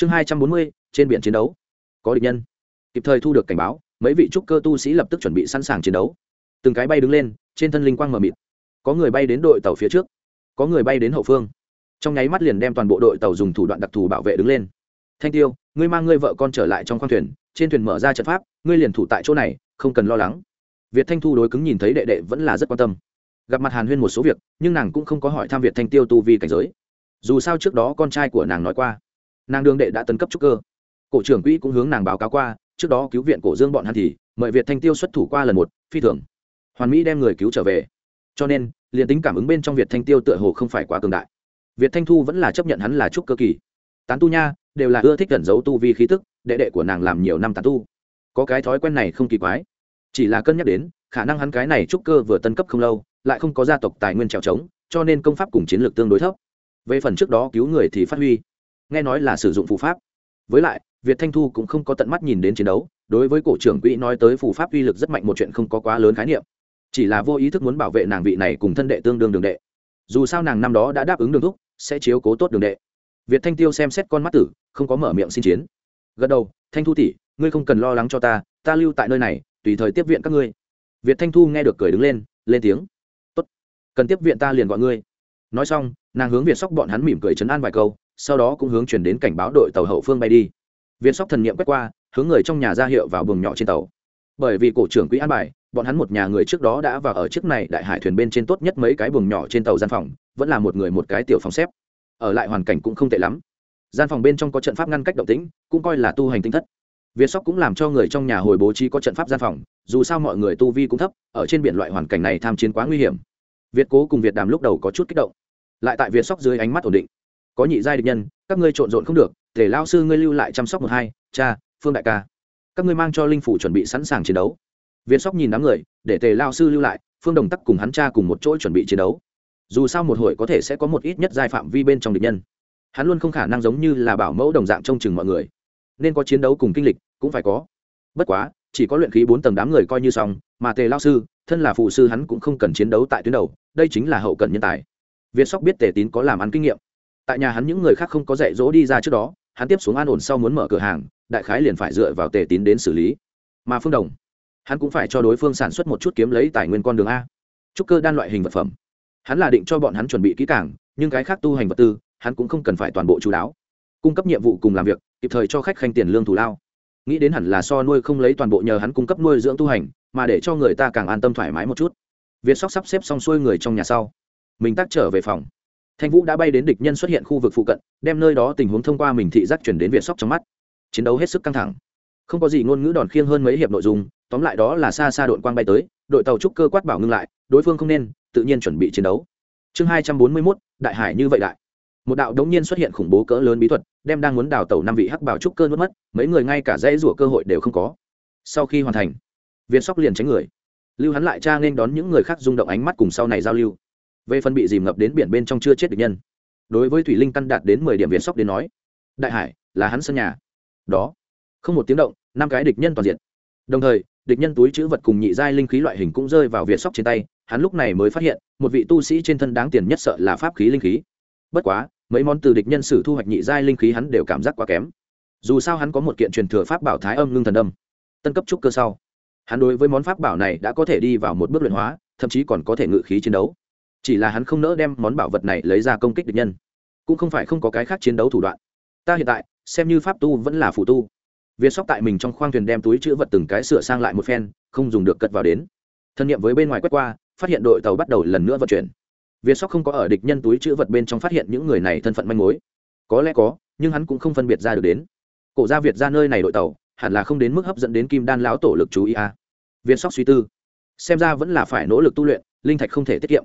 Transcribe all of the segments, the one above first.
chương hai trăm bốn mươi, trên biển chiến đấu. Có địch nhân. Kịp thời thu được cảnh báo, mấy vị trúc cơ tu sĩ lập tức chuẩn bị sẵn sàng chiến đấu. Từng cái bay đứng lên, trên thân linh quang mờ mịt. Có người bay đến đội tàu phía trước, có người bay đến hậu phương. Trong nháy mắt liền đem toàn bộ đội tàu dùng thủ đoạn đặc thù bảo vệ đứng lên. Thanh tiêu, ngươi mang ngươi vợ con trở lại trong khoang thuyền, trên thuyền mở ra trận pháp, ngươi liền thủ tại chỗ này, không cần lo lắng. Việt thanh thu đối cứng nhìn thấy đệ đệ vẫn là rất quan tâm. Gặp mặt hàn huyên một số việc, nhưng nàng cũng không có hỏi thăm việt thanh tiêu tu vi cảnh giới. Dù sao trước đó con trai của nàng nói qua nàng đương đệ đã tấn cấp trúc cơ. Cổ trưởng quỹ cũng hướng nàng báo cáo qua, trước đó cứu viện cổ dương bọn hắn thì, mời việt thanh tiêu xuất thủ qua lần một, phi thường. Hoàn mỹ đem người cứu trở về. Cho nên, liền tính cảm ứng bên trong việt thanh tiêu tựa hồ không phải quá cường đại. Việt thanh thu vẫn là chấp nhận hắn là trúc cơ kỳ. Tán tu nha, đều là ưa thích cẩn giấu tu vi khí tức, đệ đệ của nàng làm nhiều năm tán tu. Có cái thói quen này không kỳ quái. Chỉ là cân nhắc đến, khả năng hắn cái này trúc cơ vừa tân cấp không lâu, lại không có gia tộc tài nguyên trèo trống, cho nên công pháp cùng chiến lược tương đối thấp. Về phần trước đó cứu người thì phát huy nghe nói là sử dụng phù pháp. Với lại, việt thanh thu cũng không có tận mắt nhìn đến chiến đấu, đối với cổ trưởng quỹ nói tới phù pháp uy lực rất mạnh một chuyện không có quá lớn khái niệm. Chỉ là vô ý thức muốn bảo vệ nàng vị này cùng thân đệ tương đương đường đệ. Dù sao nàng năm đó đã đáp ứng đường thúc, sẽ chiếu cố tốt đường đệ. Việt thanh tiêu xem xét con mắt tử, không có mở miệng xin chiến. Gật đầu, thanh thu tỷ, ngươi không cần lo lắng cho ta ta lưu tại nơi này, tùy thời tiếp viện các ngươi. Việt thanh thu nghe được cười đứng lên lên tiếng. Tốt, cần tiếp viện ta liền gọi ngươi. Nói xong, nàng hướng việt sóc bọn hắn mỉm cười chấn an vài câu sau đó cũng hướng chuyển đến cảnh báo đội tàu hậu phương bay đi. Việt sóc thần niệm quét qua, hướng người trong nhà ra hiệu vào buồng nhỏ trên tàu. Bởi vì cổ trưởng quỹ an bài, bọn hắn một nhà người trước đó đã vào ở chiếc này đại hải thuyền bên trên tốt nhất mấy cái buồng nhỏ trên tàu gian phòng, vẫn là một người một cái tiểu phòng xếp. Ở lại hoàn cảnh cũng không tệ lắm. Gian phòng bên trong có trận pháp ngăn cách động tĩnh, cũng coi là tu hành tinh thất. Viên sóc cũng làm cho người trong nhà hồi bố trí có trận pháp gian phòng, dù sao mọi người tu vi cũng thấp, ở trên biển loại hoàn cảnh này tham chiến quá nguy hiểm. Việt cố cùng việt đàm lúc đầu có chút kích động. Lại tại việt sóc dưới ánh mắt ổn định có nhị giai địch nhân, các ngươi trộn rộn không được thể lao sư ngươi lưu lại chăm sóc một hai, cha, phương đại ca. Các ngươi mang cho linh phủ chuẩn bị sẵn sàng chiến đấu. Viên sóc nhìn đám người, để tề lao sư lưu lại, phương đồng tắc cùng hắn cha cùng một chỗ chuẩn bị chiến đấu. Dù sao một hồi có thể sẽ có một ít nhất giai phạm vi bên trong địch nhân. Hắn luôn không khả năng giống như là bảo mẫu đồng dạng trông chừng mọi người. Nên có chiến đấu cùng kinh lịch, cũng phải có. Bất quá, chỉ có luyện khí bốn tầng đám người coi như xong, mà tề lao sư, thân là phụ sư hắn cũng không cần chiến đấu tại tuyến đầu, đây chính là hậu cần nhân tài. Viên sóc biết tề tín có làm ăn kinh nghiệm tại nhà hắn những người khác không có dạy dỗ đi ra trước đó, hắn tiếp xuống an ổn sau muốn mở cửa hàng, đại khái liền phải dựa vào tề tín đến xử lý. Mà phương đồng, hắn cũng phải cho đối phương sản xuất một chút kiếm lấy tài nguyên con đường a. Trúc cơ đan loại hình vật phẩm. Hắn là định cho bọn hắn chuẩn bị kỹ càng, nhưng cái khác tu hành vật tư, hắn cũng không cần phải toàn bộ chú đáo. Cung cấp nhiệm vụ cùng làm việc, kịp thời cho khách khanh tiền lương thù lao. Nghĩ đến hẳn là so nuôi không lấy toàn bộ nhờ hắn cung cấp nuôi dưỡng tu hành, mà để cho người ta càng an tâm thoải mái một chút. Việt sóc sắp xếp xong xuôi người trong nhà sau. Mình tắt trở về phòng thanh vũ đã bay đến địch nhân xuất hiện khu vực phụ cận, đem nơi đó tình huống thông qua mình thị giác chuyển đến việt sóc trong mắt. Chiến đấu hết sức căng thẳng. Không có gì ngôn ngữ đòn khiêng hơn mấy hiệp nội dung, tóm lại đó là xa xa đội quang bay tới, đội tàu trúc cơ quát bảo ngưng lại, đối phương không nên, tự nhiên chuẩn bị chiến đấu. Chương hai trăm bốn mươi mốt, đại hải như vậy đại. Một đạo đống nhiên xuất hiện khủng bố cỡ lớn bí thuật, đem đang muốn đào tàu năm vị hắc bảo trúc cơ nuốt mất, mấy người ngay cả dãy rủa cơ hội đều không có. Sau khi hoàn thành viên sóc liền tránh người. Lưu hắn lại cha nên đón những người khác rung động ánh mắt cùng sau này giao lưu về phần bị dìm ngập đến biển bên trong chưa chết địch nhân. Đối với thủy linh căn đạt đến mười điểm việt sóc đến nói, đại hải, là hắn sân nhà. Đó, không một tiếng động, năm cái địch nhân toàn diện. Đồng thời, địch nhân túi chữ vật cùng nhị giai linh khí loại hình cũng rơi vào việt sóc trên tay, hắn lúc này mới phát hiện, một vị tu sĩ trên thân đáng tiền nhất sợ là pháp khí linh khí. Bất quá, mấy món từ địch nhân sử thu hoạch nhị giai linh khí hắn đều cảm giác quá kém. Dù sao hắn có một kiện truyền thừa pháp bảo thái âm ngưng thần âm. Tân cấp trúc cơ sau, hắn đối với món pháp bảo này đã có thể đi vào một bước luyện hóa, thậm chí còn có thể ngự khí chiến đấu chỉ là hắn không nỡ đem món bảo vật này lấy ra công kích địch nhân. Cũng không phải không có cái khác chiến đấu thủ đoạn. Ta hiện tại, xem như pháp tu vẫn là phụ tu. Việt sóc tại mình trong khoang thuyền đem túi chữ vật từng cái sửa sang lại một phen, không dùng được cất vào đến. Thân nhiệm với bên ngoài quét qua, phát hiện đội tàu bắt đầu lần nữa vận chuyển. Việt sóc không có ở địch nhân túi chữ vật bên trong phát hiện những người này thân phận manh mối. Có lẽ có, nhưng hắn cũng không phân biệt ra được đến. Cổ gia việt ra nơi này đội tàu, hẳn là không đến mức hấp dẫn đến kim đan lão tổ lực chú ý a. À. việt sóc suy tư. Xem ra vẫn là phải nỗ lực tu luyện, linh thạch không thể tiết kiệm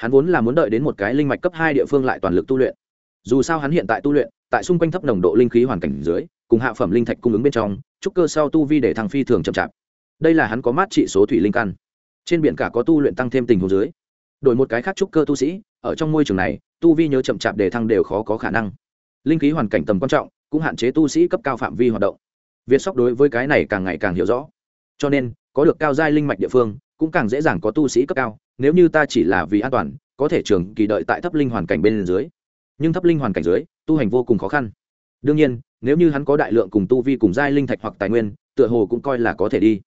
hắn vốn là muốn đợi đến một cái linh mạch cấp hai địa phương lại toàn lực tu luyện. Dù sao hắn hiện tại tu luyện, tại xung quanh thấp nồng độ linh khí hoàn cảnh dưới, cùng hạ phẩm linh thạch cung ứng bên trong trúc cơ sau tu vi để thăng phi thường chậm chạp. Đây là hắn có mát trị số thủy linh căn. Trên biển cả có tu luyện tăng thêm tình hồ dưới. Đổi một cái khác trúc cơ tu sĩ, ở trong môi trường này, tu vi nhớ chậm chạp để thăng đều khó có khả năng. Linh khí hoàn cảnh tầm quan trọng, cũng hạn chế tu sĩ cấp cao phạm vi hoạt động. Việt sóc đối với cái này càng ngày càng hiểu rõ. Cho nên, có được cao giai linh mạch địa phương, cũng càng dễ dàng có tu sĩ cấp cao nếu như ta chỉ là vì an toàn, có thể trường kỳ đợi tại thấp linh hoàn cảnh bên dưới. Nhưng thấp linh hoàn cảnh dưới, tu hành vô cùng khó khăn. Đương nhiên, nếu như hắn có đại lượng cùng tu vi cùng giai linh thạch hoặc tài nguyên, tựa hồ cũng coi là có thể đi.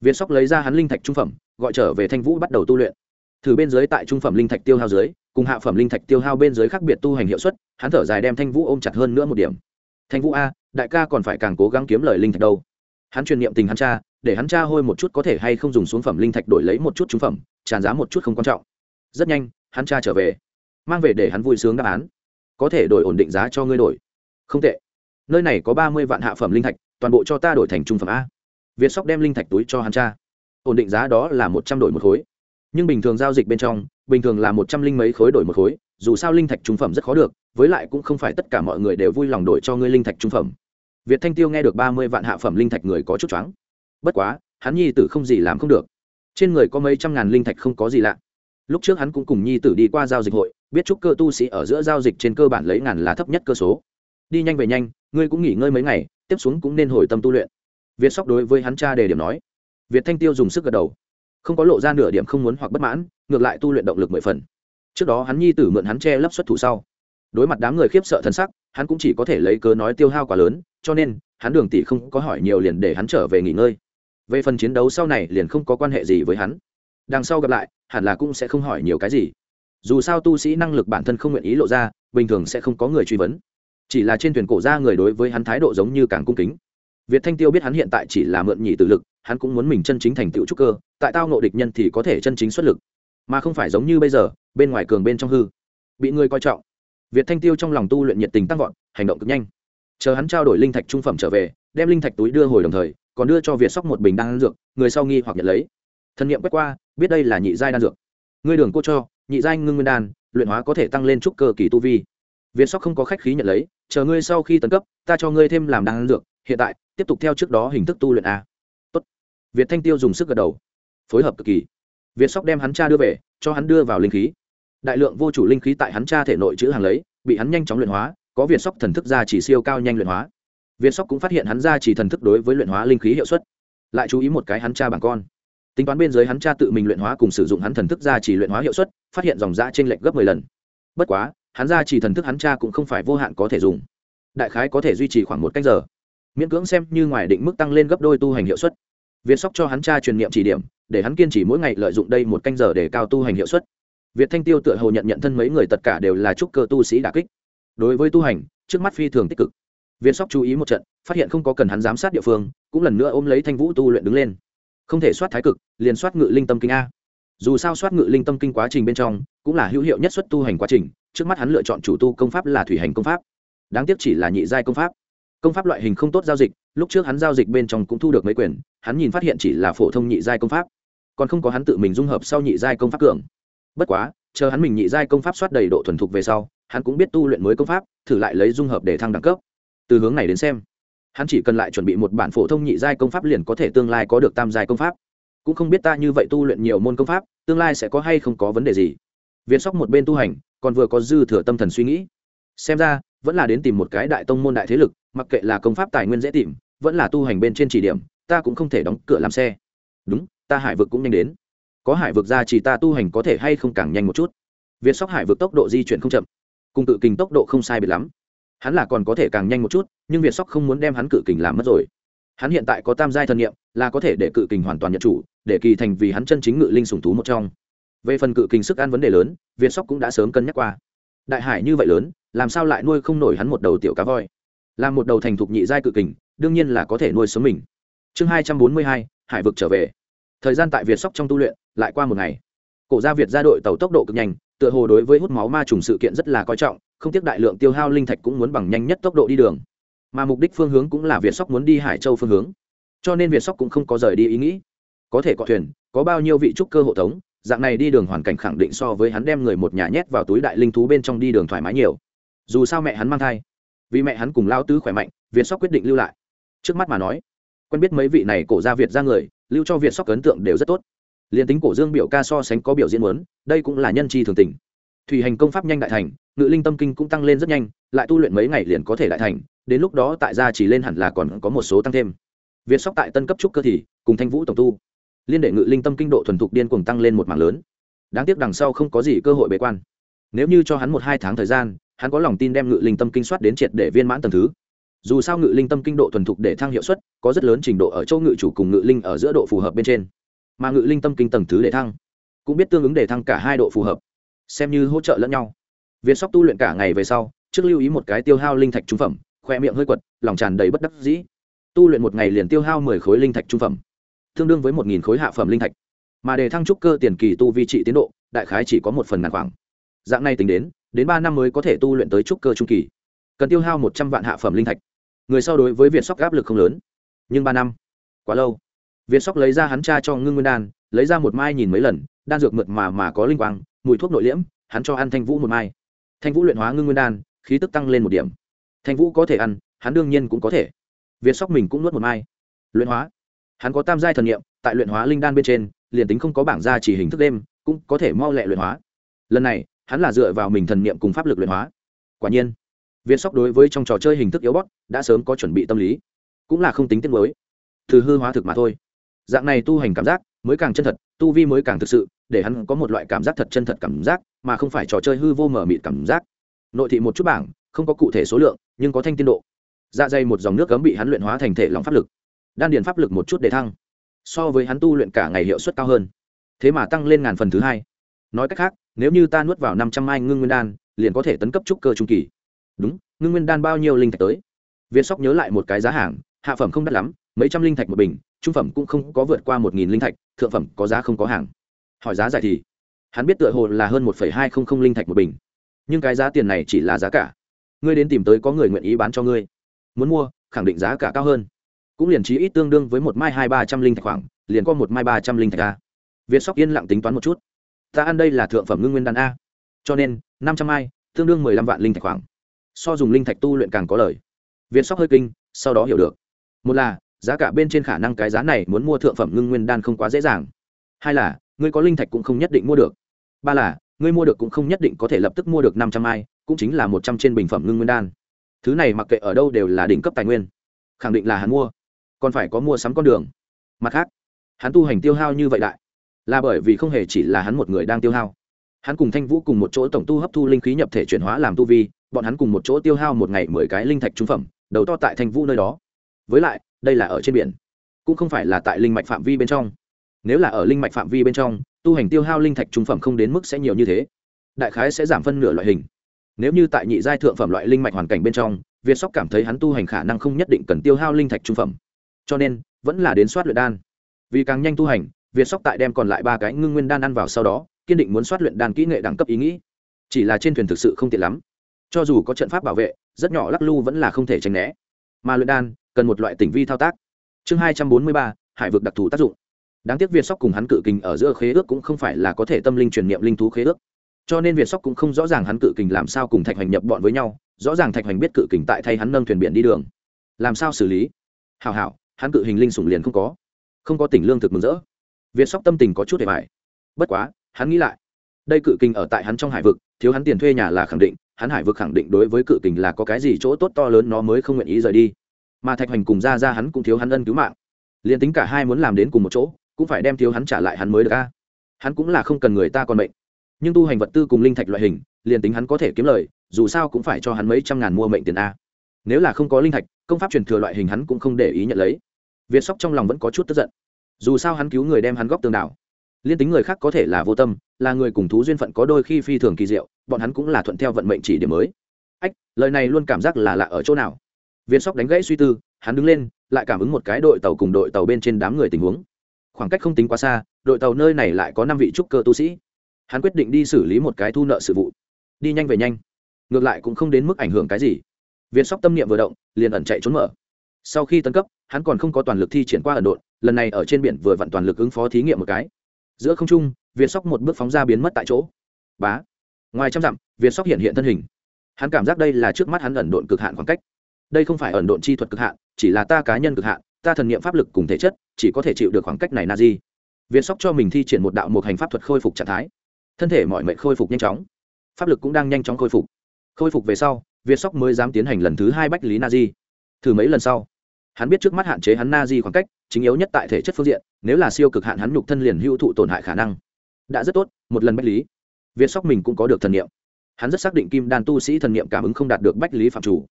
Việt sóc lấy ra hắn linh thạch trung phẩm, gọi trở về thanh vũ bắt đầu tu luyện. Thử bên dưới tại trung phẩm linh thạch tiêu hao dưới, cùng hạ phẩm linh thạch tiêu hao bên dưới khác biệt tu hành hiệu suất, hắn thở dài đem thanh vũ ôm chặt hơn nữa một điểm. Thanh vũ a, đại ca còn phải càng cố gắng kiếm lời linh thạch đâu. Hắn truyền niệm tình hắn cha, để hắn cha hôi một chút có thể hay không dùng xuống phẩm linh thạch đổi lấy một chút trung phẩm tràn giá một chút không quan trọng. Rất nhanh, hắn cha trở về, mang về để hắn vui sướng đáp án. Có thể đổi ổn định giá cho ngươi đổi. Không tệ. Nơi này có ba mươi vạn hạ phẩm linh thạch, toàn bộ cho ta đổi thành trung phẩm a. Việt sóc đem linh thạch túi cho hắn cha ổn định giá đó là một trăm đổi một khối. Nhưng bình thường giao dịch bên trong, bình thường là một trăm linh mấy khối đổi một khối, dù sao linh thạch trung phẩm rất khó được, với lại cũng không phải tất cả mọi người đều vui lòng đổi cho ngươi linh thạch trung phẩm. Việt thanh tiêu nghe được ba mươi vạn hạ phẩm linh thạch người có chút choáng. Bất quá, hắn nhi tử không gì làm không được trên người có mấy trăm ngàn linh thạch không có gì lạ. Lúc trước hắn cũng cùng nhi tử đi qua giao dịch hội, biết chúc cơ tu sĩ ở giữa giao dịch trên cơ bản lấy ngàn là thấp nhất cơ số. Đi nhanh về nhanh, ngươi cũng nghỉ ngơi mấy ngày, tiếp xuống cũng nên hồi tâm tu luyện. Việt sóc đối với hắn cha đề điểm nói. Việt thanh tiêu dùng sức gật đầu. Không có lộ ra nửa điểm không muốn hoặc bất mãn, ngược lại tu luyện động lực mười phần. Trước đó hắn nhi tử mượn hắn che lấp xuất thủ sau. Đối mặt đám người khiếp sợ thân sắc, hắn cũng chỉ có thể lấy cớ nói tiêu hao quá lớn, cho nên, hắn đường tỷ không có hỏi nhiều liền để hắn trở về nghỉ ngơi về phần chiến đấu sau này liền không có quan hệ gì với hắn. Đằng sau gặp lại, hẳn là cũng sẽ không hỏi nhiều cái gì. Dù sao tu sĩ năng lực bản thân không nguyện ý lộ ra, bình thường sẽ không có người truy vấn. Chỉ là trên thuyền cổ ra người đối với hắn thái độ giống như càng cung kính. Việt thanh tiêu biết hắn hiện tại chỉ là mượn nhị tự lực, hắn cũng muốn mình chân chính thành tựu trúc cơ, tại tao nộ địch nhân thì có thể chân chính xuất lực. Mà không phải giống như bây giờ, bên ngoài cường bên trong hư. Bị người coi trọng. Việt thanh tiêu trong lòng tu luyện nhiệt tình tăng vọt, hành động cực nhanh. Chờ hắn trao đổi linh thạch trung phẩm trở về, đem linh thạch túi đưa hồi đồng thời còn đưa cho việt sóc một bình đan dược, người sau nghi hoặc nhận lấy. Thân nhiệm quét qua, biết đây là nhị giai đan dược. Ngươi đường cô cho, nhị giai ngưng nguyên đan, luyện hóa có thể tăng lên trúc cơ kỳ tu vi. Việt sóc không có khách khí nhận lấy, chờ ngươi sau khi tấn cấp, ta cho ngươi thêm làm đan dược, hiện tại, tiếp tục theo trước đó hình thức tu luyện a. Tốt. việt thanh tiêu dùng sức gật đầu. Phối hợp cực kỳ. Việt sóc đem hắn cha đưa về, cho hắn đưa vào linh khí. Đại lượng vô chủ linh khí tại hắn cha thể nội chữ hàng lấy, bị hắn nhanh chóng luyện hóa, có việt sóc thần thức ra chỉ siêu cao nhanh luyện hóa việt sóc cũng phát hiện hắn ra chỉ thần thức đối với luyện hóa linh khí hiệu suất, lại chú ý một cái hắn cha bằng con. Tính toán bên dưới hắn cha tự mình luyện hóa cùng sử dụng hắn thần thức ra chỉ luyện hóa hiệu suất, phát hiện dòng giã trên lệch gấp mười lần. Bất quá, hắn ra chỉ thần thức hắn cha cũng không phải vô hạn có thể dùng. Đại khái có thể duy trì khoảng một cách giờ. Miễn cưỡng xem như ngoài định mức tăng lên gấp đôi tu hành hiệu suất. Việt sóc cho hắn cha truyền niệm chỉ điểm, để hắn kiên trì mỗi ngày lợi dụng đây một canh giờ để cao tu hành hiệu suất. Việt thanh tiêu tựa hồ nhận nhận thân mấy người tất cả đều là trúc cơ tu sĩ đà kích. Đối với tu hành, trước mắt phi thường tích cực việt sóc chú ý một trận, phát hiện không có cần hắn giám sát địa phương, cũng lần nữa ôm lấy thanh vũ tu luyện đứng lên. Không thể soát thái cực, liền soát ngự linh tâm kinh a. Dù sao soát ngự linh tâm kinh quá trình bên trong, cũng là hữu hiệu nhất xuất tu hành quá trình, trước mắt hắn lựa chọn chủ tu công pháp là thủy hành công pháp. Đáng tiếc chỉ là nhị giai công pháp. Công pháp loại hình không tốt giao dịch, lúc trước hắn giao dịch bên trong cũng thu được mấy quyền hắn nhìn phát hiện chỉ là phổ thông nhị giai công pháp. Còn không có hắn tự mình dung hợp sau nhị giai công pháp cường. Bất quá, chờ hắn mình nhị giai công pháp soát đầy độ thuần thục về sau, hắn cũng biết tu luyện mới công pháp, thử lại lấy dung hợp để thăng đẳng cấp từ hướng này đến xem, hắn chỉ cần lại chuẩn bị một bản phổ thông nhị giai công pháp liền có thể tương lai có được tam giai công pháp. Cũng không biết ta như vậy tu luyện nhiều môn công pháp, tương lai sẽ có hay không có vấn đề gì. Việt sóc một bên tu hành, còn vừa có dư thừa tâm thần suy nghĩ. Xem ra, vẫn là đến tìm một cái đại tông môn đại thế lực, mặc kệ là công pháp tài nguyên dễ tìm, vẫn là tu hành bên trên chỉ điểm, ta cũng không thể đóng cửa làm xe. Đúng, ta hải vực cũng nhanh đến. Có hải vực ra chỉ ta tu hành có thể hay không càng nhanh một chút. Việt sóc hải vực tốc độ di chuyển không chậm, cùng tự kình tốc độ không sai biệt lắm hắn là còn có thể càng nhanh một chút, nhưng việt sóc không muốn đem hắn cự kình làm mất rồi. Hắn hiện tại có tam giai thần nghiệm là có thể để cự kình hoàn toàn nhận chủ, để kỳ thành vì hắn chân chính ngự linh sùng thú một trong. Về phần cự kình sức ăn vấn đề lớn, việt sóc cũng đã sớm cân nhắc qua. Đại hải như vậy lớn, làm sao lại nuôi không nổi hắn một đầu tiểu cá voi? Làm một đầu thành thục nhị giai cự kình, đương nhiên là có thể nuôi sống mình. Chương hai trăm bốn mươi hai, hải vực trở về. Thời gian tại việt sóc trong tu luyện, lại qua một ngày. Cổ gia việt ra đội tàu tốc độ cực nhanh, tựa hồ đối với hút máu ma trùng sự kiện rất là coi trọng không tiếc đại lượng tiêu hao linh thạch cũng muốn bằng nhanh nhất tốc độ đi đường. Mà mục đích phương hướng cũng là việt sóc muốn đi hải châu phương hướng. Cho nên việt sóc cũng không có rời đi ý nghĩ. Có thể có thuyền, có bao nhiêu vị trúc cơ hộ tống, dạng này đi đường hoàn cảnh khẳng định so với hắn đem người một nhà nhét vào túi đại linh thú bên trong đi đường thoải mái nhiều. Dù sao mẹ hắn mang thai. Vì mẹ hắn cùng lao tứ khỏe mạnh, việt sóc quyết định lưu lại. Trước mắt mà nói, quen biết mấy vị này cổ gia việt ra người, lưu cho việt sóc ấn tượng đều rất tốt. Liền tính cổ dương biểu ca so sánh có biểu diễn muốn, đây cũng là nhân chi thường tình thủy hành công pháp nhanh đại thành, ngự linh tâm kinh cũng tăng lên rất nhanh, lại tu luyện mấy ngày liền có thể đại thành, đến lúc đó tại gia chỉ lên hẳn là còn có một số tăng thêm. Việt sóc tại tân cấp trúc cơ thì, cùng thanh vũ tổng tu, liên đệ ngự linh tâm kinh độ thuần thục điên cuồng tăng lên một mảng lớn. Đáng tiếc đằng sau không có gì cơ hội bế quan. Nếu như cho hắn một hai tháng thời gian, hắn có lòng tin đem ngự linh tâm kinh soát đến triệt để viên mãn tầng thứ. Dù sao ngự linh tâm kinh độ thuần thục để thăng hiệu suất, có rất lớn trình độ ở châu ngự chủ cùng ngự linh ở giữa độ phù hợp bên trên. Mà ngự linh tâm kinh tầng thứ để thăng, cũng biết tương ứng để thăng cả hai độ phù hợp xem như hỗ trợ lẫn nhau. Viên sóc tu luyện cả ngày về sau, trước lưu ý một cái tiêu hao linh thạch trung phẩm, khoe miệng hơi quật, lòng tràn đầy bất đắc dĩ. Tu luyện một ngày liền tiêu hao mười khối linh thạch trung phẩm, tương đương với một nghìn khối hạ phẩm linh thạch. Mà để thăng trúc cơ tiền kỳ tu vi trị tiến độ, đại khái chỉ có một phần ngàn khoảng. Dạng này tính đến đến ba năm mới có thể tu luyện tới trúc cơ trung kỳ. Cần tiêu hao một trăm vạn hạ phẩm linh thạch. Người sau đối với việt sóc áp lực không lớn. Nhưng ba năm, quá lâu. Việt sóc lấy ra hắn cha cho ngưng nguyên đan, lấy ra một mai nhìn mấy lần, đan dược mượt mà mà có linh quang mùi thuốc nội liễm, hắn cho ăn thanh vũ một mai. Thanh vũ luyện hóa ngưng nguyên đan, khí tức tăng lên một điểm. Thanh vũ có thể ăn, hắn đương nhiên cũng có thể. Việt sóc mình cũng nuốt một mai. Luyện hóa. Hắn có tam giai thần nghiệm tại luyện hóa linh đan bên trên, liền tính không có bảng ra chỉ hình thức đêm, cũng có thể mau lẹ luyện hóa. Lần này, hắn là dựa vào mình thần nghiệm cùng pháp lực luyện hóa. Quả nhiên, việt sóc đối với trong trò chơi hình thức yếu bót đã sớm có chuẩn bị tâm lý. Cũng là không tính tiết mới từ hư hóa thực mà thôi. Dạng này tu hành cảm giác mới càng chân thật, tu vi mới càng thực sự để hắn có một loại cảm giác thật chân thật cảm giác, mà không phải trò chơi hư vô mở mịt cảm giác. Nội thị một chút bảng, không có cụ thể số lượng, nhưng có thanh tiên độ. Dạ dày một dòng nước cấm bị hắn luyện hóa thành thể lòng pháp lực. Đan điền pháp lực một chút để thăng. So với hắn tu luyện cả ngày hiệu suất cao hơn. Thế mà tăng lên ngàn phần thứ hai. Nói cách khác, nếu như ta nuốt vào năm trăm mai ngưng nguyên đan, liền có thể tấn cấp trúc cơ trung kỳ. Đúng, ngưng nguyên đan bao nhiêu linh thạch tới? Việt sóc nhớ lại một cái giá hàng, hạ phẩm không đắt lắm, mấy trăm linh thạch một bình, trung phẩm cũng không có vượt qua một nghìn linh thạch, thượng phẩm có giá không có hàng hỏi giá giải thì hắn biết tựa hồ là hơn một hai không không linh thạch một bình. Nhưng cái giá tiền này chỉ là giá cả. Ngươi đến tìm tới có người nguyện ý bán cho ngươi. Muốn mua, khẳng định giá cả cao hơn. Cũng liền trí ít tương đương với một mai hai ba trăm linh thạch khoảng, liền có một mai ba trăm linh thạch a. Việt sóc yên lặng tính toán một chút. Ta ăn đây là thượng phẩm ngưng nguyên đan a. Cho nên, năm trăm mai, tương đương mười lăm vạn linh thạch khoảng. So dùng linh thạch tu luyện càng có lời việt sóc hơi kinh, sau đó hiểu được. Một là, giá cả bên trên khả năng cái giá này muốn mua thượng phẩm ngưng nguyên đan không quá dễ dàng. Hai là ngươi có linh thạch cũng không nhất định mua được. Ba là, ngươi mua được cũng không nhất định có thể lập tức mua được năm trăm ai, cũng chính là một trăm trên bình phẩm ngưng nguyên đan. Thứ này mặc kệ ở đâu đều là đỉnh cấp tài nguyên. Khẳng định là hắn mua. Còn phải có mua sắm con đường. Mặt khác, hắn tu hành tiêu hao như vậy đại, là bởi vì không hề chỉ là hắn một người đang tiêu hao. Hắn cùng thanh vũ cùng một chỗ tổng tu hấp thu linh khí nhập thể chuyển hóa làm tu vi, bọn hắn cùng một chỗ tiêu hao một ngày mười cái linh thạch trung phẩm, đầu to tại thanh vũ nơi đó. Với lại, đây là ở trên biển, cũng không phải là tại linh mạch phạm vi bên trong nếu là ở linh mạch phạm vi bên trong, tu hành tiêu hao linh thạch trung phẩm không đến mức sẽ nhiều như thế. Đại khái sẽ giảm phân nửa loại hình. Nếu như tại nhị giai thượng phẩm loại linh mạch hoàn cảnh bên trong, việt sóc cảm thấy hắn tu hành khả năng không nhất định cần tiêu hao linh thạch trung phẩm. Cho nên, vẫn là đến soát luyện đan. Vì càng nhanh tu hành, việt sóc tại đem còn lại ba cái ngưng nguyên đan ăn vào sau đó, kiên định muốn soát luyện đan kỹ nghệ đẳng cấp ý nghĩ. Chỉ là trên thuyền thực sự không tiện lắm. Cho dù có trận pháp bảo vệ, rất nhỏ lắc lu vẫn là không thể tránh né. Mà luyện đan cần một loại tỉnh vi thao tác. Chương hai trăm bốn mươi ba, hải vực đặc thù tác dụng đáng tiếc việt sóc cùng hắn cự kình ở giữa khế ước cũng không phải là có thể tâm linh truyền niệm linh thú khế ước. Cho nên việt sóc cũng không rõ ràng hắn cự kình làm sao cùng thạch hoành nhập bọn với nhau, rõ ràng thạch hoành biết cự kình tại thay hắn nâng thuyền biển đi đường. Làm sao xử lý? Hào hảo, hắn cự hình linh sủng liền không có. Không có tỉnh lương thực mừng rỡ. Việt sóc tâm tình có chút để bài bất quá, hắn nghĩ lại. Đây cự kình ở tại hắn trong hải vực, thiếu hắn tiền thuê nhà là khẳng định, hắn hải vực khẳng định đối với cự kình là có cái gì chỗ tốt to lớn nó mới không nguyện ý rời đi. Mà thạch hoành cùng ra ra hắn cũng thiếu hắn ân cứu mạng. Liền tính cả hai muốn làm đến cùng một chỗ cũng phải đem thiếu hắn trả lại hắn mới được a. Hắn cũng là không cần người ta còn mệnh. Nhưng tu hành vật tư cùng linh thạch loại hình, liền tính hắn có thể kiếm lời, dù sao cũng phải cho hắn mấy trăm ngàn mua mệnh tiền a. Nếu là không có linh thạch, công pháp truyền thừa loại hình hắn cũng không để ý nhận lấy. Việt sóc trong lòng vẫn có chút tức giận. Dù sao hắn cứu người đem hắn góp tường đảo. Liên tính người khác có thể là vô tâm, là người cùng thú duyên phận có đôi khi phi thường kỳ diệu, bọn hắn cũng là thuận theo vận mệnh chỉ điểm mới. Ách, lời này luôn cảm giác là lạ ở chỗ nào? Viên sóc đánh gãy suy tư, hắn đứng lên, lại cảm ứng một cái đội tàu cùng đội tàu bên trên đám người tình huống khoảng cách không tính quá xa, đội tàu nơi này lại có năm vị trúc cơ tu sĩ. Hắn quyết định đi xử lý một cái thu nợ sự vụ. Đi nhanh về nhanh. Ngược lại cũng không đến mức ảnh hưởng cái gì. Viên sóc tâm niệm vừa động, liền ẩn chạy trốn mở. Sau khi tấn cấp, hắn còn không có toàn lực thi triển qua ẩn độn, lần này ở trên biển vừa vặn toàn lực ứng phó thí nghiệm một cái. Giữa không trung Viên sóc một bước phóng ra biến mất tại chỗ. Bá. Ngoài trăm dặm Viên sóc hiện hiện thân hình. Hắn cảm giác đây là trước mắt hắn ẩn độn cực hạn khoảng cách. Đây không phải ẩn độn chi thuật cực hạn, chỉ là ta cá nhân cực hạn ta thần nghiệm pháp lực cùng thể chất, chỉ có thể chịu được khoảng cách này na di viên sóc cho mình thi triển một đạo một hành pháp thuật khôi phục trạng thái. Thân thể mọi mệnh khôi phục nhanh chóng. Pháp lực cũng đang nhanh chóng khôi phục. Khôi phục về sau, viên sóc mới dám tiến hành lần thứ hai bách lý na di thử mấy lần sau, hắn biết trước mắt hạn chế hắn na di khoảng cách, chính yếu nhất tại thể chất phương diện, nếu là siêu cực hạn hắn nhục thân liền hữu thụ tổn hại khả năng. Đã rất tốt, một lần bách lý. Viên sóc mình cũng có được thần niệm. Hắn rất xác định kim đan tu sĩ thần niệm cảm ứng không đạt được bách lý phạm chủ.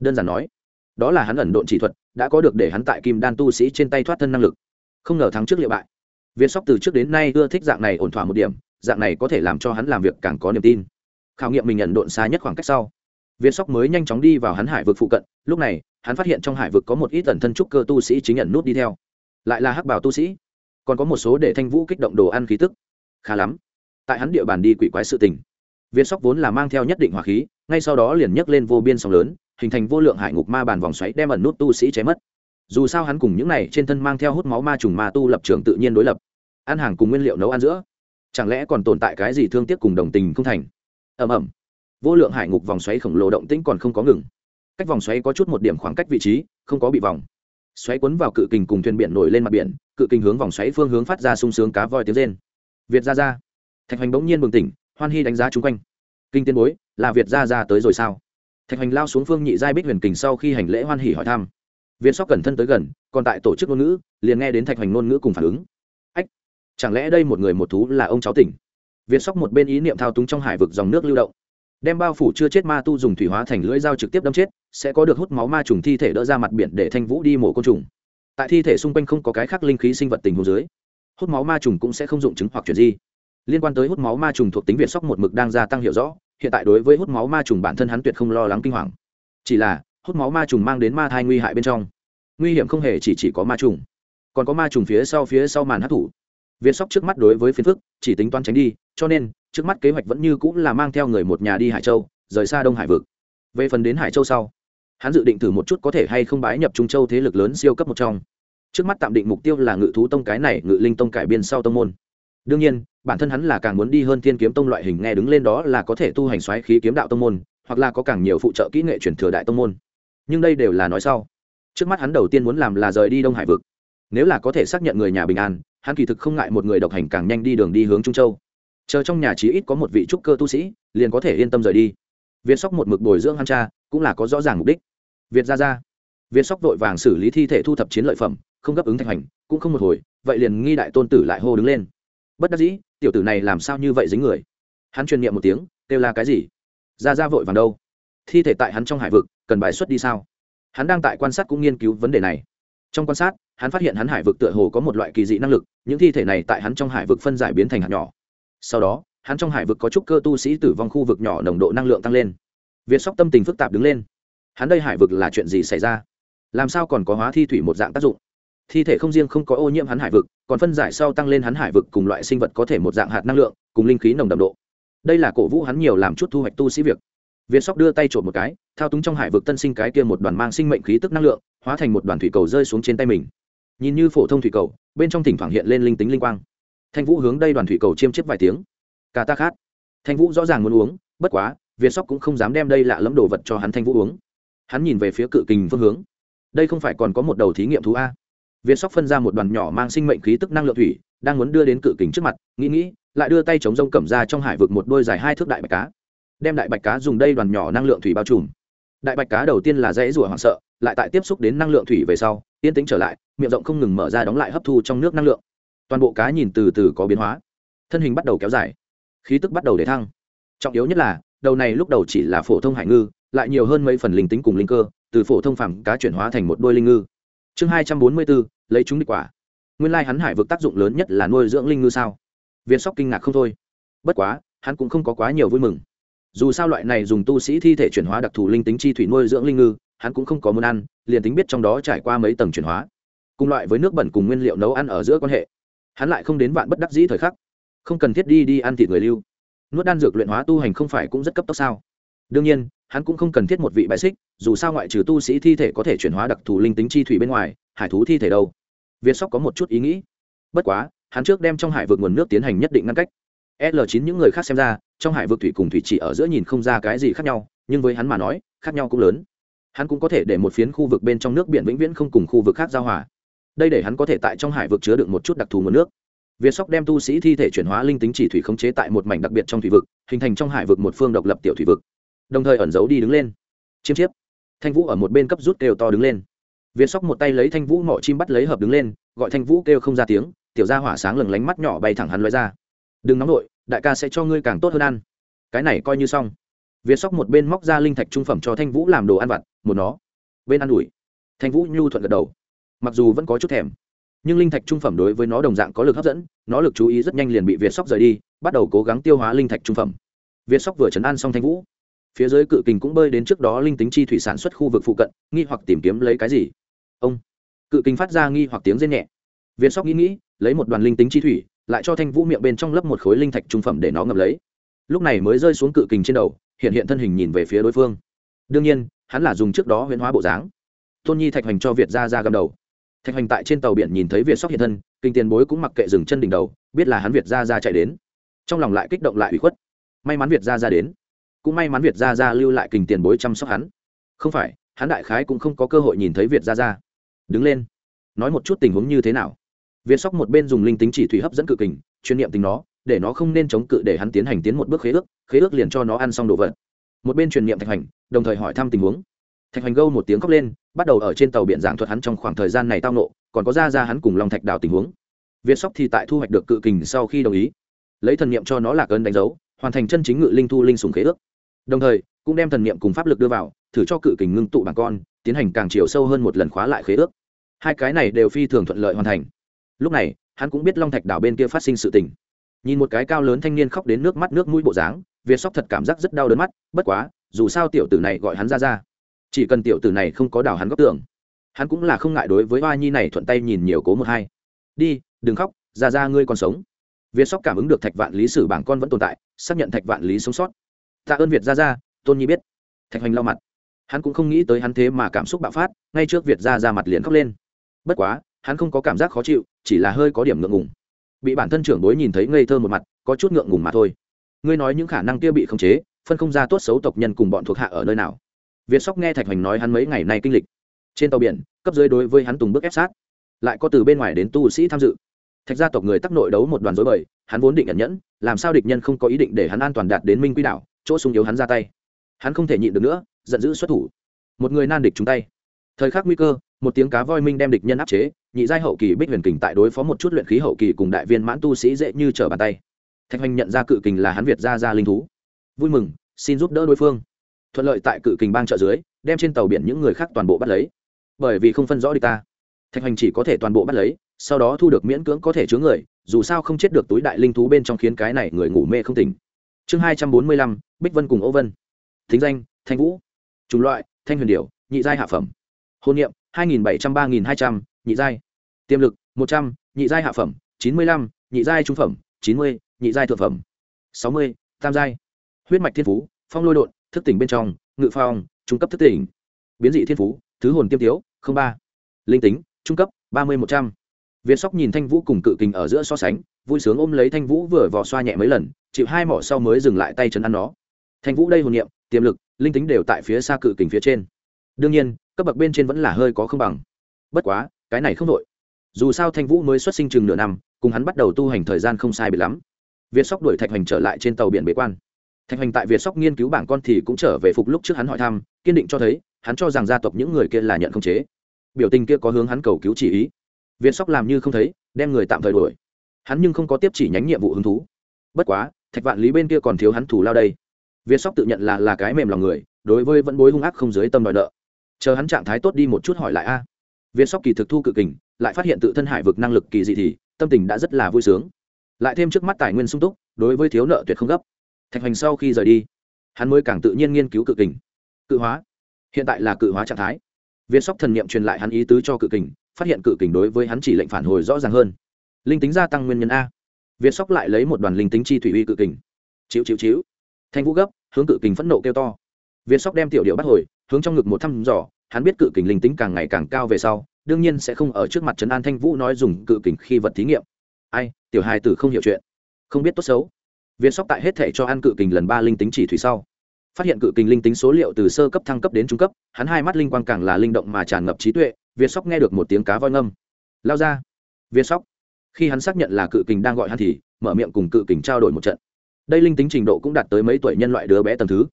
Đơn giản nói đó là hắn ẩn độn chỉ thuật, đã có được để hắn tại kim đan tu sĩ trên tay thoát thân năng lực. Không ngờ thắng trước liệu bại. Việt sóc từ trước đến nay ưa thích dạng này ổn thỏa một điểm, dạng này có thể làm cho hắn làm việc càng có niềm tin. Khảo nghiệm mình ẩn độn xa nhất khoảng cách sau việt sóc mới nhanh chóng đi vào hắn hải vực phụ cận, lúc này, hắn phát hiện trong hải vực có một ít ẩn thân trúc cơ tu sĩ chính nhận nút đi theo. Lại là hắc bảo tu sĩ, còn có một số để thanh vũ kích động đồ ăn khí tức. Khá lắm. Tại hắn địa bàn đi quỷ quái sự tình việt sóc vốn là mang theo nhất định hỏa khí, ngay sau đó liền nhấc lên vô biên sóng lớn hình thành vô lượng hải ngục ma bàn vòng xoáy đem ẩn nút tu sĩ cháy mất. Dù sao hắn cùng những này trên thân mang theo hút máu ma trùng ma tu lập trường tự nhiên đối lập. Ăn hàng cùng nguyên liệu nấu ăn giữa, chẳng lẽ còn tồn tại cái gì thương tiếc cùng đồng tình không thành? Ầm ầm. Vô lượng hải ngục vòng xoáy khổng lồ động tĩnh còn không có ngừng. Cách vòng xoáy có chút một điểm khoảng cách vị trí, không có bị vòng. Xoáy cuốn vào cự kình cùng thuyền biển nổi lên mặt biển, cự kình hướng vòng xoáy phương hướng phát ra sung sướng cá voi tiếng rên. Việt ra ra thạch hoành bỗng nhiên bừng tỉnh, hoan hy đánh giá chung quanh. Kinh tiên bối, là việt ra ra tới rồi sao? Thạch hoành lao xuống phương nhị giai bích huyền kình sau khi hành lễ hoan hỉ hỏi thăm. Việt sóc cẩn thân tới gần, còn tại tổ chức ngôn ngữ, liền nghe đến thạch hoành ngôn ngữ cùng phản ứng. Ách, chẳng lẽ đây một người một thú là ông cháu tỉnh? Viên sóc một bên ý niệm thao túng trong hải vực dòng nước lưu động. Đem bao phủ chưa chết ma tu dùng thủy hóa thành lưỡi dao trực tiếp đâm chết, sẽ có được hút máu ma trùng thi thể đỡ ra mặt biển để thanh vũ đi mổ côn trùng. Tại thi thể xung quanh không có cái khác linh khí sinh vật tình hồ dưới, hút máu ma trùng cũng sẽ không dụng chứng hoặc chuyển di. Liên quan tới hút máu ma trùng thuộc tính việt sóc một mực đang gia tăng hiểu rõ hiện tại đối với hút máu ma trùng bản thân hắn tuyệt không lo lắng kinh hoàng. Chỉ là, hút máu ma trùng mang đến ma thai nguy hại bên trong. Nguy hiểm không hề chỉ chỉ có ma trùng. Còn có ma trùng phía sau phía sau màn hấp thủ Viên sóc trước mắt đối với phiến phức, chỉ tính toán tránh đi, cho nên, trước mắt kế hoạch vẫn như cũng là mang theo người một nhà đi hải châu, rời xa đông hải vực. Về phần đến hải châu sau, hắn dự định thử một chút có thể hay không bái nhập trung châu thế lực lớn siêu cấp một trong. Trước mắt tạm định mục tiêu là ngự thú tông cái này, ngự linh tông cải biên sau tông môn đương nhiên, bản thân hắn là càng muốn đi hơn thiên kiếm tông loại hình, nghe đứng lên đó là có thể tu hành xoáy khí kiếm đạo tông môn, hoặc là có càng nhiều phụ trợ kỹ nghệ chuyển thừa đại tông môn. Nhưng đây đều là nói sau. Trước mắt hắn đầu tiên muốn làm là rời đi đông hải vực. Nếu là có thể xác nhận người nhà bình an, hắn kỳ thực không ngại một người độc hành càng nhanh đi đường đi hướng trung châu. Chờ trong nhà chí ít có một vị trúc cơ tu sĩ, liền có thể yên tâm rời đi. Việt sóc một mực bồi dưỡng hắn cha, cũng là có rõ ràng mục đích. Việt ra ra việt sóc vội vàng xử lý thi thể thu thập chiến lợi phẩm, không gấp ứng thành hành cũng không một hồi, vậy liền nghi đại tôn tử lại hô đứng lên bất đắc dĩ, tiểu tử này làm sao như vậy dính người? Hắn truyền niệm một tiếng, kêu là cái gì? Ra ra vội vàng đâu? Thi thể tại hắn trong hải vực, cần bài xuất đi sao? Hắn đang tại quan sát cũng nghiên cứu vấn đề này. Trong quan sát, hắn phát hiện hắn hải vực tựa hồ có một loại kỳ dị năng lực, những thi thể này tại hắn trong hải vực phân giải biến thành hạt nhỏ. Sau đó, hắn trong hải vực có chút cơ tu sĩ tử vong khu vực nhỏ nồng độ năng lượng tăng lên. Việt sóc tâm tình phức tạp đứng lên. Hắn đây hải vực là chuyện gì xảy ra? Làm sao còn có hóa thi thủy một dạng tác dụng? Thi thể không riêng không có ô nhiễm hắn hải vực, còn phân giải sau tăng lên hắn hải vực cùng loại sinh vật có thể một dạng hạt năng lượng, cùng linh khí nồng đậm độ. Đây là cổ vũ hắn nhiều làm chút thu hoạch tu sĩ việc. Việt sóc đưa tay trộm một cái, thao túng trong hải vực tân sinh cái kia một đoàn mang sinh mệnh khí tức năng lượng, hóa thành một đoàn thủy cầu rơi xuống trên tay mình. Nhìn như phổ thông thủy cầu, bên trong thỉnh thoảng hiện lên linh tính linh quang. Thanh vũ hướng đây đoàn thủy cầu chiêm chiếp vài tiếng. Cả ta khát. Thanh vũ rõ ràng muốn uống, bất quá việt sóc cũng không dám đem đây lạ lẫm đồ vật cho hắn thanh vũ uống. Hắn nhìn về phía cự kình phương hướng. Đây không phải còn có một đầu thí nghiệm thú a việt sóc phân ra một đoàn nhỏ mang sinh mệnh khí tức năng lượng thủy, đang muốn đưa đến cự kình trước mặt, nghĩ nghĩ, lại đưa tay chống rông cầm ra trong hải vực một đôi dài hai thước đại bạch cá. Đem đại bạch cá dùng đây đoàn nhỏ năng lượng thủy bao trùm. Đại bạch cá đầu tiên là dãy rủa hoảng sợ, lại tại tiếp xúc đến năng lượng thủy về sau, yên tĩnh trở lại, miệng rộng không ngừng mở ra đóng lại hấp thu trong nước năng lượng. Toàn bộ cá nhìn từ từ có biến hóa. Thân hình bắt đầu kéo dài. Khí tức bắt đầu để thăng. Trọng yếu nhất là, đầu này lúc đầu chỉ là phổ thông hải ngư, lại nhiều hơn mấy phần linh tính cùng linh cơ, từ phổ thông phẳng cá chuyển hóa thành một đôi linh ngư chương hai trăm bốn mươi bốn, lấy chúng đi quả. Nguyên lai hắn hải vực tác dụng lớn nhất là nuôi dưỡng linh ngư sao. Việt sóc kinh ngạc không thôi. Bất quá, hắn cũng không có quá nhiều vui mừng. Dù sao loại này dùng tu sĩ thi thể chuyển hóa đặc thù linh tính chi thủy nuôi dưỡng linh ngư, hắn cũng không có muốn ăn, liền tính biết trong đó trải qua mấy tầng chuyển hóa. Cùng loại với nước bẩn cùng nguyên liệu nấu ăn ở giữa quan hệ, hắn lại không đến vạn bất đắc dĩ thời khắc. Không cần thiết đi đi ăn thịt người lưu. Nuốt đan dược luyện hóa tu hành không phải cũng rất cấp tốc sao? Đương nhiên hắn cũng không cần thiết một vị bại xích, dù sao ngoại trừ tu sĩ thi thể có thể chuyển hóa đặc thù linh tính chi thủy bên ngoài, hải thú thi thể đâu? Việt sóc có một chút ý nghĩ. Bất quá, hắn trước đem trong hải vực nguồn nước tiến hành nhất định ngăn cách. L chín những người khác xem ra, trong hải vực thủy cùng thủy chỉ ở giữa nhìn không ra cái gì khác nhau, nhưng với hắn mà nói, khác nhau cũng lớn. Hắn cũng có thể để một phiến khu vực bên trong nước biển vĩnh viễn không cùng khu vực khác giao hòa. Đây để hắn có thể tại trong hải vực chứa được một chút đặc thù nguồn nước. Việt sóc đem tu sĩ thi thể chuyển hóa linh tính chỉ thủy khống chế tại một mảnh đặc biệt trong thủy vực, hình thành trong hải vực một phương độc lập tiểu thủy vực đồng thời ẩn giấu đi đứng lên. Chiêm chiếp. Thanh vũ ở một bên cấp rút kêu to đứng lên. Việt sóc một tay lấy thanh vũ mỏ chim bắt lấy hợp đứng lên, gọi thanh vũ kêu không ra tiếng, tiểu ra hỏa sáng lừng lánh mắt nhỏ bay thẳng hắn loại ra. Đừng nóng nổi đại ca sẽ cho ngươi càng tốt hơn ăn. Cái này coi như xong. Việt sóc một bên móc ra linh thạch trung phẩm cho thanh vũ làm đồ ăn vặt, một nó. Bên ăn ủi. Thanh vũ nhu thuận gật đầu. Mặc dù vẫn có chút thèm, nhưng linh thạch trung phẩm đối với nó đồng dạng có lực hấp dẫn, nó lực chú ý rất nhanh liền bị việt sóc rời đi, bắt đầu cố gắng tiêu hóa linh thạch trung phẩm. Việt sóc vừa chấn an xong thanh vũ phía dưới cự kình cũng bơi đến trước đó linh tính chi thủy sản xuất khu vực phụ cận, nghi hoặc tìm kiếm lấy cái gì? Ông. Cự kình phát ra nghi hoặc tiếng rên nhẹ. Việt sóc nghĩ nghĩ, lấy một đoàn linh tính chi thủy, lại cho thanh vũ miệng bên trong lấp một khối linh thạch trung phẩm để nó ngập lấy. Lúc này mới rơi xuống cự kình trên đầu, hiện hiện thân hình nhìn về phía đối phương. Đương nhiên, hắn là dùng trước đó huyễn hóa bộ dáng. Tôn nhi thạch hoành cho việt ra ra gầm đầu. Thạch hoành tại trên tàu biển nhìn thấy việt sóc hiện thân, kinh tiền bối cũng mặc kệ dừng chân đỉnh đầu, biết là hắn việt ra ra chạy đến. Trong lòng lại kích động lại ủy khuất. May mắn việt ra ra đến cũng may mắn việt gia gia lưu lại kình tiền bối chăm sóc hắn. Không phải, hắn đại khái cũng không có cơ hội nhìn thấy việt gia gia. Đứng lên, nói một chút tình huống như thế nào. Việt sóc một bên dùng linh tính chỉ thủy hấp dẫn cự kình, chuyên niệm tình nó, để nó không nên chống cự để hắn tiến hành tiến một bước khế ước khế ước liền cho nó ăn xong đồ vật. Một bên truyền niệm thạch hành, đồng thời hỏi thăm tình huống. Thạch hành gâu một tiếng khóc lên, bắt đầu ở trên tàu biển giảng thuật hắn trong khoảng thời gian này tao nộ còn có ra ra hắn cùng lòng thạch đào tình huống. Việt sóc thì tại thu hoạch được cự kình sau khi đồng ý, lấy thần niệm cho nó là cơn đánh dấu, hoàn thành chân chính ngự linh thu linh sùng khế ước đồng thời, cũng đem thần niệm cùng pháp lực đưa vào, thử cho cự kình ngưng tụ bằng con, tiến hành càng chiều sâu hơn một lần khóa lại khế ước. Hai cái này đều phi thường thuận lợi hoàn thành. Lúc này, hắn cũng biết long thạch đảo bên kia phát sinh sự tình. Nhìn một cái cao lớn thanh niên khóc đến nước mắt nước mũi bộ dáng, việt sóc thật cảm giác rất đau đớn mắt, bất quá, dù sao tiểu tử này gọi hắn ra ra. Chỉ cần tiểu tử này không có đảo hắn góc tưởng hắn cũng là không ngại đối với hoa nhi này thuận tay nhìn nhiều cố một hai. Đi, đừng khóc, ra ra ngươi còn sống. Việt sóc cảm ứng được thạch vạn lý sử bảng con vẫn tồn tại, xác nhận thạch vạn lý sống sót tạ ơn việt ra ra tôn nhi biết. Thạch hoành lau mặt. Hắn cũng không nghĩ tới hắn thế mà cảm xúc bạo phát, ngay trước việt ra ra mặt liền khóc lên. Bất quá, hắn không có cảm giác khó chịu, chỉ là hơi có điểm ngượng ngùng. Bị bản thân trưởng bối nhìn thấy ngây thơ một mặt, có chút ngượng ngùng mà thôi. Ngươi nói những khả năng kia bị khống chế, phân không ra tốt xấu tộc nhân cùng bọn thuộc hạ ở nơi nào. Việt sóc nghe thạch hoành nói hắn mấy ngày nay kinh lịch. Trên tàu biển, cấp dưới đối với hắn tùng bước ép sát. Lại có từ bên ngoài đến tu sĩ tham dự. Thạch gia tộc người tắc nội đấu một đoàn dối bời, hắn vốn định ẩn nhẫn, làm sao địch nhân không có ý định để hắn an toàn đạt đến minh quy đảo chỗ sung yếu hắn ra tay. Hắn không thể nhịn được nữa, giận dữ xuất thủ. Một người nan địch chúng tay. Thời khắc nguy cơ, một tiếng cá voi minh đem địch nhân áp chế, nhị giai hậu kỳ bích huyền kình tại đối phó một chút luyện khí hậu kỳ cùng đại viên mãn tu sĩ dễ như trở bàn tay. Thạch hoành nhận ra cự kình là hắn việt ra ra linh thú. Vui mừng, xin giúp đỡ đối phương. Thuận lợi tại cự kình bang trợ dưới, đem trên tàu biển những người khác toàn bộ bắt lấy. Bởi vì không phân rõ địch ta. Thạch hoành chỉ có thể toàn bộ bắt lấy, sau đó thu được miễn cưỡng có thể chứa người, dù sao không chết được túi đại linh thú bên trong khiến cái này người ngủ mê không tỉnh chương hai trăm bốn mươi lăm, bích vân cùng ô vân. Thính danh, thanh vũ. Chủng loại, thanh huyền điệu nhị giai hạ phẩm. Hôn niệm, hai nghìn bảy trăm, ba nghìn hai trăm, nhị giai. Tiềm lực, một trăm, nhị giai hạ phẩm, chín mươi lăm, nhị giai trung phẩm, chín mươi, nhị giai thượng phẩm. Sáu mươi, tam giai. Huyết mạch thiên phú, phong lôi đột thức tỉnh bên trong, ngự phong, trung cấp thức tỉnh. Biến dị thiên phú, thứ hồn tiêm tiếu ba. Linh tính, trung cấp, ba mươi một trăm. Việt sóc nhìn thanh vũ cùng cự kình ở giữa so sánh, vui sướng ôm lấy thanh vũ vừa vò xoa nhẹ mấy lần chịu hai mỏ sau mới dừng lại tay chân ăn nó. Thanh vũ đây hồn niệm, tiềm lực, linh tính đều tại phía xa cự kình phía trên. Đương nhiên, cấp bậc bên trên vẫn là hơi có không bằng. Bất quá, cái này không đội dù sao thanh vũ mới xuất sinh chừng nửa năm, cùng hắn bắt đầu tu hành thời gian không sai biệt lắm. Việt sóc đuổi thạch hoành trở lại trên tàu biển bế quan. Thạch hoành tại việt sóc nghiên cứu bảng con thì cũng trở về phục lúc trước hắn hỏi thăm, kiên định cho thấy, hắn cho rằng gia tộc những người kia là nhận không chế. Biểu tình kia có hướng hắn cầu cứu chỉ ý. Việt sóc làm như không thấy, đem người tạm thời đuổi. Hắn nhưng không có tiếp chỉ nhánh nhiệm vụ hứng thú. Bất quá thạch vạn lý bên kia còn thiếu hắn thủ lao đây. Việt sóc tự nhận là là cái mềm lòng người, đối với vẫn bối hung ác không dưới tâm đòi nợ. Chờ hắn trạng thái tốt đi một chút hỏi lại a. À. Việt sóc kỳ thực thu cự kình, lại phát hiện tự thân hải vực năng lực kỳ dị thì, tâm tình đã rất là vui sướng. Lại thêm trước mắt tài nguyên sung túc, đối với thiếu nợ tuyệt không gấp. Thạch hoành sau khi rời đi, hắn mới càng tự nhiên nghiên cứu cự kình. Cự hóa. Hiện tại là cự hóa trạng thái. Việt sóc thần n i ệ m truyền lại hắn ý tứ cho cự kình, phát hiện cự kình đối với hắn chỉ lệnh phản hồi rõ ràng hơn. Linh tính gia tăng nguyên nhân a việt sóc lại lấy một đoàn linh tính chi thủy uy cự kình. Chíu chíu chíu. thanh vũ gấp, hướng cự kình phẫn nộ kêu to. Việt sóc đem tiểu điệu bắt hồi, hướng trong ngực một thăm dò, hắn biết cự kình linh tính càng ngày càng cao về sau, đương nhiên sẽ không ở trước mặt trấn an thanh vũ nói dùng cự kình khi vật thí nghiệm. Ai, tiểu hài tử không hiểu chuyện. Không biết tốt xấu. Việt sóc tại hết thể cho ăn cự kình lần ba linh tính chỉ thủy sau. Phát hiện cự kình linh tính số liệu từ sơ cấp thăng cấp đến trung cấp, hắn hai mắt linh quang càng là linh động mà tràn ngập trí tuệ việt sóc nghe được một tiếng cá voi ngâm. Lao ra. Việt sóc khi hắn xác nhận là cự kình đang gọi hắn thì mở miệng cùng cự kình trao đổi một trận. Đây linh tính trình độ cũng đạt tới mấy tuổi nhân loại đứa bé tầm thứ.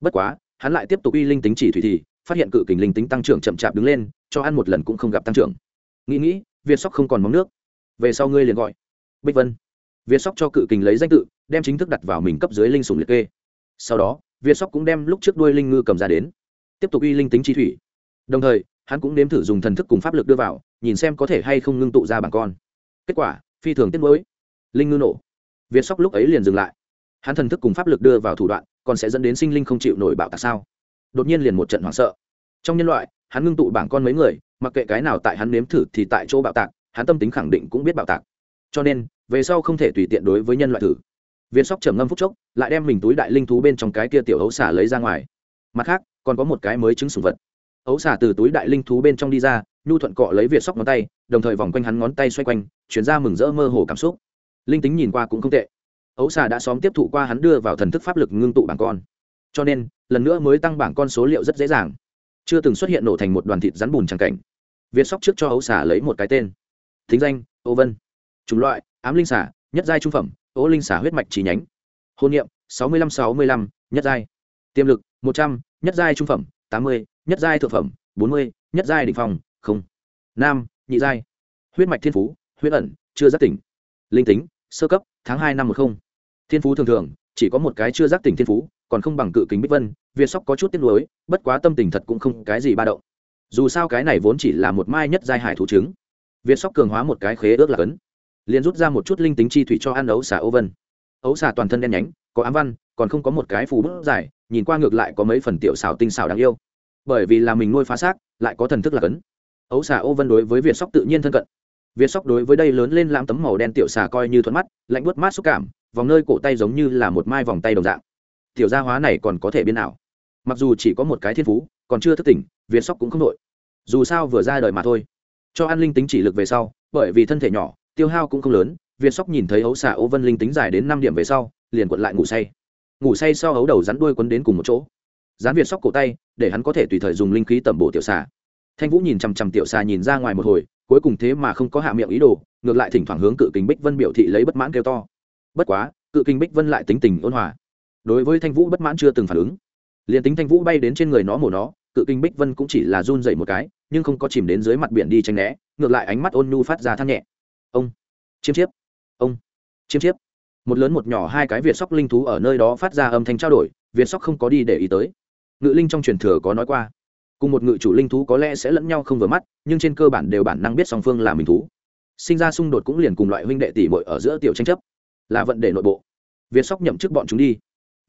Bất quá, hắn lại tiếp tục uy linh tính chỉ thủy thì, phát hiện cự kình linh tính tăng trưởng chậm chạp đứng lên, cho ăn một lần cũng không gặp tăng trưởng. Nghĩ nghĩ, việt sóc không còn móng nước. Về sau ngươi liền gọi. Bích vân. Việt sóc cho cự kình lấy danh tự, đem chính thức đặt vào mình cấp dưới linh sùng liệt kê. Sau đó, việt sóc cũng đem lúc trước đuôi linh ngư cầm ra đến, tiếp tục uy linh tính chi thủy. Đồng thời, hắn cũng nếm thử dùng thần thức cùng pháp lực đưa vào, nhìn xem có thể hay không ngưng tụ ra bằng con kết quả, phi thường tiết mới linh ngư nổ. Việt sóc lúc ấy liền dừng lại. Hắn thần thức cùng pháp lực đưa vào thủ đoạn, còn sẽ dẫn đến sinh linh không chịu nổi bạo tạc sao? Đột nhiên liền một trận hoảng sợ. Trong nhân loại, hắn ngưng tụ bảng con mấy người, mặc kệ cái nào tại hắn nếm thử thì tại chỗ bạo tạc, hắn tâm tính khẳng định cũng biết bạo tạc. Cho nên, về sau không thể tùy tiện đối với nhân loại thử. Viên sóc trầm ngâm phúc chốc, lại đem mình túi đại linh thú bên trong cái kia tiểu hấu xả lấy ra ngoài. Mặt khác, còn có một cái mới chứng sùng vật ấu xả từ túi đại linh thú bên trong đi ra, nhu thuận cọ lấy việt sóc ngón tay, đồng thời vòng quanh hắn ngón tay xoay quanh, chuyển ra mừng rỡ mơ hồ cảm xúc. Linh tính nhìn qua cũng không tệ. Ấu xà đã xóm tiếp thụ qua hắn đưa vào thần thức pháp lực ngưng tụ bảng con. Cho nên, lần nữa mới tăng bảng con số liệu rất dễ dàng. Chưa từng xuất hiện nổ thành một đoàn thịt rắn bùn tràng cảnh. Việt sóc trước cho ấu xà lấy một cái tên. Thính danh, ô vân. Chủng loại, ám linh xả, nhất giai trung phẩm, ô linh xả huyết mạch trí nhánh. Hôn niệm, sáu mươi lăm sáu mươi lăm, nhất giai. Tiềm lực, một trăm, nhất giai trung phẩm, tám mươi nhất giai thượng phẩm, bốn mươi, nhất giai đ ỉ n h phòng không. Nam, nhị giai. Huyết mạch thiên phú, huyết ẩn, chưa giác tỉnh. Linh tính, sơ cấp, tháng hai năm một không. Thiên phú thường thường, chỉ có một cái chưa giác tỉnh thiên phú, còn không bằng cự kính bích vân, việt sóc có chút tiếc nuối, bất quá tâm tình thật cũng không cái gì ba động. Dù sao cái này vốn chỉ là một mai nhất giai hải thủ trứng. Việt sóc cường hóa một cái khế ước là cấn. Liền rút ra một chút linh tính chi thủy cho ăn ấu xà ô vân. Ấu xà toàn thân đen nhánh, có ám văn, còn không có một cái phù bức dài, nhìn qua ngược lại có mấy phần tiểu xào tinh xào đáng yêu bởi vì là mình nuôi phá xác, lại có thần thức là cấn. Ấu xà ô vân đối với việt sóc tự nhiên thân cận. Việt sóc đối với đây lớn lên lãm tấm màu đen tiểu xà coi như thuận mắt, lạnh bớt mát xúc cảm, vòng nơi cổ tay giống như là một mai vòng tay đồng dạng. Tiểu gia hóa này còn có thể biến nào mặc dù chỉ có một cái thiên phú, còn chưa thức tỉnh, việt sóc cũng không đội dù sao vừa ra đời mà thôi. Cho an linh tính chỉ lực về sau, bởi vì thân thể nhỏ, tiêu hao cũng không lớn, việt sóc nhìn thấy ấu xà ô vân linh tính dài đến năm điểm về sau, liền quật lại ngủ say. Ngủ say sau ấu đầu rắn đuôi quấn đến cùng một chỗ gián việt sóc cổ tay, để hắn có thể tùy thời dùng linh khí tẩm bổ tiểu xà. Thanh vũ nhìn chằm chằm tiểu xà nhìn ra ngoài một hồi, cuối cùng thế mà không có hạ miệng ý đồ, ngược lại thỉnh thoảng hướng cự kính bích vân biểu thị lấy bất mãn kêu to. Bất quá, cự kinh bích vân lại tính tình ôn hòa. Đối với thanh vũ bất mãn chưa từng phản ứng. Liền tính thanh vũ bay đến trên người nó mổ nó, cự kinh bích vân cũng chỉ là run dậy một cái, nhưng không có chìm đến dưới mặt biển đi tranh né, ngược lại ánh mắt ôn nhu phát ra than nhẹ. Ông, chiêm chiếp, ông, chiêm chiếp. Một lớn một nhỏ hai cái việt sóc linh thú ở nơi đó phát ra âm thanh trao đổi, việt sóc không có đi để ý tới ngự linh trong truyền thừa có nói qua. Cùng một ngự chủ linh thú có lẽ sẽ lẫn nhau không vừa mắt, nhưng trên cơ bản đều bản năng biết song phương là mình thú. Sinh ra xung đột cũng liền cùng loại huynh đệ tỷ bội ở giữa tiểu tranh chấp, là vận đề nội bộ. Việt sóc nhậm chức bọn chúng đi.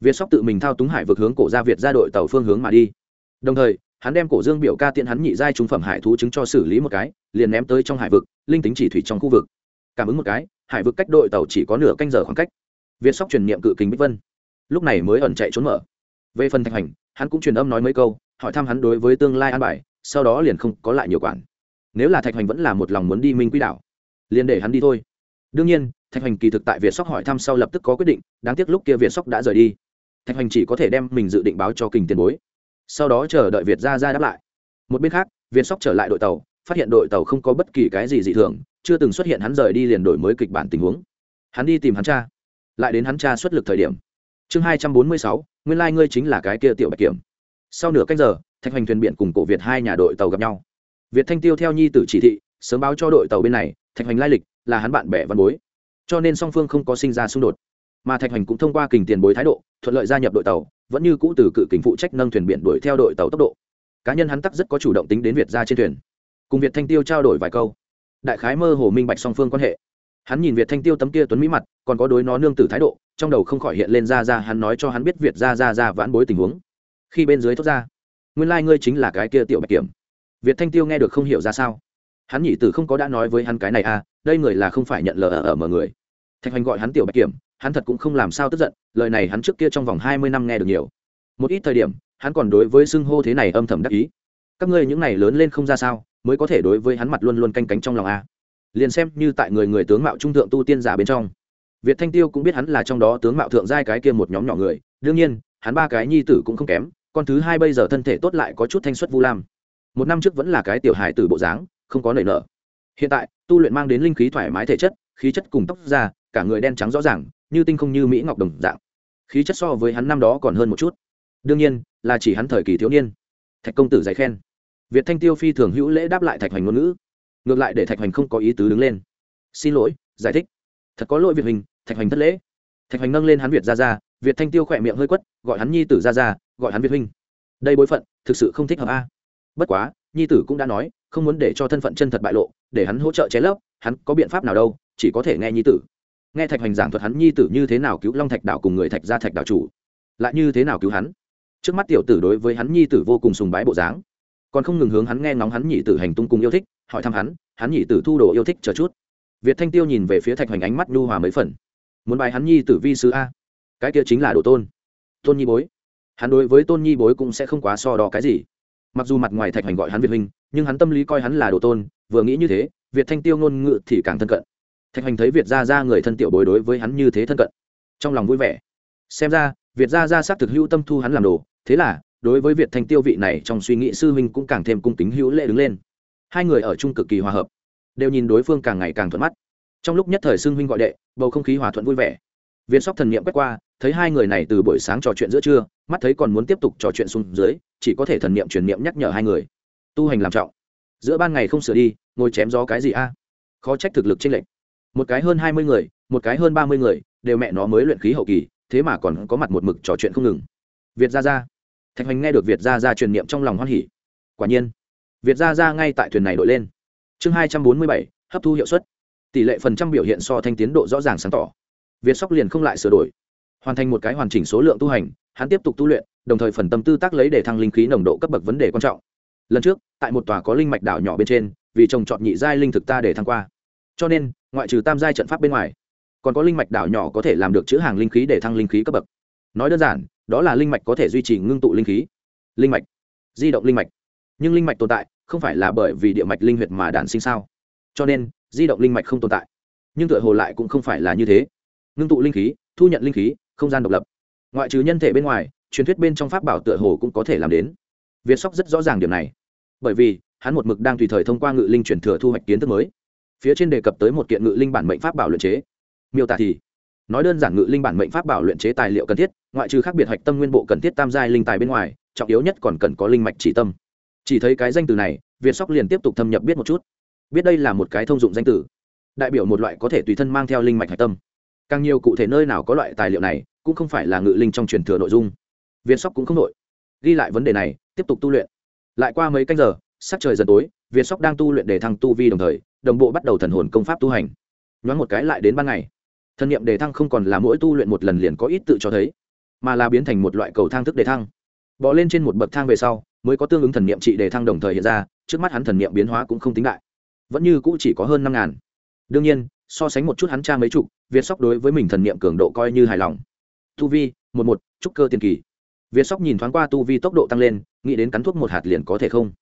Việt sóc tự mình thao túng hải vực hướng cổ ra việt ra đội tàu phương hướng mà đi. Đồng thời, hắn đem cổ dương biểu ca tiện hắn nhị giai trung phẩm hải thú chứng cho xử lý một cái, liền ném tới trong hải vực, linh tính chỉ thủy trong khu vực. Cảm ứng một cái, hải vực cách đội tàu chỉ có nửa canh giờ khoảng cách. Việt sóc truyền niệm cự kính bích vân. Lúc này mới ẩn chạy trốn mở. Về phần thạch hành hắn cũng truyền âm nói mấy câu, hỏi thăm hắn đối với tương lai an bài, sau đó liền không có lại nhiều quản. Nếu là thạch Hoành vẫn là một lòng muốn đi minh quỹ đảo, liền để hắn đi thôi. Đương nhiên, thạch Hoành kỳ thực tại việt sóc hỏi thăm sau lập tức có quyết định, đáng tiếc lúc kia việt sóc đã rời đi. Thạch Hoành chỉ có thể đem mình dự định báo cho kình tiền bối. Sau đó chờ đợi việt ra ra đáp lại. Một bên khác, việt sóc trở lại đội tàu, phát hiện đội tàu không có bất kỳ cái gì dị thường, chưa từng xuất hiện hắn rời đi liền đổi mới kịch bản tình huống. Hắn đi tìm hắn cha. Lại đến hắn cha xuất lực thời điểm. Chương hai trăm bốn mươi sáu nguyên lai、like、ngươi chính là cái kia tiểu bạch kiểm. Sau nửa cách giờ, thạch hoành thuyền biển cùng cổ việt hai nhà đội tàu gặp nhau. Việt thanh tiêu theo nhi tử chỉ thị, sớm báo cho đội tàu bên này, thạch hoành lai lịch, là hắn bạn bè văn bối. Cho nên song phương không có sinh ra xung đột. Mà thạch hoành cũng thông qua kình tiền bối thái độ, thuận lợi gia nhập đội tàu, vẫn như cũ từ cự kình phụ trách nâng thuyền biển đuổi theo đội tàu tốc độ. Cá nhân hắn tắc rất có chủ động tính đến việt ra trên thuyền. Cùng việt thanh tiêu trao đổi vài câu. Đại khái mơ hồ minh bạch song phương quan hệ hắn nhìn việt thanh tiêu tấm kia tuấn mỹ mặt, còn có đối nó nương tử thái độ, trong đầu không khỏi hiện lên ra ra hắn nói cho hắn biết việt ra ra ra vãn bối tình huống. Khi bên dưới thốt ra, nguyên lai、like、ngươi chính là cái kia tiểu bạch kiểm. Việt thanh tiêu nghe được không hiểu ra sao. Hắn nhị tử không có đã nói với hắn cái này à đây người là không phải nhận lờ ở ở mở người. Thạch hoành gọi hắn tiểu bạch kiểm, hắn thật cũng không làm sao tức giận, lời này hắn trước kia trong vòng hai mươi năm nghe được nhiều. Một ít thời điểm, hắn còn đối với xưng hô thế này âm thầm đắc ý. Các ngươi những này lớn lên không ra sao, mới có thể đối với hắn mặt luôn luôn canh cánh trong lòng a liền xem như tại người người tướng mạo trung thượng tu tiên giả bên trong. Việt thanh tiêu cũng biết hắn là trong đó tướng mạo thượng giai cái kia một nhóm nhỏ người, đương nhiên, hắn ba cái nhi tử cũng không kém, con thứ hai bây giờ thân thể tốt lại có chút thanh xuất vu lam. Một năm trước vẫn là cái tiểu hài tử bộ dáng, không có nảy nở. Hiện tại, tu luyện mang đến linh khí thoải mái thể chất, khí chất cùng tóc da, cả người đen trắng rõ ràng, như tinh không như mỹ ngọc đồng dạng. Khí chất so với hắn năm đó còn hơn một chút. Đương nhiên, là chỉ hắn thời kỳ thiếu niên. Thạch công tử giải khen. Việt thanh tiêu phi thường hữu lễ đáp lại thạch hoành ngôn ngữ ngược lại để thạch hoành không có ý tứ đứng lên. Xin lỗi, giải thích. Thật có lỗi việt hình thạch hoành thất lễ. Thạch hoành nâng lên hắn việt ra ra việt thanh tiêu khỏe miệng hơi quất, gọi hắn nhi tử ra ra gọi hắn việt huynh đây bối phận, thực sự không thích hợp a. Bất quá, nhi tử cũng đã nói, không muốn để cho thân phận chân thật bại lộ, để hắn hỗ trợ chế lấp, hắn có biện pháp nào đâu, chỉ có thể nghe nhi tử. Nghe thạch hoành giảng thuật hắn nhi tử như thế nào cứu long thạch đạo cùng người thạch gia thạch đạo chủ, lại như thế nào cứu hắn. Trước mắt tiểu tử đối với hắn nhi tử vô cùng sùng bái bộ dáng còn không ngừng hướng hắn nghe ngóng hắn nhị tử hành tung cùng yêu thích, hỏi thăm hắn hắn nhị tử thu đồ yêu thích chờ chút. Việt thanh tiêu nhìn về phía thạch hoành ánh mắt nhu hòa mấy phần. Muốn bài hắn nhi tử vi sứ a. Cái kia chính là đồ tôn. Tôn nhi bối. Hắn đối với tôn nhi bối cũng sẽ không quá so đo cái gì. Mặc dù mặt ngoài thạch hoành gọi hắn việt huynh, nhưng hắn tâm lý coi hắn là đồ tôn, vừa nghĩ như thế, việt thanh tiêu ngôn ngự thì càng thân cận. Thạch hoành thấy việt gia ra người thân tiểu bối đối với hắn như thế thân cận, trong lòng vui vẻ. Xem ra, việt gia ra xác thực hữu tâm thu hắn làm đồ, thế là đối với việt thanh tiêu vị này trong suy nghĩ sư huynh cũng càng thêm cung kính hữu lễ đứng lên. Hai người ở chung cực kỳ hòa hợp, đều nhìn đối phương càng ngày càng thuận mắt. Trong lúc nhất thời Sư huynh gọi đệ, bầu không khí hòa thuận vui vẻ. Viên sóc thần niệm quét qua, thấy hai người này từ buổi sáng trò chuyện giữa trưa, mắt thấy còn muốn tiếp tục trò chuyện xuống dưới, chỉ có thể thần niệm truyền niệm nhắc nhở hai người. Tu hành làm trọng. Giữa ban ngày không sửa đi, ngồi chém gió cái gì a? Khó trách thực lực chênh lệch. Một cái hơn hai mươi người, một cái hơn ba mươi người, đều mẹ nó mới luyện khí hậu kỳ, thế mà còn có mặt một mực trò chuyện không ngừng. Việt gia gia thạch hoành nghe được việt Gia ra truyền niệm trong lòng hoan hỉ. Quả nhiên, việt Gia ra ngay tại thuyền này đội lên. Chương hai trăm bốn mươi bảy, hấp thu hiệu suất. Tỷ lệ phần trăm biểu hiện so thanh tiến độ rõ ràng sáng tỏ. Việt sóc liền không lại sửa đổi. Hoàn thành một cái hoàn chỉnh số lượng tu hành, hắn tiếp tục tu luyện, đồng thời phần tâm tư tác lấy để thăng linh khí nồng độ cấp bậc vấn đề quan trọng. Lần trước, tại một tòa có linh mạch đảo nhỏ bên trên, vì trồng trọt nhị giai linh thực ta để thăng qua. Cho nên, ngoại trừ tam giai trận pháp bên ngoài, còn có linh mạch đảo nhỏ có thể làm được chữ hàng linh khí để thăng linh khí cấp bậc. Nói đơn giản đó là linh mạch có thể duy trì ngưng tụ linh khí. Linh mạch, di động linh mạch. Nhưng linh mạch tồn tại không phải là bởi vì địa mạch linh huyệt mà đản sinh sao? Cho nên, di động linh mạch không tồn tại. Nhưng tựa hồ lại cũng không phải là như thế. Ngưng tụ linh khí, thu nhận linh khí, không gian độc lập. Ngoại trừ nhân thể bên ngoài, truyền thuyết bên trong pháp bảo tựa hồ cũng có thể làm đến. Việt sóc rất rõ ràng điểm này. Bởi vì, hắn một mực đang tùy thời thông qua ngự linh truyền thừa thu hoạch kiến thức mới. Phía trên đề cập tới một kiện ngự linh bản mệnh pháp bảo luyện chế. Miêu tả thì nói đơn giản ngự linh bản mệnh pháp bảo luyện chế tài liệu cần thiết, ngoại trừ khác biệt hạch tâm nguyên bộ cần thiết tam giai linh tài bên ngoài, trọng yếu nhất còn cần có linh mạch chỉ tâm. Chỉ thấy cái danh từ này, việt sóc liền tiếp tục thâm nhập biết một chút. Biết đây là một cái thông dụng danh từ. Đại biểu một loại có thể tùy thân mang theo linh mạch hạch tâm. Càng nhiều cụ thể nơi nào có loại tài liệu này, cũng không phải là ngự linh trong truyền thừa nội dung. Việt sóc cũng không nội ghi lại vấn đề này, tiếp tục tu luyện. Lại qua mấy canh giờ, sắc trời dần tối, việt sóc đang tu luyện để thăng tu vi đồng thời, đồng bộ bắt đầu thần hồn công pháp tu hành. Nhoáng một cái lại đến ban ngày thần nghiệm đề thăng không còn là mỗi tu luyện một lần liền có ít tự cho thấy, mà là biến thành một loại cầu thang thức đề thăng. Bỏ lên trên một bậc thang về sau, mới có tương ứng thần niệm trị đề thăng đồng thời hiện ra, trước mắt hắn thần niệm biến hóa cũng không tính đại. Vẫn như cũ chỉ có hơn năm ngàn. Đương nhiên, so sánh một chút hắn cha mấy chục, việt sóc đối với mình thần niệm cường độ coi như hài lòng. Tu vi, một một, trúc cơ tiền kỳ. Việt sóc nhìn thoáng qua tu vi tốc độ tăng lên, nghĩ đến cắn thuốc một hạt liền có thể không.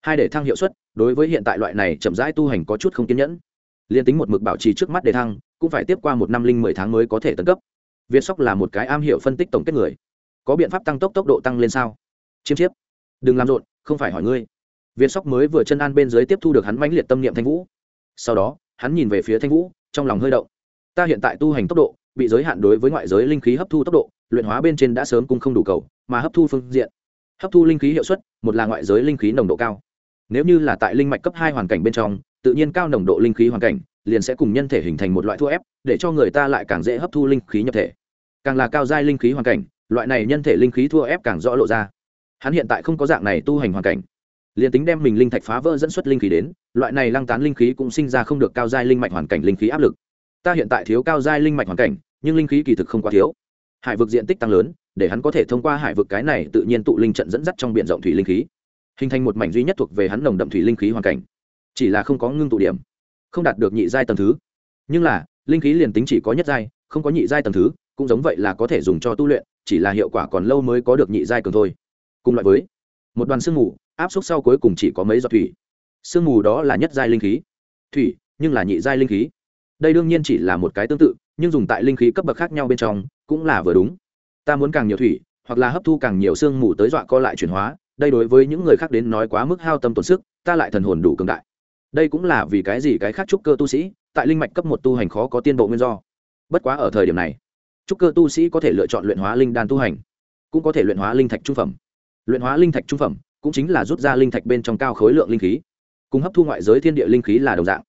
Hai để thăng hiệu suất, đối với hiện tại loại này chậm rãi tu hành có chút không kiên nhẫn. Liên tính một mực bảo trì trước mắt để thăng cũng phải tiếp qua một năm linh mười tháng mới có thể tấn cấp. Việt sóc là một cái am hiểu phân tích tổng kết người. Có biện pháp tăng tốc tốc độ tăng lên sao? Chiêm chiếp. Đừng làm rộn, không phải hỏi ngươi. Việt sóc mới vừa chân an bên dưới tiếp thu được hắn mãnh liệt tâm niệm thanh vũ. Sau đó, hắn nhìn về phía thanh vũ, trong lòng hơi động. Ta hiện tại tu hành tốc độ, bị giới hạn đối với ngoại giới linh khí hấp thu tốc độ, luyện hóa bên trên đã sớm cung không đủ cầu, mà hấp thu phương diện. Hấp thu linh khí hiệu suất, một là ngoại giới linh khí nồng độ cao. Nếu như là tại linh mạch cấp hai hoàn cảnh bên trong, tự nhiên cao nồng độ linh khí hoàn cảnh liền sẽ cùng nhân thể hình thành một loại thua ép, để cho người ta lại càng dễ hấp thu linh khí nhập thể. Càng là cao giai linh khí hoàn cảnh, loại này nhân thể linh khí thua ép càng rõ lộ ra. Hắn hiện tại không có dạng này tu hành hoàn cảnh. Liền tính đem mình linh thạch phá vỡ dẫn xuất linh khí đến, loại này lăng tán linh khí cũng sinh ra không được cao giai linh mạch hoàn cảnh linh khí áp lực. Ta hiện tại thiếu cao giai linh mạch hoàn cảnh, nhưng linh khí kỳ thực không quá thiếu. Hải vực diện tích tăng lớn, để hắn có thể thông qua hải vực cái này tự nhiên tụ linh trận dẫn dắt trong b i ể n rộng thủy linh khí. Hình thành một mảnh duy nhất thuộc về hắn nồng đậm thủy linh khí hoàn cảnh. Chỉ là không có ngưng tụ điểm không đạt được nhị giai tầng thứ. Nhưng là, linh khí liền tính chỉ có nhất giai, không có nhị giai tầng thứ, cũng giống vậy là có thể dùng cho tu luyện, chỉ là hiệu quả còn lâu mới có được nhị giai cường thôi. Cùng loại với, một đoàn sương mù, áp suất sau cuối cùng chỉ có mấy giọt thủy. Sương mù đó là nhất giai linh khí. Thủy, nhưng là nhị giai linh khí. Đây đương nhiên chỉ là một cái tương tự, nhưng dùng tại linh khí cấp bậc khác nhau bên trong, cũng là vừa đúng. Ta muốn càng nhiều thủy, hoặc là hấp thu càng nhiều sương mù tới dọa co lại chuyển hóa, đây đối với những người khác đến nói quá mức hao tâm tổn sức, ta lại thần hồn đủ cường đại đây cũng là vì cái gì cái khác trúc cơ tu sĩ, tại linh mạch cấp một tu hành khó có tiên bộ nguyên do. Bất quá ở thời điểm này, trúc cơ tu sĩ có thể lựa chọn luyện hóa linh đan tu hành, cũng có thể luyện hóa linh thạch trung phẩm. Luyện hóa linh thạch trung phẩm cũng chính là rút ra linh thạch bên trong cao khối lượng linh khí, cùng hấp thu ngoại giới thiên địa linh khí là đồng dạng.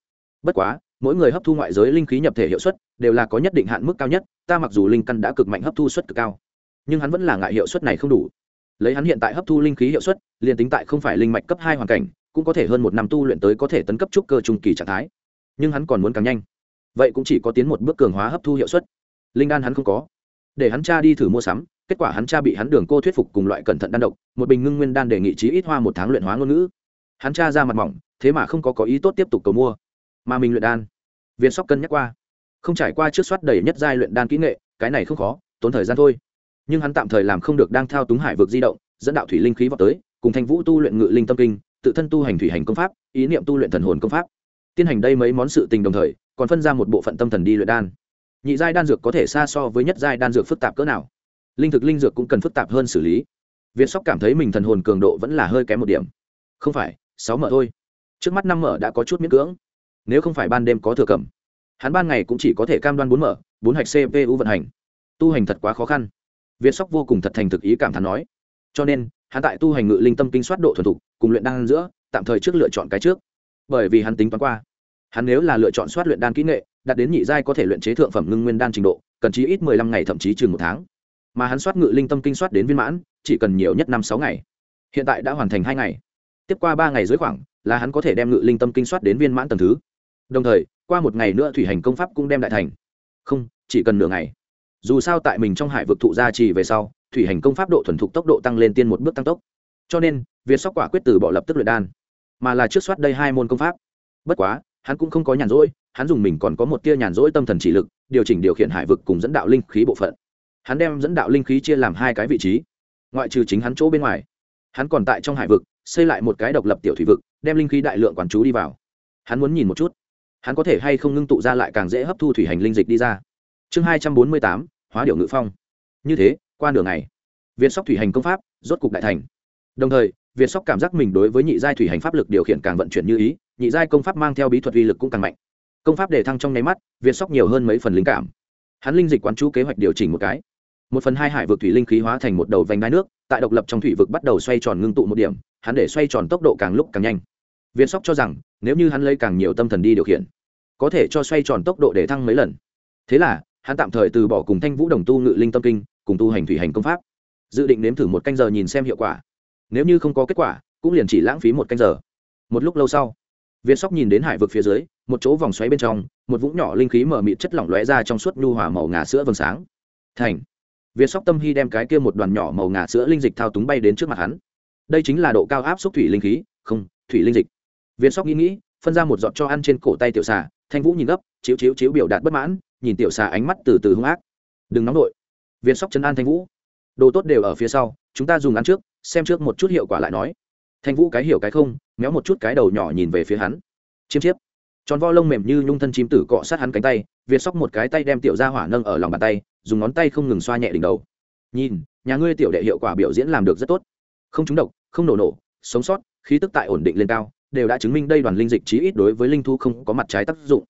Bất quá, mỗi người hấp thu ngoại giới linh khí nhập thể hiệu suất đều là có nhất định hạn mức cao nhất, ta mặc dù linh căn đã cực mạnh hấp thu suất cực cao, nhưng hắn vẫn là ngại hiệu suất này không đủ. Lấy hắn hiện tại hấp thu linh khí hiệu suất, liền tính tại không phải linh mạch cấp hai hoàn cảnh cũng có thể hơn một năm tu luyện tới có thể tấn cấp trúc cơ trung kỳ trạng thái. Nhưng hắn còn muốn càng nhanh. Vậy cũng chỉ có tiến một bước cường hóa hấp thu hiệu suất. Linh đan hắn không có. Để hắn cha đi thử mua sắm, kết quả hắn cha bị hắn đường cô thuyết phục cùng loại cẩn thận đan độc, một bình ngưng nguyên đan đề nghị trí ít hoa một tháng luyện hóa ngôn ngữ. Hắn cha ra mặt mỏng, thế mà không có có ý tốt tiếp tục cầu mua. Mà mình luyện đan, viên sóc cân nhắc qua. Không trải qua trước soát đầy nhất giai luyện đan kỹ nghệ, cái này không khó, tốn thời gian thôi. Nhưng hắn tạm thời làm không được đang thao túng hải vực di động, dẫn đạo thủy linh khí vào tới, cùng thanh vũ tu luyện ngự linh tâm kinh tự thân tu hành thủy hành công pháp, ý niệm tu luyện thần hồn công pháp. Tiến hành đây mấy món sự tình đồng thời, còn phân ra một bộ phận tâm thần đi luyện đan. Nhị giai đan dược có thể xa so với nhất giai đan dược phức tạp cỡ nào. Linh thực linh dược cũng cần phức tạp hơn xử lý. Việt sóc cảm thấy mình thần hồn cường độ vẫn là hơi kém một điểm. Không phải, sáu mở thôi. Trước mắt năm mở đã có chút miễn cưỡng. Nếu không phải ban đêm có thừa cầm hắn ban ngày cũng chỉ có thể cam đoan bốn mở, bốn hạch cpu vận hành. Tu hành thật quá khó khăn. Việt sóc vô cùng thật thành thực ý cảm thán nói. Cho nên, hắn tại tu hành ngự linh tâm kinh soát độ thuần thục cùng luyện đan giữa, tạm thời trước lựa chọn cái trước. Bởi vì hắn tính toán qua, hắn nếu là lựa chọn soát luyện đan kỹ nghệ, đạt đến nhị giai có thể luyện chế thượng phẩm ngưng nguyên đan trình độ, cần chí ít mười lăm ngày thậm chí chừng một tháng. Mà hắn soát ngự linh tâm kinh soát đến viên mãn, chỉ cần nhiều nhất năm sáu ngày. Hiện tại đã hoàn thành hai ngày. Tiếp qua ba ngày dưới khoảng, là hắn có thể đem ngự linh tâm kinh soát đến viên mãn tầng thứ. Đồng thời, qua một ngày nữa thủy hành công pháp cũng đem đại thành. Không, chỉ cần nửa ngày. Dù sao tại mình trong hải vực thụ gia trì về sau, thủy hành công pháp độ thuần thục tốc độ tăng lên tiên một bước tăng tốc. Cho nên việt sóc quả quyết từ bỏ lập tức luyện đan, mà là trước soát đây hai môn công pháp. Bất quá, hắn cũng không có nhàn rỗi, hắn dùng mình còn có một tia nhàn rỗi tâm thần chỉ lực, điều chỉnh điều khiển hải vực cùng dẫn đạo linh khí bộ phận. Hắn đem dẫn đạo linh khí chia làm hai cái vị trí, ngoại trừ chính hắn chỗ bên ngoài. Hắn còn tại trong hải vực, xây lại một cái độc lập tiểu thủy vực, đem linh khí đại lượng quản chú đi vào. Hắn muốn nhìn một chút, hắn có thể hay không ngưng tụ ra lại càng dễ hấp thu thủy hành linh dịch đi ra. Chương hai trăm bốn mươi tám, hóa điệu ngự phong. Như thế, qua nửa ngày việt sóc thủy hành công pháp rốt cục đại thành. Đồng thời việt sóc cảm giác mình đối với nhị giai thủy hành pháp lực điều khiển càng vận chuyển như ý, nhị giai công pháp mang theo bí thuật uy lực cũng càng mạnh. Công pháp để thăng trong nháy mắt, việt sóc nhiều hơn mấy phần linh cảm. Hắn linh dịch quán chú kế hoạch điều chỉnh một cái. Một phần hai hải vực thủy linh khí hóa thành một đầu vành đai nước, tại độc lập trong thủy vực bắt đầu xoay tròn ngưng tụ một điểm, hắn để xoay tròn tốc độ càng lúc càng nhanh. Việt sóc cho rằng, nếu như hắn lấy càng nhiều tâm thần đi điều khiển, có thể cho xoay tròn tốc độ để thăng mấy lần. Thế là, hắn tạm thời từ bỏ cùng thanh vũ đồng tu ngự linh tâm kinh, cùng tu hành thủy hành công pháp. Dự định nếm thử một canh giờ nhìn xem hiệu quả nếu như không có kết quả, cũng liền chỉ lãng phí một canh giờ. Một lúc lâu sau, viên sóc nhìn đến hải vực phía dưới, một chỗ vòng xoáy bên trong, một vũng nhỏ linh khí mở mịt chất lỏng lóe ra trong suốt nhu hòa màu ngà sữa vầng sáng. Thành! Viên sóc tâm hy đem cái kia một đoàn nhỏ màu ngà sữa linh dịch thao túng bay đến trước mặt hắn. Đây chính là độ cao áp xúc thủy linh khí, không, thủy linh dịch. Viên sóc nghĩ nghĩ, phân ra một giọt cho ăn trên cổ tay tiểu xà, thanh vũ nhìn gấp, chiếu chiếu chiếu biểu đạt bất mãn, nhìn tiểu xà ánh mắt từ từ hung ác. Đừng nóng nổi viên sóc chấn an thanh vũ đồ tốt đều ở phía sau, chúng ta dùng ăn trước, xem trước một chút hiệu quả lại nói. Thanh vũ cái hiểu cái không, méo một chút cái đầu nhỏ nhìn về phía hắn. Chiêm chiếp. Tròn vo lông mềm như nhung thân chim tử cọ sát hắn cánh tay, việt sóc một cái tay đem tiểu ra hỏa nâng ở lòng bàn tay, dùng ngón tay không ngừng xoa nhẹ đỉnh đầu. Nhìn, nhà ngươi tiểu đệ hiệu quả biểu diễn làm được rất tốt. Không trúng độc, không nổ nổ, sống sót, khí tức tại ổn định lên cao, đều đã chứng minh đây đoàn linh dịch chí ít đối với linh thu không có mặt trái tác dụng.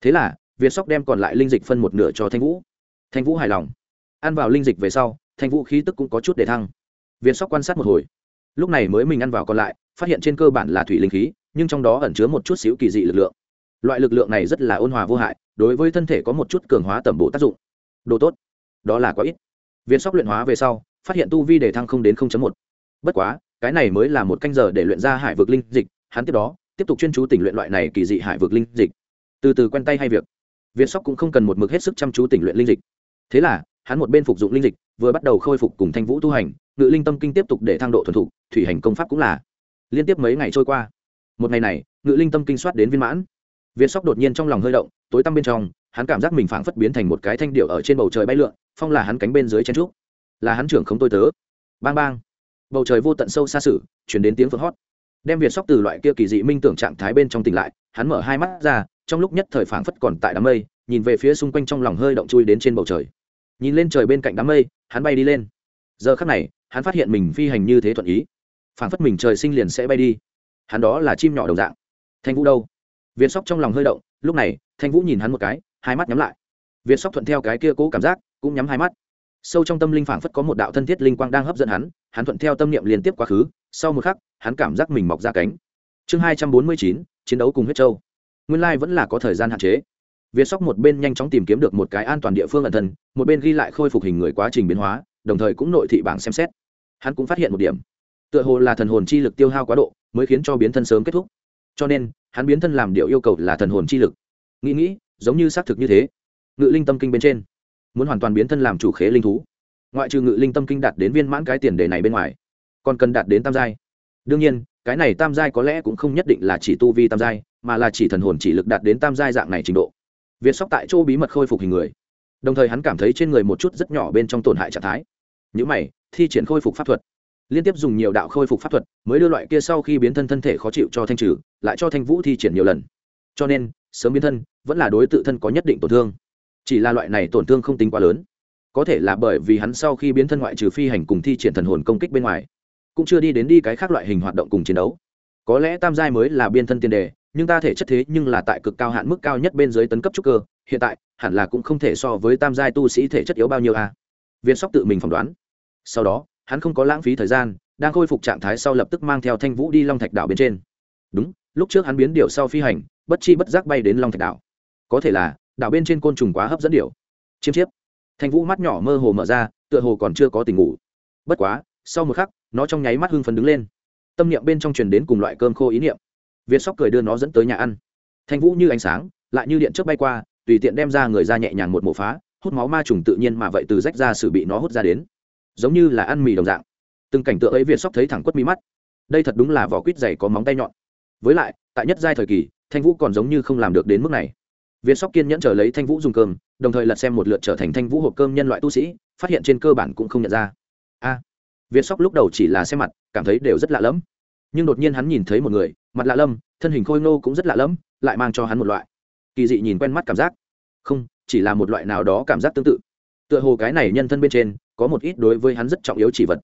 Thế là, việt sóc đem còn lại linh dịch phân một nửa cho thanh vũ. Thanh vũ hài lòng. Ăn vào linh dịch về sau thanh vũ khí tức cũng có chút để thăng. Viên sóc quan sát một hồi. Lúc này mới mình ăn vào còn lại, phát hiện trên cơ bản là thủy linh khí, nhưng trong đó ẩn chứa một chút xíu kỳ dị lực lượng. Loại lực lượng này rất là ôn hòa vô hại, đối với thân thể có một chút cường hóa tẩm bổ tác dụng. Đồ tốt. Đó là quá ít. Viên sóc luyện hóa về sau, phát hiện tu vi đề thăng không đến một. Bất quá, cái này mới là một canh giờ để luyện ra hải vực linh dịch, hắn tiếp đó, tiếp tục chuyên chú tỉnh luyện loại này kỳ dị hải vực linh dịch. Từ từ quen tay hay việc. Viên sóc cũng không cần một mực hết sức chăm chú tỉnh luyện linh dịch. Thế là hắn một bên phục dụng linh dịch, vừa bắt đầu khôi phục cùng thanh vũ tu hành, ngự linh tâm kinh tiếp tục để thăng độ thuần thục, thủy hành công pháp cũng là. Liên tiếp mấy ngày trôi qua. Một ngày này, ngự linh tâm kinh soát đến viên mãn. Việt sóc đột nhiên trong lòng hơi động, tối tăm bên trong, hắn cảm giác mình phảng phất biến thành một cái thanh điệu ở trên bầu trời bay lượn, phong là hắn cánh bên dưới chen trúc. Là hắn trưởng không tôi tớ. Bang bang. Bầu trời vô tận sâu xa sử truyền đến tiếng phượng hót. Đem việt sóc từ loại kia kỳ dị minh tưởng trạng thái bên trong tỉnh lại, hắn mở hai mắt ra, trong lúc nhất thời phảng phất còn tại đám mây, nhìn về phía xung quanh trong lòng hơi động chui đến trên bầu trời nhìn lên trời bên cạnh đám mây, hắn bay đi lên. Giờ khắc này, hắn phát hiện mình phi hành như thế thuận ý. Phảng phất mình trời sinh liền sẽ bay đi. Hắn đó là chim nhỏ đồng dạng. Thanh vũ đâu? Việt sóc trong lòng hơi động, lúc này, thanh vũ nhìn hắn một cái, hai mắt nhắm lại. Việt sóc thuận theo cái kia cố cảm giác, cũng nhắm hai mắt. Sâu trong tâm linh phảng phất có một đạo thân thiết linh quang đang hấp dẫn hắn hắn thuận theo tâm niệm liên tiếp quá khứ, sau một khắc, hắn cảm giác mình mọc ra cánh. Chương hai trăm bốn mươi chín, chiến đấu cùng huyết châu. Nguyên lai vẫn là có thời gian hạn chế việt sóc một bên nhanh chóng tìm kiếm được một cái an toàn địa phương ẩn thân, một bên ghi lại khôi phục hình người quá trình biến hóa, đồng thời cũng nội thị bảng xem xét. Hắn cũng phát hiện một điểm. Tựa hồ là thần hồn chi lực tiêu hao quá độ, mới khiến cho biến thân sớm kết thúc. Cho nên, hắn biến thân làm điều yêu cầu là thần hồn chi lực. Nghĩ nghĩ, giống như xác thực như thế. Ngự linh tâm kinh bên trên. Muốn hoàn toàn biến thân làm chủ khế linh thú. Ngoại trừ ngự linh tâm kinh đạt đến viên mãn cái tiền đề này bên ngoài, còn cần đạt đến tam giai. Đương nhiên, cái này tam giai có lẽ cũng không nhất định là chỉ tu vi tam giai, mà là chỉ thần hồn chỉ lực đạt đến tam giai dạng này trình độ việt sóc tại chỗ bí mật khôi phục hình người. Đồng thời hắn cảm thấy trên người một chút rất nhỏ bên trong tổn hại trạng thái. Những mày, thi triển khôi phục pháp thuật. Liên tiếp dùng nhiều đạo khôi phục pháp thuật mới đưa loại kia sau khi biến thân thân thể khó chịu cho thanh trừ, lại cho thanh vũ thi triển nhiều lần. Cho nên, sớm biến thân vẫn là đối tự thân có nhất định tổn thương. Chỉ là loại này tổn thương không tính quá lớn. Có thể là bởi vì hắn sau khi biến thân ngoại trừ phi hành cùng thi triển thần hồn công kích bên ngoài, cũng chưa đi đến đi cái khác loại hình hoạt động cùng chiến đấu. Có lẽ tam giai mới là biên thân tiền đề nhưng ta thể chất thế nhưng là tại cực cao hạn mức cao nhất bên dưới tấn cấp trúc cơ, hiện tại, hẳn là cũng không thể so với tam giai tu sĩ thể chất yếu bao nhiêu a. À. viên sóc tự mình phỏng đoán. Sau đó, hắn không có lãng phí thời gian, đang khôi phục trạng thái sau lập tức mang theo thanh vũ đi long thạch đảo bên trên. Đúng, lúc trước hắn biến điệu sau phi hành, bất chi bất giác bay đến long thạch đảo. Có thể là, đảo bên trên côn trùng quá hấp dẫn điệu chiêm chiếp. Thanh vũ mắt nhỏ mơ hồ mở ra, tựa hồ còn chưa có tình ngủ. Bất quá, sau một khắc, nó trong nháy mắt hưng phấn đứng lên. Tâm niệm bên trong truyền đến cùng loại cơm khô ý niệm việt sóc cười đưa nó dẫn tới nhà ăn. Thanh vũ như ánh sáng, lại như điện trước bay qua, tùy tiện đem ra người ra nhẹ nhàng một mổ phá, hút máu ma trùng tự nhiên mà vậy từ rách ra sự bị nó hút ra đến. Giống như là ăn mì đồng dạng. Từng cảnh tượng ấy việt sóc thấy thẳng quất mi mắt. Đây thật đúng là vỏ quýt dày có móng tay nhọn. Với lại, tại nhất giai thời kỳ, thanh vũ còn giống như không làm được đến mức này. Việt sóc kiên nhẫn chờ lấy thanh vũ dùng cơm, đồng thời lật xem một lượt trở thành thanh vũ hộp cơm nhân loại tu sĩ, phát hiện trên cơ bản cũng không nhận ra. A! Việt sóc lúc đầu chỉ là xem mặt, cảm thấy đều rất lạ lẫm. Nhưng đột nhiên hắn nhìn thấy một người mặt lạ lâm thân hình khôi nô cũng rất lạ lẫm, lại mang cho hắn một loại kỳ dị nhìn quen mắt cảm giác. Không, chỉ là một loại nào đó cảm giác tương tự. Tựa hồ cái này nhân thân bên trên có một ít đối với hắn rất trọng yếu chỉ vật.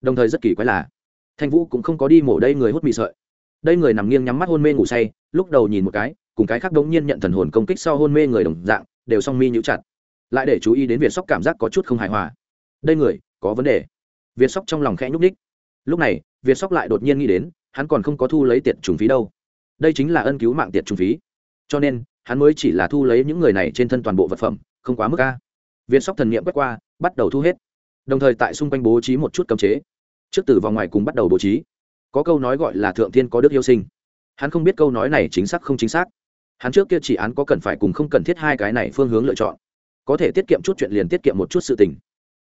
Đồng thời rất kỳ quái là, thanh vũ cũng không có đi mổ đây người hút mị sợi. Đây người nằm nghiêng nhắm mắt hôn mê ngủ say, lúc đầu nhìn một cái, cùng cái khác đống nhiên nhận thần hồn công kích sau hôn mê người đồng dạng, đều song mi nhũ chặt. Lại để chú ý đến việt sóc cảm giác có chút không hài hòa. Đây người, có vấn đề. Việt sóc trong lòng khẽ nhúc ních lúc này, việt sóc lại đột nhiên nghĩ đến hắn còn không có thu lấy tiệt trùng phí đâu. Đây chính là ân cứu mạng tiệt trùng phí. Cho nên, hắn mới chỉ là thu lấy những người này trên thân toàn bộ vật phẩm, không quá mức ca viên sóc thần nghiệm quét qua, bắt đầu thu hết. Đồng thời tại xung quanh bố trí một chút cấm chế. Trước từ vòng ngoài cùng bắt đầu bố trí. Có câu nói gọi là thượng thiên có đức yêu sinh. Hắn không biết câu nói này chính xác không chính xác. Hắn trước kia chỉ án có cần phải cùng không cần thiết hai cái này phương hướng lựa chọn. Có thể tiết kiệm chút chuyện liền tiết kiệm một chút sự tình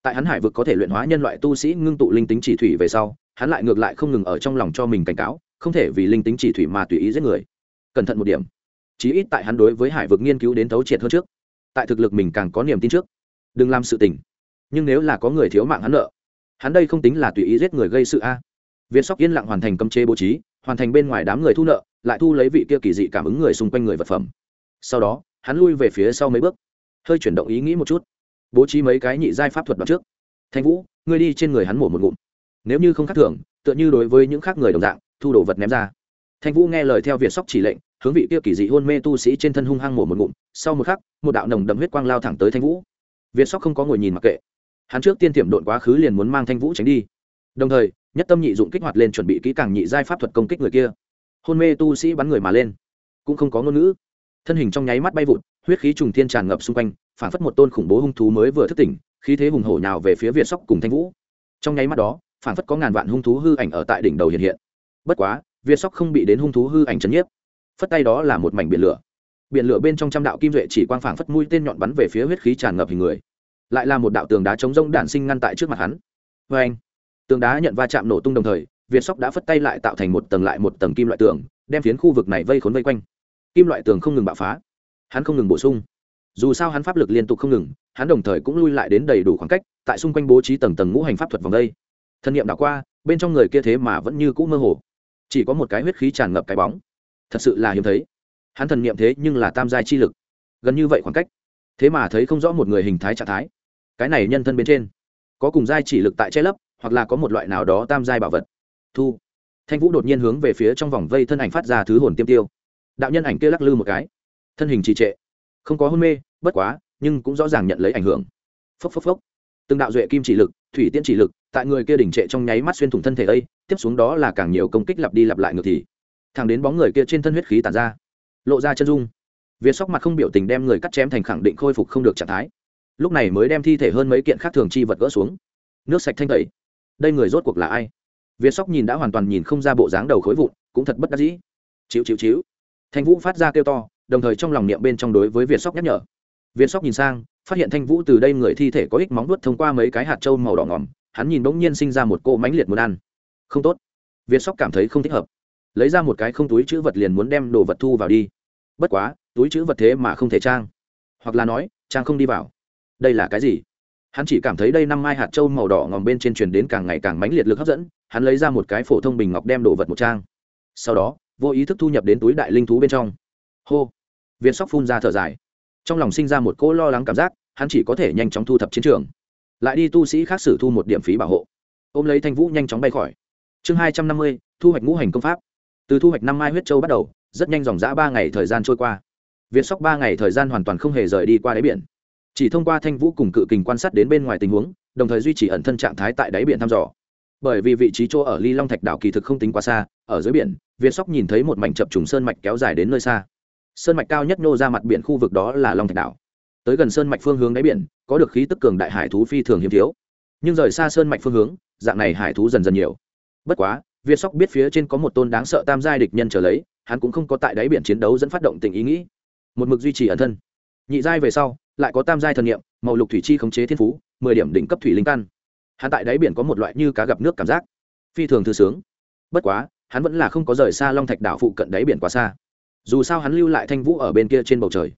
tại hắn hải vực có thể luyện hóa nhân loại tu sĩ ngưng tụ linh tính chỉ thủy về sau, hắn lại ngược lại không ngừng ở trong lòng cho mình cảnh cáo, không thể vì linh tính chỉ thủy mà tùy ý giết người. Cẩn thận một điểm. Chí ít tại hắn đối với hải vực nghiên cứu đến thấu triệt hơn trước. Tại thực lực mình càng có niềm tin trước. Đừng làm sự tình. Nhưng nếu là có người thiếu mạng hắn nợ, hắn đây không tính là tùy ý giết người gây sự a. Viên sóc yên lặng hoàn thành cấm chế bố trí, hoàn thành bên ngoài đám người thu nợ, lại thu lấy vị kia kỳ dị cảm ứng người xung quanh người vật phẩm. Sau đó, hắn lui về phía sau mấy bước. Hơi chuyển động ý nghĩ một chút bố trí mấy cái nhị giai pháp thuật đoạn trước. Thanh vũ, ngươi đi trên người hắn mổ một ngụm. Nếu như không khác thường, tựa như đối với những khác người đồng dạng, thu đồ vật ném ra. Thanh vũ nghe lời theo việt sóc chỉ lệnh, hướng vị kia kỳ dị hôn mê tu sĩ trên thân hung hăng mổ một ngụm. Sau một khắc, một đạo nồng đậm huyết quang lao thẳng tới thanh vũ. Việt sóc không có ngồi nhìn mặc kệ. Hắn trước tiên tiệm độn quá khứ liền muốn mang thanh vũ tránh đi. Đồng thời, nhất tâm nhị dụng kích hoạt lên chuẩn bị kỹ càng nhị giai pháp thuật công kích người kia. Hôn mê tu sĩ bắn người mà lên. Cũng không có ngôn ngữ. Thân hình trong nháy mắt bay vụt, huyết khí trùng thiên tràn ngập xung quanh phản phất một tôn khủng bố hung thú mới vừa thức tỉnh, khí thế hùng hổ nhào về phía việt sóc cùng thanh vũ. Trong nháy mắt đó phản phất có ngàn vạn hung thú hư ảnh ở tại đỉnh đầu hiện hiện. Bất quá, việt sóc không bị đến hung thú hư ảnh chấn nhiếp. Phất tay đó là một mảnh biển lửa. Biển lửa bên trong trăm đạo kim duệ chỉ quang phảng phất mũi tên nhọn bắn về phía huyết khí tràn ngập hình người. Lại là một đạo tường đá chống rông đản sinh ngăn tại trước mặt hắn. Vê anh tường đá nhận va chạm nổ tung đồng thời, việt sóc đã phất tay lại tạo thành một tầng lại một tầng kim loại tường, đem phiến khu vực này vây khốn vây quanh. Kim loại tường không ngừng bạo phá. Hắn không ngừng bổ sung dù sao hắn pháp lực liên tục không ngừng, hắn đồng thời cũng lui lại đến đầy đủ khoảng cách, tại xung quanh bố trí tầng tầng ngũ hành pháp thuật vòng đây. Thân nhiệm đảo qua, bên trong người kia thế mà vẫn như cũ mơ hồ. Chỉ có một cái huyết khí tràn ngập cái bóng. Thật sự là hiếm thấy. Hắn thần niệm thế nhưng là tam giai chi lực. Gần như vậy khoảng cách. Thế mà thấy không rõ một người hình thái trạng thái. Cái này nhân thân bên trên, có cùng giai chỉ lực tại che lấp, hoặc là có một loại nào đó tam giai bảo vật. Thu. Thanh vũ đột nhiên hướng về phía trong vòng vây thân ảnh phát ra thứ hồn tiêm tiêu. Đạo nhân ảnh kia lắc lư một cái. Thân hình trì trệ không có hôn mê, bất quá, nhưng cũng rõ ràng nhận lấy ảnh hưởng. Phốc phốc phốc. Từng đạo duệ kim chỉ lực, thủy tiễn chỉ lực, tại người kia đỉnh trệ trong nháy mắt xuyên thủng thân thể ấy, tiếp xuống đó là càng nhiều công kích lặp đi lặp lại ngược thì. Thẳng đến bóng người kia trên thân huyết khí tàn ra, lộ ra chân dung. Việt sóc mặt không biểu tình đem người cắt chém thành khẳng định khôi phục không được trạng thái. Lúc này mới đem thi thể hơn mấy kiện khác thường chi vật gỡ xuống. Nước sạch thanh tẩy. Đây người rốt cuộc là ai? Việt sóc nhìn đã hoàn toàn nhìn không ra bộ dáng đầu khối vụn, cũng thật bất đắc dĩ. Chịu chịu chịu thanh vũ phát ra kêu to đồng thời trong lòng niệm bên trong đối với việt sóc nhắc nhở. Viên sóc nhìn sang, phát hiện thanh vũ từ đây người thi thể có ích móng nuốt thông qua mấy cái hạt trâu màu đỏ ngòm, hắn nhìn bỗng nhiên sinh ra một cô mánh liệt muốn ăn. Không tốt. Viên sóc cảm thấy không thích hợp. Lấy ra một cái không túi chữ vật liền muốn đem đồ vật thu vào đi. Bất quá, túi chữ vật thế mà không thể trang. Hoặc là nói, trang không đi vào. Đây là cái gì? Hắn chỉ cảm thấy đây năm mai hạt trâu màu đỏ ngòm bên trên truyền đến càng ngày càng mãnh liệt lực hấp dẫn, hắn lấy ra một cái phổ thông bình ngọc đem đồ vật một trang. Sau đó, vô ý thức thu nhập đến túi đại linh thú bên trong. Hô việt sóc phun ra thở dài. Trong lòng sinh ra một cỗ lo lắng cảm giác, hắn chỉ có thể nhanh chóng thu thập chiến trường. Lại đi tu sĩ khác xử thu một điểm phí bảo hộ. Ôm lấy thanh vũ nhanh chóng bay khỏi. Chương hai trăm năm mươi, thu hoạch ngũ hành công pháp. Từ thu hoạch năm mai huyết châu bắt đầu, rất nhanh dòng dã ba ngày thời gian trôi qua. Việt sóc ba ngày thời gian hoàn toàn không hề rời đi qua đáy biển. Chỉ thông qua thanh vũ cùng cự kình quan sát đến bên ngoài tình huống, đồng thời duy trì ẩn thân trạng thái tại đáy biển thăm dò. Bởi vì vị trí chỗ ở ly long thạch đảo kỳ thực không tính quá xa, ở dưới biển việt sóc nhìn thấy một mảnh chập trùng sơn mạch kéo dài đến nơi xa sơn mạch cao nhất nô ra mặt biển khu vực đó là long thạch đảo. Tới gần sơn mạch phương hướng đáy biển, có được khí tức cường đại hải thú phi thường hiếm thiếu. Nhưng rời xa sơn mạch phương hướng, dạng này hải thú dần dần nhiều. Bất quá, việt sóc biết phía trên có một tôn đáng sợ tam giai địch nhân trở lấy, hắn cũng không có tại đáy biển chiến đấu dẫn phát động tình ý nghĩ. Một mực duy trì ẩn thân. Nhị giai về sau, lại có tam giai thần nghiệm màu lục thủy chi khống chế thiên phú, mười điểm đỉnh cấp thủy linh căn. Hắn tại đáy biển có một loại như cá gặp nước cảm giác. Phi thường thư sướng. Bất quá, hắn vẫn là không có rời xa long thạch đảo phụ cận đáy biển quá xa dù sao hắn lưu lại thanh vũ ở bên kia trên bầu trời.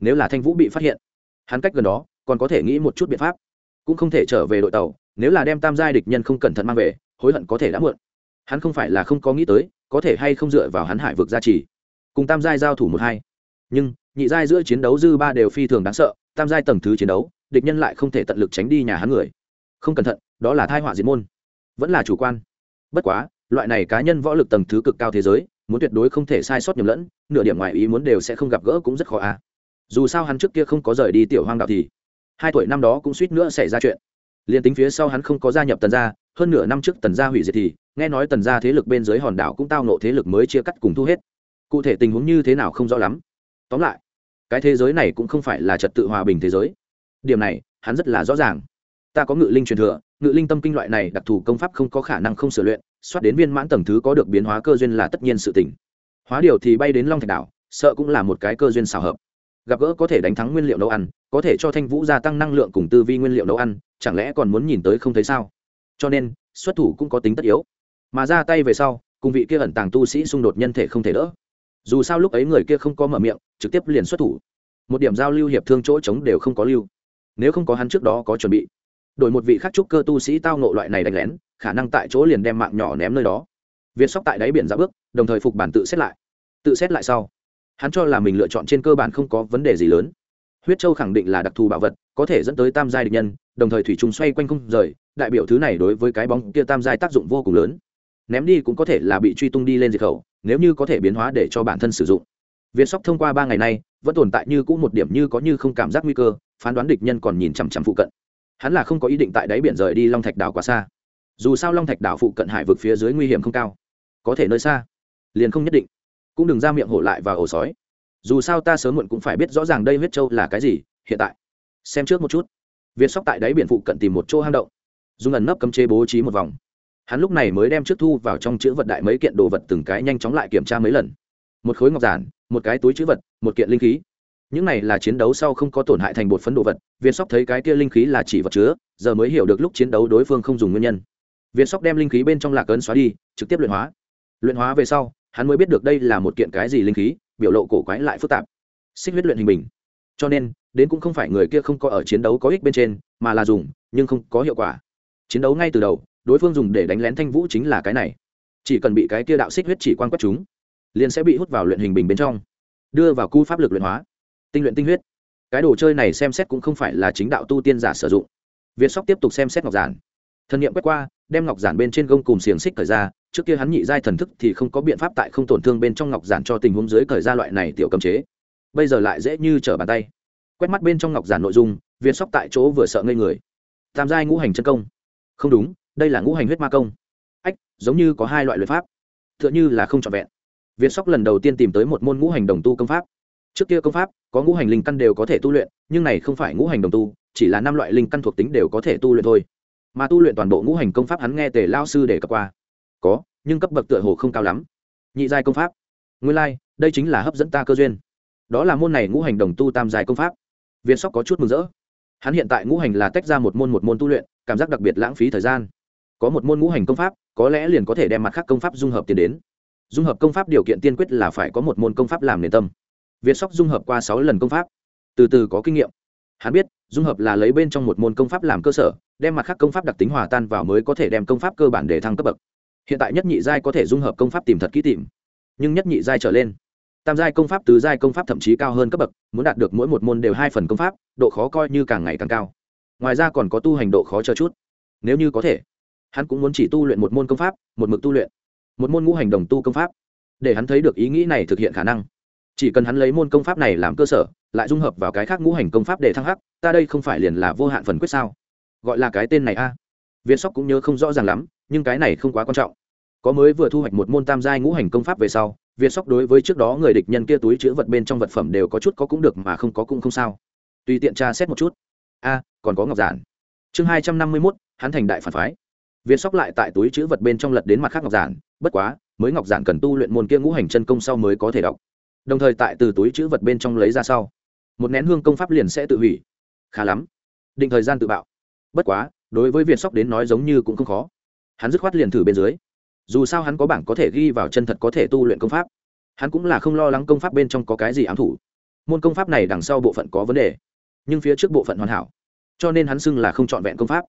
Nếu là thanh vũ bị phát hiện, hắn cách gần đó, còn có thể nghĩ một chút biện pháp. Cũng không thể trở về đội tàu, nếu là đem tam giai địch nhân không cẩn thận mang về, hối hận có thể đã muộn. Hắn không phải là không có nghĩ tới, có thể hay không dựa vào hắn hải vực gia trì, cùng tam giai giao thủ một hai. Nhưng, nhị giai giữa chiến đấu dư ba đều phi thường đáng sợ, tam giai tầng thứ chiến đấu, địch nhân lại không thể tận lực tránh đi nhà hắn người. Không cẩn thận, đó là thai họa diệt môn. Vẫn là chủ quan. Bất quá, loại này cá nhân võ lực tầng thứ cực cao thế giới muốn tuyệt đối không thể sai sót nhầm lẫn, nửa điểm ngoài ý muốn đều sẽ không gặp gỡ cũng rất khó à. Dù sao hắn trước kia không có rời đi tiểu hoang đạo thì, hai tuổi năm đó cũng suýt nữa xảy ra chuyện. Liền tính phía sau hắn không có gia nhập tần gia, hơn nửa năm trước tần gia hủy diệt thì, nghe nói tần gia thế lực bên dưới hòn đảo cũng tao nộ thế lực mới chia cắt cùng thu hết. Cụ thể tình huống như thế nào không rõ lắm. Tóm lại, cái thế giới này cũng không phải là trật tự hòa bình thế giới. Điểm này, hắn rất là rõ ràng. Ta có ngự linh truyền thừa, ngự linh tâm kinh loại này đặc thù công pháp không có khả năng không sửa luyện soát đến viên mãn tầng thứ có được biến hóa cơ duyên là tất nhiên sự tỉnh hóa điều thì bay đến long thạch đảo, sợ cũng là một cái cơ duyên xào hợp. Gặp gỡ có thể đánh thắng nguyên liệu nấu ăn, có thể cho thanh vũ gia tăng năng lượng cùng tư vi nguyên liệu nấu ăn, chẳng lẽ còn muốn nhìn tới không thấy sao? Cho nên, xuất thủ cũng có tính tất yếu. Mà ra tay về sau, cùng vị kia ẩn tàng tu sĩ xung đột nhân thể không thể đỡ. Dù sao lúc ấy người kia không có mở miệng, trực tiếp liền xuất thủ. Một điểm giao lưu hiệp thương chỗ trống đều không có lưu. Nếu không có hắn trước đó có chuẩn bị. Đổi một vị khắc trúc cơ tu sĩ tao nộ loại này đánh lén khả năng tại chỗ liền đem mạng nhỏ ném nơi đó. Việt sóc tại đáy biển ra bước, đồng thời phục bản tự xét lại. Tự xét lại sau, hắn cho là mình lựa chọn trên cơ bản không có vấn đề gì lớn. Huyết châu khẳng định là đặc thù bảo vật, có thể dẫn tới tam giai địch nhân, đồng thời thủy trùng xoay quanh không rời, đại biểu thứ này đối với cái bóng kia tam giai tác dụng vô cùng lớn. Ném đi cũng có thể là bị truy tung đi lên diệt khẩu, nếu như có thể biến hóa để cho bản thân sử dụng. Việt sóc thông qua ba ngày nay, vẫn tồn tại như cũ một điểm như có như không cảm giác nguy cơ, phán đoán địch nhân còn nhìn chằm chằm phụ cận. Hắn là không có ý định tại đáy biển rời đi long thạch đảo quá xa dù sao long thạch đảo phụ cận hải vực phía dưới nguy hiểm không cao, có thể nơi xa, liền không nhất định, cũng đừng ra miệng hổ lại và ổ sói. Dù sao ta sớm muộn cũng phải biết rõ ràng đây huyết châu là cái gì, hiện tại, xem trước một chút. Việt sóc tại đáy biển phụ cận tìm một chỗ hang động, dùng ẩn nấp cấm chế bố trí một vòng. Hắn lúc này mới đem trước thu vào trong chữ vật đại mấy kiện đồ vật từng cái nhanh chóng lại kiểm tra mấy lần. Một khối ngọc giản, một cái túi chữ vật, một kiện linh khí. Những này là chiến đấu sau không có tổn hại thành bột phấn đồ vật viên sóc thấy cái kia linh khí là chỉ vật chứa, giờ mới hiểu được lúc chiến đấu đối phương không dùng nguyên nhân việt sóc đem linh khí bên trong lạc ấn xóa đi, trực tiếp luyện hóa. Luyện hóa về sau, hắn mới biết được đây là một kiện cái gì linh khí, biểu lộ cổ quái lại phức tạp. Xích huyết luyện hình bình. Cho nên, đến cũng không phải người kia không có ở chiến đấu có ích bên trên, mà là dùng, nhưng không có hiệu quả. Chiến đấu ngay từ đầu, đối phương dùng để đánh lén thanh vũ chính là cái này. Chỉ cần bị cái kia đạo xích huyết chỉ quan quất chúng, liền sẽ bị hút vào luyện hình bình bên trong, đưa vào cu pháp lực luyện hóa. Tinh luyện tinh huyết. Cái đồ chơi này xem xét cũng không phải là chính đạo tu tiên giả sử dụng. Việt sóc tiếp tục xem xét ngọc giản. Thần nghiệm quét qua đem ngọc giản bên trên gông cùng xiềng xích thời ra, trước kia hắn nhị giai thần thức thì không có biện pháp tại không tổn thương bên trong ngọc giản cho tình huống dưới thời ra loại này tiểu cầm chế. Bây giờ lại dễ như trở bàn tay. Quét mắt bên trong ngọc giản nội dung việt sóc tại chỗ vừa sợ ngây người. Tam giai ngũ hành chân công. Không đúng, đây là ngũ hành huyết ma công. Ách, giống như có hai loại luật pháp. T h ư ợ n h ư là không trọn vẹn. Việt sóc lần đầu tiên tìm tới một môn ngũ hành đồng tu công pháp. Trước kia công pháp, có ngũ hành linh căn đều có thể tu luyện, nhưng này không phải ngũ hành đồng tu, chỉ là năm loại linh căn thuộc tính đều có thể tu luyện thôi mà tu luyện toàn bộ ngũ hành công pháp hắn nghe tề lao sư để cập qua. Có nhưng cấp bậc tựa hồ không cao lắm. Nhị giai công pháp. Nguyên lai、like, đây chính là hấp dẫn ta cơ duyên. Đó là môn này ngũ hành đồng tu tam giai công pháp. Viên sóc có chút mừng rỡ. Hắn hiện tại ngũ hành là tách ra một môn một môn tu luyện cảm giác đặc biệt lãng phí thời gian. Có một môn ngũ hành công pháp có lẽ liền có thể đem mặt khác công pháp dung hợp tiến đến. Dung hợp công pháp điều kiện tiên quyết là phải có một môn công pháp làm nền tâm. Việt sóc dung hợp qua sáu lần công pháp. Từ từ có kinh nghiệm hắn biết, dung hợp là lấy bên trong một môn công pháp làm cơ sở, đem mặt khác công pháp đặc tính hòa tan vào mới có thể đem công pháp cơ bản để thăng cấp bậc. Hiện tại nhất nhị giai có thể dung hợp công pháp tìm thật kỹ tìm. Nhưng nhất nhị giai trở lên, tam giai công pháp, tứ giai công pháp thậm chí cao hơn cấp bậc, muốn đạt được mỗi một môn đều hai phần công pháp, độ khó coi như càng ngày càng cao. Ngoài ra còn có tu hành độ khó chờ chút. Nếu như có thể, hắn cũng muốn chỉ tu luyện một môn công pháp, một mực tu luyện. Một môn ngũ hành đồng tu công pháp. Để hắn thấy được ý nghĩ này thực hiện khả năng chỉ cần hắn lấy môn công pháp này làm cơ sở, lại dung hợp vào cái khác ngũ hành công pháp để thăng hắc, ta đây không phải liền là vô hạn phần quyết sao? Gọi là cái tên này a. À. viên sóc cũng nhớ không rõ ràng lắm, nhưng cái này không quá quan trọng. Có mới vừa thu hoạch một môn tam giai ngũ hành công pháp về sau việt sóc đối với trước đó người địch nhân kia túi chữ vật bên trong vật phẩm đều có chút có cũng được mà không có cũng không sao. Tùy tiện tra xét một chút. A, còn có ngọc giản. Chương hai trăm năm mươi mốt, hắn thành đại phản phái. Việt sóc lại tại túi chữ vật bên trong lật đến mặt khác ngọc giản. Bất quá, mới ngọc giản cần tu luyện môn kia ngũ hành chân công sau mới có thể đọc đồng thời tại từ túi chữ vật bên trong lấy ra sau. Một nén hương công pháp liền sẽ tự hủy. Khá lắm. Định thời gian tự bạo. Bất quá, đối với việt sóc đến nói giống như cũng không khó. Hắn dứt khoát liền thử bên dưới. Dù sao hắn có bảng có thể ghi vào chân thật có thể tu luyện công pháp. Hắn cũng là không lo lắng công pháp bên trong có cái gì ám thủ. Môn công pháp này đằng sau bộ phận có vấn đề. Nhưng phía trước bộ phận hoàn hảo. Cho nên hắn xưng là không trọn vẹn công pháp.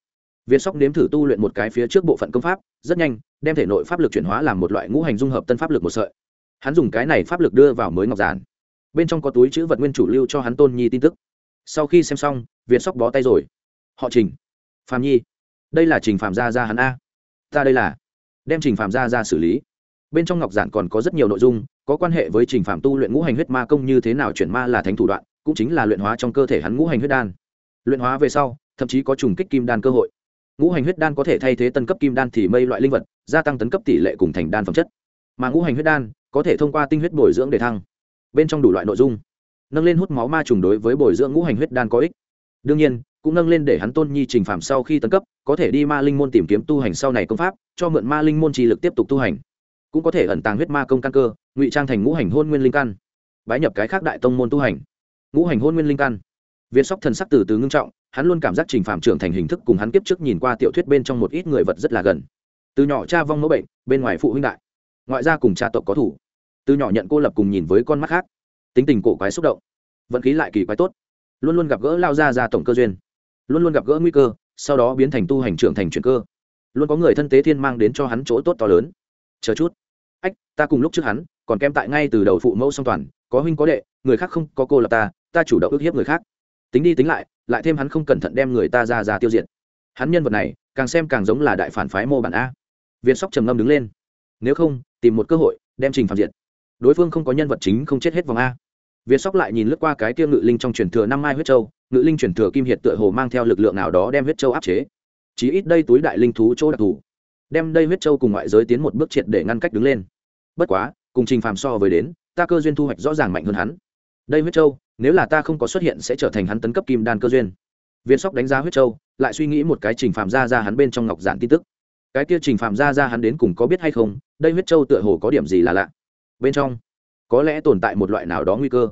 Viên sóc nếm thử tu luyện một cái phía trước bộ phận công pháp, rất nhanh, đem thể nội pháp lực chuyển hóa làm một loại ngũ hành dung hợp tân pháp lực một sợi hắn dùng cái này pháp lực đưa vào mới ngọc giản. Bên trong có túi chữ vật nguyên chủ lưu cho hắn tôn nhi tin tức. Sau khi xem xong, việt sóc bó tay rồi. Họ trình. Phạm nhi. Đây là trình phạm gia gia hắn a. Ta đây là. Đem trình phạm gia ra xử lý. Bên trong ngọc giản còn có rất nhiều nội dung, có quan hệ với trình phạm tu luyện ngũ hành huyết ma công như thế nào chuyển ma là thánh thủ đoạn, cũng chính là luyện hóa trong cơ thể hắn ngũ hành huyết đan. Luyện hóa về sau, thậm chí có trùng kích kim đan cơ hội. Ngũ hành huyết đan có thể thay thế tân cấp kim đan thì mây loại linh vật, gia tăng tấn cấp tỷ lệ cùng thành đan phẩm chất. Mà ngũ hành huyết đan có thể thông qua tinh huyết bồi dưỡng để thăng. Bên trong đủ loại nội dung. Nâng lên hút máu ma trùng đối với bồi dưỡng ngũ hành huyết đan có ích. Đương nhiên, cũng nâng lên để hắn tôn nhi trình phạm sau khi tấn cấp, có thể đi ma linh môn tìm kiếm tu hành sau này công pháp, cho mượn ma linh môn trì lực tiếp tục tu hành. Cũng có thể ẩn tàng huyết ma công căn cơ, ngụy trang thành ngũ hành hôn nguyên linh căn. Bái nhập cái khác đại tông môn tu hành. Ngũ hành hôn nguyên linh căn. Việt sóc thần sắc từ từ ngưng trọng, hắn luôn cảm giác trình phạm trưởng thành hình thức cùng hắn kiếp trước nhìn qua tiểu thuyết bên trong một ít người vật rất là gần. Từ nhỏ cha vong mẫu bệnh, bên ngoài phụ huynh đại ngoại gia cùng cha tộc có thủ. Từ nhỏ nhận cô lập cùng nhìn với con mắt khác. Tính tình cổ quái xúc động. Vận khí lại kỳ quái tốt. Luôn luôn gặp gỡ lao ra ra tổng cơ duyên. Luôn luôn gặp gỡ nguy cơ, sau đó biến thành tu hành trưởng thành chuyển cơ. Luôn có người thân tế thiên mang đến cho hắn chỗ tốt to lớn. Chờ chút. Ách, ta cùng lúc trước hắn, còn kem tại ngay từ đầu phụ mẫu song toàn, có huynh có đệ, người khác không có cô lập ta ta chủ động ức hiếp người khác. Tính đi tính lại lại thêm hắn không cẩn thận đem người ta ra ra tiêu diệt. Hắn nhân vật này, càng xem càng giống là đại phản phái mô bản a. Việt sóc trầm ngâm đứng lên nếu không, tìm một cơ hội, đem trình phạm diệt. Đối phương không có nhân vật chính không chết hết vòng a. Việt sóc lại nhìn lướt qua cái tiêu ngự linh trong truyền thừa năm mai huyết châu, ngự linh truyền thừa kim hiệt tựa hồ mang theo lực lượng nào đó đem huyết châu áp chế. Chí ít đây túi đại linh thú chỗ đặc thù. Đem đây huyết châu cùng ngoại giới tiến một bước triệt để ngăn cách đứng lên. Bất quá, cùng trình phàm so với đến, ta cơ duyên thu hoạch rõ ràng mạnh hơn hắn. Đây huyết châu, nếu là ta không có xuất hiện sẽ trở thành hắn tấn cấp kim đan cơ duyên. Viên sóc đánh giá huyết châu, lại suy nghĩ một cái trình phàm ra ra hắn bên trong ngọc giản tin tức cái kia trình Phạm ra ra hắn đến cùng có biết hay không, đây huyết châu tựa hồ có điểm gì là lạ. Bên trong, có lẽ tồn tại một loại nào đó nguy cơ.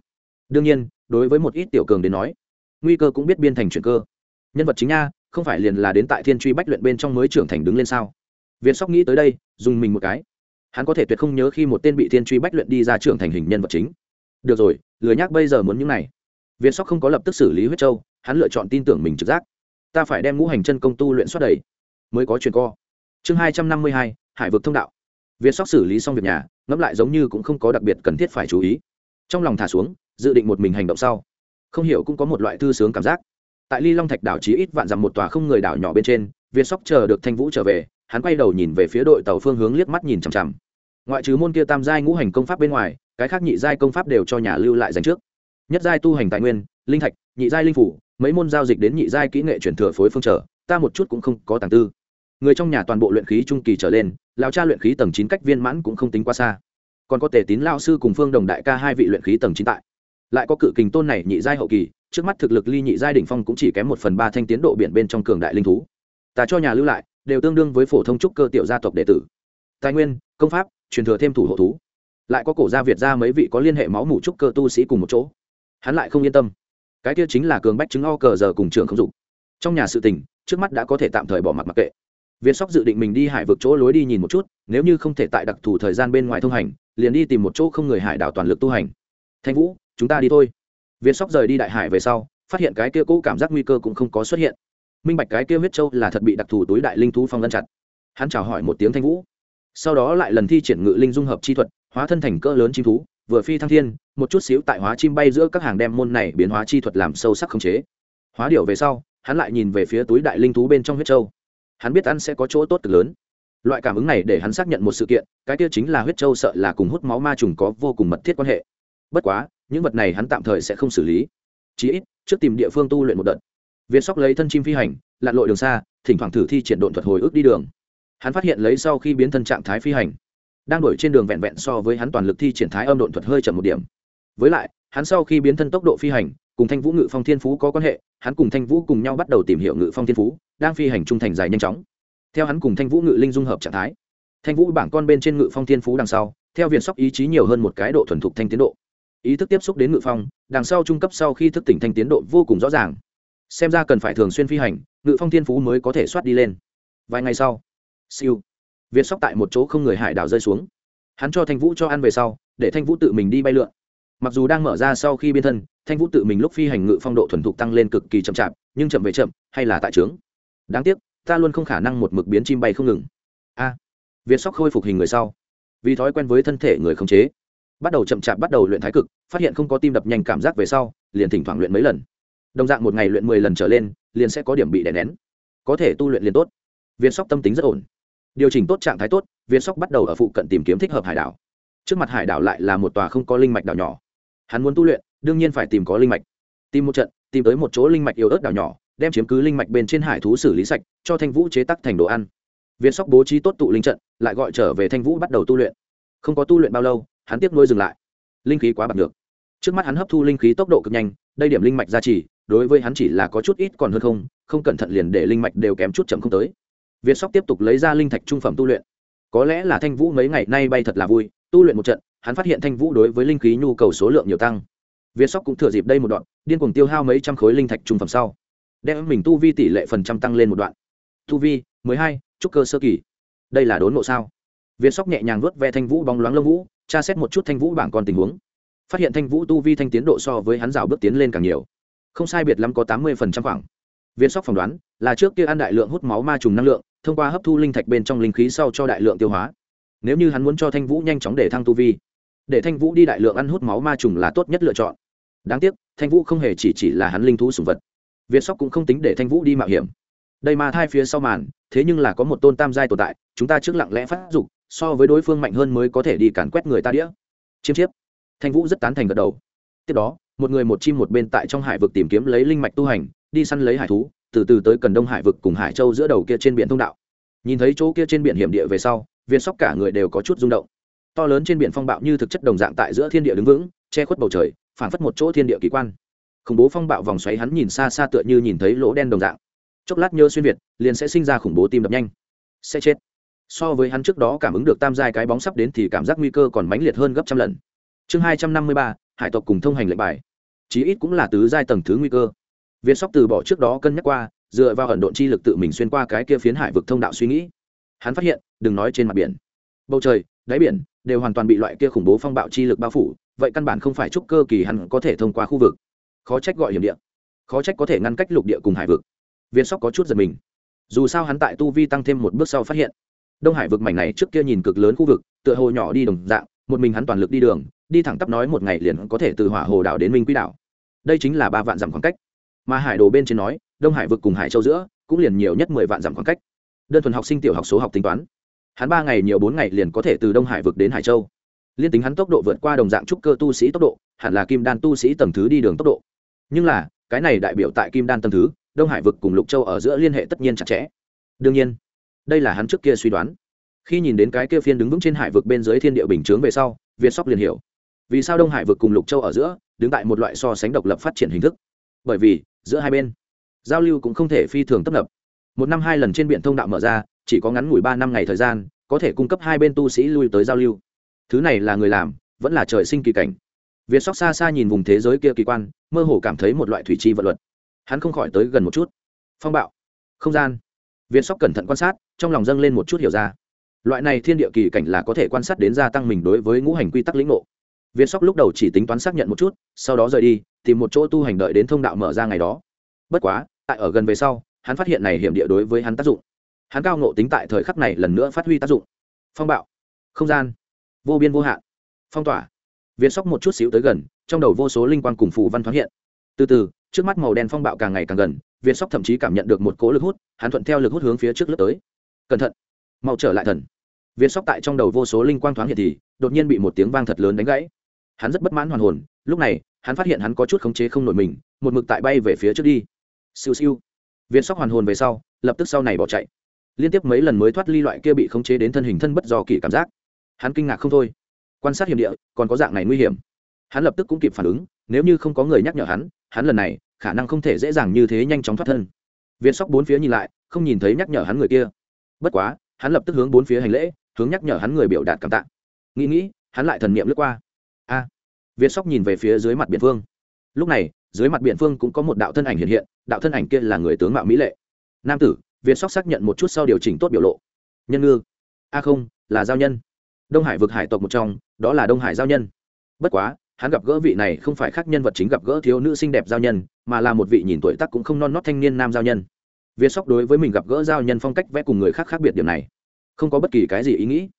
Đương nhiên, đối với một ít tiểu cường đến nói, nguy cơ cũng biết biên thành chuyện cơ. Nhân vật chính nha không phải liền là đến tại thiên truy bách luyện bên trong mới trưởng thành đứng lên sao? Việt sóc nghĩ tới đây, dùng mình một cái. Hắn có thể tuyệt không nhớ khi một tên bị thiên truy bách luyện đi ra trưởng thành hình nhân vật chính. Được rồi lừa nhắc bây giờ muốn những này. Việt sóc không có lập tức xử lý huyết châu, hắn lựa chọn tin tưởng mình trực giác. Ta phải đem ngũ hành chân công tu luyện xuất đầy, mới có chuyện co chương hai trăm năm mươi hai, hải vực thông đạo. Việt sóc xử lý xong việc nhà, ngẫm lại giống như cũng không có đặc biệt cần thiết phải chú ý. Trong lòng thả xuống, dự định một mình hành động sau. Không hiểu cũng có một loại thư sướng cảm giác. Tại ly long thạch đảo chí ít vạn dặm một tòa không người đảo nhỏ bên trên việt sóc chờ được thanh vũ trở về, hắn quay đầu nhìn về phía đội tàu phương hướng liếc mắt nhìn chằm chằm. Ngoại trừ môn kia tam giai ngũ hành công pháp bên ngoài, cái khác nhị giai công pháp đều cho nhà lưu lại dành trước. Nhất giai tu hành tài nguyên, linh thạch, nhị giai linh phủ, mấy môn giao dịch đến nhị giai kỹ nghệ chuyển thừa phối phương trở ta một chút cũng không có tàng tư người trong nhà toàn bộ luyện khí trung kỳ trở lên, lão cha luyện khí tầng chín cách viên mãn cũng không tính quá xa. Còn có tề tín lao sư cùng phương đồng đại ca hai vị luyện khí tầng chín tại. Lại có cự kình tôn này nhị giai hậu kỳ, trước mắt thực lực ly nhị giai đỉnh phong cũng chỉ kém một phần ba thanh tiến độ biển bên trong cường đại linh thú. Ta cho nhà lưu lại, đều tương đương với phổ thông trúc cơ tiểu gia tộc đệ tử. Tài nguyên, công pháp, truyền thừa thêm thủ hộ thú. Lại có cổ gia việt ra mấy vị có liên hệ máu mủ trúc cơ tu sĩ cùng một chỗ. Hắn lại không yên tâm. Cái kia chính là cường bách chứng o cờ giờ cùng trường không dụng trong nhà sự tình, trước mắt đã có thể tạm thời bỏ mặt mặc kệ việt sóc dự định mình đi hải vực chỗ lối đi nhìn một chút, nếu như không thể tại đặc thù thời gian bên ngoài thông hành, liền đi tìm một chỗ không người hải đảo toàn lực tu hành. Thanh vũ, chúng ta đi thôi. Việt sóc rời đi đại hải về sau, phát hiện cái kia cũ cảm giác nguy cơ cũng không có xuất hiện. Minh bạch cái kia huyết châu là thật bị đặc thù túi đại linh thú phong ngân chặt hắn chào hỏi một tiếng thanh vũ. Sau đó lại lần thi triển ngự linh dung hợp chi thuật, hóa thân thành cỡ lớn chim thú, vừa phi thăng thiên, một chút xíu tại hóa chim bay giữa các hàng đem môn này biến hóa chi thuật làm sâu sắc khống chế. Hóa điều về sau, hắn lại nhìn về phía túi đại linh thú bên trong huyết châu hắn biết ăn sẽ có chỗ tốt cực lớn. Loại cảm ứng này để hắn xác nhận một sự kiện, cái kia chính là huyết châu sợ là cùng hút máu ma trùng có vô cùng mật thiết quan hệ. Bất quá, những vật này hắn tạm thời sẽ không xử lý. Chí ít, trước tìm địa phương tu luyện một đợt. Viên sóc lấy thân chim phi hành, lặn lội đường xa, thỉnh thoảng thử thi triển độn thuật hồi ức đi đường. Hắn phát hiện lấy sau khi biến thân trạng thái phi hành, đang đổi trên đường vẹn vẹn so với hắn toàn lực thi triển thái âm độn thuật hơi chậm một điểm. Với lại, hắn sau khi biến thân tốc độ phi hành cùng thanh vũ ngự phong thiên phú có quan hệ, hắn cùng thanh vũ cùng nhau bắt đầu tìm hiểu ngự phong thiên phú, đang phi hành trung thành dài nhanh chóng. Theo hắn cùng thanh vũ ngự linh dung hợp trạng thái, thanh vũ bảng con bên trên ngự phong thiên phú đằng sau, theo viện sóc ý chí nhiều hơn một cái độ thuần thục thanh tiến độ. Ý thức tiếp xúc đến ngự phong, đằng sau trung cấp sau khi thức tỉnh thanh tiến độ vô cùng rõ ràng. Xem ra cần phải thường xuyên phi hành, ngự phong thiên phú mới có thể soát đi lên. Vài ngày sau, siêu, việt sóc tại một chỗ không người hải đảo rơi xuống. Hắn cho thanh vũ cho ăn về sau, để thanh vũ tự mình đi bay lượn. Mặc dù đang mở ra sau khi biên thân thanh vũ tự mình lúc phi hành ngự phong độ thuần thục tăng lên cực kỳ chậm chạp, nhưng chậm về chậm, hay là tại trướng đáng tiếc, ta luôn không khả năng một mực biến chim bay không ngừng. A, việt sóc khôi phục hình người sau. Vì thói quen với thân thể người khống chế. Bắt đầu chậm chạp bắt đầu luyện thái cực, phát hiện không có tim đập nhanh cảm giác về sau, liền thỉnh thoảng luyện mấy lần. Đồng dạng một ngày luyện mười lần trở lên, liền sẽ có điểm bị đè nén. Có thể tu luyện liền tốt. Việt sóc tâm tính rất ổn. Điều chỉnh tốt trạng thái tốt, việt sóc bắt đầu ở phụ cận tìm kiếm thích hợp hải đảo. Trước mặt hải đảo lại là một tòa không có linh mạch đảo nhỏ. Hắn muốn tu luyện đương nhiên phải tìm có linh mạch. Tìm một trận, tìm tới một chỗ linh mạch yếu ớt đảo nhỏ, đem chiếm cứ linh mạch bên trên hải thú xử lý sạch, cho thanh vũ chế tắc thành đồ ăn. Việt sóc bố trí tốt tụ linh trận, lại gọi trở về thanh vũ bắt đầu tu luyện. Không có tu luyện bao lâu, hắn tiếp nuôi dừng lại. Linh khí quá bạc được trước mắt hắn hấp thu linh khí tốc độ cực nhanh, đây điểm linh mạch gia trì, đối với hắn chỉ là có chút ít còn hơn không không cẩn thận liền để linh mạch đều kém chút chậm không tới. Việt sóc tiếp tục lấy ra linh thạch trung phẩm tu luyện. Có lẽ là thanh vũ mấy ngày nay bay thật là vui, tu luyện một trận, hắn phát hiện thanh vũ đối với linh khí nhu cầu số lượng nhiều tăng việt sóc cũng thừa dịp đây một đoạn, điên cuồng tiêu hao mấy trăm khối linh thạch trung phẩm sau. Đem mình tu vi tỷ lệ phần trăm tăng lên một đoạn. Tu vi, mười hai, trúc cơ sơ kỳ. Đây là đốn ngộ sao? Việt sóc nhẹ nhàng vuốt ve thanh vũ bóng loáng lông vũ, tra xét một chút thanh vũ bảng còn tình huống. Phát hiện thanh vũ tu vi thanh tiến độ so với hắn dạo bước tiến lên càng nhiều. Không sai biệt lắm có tám mươi phần trăm khoảng. Việt sóc phỏng đoán là trước kia ăn đại lượng hút máu ma trùng năng lượng, thông qua hấp thu linh thạch bên trong linh khí sau cho đại lượng tiêu hóa. Nếu như hắn muốn cho thanh vũ nhanh chóng để thăng tu vi, để thanh vũ đi đại lượng ăn hút máu ma trùng là tốt nhất lựa chọn đáng tiếc, thanh vũ không hề chỉ chỉ là hắn linh thú sùng vật. Việt sóc cũng không tính để thanh vũ đi mạo hiểm. Đây ma thai phía sau màn, thế nhưng là có một tôn tam giai tồn tại, chúng ta trước lặng lẽ phát dục, so với đối phương mạnh hơn mới có thể đi càn quét người ta đĩa. Chiêm chiếp. Thanh vũ rất tán thành gật đầu. Tiếp đó, một người một chim một bên tại trong hải vực tìm kiếm lấy linh mạch tu hành, đi săn lấy hải thú, từ từ tới cần đông hải vực cùng hải châu giữa đầu kia trên biển thông đạo. Nhìn thấy chỗ kia trên biển hiểm địa về sau viên sóc cả người đều có chút rung động. To lớn trên biển phong bạo như thực chất đồng dạng tại giữa thiên địa đứng vững, che khuất bầu trời phản phất một chỗ thiên địa kỳ quan. Khủng bố phong bạo vòng xoáy hắn nhìn xa xa tựa như nhìn thấy lỗ đen đồng dạng. Chốc lát nhơ xuyên việt, liền sẽ sinh ra khủng bố tim đập nhanh. Sẽ chết. So với hắn trước đó cảm ứng được tam giai cái bóng sắp đến thì cảm giác nguy cơ còn mãnh liệt hơn gấp trăm lần. Chương hai trăm năm mươi ba, hải tộc cùng thông hành lệnh bài. Chí ít cũng là tứ giai tầng thứ nguy cơ. Viên sóc từ bỏ trước đó cân nhắc qua, dựa vào ẩn độn chi lực tự mình xuyên qua cái kia phiến hải vực thông đạo suy nghĩ. Hắn phát hiện, đừng nói trên mặt biển. Bầu trời, đáy biển, đều hoàn toàn bị loại kia khủng bố phong bạo chi lực bao phủ vậy căn bản không phải trúc cơ kỳ hắn có thể thông qua khu vực. Khó trách gọi hiểm địa. Khó trách có thể ngăn cách lục địa cùng hải vực. Viên sóc có chút giật mình. Dù sao hắn tại tu vi tăng thêm một bước sau phát hiện, đông hải vực mảnh này trước kia nhìn cực lớn khu vực, tựa hồ nhỏ đi đồng dạng, một mình hắn toàn lực đi đường, đi thẳng tắp nói một ngày liền có thể từ hỏa hồ đảo đến minh quỹ đảo. Đây chính là ba vạn dặm khoảng cách. Mà hải đồ bên trên nói, đông hải vực cùng hải châu giữa, cũng liền nhiều nhất mười vạn dặm khoảng cách. Đơn thuần học sinh tiểu học số học tính toán. Hắn ba ngày nhiều bốn ngày liền có thể từ đông hải vực đến hải châu liên tính hắn tốc độ vượt qua đồng dạng trúc cơ tu sĩ tốc độ, hẳn là kim đan tu sĩ tầng thứ đi đường tốc độ. Nhưng là, cái này đại biểu tại kim đan tầng thứ, đông hải vực cùng lục châu ở giữa liên hệ tất nhiên chặt chẽ. Đương nhiên, đây là hắn trước kia suy đoán. Khi nhìn đến cái kia phiên đứng vững trên hải vực bên dưới thiên địa bình chướng về sau, việt sóc liền hiểu. Vì sao đông hải vực cùng lục châu ở giữa, đứng tại một loại so sánh độc lập phát triển hình thức? Bởi vì, giữa hai bên, giao lưu cũng không thể phi thường tấp nập. Một năm hai lần trên biển thông đạo mở ra, chỉ có ngắn ngủi ba năm ngày thời gian, có thể cung cấp hai bên tu sĩ lui tới giao lưu thứ này là người làm, vẫn là trời sinh kỳ cảnh. Việt sóc xa xa nhìn vùng thế giới kia kỳ quan, mơ hồ cảm thấy một loại thủy chi vật luật. Hắn không khỏi tới gần một chút. Phong bạo. Không gian. Việt sóc cẩn thận quan sát, trong lòng dâng lên một chút hiểu ra. Loại này thiên địa kỳ cảnh là có thể quan sát đến gia tăng mình đối với ngũ hành quy tắc lĩnh ngộ. Việt sóc lúc đầu chỉ tính toán xác nhận một chút, sau đó rời đi, tìm một chỗ tu hành đợi đến thông đạo mở ra ngày đó. Bất quá, tại ở gần về sau, hắn phát hiện này hiểm địa đối với hắn tác dụng. Hắn cao ngộ tính tại thời khắc này lần nữa phát huy tác dụng. Phong bạo. Không gian vô biên vô hạn. Phong tỏa. Việt sóc một chút xíu tới gần, trong đầu vô số linh quan cùng phù văn thoáng hiện. Từ từ, trước mắt màu đen phong bạo càng ngày càng gần việt sóc thậm chí cảm nhận được một cố lực hút, hắn thuận theo lực hút hướng phía trước lướt tới. Cẩn thận. Mau trở lại thần. Việt sóc tại trong đầu vô số linh quang thoáng hiện thì, đột nhiên bị một tiếng vang thật lớn đánh gãy. Hắn rất bất mãn hoàn hồn, lúc này, hắn phát hiện hắn có chút khống chế không nổi mình, một mực tại bay về phía trước đi. Siêu siêu. Việt sóc hoàn hồn về sau, lập tức sau này bỏ chạy. Liên tiếp mấy lần mới thoát ly loại kia bị khống chế đến thân hình thân bất do kỳ cảm giác hắn kinh ngạc không thôi. Quan sát hiểm địa, còn có dạng này nguy hiểm. Hắn lập tức cũng kịp phản ứng, nếu như không có người nhắc nhở hắn hắn lần này khả năng không thể dễ dàng như thế nhanh chóng thoát thân. Việt sóc bốn phía nhìn lại, không nhìn thấy nhắc nhở hắn người kia. Bất quá, hắn lập tức hướng bốn phía hành lễ, hướng nhắc nhở hắn người biểu đạt cảm tạ. Nghĩ nghĩ, hắn lại thần niệm lướt qua. A! Việt sóc nhìn về phía dưới mặt biển phương lúc này, dưới mặt biển phương cũng có một đạo thân ảnh hiện hiện, đạo thân ảnh kia là người tướng mạo mỹ lệ. Nam tử việt sóc xác nhận một chút sau điều chỉnh tốt biểu lộ. Nhân ngư. A không, là giao nhân đông hải vực hải tộc một trong, đó là đông hải giao nhân. Bất quá, hắn gặp gỡ vị này không phải khác nhân vật chính gặp gỡ thiếu nữ xinh đẹp giao nhân, mà là một vị nhìn tuổi tác cũng không non nót thanh niên nam giao nhân. Việt sóc đối với mình gặp gỡ giao nhân phong cách vẽ cùng người khác khác biệt điểm này, không có bất kỳ cái gì ý nghĩ.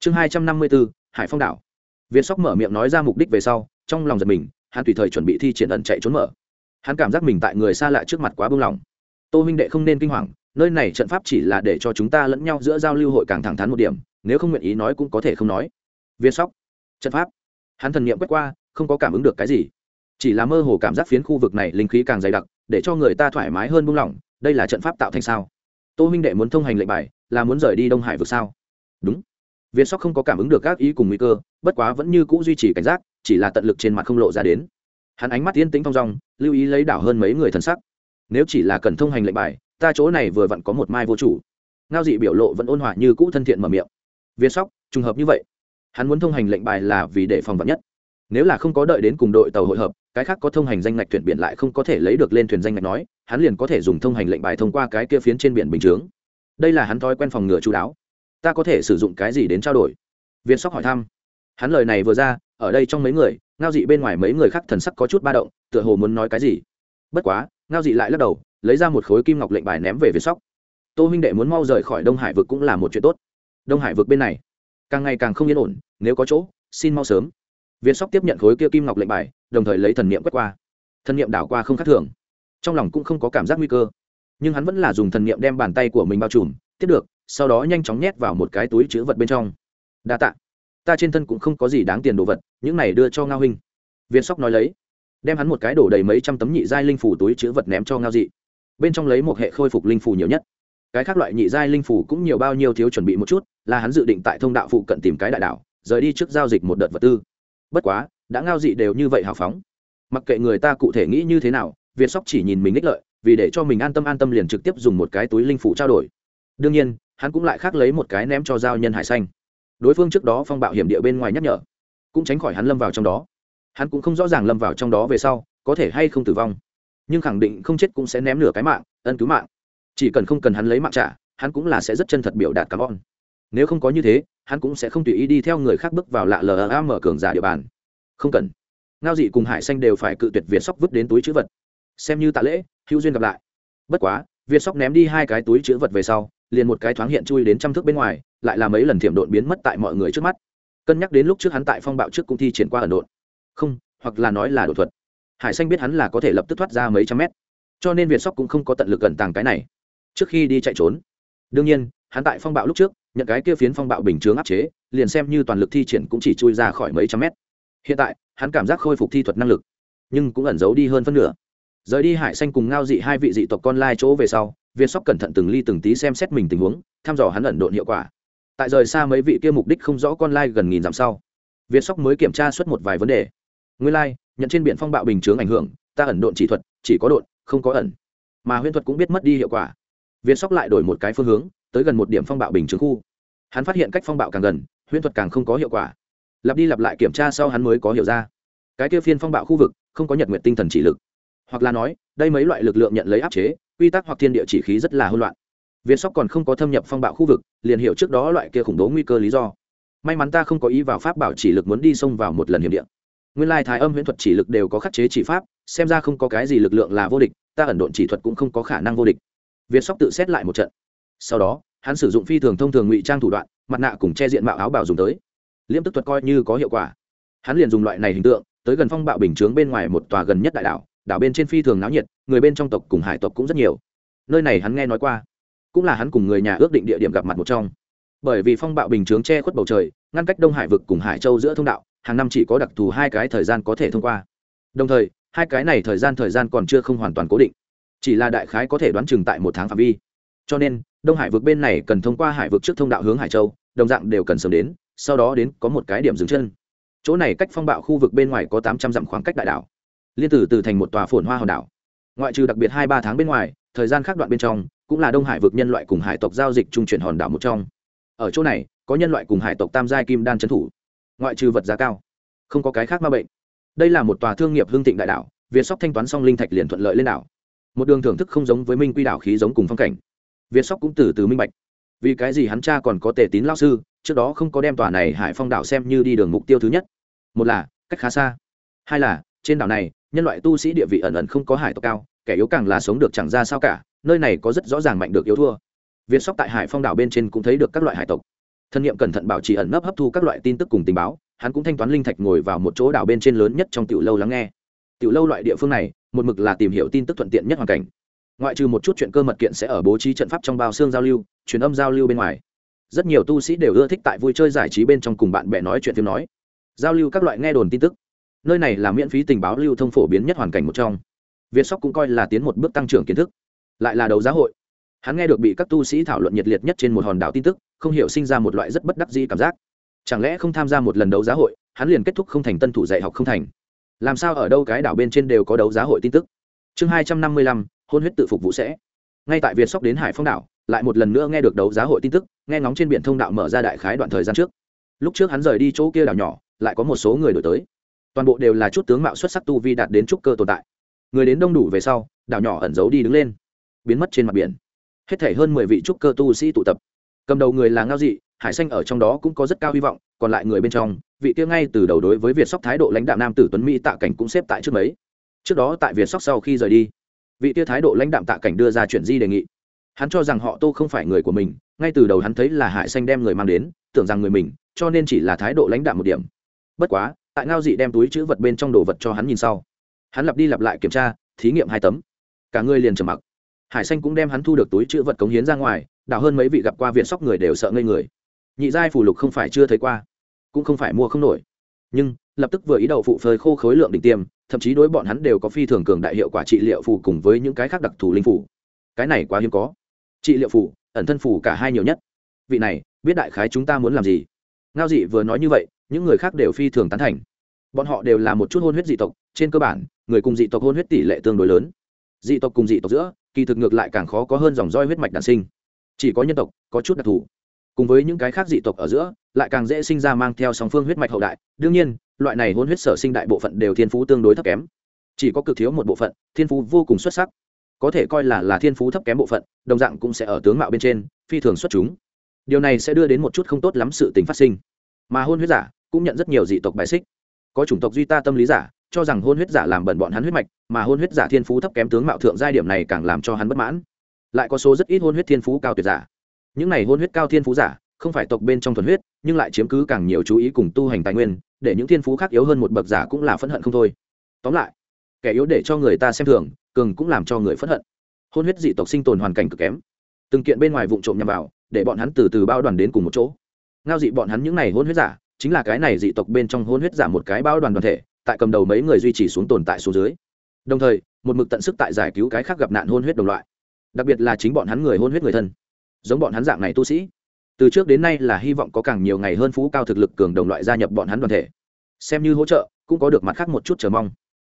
Chương hai trăm năm mươi bốn, hải phong đảo. Việt sóc mở miệng nói ra mục đích về sau, trong lòng giật mình, hắn tùy thời chuẩn bị thi triển ẩn chạy trốn mở. Hắn cảm giác mình tại người xa lạ trước mặt quá buông lòng. tô huynh đệ không nên kinh hoàng, nơi này trận pháp chỉ là để cho chúng ta lẫn nhau giữa giao lưu hội càng thẳng thắn một điểm nếu không nguyện ý nói cũng có thể không nói. Viên sóc, trận pháp. Hắn thần nghiệm quét qua, không có cảm ứng được cái gì. Chỉ là mơ hồ cảm giác phiến khu vực này linh khí càng dày đặc, để cho người ta thoải mái hơn buông lỏng, đây là trận pháp tạo thành sao? Tô huynh đệ muốn thông hành lệnh bài, là muốn rời đi đông hải vực sao? Đúng. Viên sóc không có cảm ứng được các ý cùng nguy cơ, bất quá vẫn như c ũ duy trì cảnh giác, chỉ là tận lực trên mặt không lộ ra đến. Hắn ánh mắt yên tĩnh thong dong, lưu ý lấy đảo hơn mấy người thân sắc. Nếu chỉ là cần thông hành lệnh bài, ta chỗ này vừa vặn có một mai vô chủ. Ngao dị biểu lộ vẫn ôn hòa như cũ thân thiện mở miệng việt sóc, trùng hợp như vậy, hắn muốn thông hành lệnh bài là vì để phòng vật nhất. Nếu là không có đợi đến cùng đội tàu hội hợp, cái khác có thông hành danh ngạch thuyền biển lại không có thể lấy được lên thuyền danh ngạch nói, hắn liền có thể dùng thông hành lệnh bài thông qua cái kia phiến trên biển bình chướng. Đây là hắn thói quen phòng ngừa chú đáo. Ta có thể sử dụng cái gì đến trao đổi? Viên sóc hỏi thăm. Hắn lời này vừa ra, ở đây trong mấy người, ngao dị bên ngoài mấy người khác thần sắc có chút ba động, tựa hồ muốn nói cái gì. Bất quá, ngao dị lại lắc đầu, lấy ra một khối kim ngọc lệnh bài ném về viên sóc. Tô huynh đệ muốn mau rời khỏi đông hải vực cũng là một chuyện tốt đông hải vực bên này. Càng ngày càng không yên ổn, nếu có chỗ, xin mau sớm. Viên sóc tiếp nhận khối kia kim ngọc lệnh bài, đồng thời lấy thần niệm quét qua. Thần niệm đảo qua không khác thường. Trong lòng cũng không có cảm giác nguy cơ. Nhưng hắn vẫn là dùng thần niệm đem bàn tay của mình bao trùm, tiếp được, sau đó nhanh chóng nhét vào một cái túi chữ vật bên trong. Đa tạ. Ta trên thân cũng không có gì đáng tiền đồ vật, những này đưa cho ngao huynh. Viên sóc nói lấy. Đem hắn một cái đổ đầy mấy trăm tấm nhị giai linh phủ túi chữ vật ném cho ngao dị. Bên trong lấy một hệ khôi phục linh phủ nhiều nhất cái khác loại nhị giai linh phủ cũng nhiều bao nhiêu thiếu chuẩn bị một chút, là hắn dự định tại thông đạo phụ cận tìm cái đại đảo rời đi trước giao dịch một đợt vật tư. Bất quá, đã ngao dị đều như vậy hào phóng. Mặc kệ người ta cụ thể nghĩ như thế nào, việt sóc chỉ nhìn mình ích lợi, vì để cho mình an tâm an tâm liền trực tiếp dùng một cái túi linh phủ trao đổi. Đương nhiên, hắn cũng lại khác lấy một cái ném cho giao nhân hải xanh. Đối phương trước đó phong bạo hiểm địa bên ngoài nhắc nhở, cũng tránh khỏi hắn lâm vào trong đó. Hắn cũng không rõ ràng lâm vào trong đó về sau, có thể hay không tử vong. Nhưng khẳng định không chết cũng sẽ ném nửa cái mạng, ân cứu mạng chỉ cần không cần hắn lấy mạng trả, hắn cũng là sẽ rất chân thật biểu đạt cảm ơn. Nếu không có như thế, hắn cũng sẽ không tùy ý đi theo người khác bước vào lạ lờ mở cường giả địa bàn. Không cần. Ngao dị cùng hải xanh đều phải cự tuyệt việt sóc vứt đến túi chữ vật. Xem như tạ lễ, hữu duyên gặp lại. Bất quá, việt sóc ném đi hai cái túi chữ vật về sau, liền một cái thoáng hiện chui đến trăm thước bên ngoài, lại là mấy lần thiểm độn biến mất tại mọi người trước mắt. Cân nhắc đến lúc trước hắn tại phong bạo trước cũng thi triển qua ẩn độn. Không, hoặc là nói là đột thuật. Hải xanh biết hắn là có thể lập tức thoát ra mấy trăm mét. Cho nên việt sóc cũng không có tận lực gần tàng cái này trước khi đi chạy trốn. Đương nhiên, hắn tại phong bạo lúc trước, nhận cái kia phiến phong bạo bình chướng áp chế, liền xem như toàn lực thi triển cũng chỉ chui ra khỏi mấy trăm mét. Hiện tại, hắn cảm giác khôi phục thi thuật năng lực, nhưng cũng ẩn giấu đi hơn phân nửa. Rời đi hải xanh cùng ngao dị hai vị dị tộc con lai chỗ về sau việt sóc cẩn thận từng ly từng tí xem xét mình tình huống, thăm dò hắn ẩn độn hiệu quả. Tại rời xa mấy vị kia mục đích không rõ con lai gần nghìn dặm sau, viên sóc mới kiểm tra suốt một vài vấn đề. Nguyên lai, nhận trên biển phong bạo bình chướng ảnh hưởng, ta ẩn độn chỉ thuật, chỉ có độn, không có ẩn. Mà huyễn thuật cũng biết mất đi hiệu quả việt sóc lại đổi một cái phương hướng, tới gần một điểm phong bạo bình chứng khu. Hắn phát hiện cách phong bạo càng gần, huyễn thuật càng không có hiệu quả. Lặp đi lặp lại kiểm tra sau hắn mới có hiểu ra. Cái kia phiên phong bạo khu vực, không có nhật nguyện tinh thần chỉ lực. Hoặc là nói, đây mấy loại lực lượng nhận lấy áp chế, quy tắc hoặc thiên địa chỉ khí rất là hỗn loạn. Viên sóc còn không có thâm nhập phong bạo khu vực, liền hiểu trước đó loại kia khủng bố nguy cơ lý do. May mắn ta không có ý vào pháp bảo chỉ lực muốn đi xông vào một lần hiểm địa. Nguyên lai thái âm huyễn thuật chỉ lực đều có khắc chế chỉ pháp, xem ra không có cái gì lực lượng là vô địch, ta ẩn độn chỉ thuật cũng không có khả năng vô địch việt sóc tự xét lại một trận. Sau đó, hắn sử dụng phi thường thông thường ngụy trang thủ đoạn, mặt nạ cùng che diện mạo áo bảo dùng tới. Liêm tức thuật coi như có hiệu quả. Hắn liền dùng loại này hình tượng, tới gần phong bạo bình chướng bên ngoài một tòa gần nhất đại đảo đảo bên trên phi thường náo nhiệt, người bên trong tộc cùng hải tộc cũng rất nhiều. Nơi này hắn nghe nói qua, cũng là hắn cùng người nhà ước định địa điểm gặp mặt một trong. Bởi vì phong bạo bình chướng che khuất bầu trời, ngăn cách đông hải vực cùng hải châu giữa thông đạo, hàng năm chỉ có đặc thù hai cái thời gian có thể thông qua. Đồng thời, hai cái này thời gian thời gian còn chưa không hoàn toàn cố định chỉ là đại khái có thể đoán chừng tại một tháng phạm vi. Cho nên, đông hải vực bên này cần thông qua hải vực trước thông đạo hướng hải châu, đồng dạng đều cần sớm đến, sau đó đến có một cái điểm dừng chân. Chỗ này cách phong bạo khu vực bên ngoài có tám trăm dặm khoảng cách đại đảo. Liên tử từ thành một tòa phồn hoa hòn đảo. Ngoại trừ đặc biệt hai ba tháng bên ngoài, thời gian khác đoạn bên trong, cũng là đông hải vực nhân loại cùng hải tộc giao dịch trung chuyển hòn đảo một trong. Ở chỗ này, có nhân loại cùng hải tộc tam giai kim đan trấn thủ. Ngoại trừ vật giá cao, không có cái khác ma bệnh. Đây là một tòa thương nghiệp hương thịnh đại đảo, việt sóc thanh toán xong linh thạch liền thuận lợi lên đảo một đường thưởng thức không giống với minh quy đảo khí giống cùng phong cảnh. Việt sóc cũng từ từ minh bạch. Vì cái gì hắn cha còn có tề tín lao sư, trước đó không có đem tòa này hải phong đảo xem như đi đường mục tiêu thứ nhất? Một là, cách khá xa. Hai là, trên đảo này, nhân loại tu sĩ địa vị ẩn ẩn không có hải tộc cao, kẻ yếu càng là sống được chẳng ra sao cả, nơi này có rất rõ ràng mạnh được yếu thua. Việt sóc tại hải phong đảo bên trên cũng thấy được các loại hải tộc. Thân nhiệm cẩn thận bảo trì ẩn nấp hấp thu các loại tin tức cùng tình báo, hắn cũng thanh toán linh thạch ngồi vào một chỗ đảo bên trên lớn nhất trong tiểu lâu lắng nghe tiểu lâu loại địa phương này, một mực là tìm hiểu tin tức thuận tiện nhất hoàn cảnh. Ngoại trừ một chút chuyện cơ mật kiện sẽ ở bố trí trận pháp trong bao xương giao lưu, truyền âm giao lưu bên ngoài. Rất nhiều tu sĩ đều ưa thích tại vui chơi giải trí bên trong cùng bạn bè nói chuyện phim nói. Giao lưu các loại nghe đồn tin tức. Nơi này là miễn phí tình báo lưu thông phổ biến nhất hoàn cảnh một trong. Việt sóc cũng coi là tiến một bước tăng trưởng kiến thức. Lại là đấu giá hội. Hắn nghe được bị các tu sĩ thảo luận nhiệt liệt nhất trên một hòn đảo tin tức, không hiểu sinh ra một loại rất bất đắc dĩ cảm giác. Chẳng lẽ không tham gia một lần đấu giá hội, hắn liền kết thúc không thành tân thủ dạy học không thành? Làm sao ở đâu cái đảo bên trên đều có đấu giá hội tin tức? Chương hai trăm năm mươi lăm, hôn huyết tự phục vụ sẽ. Ngay tại việt sóc đến hải phong đảo, lại một lần nữa nghe được đấu giá hội tin tức, nghe ngóng trên biển thông đạo mở ra đại khái đoạn thời gian trước. Lúc trước hắn rời đi chỗ kia đảo nhỏ, lại có một số người đổi tới. Toàn bộ đều là chút tướng mạo xuất sắc tu vi đạt đến trúc cơ tồn tại. Người đến đông đủ về sau, đảo nhỏ ẩn giấu đi đứng lên. Biến mất trên mặt biển. Hết thể hơn mười vị trúc cơ tu sĩ tụ tập. Cầm đầu người là ngao dị hải xanh ở trong đó cũng có rất cao hy vọng, còn lại người bên trong, vị kia ngay từ đầu đối với việt sóc thái độ lãnh đạo nam tử tuấn mỹ tạ cảnh cũng xếp tại trước mấy. Trước đó tại việt sóc sau khi rời đi, vị kia thái độ lãnh đạo tạ cảnh đưa ra chuyện di đề nghị? Hắn cho rằng họ tô không phải người của mình, ngay từ đầu hắn thấy là hải xanh đem người mang đến, tưởng rằng người mình, cho nên chỉ là thái độ lãnh đạo một điểm. Bất quá, tại ngao dị đem túi chữ vật bên trong đồ vật cho hắn nhìn sau, hắn lặp đi lặp lại kiểm tra, thí nghiệm hai tấm. Cả người liền trầm mặc. Hải xanh cũng đem hắn thu được túi chữ vật cống hiến ra ngoài đào hơn mấy vị gặp qua viện sóc người đều sợ ngây người nhị giai phù lục không phải chưa thấy qua, cũng không phải mua không nổi. Nhưng, lập tức vừa ý đậu phụ phơi khô khối lượng đỉnh tiêm, thậm chí đối bọn hắn đều có phi thường cường đại hiệu quả trị liệu phù cùng với những cái khác đặc thù linh phù. Cái này quá hiếm có. Trị liệu phù, ẩn thân phù cả hai nhiều nhất. Vị này, biết đại khái chúng ta muốn làm gì? Ngao dị vừa nói như vậy, những người khác đều phi thường tán thành. Bọn họ đều là một chút hôn huyết dị tộc, trên cơ bản, người cùng dị tộc hôn huyết tỷ lệ tương đối lớn. Dị tộc cùng dị tộc giữa, kỳ thực ngược lại càng khó có hơn dòng roi huyết mạch đản sinh. Chỉ có nhân tộc, có chút đặc thù cùng với những cái khác dị tộc ở giữa, lại càng dễ sinh ra mang theo song phương huyết mạch hậu đại. Đương nhiên, loại này hôn huyết sở sinh đại bộ phận đều thiên phú tương đối thấp kém. Chỉ có cực thiếu một bộ phận, thiên phú vô cùng xuất sắc. Có thể coi là là thiên phú thấp kém bộ phận, đồng dạng cũng sẽ ở tướng mạo bên trên, phi thường xuất chúng. Điều này sẽ đưa đến một chút không tốt lắm sự tình phát sinh. Mà hôn huyết giả cũng nhận rất nhiều dị tộc bài xích. Có chủng tộc duy ta tâm lý giả, cho rằng hôn huyết giả làm bẩn bọn hắn huyết mạch, mà hôn huyết giả thiên phú thấp kém tướng mạo thượng giai điểm này càng làm cho hắn bất mãn. Lại có số rất ít hôn huyết thiên phú cao tuyệt giả những này hôn huyết cao thiên phú giả, không phải tộc bên trong thuần huyết, nhưng lại chiếm cứ càng nhiều chú ý cùng tu hành tài nguyên, để những thiên phú khác yếu hơn một bậc giả cũng là phẫn hận không thôi. Tóm lại, kẻ yếu để cho người ta xem thường, cường cũng làm cho người phẫn hận. Hôn huyết dị tộc sinh tồn hoàn cảnh cực kém. Từng kiện bên ngoài vụ trộm nhằm vào, để bọn hắn từ từ bao đoàn đến cùng một chỗ. Ngao dị bọn hắn những này hôn huyết giả, chính là cái này dị tộc bên trong hôn huyết giả một cái bao đoàn đoàn thể, tại cầm đầu mấy người duy trì xuống tồn tại số dưới. Đồng thời, một mực tận sức tại giải cứu cái khác gặp nạn hôn huyết đồng loại. Đặc biệt là chính bọn hắn người hôn huyết người thân giống bọn hắn dạng này tu sĩ. Từ trước đến nay là hy vọng có càng nhiều ngày hơn phú cao thực lực cường đồng loại gia nhập bọn hắn đoàn thể. Xem như hỗ trợ, cũng có được mặt khác một chút chờ mong.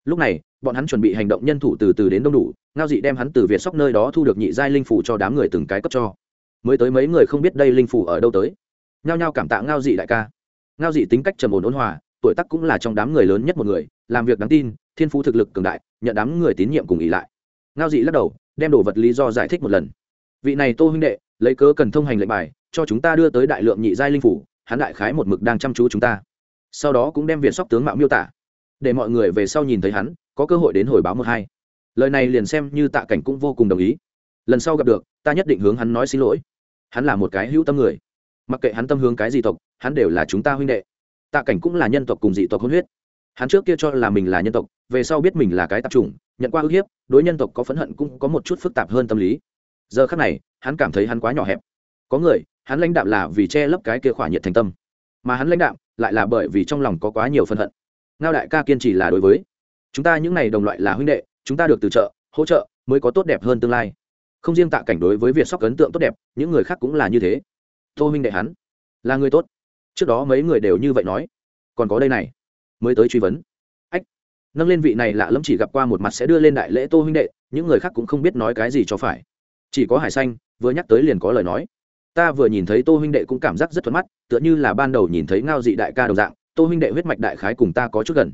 Lúc này, bọn hắn chuẩn bị hành động nhân thủ từ từ đến đông đủ, ngao dị đem hắn từ việt sóc nơi đó thu được nhị giai linh phủ cho đám người từng cái cấp cho. Mới tới mấy người không biết đây linh phủ ở đâu tới. Nhao nhao cảm tạ ngao dị đại ca. Ngao dị tính cách trầm ổn ôn hòa, tuổi tác cũng là trong đám người lớn nhất một người, làm việc đáng tin, thiên phú thực lực cường đại, nhận đám người tín nhiệm cùng ý lại. Ngao dị lắc đầu, đem đồ vật lý do giải thích một lần. Vị này tô huynh đệ lấy cớ cần thông hành lệnh bài, cho chúng ta đưa tới đại lượng nhị giai linh phủ, hắn đại khái một mực đang chăm chú chúng ta. Sau đó cũng đem việt sóc tướng mạo miêu tả, để mọi người về sau nhìn thấy hắn, có cơ hội đến hồi báo một hai. Lời này liền xem như tạ cảnh cũng vô cùng đồng ý. Lần sau gặp được, ta nhất định hướng hắn nói xin lỗi. Hắn là một cái hữu tâm người. Mặc kệ hắn tâm hướng cái gì tộc, hắn đều là chúng ta huynh đệ. Tạ cảnh cũng là nhân tộc cùng dị tộc hôn huyết. Hắn trước kia cho là mình là nhân tộc, về sau biết mình là cái tạp chủng, nhận qua ức hiếp, đối nhân tộc có phẫn hận cũng có một chút phức tạp hơn tâm lý. Giờ khác này hắn cảm thấy hắn quá nhỏ hẹp. Có người, hắn lãnh đạm là vì che lấp cái kia khỏa nhiệt thành tâm, mà hắn lãnh đạm lại là bởi vì trong lòng có quá nhiều phân hận. Ngao đại ca kiên trì là đối với. Chúng ta những n à y đồng loại là huynh đệ, chúng ta được từ trợ, hỗ trợ mới có tốt đẹp hơn tương lai. Không riêng tạ cảnh đối với việc sóc ấn tượng tốt đẹp, những người khác cũng là như thế. Tô huynh đệ hắn, là người tốt. Trước đó mấy người đều như vậy nói. Còn có đây này, mới tới truy vấn. Ách, nâng lên vị này lạ lẫm chỉ gặp qua một mặt sẽ đưa lên đại lễ tô huynh đệ, những người khác cũng không biết nói cái gì cho phải. Chỉ có hải xanh vừa nhắc tới liền có lời nói. Ta vừa nhìn thấy tô huynh đệ cũng cảm giác rất thuận mắt, tựa như là ban đầu nhìn thấy ngao dị đại ca đồng dạng, tô huynh đệ huyết mạch đại khái cùng ta có chút gần.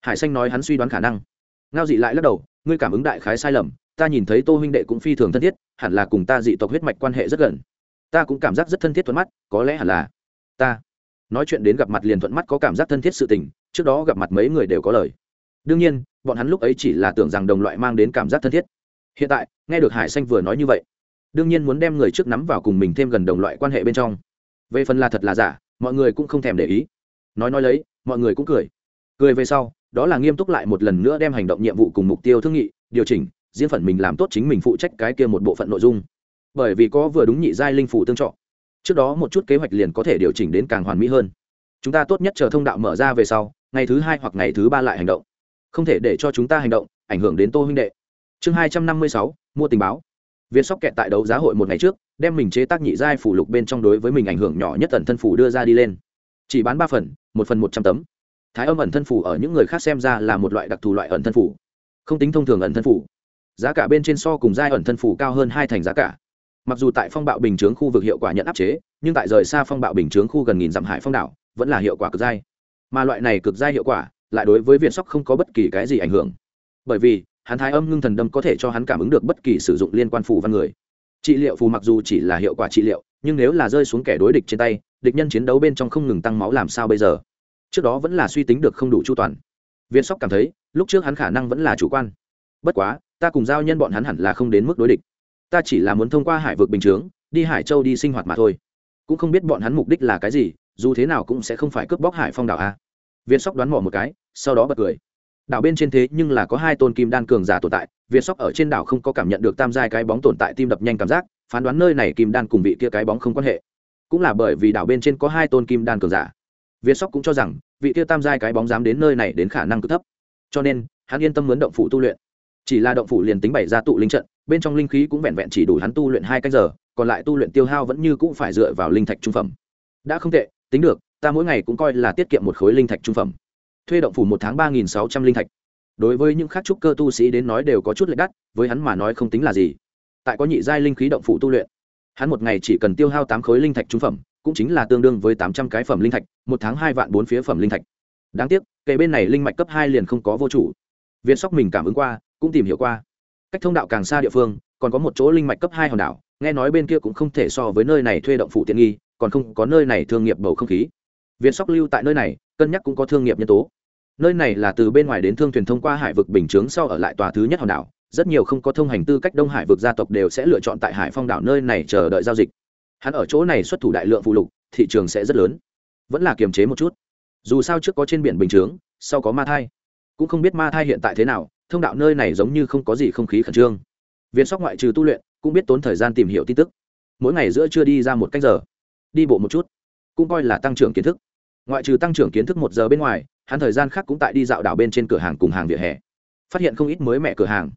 Hải xanh nói hắn suy đoán khả năng. Ngao dị lại lắc đầu, ngươi cảm ứng đại khái sai lầm, ta nhìn thấy tô huynh đệ cũng phi thường thân thiết, hẳn là cùng ta dị tộc huyết mạch quan hệ rất gần. Ta cũng cảm giác rất thân thiết thuận mắt, có lẽ hẳn là ta. Nói chuyện đến gặp mặt liền thuận mắt có cảm giác thân thiết sự tình, trước đó gặp mặt mấy người đều có lời. Đương nhiên, bọn hắn lúc ấy chỉ là tưởng rằng đồng loại mang đến cảm giác thân thiết. Hiện tại, nghe được hải xanh vừa nói như vậy đương nhiên muốn đem người trước nắm vào cùng mình thêm gần đồng loại quan hệ bên trong. Về phần là thật là giả, mọi người cũng không thèm để ý. Nói nói lấy, mọi người cũng cười. Cười về sau, đó là nghiêm túc lại một lần nữa đem hành động nhiệm vụ cùng mục tiêu thương nghị, điều chỉnh, diễn phần mình làm tốt chính mình phụ trách cái kia một bộ phận nội dung. Bởi vì có vừa đúng nhị giai linh phủ tương trọ. Trước đó một chút kế hoạch liền có thể điều chỉnh đến càng hoàn mỹ hơn. Chúng ta tốt nhất chờ thông đạo mở ra về sau, ngày thứ hai hoặc ngày thứ ba lại hành động. Không thể để cho chúng ta hành động, ảnh hưởng đến tô huynh đệ. Chương hai trăm năm mươi sáu, mua tình báo viên sóc kẹt tại đấu giá hội một ngày trước, đem mình chế tác nhị giai phủ lục bên trong đối với mình ảnh hưởng nhỏ nhất ẩn thân phủ đưa ra đi lên. Chỉ bán ba phần, một phần một trăm tấm. Thái âm ẩn thân phủ ở những người khác xem ra là một loại đặc thù loại ẩn thân phủ. Không tính thông thường ẩn thân phủ. Giá cả bên trên so cùng giai ẩn thân phủ cao hơn hai thành giá cả. Mặc dù tại phong bạo bình chướng khu vực hiệu quả nhận áp chế, nhưng tại rời xa phong bạo bình chướng khu gần nghìn dặm hải phong đảo, vẫn là hiệu quả cực giai. Mà loại này cực giai hiệu quả, lại đối với viện sóc không có bất kỳ cái gì ảnh hưởng. Bởi vì hắn thái âm ngưng thần đâm có thể cho hắn cảm ứng được bất kỳ sử dụng liên quan phù văn người. Trị liệu phù mặc dù chỉ là hiệu quả trị liệu, nhưng nếu là rơi xuống kẻ đối địch trên tay, địch nhân chiến đấu bên trong không ngừng tăng máu làm sao bây giờ? Trước đó vẫn là suy tính được không đủ chu toàn. Viên sóc cảm thấy, lúc trước hắn khả năng vẫn là chủ quan. Bất quá, ta cùng giao nhân bọn hắn hẳn là không đến mức đối địch. Ta chỉ là muốn thông qua hải vực bình chướng, đi hải châu đi sinh hoạt mà thôi. Cũng không biết bọn hắn mục đích là cái gì, dù thế nào cũng sẽ không phải cướp bóc hải phong đảo a. Viên sóc đoán mò một cái, sau đó bật cười đảo bên trên thế nhưng là có hai tôn kim đan cường giả tồn tại việt sóc ở trên đảo không có cảm nhận được tam giai cái bóng tồn tại tim đập nhanh cảm giác, phán đoán nơi này kim đan cùng vị kia cái bóng không quan hệ. Cũng là bởi vì đảo bên trên có hai tôn kim đan cường giả. Việt sóc cũng cho rằng, vị kia tam giai cái bóng dám đến nơi này đến khả năng cực thấp. Cho nên, hắn yên tâm muốn động phủ tu luyện. Chỉ là động phủ liền tính bày ra tụ linh trận, bên trong linh khí cũng vẹn vẹn chỉ đủ hắn tu luyện hai cách giờ, còn lại tu luyện tiêu hao vẫn như cũng phải dựa vào linh thạch trung phẩm. Đã không tệ, tính được, ta mỗi ngày cũng coi là tiết kiệm một khối linh thạch trung phẩm thuê động phủ một tháng ba nghìn sáu trăm linh thạch. Đối với những khác trúc cơ tu sĩ đến nói đều có chút lệch đắt, với hắn mà nói không tính là gì. Tại có nhị giai linh khí động phủ tu luyện, hắn một ngày chỉ cần tiêu hao tám khối linh thạch trung phẩm, cũng chính là tương đương với tám trăm cái phẩm linh thạch, một tháng hai vạn bốn phía phẩm linh thạch. Đáng tiếc kệ bên này linh mạch cấp hai liền không có vô chủ. Viên sóc mình cảm ứng qua, cũng tìm hiểu qua. Cách thông đạo càng xa địa phương, còn có một chỗ linh mạch cấp hai hòn đảo, nghe nói bên kia cũng không thể so với nơi này thuê động phủ tiện nghi, còn không có nơi này thương nghiệp bầu không khí viên sóc lưu tại nơi này, cân nhắc cũng có thương nghiệp nhân tố. Nơi này là từ bên ngoài đến thương thuyền thông qua hải vực bình chướng sau ở lại tòa thứ nhất hòn đảo. Rất nhiều không có thông hành tư cách đông hải vực gia tộc đều sẽ lựa chọn tại hải phong đảo nơi này chờ đợi giao dịch. Hắn ở chỗ này xuất thủ đại lượng phụ lục, thị trường sẽ rất lớn. Vẫn là kiềm chế một chút. Dù sao trước có trên biển bình chướng, sau có ma thai. Cũng không biết ma thai hiện tại thế nào, thông đạo nơi này giống như không có gì không khí khẩn trương. Viên sóc ngoại trừ tu luyện, cũng biết tốn thời gian tìm hiểu tin tức. Mỗi ngày giữa chưa đi ra một cách giờ. Đi bộ một chút cũng coi là tăng trưởng kiến thức. Ngoại trừ tăng trưởng kiến thức một giờ bên ngoài, hắn thời gian khác cũng tại đi dạo đảo bên trên cửa hàng cùng hàng vỉa hè. Phát hiện không ít mới mẹ cửa hàng.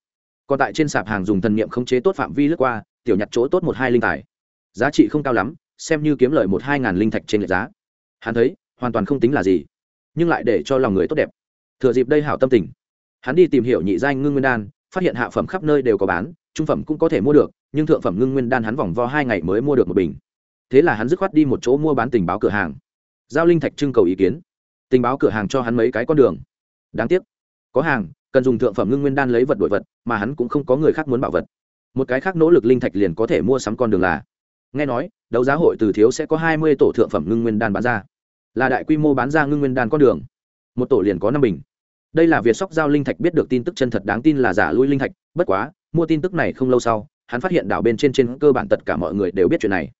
Còn tại trên sạp hàng dùng thần niệm khống chế tốt phạm vi lướt qua, tiểu nhặt chỗ tốt một hai linh tài. Giá trị không cao lắm, xem như kiếm lời một hai ngàn linh thạch trên lệch giá. Hắn thấy, hoàn toàn không tính là gì, nhưng lại để cho lòng người tốt đẹp. Thừa dịp đây hảo tâm tình, hắn đi tìm hiểu nhị danh ngưng nguyên đan, phát hiện hạ phẩm khắp nơi đều có bán, trung phẩm cũng có thể mua được, nhưng thượng phẩm ngưng nguyên đan hắn vòng vo hai ngày mới mua được một bình thế là hắn dứt khoát đi một chỗ mua bán tình báo cửa hàng. Giao linh thạch trưng cầu ý kiến. Tình báo cửa hàng cho hắn mấy cái con đường. Đáng tiếc, có hàng, cần dùng thượng phẩm ngưng nguyên đan lấy vật đổi vật, mà hắn cũng không có người khác muốn bảo vật. Một cái khác nỗ lực linh thạch liền có thể mua sắm con đường là. Nghe nói, đấu giá hội từ thiếu sẽ có hai mươi tổ thượng phẩm ngưng nguyên đan bán ra. Là đại quy mô bán ra ngưng nguyên đan con đường. Một tổ liền có năm bình. Đây là việc sóc giao linh thạch biết được tin tức chân thật đáng tin là giả lui linh thạch, bất quá, mua tin tức này không lâu sau, hắn phát hiện đảo bên trên trên cơ bản tất cả mọi người đều biết chuyện này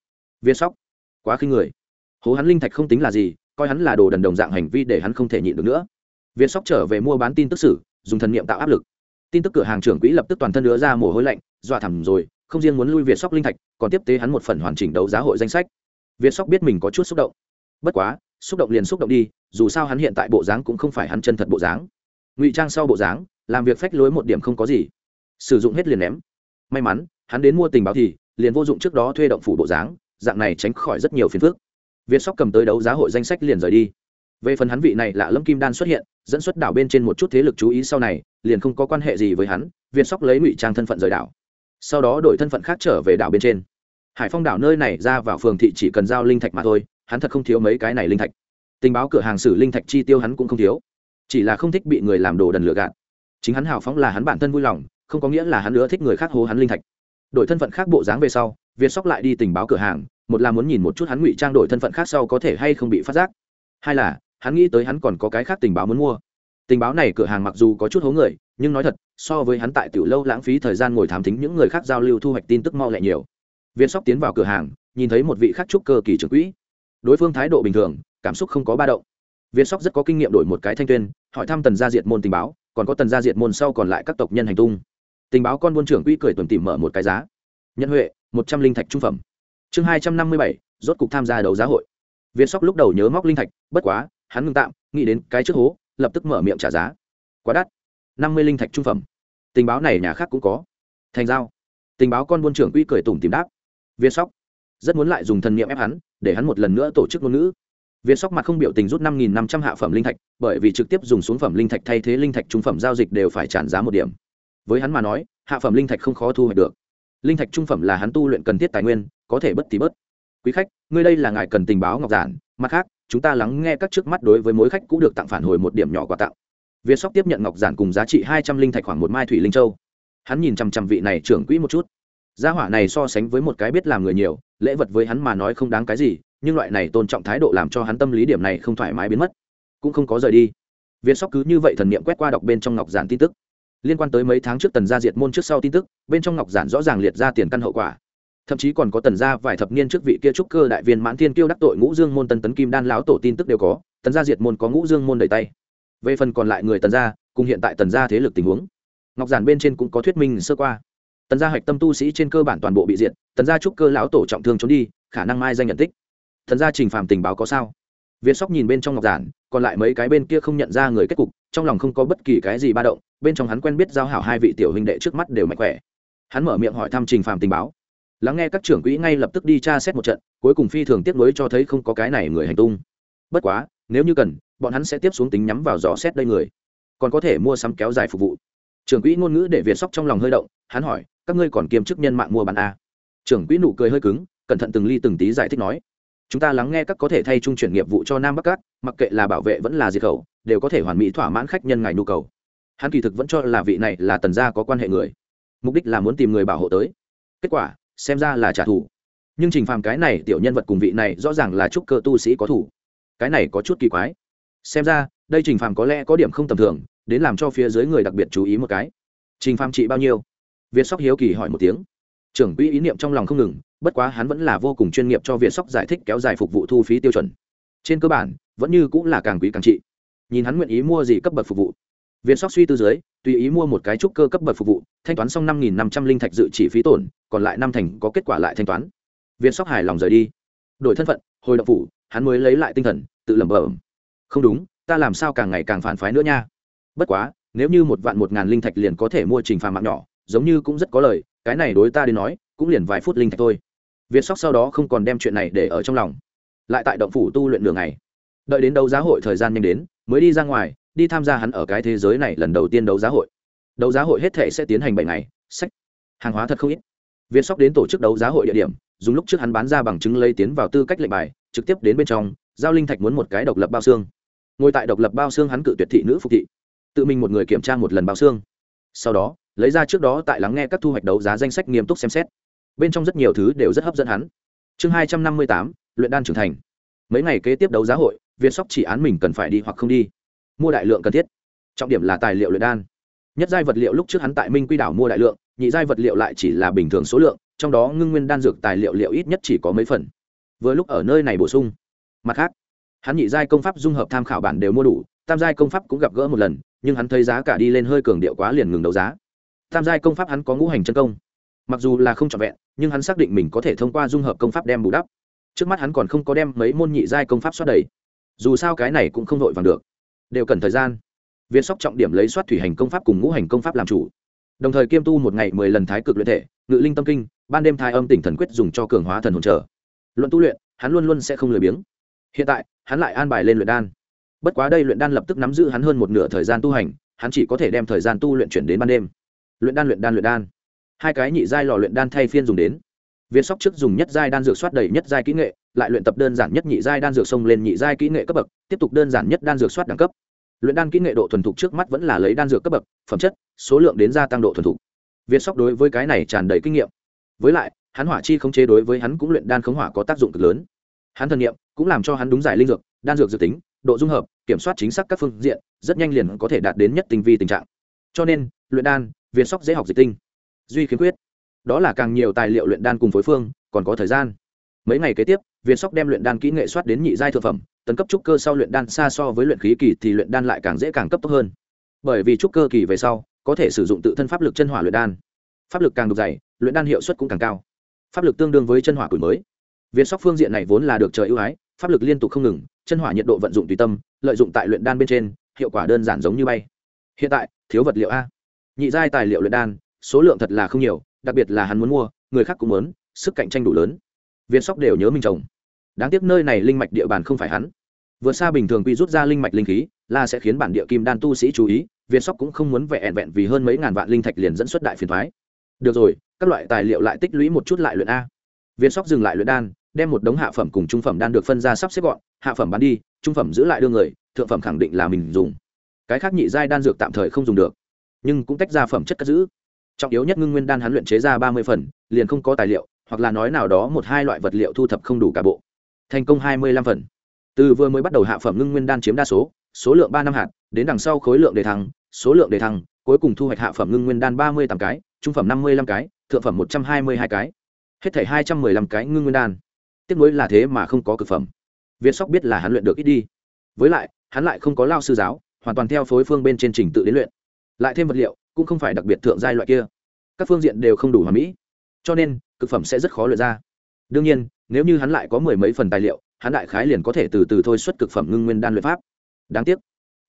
việt sóc. Quá khinh người. Hố hắn linh thạch không tính là gì, coi hắn là đồ đần đồng dạng hành vi để hắn không thể nhịn được nữa. Việt sóc trở về mua bán tin tức sử, dùng thần niệm tạo áp lực. Tin tức cửa hàng trưởng quỹ lập tức toàn thân nữa ra mồ hôi lạnh, dọa thẳm rồi, không riêng muốn lui việt sóc linh thạch, còn tiếp tế hắn một phần hoàn chỉnh đấu giá hội danh sách. Việt sóc biết mình có chút xúc động. Bất quá, xúc động liền xúc động đi, dù sao hắn hiện tại bộ dáng cũng không phải hắn chân thật bộ dáng. Ngụy trang sau bộ dáng, làm việc phách lối một điểm không có gì. Sử dụng hết liền ném. May mắn, hắn đến mua tình báo thì, liền vô dụng trước đó thuê động phủ bộ dáng dạng này tránh khỏi rất nhiều phiền phức. Việt sóc cầm tới đấu giá hội danh sách liền rời đi. Về phần hắn vị này lạ lâm kim đan xuất hiện, dẫn xuất đảo bên trên một chút thế lực chú ý sau này, liền không có quan hệ gì với hắn, việt sóc lấy ngụy trang thân phận rời đảo. Sau đó đổi thân phận khác trở về đảo bên trên. Hải phong đảo nơi này ra vào phường thị chỉ cần giao linh thạch mà thôi, hắn thật không thiếu mấy cái này linh thạch. Tình báo cửa hàng sử linh thạch chi tiêu hắn cũng không thiếu. Chỉ là không thích bị người làm đồ đần lừa gạt. Chính hắn hào phóng là hắn bản thân vui lòng, không có nghĩa là hắn nữa thích người khác hố hắn linh thạch đổi thân phận khác bộ dáng về sau, việt sóc lại đi tình báo cửa hàng, một là muốn nhìn một chút hắn ngụy trang đổi thân phận khác sau có thể hay không bị phát giác. Hai là, hắn nghĩ tới hắn còn có cái khác tình báo muốn mua. Tình báo này cửa hàng mặc dù có chút hố người, nhưng nói thật, so với hắn tại tiểu lâu lãng phí thời gian ngồi thám thính những người khác giao lưu thu hoạch tin tức mau lại nhiều. Viên sóc tiến vào cửa hàng, nhìn thấy một vị khắc trúc cơ kỳ trưởng quỹ. Đối phương thái độ bình thường, cảm xúc không có ba động. Viên sóc rất có kinh nghiệm đổi một cái thanh tuyên, hỏi thăm tần gia diệt môn tình báo, còn có tần gia diệt môn sau còn lại các tộc nhân hành tung tình báo con buôn trưởng quỹ cười tuần tìm mở một cái giá. Nhân huệ, một trăm linh thạch trung phẩm. Chương hai trăm năm mươi bảy, rốt cục tham gia đấu giá hội. Viên sóc lúc đầu nhớ móc linh thạch, bất quá, hắn ngừng tạm, nghĩ đến cái trước hố, lập tức mở miệng trả giá. Quá đắt, năm mươi linh thạch trung phẩm. Tình báo này nhà khác cũng có. Thành giao. Tình báo con buôn trưởng quỹ cười tủm tìm đáp. Viên sóc, rất muốn lại dùng thần niệm ép hắn, để hắn một lần nữa tổ chức ngôn ngữ. Viên sóc mặt không biểu tình rút năm nghìn năm trăm hạ phẩm linh thạch, bởi vì trực tiếp dùng xuống phẩm linh thạch thay thế linh thạch trung phẩm giao dịch đều phải trả giá một điểm với hắn mà nói, hạ phẩm linh thạch không khó thu hoạch được. Linh thạch trung phẩm là hắn tu luyện cần thiết tài nguyên, có thể bất tí bớt. Quý khách, ngươi đây là ngài cần tình báo ngọc giản, mặt khác, chúng ta lắng nghe các trước mắt đối với mối khách cũng được tặng phản hồi một điểm nhỏ quà tặng. Việt sóc tiếp nhận ngọc giản cùng giá trị hai trăm linh thạch khoảng một mai thủy linh châu. Hắn nhìn chằm chằm vị này trưởng quỹ một chút. Gia hỏa này so sánh với một cái biết làm người nhiều, lễ vật với hắn mà nói không đáng cái gì, nhưng loại này tôn trọng thái độ làm cho hắn tâm lý điểm này không thoải mái biến mất. Cũng không có rời đi. Việt sóc cứ như vậy thần niệm quét qua đọc bên trong ngọc giản tin tức liên quan tới mấy tháng trước tần gia diệt môn trước sau tin tức, bên trong ngọc giản rõ ràng liệt ra tiền căn hậu quả. Thậm chí còn có tần gia vài thập niên trước vị kia trúc cơ đại viên mãn thiên kiêu đắc tội ngũ dương môn tân tấn kim đan lão tổ tin tức đều có, tần gia diệt môn có ngũ dương môn đầy tay. Về phần còn lại người tần gia, cùng hiện tại tần gia thế lực tình huống, ngọc giản bên trên cũng có thuyết minh sơ qua. Tần gia hạch tâm tu sĩ trên cơ bản toàn bộ bị diệt, tần gia trúc cơ lão tổ trọng thương trốn đi, khả năng mai danh nhận tích. Tần gia trình phàm tình báo có sao? Việt sóc nhìn bên trong ngọc giản, còn lại mấy cái bên kia không nhận ra người kết cục, trong lòng không có bất kỳ cái gì ba động, bên trong hắn quen biết giao hảo hai vị tiểu huynh đệ trước mắt đều mạnh khỏe. Hắn mở miệng hỏi thăm trình phàm tình báo. Lắng nghe các trưởng quỹ ngay lập tức đi tra xét một trận, cuối cùng phi thường tiếc nuối cho thấy không có cái này người hành tung. Bất quá, nếu như cần, bọn hắn sẽ tiếp xuống tính nhắm vào dò xét đây người. Còn có thể mua sắm kéo dài phục vụ. Trưởng quỹ ngôn ngữ để việt sóc trong lòng hơi động, hắn hỏi, các ngươi còn kiêm chức nhân mạng mua bán a trưởng quỹ nụ cười hơi cứng, cẩn thận từng ly từng tí giải thích nói chúng ta lắng nghe các có thể thay trung chuyển nghiệp vụ cho nam bắc cát, mặc kệ là bảo vệ vẫn là diệt khẩu, đều có thể hoàn mỹ thỏa mãn khách nhân ngài nhu cầu. Hắn kỳ thực vẫn cho là vị này là tần gia có quan hệ người. Mục đích là muốn tìm người bảo hộ tới. Kết quả, xem ra là trả thù. Nhưng trình phàm cái này tiểu nhân vật cùng vị này rõ ràng là trúc cơ tu sĩ có thủ. Cái này có chút kỳ quái. Xem ra, đây trình phàm có lẽ có điểm không tầm thường, đến làm cho phía dưới người đặc biệt chú ý một cái. Trình phàm trị bao nhiêu? Việt sóc hiếu kỳ hỏi một tiếng trưởng quỹ ý niệm trong lòng không ngừng, bất quá hắn vẫn là vô cùng chuyên nghiệp cho việt sóc giải thích kéo dài phục vụ thu phí tiêu chuẩn. Trên cơ bản, vẫn như cũng là càng quý càng trị. Nhìn hắn nguyện ý mua gì cấp bậc phục vụ. Việt sóc suy tư dưới, tùy ý mua một cái trúc cơ cấp bậc phục vụ, thanh toán xong năm nghìn năm trăm linh thạch dự chỉ phí tổn, còn lại năm thành có kết quả lại thanh toán. Việt sóc hài lòng rời đi. Đổi thân phận, hồi động phủ, hắn mới lấy lại tinh thần, tự lẩm bẩm. Không đúng, ta làm sao càng ngày càng phản phái nữa nha. Bất quá, nếu như một vạn một ngàn linh thạch liền có thể mua trình phàm mạng nhỏ, giống như cũng rất có lời cái này đối ta đến nói, cũng liền vài phút linh thạch thôi. Việt sóc sau đó không còn đem chuyện này để ở trong lòng. Lại tại động phủ tu luyện đường này đợi đến đấu giá hội thời gian nhanh đến, mới đi ra ngoài, đi tham gia hắn ở cái thế giới này lần đầu tiên đấu giá hội. Đấu giá hội hết thể sẽ tiến hành bảy ngày, sách. Hàng hóa thật không ít. Việt sóc đến tổ chức đấu giá hội địa điểm, dùng lúc trước hắn bán ra bằng chứng lấy tiến vào tư cách lệnh bài, trực tiếp đến bên trong, giao linh thạch muốn một cái độc lập bao xương. Ngồi tại độc lập bao xương hắn cự tuyệt thị nữ phục thị. Tự mình một người kiểm tra một lần bao xương sau đó, lấy ra trước đó tại lắng nghe các thu hoạch đấu giá danh sách nghiêm túc xem xét. Bên trong rất nhiều thứ đều rất hấp dẫn hắn. Chương hai trăm năm mươi tám, luyện đan trưởng thành. Mấy ngày kế tiếp đấu giá hội, việt sóc chỉ án mình cần phải đi hoặc không đi. Mua đại lượng cần thiết. Trọng điểm là tài liệu luyện đan. Nhất giai vật liệu lúc trước hắn tại minh quy đảo mua đại lượng, nhị giai vật liệu lại chỉ là bình thường số lượng, trong đó ngưng nguyên đan dược tài liệu liệu ít nhất chỉ có mấy phần. Vừa lúc ở nơi này bổ sung. Mặt khác, hắn nhị giai công pháp dung hợp tham khảo bản đều mua đủ tam giai công pháp cũng gặp gỡ một lần, nhưng hắn thấy giá cả đi lên hơi cường điệu quá liền ngừng đấu giá. Tam giai công pháp hắn có ngũ hành chân công. Mặc dù là không trọn vẹn, nhưng hắn xác định mình có thể thông qua dung hợp công pháp đem bù đắp. Trước mắt hắn còn không có đem mấy môn nhị giai công pháp soát đầy. Dù sao cái này cũng không vội vàng được. Đều cần thời gian. Viên sóc trọng điểm lấy soát thủy hành công pháp cùng ngũ hành công pháp làm chủ. Đồng thời kiêm tu một ngày mười lần thái cực luyện thể, ngự linh tâm kinh, ban đêm thai âm tỉnh thần quyết dùng cho cường hóa thần hồn trở. Luận tu luyện, hắn luôn luôn sẽ không lười biếng. Hiện tại, hắn lại an bài lên luyện đan bất quá đây luyện đan lập tức nắm giữ hắn hơn một nửa thời gian tu hành, hắn chỉ có thể đem thời gian tu luyện chuyển đến ban đêm. Luyện đan luyện đan luyện đan. Hai cái nhị giai lò luyện đan thay phiên dùng đến. Việt sóc trước dùng nhất giai đan dược soát đầy nhất giai kỹ nghệ, lại luyện tập đơn giản nhất nhị giai đan dược xông lên nhị giai kỹ nghệ cấp bậc, tiếp tục đơn giản nhất đan dược soát đẳng cấp. Luyện đan kỹ nghệ độ thuần thục trước mắt vẫn là lấy đan dược cấp bậc, phẩm chất, số lượng đến gia tăng độ thuần thục. Việt sóc đối với cái này tràn đầy kinh nghiệm. Với lại, hắn hỏa chi khống chế đối với hắn cũng luyện đan khống hỏa có tác dụng cực lớn. Hắn thần nghiệm cũng làm cho hắn đúng giải linh dược, đan dược dự tính độ dung hợp, kiểm soát chính xác các phương diện, rất nhanh liền có thể đạt đến nhất tinh vi tình trạng. Cho nên, luyện đan việt sóc dễ học dịch tinh. Duy khiếm khuyết. Đó là càng nhiều tài liệu luyện đan cùng phối phương, còn có thời gian. Mấy ngày kế tiếp, viên sóc đem luyện đan kỹ nghệ soát đến nhị giai thượng phẩm, tấn cấp trúc cơ sau luyện đan xa so với luyện khí kỳ thì luyện đan lại càng dễ càng cấp tốc hơn. Bởi vì trúc cơ kỳ về sau, có thể sử dụng tự thân pháp lực chân hỏa luyện đan. Pháp lực càng đục dày, luyện đan hiệu suất cũng càng cao. Pháp lực tương đương với chân hỏa củi mới. Viên sóc phương diện này vốn là được trời ưu ái pháp lực liên tục không ngừng chân hỏa nhiệt độ vận dụng tùy tâm lợi dụng tại luyện đan bên trên hiệu quả đơn giản giống như bay. Hiện tại thiếu vật liệu a. Nhị giai tài liệu luyện đan số lượng thật là không nhiều đặc biệt là hắn muốn mua người khác cũng muốn sức cạnh tranh đủ lớn. Viên sóc đều nhớ mình Trọng, đáng tiếc nơi này linh mạch địa bàn không phải hắn. Vượt xa bình thường quy rút ra linh mạch linh khí là sẽ khiến bản địa kim đan tu sĩ chú ý Viên sóc cũng không muốn vẹn vẹn vì hơn mấy ngàn vạn linh thạch liền dẫn xuất đại phiền thoái. Được rồi các loại tài liệu lại tích lũy một chút lại luyện a. Viên sóc dừng lại luyện đan đem một đống hạ phẩm cùng trung phẩm đan được phân ra sắp xếp gọn, hạ phẩm bán đi, trung phẩm giữ lại đưa người, thượng phẩm khẳng định là mình dùng. Cái khác nhị giai đan dược tạm thời không dùng được, nhưng cũng tách ra phẩm chất cất giữ. Trọng yếu nhất ngưng nguyên đan hắn luyện chế ra ba mươi phần, liền không có tài liệu, hoặc là nói nào đó một hai loại vật liệu thu thập không đủ cả bộ. Thành công hai mươi lăm phần. Từ vừa mới bắt đầu hạ phẩm ngưng nguyên đan chiếm đa số số lượng ba năm hạt, đến đằng sau khối lượng đề thăng, số lượng đề thăng, cuối cùng thu hoạch hạ phẩm ngưng nguyên đan ba mươi tám cái, trung phẩm năm mươi lăm cái, thượng phẩm một trăm hai mươi hai cái. Hết thảy hai trăm mười lăm cái ngưng nguyên đan tiếc nuối là thế mà không có cực phẩm. Việt sóc biết là hắn luyện được ít đi. Với lại, hắn lại không có lao sư giáo, hoàn toàn theo phối phương bên trên trình tự đến luyện. Lại thêm vật liệu, cũng không phải đặc biệt thượng giai loại kia. Các phương diện đều không đủ hoàn mỹ. Cho nên, cực phẩm sẽ rất khó luyện ra. Đương nhiên, nếu như hắn lại có mười mấy phần tài liệu, hắn đại khái liền có thể từ từ thôi xuất cực phẩm ngưng nguyên đan luyện pháp. Đáng tiếc,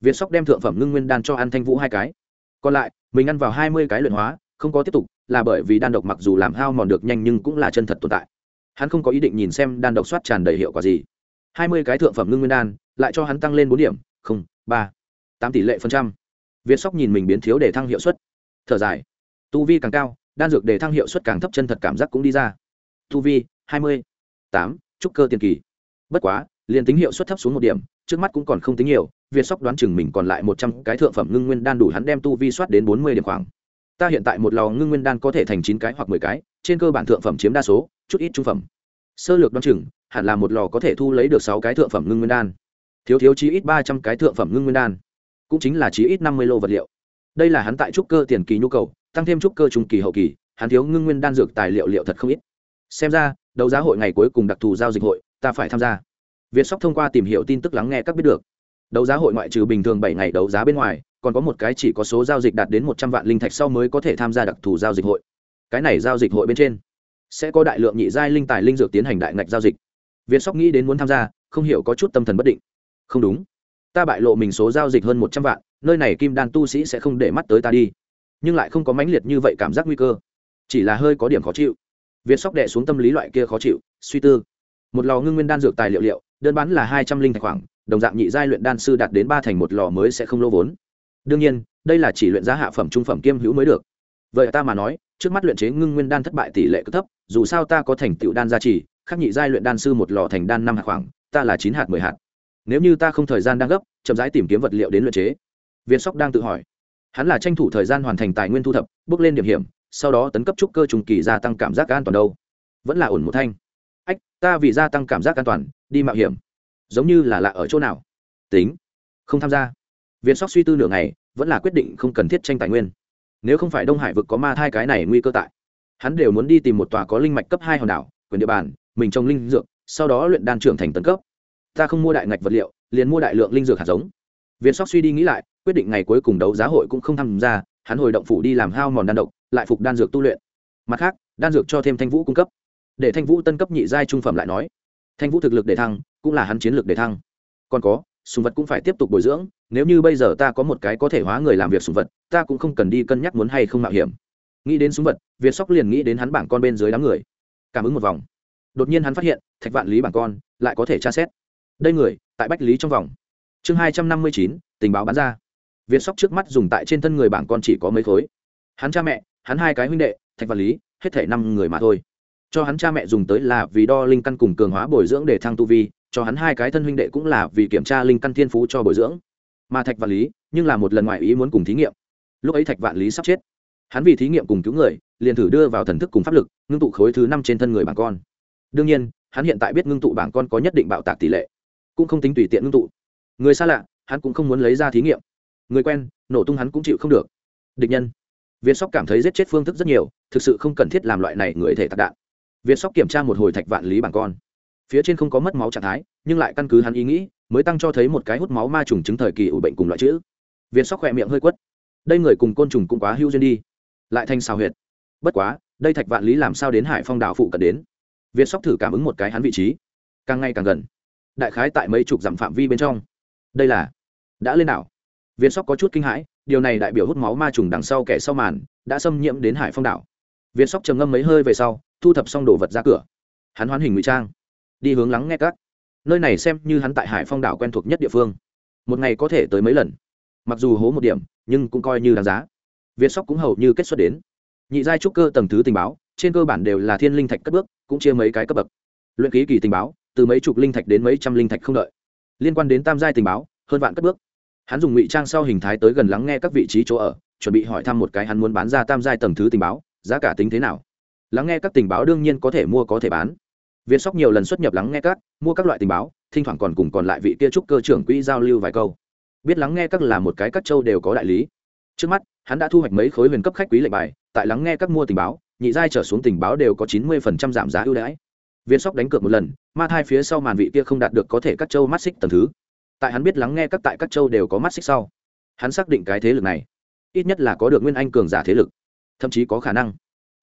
việt sóc đem thượng phẩm ngưng nguyên đan cho ăn thanh vũ hai cái. Còn lại, mình ăn vào hai mươi cái luyện hóa, không có tiếp tục, là bởi vì đan độc mặc dù làm hao mòn được nhanh nhưng cũng là chân thật tồn tại hắn không có ý định nhìn xem đan độc soát tràn đầy hiệu quả gì. Hai mươi cái thượng phẩm ngưng nguyên đan, lại cho hắn tăng lên bốn điểm, không, ba, tám tỷ lệ phần trăm. Việt sóc nhìn mình biến thiếu để thăng hiệu suất. Thở dài. Tu vi càng cao, đan dược để thăng hiệu suất càng thấp chân thật cảm giác cũng đi ra. Tu vi, hai mươi, tám, trúc cơ tiền kỳ. Bất quá, liền tính hiệu suất thấp xuống một điểm, trước mắt cũng còn không tính nhiều, việt sóc đoán chừng mình còn lại một trăm cái thượng phẩm ngưng nguyên đan đủ hắn đem tu vi soát đến bốn mươi điểm khoảng. Ta hiện tại một lò ngưng nguyên đan có thể thành chín cái hoặc mười cái, trên cơ bản thượng phẩm chiếm đa số chút ít trung phẩm. Sơ lược đoán chừng, hẳn là một lò có thể thu lấy được sáu cái thượng phẩm ngưng nguyên đan. Thiếu thiếu chí ít ba trăm cái thượng phẩm ngưng nguyên đan, cũng chính là chí ít năm mươi lô vật liệu. Đây là hắn tại trúc cơ tiền kỳ nhu cầu, tăng thêm trúc cơ trung kỳ hậu kỳ, hắn thiếu ngưng nguyên đan dược tài liệu liệu thật không ít. Xem ra, đấu giá hội ngày cuối cùng đặc thù giao dịch hội, ta phải tham gia. Việt sóc thông qua tìm hiểu tin tức lắng nghe các biết được. Đấu giá hội ngoại trừ bình thường bảy ngày đấu giá bên ngoài, còn có một cái chỉ có số giao dịch đạt đến một trăm vạn linh thạch sau mới có thể tham gia đặc thù giao dịch hội. Cái này giao dịch hội bên trên sẽ có đại lượng nhị giai linh tài linh dược tiến hành đại ngạch giao dịch. Việt sóc nghĩ đến muốn tham gia, không hiểu có chút tâm thần bất định. Không đúng. Ta bại lộ mình số giao dịch hơn một trăm vạn, nơi này kim đan tu sĩ sẽ không để mắt tới ta đi. Nhưng lại không có mãnh liệt như vậy cảm giác nguy cơ. Chỉ là hơi có điểm khó chịu. Việt sóc đệ xuống tâm lý loại kia khó chịu, suy tư. Một lò ngưng nguyên đan dược tài liệu liệu, đơn bán là hai trăm linh thạch khoảng, đồng dạng nhị giai luyện đan sư đạt đến ba thành một lò mới sẽ không lỗ vốn. Đương nhiên, đây là chỉ luyện giá hạ phẩm trung phẩm kiêm hữu mới được. Vậy ta mà nói, trước mắt luyện chế ngưng nguyên đan thất bại tỷ lệ cực thấp dù sao ta có thành tựu đan gia trì, khắc nhị giai luyện đan sư một lò thành đan năm hạt khoảng, ta là chín hạt mười hạt. Nếu như ta không thời gian đang gấp, chậm rãi tìm kiếm vật liệu đến luyện chế. Viên sóc đang tự hỏi. Hắn là tranh thủ thời gian hoàn thành tài nguyên thu thập, bước lên điểm hiểm, sau đó tấn cấp trúc cơ trùng kỳ gia tăng cảm giác an toàn đâu. Vẫn là ổn một thanh. Ách, ta vì gia tăng cảm giác an toàn, đi mạo hiểm. Giống như là lạ ở chỗ nào. Tính. Không tham gia. Viên sóc suy tư nửa ngày, vẫn là quyết định không cần thiết tranh tài nguyên. Nếu không phải đông hải vực có ma thai cái này nguy cơ tại hắn đều muốn đi tìm một tòa có linh mạch cấp hai hòn đảo, quyền địa bàn, mình trồng linh dược, sau đó luyện đan trưởng thành tấn cấp. Ta không mua đại ngạch vật liệu, liền mua đại lượng linh dược hạt giống. Viên sóc suy đi nghĩ lại, quyết định ngày cuối cùng đấu giá hội cũng không tham gia, hắn hồi động phủ đi làm hao mòn đan độc, lại phục đan dược tu luyện. Mặt khác, đan dược cho thêm thanh vũ cung cấp. Để thanh vũ tân cấp nhị giai trung phẩm lại nói, thanh vũ thực lực để thăng, cũng là hắn chiến lược để thăng. Còn có, sùng vật cũng phải tiếp tục bồi dưỡng, nếu như bây giờ ta có một cái có thể hóa người làm việc sùng vật, ta cũng không cần đi cân nhắc muốn hay không mạo hiểm nghĩ đến súng vật, việt sóc liền nghĩ đến hắn bảng con bên dưới đám người. Cảm ứng một vòng. Đột nhiên hắn phát hiện, thạch vạn lý bảng con, lại có thể tra xét. Đây người, tại bách lý trong vòng. Chương hai trăm năm mươi chín, tình báo bán ra. Việt sóc trước mắt dùng tại trên thân người bảng con chỉ có mấy khối. Hắn cha mẹ, hắn hai cái huynh đệ, thạch vạn lý, hết thể năm người mà thôi. Cho hắn cha mẹ dùng tới là vì đo linh căn cùng cường hóa bồi dưỡng để thăng tu vi, cho hắn hai cái thân huynh đệ cũng là vì kiểm tra linh căn thiên phú cho bồi dưỡng. Mà thạch vạn lý, nhưng là một lần ngoại ý muốn cùng thí nghiệm. Lúc ấy thạch vạn lý sắp chết hắn vì thí nghiệm cùng cứu người, liền thử đưa vào thần thức cùng pháp lực, ngưng tụ khối thứ năm trên thân người bảng con. Đương nhiên, hắn hiện tại biết ngưng tụ bảng con có nhất định bạo tạc tỷ lệ, cũng không tính tùy tiện ngưng tụ. Người xa lạ, hắn cũng không muốn lấy ra thí nghiệm. Người quen, nổ tung hắn cũng chịu không được. Địch nhân. Việt sóc cảm thấy giết chết phương thức rất nhiều, thực sự không cần thiết làm loại này người thể tạc đạn. Việt sóc kiểm tra một hồi thạch vạn lý bảng con. Phía trên không có mất máu trạng thái, nhưng lại căn cứ hắn ý nghĩ, mới tăng cho thấy một cái hút máu ma trùng chứng thời kỳ ủ bệnh cùng loại chữ. Việt sóc khỏe miệng hơi quất. Đây người cùng côn trùng cũng quá hưu duyên đi lại thành sao huyệt. Bất quá, đây thạch vạn lý làm sao đến hải phong đảo phụ cận đến? Việt sóc thử cảm ứng một cái hắn vị trí. Càng ngày càng gần. Đại khái tại mấy chục dặm phạm vi bên trong. Đây là đã lên đảo. Viên sóc có chút kinh hãi, điều này đại biểu hút máu ma trùng đằng sau kẻ sau màn, đã xâm nhiễm đến hải phong đảo. Viên sóc trầm ngâm mấy hơi về sau, thu thập xong đồ vật ra cửa. Hắn hoán hình ngụy trang. Đi hướng lắng nghe các. Nơi này xem như hắn tại hải phong đảo quen thuộc nhất địa phương. Một ngày có thể tới mấy lần. Mặc dù hố một điểm, nhưng cũng coi như đáng giá việt sóc cũng hầu như kết xuất đến. Nhị giai trúc cơ tầng thứ tình báo, trên cơ bản đều là thiên linh thạch cất bước, cũng chia mấy cái cấp bậc. Luyện ký kỳ tình báo, từ mấy chục linh thạch đến mấy trăm linh thạch không đợi. Liên quan đến tam giai tình báo, hơn vạn cất bước. Hắn dùng ngụy trang sau hình thái tới gần lắng nghe các vị trí chỗ ở, chuẩn bị hỏi thăm một cái hắn muốn bán ra tam giai tầng thứ tình báo, giá cả tính thế nào. Lắng nghe các tình báo đương nhiên có thể mua có thể bán. Việt sóc nhiều lần xuất nhập lắng nghe các, mua các loại tình báo, thỉnh thoảng còn cùng còn lại vị kia trúc cơ trưởng quỹ giao lưu vài câu. Biết lắng nghe các là một cái các châu đều có đại lý trước mắt, hắn đã thu hoạch mấy khối huyền cấp khách quý lệnh bài, tại lắng nghe các mua tình báo, nhị giai trở xuống tình báo đều có chín mươi giảm giá ưu đãi. Viên sóc đánh cược một lần, ma thai phía sau màn vị kia không đạt được có thể các châu mắt xích tầm thứ. Tại hắn biết lắng nghe các tại các châu đều có mắt xích sau, hắn xác định cái thế lực này ít nhất là có được nguyên anh cường giả thế lực, thậm chí có khả năng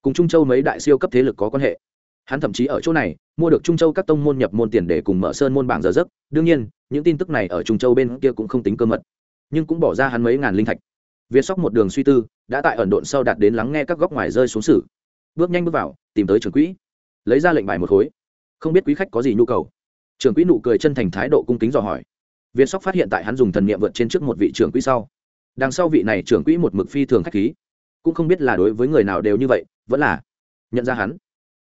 cùng trung châu mấy đại siêu cấp thế lực có quan hệ. Hắn thậm chí ở chỗ này, mua được trung châu các tông môn nhập môn tiền để cùng mở sơn môn bảng giờ giấc. Đương nhiên, những tin tức này ở trung châu bên kia cũng không tính cơ mật, nhưng cũng bỏ ra hắn mấy ngàn linh thạch việt sóc một đường suy tư, đã tại ẩn độn sau đạt đến lắng nghe các góc ngoài rơi xuống sự. bước nhanh bước vào, tìm tới trưởng quỹ. Lấy ra lệnh bài một khối. Không biết quý khách có gì nhu cầu. Trưởng quỹ nụ cười chân thành thái độ cung kính dò hỏi. Việt sóc phát hiện tại hắn dùng thần niệm vượt trên trước một vị trưởng quỹ sau. Đằng sau vị này trưởng quỹ một mực phi thường khách khí. Cũng không biết là đối với người nào đều như vậy, vẫn là nhận ra hắn.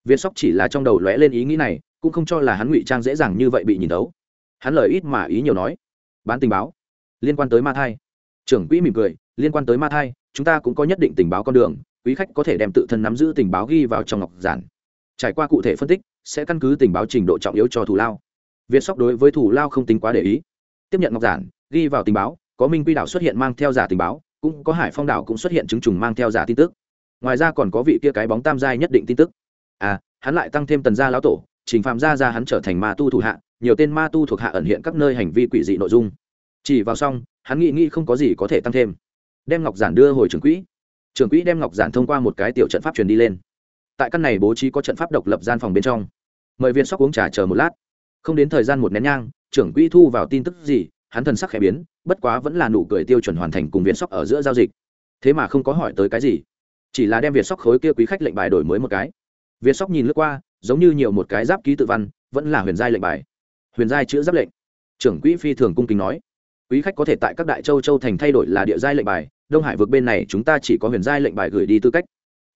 Việt sóc chỉ là trong đầu lóe lên ý nghĩ này, cũng không cho là hắn ngụy trang dễ dàng như vậy bị nhìn thấu. hắn lời ít mà ý nhiều nói. Bán tình báo. Liên quan tới ma thai. Trưởng quỹ mỉm cười liên quan tới ma thai, chúng ta cũng có nhất định tình báo con đường, quý khách có thể đem tự thân nắm giữ tình báo ghi vào trong ngọc giản. Trải qua cụ thể phân tích, sẽ căn cứ tình báo trình độ trọng yếu cho thủ lao. Việt sóc đối với thủ lao không tính quá để ý. Tiếp nhận ngọc giản, ghi vào tình báo, có minh quy đảo xuất hiện mang theo giả tình báo, cũng có hải phong đảo cũng xuất hiện chứng trùng mang theo giả tin tức. Ngoài ra còn có vị kia cái bóng tam giai nhất định tin tức. À hắn lại tăng thêm tần gia lão tổ, trình phạm gia ra hắn trở thành ma tu thủ hạ, nhiều tên ma tu thuộc hạ ẩn hiện các nơi hành vi quỷ dị nội dung. Chỉ vào xong, hắn nghĩ nghĩ không có gì có thể tăng thêm đem ngọc giản đưa hồi trưởng quỹ. Trưởng quỹ đem ngọc giản thông qua một cái tiểu trận pháp truyền đi lên. Tại căn này bố trí có trận pháp độc lập gian phòng bên trong. Mời viên sóc uống trà chờ một lát. Không đến thời gian một nén nhang, trưởng quỹ thu vào tin tức gì, hắn thần sắc khẽ biến, bất quá vẫn là nụ cười tiêu chuẩn hoàn thành cùng viên sóc ở giữa giao dịch. Thế mà không có hỏi tới cái gì. Chỉ là đem việt sóc khối kia quý khách lệnh bài đổi mới một cái. Việt sóc nhìn lướt qua, giống như nhiều một cái giáp ký tự văn, vẫn là huyền giai lệnh bài. Huyền giai chữ giáp lệnh. Trưởng quỹ phi thường cung kính nói quý khách có thể tại các đại châu châu thành thay đổi là địa giai lệnh bài, đông hải vượt bên này chúng ta chỉ có huyền giai lệnh bài gửi đi tư cách.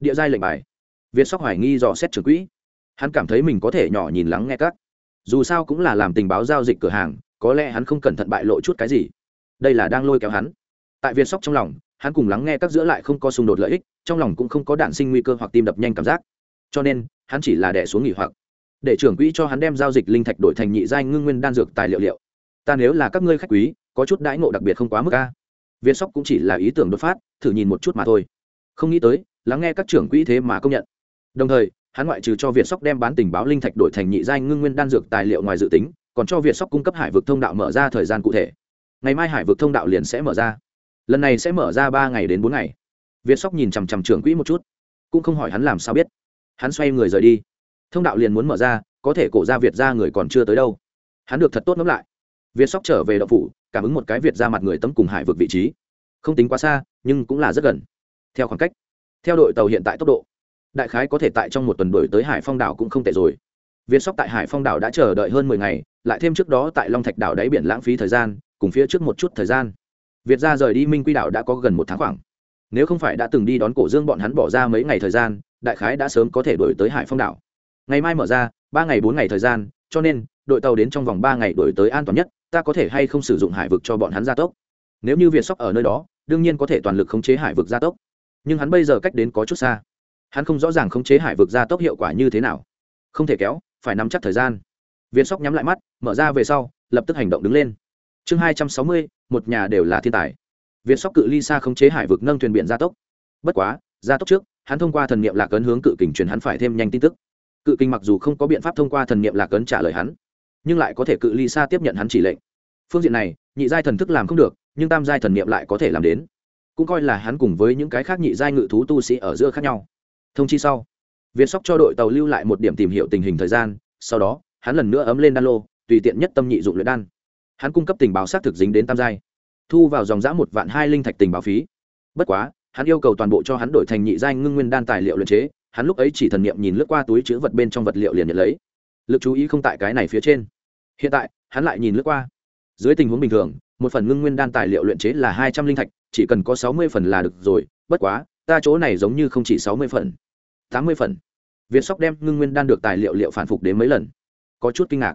Địa giai lệnh bài. Việt sóc hoài nghi dò xét trưởng quỹ. Hắn cảm thấy mình có thể nhỏ nhìn lắng nghe các. Dù sao cũng là làm tình báo giao dịch cửa hàng, có lẽ hắn không cẩn thận bại lộ chút cái gì. Đây là đang lôi kéo hắn. Tại việt sóc trong lòng, hắn cùng lắng nghe các giữa lại không có xung đột lợi ích, trong lòng cũng không có đạn sinh nguy cơ hoặc tim đập nhanh cảm giác. Cho nên, hắn chỉ là đẻ xuống nghỉ hoặc. Để trưởng quỹ cho hắn đem giao dịch linh thạch đổi thành nhị giai ngưng nguyên đan dược tài liệu liệu. Ta nếu là các ngươi khách quý có chút đãi ngộ đặc biệt không quá mức a. việt sóc cũng chỉ là ý tưởng đột phát, thử nhìn một chút mà thôi. Không nghĩ tới, lắng nghe các trưởng quỹ thế mà công nhận. Đồng thời, hắn ngoại trừ cho việt sóc đem bán tình báo linh thạch đổi thành nhị giai ngưng nguyên đan dược tài liệu ngoài dự tính, còn cho việt sóc cung cấp hải vực thông đạo mở ra thời gian cụ thể. Ngày mai hải vực thông đạo liền sẽ mở ra. Lần này sẽ mở ra ba ngày đến bốn ngày. Việt sóc nhìn chằm chằm trưởng quỹ một chút, cũng không hỏi hắn làm sao biết. Hắn xoay người rời đi. Thông đạo liền muốn mở ra, có thể cổ ra việt ra người còn chưa tới đâu. Hắn được thật tốt ngẫm lại việt sóc trở về đậu phủ, cảm ứng một cái việt ra mặt người tấm cùng hải vực vị trí. Không tính quá xa, nhưng cũng là rất gần. Theo khoảng cách, theo đội tàu hiện tại tốc độ, đại khái có thể tại trong một tuần đổi tới hải phong đảo cũng không tệ rồi. Việt sóc tại hải phong đảo đã chờ đợi hơn mười ngày, lại thêm trước đó tại long thạch đảo đáy biển lãng phí thời gian, cùng phía trước một chút thời gian. Việt ra rời đi minh quy đảo đã có gần một tháng khoảng. Nếu không phải đã từng đi đón cổ dương bọn hắn bỏ ra mấy ngày thời gian, đại khái đã sớm có thể đổi tới hải phong đảo. Ngày mai mở ra, ba ngày bốn ngày thời gian, cho nên đội tàu đến trong vòng ba ngày đổi tới an toàn nhất ta có thể hay không sử dụng hải vực cho bọn hắn gia tốc? Nếu như việt sóc ở nơi đó, đương nhiên có thể toàn lực khống chế hải vực gia tốc. Nhưng hắn bây giờ cách đến có chút xa. Hắn không rõ ràng khống chế hải vực gia tốc hiệu quả như thế nào. Không thể kéo, phải nắm chắc thời gian. Việt sóc nhắm lại mắt, mở ra về sau, lập tức hành động đứng lên. Chương hai trăm sáu mươi, một nhà đều là thiên tài. Việt sóc cự ly xa khống chế hải vực nâng thuyền biển gia tốc. Bất quá, gia tốc trước, hắn thông qua thần niệm lạc ấn hướng cự kình truyền hắn phải thêm nhanh tin tức. Cự kình mặc dù không có biện pháp thông qua thần niệm lạc ấn trả lời hắn nhưng lại có thể cự ly xa tiếp nhận hắn chỉ lệnh. Phương diện này, nhị giai thần thức làm không được, nhưng tam giai thần niệm lại có thể làm đến. Cũng coi là hắn cùng với những cái khác nhị giai ngự thú tu sĩ ở giữa khác nhau. Thông chi sau, việt sóc cho đội tàu lưu lại một điểm tìm hiểu tình hình thời gian, sau đó, hắn lần nữa ấm lên đan lô, tùy tiện nhất tâm nhị dụng luyện đan. Hắn cung cấp tình báo xác thực dính đến tam giai, thu vào dòng giã một vạn hai linh thạch tình báo phí. Bất quá, hắn yêu cầu toàn bộ cho hắn đổi thành nhị giai ngưng nguyên đan tài liệu luyện chế, hắn lúc ấy chỉ thần niệm nhìn lướt qua túi chứa vật bên trong vật liệu liền nhận lấy. Lực chú ý không tại cái này phía trên hiện tại, hắn lại nhìn lướt qua. Dưới tình huống bình thường, một phần ngưng nguyên đan tài liệu luyện chế là hai trăm linh thạch, chỉ cần có sáu mươi phần là được rồi, bất quá, ta chỗ này giống như không chỉ sáu mươi phần, tám mươi phần. Việt sóc đem ngưng nguyên đan được tài liệu liệu phản phục đến mấy lần. Có chút kinh ngạc.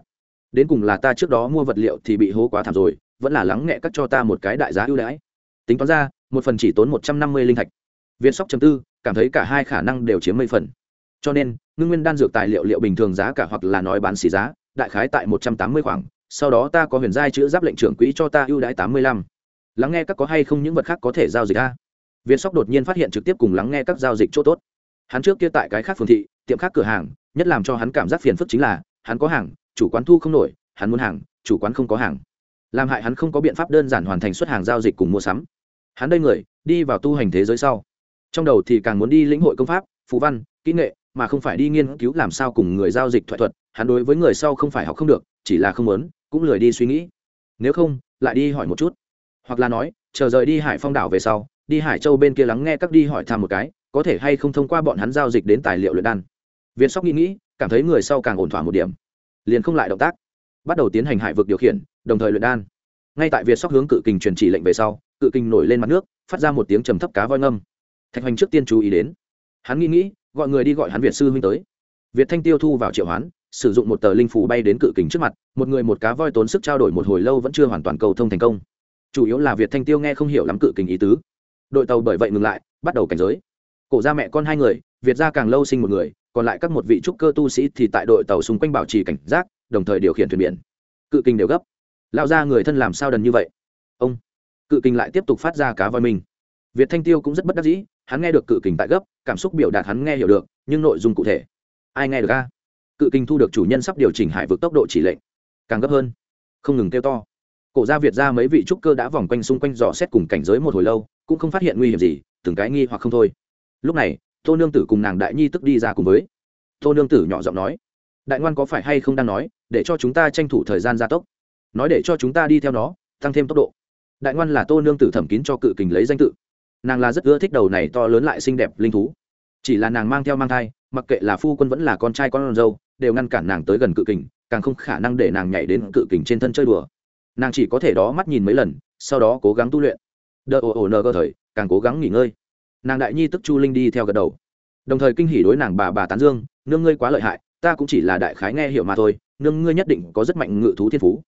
Đến cùng là ta trước đó mua vật liệu thì bị hố quá thảm rồi, vẫn là lắng nghe cắt cho ta một cái đại giá ưu đãi. Tính toán ra, một phần chỉ tốn một trăm năm mươi linh thạch. Việt sóc chấm tư, cảm thấy cả hai khả năng đều chiếm mấy phần. Cho nên, ngưng nguyên đan dược tài liệu liệu bình thường giá cả hoặc là nói bán xỉ giá đại khái tại một trăm tám mươi khoảng, sau đó ta có huyền giai chữ giáp lệnh trưởng quỹ cho ta ưu đãi tám mươi lăm. Lắng nghe các có hay không những vật khác có thể giao dịch a? Viên sóc đột nhiên phát hiện trực tiếp cùng lắng nghe các giao dịch chỗ tốt. Hắn trước kia tại cái khác phường thị, tiệm khác cửa hàng, nhất làm cho hắn cảm giác phiền phức chính là, hắn có hàng, chủ quán thu không nổi, hắn muốn hàng, chủ quán không có hàng. Làm hại hắn không có biện pháp đơn giản hoàn thành xuất hàng giao dịch cùng mua sắm. Hắn đây người, đi vào tu hành thế giới sau. Trong đầu thì càng muốn đi lĩnh hội công pháp phú văn, kỹ nghệ, mà không phải đi nghiên cứu làm sao cùng người giao dịch thoại thuật hắn đối với người sau không phải học không được, chỉ là không muốn, cũng lười đi suy nghĩ. Nếu không, lại đi hỏi một chút. Hoặc là nói, chờ rời đi hải phong đảo về sau, đi hải châu bên kia lắng nghe các đi hỏi thăm một cái, có thể hay không thông qua bọn hắn giao dịch đến tài liệu luyện đan. Việt sóc nghĩ nghĩ, cảm thấy người sau càng ổn thỏa một điểm. Liền không lại động tác. Bắt đầu tiến hành hải vực điều khiển, đồng thời luyện đan. Ngay tại việt sóc hướng cự kình truyền chỉ lệnh về sau, cự kình nổi lên mặt nước, phát ra một tiếng trầm thấp cá voi ngâm. Thạch hoành trước tiên chú ý đến. Hắn nghĩ nghĩ, gọi người đi gọi hắn việt sư huynh tới. Việt thanh tiêu thu vào triệu hoán sử dụng một tờ linh phủ bay đến cự kình trước mặt, một người một cá voi tốn sức trao đổi một hồi lâu vẫn chưa hoàn toàn cầu thông thành công. Chủ yếu là việt thanh tiêu nghe không hiểu lắm cự kình ý tứ. Đội tàu bởi vậy ngừng lại, bắt đầu cảnh giới. Cổ ra mẹ con hai người, việt ra càng lâu sinh một người, còn lại các một vị trúc cơ tu sĩ thì tại đội tàu xung quanh bảo trì cảnh giác, đồng thời điều khiển thuyền biển. Cự kình đều gấp. Lao ra người thân làm sao đần như vậy? Ông. Cự kình lại tiếp tục phát ra cá voi mình. Việt thanh tiêu cũng rất bất đắc dĩ, hắn nghe được cự kình tại gấp, cảm xúc biểu đạt hắn nghe hiểu được, nhưng nội dung cụ thể. Ai nghe được a? Cự kinh thu được chủ nhân sắp điều chỉnh hải vực tốc độ chỉ lệnh. Càng gấp hơn, không ngừng kêu to. Cổ gia việt ra mấy vị trúc cơ đã vòng quanh xung quanh dò xét cùng cảnh giới một hồi lâu, cũng không phát hiện nguy hiểm gì, từng cái nghi hoặc không thôi. Lúc này, tô nương tử cùng nàng đại nhi tức đi ra cùng với. Tô nương tử nhỏ giọng nói, đại ngoan có phải hay không đang nói, để cho chúng ta tranh thủ thời gian gia tốc. Nói để cho chúng ta đi theo nó, tăng thêm tốc độ. Đại ngoan là tô nương tử thẩm kín cho cự kình lấy danh tự. Nàng là rất ưa thích đầu này to lớn lại xinh đẹp linh thú. Chỉ là nàng mang theo mang thai mặc kệ là phu quân vẫn là con trai con dâu, đều ngăn cản nàng tới gần cự kình, càng không khả năng để nàng nhảy đến cự kình trên thân chơi đùa. Nàng chỉ có thể đó mắt nhìn mấy lần, sau đó cố gắng tu luyện. Đợi ồ ồ nờ cơ thời, càng cố gắng nghỉ ngơi. Nàng đại nhi tức chu linh đi theo gật đầu. Đồng thời kinh hỉ đối nàng bà bà tán dương, nương ngươi quá lợi hại, ta cũng chỉ là đại khái nghe hiểu mà thôi, nương ngươi nhất định có rất mạnh ngự thú thiên phú.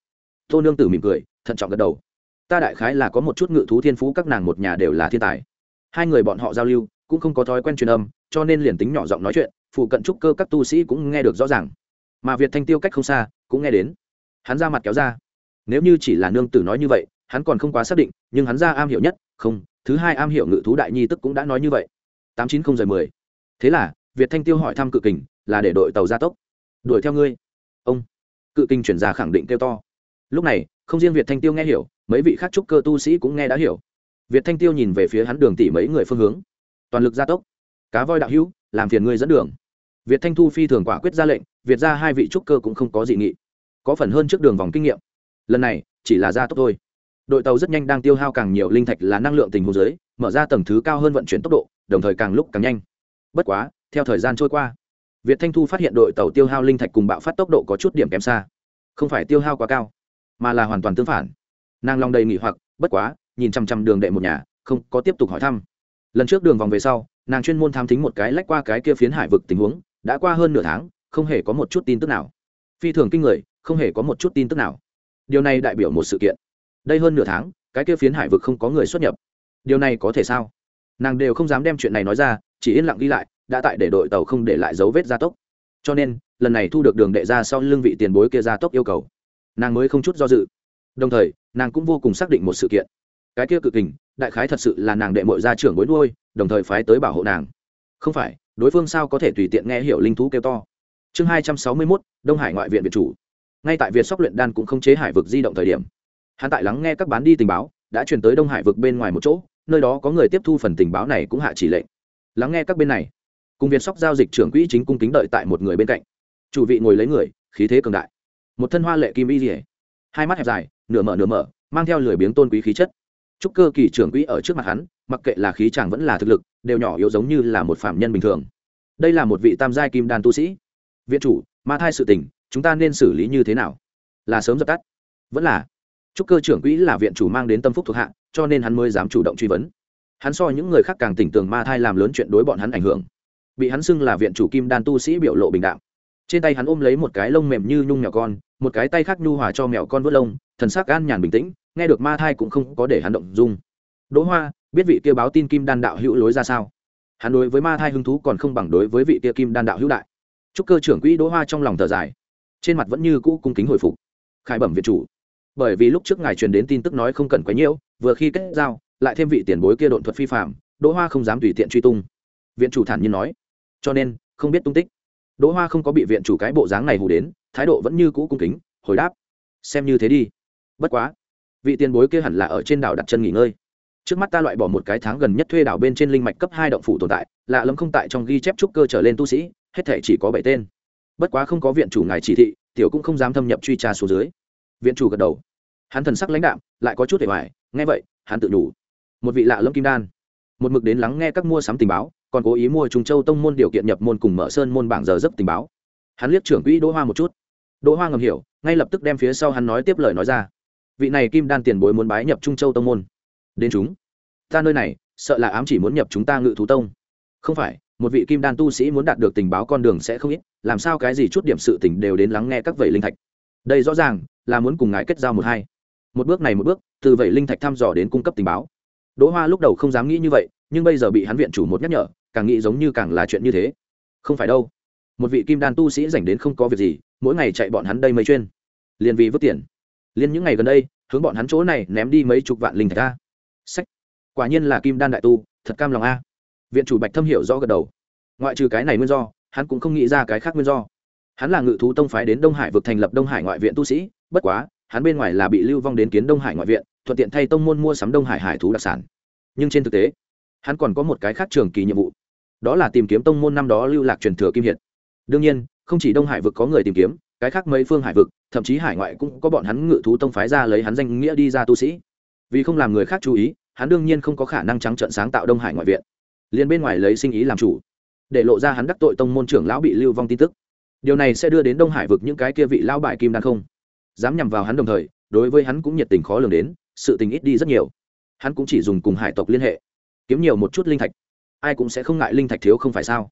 Tô nương tử mỉm cười, thận trọng gật đầu. Ta đại khái là có một chút ngự thú thiên phú, các nàng một nhà đều là thiên tài. Hai người bọn họ giao lưu cũng không có thói quen truyền âm, cho nên liền tính nhỏ giọng nói chuyện, phụ cận trúc cơ các tu sĩ cũng nghe được rõ ràng. Mà việt thanh tiêu cách không xa, cũng nghe đến. Hắn ra mặt kéo ra. Nếu như chỉ là nương tử nói như vậy, hắn còn không quá xác định, nhưng hắn ra am hiểu nhất, không, thứ hai am hiểu ngự thú đại nhi tức cũng đã nói như vậy. Tám chín không giờ mười. Thế là, việt thanh tiêu hỏi thăm cự kình, là để đội tàu gia tốc. Đuổi theo ngươi. Ông. Cự kình chuyển ra khẳng định kêu to. Lúc này, không riêng việt thanh tiêu nghe hiểu, mấy vị khác trúc cơ tu sĩ cũng nghe đã hiểu. Việt thanh tiêu nhìn về phía hắn đường tỷ mấy người phương hướng toàn lực gia tốc. Cá voi đạo hữu, làm phiền ngươi dẫn đường. Việt thanh thu phi thường quả quyết ra lệnh, việt ra hai vị trúc cơ cũng không có dị nghị. Có phần hơn trước đường vòng kinh nghiệm. Lần này, chỉ là gia tốc thôi. Đội tàu rất nhanh đang tiêu hao càng nhiều linh thạch là năng lượng tình hồ dưới, mở ra tầng thứ cao hơn vận chuyển tốc độ, đồng thời càng lúc càng nhanh. Bất quá, theo thời gian trôi qua, việt thanh thu phát hiện đội tàu tiêu hao linh thạch cùng bạo phát tốc độ có chút điểm kém xa. Không phải tiêu hao quá cao, mà là hoàn toàn tương phản. Nàng long đầy nghỉ hoặc, bất quá, nhìn chăm chăm đường đệ một nhà, không có tiếp tục hỏi thăm lần trước đường vòng về sau, nàng chuyên môn tham thính một cái lách qua cái kia phiến hải vực tình huống, đã qua hơn nửa tháng, không hề có một chút tin tức nào. Phi thường kinh người, không hề có một chút tin tức nào. Điều này đại biểu một sự kiện. Đây hơn nửa tháng, cái kia phiến hải vực không có người xuất nhập. Điều này có thể sao? Nàng đều không dám đem chuyện này nói ra, chỉ yên lặng đi lại, đã tại để đội tàu không để lại dấu vết gia tốc. Cho nên, lần này thu được đường đệ ra sau lưng vị tiền bối kia gia tốc yêu cầu. Nàng mới không chút do dự. Đồng thời, nàng cũng vô cùng xác định một sự kiện cái kia cực kình, đại khái thật sự là nàng đệ mội ra trưởng bối nuôi, đồng thời phái tới bảo hộ nàng. Không phải, đối phương sao có thể tùy tiện nghe hiểu linh thú kêu to? Chương hai trăm sáu mươi mốt, đông hải ngoại viện việt chủ. Ngay tại việt sóc luyện đan cũng không chế hải vực di động thời điểm, hắn tại lắng nghe các bán đi tình báo, đã truyền tới đông hải vực bên ngoài một chỗ, nơi đó có người tiếp thu phần tình báo này cũng hạ chỉ lệnh. Lắng nghe các bên này, cùng việt sóc giao dịch trưởng quỹ chính cung kính đợi tại một người bên cạnh. Chủ vị ngồi lấy người, khí thế cường đại. Một thân hoa lệ kim y dỉa hai mắt hẹp dài, nửa mở nửa mở, mang theo lười biếng tôn quý khí chất chúc cơ kỳ trưởng quỹ ở trước mặt hắn, mặc kệ là khí chàng vẫn là thực lực, đều nhỏ yếu giống như là một phạm nhân bình thường. Đây là một vị tam giai kim đan tu sĩ. Viện chủ, ma thai sự tình, chúng ta nên xử lý như thế nào? Là sớm dập tắt. Vẫn là. Chúc cơ trưởng quỹ là viện chủ mang đến tâm phúc thuộc hạ, cho nên hắn mới dám chủ động truy vấn. Hắn so những người khác càng tỉnh tường ma thai làm lớn chuyện đối bọn hắn ảnh hưởng. Bị hắn xưng là viện chủ kim đan tu sĩ biểu lộ bình đạo trên tay hắn ôm lấy một cái lông mềm như nhung mèo con, một cái tay khác nhu hòa cho mèo con vớt lông, thần sắc an nhàn bình tĩnh nghe được ma thai cũng không có để hắn động dung. Đỗ hoa, biết vị kia báo tin kim đan đạo hữu lối ra sao? Hắn đối với ma thai hứng thú còn không bằng đối với vị kia kim đan đạo hữu đại. Chúc cơ trưởng quỹ đỗ hoa trong lòng thở dài. Trên mặt vẫn như cũ cung kính hồi phục. Khai bẩm viện chủ. Bởi vì lúc trước ngài truyền đến tin tức nói không cần quấy nhiễu, vừa khi kết giao, lại thêm vị tiền bối kia độn thuật phi phạm đỗ hoa không dám tùy tiện truy tung. Viện chủ thản nhiên nói. Cho nên, không biết tung tích. Đỗ hoa không có bị viện chủ cái bộ dáng này hù đến, thái độ vẫn như cũ cung kính, hồi đáp. Xem như thế đi. Bất quá vị tiền bối kia hẳn là ở trên đảo đặt chân nghỉ ngơi. Trước mắt ta loại bỏ một cái tháng gần nhất thuê đảo bên trên linh mạch cấp hai động phủ tồn tại, lạ lẫm không tại trong ghi chép trúc cơ trở lên tu sĩ, hết thể chỉ có bảy tên. Bất quá không có viện chủ ngài chỉ thị, tiểu cũng không dám thâm nhập truy tra số dưới. Viện chủ gật đầu. Hắn thần sắc lãnh đạm, lại có chút để hoài nghe vậy, hắn tự đủ một vị lạ lẫm kim đan. Một mực đến lắng nghe các mua sắm tình báo, còn cố ý mua trùng châu tông môn điều kiện nhập môn cùng mở sơn môn bảng giờ giấc tình báo. Hắn liếc trưởng quỹ đỗ hoa một chút. Đỗ hoa ngầm hiểu, ngay lập tức đem phía sau hắn nói tiếp lời nói ra vị này kim đan tiền bối muốn bái nhập trung châu tông môn. Đến chúng. Ta nơi này, sợ là ám chỉ muốn nhập chúng ta ngự thú tông. Không phải, một vị kim đan tu sĩ muốn đạt được tình báo con đường sẽ không ít, làm sao cái gì chút điểm sự tình đều đến lắng nghe các vị linh thạch. Đây rõ ràng là muốn cùng ngài kết giao một hai. Một bước này một bước, từ vậy linh thạch thăm dò đến cung cấp tình báo. Đỗ hoa lúc đầu không dám nghĩ như vậy, nhưng bây giờ bị hắn viện chủ một nhắc nhở, càng nghĩ giống như càng là chuyện như thế. Không phải đâu. Một vị kim đan tu sĩ dành đến không có việc gì, mỗi ngày chạy bọn hắn đây mấy chuyên. Liền vì vứt tiền liên những ngày gần đây, hướng bọn hắn chỗ này ném đi mấy chục vạn linh thạch a. Sách. Quả nhiên là kim đan đại tu, thật cam lòng a. Viện chủ bạch thâm hiểu rõ gật đầu. Ngoại trừ cái này nguyên do, hắn cũng không nghĩ ra cái khác nguyên do. Hắn là ngự thú tông phái đến đông hải vực thành lập đông hải ngoại viện tu sĩ, bất quá, hắn bên ngoài là bị lưu vong đến kiến đông hải ngoại viện, thuận tiện thay tông môn mua sắm đông hải hải thú đặc sản. Nhưng trên thực tế, hắn còn có một cái khác trường kỳ nhiệm vụ. Đó là tìm kiếm tông môn năm đó lưu lạc truyền thừa kim hiệt. Đương nhiên, không chỉ đông hải vực có người tìm kiếm cái khác mấy phương hải vực, thậm chí hải ngoại cũng có bọn hắn ngự thú tông phái ra lấy hắn danh nghĩa đi ra tu sĩ. Vì không làm người khác chú ý, hắn đương nhiên không có khả năng trắng trợn sáng tạo đông hải ngoại viện. Liền bên ngoài lấy sinh ý làm chủ, để lộ ra hắn đắc tội tông môn trưởng lão bị lưu vong tin tức. Điều này sẽ đưa đến đông hải vực những cái kia vị lão bại kim đan không, dám nhằm vào hắn đồng thời, đối với hắn cũng nhiệt tình khó lường đến, sự tình ít đi rất nhiều. Hắn cũng chỉ dùng cùng hải tộc liên hệ, kiếm nhiều một chút linh thạch. Ai cũng sẽ không ngại linh thạch thiếu không phải sao?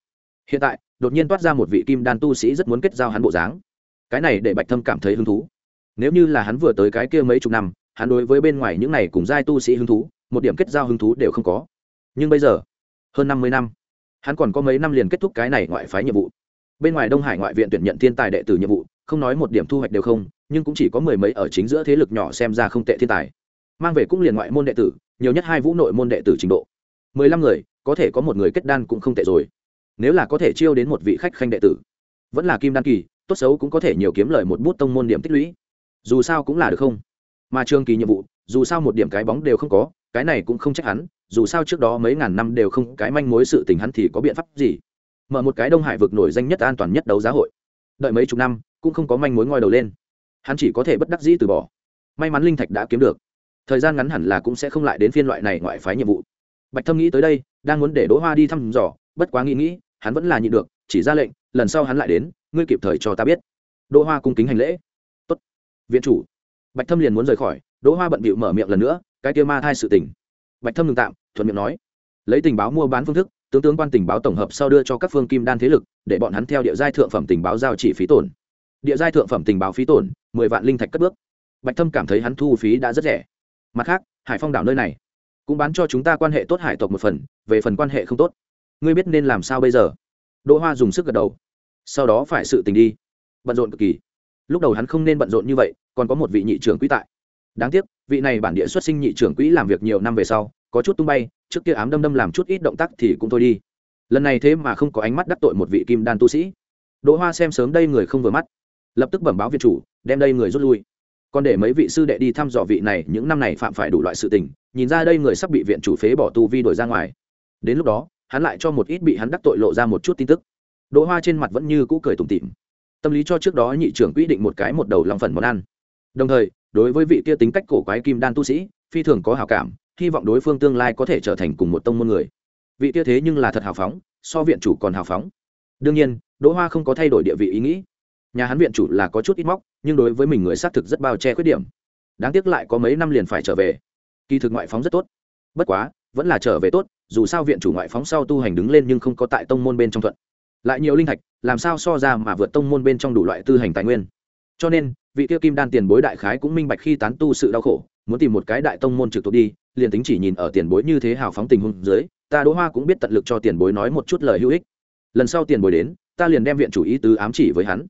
Hiện tại, đột nhiên toát ra một vị kim đan tu sĩ rất muốn kết giao hắn bộ dáng cái này để bạch thâm cảm thấy hứng thú. Nếu như là hắn vừa tới cái kia mấy chục năm, hắn đối với bên ngoài những này cùng giai tu sĩ hứng thú, một điểm kết giao hứng thú đều không có. Nhưng bây giờ, hơn năm mươi năm, hắn còn có mấy năm liền kết thúc cái này ngoại phái nhiệm vụ. Bên ngoài đông hải ngoại viện tuyển nhận thiên tài đệ tử nhiệm vụ, không nói một điểm thu hoạch đều không, nhưng cũng chỉ có mười mấy ở chính giữa thế lực nhỏ xem ra không tệ thiên tài. Mang về cũng liền ngoại môn đệ tử, nhiều nhất hai vũ nội môn đệ tử trình độ. Mười lăm người, có thể có một người kết đan cũng không tệ rồi. Nếu là có thể chiêu đến một vị khách khanh đệ tử, vẫn là kim đan kỳ tốt xấu cũng có thể nhiều kiếm lời một bút tông môn điểm tích lũy. Dù sao cũng là được không? Mà trường kỳ nhiệm vụ, dù sao một điểm cái bóng đều không có, cái này cũng không trách hắn, dù sao trước đó mấy ngàn năm đều không cái manh mối sự tình hắn thì có biện pháp gì? Mở một cái đông hải vực nổi danh nhất an toàn nhất đấu giá hội. Đợi mấy chục năm, cũng không có manh mối ngoi đầu lên. Hắn chỉ có thể bất đắc dĩ từ bỏ. May mắn linh thạch đã kiếm được. Thời gian ngắn hẳn là cũng sẽ không lại đến phiên loại này ngoại phái nhiệm vụ. Bạch thâm nghĩ tới đây, đang muốn để đỗ hoa đi thăm dò, bất quá nghĩ nghĩ, hắn vẫn là nhịn được, chỉ ra lệnh, lần sau hắn lại đến ngươi kịp thời cho ta biết. Đỗ hoa cung kính hành lễ. Tốt. Viện chủ. Bạch thâm liền muốn rời khỏi, đỗ hoa bận bịu mở miệng lần nữa, cái kia ma thai sự tình. Bạch thâm ngừng tạm, thuận miệng nói. Lấy tình báo mua bán phương thức, tướng tướng quan tình báo tổng hợp sau đưa cho các phương kim đan thế lực, để bọn hắn theo địa giai thượng phẩm tình báo giao chỉ phí tổn. Địa giai thượng phẩm tình báo phí tổn, mười vạn linh thạch cất bước. Bạch thâm cảm thấy hắn thu phí đã rất rẻ. Mặt khác, hải phong đảo nơi này, cũng bán cho chúng ta quan hệ tốt hải tộc một phần, về phần quan hệ không tốt. Ngươi biết nên làm sao bây giờ? Đỗ hoa dùng sức gật đầu sau đó phải sự tình đi. Bận rộn cực kỳ. Lúc đầu hắn không nên bận rộn như vậy, còn có một vị nhị trưởng quỹ tại. Đáng tiếc, vị này bản địa xuất sinh nhị trưởng quỹ làm việc nhiều năm về sau, có chút tung bay, trước kia ám đâm đâm làm chút ít động tác thì cũng thôi đi. Lần này thế mà không có ánh mắt đắc tội một vị kim đan tu sĩ. Đỗ hoa xem sớm đây người không vừa mắt. Lập tức bẩm báo viện chủ, đem đây người rút lui. Còn để mấy vị sư đệ đi thăm dò vị này, những năm này phạm phải đủ loại sự tình, nhìn ra đây người sắp bị viện chủ phế bỏ tu vi đổi ra ngoài. Đến lúc đó, hắn lại cho một ít bị hắn đắc tội lộ ra một chút tin tức đỗ hoa trên mặt vẫn như cũ cười tủm tỉm. Tâm lý cho trước đó nhị trưởng quy định một cái một đầu lòng phần món ăn. Đồng thời, đối với vị kia tính cách cổ quái kim đan tu sĩ, phi thường có hào cảm, hy vọng đối phương tương lai có thể trở thành cùng một tông môn người. Vị kia thế nhưng là thật hào phóng, so viện chủ còn hào phóng. Đương nhiên, đỗ hoa không có thay đổi địa vị ý nghĩ. Nhà hắn viện chủ là có chút ít móc, nhưng đối với mình người xác thực rất bao che khuyết điểm. Đáng tiếc lại có mấy năm liền phải trở về. Kỳ thực ngoại phóng rất tốt. Bất quá, vẫn là trở về tốt, dù sao viện chủ ngoại phóng sau tu hành đứng lên nhưng không có tại tông môn bên trong thuận lại nhiều linh thạch, làm sao so ra mà vượt tông môn bên trong đủ loại tư hành tài nguyên. Cho nên, vị tiêu kim đan tiền bối đại khái cũng minh bạch khi tán tu sự đau khổ, muốn tìm một cái đại tông môn trực thuộc đi, liền tính chỉ nhìn ở tiền bối như thế hào phóng tình huống dưới, ta đỗ hoa cũng biết tận lực cho tiền bối nói một chút lời hữu ích. Lần sau tiền bối đến, ta liền đem viện chủ ý tứ ám chỉ với hắn.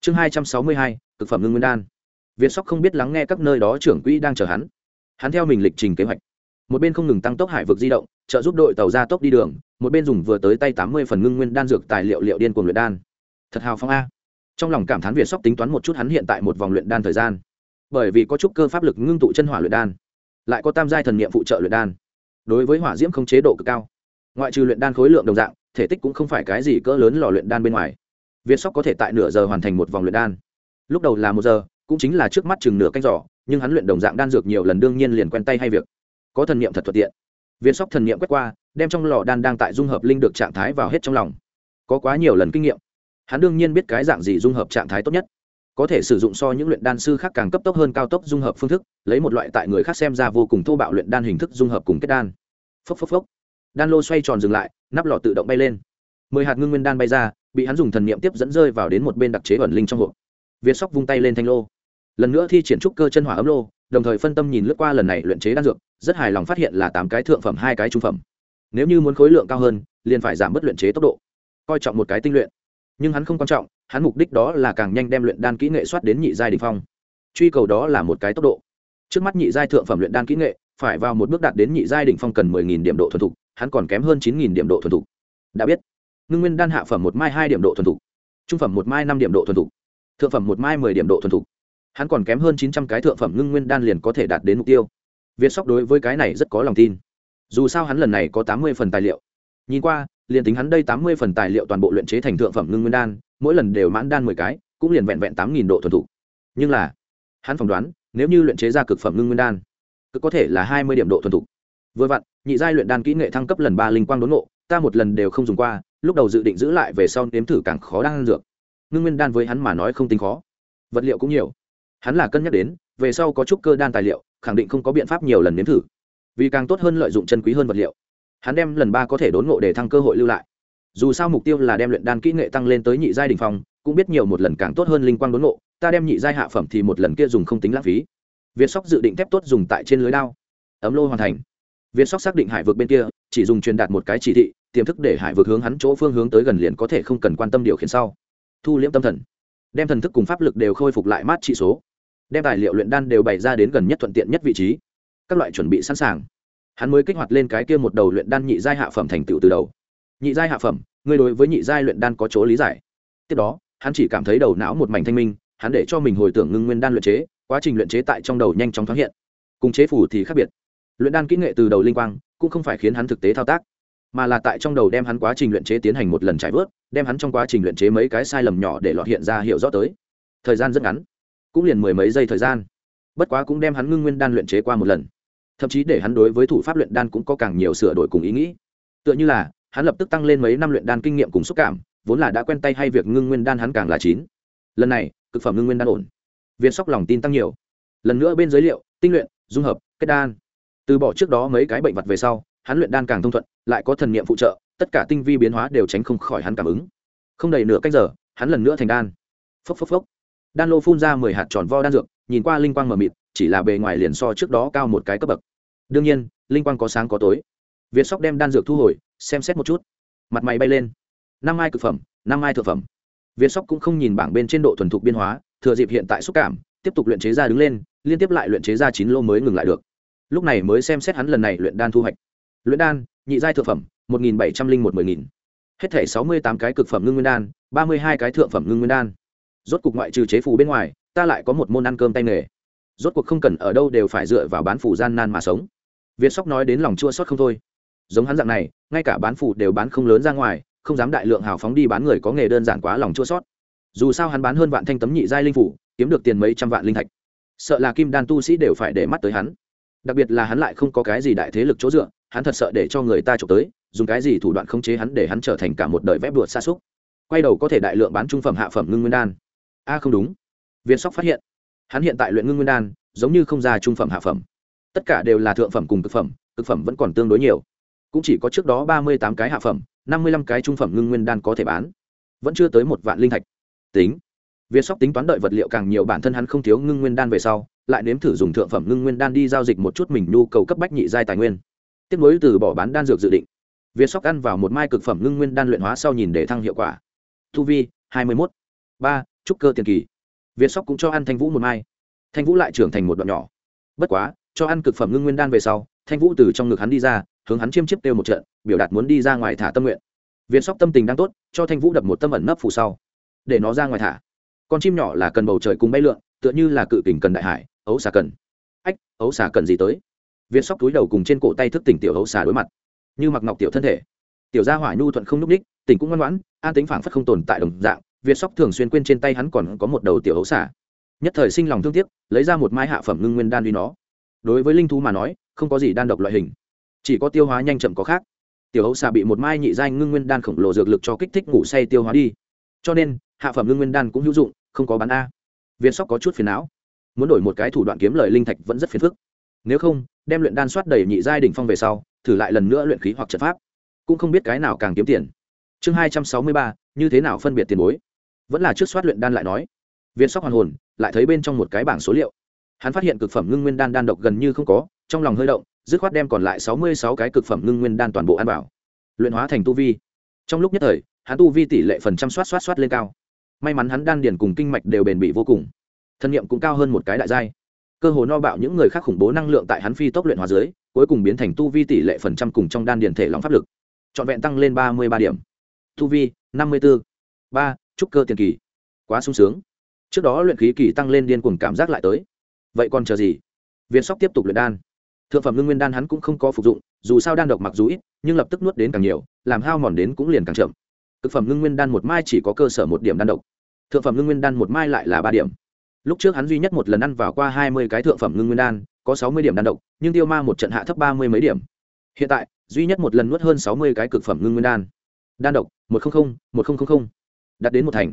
Chương hai trăm sáu mươi hai thực phẩm ngưng nguyên đan. Việt sóc không biết lắng nghe các nơi đó trưởng quỹ đang chờ hắn. Hắn theo mình lịch trình kế hoạch. Một bên không ngừng tăng tốc hải vực di động, trợ giúp đội tàu ra tốc đi đường một bên dùng vừa tới tay tám mươi phần ngưng nguyên đan dược tài liệu liệu điên cuồng luyện đan. Thật hào phong a. Trong lòng cảm thán việt sóc tính toán một chút hắn hiện tại một vòng luyện đan thời gian. Bởi vì có chút cơ pháp lực ngưng tụ chân hỏa luyện đan, lại có tam giai thần niệm phụ trợ luyện đan. Đối với hỏa diễm không chế độ cực cao, ngoại trừ luyện đan khối lượng đồng dạng, thể tích cũng không phải cái gì cỡ lớn lò luyện đan bên ngoài. Việt sóc có thể tại nửa giờ hoàn thành một vòng luyện đan. Lúc đầu là một giờ, cũng chính là trước mắt chừng nửa canh giỏ nhưng hắn luyện đồng dạng đan dược nhiều lần đương nhiên liền quen tay hay việc. Có thần niệm thật thuận tiện. Việt sóc thần niệm quét qua đem trong lò đan đang tại dung hợp linh được trạng thái vào hết trong lòng. Có quá nhiều lần kinh nghiệm. Hắn đương nhiên biết cái dạng gì dung hợp trạng thái tốt nhất. Có thể sử dụng so những luyện đan sư khác càng cấp tốc hơn cao tốc dung hợp phương thức, lấy một loại tại người khác xem ra vô cùng thô bạo luyện đan hình thức dung hợp cùng kết đan. Phốc phốc phốc. Đan lô xoay tròn dừng lại, nắp lò tự động bay lên. Mười hạt ngưng nguyên đan bay ra, bị hắn dùng thần niệm tiếp dẫn rơi vào đến một bên đặc chế ẩn linh trong hộp. Việt sóc vung tay lên thanh lô. Lần nữa thi triển trúc cơ chân hỏa ấm lô, đồng thời phân tâm nhìn lướt qua lần này luyện chế đan dược, rất hài lòng phát hiện là tám cái thượng phẩm, hai cái trung phẩm nếu như muốn khối lượng cao hơn, liền phải giảm bớt luyện chế tốc độ. Coi trọng một cái tinh luyện. Nhưng hắn không quan trọng, hắn mục đích đó là càng nhanh đem luyện đan kỹ nghệ soát đến nhị giai đình phong. Truy cầu đó là một cái tốc độ. Trước mắt nhị giai thượng phẩm luyện đan kỹ nghệ, phải vào một bước đạt đến nhị giai đỉnh phong cần mười nghìn điểm độ thuần thục, hắn còn kém hơn chín nghìn điểm độ thuần thục. Đã biết. Ngưng nguyên đan hạ phẩm một mai hai điểm độ thuần thục. Trung phẩm một mai năm điểm độ thuần thục. Thượng phẩm một mai mười điểm độ thuần thục. Hắn còn kém hơn chín trăm cái thượng phẩm ngưng nguyên đan liền có thể đạt đến mục tiêu. Việt sóc đối với cái này rất có lòng tin dù sao hắn lần này có tám mươi phần tài liệu. Nhìn qua, liền tính hắn đây tám mươi phần tài liệu toàn bộ luyện chế thành thượng phẩm ngưng nguyên đan, mỗi lần đều mãn đan mười cái, cũng liền vẹn vẹn tám nghìn độ thuần thục. Nhưng là, hắn phỏng đoán, nếu như luyện chế ra cực phẩm ngưng nguyên đan cứ có thể là hai mươi điểm độ thuần thục. Vừa vặn, nhị giai luyện đan kỹ nghệ thăng cấp lần ba linh quang đốn ngộ, ta một lần đều không dùng qua, lúc đầu dự định giữ lại về sau nếm thử càng khó đang dược. Ngưng nguyên đan với hắn mà nói không tính khó. Vật liệu cũng nhiều. Hắn là cân nhắc đến, về sau có chút cơ đan tài liệu, khẳng định không có biện pháp nhiều lần nếm thử vì càng tốt hơn lợi dụng chân quý hơn vật liệu. Hắn đem lần ba có thể đốn ngộ để thăng cơ hội lưu lại. Dù sao mục tiêu là đem luyện đan kỹ nghệ tăng lên tới nhị giai đình phong, cũng biết nhiều một lần càng tốt hơn linh quang đốn ngộ, ta đem nhị giai hạ phẩm thì một lần kia dùng không tính lãng phí. Việt sóc dự định thép tốt dùng tại trên lưới đao. Ấm lô hoàn thành. Việt sóc xác định hải vực bên kia, chỉ dùng truyền đạt một cái chỉ thị, tiềm thức để hải vực hướng hắn chỗ phương hướng tới gần liền có thể không cần quan tâm điều khiển sau. Thu liễm tâm thần. Đem thần thức cùng pháp lực đều khôi phục lại mát trị số. Đem tài liệu luyện đan đều bày ra đến gần nhất thuận tiện nhất vị trí các loại chuẩn bị sẵn sàng. Hắn mới kích hoạt lên cái kia một đầu luyện đan nhị giai hạ phẩm thành tựu từ đầu. Nhị giai hạ phẩm người đối với nhị giai luyện đan có chỗ lý giải. Tiếp đó, hắn chỉ cảm thấy đầu não một mảnh thanh minh, hắn để cho mình hồi tưởng ngưng nguyên đan luyện chế, quá trình luyện chế tại trong đầu nhanh chóng thoáng hiện. Cùng chế phủ thì khác biệt. Luyện đan kỹ nghệ từ đầu linh quang, cũng không phải khiến hắn thực tế thao tác, mà là tại trong đầu đem hắn quá trình luyện chế tiến hành một lần trải vớt, đem hắn trong quá trình luyện chế mấy cái sai lầm nhỏ để lọt hiện ra hiểu rõ tới. Thời gian rất ngắn, cũng liền mười mấy giây thời gian. Bất quá cũng đem hắn ngưng nguyên đan luyện chế qua một lần thậm chí để hắn đối với thủ pháp luyện đan cũng có càng nhiều sửa đổi cùng ý nghĩ. Tựa như là, hắn lập tức tăng lên mấy năm luyện đan kinh nghiệm cùng xúc cảm, vốn là đã quen tay hay việc ngưng nguyên đan hắn càng là chín. Lần này, cực phẩm ngưng nguyên đan ổn. Viên sóc lòng tin tăng nhiều. Lần nữa bên giới liệu, tinh luyện, dung hợp, kết đan. Từ bỏ trước đó mấy cái bệnh vật về sau, hắn luyện đan càng thông thuận, lại có thần niệm phụ trợ, tất cả tinh vi biến hóa đều tránh không khỏi hắn cảm ứng. Không đầy nửa cách giờ, hắn lần nữa thành đan. Phốc phốc phốc. Đan lô phun ra mười hạt tròn vo đan dược, nhìn qua linh quang mờ mịt, chỉ là bề ngoài liền so trước đó cao một cái cấp bậc đương nhiên, linh quang có sáng có tối. Việt sóc đem đan dược thu hồi, xem xét một chút. Mặt mày bay lên. Năm mai cực phẩm, năm mai thượng phẩm. Việt sóc cũng không nhìn bảng bên trên độ thuần thục biên hóa, thừa dịp hiện tại xúc cảm, tiếp tục luyện chế ra đứng lên, liên tiếp lại luyện chế ra chín lô mới ngừng lại được. Lúc này mới xem xét hắn lần này luyện đan thu hoạch. Luyện đan, nhị giai thượng phẩm, một nghìn bảy trăm linh một mười nghìn. Hết thể sáu mươi tám cái cực phẩm ngưng nguyên đan, ba mươi hai cái thượng phẩm ngưng nguyên đan. Rốt cục ngoại trừ chế phù bên ngoài, ta lại có một môn ăn cơm tay nghề. Rốt cuộc không cần ở đâu đều phải dựa vào bán phủ gian nan mà sống việt sóc nói đến lòng chua sót không thôi. Giống hắn dạng này, ngay cả bán phủ đều bán không lớn ra ngoài, không dám đại lượng hào phóng đi bán người có nghề đơn giản quá lòng chua sót dù sao hắn bán hơn vạn thanh tấm nhị giai linh phủ, kiếm được tiền mấy trăm vạn linh thạch. Sợ là kim đan tu sĩ đều phải để mắt tới hắn. Đặc biệt là hắn lại không có cái gì đại thế lực chỗ dựa, hắn thật sợ để cho người ta trộm tới, dùng cái gì thủ đoạn khống chế hắn để hắn trở thành cả một đời vép đuột xa xúc. Quay đầu có thể đại lượng bán trung phẩm hạ phẩm ngưng nguyên đan. A, không đúng. Viên sóc phát hiện, hắn hiện tại luyện ngưng nguyên đan, giống như không ra trung phẩm hạ phẩm tất cả đều là thượng phẩm cùng cực phẩm cực phẩm vẫn còn tương đối nhiều. Cũng chỉ có trước đó ba mươi tám cái hạ phẩm, năm mươi lăm cái trung phẩm ngưng nguyên đan có thể bán. Vẫn chưa tới một vạn linh thạch. Tính. Việt sóc tính toán đợi vật liệu càng nhiều bản thân hắn không thiếu ngưng nguyên đan về sau, lại nếm thử dùng thượng phẩm ngưng nguyên đan đi giao dịch một chút mình nhu cầu cấp bách nhị giai tài nguyên. Tiếp nối từ bỏ bán đan dược dự định. Việt sóc ăn vào một mai cực phẩm ngưng nguyên đan luyện hóa sau nhìn để thăng hiệu quả. Thu vi, hai mươi một ba, trúc cơ tiền kỳ. Việt sóc cũng cho ăn thanh vũ một mai. Thanh vũ lại trưởng thành một đoạn nhỏ. Bất quá cho ăn cực phẩm ngưng nguyên đan về sau, thanh vũ từ trong ngực hắn đi ra, hướng hắn chiêm chiếp kêu một trận, biểu đạt muốn đi ra ngoài thả tâm nguyện. Việt sóc tâm tình đang tốt, cho thanh vũ đập một tâm ẩn nấp phủ sau. Để nó ra ngoài thả. Con chim nhỏ là cần bầu trời cùng bay lượn, tựa như là cự kình cần đại hải, ấu xà cần. Ách, ấu xà cần gì tới? Viên sóc túi đầu cùng trên cổ tay thức tỉnh tiểu ấu xà đối mặt. Như mặc ngọc tiểu thân thể. Tiểu gia hỏa nhu thuận không n ú c ních tỉnh cũng ngoan ngoãn, an tính phảng phất không tồn tại đồng dạng việt sóc thường xuyên quên trên tay hắn còn có một đầu tiểu ấu xả nhất thời sinh lòng thương tiếc, lấy ra một mai hạ phẩm ngưng nguyên đan uy nó đối với linh thú mà nói, không có gì đan độc loại hình. Chỉ có tiêu hóa nhanh chậm có khác. Tiểu hậu xà bị một mai nhị danh ngưng nguyên đan khổng lồ dược lực cho kích thích ngủ say tiêu hóa đi. Cho nên, hạ phẩm ngưng nguyên đan cũng hữu dụng, không có bán a. Việt sóc có chút phiền não. Muốn đổi một cái thủ đoạn kiếm lời linh thạch vẫn rất phiền phức. Nếu không, đem luyện đan soát đầy nhị giai đỉnh phong về sau, thử lại lần nữa luyện khí hoặc trận pháp. Cũng không biết cái nào càng kiếm tiền. Chương hai trăm sáu mươi ba, như thế nào phân biệt tiền bối? Vẫn là trước soát luyện đan lại nói. Viên sóc hoàn hồn, lại thấy bên trong một cái bảng số liệu hắn phát hiện cực phẩm ngưng nguyên đan đan độc gần như không có, trong lòng hơi động, dứt khoát đem còn lại sáu mươi sáu cái cực phẩm ngưng nguyên đan toàn bộ ăn bảo luyện hóa thành tu vi. Trong lúc nhất thời, hắn tu vi tỷ lệ phần trăm soát soát soát lên cao. May mắn hắn đan điền cùng kinh mạch đều bền bỉ vô cùng. Thân nhiệm cũng cao hơn một cái đại giai. Cơ hồ no bạo những người khác khủng bố năng lượng tại hắn phi tốc luyện hóa dưới, cuối cùng biến thành tu vi tỷ lệ phần trăm cùng trong đan điền thể lòng pháp lực. Trọn vẹn tăng lên ba mươi ba điểm. Tu vi, năm mươi b ố ba, trúc cơ tiền kỳ. Quá sung sướng. Trước đó luyện khí kỳ tăng lên điên cuồng cảm giác lại tới vậy còn chờ gì? Viên sóc tiếp tục luyện đan. Thượng phẩm ngưng nguyên đan hắn cũng không có phục dụng, dù sao đan độc mặc dù ít, nhưng lập tức nuốt đến càng nhiều, làm hao mòn đến cũng liền càng chậm. Thực phẩm ngưng nguyên đan một mai chỉ có cơ sở một điểm đan độc. Thượng phẩm ngưng nguyên đan một mai lại là ba điểm. Lúc trước hắn duy nhất một lần ăn vào qua hai mươi cái thượng phẩm ngưng nguyên đan, có sáu mươi điểm đan độc, nhưng tiêu ma một trận hạ thấp ba mươi mấy điểm. Hiện tại, duy nhất một lần nuốt hơn sáu mươi cái cực phẩm ngưng nguyên đan. Đan độc, một trăm linh một nghìn đạt đến một thành.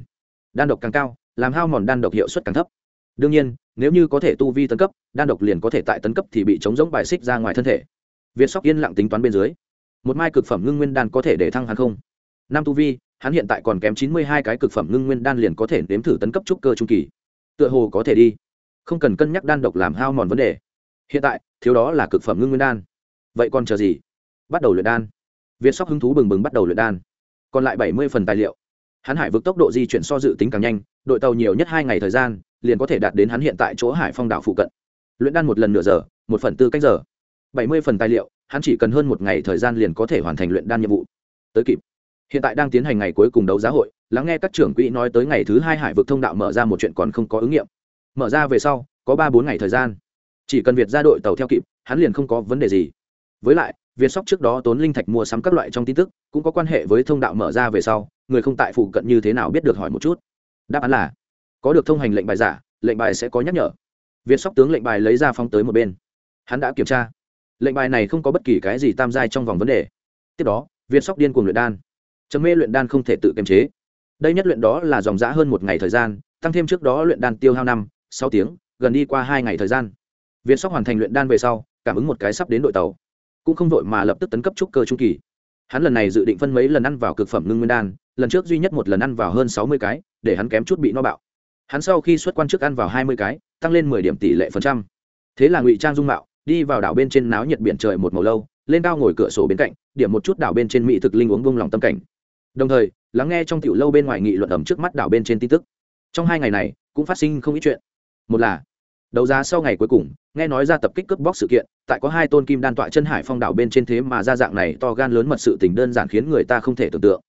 Đan độc càng cao, làm hao mòn đan độc hiệu suất càng thấp. Đương nhiên nếu như có thể tu vi tấn cấp, đan độc liền có thể tại tấn cấp thì bị chống giống bài xích ra ngoài thân thể. Việt sóc yên lặng tính toán bên dưới. Một mai cực phẩm ngưng nguyên đan có thể để thăng hàng không? Năm tu vi, hắn hiện tại còn kém chín mươi hai cái cực phẩm ngưng nguyên đan liền có thể nếm thử tấn cấp trúc cơ trung kỳ. Tựa hồ có thể đi. Không cần cân nhắc đan độc làm hao mòn vấn đề. Hiện tại, thiếu đó là cực phẩm ngưng nguyên đan. Vậy còn chờ gì? Bắt đầu luyện đan. Việt sóc hứng thú bừng bừng bắt đầu luyện đan. Còn lại bảy mươi phần tài liệu. Hắn hải vực tốc độ di chuyển so dự tính càng nhanh, đội tàu nhiều nhất hai ngày thời gian liền có thể đạt đến hắn hiện tại chỗ hải phong đảo phụ cận. Luyện đan một lần nửa giờ, một phần tư cách giờ. Bảy mươi phần tài liệu, hắn chỉ cần hơn một ngày thời gian liền có thể hoàn thành luyện đan nhiệm vụ. Tới kịp. Hiện tại đang tiến hành ngày cuối cùng đấu giá hội, lắng nghe các trưởng quỹ nói tới ngày thứ hai hải vực thông đạo mở ra một chuyện còn không có ứng nghiệm. Mở ra về sau, có ba bốn ngày thời gian. Chỉ cần việt ra đội tàu theo kịp, hắn liền không có vấn đề gì. Với lại, việt sóc trước đó tốn linh thạch mua sắm các loại trong tin tức, cũng có quan hệ với thông đạo mở ra về sau, người không tại phụ cận như thế nào biết được hỏi một chút. Đáp án là có được thông hành lệnh bài giả, lệnh bài sẽ có nhắc nhở. Việt sóc tướng lệnh bài lấy ra phóng tới một bên. Hắn đã kiểm tra. Lệnh bài này không có bất kỳ cái gì tam giai trong vòng vấn đề. Tiếp đó, việt sóc điên cuồng luyện đan. Chấm mê luyện đan không thể tự kiềm chế. Đây nhất luyện đó là dòng giã hơn một ngày thời gian, tăng thêm trước đó luyện đan tiêu hao năm, sáu tiếng, gần đi qua hai ngày thời gian. Việt sóc hoàn thành luyện đan về sau, cảm ứng một cái sắp đến đội tàu. Cũng không vội mà lập tức tấn cấp trúc cơ trung kỳ. Hắn lần này dự định phân mấy lần ăn vào cực phẩm ngưng nguyên đan, lần trước duy nhất một lần ăn vào hơn sáu mươi cái, để hắn kém chút bị no bạo hắn sau khi xuất quan trước ăn vào hai mươi cái, tăng lên mười điểm tỷ lệ phần trăm. Thế là ngụy trang dung mạo, đi vào đảo bên trên náo nhiệt biển trời một màu lâu, lên cao ngồi cửa sổ bên cạnh, điểm một chút đảo bên trên mỹ thực linh uống bông lòng tâm cảnh. Đồng thời, lắng nghe trong tiểu lâu bên ngoài nghị luận ẩm trước mắt đảo bên trên tin tức. Trong hai ngày này, cũng phát sinh không ít chuyện. Một là, đấu giá sau ngày cuối cùng, nghe nói ra tập kích cướp bóc sự kiện, tại có hai tôn kim đan tọa chân hải phong đảo bên trên thế mà ra dạng này to gan lớn mật sự tình đơn giản khiến người ta không thể tưởng tượng.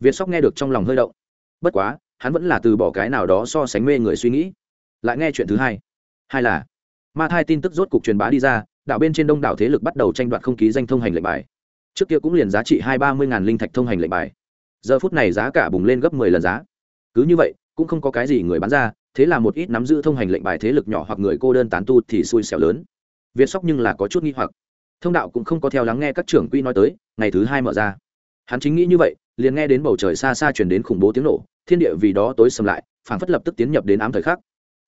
Việt sóc nghe được trong lòng hơi động. Bất quá hắn vẫn là từ bỏ cái nào đó so sánh mê người suy nghĩ. Lại nghe chuyện thứ hai. Hai là, ma thai tin tức rốt cục truyền bá đi ra, đạo bên trên đông đảo thế lực bắt đầu tranh đoạt không ký danh thông hành lệnh bài. Trước kia cũng liền giá trị hai ba mươi ngàn linh thạch thông hành lệnh bài. Giờ phút này giá cả bùng lên gấp mười lần giá. Cứ như vậy, cũng không có cái gì người bán ra, thế là một ít nắm giữ thông hành lệnh bài thế lực nhỏ hoặc người cô đơn tán tu thì xui xẻo lớn. Việt sóc nhưng là có chút nghi hoặc. Thông đạo cũng không có theo lắng nghe các trưởng quy nói tới, ngày thứ hai mở ra hắn chính nghĩ như vậy, liền nghe đến bầu trời xa xa chuyển đến khủng bố tiếng nổ, thiên địa vì đó tối sầm lại, phảng phất lập tức tiến nhập đến ám thời khắc.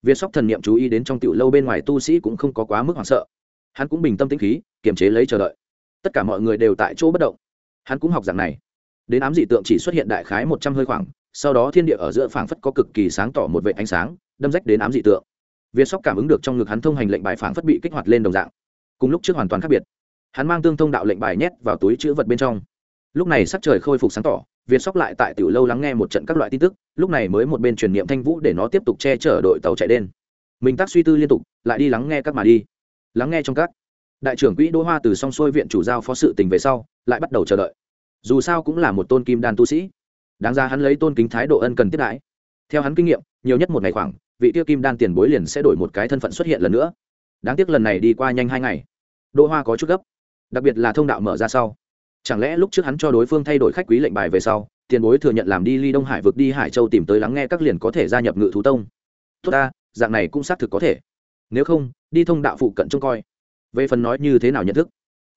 Việt sóc thần niệm chú ý đến trong tiểu lâu bên ngoài tu sĩ cũng không có quá mức hoảng sợ. Hắn cũng bình tâm tĩnh khí, kiềm chế lấy chờ đợi. Tất cả mọi người đều tại chỗ bất động. Hắn cũng học dạng này. Đến ám dị tượng chỉ xuất hiện đại khái một trăm hơi khoảng, sau đó thiên địa ở giữa phảng phất có cực kỳ sáng tỏ một vệ ánh sáng, đâm rách đến ám dị tượng. Việt sóc cảm ứng được trong ngực hắn thông hành lệnh bài phảng phất bị kích hoạt lên đồng dạng. Cùng lúc trước hoàn toàn khác biệt. Hắn mang tương thông đạo lệnh bài nhét vào túi chữ vật bên trong lúc này sắc trời khôi phục sáng tỏ, việt sóc lại tại tiểu lâu lắng nghe một trận các loại tin tức, lúc này mới một bên truyền niệm thanh vũ để nó tiếp tục che chở đội tàu chạy đen. Mình tác suy tư liên tục, lại đi lắng nghe các mà đi. Lắng nghe trong các. Đại trưởng quỹ đỗ hoa từ song xuôi viện chủ giao phó sự tình về sau, lại bắt đầu chờ đợi. Dù sao cũng là một tôn kim đan tu sĩ. Đáng ra hắn lấy tôn kính thái độ ân cần tiếp đãi. Theo hắn kinh nghiệm, nhiều nhất một ngày khoảng, vị tiêu kim đan tiền bối liền sẽ đổi một cái thân phận xuất hiện lần nữa. Đáng tiếc lần này đi qua nhanh hai ngày. Đỗ hoa có chút gấp. Đặc biệt là thông đạo mở ra sau chẳng lẽ lúc trước hắn cho đối phương thay đổi khách quý lệnh bài về sau, tiền bối thừa nhận làm đi ly đông hải vực đi hải châu tìm tới lắng nghe các liền có thể gia nhập ngự thú tông? Tốt ta, dạng này cũng xác thực có thể. Nếu không, đi thông đạo phụ cận trông coi. Về phần nói như thế nào nhận thức?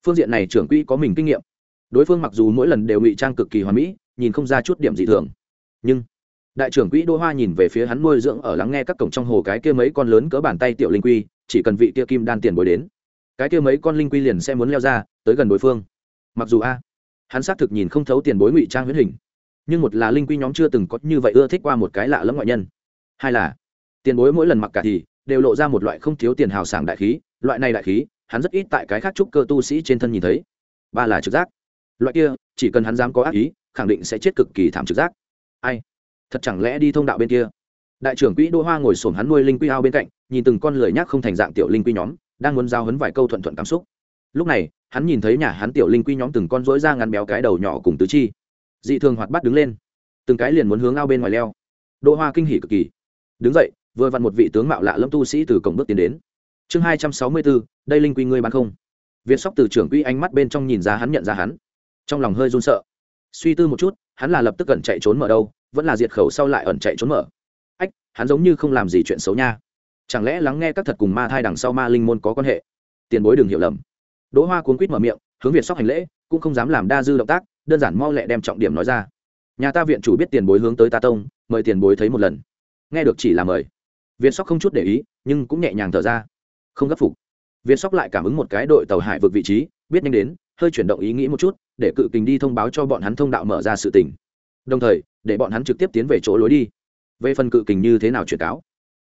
Phương diện này trưởng quỹ có mình kinh nghiệm. Đối phương mặc dù mỗi lần đều ngụy trang cực kỳ hoà mỹ, nhìn không ra chút điểm dị thường. Nhưng, đại trưởng quỹ đô hoa nhìn về phía hắn nuôi dưỡng ở lắng nghe các cổng trong hồ cái kia mấy con lớn cỡ bàn tay tiểu linh quy, chỉ cần vị kia kim đan tiền bồi đến, cái kia mấy con linh quy liền sẽ muốn leo ra, tới gần đối phương mặc dù a, hắn xác thực nhìn không thấu tiền bối ngụy trang huyễn hình, nhưng một là linh quy nhóm chưa từng có như vậy ưa thích qua một cái lạ lẫm ngoại nhân. Hai là, tiền bối mỗi lần mặc cả thì đều lộ ra một loại không thiếu tiền hào sảng đại khí, loại này đại khí, hắn rất ít tại cái khác trúc cơ tu sĩ trên thân nhìn thấy. Ba là trực giác. Loại kia, chỉ cần hắn dám có ác ý, khẳng định sẽ chết cực kỳ thảm trực giác. Ai? Thật chẳng lẽ đi thông đạo bên kia? Đại trưởng quỹ đỗ hoa ngồi sổm hắn nuôi linh quy ao bên cạnh, nhìn từng con lười nhác không thành dạng tiểu linh quy nhóm, đang muốn giao hấn vài câu thuận thuận cảm xúc. Lúc này hắn nhìn thấy nhà hắn tiểu linh quy nhóm từng con rỗi ra ngắn béo cái đầu nhỏ cùng tứ chi. Dị thường hoạt bắt đứng lên. Từng cái liền muốn hướng ao bên ngoài leo. Đỗ hoa kinh hỉ cực kỳ. Đứng dậy, vừa vặn một vị tướng mạo lạ lâm tu sĩ từ cổng bước tiến đến. Chương hai trăm sáu mươi bốn đây linh quy ngươi bán không? Việt sóc từ trưởng quy ánh mắt bên trong nhìn ra hắn nhận ra hắn. Trong lòng hơi run sợ. Suy tư một chút, hắn là lập tức ẩn chạy trốn mở đâu, vẫn là diệt khẩu sau lại ẩn chạy trốn mở. Ách, hắn giống như không làm gì chuyện xấu nha. Chẳng lẽ lắng nghe các thật cùng ma thai đằng sau ma linh môn có quan hệ? Tiền bối đừng hiểu lầm đỗ hoa cuốn quýt mở miệng, hướng việt sóc hành lễ, cũng không dám làm đa dư động tác, đơn giản mau lẹ đem trọng điểm nói ra. Nhà ta viện chủ biết tiền bối hướng tới ta tông, mời tiền bối thấy một lần. Nghe được chỉ là mời. Việt sóc không chút để ý, nhưng cũng nhẹ nhàng thở ra. Không gấp phục. Việt sóc lại cảm ứng một cái đội tàu hải vượt vị trí, biết nhanh đến, hơi chuyển động ý nghĩ một chút, để cự kình đi thông báo cho bọn hắn thông đạo mở ra sự tình. Đồng thời, để bọn hắn trực tiếp tiến về chỗ lối đi. Về phần cự kình như thế nào truyền cáo?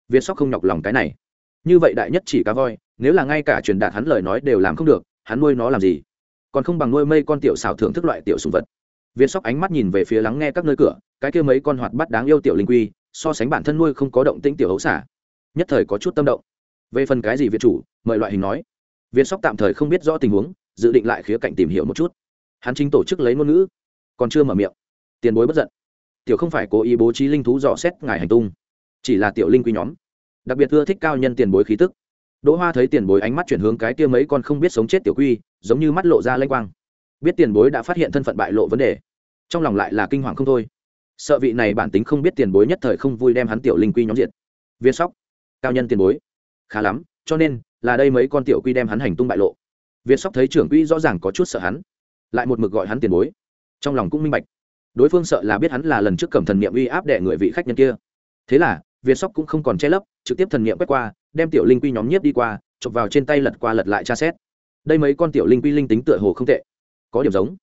Việt sóc không nhọc lòng cái này. Như vậy đại nhất chỉ cá voi, nếu là ngay cả truyền đạt hắn lời nói đều làm không được hắn nuôi nó làm gì? Còn không bằng nuôi mây con tiểu xào thưởng thức loại tiểu sùng vật. Viên sóc ánh mắt nhìn về phía lắng nghe các nơi cửa, cái kia mấy con hoạt bắt đáng yêu tiểu linh quy, so sánh bản thân nuôi không có động tĩnh tiểu hấu xả. Nhất thời có chút tâm động. Về phần cái gì việt chủ, mời loại hình nói. Viên sóc tạm thời không biết rõ tình huống, dự định lại khía cạnh tìm hiểu một chút. Hắn chính tổ chức lấy ngôn ngữ, còn chưa mở miệng. Tiền bối bất giận. Tiểu không phải cố ý bố trí linh thú dò xét ngài hành tung, chỉ là tiểu linh quy nhóm. Đặc biệt ưa thích cao nhân tiền bối khí tức đỗ hoa thấy tiền bối ánh mắt chuyển hướng cái kia mấy con không biết sống chết tiểu quy, giống như mắt lộ ra lanh quang. Biết tiền bối đã phát hiện thân phận bại lộ vấn đề, trong lòng lại là kinh hoàng không thôi. Sợ vị này bản tính không biết tiền bối nhất thời không vui đem hắn tiểu linh quy nhóm diệt. Viên sóc, cao nhân tiền bối. Khá lắm, cho nên là đây mấy con tiểu quy đem hắn hành tung bại lộ. Viên sóc thấy trưởng quy rõ ràng có chút sợ hắn, lại một mực gọi hắn tiền bối. Trong lòng cũng minh bạch. Đối phương sợ là biết hắn là lần trước cầm thần niệm uy áp đệ người vị khách nhân kia. Thế là, viên sóc cũng không còn che lấp, trực tiếp thần niệm quét qua đem tiểu linh quy nhóm nhiếp đi qua, chụp vào trên tay lật qua lật lại tra xét. Đây mấy con tiểu linh quy linh tính tựa hồ không tệ. Có điểm giống.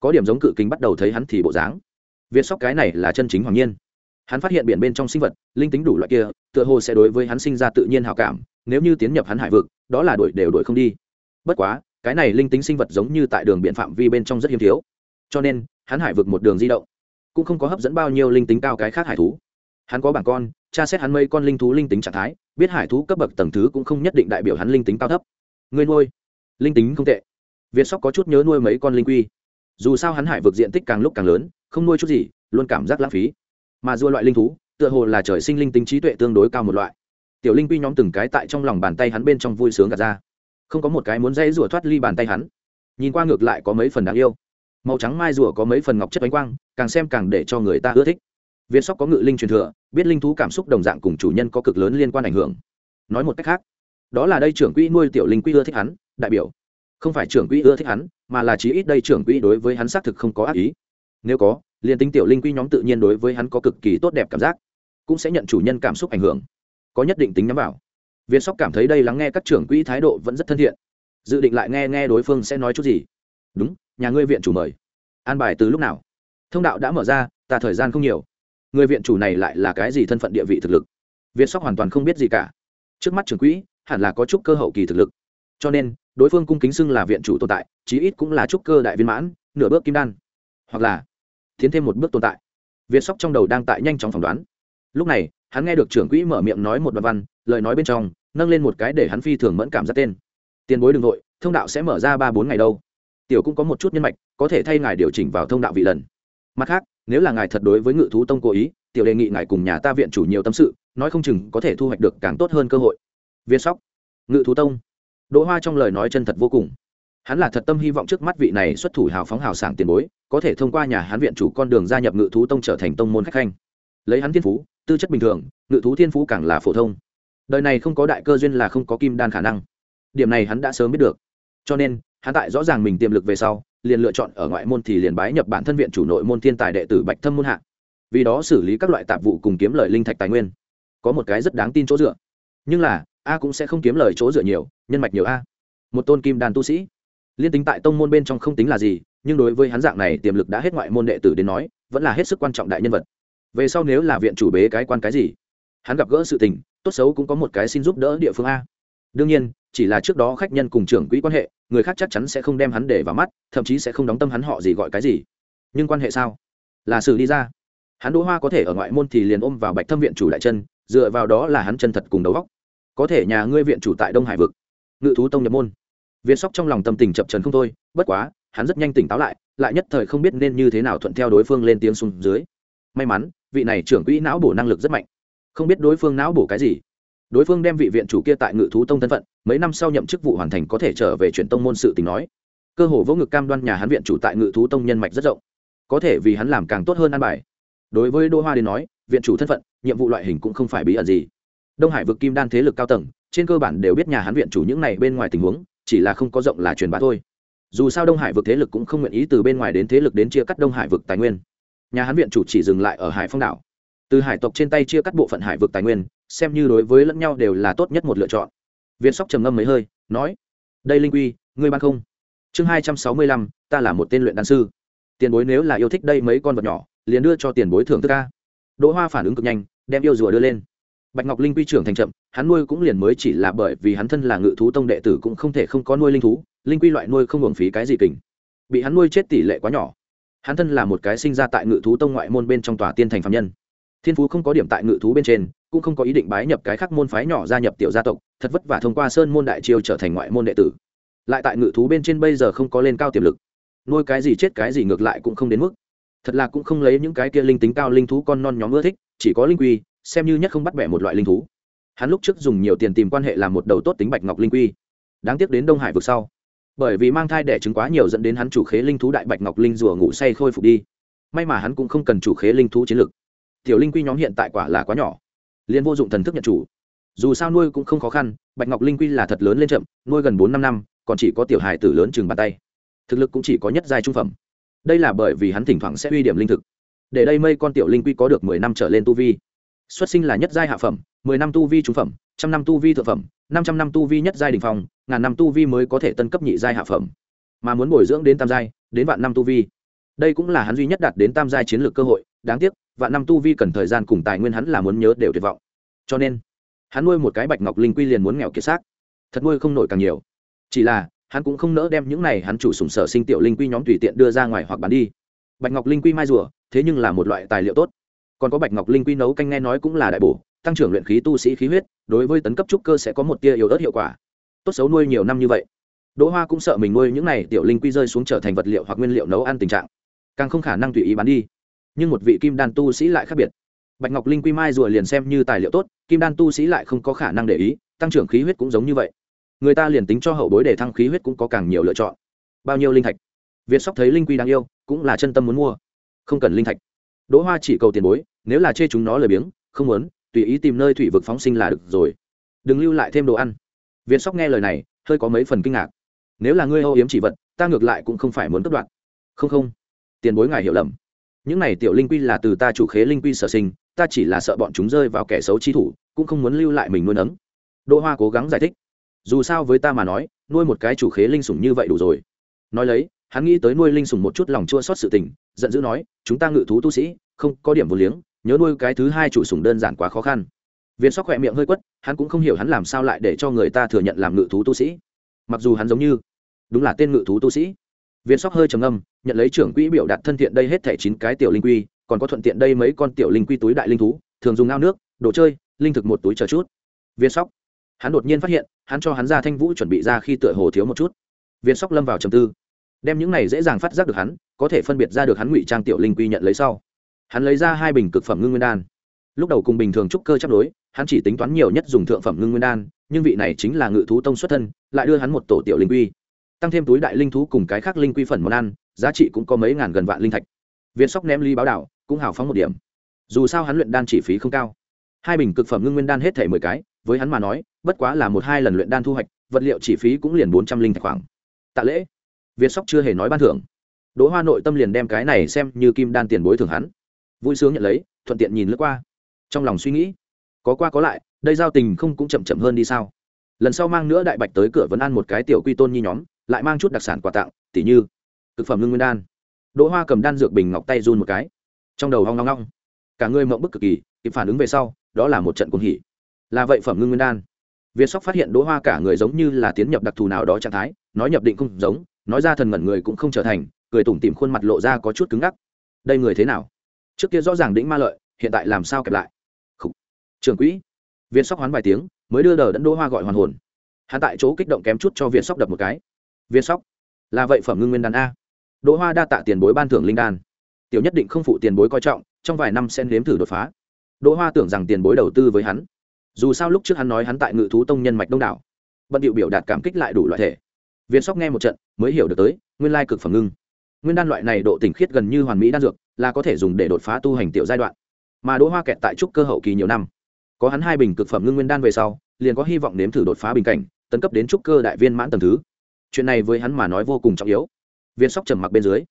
Có điểm giống cự kính bắt đầu thấy hắn thì bộ dáng. Việt sóc cái này là chân chính hoàng nhiên. Hắn phát hiện biển bên trong sinh vật, linh tính đủ loại kia, tựa hồ sẽ đối với hắn sinh ra tự nhiên hào cảm, nếu như tiến nhập hắn hải vực, đó là đuổi đều đuổi không đi. Bất quá, cái này linh tính sinh vật giống như tại đường biện phạm vi bên trong rất hiếm thiếu. Cho nên, hắn hải vực một đường di động, cũng không có hấp dẫn bao nhiêu linh tính cao cái khác hải thú hắn có bảng con, tra xét hắn mây con linh thú linh tính trạng thái, biết hải thú cấp bậc tầng thứ cũng không nhất định đại biểu hắn linh tính cao thấp. Người nuôi, linh tính không tệ. Việt sóc có chút nhớ nuôi mấy con linh quy. Dù sao hắn hải vực diện tích càng lúc càng lớn, không nuôi chút gì, luôn cảm giác lãng phí. Mà dua loại linh thú, tựa hồ là trời sinh linh tính trí tuệ tương đối cao một loại. Tiểu linh quy nhóm từng cái tại trong lòng bàn tay hắn bên trong vui sướng gạt ra. Không có một cái muốn dây rủa thoát ly bàn tay hắn. Nhìn qua ngược lại có mấy phần đáng yêu. Màu trắng mai rùa có mấy phần ngọc chất bánh quang, càng xem càng để cho người ta ưa thích việt sóc có ngự linh truyền thừa, biết linh thú cảm xúc đồng dạng cùng chủ nhân có cực lớn liên quan ảnh hưởng. Nói một cách khác, đó là đây trưởng quỹ nuôi tiểu linh quỹ ưa thích hắn, đại biểu. Không phải trưởng quỹ ưa thích hắn, mà là chí ít đây trưởng quỹ đối với hắn xác thực không có ác ý. Nếu có, liền tính tiểu linh quy nhóm tự nhiên đối với hắn có cực kỳ tốt đẹp cảm giác, cũng sẽ nhận chủ nhân cảm xúc ảnh hưởng. Có nhất định tính nhắm vào. Viên sóc cảm thấy đây lắng nghe các trưởng quỹ thái độ vẫn rất thân thiện. Dự định lại nghe nghe đối phương sẽ nói chút gì. Đúng, nhà ngươi viện chủ mời. An bài từ lúc nào? Thông đạo đã mở ra, ta thời gian không nhiều người viện chủ này lại là cái gì thân phận địa vị thực lực? Việt sóc hoàn toàn không biết gì cả. Trước mắt trưởng quỹ, hẳn là có chút cơ hậu kỳ thực lực. Cho nên, đối phương cung kính xưng là viện chủ tồn tại, chí ít cũng là trúc cơ đại viên mãn, nửa bước kim đan. Hoặc là, tiến thêm một bước tồn tại. Việt sóc trong đầu đang tại nhanh chóng phỏng đoán. Lúc này, hắn nghe được trưởng quỹ mở miệng nói một đoạn văn, lời nói bên trong, nâng lên một cái để hắn phi thường mẫn cảm ra tên. Tiền bối đ ừ n g nội thông đạo sẽ mở ra ba bốn ngày đâu. Tiểu cũng có một chút nhân mạch, có thể thay ngài điều chỉnh vào thông đạo vị lần. Mặt khác nếu là ngài thật đối với ngự thú tông cố ý, tiểu đề nghị ngài cùng nhà ta viện chủ nhiều tâm sự, nói không chừng có thể thu hoạch được càng tốt hơn cơ hội. Viên sóc, ngự thú tông. Đỗ hoa trong lời nói chân thật vô cùng. Hắn là thật tâm hy vọng trước mắt vị này xuất thủ hào phóng hào sảng tiền bối, có thể thông qua nhà hắn viện chủ con đường gia nhập ngự thú tông trở thành tông môn khách khanh. Lấy hắn thiên phú, tư chất bình thường, ngự thú thiên phú càng là phổ thông. Đời này không có đại cơ duyên là không có kim đan khả năng. Điểm này hắn đã sớm biết được. Cho nên, hắn tại rõ ràng mình tiềm lực về sau liền lựa chọn ở ngoại môn thì liền bái nhập bản thân viện chủ nội môn thiên tài đệ tử bạch thâm môn hạ. Vì đó xử lý các loại tạp vụ cùng kiếm lời linh thạch tài nguyên. Có một cái rất đáng tin chỗ dựa. Nhưng là, a cũng sẽ không kiếm lời chỗ dựa nhiều, nhân mạch nhiều a. Một tôn kim đàn tu sĩ. Liên tính tại tông môn bên trong không tính là gì, nhưng đối với hắn dạng này tiềm lực đã hết ngoại môn đệ tử đến nói, vẫn là hết sức quan trọng đại nhân vật. Về sau nếu là viện chủ bế cái quan cái gì, hắn gặp gỡ sự tình, tốt xấu cũng có một cái xin giúp đỡ địa phương a. Đương nhiên chỉ là trước đó khách nhân cùng trưởng quỹ quan hệ, người khác chắc chắn sẽ không đem hắn để vào mắt, thậm chí sẽ không đóng tâm hắn họ gì gọi cái gì. Nhưng quan hệ sao? Là xử đi ra. Hắn đỗ hoa có thể ở ngoại môn thì liền ôm vào bạch thâm viện chủ đại chân, dựa vào đó là hắn chân thật cùng đầu góc có thể nhà ngươi viện chủ tại đông hải vực. Ngự thú tông nhập môn. Việt sóc trong lòng tâm tình chập trần không thôi, bất quá, hắn rất nhanh tỉnh táo lại lại nhất thời không biết nên như thế nào thuận theo đối phương lên tiếng xuống dưới. May mắn, vị này trưởng quỹ não bổ năng lực rất mạnh. Không biết đối phương não bổ cái gì. Đối phương đem vị viện chủ kia tại ngự thú tông thân phận mấy năm sau nhậm chức vụ hoàn thành có thể trở về chuyển tông môn sự tình nói. Cơ hồ vô ngực cam đoan nhà hắn viện chủ tại ngự thú tông nhân mạch rất rộng. Có thể vì hắn làm càng tốt hơn an bài. Đối với đô hoa đến nói, viện chủ thân phận, nhiệm vụ loại hình cũng không phải bí ẩn gì. Đông hải vực kim đan thế lực cao tầng, trên cơ bản đều biết nhà hắn viện chủ những này bên ngoài tình huống, chỉ là không có rộng là truyền bá thôi. Dù sao đông hải vực thế lực cũng không nguyện ý từ bên ngoài đến thế lực đến chia cắt đông hải vực tài nguyên. Nhà hắn viện chủ chỉ dừng lại ở hải phong đảo. Từ hải tộc trên tay chia cắt bộ phận hải vực tài nguyên, xem như đối với lẫn nhau đều là tốt nhất một lựa chọn viên sóc trầm ngâm mấy hơi, nói, đây linh quy, ngươi ban không? Chương hai trăm sáu mươi lăm, ta là một tên luyện đan sư. Tiền bối nếu là yêu thích đây mấy con vật nhỏ, liền đưa cho tiền bối thưởng thức ca đỗ hoa phản ứng cực nhanh, đem yêu rùa đưa lên. Bạch ngọc linh quy trưởng thành chậm, hắn nuôi cũng liền mới chỉ là bởi vì hắn thân là ngự thú tông đệ tử cũng không thể không có nuôi linh thú, linh quy loại nuôi không hưởng phí cái gì kình. Bị hắn nuôi chết tỷ lệ quá nhỏ. Hắn thân là một cái sinh ra tại ngự thú tông ngoại môn bên trong tòa tiên thành phạm nhân. Thiên phú không có điểm tại ngự thú bên trên, cũng không có ý định bái nhập cái khác môn phái nhỏ gia nhập tiểu gia tộc thật vất vả thông qua sơn môn đại triều trở thành ngoại môn đệ tử. Lại tại ngự thú bên trên bây giờ không có lên cao tiềm lực. Nuôi cái gì chết cái gì ngược lại cũng không đến mức. Thật là cũng không lấy những cái kia linh tính cao linh thú con non nhóm ưa thích, chỉ có linh quy, xem như nhất không bắt bẻ một loại linh thú. Hắn lúc trước dùng nhiều tiền tìm quan hệ làm một đầu tốt tính bạch ngọc linh quy. Đáng tiếc đến đông hải vực sau. Bởi vì mang thai đẻ trứng quá nhiều dẫn đến hắn chủ khế linh thú đại bạch ngọc linh rùa ngủ say khôi phục đi. May mà hắn cũng không cần chủ khế linh thú chiến lực. Tiểu linh quy nhóm hiện tại quả là quá nhỏ. Liên vô dụng thần thức nhận chủ dù sao nuôi cũng không khó khăn, bạch ngọc linh quy là thật lớn lên chậm, nuôi gần bốn năm năm, còn chỉ có tiểu hài tử lớn chừng bàn tay. Thực lực cũng chỉ có nhất giai trung phẩm. Đây là bởi vì hắn thỉnh thoảng sẽ uy điểm linh thực. Để đây mây con tiểu linh quy có được mười năm trở lên tu vi. Xuất sinh là nhất giai hạ phẩm, mười năm tu vi trung phẩm, trăm năm tu vi thượng phẩm, năm trăm năm tu vi nhất giai đình phong, ngàn năm tu vi mới có thể tân cấp nhị giai hạ phẩm. Mà muốn bồi dưỡng đến tam giai, đến vạn năm tu vi. Đây cũng là hắn duy nhất đạt đến tam giai chiến lược cơ hội. Đáng tiếc, vạn năm tu vi cần thời gian cùng tài nguyên hắn là muốn nhớ đều tuyệt vọng. Cho nên hắn nuôi một cái bạch ngọc linh quy liền muốn nghèo kiệt xác. Thật nuôi không nổi càng nhiều. Chỉ là, hắn cũng không nỡ đem những này hắn chủ sùng sở sinh tiểu linh quy nhóm tùy tiện đưa ra ngoài hoặc bán đi. Bạch ngọc linh quy mai rùa, thế nhưng là một loại tài liệu tốt. Còn có bạch ngọc linh quy nấu canh nghe nói cũng là đại bổ, tăng trưởng luyện khí tu sĩ khí huyết, đối với tấn cấp trúc cơ sẽ có một tia yếu ớt hiệu quả. Tốt xấu nuôi nhiều năm như vậy. Đỗ hoa cũng sợ mình nuôi những này tiểu linh quy rơi xuống trở thành vật liệu hoặc nguyên liệu nấu ăn tình trạng, càng không khả năng tùy ý bán đi. Nhưng một vị kim đan tu sĩ lại khác biệt bạch ngọc linh quy mai rùa liền xem như tài liệu tốt, kim đan tu sĩ lại không có khả năng để ý, tăng trưởng khí huyết cũng giống như vậy. Người ta liền tính cho hậu bối để thăng khí huyết cũng có càng nhiều lựa chọn. Bao nhiêu linh thạch? Việt sóc thấy linh quy đáng yêu, cũng là chân tâm muốn mua. Không cần linh thạch. Đỗ hoa chỉ cầu tiền bối, nếu là chê chúng nó lười biếng, không muốn, tùy ý tìm nơi thủy vực phóng sinh là được rồi. Đừng lưu lại thêm đồ ăn. Việt sóc nghe lời này, hơi có mấy phần kinh ngạc. Nếu là ngươi âu yếm chỉ vật, ta ngược lại cũng không phải muốn cất đoạn. Không không. Tiền bối ngài hiểu lầm. Những này tiểu linh quy là từ ta chủ khế linh quy sở sinh ta chỉ là sợ bọn chúng rơi vào kẻ xấu chi thủ, cũng không muốn lưu lại mình nuôi nấng. Đỗ hoa cố gắng giải thích. Dù sao với ta mà nói, nuôi một cái chủ khế linh sủng như vậy đủ rồi. Nói lấy, hắn nghĩ tới nuôi linh sủng một chút lòng chua xót sự tình, giận dữ nói, chúng ta ngự thú tu sĩ, không có điểm vô liếng, nhớ nuôi cái thứ hai chủ sủng đơn giản quá khó khăn. Viên sóc khỏe miệng hơi quất, hắn cũng không hiểu hắn làm sao lại để cho người ta thừa nhận làm ngự thú tu sĩ. Mặc dù hắn giống như đúng là tên ngự thú tu sĩ. Viên sóc hơi trầm âm nhận lấy trưởng quỹ biểu đạt thân thiện đây hết thẻ chín cái tiểu linh quy còn có thuận tiện đây mấy con tiểu linh quy túi đại linh thú, thường dùng ao nước, đồ chơi, linh thực một túi chờ chút. Viên sóc. Hắn đột nhiên phát hiện, hắn cho hắn ra thanh vũ chuẩn bị ra khi tựa hồ thiếu một chút. Viên sóc lâm vào trầm tư. Đem những này dễ dàng phát giác được hắn, có thể phân biệt ra được hắn ngụy trang tiểu linh quy nhận lấy sau. Hắn lấy ra hai bình cực phẩm ngưng nguyên đan. Lúc đầu cùng bình thường trúc cơ chấp đối, hắn chỉ tính toán nhiều nhất dùng thượng phẩm ngưng nguyên đan, nhưng vị này chính là ngự thú tông xuất thân, lại đưa hắn một tổ tiểu linh quy. Tăng thêm túi đại linh thú cùng cái khác linh quy phần món ăn, giá trị cũng có mấy ngàn gần vạn linh thạch. Viên sóc ném ly báo đạo cũng hào phóng một điểm. Dù sao hắn luyện đan chỉ phí không cao. Hai bình cực phẩm ngưng nguyên đan hết thể mười cái, với hắn mà nói, bất quá là một hai lần luyện đan thu hoạch, vật liệu chỉ phí cũng liền bốn trăm linh thạch khoảng. Tạ lễ. Việt sóc chưa hề nói ban thưởng. Đỗ hoa nội tâm liền đem cái này xem như kim đan tiền bối thường hắn. Vui sướng nhận lấy, thuận tiện nhìn lướt qua. Trong lòng suy nghĩ, có qua có lại, đây giao tình không cũng chậm chậm hơn đi sao? Lần sau mang nữa đại bạch tới cửa vẫn ăn một cái tiểu quy tôn nhi nhóm, lại mang chút đặc sản quà tặng, tỉ như thực phẩm ngưng nguyên đan. Đỗ hoa cầm đan dược bình ngọc tay run một cái trong đầu hoang long long cả người mộng bức cực kỳ, kịp phản ứng về sau, đó là một trận cuồng hỉ. Là vậy phẩm ngưng nguyên đan. Việt sóc phát hiện đỗ hoa cả người giống như là tiến nhập đặc thù nào đó trạng thái, nói nhập định không giống, nói ra thần ngẩn người cũng không trở thành, cười tủm tỉm khuôn mặt lộ ra có chút cứng ngắc. Đây người thế nào? Trước kia rõ ràng đĩnh ma lợi, hiện tại làm sao kẹp lại? Khủ. trường quỹ. Việt sóc hoán vài tiếng, mới đưa đờ đẫn đỗ hoa gọi hoàn hồn. Hắn tại chỗ kích động kém chút cho việt sóc đập một cái. Việt sóc, là vậy phẩm ngưng nguyên đan a. Đỗ hoa đa tạ tiền bối ban thưởng linh đan tiểu nhất định không phụ tiền bối coi trọng, trong vài năm sẽ nếm thử đột phá. Đỗ hoa tưởng rằng tiền bối đầu tư với hắn. Dù sao lúc trước hắn nói hắn tại ngự thú tông nhân mạch đông đảo, bận điệu biểu đạt cảm kích lại đủ loại thể. Viên sóc nghe một trận, mới hiểu được tới, nguyên lai cực phẩm ngưng. Nguyên đan loại này độ tỉnh khiết gần như hoàn mỹ đan dược, là có thể dùng để đột phá tu hành tiểu giai đoạn. Mà đỗ hoa kẹt tại trúc cơ hậu kỳ nhiều năm. Có hắn hai bình cực phẩm ngưng nguyên đan về sau, liền có hy vọng nếm thử đột phá bình cảnh, tấn cấp đến trúc cơ đại viên mãn tầng thứ. Chuyện này với hắn mà nói vô cùng trọng yếu. Viên sóc trầm mặc bên dưới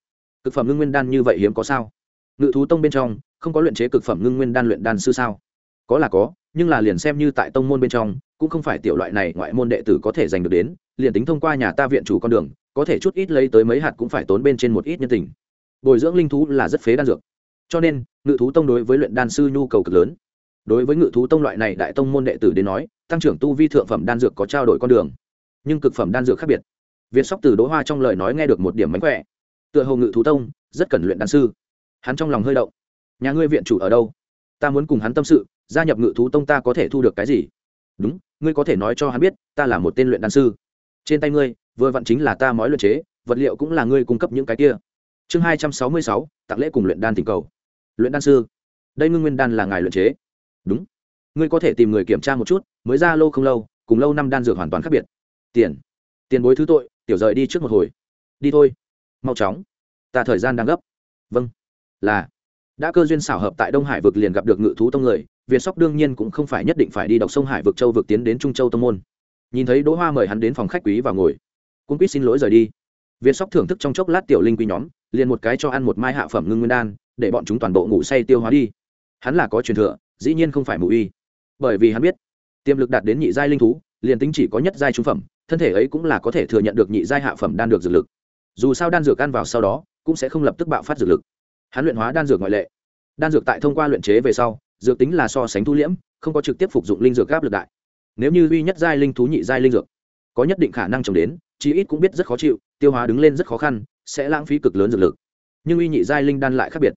cực phẩm ngưng nguyên đan như vậy hiếm có sao? Ngự thú tông bên trong, không có luyện chế cực phẩm ngưng nguyên đan luyện đan sư sao? Có là có, nhưng là liền xem như tại tông môn bên trong, cũng không phải tiểu loại này ngoại môn đệ tử có thể giành được đến, liền tính thông qua nhà ta viện chủ con đường, có thể chút ít lấy tới mấy hạt cũng phải tốn bên trên một ít nhân tình. Bồi dưỡng linh thú là rất phế đan dược. Cho nên, ngự thú tông đối với luyện đan sư nhu cầu cực lớn. Đối với ngự thú tông loại này đại tông môn đệ tử đến nói, tăng trưởng tu vi thượng phẩm đan dược có trao đổi con đường. Nhưng cực phẩm đan dược khác biệt. Việt sóc từ đỗ hoa trong lời nói nghe được một điểm mánh khỏe tựa hồ ngự thú tông, rất cần luyện đan sư. Hắn trong lòng hơi động. Nhà ngươi viện chủ ở đâu? Ta muốn cùng hắn tâm sự, gia nhập ngự thú tông ta có thể thu được cái gì? Đúng, ngươi có thể nói cho hắn biết, ta là một tên luyện đan sư. Trên tay ngươi, vừa vặn chính là ta mói luyện chế, vật liệu cũng là ngươi cung cấp những cái kia. Chương hai trăm sáu mươi sáu, tặng lễ cùng luyện đan tình cầu. Luyện đan sư, đây ngưng nguyên đan là ngài luyện chế. Đúng. Ngươi có thể tìm người kiểm tra một chút, mới ra lô không lâu, cùng lâu năm đan dược hoàn toàn khác biệt. Tiền. Tiền bối thứ tội, tiểu rời đi trước một hồi. Đi thôi mau chóng. Ta thời gian đang gấp. Vâng. Là. Đã cơ duyên xảo hợp tại đông hải vực liền gặp được ngự thú tông người việt sóc đương nhiên cũng không phải nhất định phải đi đọc sông hải vực châu vực tiến đến trung châu tông môn. Nhìn thấy đỗ hoa mời hắn đến phòng khách quý và ngồi. Cung quýt xin lỗi rời đi. Việt sóc thưởng thức trong chốc lát tiểu linh quý nhóm, liền một cái cho ăn một mai hạ phẩm ngưng nguyên đan, để bọn chúng toàn bộ ngủ say tiêu hóa đi. Hắn là có truyền thừa, dĩ nhiên không phải mù y. Bởi vì hắn biết, tiềm lực đạt đến nhị giai linh thú, liền tính chỉ có nhất giai trung phẩm, thân thể ấy cũng là có thể thừa nhận được nhị giai hạ phẩm đan được dược lực dù sao đan dược ăn vào sau đó, cũng sẽ không lập tức bạo phát dược lực. Hắn luyện hóa đan dược ngoại lệ. Đan dược tại thông qua luyện chế về sau, dược tính là so sánh thu liễm, không có trực tiếp phục dụng linh dược gáp lực đại. Nếu như duy nhất giai linh thú nhị giai linh dược, có nhất định khả năng trồng đến, chí ít cũng biết rất khó chịu, tiêu hóa đứng lên rất khó khăn, sẽ lãng phí cực lớn dược lực. Nhưng uy nhị giai linh đan lại khác biệt.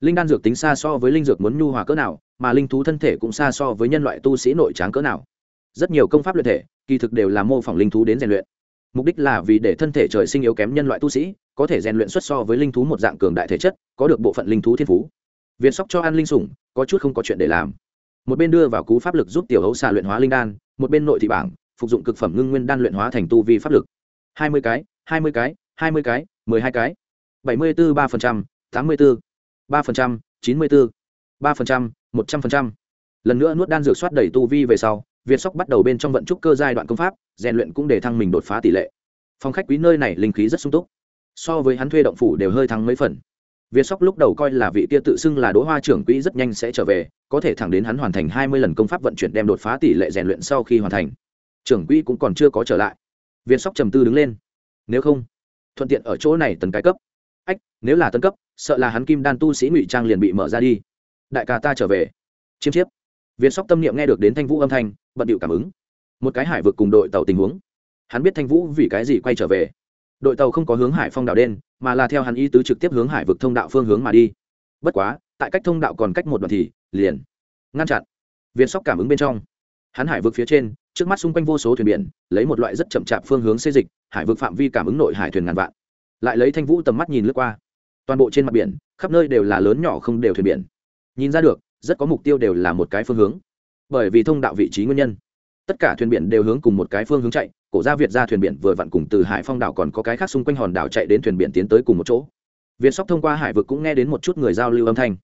Linh đan dược tính xa so với linh dược muốn nhu hòa cỡ nào, mà linh thú thân thể cũng xa so với nhân loại tu sĩ nội tráng cỡ nào. Rất nhiều công pháp luyện thể, kỳ thực đều là mô phỏng linh thú đến rèn luyện mục đích là vì để thân thể trời sinh yếu kém nhân loại tu sĩ, có thể rèn luyện xuất so với linh thú một dạng cường đại thể chất, có được bộ phận linh thú thiên phú. Việt sóc cho ăn linh sủng, có chút không có chuyện để làm. Một bên đưa vào cú pháp lực giúp tiểu hấu xà luyện hóa linh đan, một bên nội thị bảng, phục dụng cực phẩm ngưng nguyên đan luyện hóa thành tu vi pháp lực. Hai mươi cái, hai mươi cái, hai mươi cái, mười hai cái. Bảy mươi bốn ba phần trăm, tám mươi bốn ba phần trăm, chín mươi bốn ba phần trăm, một trăm phần trăm. Lần nữa nuốt đan dược soát đầy tu vi về sau việt sóc bắt đầu bên trong vận trúc cơ giai đoạn công pháp, rèn luyện cũng để thăng mình đột phá tỷ lệ. Phòng khách quý nơi này linh khí rất sung túc. So với hắn thuê động phủ đều hơi thắng mấy phần. Việt sóc lúc đầu coi là vị kia tự xưng là đỗ hoa trưởng quỹ rất nhanh sẽ trở về, có thể thẳng đến hắn hoàn thành hai mươi lần công pháp vận chuyển đem đột phá tỷ lệ rèn luyện sau khi hoàn thành. Trưởng quỹ cũng còn chưa có trở lại. Việt sóc trầm tư đứng lên. Nếu không, thuận tiện ở chỗ này tấn cái cấp. Ách, nếu là tấn cấp, sợ là hắn kim đan tu sĩ ngụy trang liền bị mở ra đi. Đại ca ta trở về. Chiêm chiếp việt sóc tâm niệm nghe được đến thanh vũ âm thanh, bận điệu cảm ứng. Một cái hải vực cùng đội tàu tình huống. Hắn biết thanh vũ vì cái gì quay trở về. Đội tàu không có hướng hải phong đảo đen, mà là theo hắn ý tứ trực tiếp hướng hải vực thông đạo phương hướng mà đi. Bất quá, tại cách thông đạo còn cách một đoạn thì, liền ngăn chặn. Viên sóc cảm ứng bên trong. Hắn hải vực phía trên, trước mắt xung quanh vô số thuyền biển, lấy một loại rất chậm chạp phương hướng xây dịch, hải vực phạm vi cảm ứng nội hải thuyền ngàn vạn. Lại lấy thanh vũ tầm mắt nhìn lướt qua. Toàn bộ trên mặt biển, khắp nơi đều là lớn nhỏ không đều thuyền biển. Nhìn ra được rất có mục tiêu đều là một cái phương hướng. Bởi vì thông đạo vị trí nguyên nhân, tất cả thuyền biển đều hướng cùng một cái phương hướng chạy, cổ gia việt ra thuyền biển vừa vặn cùng từ hải phong đảo còn có cái khác xung quanh hòn đảo chạy đến thuyền biển tiến tới cùng một chỗ. Việt sóc thông qua hải vực cũng nghe đến một chút người giao lưu âm thanh.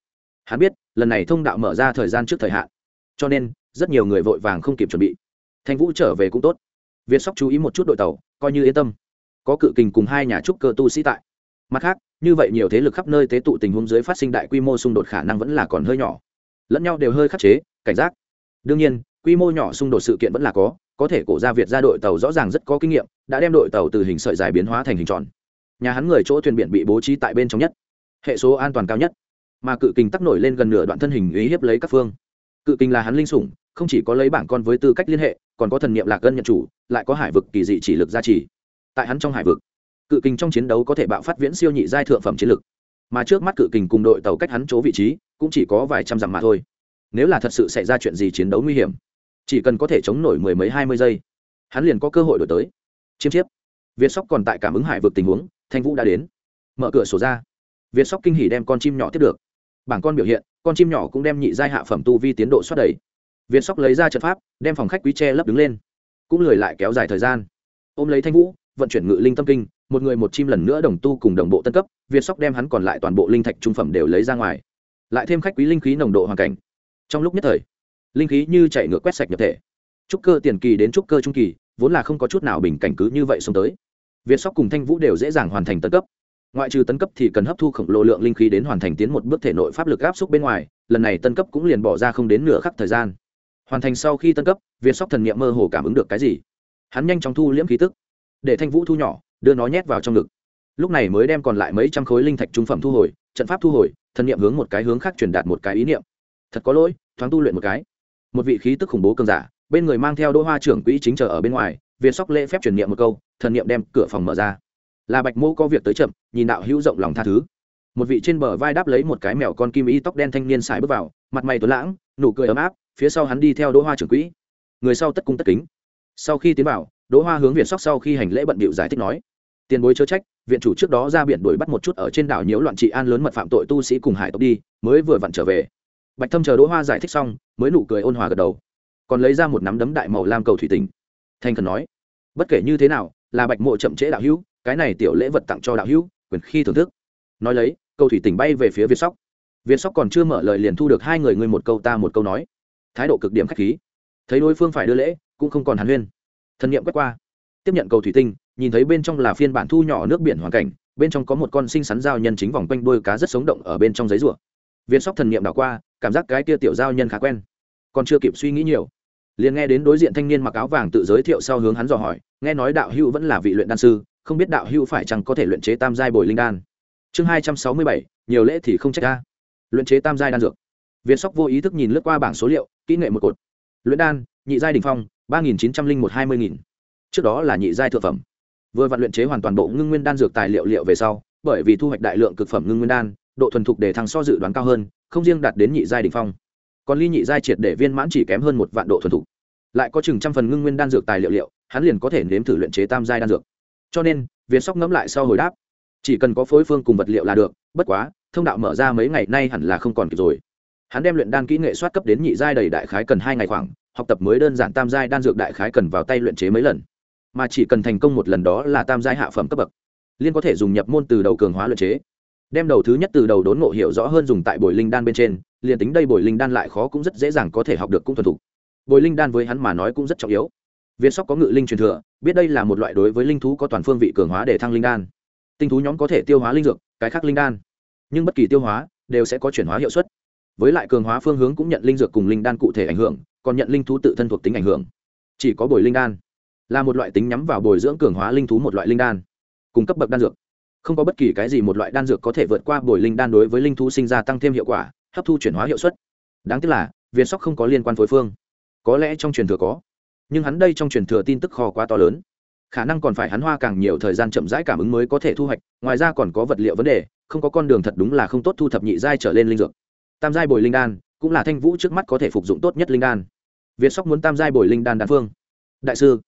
Hắn biết, lần này thông đạo mở ra thời gian trước thời hạn, cho nên rất nhiều người vội vàng không kịp chuẩn bị. Thanh vũ trở về cũng tốt. Việt sóc chú ý một chút đội tàu, coi như yên tâm. Có cự kình cùng hai nhà trúc cơ tu sĩ tại. Mặt khác, như vậy nhiều thế lực khắp nơi tế tụ tình huống dưới phát sinh đại quy mô xung đột khả năng vẫn là còn hơi nhỏ lẫn nhau đều hơi khắc chế, cảnh giác. Đương nhiên, quy mô nhỏ xung đột sự kiện vẫn là có có thể cổ gia việt ra đội tàu rõ ràng rất có kinh nghiệm, đã đem đội tàu từ hình sợi dài biến hóa thành hình tròn. Nhà hắn người chỗ thuyền biển bị bố trí tại bên trong nhất, hệ số an toàn cao nhất. Mà cự kình tắc nổi lên gần nửa đoạn thân hình ý hiếp lấy các phương. Cự kình là hắn linh sủng, không chỉ có lấy bảng con với tư cách liên hệ, còn có thần niệm lạc gân nhận chủ, lại có hải vực kỳ dị chỉ lực gia trì. Tại hắn trong hải vực, cự kình trong chiến đấu có thể bạo phát viễn siêu nhị giai thượng phẩm chiến lực mà trước mắt cự kình cùng đội tàu cách hắn chỗ vị trí cũng chỉ có vài trăm dặm mà thôi. Nếu là thật sự xảy ra chuyện gì chiến đấu nguy hiểm, chỉ cần có thể chống nổi mười mấy hai mươi giây, hắn liền có cơ hội đổi tới. Chiêm chiếp. Việt sóc còn tại cảm ứng hải vực tình huống, thanh vũ đã đến. Mở cửa sổ ra. Việt sóc kinh hỉ đem con chim nhỏ tiếp được. Bảng con biểu hiện, con chim nhỏ cũng đem nhị giai hạ phẩm tu vi tiến độ xoát đầy. Việt sóc lấy ra trận pháp, đem phòng khách quý tre lấp đứng lên. Cũng lười lại kéo dài thời gian. Ôm lấy thanh vũ, vận chuyển ngự linh tâm kinh một người một chim lần nữa đồng tu cùng đồng bộ tân cấp việt sóc đem hắn còn lại toàn bộ linh thạch trung phẩm đều lấy ra ngoài. Lại thêm khách quý linh khí nồng độ hoàn cảnh. Trong lúc nhất thời, linh khí như chạy ngược quét sạch nhập thể. Trúc cơ tiền kỳ đến trúc cơ trung kỳ, vốn là không có chút nào bình cảnh cứ như vậy xuống tới. Việt sóc cùng thanh vũ đều dễ dàng hoàn thành tân cấp. Ngoại trừ tân cấp thì cần hấp thu khổng lồ lượng linh khí đến hoàn thành tiến một bước thể nội pháp lực áp xúc bên ngoài, lần này tân cấp cũng liền bỏ ra không đến nửa khắc thời gian. Hoàn thành sau khi tân cấp việt sóc thần n i ệ m mơ hồ cảm ứng được cái gì. Hắn nhanh chóng thu liễm khí tức. Để thanh vũ thu nhỏ đưa nó nhét vào trong ngực. Lúc này mới đem còn lại mấy trăm khối linh thạch trung phẩm thu hồi, trận pháp thu hồi, thần niệm hướng một cái hướng khác truyền đạt một cái ý niệm. Thật có lỗi, thoáng tu luyện một cái. Một vị khí tức khủng bố cường giả, bên người mang theo đỗ hoa trưởng quỹ chính chờ ở bên ngoài việt sóc lễ phép truyền niệm một câu, thần niệm đem cửa phòng mở ra. Là bạch mô có việc tới chậm, nhìn đạo hữu rộng lòng tha thứ. Một vị trên bờ vai đáp lấy một cái mèo con kim y tóc đen thanh niên xài bước vào, mặt mày tuấn lãng, nụ cười ấm áp, phía sau hắn đi theo đỗ hoa trưởng quỹ. Người sau tất cung tất kính. Sau khi tiến vào, đỗ hoa hướng việt sóc sau khi hành lễ bận bịu giải thích nói tiền bối chớ trách, viện chủ trước đó ra biển đuổi bắt một chút ở trên đảo nhiễu loạn trị an lớn mật phạm tội tu sĩ cùng hải tộc đi, mới vừa vặn trở về. Bạch thâm chờ đỗ hoa giải thích xong, mới nụ cười ôn hòa gật đầu. Còn lấy ra một nắm đấm đại màu lam cầu thủy tình thanh cần nói, bất kể như thế nào, là bạch mộ chậm trễ đạo hữu, cái này tiểu lễ vật tặng cho đạo hữu, quyền khi thưởng thức. Nói lấy, cầu thủy tình bay về phía việt sóc. Việt sóc còn chưa mở lời liền thu được hai người ngươi một câu ta một câu nói. Thái độ cực điểm khách khí. Thấy đối phương phải đưa lễ, cũng không còn hàn huyên. Thân nhiệm quét qua tiếp nhận cầu thủy tinh, nhìn thấy bên trong là phiên bản thu nhỏ nước biển hoàn cảnh, bên trong có một con sinh sắn giao nhân chính vòng quanh đôi cá rất sống động ở bên trong giấy rùa. Viên sóc thần niệm đảo qua, cảm giác cái tia tiểu giao nhân khá quen. Còn chưa kịp suy nghĩ nhiều, liền nghe đến đối diện thanh niên mặc áo vàng tự giới thiệu sau hướng hắn dò hỏi, nghe nói đạo hữu vẫn là vị luyện đan sư, không biết đạo hữu phải chăng có thể luyện chế tam giai bồi linh đan. Chương hai trăm sáu mươi bảy, nhiều lễ thì không trách ta. Luyện chế tam giai đan dược. Viên sóc vô ý thức nhìn lướt qua bảng số liệu, kỹ nghệ một cột. Luyện đan, nhị giai đình phong, ba nghìn chín trăm linh một hai mươi nghìn trước đó là nhị giai thượng phẩm. Vừa vạn luyện chế hoàn toàn bộ ngưng nguyên đan dược tài liệu liệu về sau, bởi vì thu hoạch đại lượng cực phẩm ngưng nguyên đan, độ thuần thục để thăng so dự đoán cao hơn, không riêng đạt đến nhị giai đình phong. Còn ly nhị giai triệt để viên mãn chỉ kém hơn một vạn độ thuần thục. Lại có chừng trăm phần ngưng nguyên đan dược tài liệu liệu, hắn liền có thể nếm thử luyện chế tam giai đan dược. Cho nên việt sóc ngẫm lại sau hồi đáp. Chỉ cần có phối phương cùng vật liệu là được, bất quá, thông đạo mở ra mấy ngày nay hẳn là không còn kịp rồi. Hắn đem luyện đan kỹ nghệ soát cấp đến nhị giai đầy đại khái cần hai ngày khoảng, học tập mới đơn giản tam giai đan dược đại khái cần vào tay luyện chế mấy lần mà chỉ cần thành công một lần đó là tam giai hạ phẩm cấp bậc, liên có thể dùng nhập môn từ đầu cường hóa luyện chế. Đem đầu thứ nhất từ đầu đốn ngộ hiểu rõ hơn dùng tại bồi linh đan bên trên, liền tính đây bồi linh đan lại khó cũng rất dễ dàng có thể học được cũng thuần thục. Bồi linh đan với hắn mà nói cũng rất trọng yếu. Việt sóc có ngự linh truyền thừa, biết đây là một loại đối với linh thú có toàn phương vị cường hóa để thăng linh đan. Tinh thú nhóm có thể tiêu hóa linh dược, cái khác linh đan. Nhưng bất kỳ tiêu hóa đều sẽ có chuyển hóa hiệu suất. Với lại cường hóa phương hướng cũng nhận linh dược cùng linh đan cụ thể ảnh hưởng, còn nhận linh thú tự thân thuộc tính ảnh hưởng. Chỉ có bồi linh đan là một loại tính nhắm vào bồi dưỡng cường hóa linh thú một loại linh đan, cung cấp bậc đan dược. Không có bất kỳ cái gì một loại đan dược có thể vượt qua bồi linh đan đối với linh thú sinh ra tăng thêm hiệu quả, hấp thu chuyển hóa hiệu suất. Đáng tiếc là việt sóc không có liên quan phối phương. Có lẽ trong truyền thừa có, nhưng hắn đây trong truyền thừa tin tức kho quá to lớn. Khả năng còn phải hắn hoa càng nhiều thời gian chậm rãi cảm ứng mới có thể thu hoạch, ngoài ra còn có vật liệu vấn đề, không có con đường thật đúng là không tốt thu thập nhị giai trở lên linh dược. Tam giai bồi linh đan, cũng là thanh vũ trước mắt có thể phục dụng tốt nhất linh đan. Việt sóc muốn tam giai bồi linh đan đan phương. Đại sư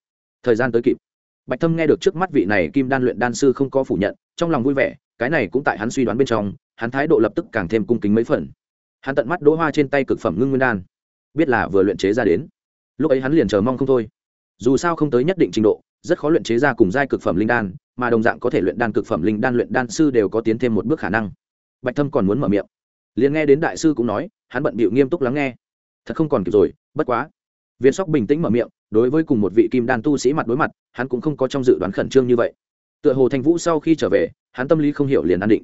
thời gian tới kịp. Bạch thâm nghe được trước mắt vị này kim đan luyện đan sư không có phủ nhận, trong lòng vui vẻ, cái này cũng tại hắn suy đoán bên trong, hắn thái độ lập tức càng thêm cung kính mấy phần. Hắn tận mắt đỗ hoa trên tay cực phẩm ngưng nguyên đan, biết là vừa luyện chế ra đến. Lúc ấy hắn liền chờ mong không thôi. Dù sao không tới nhất định trình độ, rất khó luyện chế ra cùng giai cực phẩm linh đan, mà đồng dạng có thể luyện đan cực phẩm linh đan luyện đan sư đều có tiến thêm một bước khả năng. Bạch thâm còn muốn mở miệng. Liền nghe đến đại sư cũng nói, hắn bận bịu nghiêm túc lắng nghe. Thật không còn kịp rồi, bất quá viên sóc bình tĩnh mở miệng, đối với cùng một vị kim đan tu sĩ mặt đối mặt, hắn cũng không có trong dự đoán khẩn trương như vậy. Tựa hồ thanh vũ sau khi trở về, hắn tâm lý không hiểu liền an định.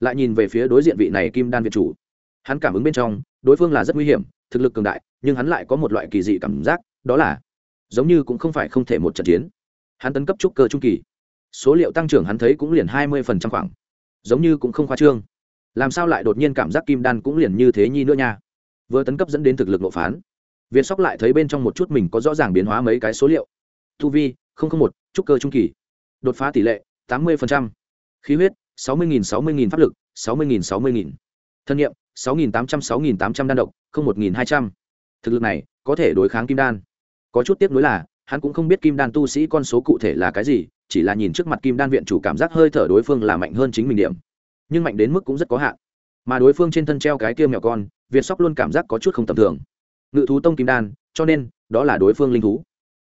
Lại nhìn về phía đối diện vị này kim đan việt chủ. Hắn cảm ứng bên trong, đối phương là rất nguy hiểm, thực lực cường đại, nhưng hắn lại có một loại kỳ dị cảm giác, đó là, giống như cũng không phải không thể một trận chiến. Hắn tấn cấp trúc cơ trung kỳ. Số liệu tăng trưởng hắn thấy cũng liền hai mươi phần trăm khoảng. Giống như cũng không khoa trương. Làm sao lại đột nhiên cảm giác kim đan cũng liền như thế nhi nữa nha? Vừa tấn cấp dẫn đến thực lực nộp phán việt sóc lại thấy bên trong một chút mình có rõ ràng biến hóa mấy cái số liệu. Tu vi một, trúc cơ trung kỳ. Đột phá tỷ lệ, tám mươi khí huyết, sáu mươi sáu mươi pháp lực, sáu mươi sáu mươi thân nhiệm sáu tám trăm, sáu tám trăm đan độc, không một hai trăm. Thực lực này, có thể đối kháng kim đan. Có chút tiếc nuối là, hắn cũng không biết kim đan tu sĩ con số cụ thể là cái gì, chỉ là nhìn trước mặt kim đan viện chủ cảm giác hơi thở đối phương là mạnh hơn chính mình điểm. Nhưng mạnh đến mức cũng rất có hạn. Mà đối phương trên thân treo cái kia mèo con việt sóc luôn cảm giác có chút không tầm thường ngự thú tông kim đan, cho nên, đó là đối phương linh thú.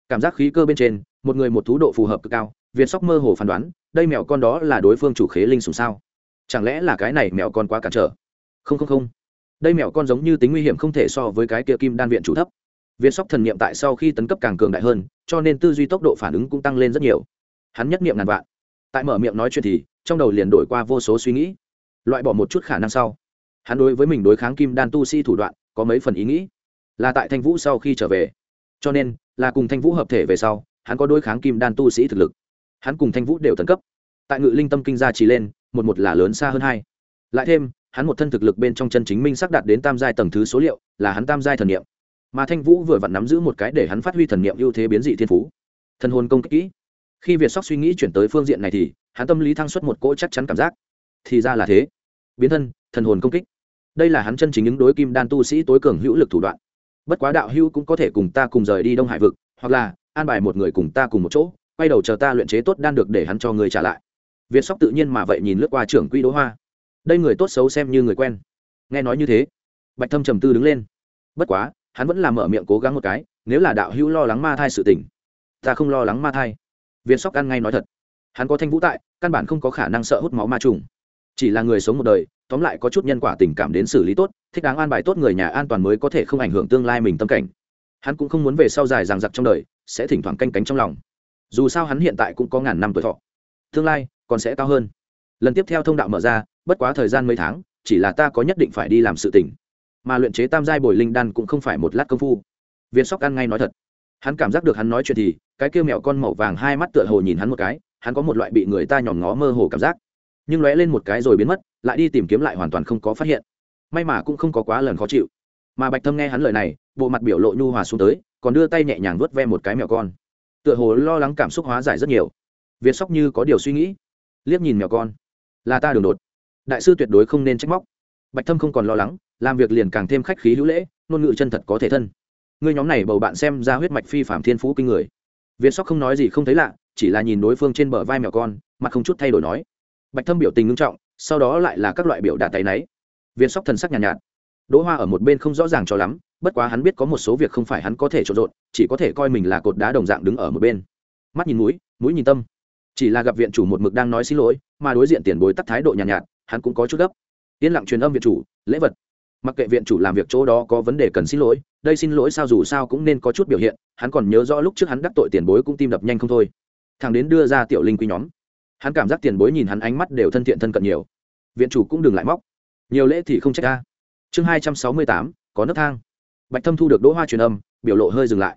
Cảm giác khí cơ bên trên, một người một thú độ phù hợp cực cao việt sóc mơ hồ phán đoán, đây mèo con đó là đối phương chủ khế linh sùng sao? Chẳng lẽ là cái này mèo con quá cản trở? Không không không. Đây mèo con giống như tính nguy hiểm không thể so với cái kia kim đan viện chủ thấp. Việt sóc thần niệm tại sau khi tấn cấp càng cường đại hơn, cho nên tư duy tốc độ phản ứng cũng tăng lên rất nhiều. Hắn nhất niệm ngàn vạn. Tại mở miệng nói chuyện thì, trong đầu liền đổi qua vô số suy nghĩ. Loại bỏ một chút khả năng sau. Hắn đối với mình đối kháng kim đan tu sĩ thủ đoạn, có mấy phần ý nghĩ là tại thanh vũ sau khi trở về. Cho nên, là cùng thanh vũ hợp thể về sau, hắn có đối kháng kim đan tu sĩ thực lực. Hắn cùng thanh vũ đều tấn cấp. Tại ngự linh tâm kinh gia trì lên, một một là lớn xa hơn hai. Lại thêm, hắn một thân thực lực bên trong chân chính minh sắp đạt đến tam giai tầng thứ số liệu, là hắn tam giai thần niệm. Mà thanh vũ vừa vặn nắm giữ một cái để hắn phát huy thần niệm ưu thế biến dị thiên phú. Thần hồn công kích kỹ. Khi việt sóc suy nghĩ chuyển tới phương diện này thì, hắn tâm lý thăng xuất một cỗ chắc chắn cảm giác. Thì ra là thế. Biến thân, thần hồn công kích. Đây là hắn chân chính những đối kim đan tu sĩ tối cường hữu lực thủ đoạn bất quá đạo hữu cũng có thể cùng ta cùng rời đi đông hải vực, hoặc là an bài một người cùng ta cùng một chỗ, quay đầu chờ ta luyện chế tốt đan được để hắn cho người trả lại. Việt sóc tự nhiên mà vậy nhìn lướt qua trưởng quy đỗ hoa. Đây người tốt xấu xem như người quen. Nghe nói như thế, bạch thâm trầm tư đứng lên. Bất quá, hắn vẫn làm mở miệng cố gắng một cái, nếu là đạo hữu lo lắng ma thai sự tình, ta không lo lắng ma thai. Việt sóc ăn ngay nói thật. Hắn có thanh vũ tại, căn bản không có khả năng sợ hút máu ma trùng. Chỉ là người sống một đời tóm lại có chút nhân quả tình cảm đến xử lý tốt, thích đáng an bài tốt người nhà an toàn mới có thể không ảnh hưởng tương lai mình tâm cảnh. Hắn cũng không muốn về sau dài ràng giặc trong đời, sẽ thỉnh thoảng canh cánh trong lòng. Dù sao hắn hiện tại cũng có ngàn năm tuổi thọ. Tương lai, còn sẽ cao hơn. Lần tiếp theo thông đạo mở ra, bất quá thời gian mấy tháng, chỉ là ta có nhất định phải đi làm sự tỉnh mà luyện chế tam giai bồi linh đan cũng không phải một lát công phu. Viên sóc ăn ngay nói thật. Hắn cảm giác được hắn nói chuyện thì, cái kêu mẹo con màu vàng hai mắt tựa hồ nhìn hắn một cái, hắn có một loại bị người ta nhòm ngó mơ hồ cảm giác nhưng lóe lên một cái rồi biến mất, lại đi tìm kiếm lại hoàn toàn không có phát hiện. May mà cũng không có quá lần khó chịu. Mà bạch thâm nghe hắn lời này, bộ mặt biểu lộ nhu hòa xuống tới, còn đưa tay nhẹ nhàng vớt ve một cái mèo con. Tựa hồ lo lắng cảm xúc hóa giải rất nhiều. Việt sóc như có điều suy nghĩ. Liếc nhìn mèo con. Là ta đường đột. Đại sư tuyệt đối không nên trách móc. Bạch thâm không còn lo lắng, làm việc liền càng thêm khách khí hữu lễ, ngôn ngữ chân thật có thể thân. Ngươi nhóm này bầu bạn xem ra huyết mạch phi phạm thiên phú kinh người. Việt sóc không nói gì không thấy lạ, chỉ là nhìn đối phương trên bờ vai mèo con, mặt không chút thay đổi nói bạch thâm biểu tình nghiêm trọng sau đó lại là các loại biểu đạt tay náy. Viên sóc thần sắc nhàn nhạt, nhạt. Đỗ hoa ở một bên không rõ ràng cho lắm bất quá hắn biết có một số việc không phải hắn có thể trộn rộn chỉ có thể coi mình là cột đá đồng dạng đứng ở một bên. Mắt nhìn mũi mũi nhìn tâm. Chỉ là gặp viện chủ một mực đang nói xin lỗi mà đối diện tiền bối tắt thái độ nhàn nhạt, nhạt hắn cũng có chút gấp. Yên lặng truyền âm viện chủ lễ vật. Mặc kệ viện chủ làm việc chỗ đó có vấn đề cần xin lỗi đây xin lỗi sao dù sao cũng nên có chút biểu hiện hắn còn nhớ rõ lúc trước hắn đắc tội tiền bối cũng tim đập nhanh không thôi. Thằng đến đưa ra tiểu linh quy nhóm hắn cảm giác tiền bối nhìn hắn ánh mắt đều thân thiện thân cận nhiều. Viện chủ cũng đừng lại móc. Nhiều lễ thì không trách ta. Chương hai trăm sáu mươi tám, có nấc thang. Bạch thâm thu được đỗ hoa truyền âm, biểu lộ hơi dừng lại.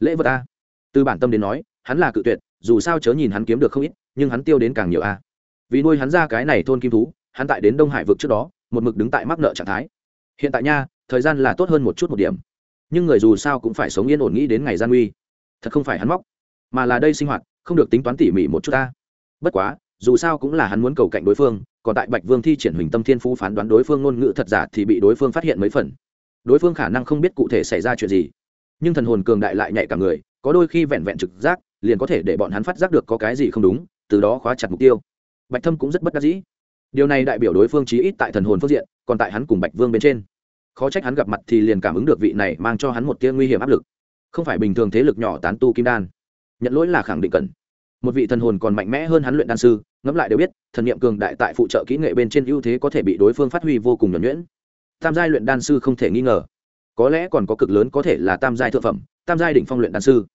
Lễ vật a. Từ bản tâm đến nói, hắn là cự tuyệt, dù sao chớ nhìn hắn kiếm được không ít, nhưng hắn tiêu đến càng nhiều a. Vì nuôi hắn ra cái này thôn kim thú, hắn tại đến đông hải vực trước đó, một mực đứng tại mắc nợ trạng thái. Hiện tại nha, thời gian là tốt hơn một chút một điểm. Nhưng người dù sao cũng phải sống yên ổn nghĩ đến ngày gian nguy. Thật không phải hắn móc, mà là đây sinh hoạt, không được tính toán tỉ mỉ một chút ta bất quá, dù sao cũng là hắn muốn cầu cạnh đối phương, còn tại bạch vương thi triển huỳnh tâm thiên phú phán đoán đối phương ngôn ngữ thật giả thì bị đối phương phát hiện mấy phần. Đối phương khả năng không biết cụ thể xảy ra chuyện gì, nhưng thần hồn cường đại lại nhạy cả người, có đôi khi vẹn vẹn trực giác, liền có thể để bọn hắn phát giác được có cái gì không đúng, từ đó khóa chặt mục tiêu. Bạch thâm cũng rất bất đắc dĩ. Điều này đại biểu đối phương chí ít tại thần hồn phương diện, còn tại hắn cùng bạch vương bên trên. Khó trách hắn gặp mặt thì liền cảm ứng được vị này mang cho hắn một tia nguy hiểm áp lực. Không phải bình thường thế lực nhỏ tán tu kim đan. Nhận lỗi là khẳng định cần một vị thần hồn còn mạnh mẽ hơn hắn luyện đan sư, ngẫm lại đều biết, thần niệm cường đại tại phụ trợ kỹ nghệ bên trên ưu thế có thể bị đối phương phát huy vô cùng nhuẩn nhuyễn. Tam giai luyện đan sư không thể nghi ngờ. Có lẽ còn có cực lớn có thể là tam giai thượng phẩm, tam giai đỉnh phong luyện đan sư.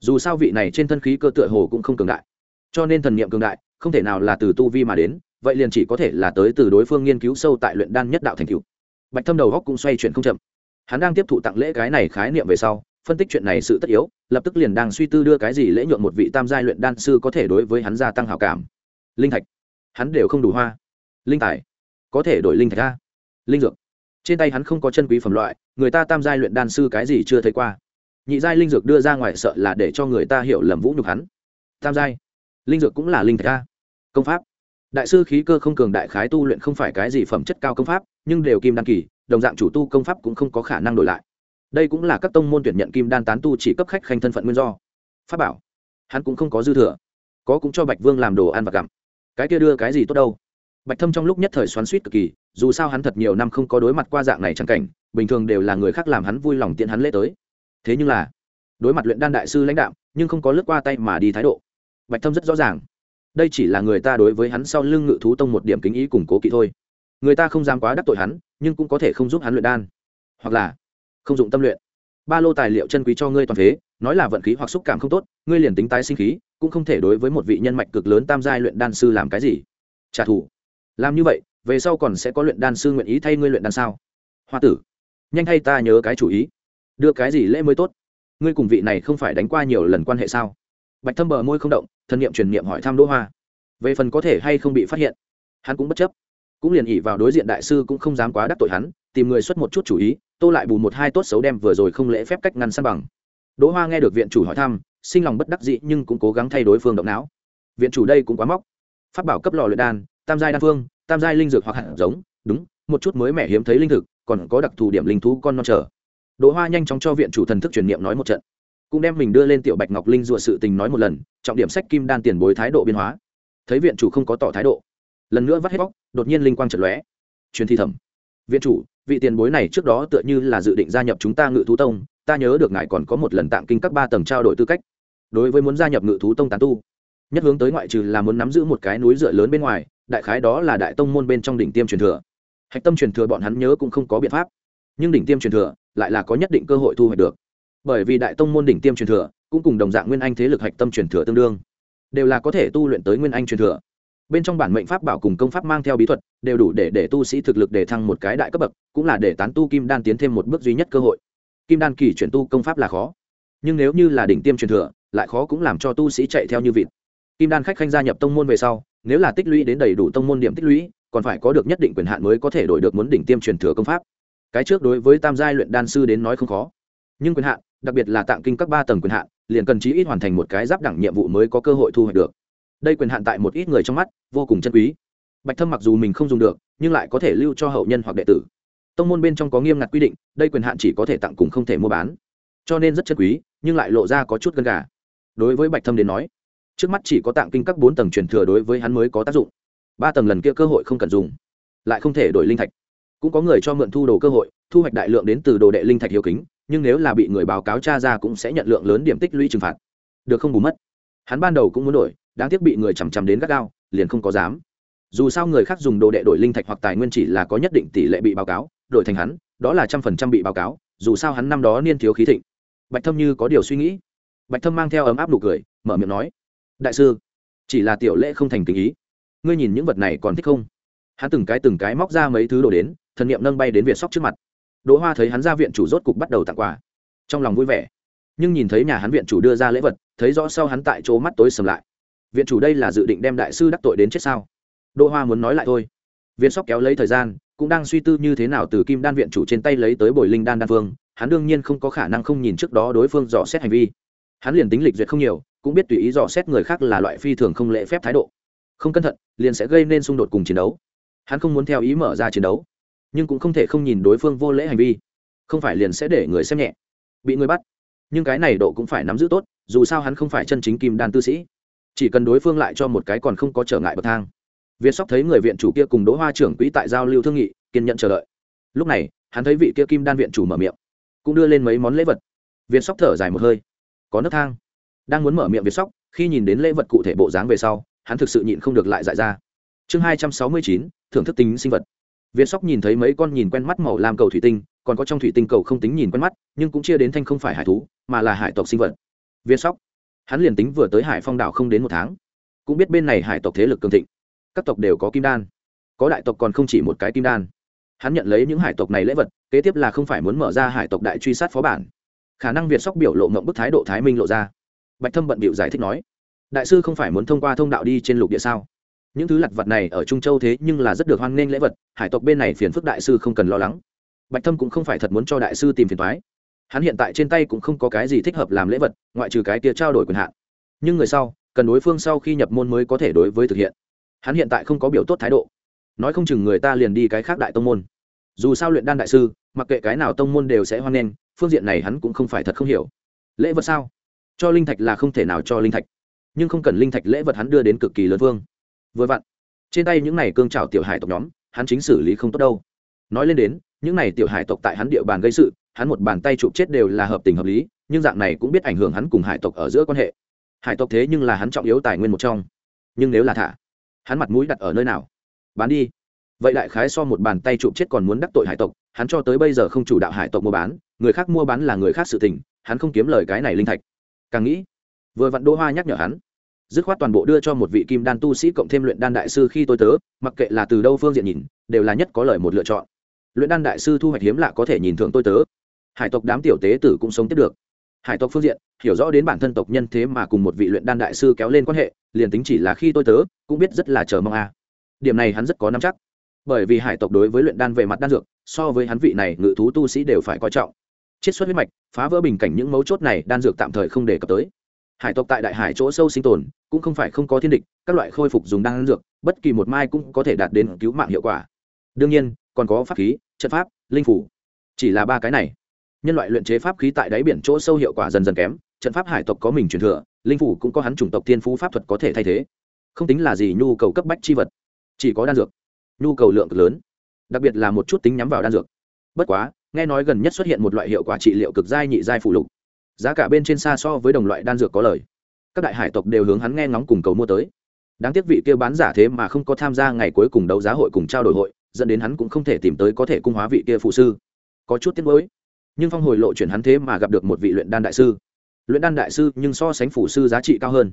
Dù sao vị này trên thân khí cơ tựa hồ cũng không cường đại. Cho nên thần niệm cường đại, không thể nào là từ tu vi mà đến, vậy liền chỉ có thể là tới từ đối phương nghiên cứu sâu tại luyện đan nhất đạo thành cựu bạch thâm đầu góc cũng xoay chuyển không chậm. Hắn đang tiếp thụ tặng lễ cái này khái niệm về sau phân tích chuyện này sự tất yếu, lập tức liền đang suy tư đưa cái gì lễ nhuộm một vị tam giai luyện đan sư có thể đối với hắn gia tăng hảo cảm. Linh thạch. Hắn đều không đủ hoa. Linh tài. Có thể đổi linh thạch ra linh dược. Trên tay hắn không có chân quý phẩm loại, người ta tam giai luyện đan sư cái gì chưa thấy qua. Nhị giai linh dược đưa ra ngoài sợ là để cho người ta hiểu lầm vũ nhục hắn. Tam giai. Linh dược cũng là linh thạch a. Công pháp. Đại sư khí cơ không cường đại khái tu luyện không phải cái gì phẩm chất cao công pháp, nhưng đều kim đan kỳ, đồng dạng chủ tu công pháp cũng không có khả năng đổi lại đây cũng là các tông môn tuyển nhận kim đan tán tu chỉ cấp khách khanh thân phận nguyên do. Pháp bảo, hắn cũng không có dư thừa, có cũng cho bạch vương làm đồ ăn và gặm. Cái kia đưa cái gì tốt đâu? Bạch thâm trong lúc nhất thời xoắn suýt cực kỳ, dù sao hắn thật nhiều năm không có đối mặt qua dạng này chẳng cảnh, bình thường đều là người khác làm hắn vui lòng tiện hắn lễ tới. Thế nhưng là, đối mặt luyện đan đại sư lãnh đạo, nhưng không có lướt qua tay mà đi thái độ. Bạch thâm rất rõ ràng, đây chỉ là người ta đối với hắn sau lưng ngự thú tông một điểm kính ý củng cố kỹ thôi. Người ta không dám quá đắc tội hắn, nhưng cũng có thể không giúp hắn luyện đan. Hoặc là không dụng tâm luyện. Ba lô tài liệu chân quý cho ngươi toàn thế, nói là vận khí hoặc xúc cảm không tốt, ngươi liền tính tái sinh khí, cũng không thể đối với một vị nhân mạch cực lớn tam giai luyện đan sư làm cái gì. Trả thù. Làm như vậy, về sau còn sẽ có luyện đan sư nguyện ý thay ngươi luyện đan sao? Hoa tử. Nhanh thay ta nhớ cái chủ ý. Đưa cái gì lễ mới tốt? Ngươi cùng vị này không phải đánh qua nhiều lần quan hệ sao? Bạch thâm bờ môi không động, thân nhiệm truyền niệm hỏi thăm đỗ hoa. Về phần có thể hay không bị phát hiện? Hắn cũng bất chấp. Cũng liền ỉ vào đối diện đại sư cũng không dám quá đắc tội hắn, tìm người xuất một chút chủ ý tô lại bù một hai tốt xấu đem vừa rồi không lễ phép cách ngăn săn bằng. Đỗ hoa nghe được viện chủ hỏi thăm, sinh lòng bất đắc dĩ nhưng cũng cố gắng thay đối phương động não. Viện chủ đây cũng quá móc. Phát bảo cấp lò luyện đan, tam giai đan phương, tam giai linh dược hoặc hạt giống, đúng, một chút mới mẻ hiếm thấy linh thực, còn có đặc thù điểm linh thú con non trở đỗ hoa nhanh chóng cho viện chủ thần thức truyền niệm nói một trận. Cũng đem mình đưa lên tiểu bạch ngọc linh dụa sự tình nói một lần, trọng điểm sách kim đan tiền bối thái độ biên hóa. Thấy viện chủ không có tỏ thái độ, lần nữa vắt hết bóc, đột nhiên linh quang trật lóe. Truyền thi thẩm. Viện chủ vị tiền bối này trước đó tựa như là dự định gia nhập chúng ta ngự thú tông, ta nhớ được ngài còn có một lần tạm kinh các ba tầng trao đổi tư cách. Đối với muốn gia nhập ngự thú tông tán tu, nhất hướng tới ngoại trừ là muốn nắm giữ một cái núi dựa lớn bên ngoài, đại khái đó là đại tông môn bên trong đỉnh tiêm truyền thừa. Hạch tâm truyền thừa bọn hắn nhớ cũng không có biện pháp. Nhưng đỉnh tiêm truyền thừa lại là có nhất định cơ hội thu hoạch được. Bởi vì đại tông môn đỉnh tiêm truyền thừa cũng cùng đồng dạng nguyên anh thế lực hạch tâm truyền thừa tương đương, đều là có thể tu luyện tới nguyên anh truyền thừa bên trong bản mệnh pháp bảo cùng công pháp mang theo bí thuật, đều đủ để để tu sĩ thực lực để thăng một cái đại cấp bậc, cũng là để tán tu kim đan tiến thêm một bước duy nhất cơ hội. Kim đan kỳ chuyển tu công pháp là khó. Nhưng nếu như là đỉnh tiêm truyền thừa, lại khó cũng làm cho tu sĩ chạy theo như vịt. Kim đan khách khanh gia nhập tông môn về sau, nếu là tích lũy đến đầy đủ tông môn điểm tích lũy, còn phải có được nhất định quyền hạn mới có thể đổi được muốn đỉnh tiêm truyền thừa công pháp. Cái trước đối với tam giai luyện đan sư đến nói không khó. Nhưng quyền hạn, đặc biệt là tạng kinh các ba tầng quyền hạn, liền cần chí ít hoàn thành một cái giáp đẳng nhiệm vụ mới có cơ hội thu hoạch được đây quyền hạn tại một ít người trong mắt, vô cùng chân quý. Bạch thâm mặc dù mình không dùng được, nhưng lại có thể lưu cho hậu nhân hoặc đệ tử. Tông môn bên trong có nghiêm ngặt quy định, đây quyền hạn chỉ có thể tặng cùng không thể mua bán. Cho nên rất chân quý, nhưng lại lộ ra có chút gần gà. Đối với bạch thâm đến nói, trước mắt chỉ có tạng kinh các bốn tầng truyền thừa đối với hắn mới có tác dụng. Ba tầng lần kia cơ hội không cần dùng, lại không thể đổi linh thạch. Cũng có người cho mượn thu đồ cơ hội, thu hoạch đại lượng đến từ đồ đệ linh thạch hiếu kính, nhưng nếu là bị người báo cáo cha ra cũng sẽ nhận lượng lớn điểm tích lũy trừng phạt. Được không bù mất. Hắn ban đầu cũng muốn đổi đáng tiếc bị người chằm chằm đến gắt gao, liền không có dám. Dù sao người khác dùng đồ đệ đổi linh thạch hoặc tài nguyên chỉ là có nhất định tỷ lệ bị báo cáo, đổi thành hắn, đó là trăm phần trăm bị báo cáo, dù sao hắn năm đó niên thiếu khí thịnh. Bạch thâm như có điều suy nghĩ. Bạch thâm mang theo ấm áp nụ cười, mở miệng nói, đại sư, chỉ là tiểu lễ không thành tình ý. Ngươi nhìn những vật này còn thích không? Hắn từng cái từng cái móc ra mấy thứ đồ đến, thần niệm nâng bay đến việt sóc trước mặt. Đỗ hoa thấy hắn ra viện chủ rốt cục bắt đầu tặng quà. Trong lòng vui vẻ. Nhưng nhìn thấy nhà hắn viện chủ đưa ra lễ vật, thấy rõ sau hắn tại chỗ mắt tối sầm lại viện chủ đây là dự định đem đại sư đắc tội đến chết sao? Đỗ hoa muốn nói lại thôi. Viên sóc kéo lấy thời gian, cũng đang suy tư như thế nào từ kim đan viện chủ trên tay lấy tới bồi linh đan đan phương hắn đương nhiên không có khả năng không nhìn trước đó đối phương dò xét hành vi. Hắn liền tính lịch duyệt không nhiều, cũng biết tùy ý dò xét người khác là loại phi thường không lễ phép thái độ. Không cẩn thận, liền sẽ gây nên xung đột cùng chiến đấu. Hắn không muốn theo ý mở ra chiến đấu, nhưng cũng không thể không nhìn đối phương vô lễ hành vi. Không phải liền sẽ để người xem nhẹ, bị người bắt. Nhưng cái này độ cũng phải nắm giữ tốt, dù sao hắn không phải chân chính kim đan tư sĩ chỉ cần đối phương lại cho một cái còn không có trở ngại bậc thang. Việt sóc thấy người viện chủ kia cùng đỗ hoa trưởng quỹ tại giao lưu thương nghị, kiên nhận chờ đợi. Lúc này, hắn thấy vị kia kim đan viện chủ mở miệng, cũng đưa lên mấy món lễ vật. Việt sóc thở dài một hơi. Có nấc thang. Đang muốn mở miệng việt sóc, khi nhìn đến lễ vật cụ thể bộ dáng về sau, hắn thực sự nhịn không được lại dại ra. Chương hai trăm sáu mươi chín, thưởng thức tính sinh vật. Việt sóc nhìn thấy mấy con nhìn quen mắt màu lam cầu thủy tinh, còn có trong thủy tinh cầu không tính nhìn quen mắt, nhưng cũng chia đến thanh không phải hải thú, mà là hải tộc sinh vật. Việt sóc hắn liền tính vừa tới hải phong đảo không đến một tháng, cũng biết bên này hải tộc thế lực cường thịnh. Các tộc đều có kim đan, có đại tộc còn không chỉ một cái kim đan. Hắn nhận lấy những hải tộc này lễ vật, kế tiếp là không phải muốn mở ra hải tộc đại truy sát phó bản. Khả năng việt sóc biểu lộ mộng bức thái độ thái minh lộ ra. Bạch thâm bận bịu giải thích nói, đại sư không phải muốn thông qua thông đạo đi trên lục địa sao? Những thứ lặt vặt này ở trung châu thế nhưng là rất được hoan nghênh lễ vật, hải tộc bên này phiền phức đại sư không cần lo lắng. Bạch thâm cũng không phải thật muốn cho đại sư tìm phiền thoái hắn hiện tại trên tay cũng không có cái gì thích hợp làm lễ vật, ngoại trừ cái kia trao đổi quyền hạn. Nhưng người sau, cần đối phương sau khi nhập môn mới có thể đối với thực hiện. Hắn hiện tại không có biểu tốt thái độ. Nói không chừng người ta liền đi cái khác đại tông môn. Dù sao luyện đan đại sư, mặc kệ cái nào tông môn đều sẽ hoan nghênh, phương diện này hắn cũng không phải thật không hiểu. Lễ vật sao? Cho linh thạch là không thể nào cho linh thạch. Nhưng không cần linh thạch lễ vật hắn đưa đến cực kỳ lớn vương. Vừa vặn, trên tay những này cương trào tiểu hải tộc nhóm, hắn chính xử lý không tốt đâu. Nói lên đến, những này tiểu hải tộc tại hắn địa bàn gây sự hắn một bàn tay chụp chết đều là hợp tình hợp lý, nhưng dạng này cũng biết ảnh hưởng hắn cùng hải tộc ở giữa quan hệ. Hải tộc thế nhưng là hắn trọng yếu tài nguyên một trong. Nhưng nếu là thả, hắn mặt mũi đặt ở nơi nào? Bán đi. Vậy đại khái so một bàn tay chụp chết còn muốn đắc tội hải tộc, hắn cho tới bây giờ không chủ đạo hải tộc mua bán, người khác mua bán là người khác sự tình, hắn không kiếm lời cái này linh thạch. Càng nghĩ, vừa vặn đỗ hoa nhắc nhở hắn, dứt khoát toàn bộ đưa cho một vị kim đan tu sĩ cộng thêm luyện đan đại sư khi tôi tớ, mặc kệ là từ đâu phương diện nhìn, đều là nhất có lời một lựa chọn. Luyện đan đại sư thu hoạch hiếm lạ có thể nhìn thượng tôi tớ hải tộc đám tiểu tế tử cũng sống tiếp được. Hải tộc phương diện, hiểu rõ đến bản thân tộc nhân thế mà cùng một vị luyện đan đại sư kéo lên quan hệ, liền tính chỉ là khi tôi tớ, cũng biết rất là chờ mong a. Điểm này hắn rất có nắm chắc. Bởi vì hải tộc đối với luyện đan về mặt đan dược, so với hắn vị này ngự thú tu sĩ đều phải coi trọng. Chiết xuất huyết mạch, phá vỡ bình cảnh những mấu chốt này đan dược tạm thời không đề cập tới. Hải tộc tại đại hải chỗ sâu sinh tồn, cũng không phải không có thiên địch, các loại khôi phục dùng đan dược, bất kỳ một mai cũng có thể đạt đến cứu mạng hiệu quả. Đương nhiên, còn có pháp khí, trận pháp, linh phủ. Chỉ là ba cái này nhân loại luyện chế pháp khí tại đáy biển chỗ sâu hiệu quả dần dần kém, trận pháp hải tộc có mình truyền thừa, linh phủ cũng có hắn chủng tộc thiên phú pháp thuật có thể thay thế. Không tính là gì nhu cầu cấp bách chi vật, chỉ có đan dược. Nhu cầu lượng cực lớn, đặc biệt là một chút tính nhắm vào đan dược. Bất quá, nghe nói gần nhất xuất hiện một loại hiệu quả trị liệu cực giai nhị giai phụ lục. Giá cả bên trên xa so với đồng loại đan dược có lời. Các đại hải tộc đều hướng hắn nghe ngóng cùng cầu mua tới. Đáng tiếc vị kia bán giả thế mà không có tham gia ngày cuối cùng đấu giá hội cùng trao đổi hội, dẫn đến hắn cũng không thể tìm tới có thể cung hóa vị kia phụ sư. Có chút tiếc nuối nhưng phong hồi lộ chuyển hắn thế mà gặp được một vị luyện đan đại sư. Luyện đan đại sư nhưng so sánh phủ sư giá trị cao hơn.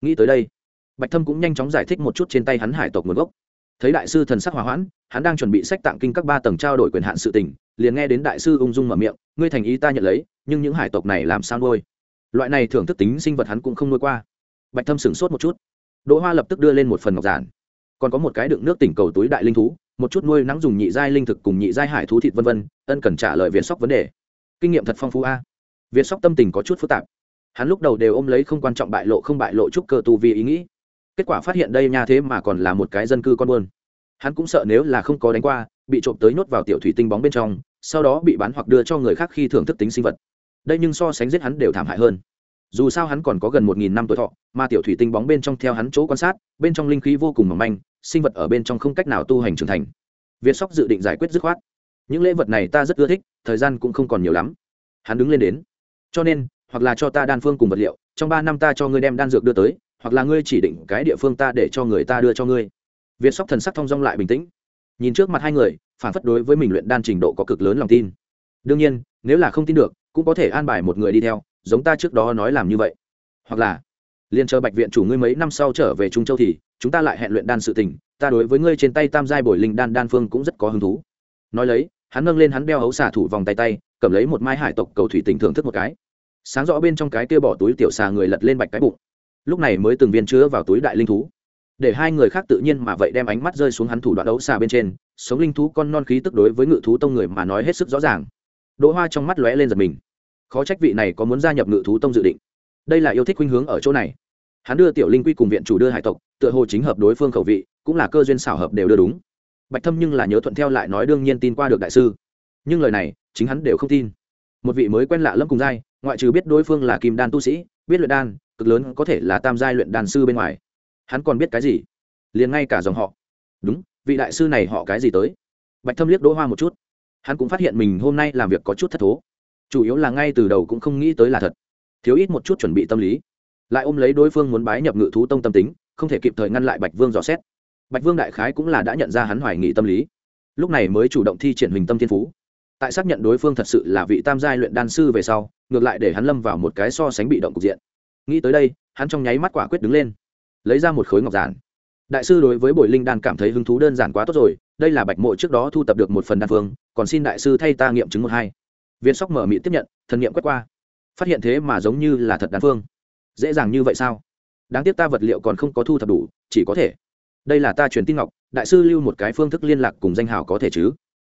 Nghĩ tới đây, bạch thâm cũng nhanh chóng giải thích một chút trên tay hắn hải tộc nguồn gốc. Thấy đại sư thần sắc hòa hoãn, hắn đang chuẩn bị sách tạng kinh các ba tầng trao đổi quyền hạn sự tình, liền nghe đến đại sư ung dung mở miệng, ngươi thành ý ta nhận lấy, nhưng những hải tộc này làm sao nuôi? Loại này thưởng thức tính sinh vật hắn cũng không nuôi qua. Bạch thâm sửng sốt một chút. Đỗ hoa lập tức đưa lên một phần ngọc giản. Còn có một cái đựng nước tỉnh cầu túi đại linh thú, một chút nuôi nắng dùng nhị giai linh thực cùng nhị giai hải thú thịt vân vân, ân cần trả lời viện sóc vấn đề kinh nghiệm thật phong phú a. Việt sóc tâm tình có chút phức tạp. Hắn lúc đầu đều ôm lấy không quan trọng bại lộ không bại lộ chút cơ tu vì ý nghĩ. Kết quả phát hiện đây nha thế mà còn là một cái dân cư con buôn. Hắn cũng sợ nếu là không có đánh qua, bị trộm tới nhốt vào tiểu thủy tinh bóng bên trong, sau đó bị bán hoặc đưa cho người khác khi thưởng thức tính sinh vật. Đây nhưng so sánh giết hắn đều thảm hại hơn. Dù sao hắn còn có gần một nghìn năm tuổi thọ, mà tiểu thủy tinh bóng bên trong theo hắn chỗ quan sát, bên trong linh khí vô cùng mỏng manh, sinh vật ở bên trong không cách nào tu hành trưởng thành. Việt sóc dự định giải quyết dứt khoát những lễ vật này ta rất ưa thích, thời gian cũng không còn nhiều lắm. Hắn đứng lên đến. Cho nên, hoặc là cho ta đan phương cùng vật liệu, trong ba năm ta cho ngươi đem đan dược đưa tới, hoặc là ngươi chỉ định cái địa phương ta để cho người ta đưa cho ngươi. Việt sóc thần sắc thong dong lại bình tĩnh. Nhìn trước mặt hai người, phản phất đối với mình luyện đan trình độ có cực lớn lòng tin. Đương nhiên, nếu là không tin được, cũng có thể an bài một người đi theo, giống ta trước đó nói làm như vậy. Hoặc là, liền chờ bạch viện chủ ngươi mấy năm sau trở về trung châu thì, chúng ta lại hẹn luyện đan sự tình, ta đối với ngươi trên tay tam giai bồi linh đan đan phương cũng rất có hứng thú. Nói lấy hắn nâng lên hắn đeo hấu xà thủ vòng tay tay, cầm lấy một mai hải tộc cầu thủy tình thưởng thức một cái. Sáng rõ bên trong cái kia bỏ túi tiểu xà người lật lên bạch cái bụng. Lúc này mới từng viên chứa vào túi đại linh thú. Để hai người khác tự nhiên mà vậy đem ánh mắt rơi xuống hắn thủ đoạn đấu xà bên trên, sống linh thú con non khí tức đối với ngự thú tông người mà nói hết sức rõ ràng. Đỗ hoa trong mắt lóe lên giật mình. Khó trách vị này có muốn gia nhập ngự thú tông dự định. Đây là yêu thích khuynh hướng ở chỗ này. Hắn đưa tiểu linh quy cùng viện chủ đưa hải tộc, tựa hồ chính hợp đối phương khẩu vị, cũng là cơ duyên xảo hợp đều đưa đúng bạch thâm nhưng là nhớ thuận theo lại nói đương nhiên tin qua được đại sư. Nhưng lời này, chính hắn đều không tin. Một vị mới quen lạ lâm cùng giai, ngoại trừ biết đối phương là kim đan tu sĩ, biết luyện đan, cực lớn có thể là tam giai luyện đan sư bên ngoài. Hắn còn biết cái gì? Liền ngay cả dòng họ. Đúng, vị đại sư này họ cái gì tới? Bạch thâm liếc đỗ hoa một chút. Hắn cũng phát hiện mình hôm nay làm việc có chút thất thố. Chủ yếu là ngay từ đầu cũng không nghĩ tới là thật. Thiếu ít một chút chuẩn bị tâm lý. Lại ôm lấy đối phương muốn bái nhập ngự thú tông tâm tính, không thể kịp thời ngăn lại bạch vương dò xét bạch vương đại khái cũng là đã nhận ra hắn hoài nghị tâm lý. Lúc này mới chủ động thi triển hình tâm thiên phú. Tại xác nhận đối phương thật sự là vị tam giai luyện đan sư về sau, ngược lại để hắn lâm vào một cái so sánh bị động cục diện. Nghĩ tới đây, hắn trong nháy mắt quả quyết đứng lên, lấy ra một khối ngọc giản. Đại sư đối với bồi linh đan cảm thấy hứng thú đơn giản quá tốt rồi, đây là bạch mộ trước đó thu tập được một phần đan phương, còn xin đại sư thay ta nghiệm chứng một hai. Viên sóc mở mị tiếp nhận, thần nghiệm quét qua. Phát hiện thế mà giống như là thật đan phương. Dễ dàng như vậy sao? Đáng tiếc ta vật liệu còn không có thu thập đủ, chỉ có thể đây là ta truyền tin ngọc, đại sư lưu một cái phương thức liên lạc cùng danh hào có thể chứ?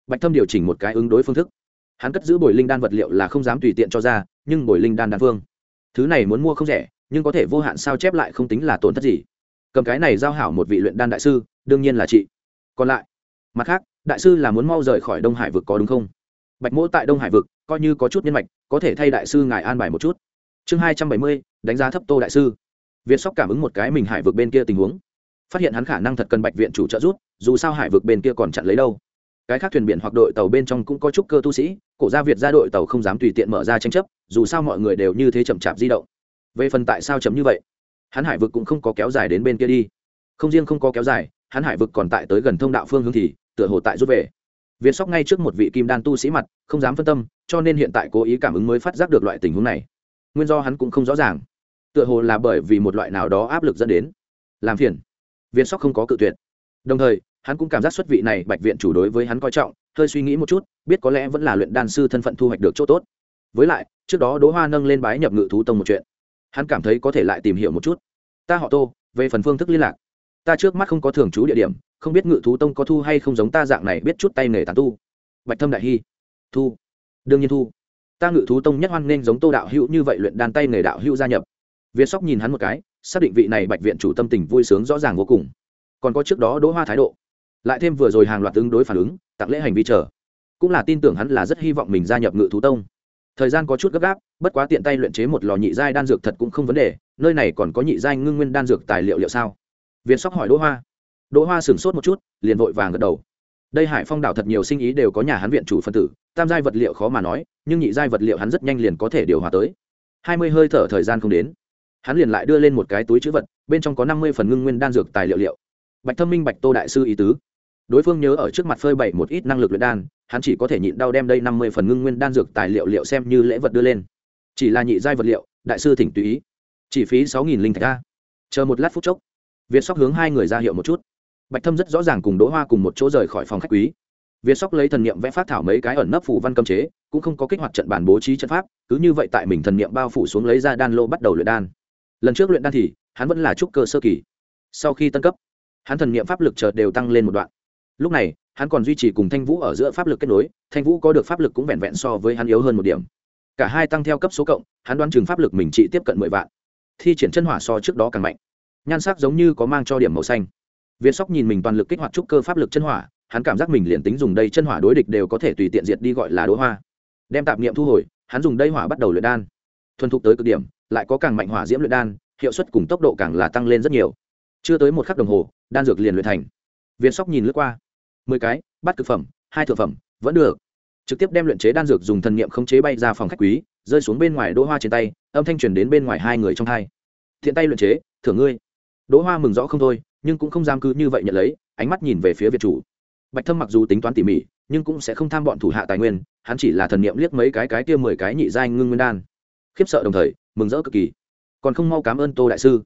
Bạch thâm điều chỉnh một cái ứng đối phương thức. Hắn cất giữ bồi linh đan vật liệu là không dám tùy tiện cho ra, nhưng bồi linh đan đan phương thứ này muốn mua không rẻ, nhưng có thể vô hạn sao chép lại không tính là tổn thất gì. Cầm cái này giao hảo một vị luyện đan đại sư, đương nhiên là chị. Còn lại, mặt khác, đại sư là muốn mau rời khỏi đông hải vực có đúng không? Bạch mỗ tại đông hải vực, coi như có chút nhân mạch, có thể thay đại sư ngài an bài một chút. Chương hai trăm bảy mươi, đánh giá thấp tô đại sư. Việt sóc cảm ứng một cái mình hải vực bên kia tình huống phát hiện hắn khả năng thật cần bạch viện chủ trợ giúp, dù sao hải vực bên kia còn chặn lấy đâu. Cái khác thuyền biển hoặc đội tàu bên trong cũng có chút cơ tu sĩ, cổ gia việt ra đội tàu không dám tùy tiện mở ra tranh chấp, dù sao mọi người đều như thế chậm chạp di động. Về phần tại sao chấm như vậy? Hắn hải vực cũng không có kéo dài đến bên kia đi. Không riêng không có kéo dài, hắn hải vực còn tại tới gần thông đạo phương hướng thì, tựa hồ tại rút về. Việt sóc ngay trước một vị kim đan tu sĩ mặt, không dám phân tâm, cho nên hiện tại cố ý cảm ứng mới phát giác được loại tình huống này. Nguyên do hắn cũng không rõ ràng. Tựa hồ là bởi vì một loại nào đó áp lực dẫn đến. Làm phiền việt sóc không có cự tuyệt. Đồng thời, hắn cũng cảm giác xuất vị này bạch viện chủ đối với hắn coi trọng, hơi suy nghĩ một chút, biết có lẽ vẫn là luyện đan sư thân phận thu hoạch được chỗ tốt. Với lại, trước đó đỗ hoa nâng lên bái nhập ngự thú tông một chuyện. Hắn cảm thấy có thể lại tìm hiểu một chút. Ta họ tô, về phần phương thức liên lạc. Ta trước mắt không có thường trú địa điểm, không biết ngự thú tông có thu hay không giống ta dạng này biết chút tay nghề tàn tu. Bạch thâm đại hy. Thu. Đương nhiên thu. Ta ngự thú tông nhất hoan nghênh giống tô đạo hữu như vậy luyện đan tay nghề đạo hữu gia nhập. Việt sóc nhìn hắn một cái xác định vị này bạch viện chủ tâm tình vui sướng rõ ràng vô cùng. Còn có trước đó đỗ hoa thái độ, lại thêm vừa rồi hàng loạt ứng đối phản ứng, tặng lễ hành vi chờ. Cũng là tin tưởng hắn là rất hy vọng mình gia nhập ngự thú tông. Thời gian có chút gấp gáp, bất quá tiện tay luyện chế một lò nhị giai đan dược thật cũng không vấn đề, nơi này còn có nhị giai ngưng nguyên đan dược tài liệu liệu sao? Việt sóc hỏi đỗ hoa. Đỗ hoa sửng sốt một chút, liền vội vàng gật đầu. Đây hải phong đảo thật nhiều sinh ý đều có nhà hắn viện chủ phân tử, tam giai vật liệu khó mà nói, nhưng nhị giai vật liệu hắn rất nhanh liền có thể điều hòa tới. Hai mươi hơi thở thời gian không đến hắn liền lại đưa lên một cái túi chữ vật, bên trong có năm mươi phần ngưng nguyên đan dược tài liệu liệu. Bạch thâm minh, bạch tô đại sư ý tứ. Đối phương nhớ ở trước mặt phơi bày một ít năng lực luyện đan, hắn chỉ có thể nhịn đau đem đây năm mươi phần ngưng nguyên đan dược tài liệu liệu xem như lễ vật đưa lên. Chỉ là nhị giai vật liệu, đại sư thỉnh tùy ý. Chỉ phí sáu nghìn linh thạch ca chờ một lát phút chốc, việt sóc hướng hai người ra hiệu một chút. Bạch thâm rất rõ ràng cùng đỗ hoa cùng một chỗ rời khỏi phòng khách quý. Việt sóc lấy thần niệm vẽ phát thảo mấy cái ẩn nấp phủ văn cấm chế, cũng không có kích hoạt trận bản bố trí trận pháp, cứ như vậy tại mình thần niệm bao phủ xuống lấy ra đan lô bắt đầu luyện đan lần trước luyện đan thì, hắn vẫn là trúc cơ sơ kỳ. Sau khi tân cấp, hắn thần niệm pháp lực chợt đều tăng lên một đoạn. Lúc này, hắn còn duy trì cùng thanh vũ ở giữa pháp lực kết nối, thanh vũ có được pháp lực cũng vẹn vẹn so với hắn yếu hơn một điểm. Cả hai tăng theo cấp số cộng, hắn đoán chừng pháp lực mình trị tiếp cận mười vạn. Thi triển chân hỏa so trước đó càng mạnh. Nhan sắc giống như có mang cho điểm màu xanh. Việt sóc nhìn mình toàn lực kích hoạt trúc cơ pháp lực chân hỏa, hắn cảm giác mình liền tính dùng đây chân hỏa đối địch đều có thể tùy tiện diệt đi gọi là đỗ hoa. Đem tạp niệm thu hồi, hắn dùng đây hỏa bắt đầu luyện đan. Thuần thục tới cực điểm lại có càng mạnh hỏa diễm luyện đan, hiệu suất cùng tốc độ càng là tăng lên rất nhiều. Chưa tới một khắc đồng hồ, đan dược liền luyện thành. Việt sóc nhìn lướt qua. Mười cái bắt thực phẩm, hai thực phẩm, vẫn được. Trực tiếp đem luyện chế đan dược dùng thần niệm khống chế bay ra phòng khách quý, rơi xuống bên ngoài đỗ hoa trên tay, âm thanh truyền đến bên ngoài hai người trong hai. Thiện tay luyện chế, thưởng ngươi. Đỗ hoa mừng rõ không thôi, nhưng cũng không dám cứ như vậy nhận lấy, ánh mắt nhìn về phía việt chủ. Bạch thâm mặc dù tính toán tỉ mỉ, nhưng cũng sẽ không tham bọn thủ hạ tài nguyên, hắn chỉ là thần niệm liếc mấy cái cái kia mười cái nhị giai ngưng nguyên đan. Khiếp sợ đồng thời mừng rỡ cực kỳ. Còn không mau cảm ơn tô đại sư.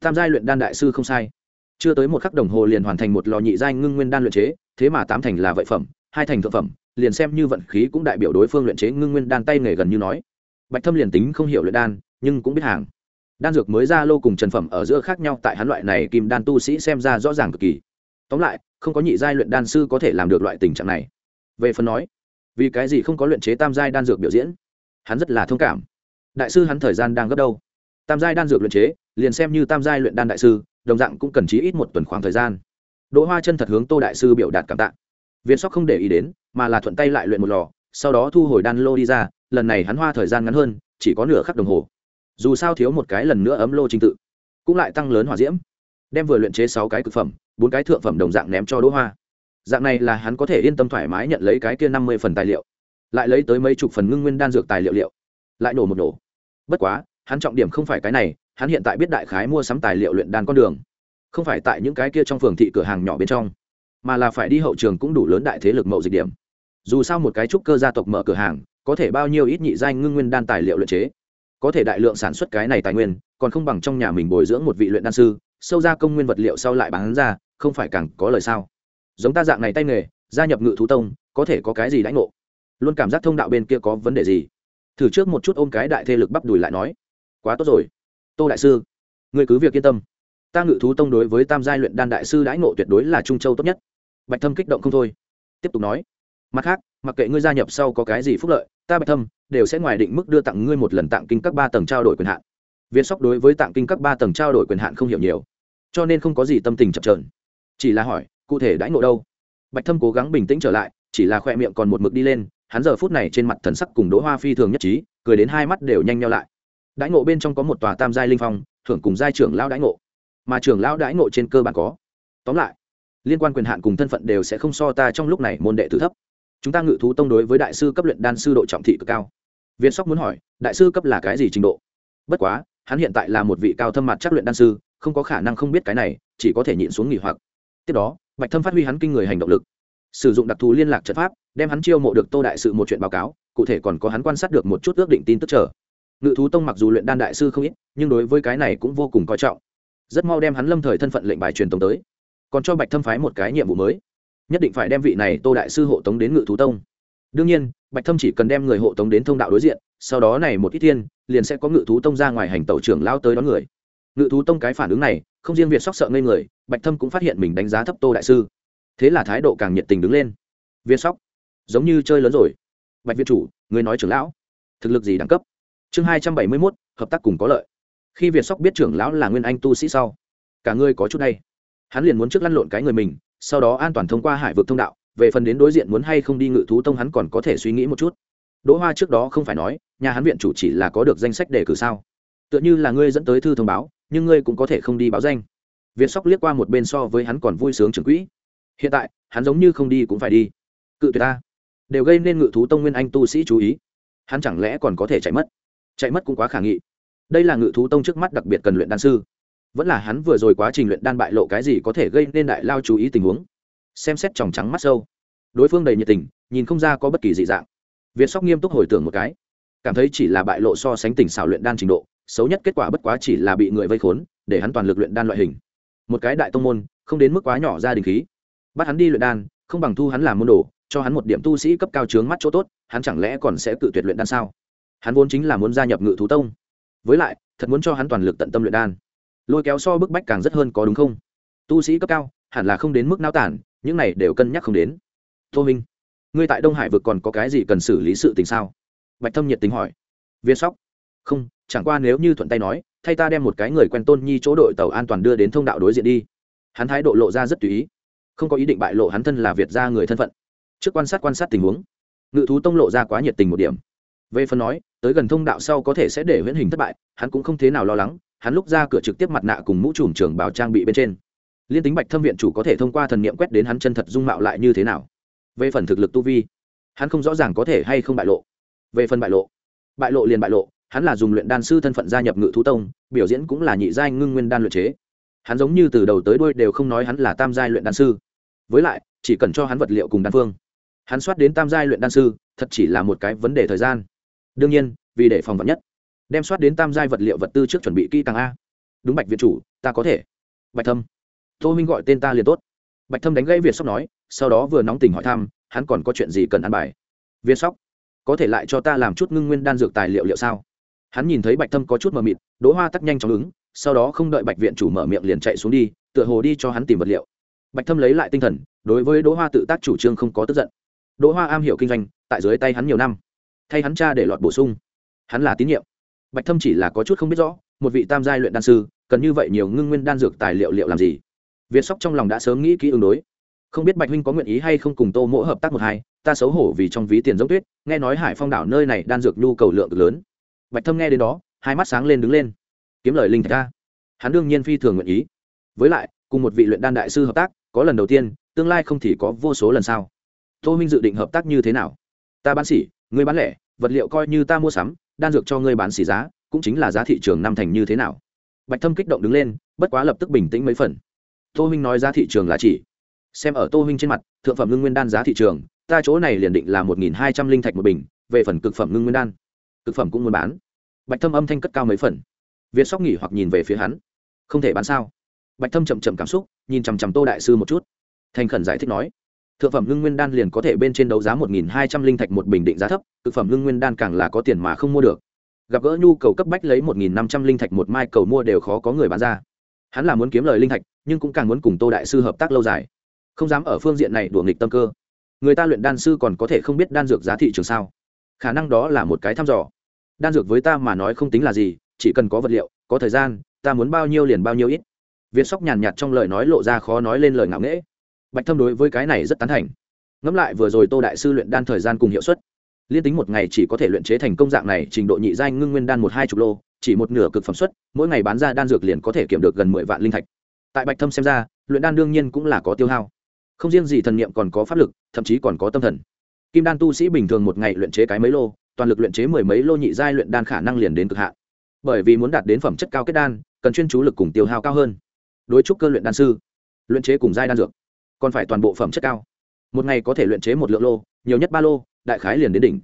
Tam giai luyện đan đại sư không sai. Chưa tới một khắc đồng hồ liền hoàn thành một lò nhị giai ngưng nguyên đan luyện chế, thế mà tám thành là vậy phẩm, hai thành thượng phẩm, liền xem như vận khí cũng đại biểu đối phương luyện chế ngưng nguyên đan tay nghề gần như nói. Bạch thâm liền tính không hiểu luyện đan, nhưng cũng biết hàng. Đan dược mới ra lô cùng trần phẩm ở giữa khác nhau, tại hắn loại này kim đan tu sĩ xem ra rõ ràng cực kỳ. Tóm lại, không có nhị giai luyện đan sư có thể làm được loại tình trạng này. Về phần nói, vì cái gì không có luyện chế tam giai đan dược biểu diễn, hắn rất là thông cảm đại sư hắn thời gian đang gấp đâu? Tam giai đan dược luyện chế, liền xem như tam giai luyện đan đại sư, đồng dạng cũng cần chí ít một tuần khoảng thời gian. Đỗ hoa chân thật hướng tô đại sư biểu đạt cảm tạ. Viên sóc không để ý đến, mà là thuận tay lại luyện một lò, sau đó thu hồi đan lô đi ra, lần này hắn hoa thời gian ngắn hơn, chỉ có nửa khắc đồng hồ. Dù sao thiếu một cái lần nữa ấm lô trình tự, cũng lại tăng lớn hỏa diễm. Đem vừa luyện chế sáu cái thực phẩm, bốn cái thượng phẩm đồng dạng ném cho đỗ hoa. Dạng này là hắn có thể yên tâm thoải mái nhận lấy cái kia năm mươi phần tài liệu, lại lấy tới mấy chục phần ngưng nguyên đan dược tài liệu liệu, lại nổ một nổ bất quá, hắn trọng điểm không phải cái này, hắn hiện tại biết đại khái mua sắm tài liệu luyện đan con đường. Không phải tại những cái kia trong phường thị cửa hàng nhỏ bên trong, mà là phải đi hậu trường cũng đủ lớn đại thế lực mậu dịch điểm. Dù sao một cái trúc cơ gia tộc mở cửa hàng, có thể bao nhiêu ít nhị danh ngưng nguyên đan tài liệu luyện chế. Có thể đại lượng sản xuất cái này tài nguyên, còn không bằng trong nhà mình bồi dưỡng một vị luyện đan sư, sâu ra công nguyên vật liệu sau lại bán ra, không phải càng có lời sao? Giống ta dạng này tay nghề, gia nhập ngự thú tông, có thể có cái gì đãi ngộ? Luôn cảm giác thông đạo bên kia có vấn đề gì? Thử trước một chút ôm cái đại thế lực bắp đùi lại nói, quá tốt rồi. Tô đại sư người cứ việc yên tâm. Ta ngự thú tông đối với tam giai luyện đan đại sư đãi ngộ tuyệt đối là trung châu tốt nhất. Bạch thâm kích động không thôi. Tiếp tục nói, mặt khác, mặc kệ ngươi gia nhập sau có cái gì phúc lợi, ta bạch thâm đều sẽ ngoài định mức đưa tặng ngươi một lần tặng kinh các ba tầng trao đổi quyền hạn. Việt sóc đối với tặng kinh các ba tầng trao đổi quyền hạn không hiểu nhiều, cho nên không có gì tâm tình chập trờn chỉ là hỏi, cụ thể đãi ngộ đâu? Bạch thâm cố gắng bình tĩnh trở lại, chỉ là khoe miệng còn một mực đi lên hắn giờ phút này trên mặt thần sắc cùng đỗ hoa phi thường nhất trí, cười đến hai mắt đều nhanh nhau lại. Đãi ngộ bên trong có một tòa tam giai linh phong, thưởng cùng giai trưởng lao đãi ngộ. Mà trưởng lao đãi ngộ trên cơ bản có. Tóm lại, liên quan quyền hạn cùng thân phận đều sẽ không so ta trong lúc này môn đệ tử thấp. Chúng ta ngự thú tông đối với đại sư cấp luyện đan sư độ trọng thị cực cao. Viên sóc muốn hỏi, đại sư cấp là cái gì trình độ? Bất quá, hắn hiện tại là một vị cao thâm mặt chắc luyện đan sư, không có khả năng không biết cái này, chỉ có thể nhịn xuống nghỉ hoặc. Tiếp đó, bạch thâm phát huy hắn kinh người hành động lực sử dụng đặc thù liên lạc trận pháp, đem hắn chiêu mộ được tô đại sự một chuyện báo cáo, cụ thể còn có hắn quan sát được một chút ước định tin tức trở. ngự thú tông mặc dù luyện đan đại sư không ít, nhưng đối với cái này cũng vô cùng coi trọng. Rất mau đem hắn lâm thời thân phận lệnh bài truyền tống tới. Còn cho bạch thâm phái một cái nhiệm vụ mới. Nhất định phải đem vị này tô đại sư hộ tống đến ngự thú tông. Đương nhiên, bạch thâm chỉ cần đem người hộ tống đến thông đạo đối diện, sau đó này một ít thiên, liền sẽ có ngự thú tông ra ngoài hành tàu trưởng lao tới đón người. Ngự thú tông cái phản ứng này, không riêng việc sóc sợ ngây người, bạch thâm cũng phát hiện mình đánh giá thấp tô đại sư thế là thái độ càng nhiệt tình đứng lên. Việt sóc, giống như chơi lớn rồi. Bạch viện chủ, người nói trưởng lão, thực lực gì đẳng cấp? Chương hai trăm bảy mươi mốt, hợp tác cùng có lợi. Khi việt sóc biết trưởng lão là nguyên anh tu sĩ sau, cả ngươi có chút hay hắn liền muốn trước lăn lộn cái người mình, sau đó an toàn thông qua hải vực thông đạo, về phần đến đối diện muốn hay không đi ngự thú tông hắn còn có thể suy nghĩ một chút. Đỗ hoa trước đó không phải nói, nhà hắn viện chủ chỉ là có được danh sách đề cử sao? Tựa như là ngươi dẫn tới thư thông báo, nhưng ngươi cũng có thể không đi báo danh. Việt sóc liếc qua một bên so với hắn còn vui sướng trưởng quỹ hiện tại, hắn giống như không đi cũng phải đi. Cự tuyệt ta. Đều gây nên ngự thú tông nguyên anh tu sĩ chú ý. Hắn chẳng lẽ còn có thể chạy mất? Chạy mất cũng quá khả nghị. Đây là ngự thú tông trước mắt đặc biệt cần luyện đan sư. Vẫn là hắn vừa rồi quá trình luyện đan bại lộ cái gì có thể gây nên đại lao chú ý tình huống? Xem xét tròng trắng mắt sâu. Đối phương đầy nhiệt tình, nhìn không ra có bất kỳ dị dạng. Việt sóc nghiêm túc hồi tưởng một cái. Cảm thấy chỉ là bại lộ so sánh tỉnh xảo luyện đan trình độ, xấu nhất kết quả bất quá chỉ là bị người vây khốn, để hắn toàn lực luyện đan loại hình. Một cái đại tông môn, không đến mức quá nhỏ ra đình khí bắt hắn đi luyện đan, không bằng thu hắn làm môn đồ, cho hắn một điểm tu sĩ cấp cao trướng mắt chỗ tốt, hắn chẳng lẽ còn sẽ tự tuyệt luyện đan sao? Hắn vốn chính là muốn gia nhập ngự thú tông. Với lại, thật muốn cho hắn toàn lực tận tâm luyện đan. Lôi kéo so bức bách càng rất hơn có đúng không? Tu sĩ cấp cao, hẳn là không đến mức nao tản, những này đều cân nhắc không đến. Tô minh, ngươi tại đông hải vực còn có cái gì cần xử lý sự tình sao? Bạch thâm nhiệt tính hỏi. Viên sóc, không, chẳng qua nếu như thuận tay nói, thay ta đem một cái người quen tôn nhi chỗ đội tàu an toàn đưa đến thông đạo đối diện đi. Hắn thái độ lộ ra rất tùy ý không có ý định bại lộ hắn thân là việt gia người thân phận. Trước quan sát quan sát tình huống, ngự thú tông lộ ra quá nhiệt tình một điểm. Về phần nói, tới gần thông đạo sau có thể sẽ để huyễn hình thất bại, hắn cũng không thế nào lo lắng, hắn lúc ra cửa trực tiếp mặt nạ cùng mũ trùm trường bảo trang bị bên trên. Liên tính bạch thâm viện chủ có thể thông qua thần niệm quét đến hắn chân thật dung mạo lại như thế nào? Về phần thực lực tu vi, hắn không rõ ràng có thể hay không bại lộ. Về phần bại lộ bại lộ liền bại lộ, hắn là dùng luyện đan sư thân phận gia nhập ngự thú tông, biểu diễn cũng là nhị giai ngưng nguyên đan luyện chế. Hắn giống như từ đầu tới đuôi đều không nói hắn là tam giai luyện đan sư với lại, chỉ cần cho hắn vật liệu cùng đan phương. Hắn soát đến tam giai luyện đan sư, thật chỉ là một cái vấn đề thời gian. Đương nhiên, vì để phòng vật nhất. Đem soát đến tam giai vật liệu vật tư trước chuẩn bị kỹ càng a. Đúng bạch viện chủ, ta có thể. Bạch thâm. Tô minh gọi tên ta liền tốt. Bạch thâm đánh gãy việt sóc nói, sau đó vừa nóng tình hỏi thăm, hắn còn có chuyện gì cần ăn bài? Việt sóc, có thể lại cho ta làm chút ngưng nguyên đan dược tài liệu liệu sao? Hắn nhìn thấy bạch thâm có chút mờ mịt, đỗ hoa tắc nhanh chóng ứng, sau đó không đợi bạch viện chủ mở miệng liền chạy xuống đi, tựa hồ đi cho hắn tìm vật liệu bạch thâm lấy lại tinh thần, đối với đỗ hoa tự tác chủ trương không có tức giận. Đỗ hoa am hiểu kinh doanh, tại dưới tay hắn nhiều năm. Thay hắn cha để lọt bổ sung. Hắn là tín nhiệm. Bạch thâm chỉ là có chút không biết rõ, một vị tam giai luyện đan sư, cần như vậy nhiều ngưng nguyên đan dược tài liệu liệu làm gì? Việt sóc trong lòng đã sớm nghĩ kỹ ứng đối. Không biết bạch huynh có nguyện ý hay không cùng tô mỗ hợp tác một hai, ta xấu hổ vì trong ví tiền giống tuyết, nghe nói hải phong đảo nơi này đan dược nhu cầu lượng lớn. Bạch thâm nghe đến đó, hai mắt sáng lên đứng lên. Kiếm lời linh thạch ra. Hắn đương nhiên phi thường nguyện ý. Với lại, cùng một vị luyện đan đại sư hợp tác có lần đầu tiên, tương lai không thì có vô số lần sau. Tô minh dự định hợp tác như thế nào? Ta bán xỉ người bán lẻ, vật liệu coi như ta mua sắm, đan dược cho ngươi bán xỉ giá, cũng chính là giá thị trường năm thành như thế nào? Bạch thâm kích động đứng lên, bất quá lập tức bình tĩnh mấy phần. Tô minh nói giá thị trường là chỉ. Xem ở tô minh trên mặt, thượng phẩm ngưng nguyên đan giá thị trường, ta chỗ này liền định là một nghìn hai trăm linh thạch một bình, về phần cực phẩm ngưng nguyên đan, cực phẩm cũng muốn bán. Bạch thâm âm thanh cất cao mấy phần. Việt sóc nghỉ hoặc nhìn về phía hắn. Không thể bán sao? Bạch thâm chậm chậm cảm xúc, nhìn chằm chằm tô đại sư một chút. Thành khẩn giải thích nói, thượng phẩm ngưng nguyên đan liền có thể bên trên đấu giá một nghìn hai trăm linh thạch một bình định giá thấp, thực phẩm ngưng nguyên đan càng là có tiền mà không mua được. Gặp gỡ nhu cầu cấp bách lấy một nghìn năm trăm linh thạch một mai cầu mua đều khó có người bán ra. Hắn là muốn kiếm lời linh thạch, nhưng cũng càng muốn cùng tô đại sư hợp tác lâu dài. Không dám ở phương diện này đùa nghịch tâm cơ. Người ta luyện đan sư còn có thể không biết đan dược giá thị trường sao? Khả năng đó là một cái thăm dò. Đan dược với ta mà nói không tính là gì, chỉ cần có vật liệu, có thời gian, ta muốn bao nhiêu liền bao nhiêu ít. Viên sóc nhàn nhạt trong lời nói lộ ra khó nói lên lời ngạo nghễ. Bạch thâm đối với cái này rất tán thành. Ngẫm lại vừa rồi tô đại sư luyện đan thời gian cùng hiệu suất, liên tính một ngày chỉ có thể luyện chế thành công dạng này, trình độ nhị giai ngưng nguyên đan một hai chục lô, chỉ một nửa cực phẩm suất, mỗi ngày bán ra đan dược liền có thể kiếm được gần mười vạn linh thạch. Tại bạch thâm xem ra, luyện đan đương nhiên cũng là có tiêu hao. Không riêng gì thần niệm còn có pháp lực, thậm chí còn có tâm thần. Kim đan tu sĩ bình thường một ngày luyện chế cái mấy lô, toàn lực luyện chế mười mấy lô nhị giai luyện đan khả năng liền đến cực hạn. Bởi vì muốn đạt đến phẩm chất cao kết đan, cần chuyên chú lực cùng tiêu hao cao hơn đối trúc cơ luyện đan sư, luyện chế cùng giai đan dược, còn phải toàn bộ phẩm chất cao. Một ngày có thể luyện chế một lượng lô, nhiều nhất ba lô, đại khái liền đến đỉnh.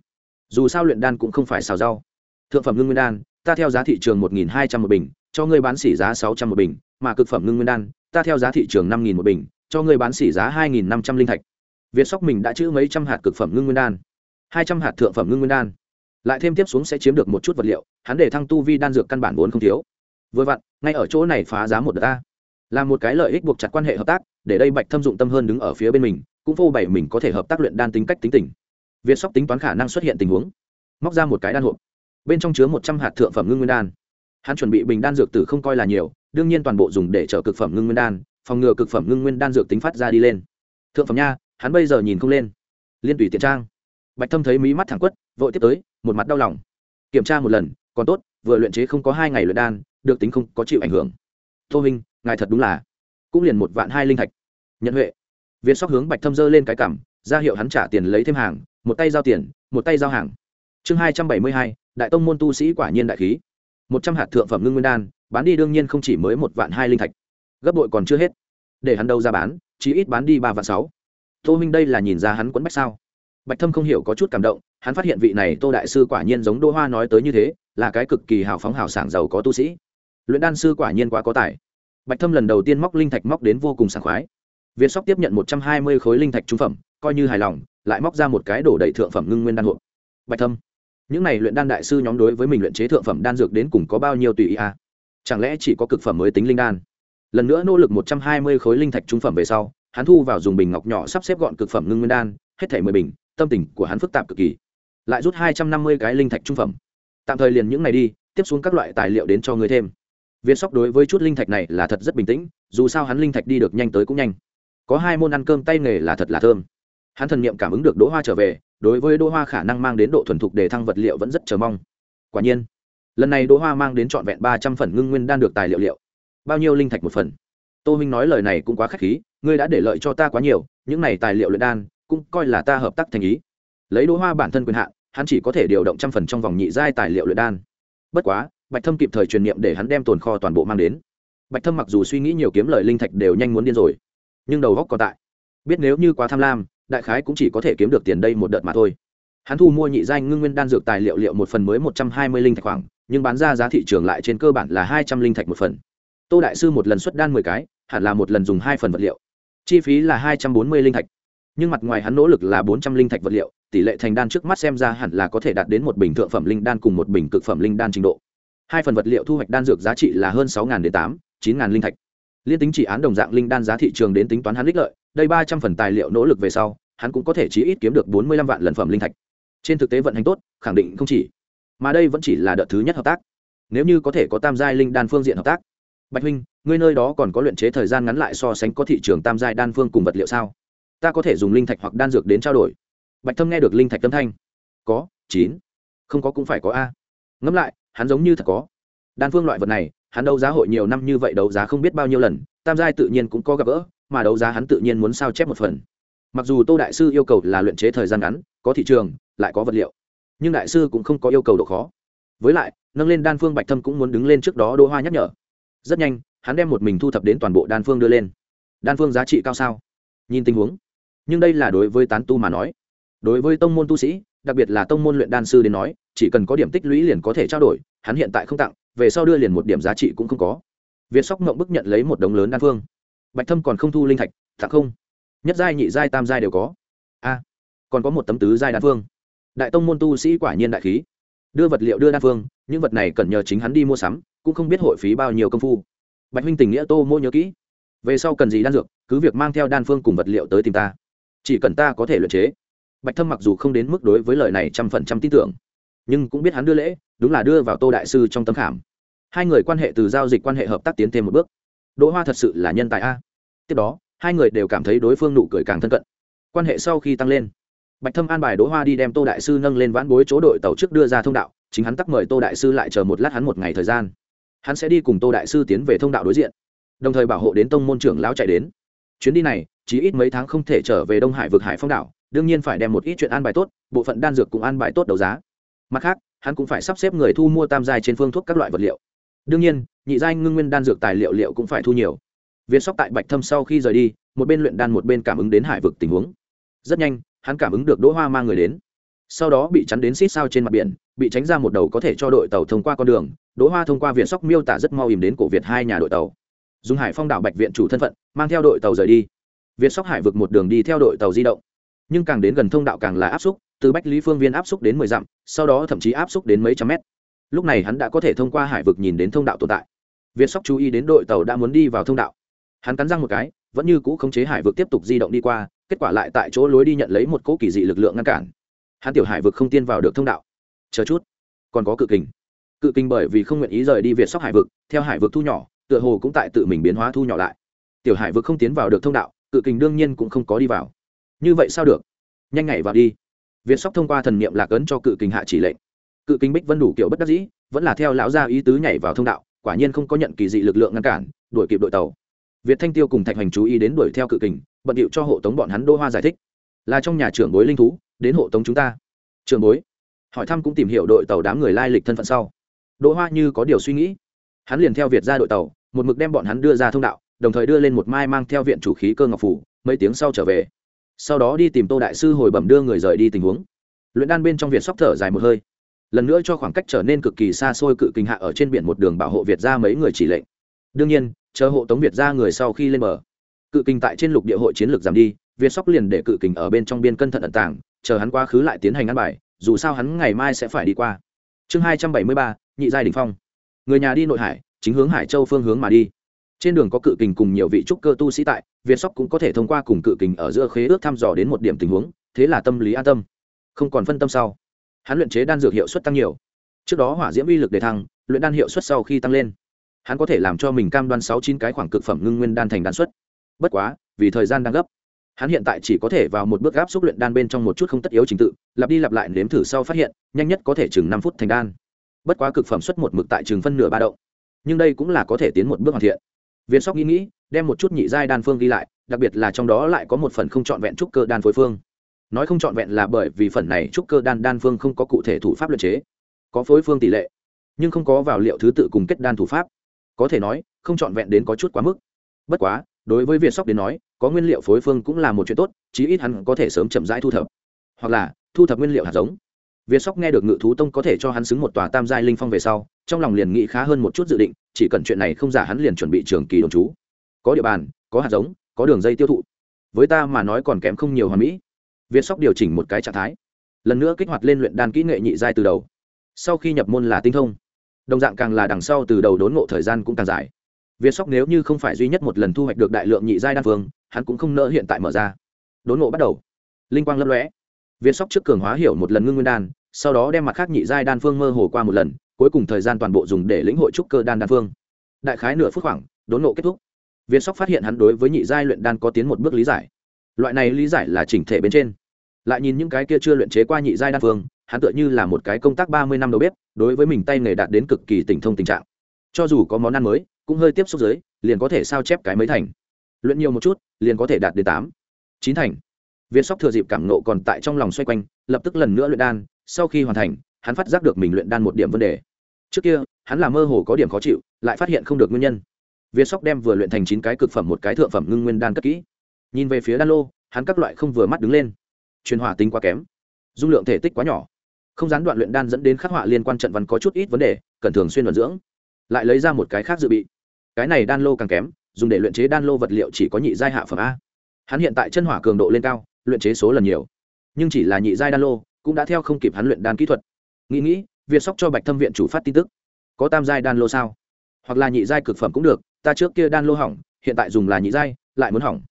Dù sao luyện đan cũng không phải xào rau. Thượng phẩm ngưng nguyên đan, ta theo giá thị trường một nghìn hai trăm một bình, cho ngươi bán xỉ giá sáu trăm một bình, mà cực phẩm ngưng nguyên đan, ta theo giá thị trường năm nghìn một bình, cho ngươi bán xỉ giá hai nghìn năm trăm linh thạch. Việt sóc mình đã chữ mấy trăm hạt cực phẩm ngưng nguyên đan. hai trăm hạt thượng phẩm ngưng nguyên đan. Lại thêm tiếp xuống sẽ chiếm được một chút vật liệu, hắn để thăng tu vi đan dược căn bản vốn không thiếu. Vừa vặn, ngay ở chỗ này phá giá một đợt ta là một cái lợi ích buộc chặt quan hệ hợp tác, để đây bạch thâm dụng tâm hơn đứng ở phía bên mình, cũng phô bày mình có thể hợp tác luyện đan tính cách tính tình. Việt sóc tính toán khả năng xuất hiện tình huống. Móc ra một cái đan hộp. Bên trong chứa một trăm hạt thượng phẩm ngưng nguyên đan. Hắn chuẩn bị bình đan dược tử không coi là nhiều, đương nhiên toàn bộ dùng để chở cực phẩm ngưng nguyên đan, phòng ngừa cực phẩm ngưng nguyên đan dược tính phát ra đi lên. Thượng phẩm nha, hắn bây giờ nhìn không lên. Liên tùy tiện trang. Bạch thâm thấy mí mắt thẳng quất, vội tiếp tới, một mặt đau lòng. Kiểm tra một lần, còn tốt, vừa luyện chế không có hai ngày luyện đan, được tính không có chịu ảnh hưởng. Tô minh ngài thật đúng là cũng liền một vạn hai linh thạch. Nhận huệ. Việt sóc hướng bạch thâm dơ lên cái cảm ra hiệu hắn trả tiền lấy thêm hàng, một tay giao tiền, một tay giao hàng. Chương hai trăm bảy mươi hai, đại tông môn tu sĩ quả nhiên đại khí. Một trăm hạt thượng phẩm ngưng nguyên đan, bán đi đương nhiên không chỉ mới một vạn hai linh thạch. Gấp bội còn chưa hết. Để hắn đâu ra bán chỉ ít bán đi ba vạn sáu. Tô minh đây là nhìn ra hắn quẫn bách sao? Bạch thâm không hiểu có chút cảm động, hắn phát hiện vị này tô đại sư quả nhiên giống đỗ hoa nói tới như thế, là cái cực kỳ hào phóng hào sảng giàu có tu sĩ. Luyện đan sư quả nhiên quá có tài bạch thâm lần đầu tiên móc linh thạch móc đến vô cùng sảng khoái. Viên sóc tiếp nhận một trăm hai mươi khối linh thạch trung phẩm, coi như hài lòng, lại móc ra một cái đổ đầy thượng phẩm ngưng nguyên đan hộp. Bạch thâm, những này luyện đan đại sư nhóm đối với mình luyện chế thượng phẩm đan dược đến cùng có bao nhiêu tùy ý à? chẳng lẽ chỉ có cực phẩm mới tính linh đan? Lần nữa nỗ lực một trăm hai mươi khối linh thạch trung phẩm về sau, hắn thu vào dùng bình ngọc nhỏ sắp xếp gọn cực phẩm ngưng nguyên đan, hết thảy mười bình, tâm tình của hắn phức tạp cực kỳ. Lại rút hai trăm năm mươi cái linh thạch trung phẩm. Tạm thời liền những này đi, tiếp xuống các loại tài liệu đến cho người thêm viên sóc đối với chút linh thạch này là thật rất bình tĩnh, dù sao hắn linh thạch đi được nhanh tới cũng nhanh. Có hai môn ăn cơm tay nghề là thật là thơm. Hắn thần niệm cảm ứng được đỗ hoa trở về, đối với đỗ hoa khả năng mang đến độ thuần thục để thăng vật liệu vẫn rất chờ mong. Quả nhiên, lần này đỗ hoa mang đến trọn vẹn ba trăm phần ngưng nguyên đan được tài liệu liệu. Bao nhiêu linh thạch một phần? Tô minh nói lời này cũng quá k h á c h khí, ngươi đã để lợi cho ta quá nhiều, những này tài liệu luyện đan cũng coi là ta hợp tác thành ý. Lấy đỗ hoa bản thân quyền hạn, hắn chỉ có thể điều động trăm phần trong vòng nhị giai tài liệu luyện đan. Bất quá bạch thâm kịp thời truyền niệm để hắn đem tồn kho toàn bộ mang đến. Bạch thâm mặc dù suy nghĩ nhiều kiếm lời linh thạch đều nhanh muốn điên rồi, nhưng đầu góc còn tại. Biết nếu như quá tham lam, đại khái cũng chỉ có thể kiếm được tiền đây một đợt mà thôi. Hắn thu mua nhị danh ngưng nguyên đan dược tài liệu liệu một phần mới một trăm hai mươi linh thạch khoảng, nhưng bán ra giá thị trường lại trên cơ bản là hai trăm linh thạch một phần. Tô đại sư một lần xuất đan mười cái, hẳn là một lần dùng hai phần vật liệu. Chi phí là hai trăm bốn mươi linh thạch. Nhưng mặt ngoài hắn nỗ lực là bốn trăm linh thạch vật liệu, tỷ lệ thành đan trước mắt xem ra hẳn là có thể đạt đến một bình thượng phẩm linh đan cùng một bình cực phẩm linh đan trình độ hai phần vật liệu thu hoạch đan dược giá trị là hơn sáu đến tám, chín linh thạch. Liên tính chỉ án đồng dạng linh đan giá thị trường đến tính toán hắn đích lợi, đây ba trăm phần tài liệu nỗ lực về sau, hắn cũng có thể chí ít kiếm được bốn mươi lăm vạn lần phẩm linh thạch. Trên thực tế vận hành tốt, khẳng định không chỉ, mà đây vẫn chỉ là đợt thứ nhất hợp tác. Nếu như có thể có tam giai linh đan phương diện hợp tác. Bạch huynh, ngươi nơi đó còn có luyện chế thời gian ngắn lại so sánh có thị trường tam giai đan phương cùng vật liệu sao? Ta có thể dùng linh thạch hoặc đan dược đến trao đổi. Bạch thâm nghe được linh thạch tâm thanh. Có, chín. Không có cũng phải có a. Ngẫm lại hắn giống như thật có. Đan phương loại vật này, hắn đấu giá hội nhiều năm như vậy đấu giá không biết bao nhiêu lần, tam giai tự nhiên cũng có gặp gỡ, mà đấu giá hắn tự nhiên muốn sao chép một phần. Mặc dù tô đại sư yêu cầu là luyện chế thời gian ngắn, có thị trường, lại có vật liệu, nhưng đại sư cũng không có yêu cầu độ khó. Với lại, nâng lên đan phương bạch thâm cũng muốn đứng lên trước đó đỗ hoa nhắc nhở. Rất nhanh, hắn đem một mình thu thập đến toàn bộ đan phương đưa lên. Đan phương giá trị cao sao? Nhìn tình huống. Nhưng đây là đối với tán tu mà nói đối với tông môn tu sĩ, đặc biệt là tông môn luyện đan sư đến nói, chỉ cần có điểm tích lũy liền có thể trao đổi, hắn hiện tại không tặng, về sau đưa liền một điểm giá trị cũng không có. Việt sóc mộng bức nhận lấy một đống lớn đan phương. Bạch thâm còn không thu linh thạch, tặng không? Nhất giai, nhị giai, tam giai đều có. A, còn có một tấm tứ giai đan phương. Đại tông môn tu sĩ quả nhiên đại khí. Đưa vật liệu đưa đan phương, những vật này cần nhờ chính hắn đi mua sắm, cũng không biết hội phí bao nhiêu công phu. Bạch huynh tình nghĩa tô mua nhớ kỹ. Về sau cần gì đan dược, cứ việc mang theo đan phương cùng vật liệu tới tìm ta. Chỉ cần ta có thể luyện chế bạch thâm mặc dù không đến mức đối với lời này trăm phần trăm tin tưởng, nhưng cũng biết hắn đưa lễ, đúng là đưa vào tô đại sư trong tấm khảm. Hai người quan hệ từ giao dịch quan hệ hợp tác tiến thêm một bước. Đỗ hoa thật sự là nhân tài a. Tiếp đó, hai người đều cảm thấy đối phương nụ cười càng thân cận. Quan hệ sau khi tăng lên, bạch thâm an bài đỗ hoa đi đem tô đại sư nâng lên vãn bối chỗ đội tàu trước đưa ra thông đạo, chính hắn tắc mời tô đại sư lại chờ một lát hắn một ngày thời gian. Hắn sẽ đi cùng tô đại sư tiến về thông đạo đối diện, đồng thời bảo hộ đến tông môn trưởng lão chạy đến. Chuyến đi này, chỉ ít mấy tháng không thể trở về đông hải vực hải phong đảo đương nhiên phải đem một ít chuyện an bài tốt, bộ phận đan dược cũng an bài tốt đấu giá. Mặt khác, hắn cũng phải sắp xếp người thu mua tam giai trên phương thuốc các loại vật liệu. Đương nhiên, nhị giai ngưng nguyên đan dược tài liệu liệu cũng phải thu nhiều. Việt sóc tại bạch thâm sau khi rời đi, một bên luyện đan một bên cảm ứng đến hải vực tình huống. Rất nhanh, hắn cảm ứng được đỗ hoa mang người đến. Sau đó bị chắn đến xít sao trên mặt biển, bị tránh ra một đầu có thể cho đội tàu thông qua con đường. Đỗ hoa thông qua việt sóc miêu tả rất mau ìm đến cổ việt hai nhà đội tàu. Dùng hải phong đảo bạch viện chủ thân phận, mang theo đội tàu rời đi. Việt sóc hải vực một đường đi theo đội tàu di động nhưng càng đến gần thông đạo càng là áp xúc, từ bách lý phương viên áp xúc đến mười dặm, sau đó thậm chí áp xúc đến mấy trăm mét. Lúc này hắn đã có thể thông qua hải vực nhìn đến thông đạo tồn tại. Việt sóc chú ý đến đội tàu đã muốn đi vào thông đạo. Hắn cắn răng một cái, vẫn như cũ khống chế hải vực tiếp tục di động đi qua, kết quả lại tại chỗ lối đi nhận lấy một cỗ kỳ dị lực lượng ngăn cản. Hắn tiểu hải vực không tiên vào được thông đạo. Chờ chút, còn có cự kình. Cự kình bởi vì không nguyện ý rời đi việt sóc hải vực, theo hải vực thu nhỏ, tựa hồ cũng tại tự mình biến hóa thu nhỏ lại. Tiểu hải vực không tiến vào được thông đạo, cự kình đương nhiên cũng không có đi vào như vậy sao được? Nhanh nhảy vào đi. Việt sóc thông qua thần niệm lạc ấn cho cự kình hạ chỉ lệnh. Cự kình bích vân đủ kiểu bất đắc dĩ, vẫn là theo lão gia ý tứ nhảy vào thông đạo, quả nhiên không có nhận kỳ dị lực lượng ngăn cản, đuổi kịp đội tàu. Việt thanh tiêu cùng thạch hoành chú ý đến đuổi theo cự kình, bận điệu cho hộ tống bọn hắn đô hoa giải thích. Là trong nhà trưởng bối linh thú, đến hộ tống chúng ta. Trưởng bối, hỏi thăm cũng tìm hiểu đội tàu đám người lai lịch thân phận sau. Đỗ hoa như có điều suy nghĩ. Hắn liền theo việt ra đội tàu, một mực đem bọn hắn đưa ra thông đạo, đồng thời đưa lên một mai mang theo viện chủ khí cơ ngọc phủ, mấy tiếng sau trở về sau đó đi tìm tô đại sư hồi bẩm đưa người rời đi tình huống. Luyện đan bên trong việt sóc thở dài một hơi. Lần nữa cho khoảng cách trở nên cực kỳ xa xôi cự kinh hạ ở trên biển một đường bảo hộ việt ra mấy người chỉ lệnh. Đương nhiên, chờ hộ tống việt ra người sau khi lên bờ. Cự kinh tại trên lục địa hội chiến lược giảm đi, việt sóc liền để cự kinh ở bên trong biên cân thận ẩn tàng, chờ hắn quá khứ lại tiến hành ăn bài, dù sao hắn ngày mai sẽ phải đi qua. Chương hai trăm bảy mươi ba, nhị giai đình phong. Người nhà đi nội hải, chính hướng hải châu phương hướng mà đi trên đường có cự kình cùng nhiều vị trúc cơ tu sĩ tại việt sóc cũng có thể thông qua cùng cự kình ở giữa khế ước thăm dò đến một điểm tình huống, thế là tâm lý an tâm. Không còn phân tâm sau, hắn luyện chế đan dược hiệu suất tăng nhiều. Trước đó hỏa diễm uy lực đề thăng, luyện đan hiệu suất sau khi tăng lên, hắn có thể làm cho mình cam đoan sáu chín cái khoảng cực phẩm ngưng nguyên đan thành đan suất. Bất quá, vì thời gian đang gấp, hắn hiện tại chỉ có thể vào một bước gáp xúc luyện đan bên trong một chút không tất yếu trình tự, lặp đi lặp lại nếm thử sau phát hiện, nhanh nhất có thể chừng năm phút thành đan. Bất quá cực phẩm suất một mực tại chừng phân nửa ba động, nhưng đây cũng là có thể tiến một bước hoàn thiện viên sóc nghĩ nghĩ, đem một chút nhị giai đan phương ghi lại, đặc biệt là trong đó lại có một phần không trọn vẹn trúc cơ đan phối phương. Nói không trọn vẹn là bởi vì phần này trúc cơ đan đan phương không có cụ thể thủ pháp luyện chế, có phối phương tỷ lệ, nhưng không có vào liệu thứ tự cùng kết đan thủ pháp. Có thể nói, không trọn vẹn đến có chút quá mức. Bất quá, đối với việt sóc đến nói, có nguyên liệu phối phương cũng là một chuyện tốt, chí ít hắn có thể sớm chậm rãi thu thập. Hoặc là, thu thập nguyên liệu hạt giống. Việt sóc nghe được ngự thú tông có thể cho hắn xứng một tòa tam giai linh phong về sau, trong lòng liền nghĩ khá hơn một chút dự định chỉ cần chuyện này không giả hắn liền chuẩn bị trường kỳ đồn trú. Có địa bàn, có hạt giống, có đường dây tiêu thụ. Với ta mà nói còn kém không nhiều hoàn mỹ. Việt sóc điều chỉnh một cái trạng thái. Lần nữa kích hoạt lên luyện đan kỹ nghệ nhị giai từ đầu. Sau khi nhập môn là tinh thông. Đồng dạng càng là đằng sau từ đầu đốn ngộ thời gian cũng càng dài. Việt sóc nếu như không phải duy nhất một lần thu hoạch được đại lượng nhị giai đan phương hắn cũng không nỡ hiện tại mở ra. Đốn ngộ bắt đầu. Linh quang lấp lóe. Việt sóc trước cường hóa hiểu một lần ngưng nguyên đan, sau đó đem mặt khác nhị giai đan phương mơ hồ qua một lần cuối cùng thời gian toàn bộ dùng để lĩnh hội trúc cơ đan đan phương. Đại khái nửa phút khoảng, đốn ngộ kết thúc. Việt sóc phát hiện hắn đối với nhị giai luyện đan có tiến một bước lý giải. Loại này lý giải là chỉnh thể bên trên. Lại nhìn những cái kia chưa luyện chế qua nhị giai đan phương, hắn tựa như là một cái công tác ba mươi năm đầu bếp, đối với mình tay nghề đạt đến cực kỳ tỉnh thông tình trạng. Cho dù có món ăn mới, cũng hơi tiếp xúc dưới liền có thể sao chép cái mới thành. Luyện nhiều một chút, liền có thể đạt đến tám, chín thành. Việt sóc thừa dịp cảm nộ còn tại trong lòng xoay quanh, lập tức lần nữa luyện đan, sau khi hoàn thành, hắn phát giác được mình luyện đan một điểm vấn đề trước kia, hắn là mơ hồ có điểm khó chịu, lại phát hiện không được nguyên nhân. Viên sóc đem vừa luyện thành chín cái cực phẩm một cái thượng phẩm ngưng nguyên đan cất kỹ. Nhìn về phía đan lô, hắn các loại không vừa mắt đứng lên. Truyền hỏa tính quá kém, dung lượng thể tích quá nhỏ. Không gián đoạn luyện đan dẫn đến khắc họa liên quan trận văn có chút ít vấn đề, cần thường xuyên vận dưỡng. Lại lấy ra một cái khác dự bị. Cái này đan lô càng kém, dùng để luyện chế đan lô vật liệu chỉ có nhị giai hạ phẩm a. Hắn hiện tại chân hỏa cường độ lên cao, luyện chế số lần nhiều. Nhưng chỉ là nhị giai đan lô, cũng đã theo không kịp hắn luyện đan kỹ thuật. Nghĩ nghĩ việt sóc cho bạch thâm viện chủ phát tin tức. Có tam giai đan lô sao? Hoặc là nhị giai cực phẩm cũng được, ta trước kia đan lô hỏng, hiện tại dùng là nhị giai, lại muốn hỏng.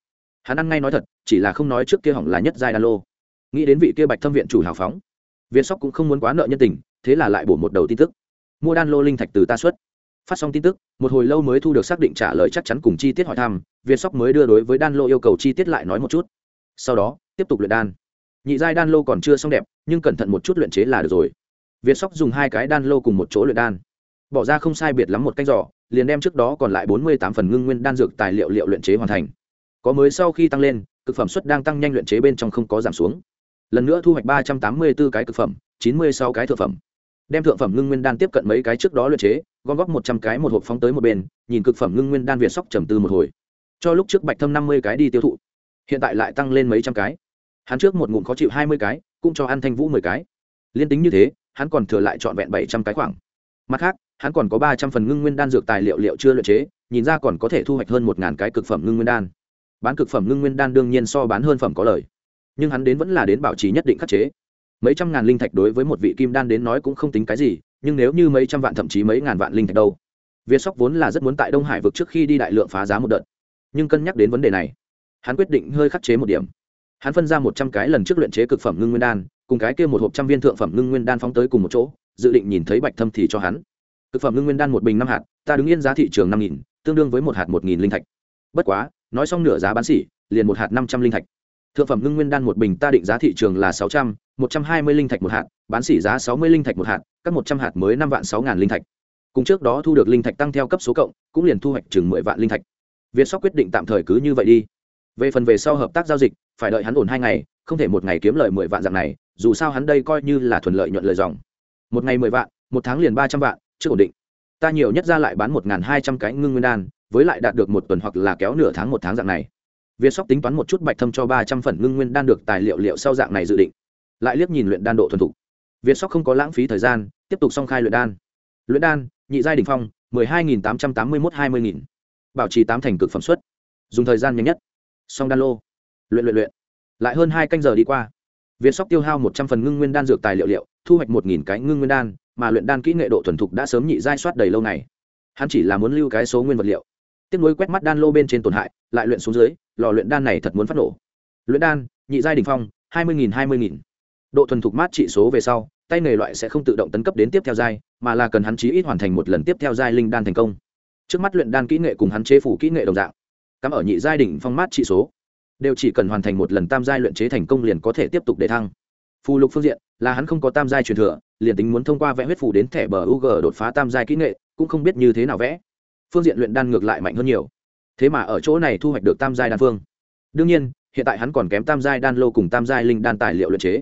Hắn ăn ngay nói thật, chỉ là không nói trước kia hỏng là nhất giai đan lô. Nghĩ đến vị kia bạch thâm viện chủ hào phóng, việt sóc cũng không muốn quá nợ nhân tình, thế là lại bổ một đầu tin tức. Mua đan lô linh thạch từ ta xuất. Phát xong tin tức, một hồi lâu mới thu được xác định trả lời chắc chắn cùng chi tiết hỏi thăm, việt sóc mới đưa đối với đan lô yêu cầu chi tiết lại nói một chút. Sau đó, tiếp tục luyện đan. Nhị giai đan lô còn chưa xong đẹp, nhưng cẩn thận một chút luyện chế là được rồi việt sóc dùng hai cái đan lô cùng một chỗ luyện đan. Bỏ ra không sai biệt lắm một canh giỏ, liền đem trước đó còn lại bốn mươi tám phần ngưng nguyên đan dược tài liệu liệu luyện chế hoàn thành. Có mới sau khi tăng lên, cực phẩm suất đang tăng nhanh luyện chế bên trong không có giảm xuống. Lần nữa thu hoạch ba trăm tám mươi b ố cái cực phẩm, chín mươi sáu cái thượng phẩm. Đem thượng phẩm ngưng nguyên đan tiếp cận mấy cái trước đó luyện chế, gom góp một trăm cái một hộp phóng tới một bên, nhìn cực phẩm ngưng nguyên đan việt sóc trầm tư một hồi. Cho lúc trước bạch thâm năm mươi cái đi tiêu thụ, hiện tại lại tăng lên mấy trăm cái. Hắn trước một ngụm khó chịu hai mươi cái, cũng cho ăn thanh vũ mười cái. Liên tính như thế hắn còn thừa lại trọn vẹn bảy trăm cái khoảng. Mặt khác, hắn còn có ba trăm phần ngưng nguyên đan dược tài liệu liệu chưa luyện chế, nhìn ra còn có thể thu hoạch hơn một ngàn cái cực phẩm ngưng nguyên đan. Bán cực phẩm ngưng nguyên đan đương nhiên so bán hơn phẩm có lời nhưng hắn đến vẫn là đến bảo trì nhất định khắc chế. Mấy trăm ngàn linh thạch đối với một vị kim đan đến nói cũng không tính cái gì, nhưng nếu như mấy trăm vạn thậm chí mấy ngàn vạn linh thạch đâu. Việt sóc vốn là rất muốn tại đông hải vực trước khi đi đại lượng phá giá một đợt. Nhưng cân nhắc đến vấn đề này, hắn quyết định hơi khắc chế một điểm. Hắn phân ra một trăm cái lần trước luyện chế cực phẩm ngưng nguyên đan cùng cái kia một hộp trăm viên thượng phẩm ngưng nguyên đan phóng tới cùng một chỗ, dự định nhìn thấy bạch thâm thì cho hắn. Cực phẩm ngưng nguyên đan một bình năm hạt, ta đứng yên giá thị trường năm nghìn, tương đương với một hạt một nghìn linh thạch. Bất quá, nói xong nửa giá bán xỉ liền một hạt năm trăm linh thạch. Thượng phẩm ngưng nguyên đan một bình ta định giá thị trường là sáu trăm, một trăm hai mươi linh thạch một hạt, bán xỉ giá sáu mươi linh thạch một hạt, các một trăm hạt mới năm vạn sáu ngàn linh thạch. Cùng trước đó thu được linh thạch tăng theo cấp số cộng, cũng liền thu hoạch chừng mười vạn linh thạch. Việt sóc quyết định tạm thời cứ như vậy đi. Về phần về sau hợp tác giao dịch, phải đợi hắn ổn hai ngày, không thể một ngày kiếm lời mười vạn dạng này dù sao hắn đây coi như là thuận lợi nhuận lời dòng. Một ngày mười vạn, một tháng liền ba trăm vạn chưa ổn định. Ta nhiều nhất ra lại bán một hai trăm cái ngưng nguyên đan, với lại đạt được một tuần hoặc là kéo nửa tháng một tháng dạng này. Việt sóc tính toán một chút bạch thâm cho ba trăm phần ngưng nguyên đan được tài liệu liệu sau dạng này dự định. Lại liếc nhìn luyện đan độ thuần thục. Việt sóc không có lãng phí thời gian, tiếp tục song khai luyện đan. Luyện đan, nhị giai đỉnh phong, mười hai nghìn tám trăm tám mươi mốt hai mươi nghìn. Bảo trì tám thành cực phẩm suất. Dùng thời gian nhanh nhất. Song đan lô. Luyện luyện luyện. Lại hơn hai canh giờ đi qua việt sóc tiêu hao một trăm phần ngưng nguyên đan dược tài liệu liệu, thu hoạch một nghìn cái ngưng nguyên đan, mà luyện đan kỹ nghệ độ thuần thục đã sớm nhị giai soát đầy lâu này hắn chỉ là muốn lưu cái số nguyên vật liệu. Tiếp nối quét mắt đan lô bên trên tổn hại, lại luyện xuống dưới, lò luyện đan này thật muốn phát nổ. Luyện đan, nhị giai đỉnh phong, hai mươi nghìn, hai mươi nghìn. Độ thuần thục mát trị số về sau, tay nghề loại sẽ không tự động tấn cấp đến tiếp theo giai, mà là cần hắn chí ít hoàn thành một lần tiếp theo giai linh đan thành công. Trước mắt luyện đan kỹ nghệ cùng hắn chế phủ kỹ nghệ đồng dạng, cắm ở nhị giai đỉnh phong mát trị số đều chỉ cần hoàn thành một lần tam giai luyện chế thành công liền có thể tiếp tục để thăng. Phù lục phương diện, là hắn không có tam giai truyền thừa, liền tính muốn thông qua vẽ huyết phù đến thẻ bờ u g đột phá tam giai kỹ nghệ, cũng không biết như thế nào vẽ. Phương diện luyện đan ngược lại mạnh hơn nhiều. Thế mà ở chỗ này thu hoạch được tam giai đan phương. Đương nhiên, hiện tại hắn còn kém tam giai đan lô cùng tam giai linh đan tài liệu luyện chế.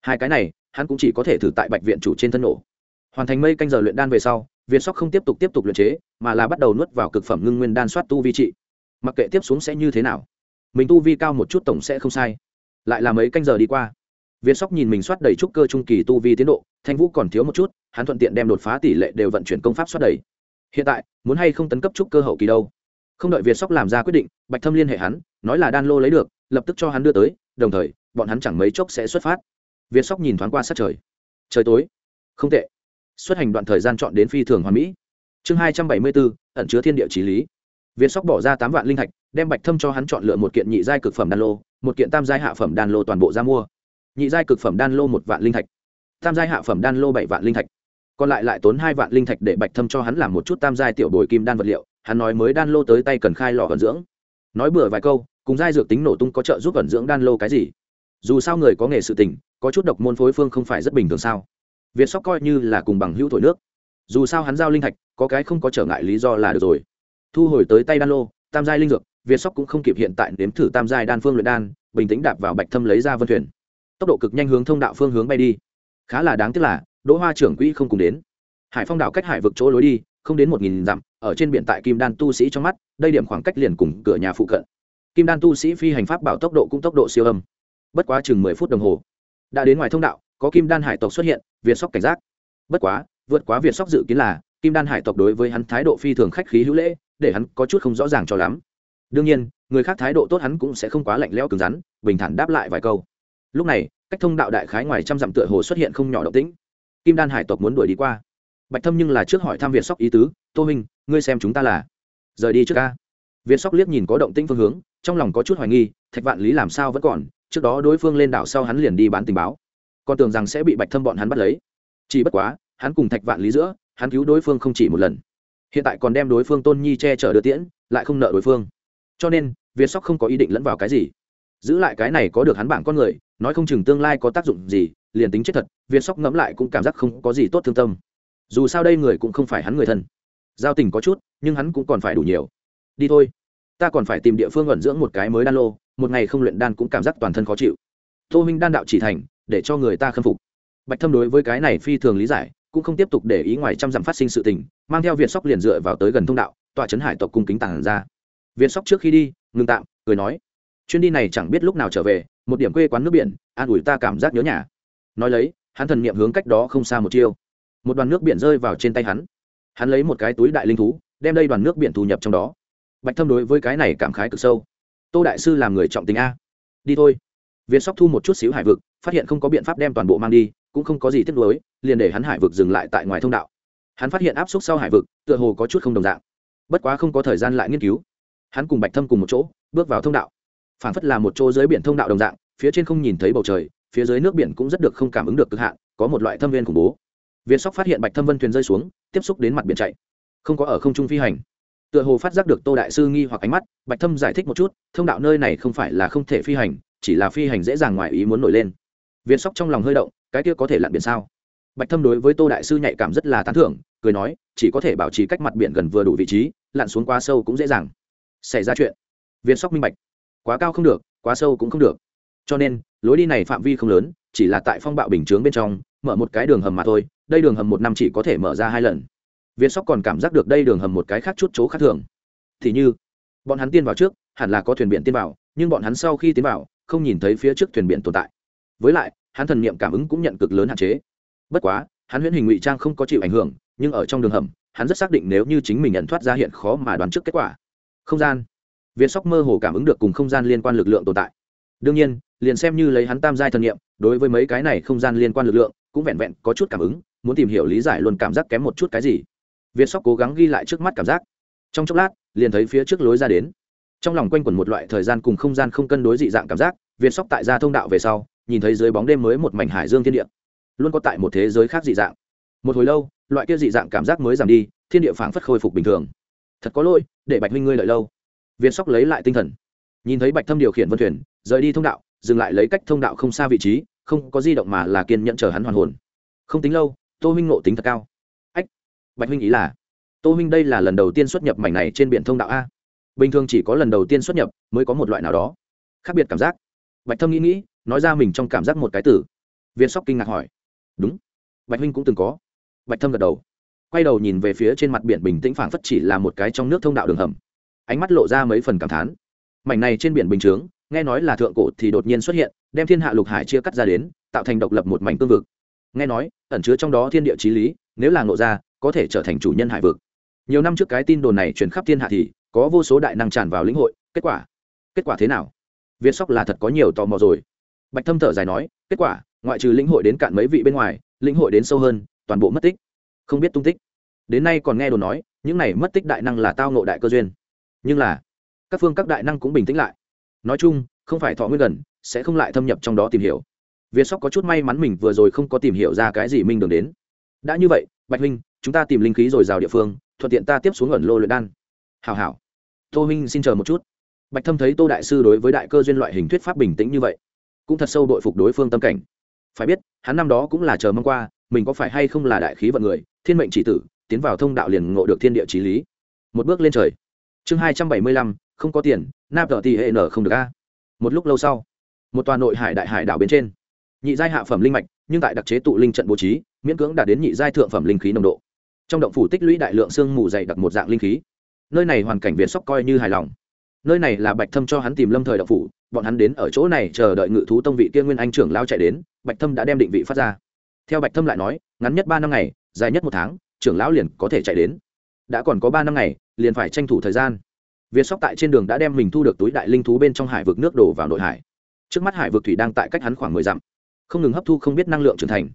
Hai cái này, hắn cũng chỉ có thể thử tại bạch viện chủ trên thân nổ. Hoàn thành mây canh giờ luyện đan về sau, việt sóc không tiếp tục tiếp tục luyện chế, mà là bắt đầu nuốt vào cực phẩm ngưng nguyên đan soát tu vi trị. Mặc kệ tiếp xuống sẽ như thế nào mình tu vi cao một chút tổng sẽ không sai. Lại là mấy canh giờ đi qua, viên sóc nhìn mình soát đầy trúc cơ trung kỳ tu vi tiến độ, thanh vũ còn thiếu một chút, hắn thuận tiện đem đột phá tỷ lệ đều vận chuyển công pháp soát đầy. Hiện tại, muốn hay không tấn cấp trúc cơ hậu kỳ đâu? Không đợi việt sóc làm ra quyết định, bạch thâm liên hệ hắn, nói là đan lô lấy được, lập tức cho hắn đưa tới, đồng thời, bọn hắn chẳng mấy chốc sẽ xuất phát. Việt sóc nhìn thoáng qua sát trời. Trời tối. Không tệ. Xuất hành đoạn thời gian chọn đến phi thường hoàn mỹ. Chương hai trăm bảy mươi bốn, ẩn chứa thiên địa trí lý. Việt sóc bỏ ra tám vạn linh thạch đem bạch thâm cho hắn chọn lựa một kiện nhị giai cực phẩm đan lô, một kiện tam giai hạ phẩm đan lô toàn bộ ra mua. Nhị giai cực phẩm đan lô một vạn linh thạch, tam giai hạ phẩm đan lô bảy vạn linh thạch. Còn lại lại tốn hai vạn linh thạch để bạch thâm cho hắn làm một chút tam giai tiểu bồi kim đan vật liệu, hắn nói mới đan lô tới tay cần khai lò vận dưỡng. Nói bừa vài câu, cùng giai dược tính nổ tung có trợ giúp vận dưỡng đan lô cái gì? Dù sao người có nghề sự tình, có chút độc môn phối phương không phải rất bình thường sao? Việt sóc coi như là cùng bằng hữu thổi nước. Dù sao hắn giao linh thạch, có cái không có trở ngại lý do là được rồi. Thu hồi tới tay đan lô, tam giai linh dược việt sóc cũng không kịp hiện tại nếm thử tam giai đan phương luyện đan, bình tĩnh đạp vào bạch thâm lấy ra vân thuyền. Tốc độ cực nhanh hướng thông đạo phương hướng bay đi. Khá là đáng tiếc là, đỗ hoa trưởng quỹ không cùng đến. Hải phong đảo cách hải vực chỗ lối đi, không đến một nghìn dặm, ở trên biển tại kim đan tu sĩ trong mắt, đây điểm khoảng cách liền cùng cửa nhà phụ cận. Kim đan tu sĩ phi hành pháp bảo tốc độ cũng tốc độ siêu âm. Bất quá chừng mười phút đồng hồ, đã đến ngoài thông đạo, có kim đan hải tộc xuất hiện, việt sóc cảnh giác. Bất quá, vượt quá việt sóc dự kiến là, kim đan hải tộc đối với hắn thái độ phi thường khách khí hữu lễ, để hắn có chút không rõ ràng cho lắm đương nhiên, người khác thái độ tốt hắn cũng sẽ không quá lạnh lẽo cứng rắn, bình thản đáp lại vài câu. Lúc này, cách thông đạo đại khái ngoài trăm dặm tựa hồ xuất hiện không nhỏ động tĩnh. Kim đan hải tộc muốn đuổi đi qua. Bạch thâm nhưng là trước hỏi thăm việt sóc ý tứ, tô minh ngươi xem chúng ta là rời đi trước ca? Việt sóc liếc nhìn có động tĩnh phương hướng, trong lòng có chút hoài nghi, thạch vạn lý làm sao vẫn còn? Trước đó đối phương lên đảo sau hắn liền đi bán tình báo. Còn tưởng rằng sẽ bị bạch thâm bọn hắn bắt lấy. Chỉ bất quá, hắn cùng thạch vạn lý giữa, hắn cứu đối phương không chỉ một lần. Hiện tại còn đem đối phương tôn nhi che chở đưa tiễn, lại không nợ đối phương cho nên, việt sóc không có ý định lẫn vào cái gì. Giữ lại cái này có được hắn bảng con người, nói không chừng tương lai có tác dụng gì, liền tính chết thật, việt sóc ngẫm lại cũng cảm giác không có gì tốt thương tâm. Dù sao đây người cũng không phải hắn người thân. Giao tình có chút, nhưng hắn cũng còn phải đủ nhiều. Đi thôi. Ta còn phải tìm địa phương ẩn dưỡng một cái mới đan lô, một ngày không luyện đan cũng cảm giác toàn thân khó chịu. Tô minh đan đạo chỉ thành, để cho người ta khâm phục. Bạch thâm đối với cái này phi thường lý giải, cũng không tiếp tục để ý ngoài trăm dặm phát sinh sự tình, mang theo việt sóc liền dựa vào tới gần thông đạo, tọa trấn hải tộc cung kính tàng ra việt sóc trước khi đi, ngừng tạm, cười nói. Chuyến đi này chẳng biết lúc nào trở về, một điểm quê quán nước biển, an ủi ta cảm giác nhớ nhà. Nói lấy, hắn thần niệm hướng cách đó không xa một chiêu. Một đoàn nước biển rơi vào trên tay hắn. Hắn lấy một cái túi đại linh thú, đem đây đoàn nước biển thu nhập trong đó. Bạch thâm đối với cái này cảm khái cực sâu. Tô đại sư làm người trọng tình a. Đi thôi. Việt sóc thu một chút xíu hải vực, phát hiện không có biện pháp đem toàn bộ mang đi, cũng không có gì tiếc nuối, liền để hắn hải vực dừng lại tại ngoài thông đạo. Hắn phát hiện áp suất sau hải vực, tựa hồ có chút không đồng dạng. Bất quá không có thời gian lại nghiên cứu hắn cùng bạch thâm cùng một chỗ, bước vào thông đạo. Phản phất là một chỗ dưới biển thông đạo đồng dạng, phía trên không nhìn thấy bầu trời, phía dưới nước biển cũng rất được không cảm ứng được cực hạn, có một loại thâm viên khủng bố. Việt sóc phát hiện bạch thâm vân thuyền rơi xuống, tiếp xúc đến mặt biển chạy. Không có ở không trung phi hành. Tựa hồ phát giác được tô đại sư nghi hoặc ánh mắt, bạch thâm giải thích một chút, thông đạo nơi này không phải là không thể phi hành, chỉ là phi hành dễ dàng ngoài ý muốn nổi lên. Việt sóc trong lòng hơi động, cái kia có thể lặn biển sao? Bạch thâm đối với tô đại sư nhạy cảm rất là tán thưởng, cười nói, chỉ có thể bảo trì cách mặt biển gần vừa đủ vị trí, lặn xuống quá sâu cũng dễ dàng xảy ra chuyện. Viên sóc minh bạch. Quá cao không được, quá sâu cũng không được. Cho nên, lối đi này phạm vi không lớn, chỉ là tại phong bạo bình chướng bên trong, mở một cái đường hầm mà thôi, đây đường hầm một năm chỉ có thể mở ra hai lần. Viên sóc còn cảm giác được đây đường hầm một cái khác chút chỗ khác thường. Thì như, bọn hắn tiên vào trước, hẳn là có thuyền biển tiên vào, nhưng bọn hắn sau khi tiến vào, không nhìn thấy phía trước thuyền biển tồn tại. Với lại, hắn thần niệm cảm ứng cũng nhận cực lớn hạn chế. Bất quá, hắn huyễn hình ngụy trang không có chịu ảnh hưởng, nhưng ở trong đường hầm, hắn rất xác định nếu như chính mình nhận thoát ra hiện khó mà đoán trước kết quả không gian. Việt sóc mơ hồ cảm ứng được cùng không gian liên quan lực lượng tồn tại. Đương nhiên, liền xem như lấy hắn tam giai thần niệm, đối với mấy cái này không gian liên quan lực lượng, cũng vẹn vẹn có chút cảm ứng, muốn tìm hiểu lý giải luôn cảm giác kém một chút cái gì. Việt sóc cố gắng ghi lại trước mắt cảm giác. Trong chốc lát, liền thấy phía trước lối ra đến. Trong lòng quanh quẩn một loại thời gian cùng không gian không cân đối dị dạng cảm giác việt sóc tại ra thông đạo về sau, nhìn thấy dưới bóng đêm mới một mảnh hải dương thiên địa. Luôn có tại một thế giới khác dị dạng. Một hồi lâu, loại kia dị dạng cảm giác mới giảm đi, thiên địa phảng phất khôi phục bình thường thật có lỗi, để bạch huynh ngươi lợi lâu. Viên sóc lấy lại tinh thần. Nhìn thấy bạch thâm điều khiển vân thuyền, rời đi thông đạo, dừng lại lấy cách thông đạo không xa vị trí, không có di động mà là kiên nhẫn chờ hắn hoàn hồn. Không tính lâu, tô huynh ngộ tính thật cao. Ách, bạch huynh ý là, tô huynh đây là lần đầu tiên xuất nhập mảnh này trên biển thông đạo a. Bình thường chỉ có lần đầu tiên xuất nhập mới có một loại nào đó. Khác biệt cảm giác. Bạch thâm nghĩ nghĩ, nói ra mình trong cảm giác một cái tử. viên sóc kinh ngạc hỏi. Đúng, bạch huynh cũng từng có. Bạch thâm gật đầu quay đầu nhìn về phía trên mặt biển bình tĩnh phảng phất chỉ là một cái trong nước thông đạo đường hầm. Ánh mắt lộ ra mấy phần cảm thán. Mảnh này trên biển bình chướng, nghe nói là thượng cổ thì đột nhiên xuất hiện, đem thiên hạ lục hải chia cắt ra đến, tạo thành độc lập một mảnh cương vực. Nghe nói, ẩn chứa trong đó thiên địa trí lý, nếu là ngộ ra, có thể trở thành chủ nhân hải vực. Nhiều năm trước cái tin đồn này chuyển khắp thiên hạ thì, có vô số đại năng tràn vào lĩnh hội, kết quả? Kết quả thế nào? Việt sóc là thật có nhiều tò mò rồi. Bạch thâm thở dài nói, kết quả, ngoại trừ lĩnh hội đến cạn mấy vị bên ngoài, lĩnh hội đến sâu hơn, toàn bộ mất tích không biết tung tích. Đến nay còn nghe đồn nói, những này mất tích đại năng là tao nộ đại cơ duyên. Nhưng là, các phương các đại năng cũng bình tĩnh lại. Nói chung, không phải thọ nguyên gần, sẽ không lại thâm nhập trong đó tìm hiểu. Việt sóc có chút may mắn mình vừa rồi không có tìm hiểu ra cái gì minh đường đến. Đã như vậy, bạch huynh, chúng ta tìm linh khí rồi rào địa phương, thuận tiện ta tiếp xuống ẩn lô luyện đan. Hào hảo. Tô huynh xin chờ một chút. Bạch thâm thấy tô đại sư đối với đại cơ duyên loại hình thuyết pháp bình tĩnh như vậy, cũng thật sâu đội phục đối phương tâm cảnh. Phải biết, hắn năm đó cũng là chờ mong qua mình có phải hay không là đại khí vận người, thiên mệnh chỉ tử, tiến vào thông đạo liền ngộ được thiên địa trí lý. Một bước lên trời. Chương hai trăm bảy mươi lăm, không có tiền, nạp tờ thì hệ nở không được a. Một lúc lâu sau, một tòa nội hải đại hải đảo bên trên. Nhị giai hạ phẩm linh mạch, nhưng tại đặc chế tụ linh trận bố trí, miễn cưỡng đạt đến nhị giai thượng phẩm linh khí nồng độ. Trong động phủ tích lũy đại lượng sương mù dày đặc một dạng linh khí. Nơi này hoàn cảnh việt sóc coi như hài lòng. Nơi này là bạch thâm cho hắn tìm lâm thời động phủ, bọn hắn đến ở chỗ này chờ đợi ngự thú tông vị tiên nguyên anh trưởng lao chạy đến, bạch thâm đã đem định vị phát ra theo bạch thâm lại nói, ngắn nhất ba năm ngày, dài nhất một tháng, trưởng lão liền có thể chạy đến. Đã còn có ba năm ngày, liền phải tranh thủ thời gian. Việt sóc tại trên đường đã đem mình thu được túi đại linh thú bên trong hải vực nước đổ vào nội hải. Trước mắt hải vực thủy đang tại cách hắn khoảng mười dặm. Không ngừng hấp thu không biết năng lượng trưởng thành.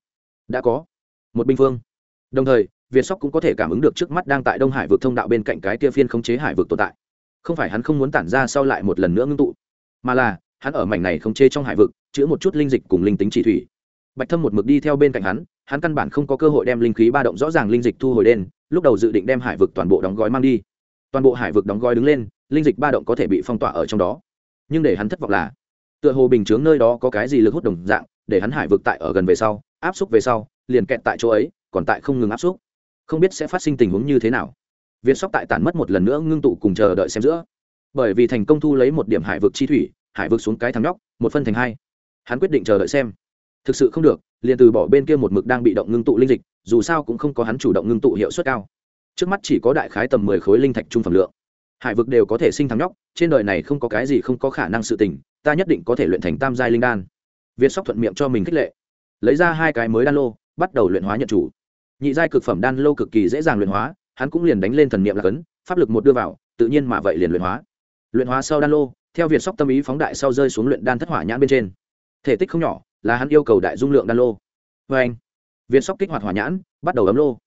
Đã có một binh phương đồng thời việt sóc cũng có thể cảm ứng được trước mắt đang tại đông hải vực thông đạo bên cạnh cái kia phiên khống chế hải vực tồn tại. Không phải hắn không muốn tản ra sau lại một lần nữa ngưng tụ, mà là hắn ở mảnh này không chê trong hải vực, chứa một chút linh dịch cùng linh tính chỉ thủy bạch thâm một mực đi theo bên cạnh hắn hắn căn bản không có cơ hội đem linh khí ba động rõ ràng linh dịch thu hồi đen lúc đầu dự định đem hải vực toàn bộ đóng gói mang đi. Toàn bộ hải vực đóng gói đứng lên, linh dịch ba động có thể bị phong tỏa ở trong đó. Nhưng để hắn thất vọng là, tựa hồ bình chướng nơi đó có cái gì lực hút đồng dạng, để hắn hải vực tại ở gần về sau, áp xúc về sau, liền kẹt tại chỗ ấy, còn tại không ngừng áp xúc. Không biết sẽ phát sinh tình huống như thế nào. Việt sóc tại tản mất một lần nữa ngưng tụ cùng chờ đợi xem giữa. Bởi vì thành công thu lấy một điểm hải vực chi thủy, hải vực xuống cái thằng nhóc, một phân thành hai. Hắn quyết định chờ đợi xem thực sự không được, liền từ bỏ bên kia một mực đang bị động ngưng tụ linh dịch, dù sao cũng không có hắn chủ động ngưng tụ hiệu suất cao. Trước mắt chỉ có đại khái tầm mười khối linh thạch trung phẩm lượng. Hải vực đều có thể sinh thắng nhóc, trên đời này không có cái gì không có khả năng sự tình, ta nhất định có thể luyện thành tam giai linh đan. Việt sóc thuận miệng cho mình khích lệ. Lấy ra hai cái mới đan lô, bắt đầu luyện hóa nhận chủ. Nhị giai cực phẩm đan lô cực kỳ dễ dàng luyện hóa, hắn cũng liền đánh lên thần niệm là cấn, pháp lực một đưa vào, tự nhiên mà vậy liền luyện hóa. Luyện hóa sau đan lô, theo việt sóc tâm ý phóng đại sau rơi xuống luyện đan thất hỏa nhãn bên trên. Thể tích không nhỏ là hắn yêu cầu đại dung lượng đan lô. Vê anh việt sóc kích hoạt hỏa nhãn, bắt đầu ấm lô.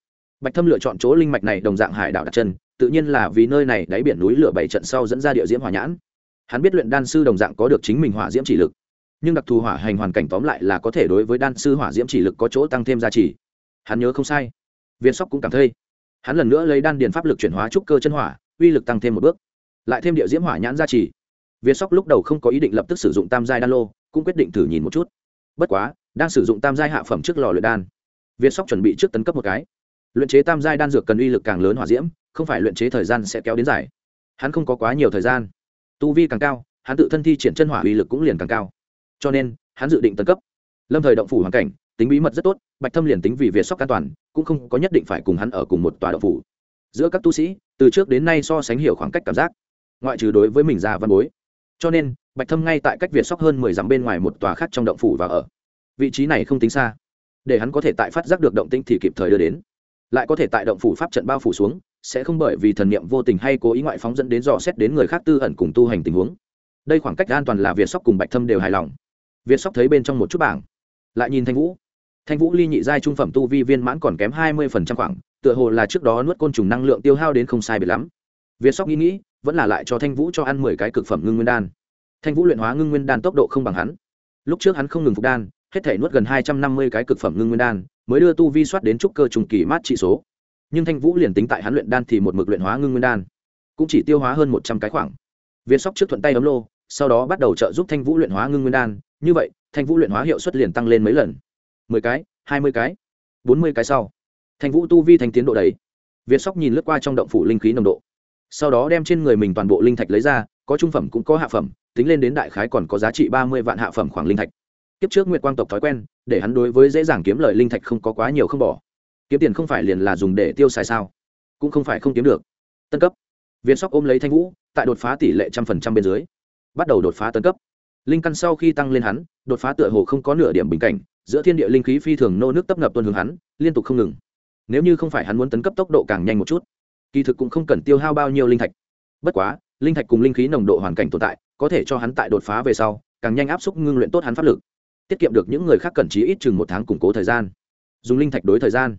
Bạch thâm lựa chọn chỗ linh mạch này đồng dạng hải đảo đặt chân, tự nhiên là vì nơi này đáy biển núi lửa bảy trận sau dẫn ra địa diễm hỏa nhãn. Hắn biết luyện đan sư đồng dạng có được chính mình hỏa diễm chỉ lực. Nhưng đặc thù hỏa hành hoàn cảnh tóm lại là có thể đối với đan sư hỏa diễm chỉ lực có chỗ tăng thêm giá trị hắn nhớ không sai. Viên sóc cũng cảm thấy. Hắn lần nữa lấy đan điền pháp lực chuyển hóa trúc cơ chân hỏa, uy lực tăng thêm một bước. Lại thêm địa diễm hỏa nhãn gia trì. Viên sóc lúc đầu không có ý định lập tức sử dụng tam giai đan lô, cũng quyết định thử nhìn một chút bất quá, đang sử dụng tam giai hạ phẩm trước lò luyện đan. Viên sóc chuẩn bị trước tấn cấp một cái. Luyện chế tam giai đan dược cần uy lực càng lớn hỏa diễm, không phải luyện chế thời gian sẽ kéo đến dài. Hắn không có quá nhiều thời gian. Tu vi càng cao, hắn tự thân thi triển chân hỏa uy lực cũng liền càng cao. Cho nên, hắn dự định tấn cấp. Lâm thời động phủ hoàn cảnh, tính bí mật rất tốt, bạch thâm liền tính vì việt sóc an toàn, cũng không có nhất định phải cùng hắn ở cùng một tòa động phủ. Giữa các tu sĩ, từ trước đến nay so sánh hiểu khoảng cách cảm giác, ngoại trừ đối với mình già văn bối cho nên, bạch thâm ngay tại cách việt sóc hơn mười dặm bên ngoài một tòa khác trong động phủ và ở. Vị trí này không tính xa. Để hắn có thể tại phát giác được động tinh thì kịp thời đưa đến. Lại có thể tại động phủ pháp trận bao phủ xuống, sẽ không bởi vì thần niệm vô tình hay cố ý ngoại phóng dẫn đến dò xét đến người khác tư ẩn cùng tu hành tình huống. Đây khoảng cách an toàn là việt sóc cùng bạch thâm đều hài lòng. Việt sóc thấy bên trong một chút bảng. Lại nhìn thanh vũ. Thanh vũ ly nhị giai trung phẩm tu vi viên mãn còn kém hai mươi phần trăm khoảng, tựa hồ là trước đó nuốt côn trùng năng lượng tiêu hao đến không sai biệt lắm. Việt sóc nghĩ nghĩ vẫn là lại cho thanh vũ cho ăn mười cái cực phẩm ngưng nguyên đan. Thanh vũ luyện hóa ngưng nguyên đan tốc độ không bằng hắn. Lúc trước hắn không ngừng phục đan, hết thể nuốt gần hai trăm năm mươi cái cực phẩm ngưng nguyên đan, mới đưa tu vi soát đến trúc cơ trùng kỳ mát trị số. Nhưng thanh vũ liền tính tại hắn luyện đan thì một mực luyện hóa ngưng nguyên đan, cũng chỉ tiêu hóa hơn một trăm cái khoảng. Việt sóc trước thuận tay ấm lô, sau đó bắt đầu trợ giúp thanh vũ luyện hóa ngưng nguyên đan. Như vậy, thanh vũ luyện hóa hiệu suất liền tăng lên mấy lần. Mười cái, hai mươi cái, bốn mươi cái sau. Thanh vũ tu vi thành tiến độ đấy việt sóc nhìn lướt qua trong động phủ linh khí nồng độ sau đó đem trên người mình toàn bộ linh thạch lấy ra, có trung phẩm cũng có hạ phẩm, tính lên đến đại khái còn có giá trị ba mươi vạn hạ phẩm khoảng linh thạch. Kiếp trước nguyệt quang tộc thói quen, để hắn đối với dễ dàng kiếm lời linh thạch không có quá nhiều không bỏ. Kiếm tiền không phải liền là dùng để tiêu xài sao? Cũng không phải không kiếm được. Tân cấp. Viên sóc ôm lấy thanh vũ, tại đột phá tỷ lệ trăm phần trăm bên dưới. Bắt đầu đột phá tân cấp. Linh căn sau khi tăng lên hắn, đột phá tựa hồ không có nửa điểm bình cảnh, giữa thiên địa linh khí phi thường nô nước tấp nập tuân hướng hắn, liên tục không ngừng. Nếu như không phải hắn muốn tấn cấp tốc độ càng nhanh một chút kỳ thực cũng không cần tiêu hao bao nhiêu linh thạch. Bất quá, linh thạch cùng linh khí nồng độ hoàn cảnh tồn tại, có thể cho hắn tại đột phá về sau, càng nhanh áp suất ngưng luyện tốt hắn pháp lực, tiết kiệm được những người khác cần chí ít chừng một tháng củng cố thời gian. Dùng linh thạch đối thời gian.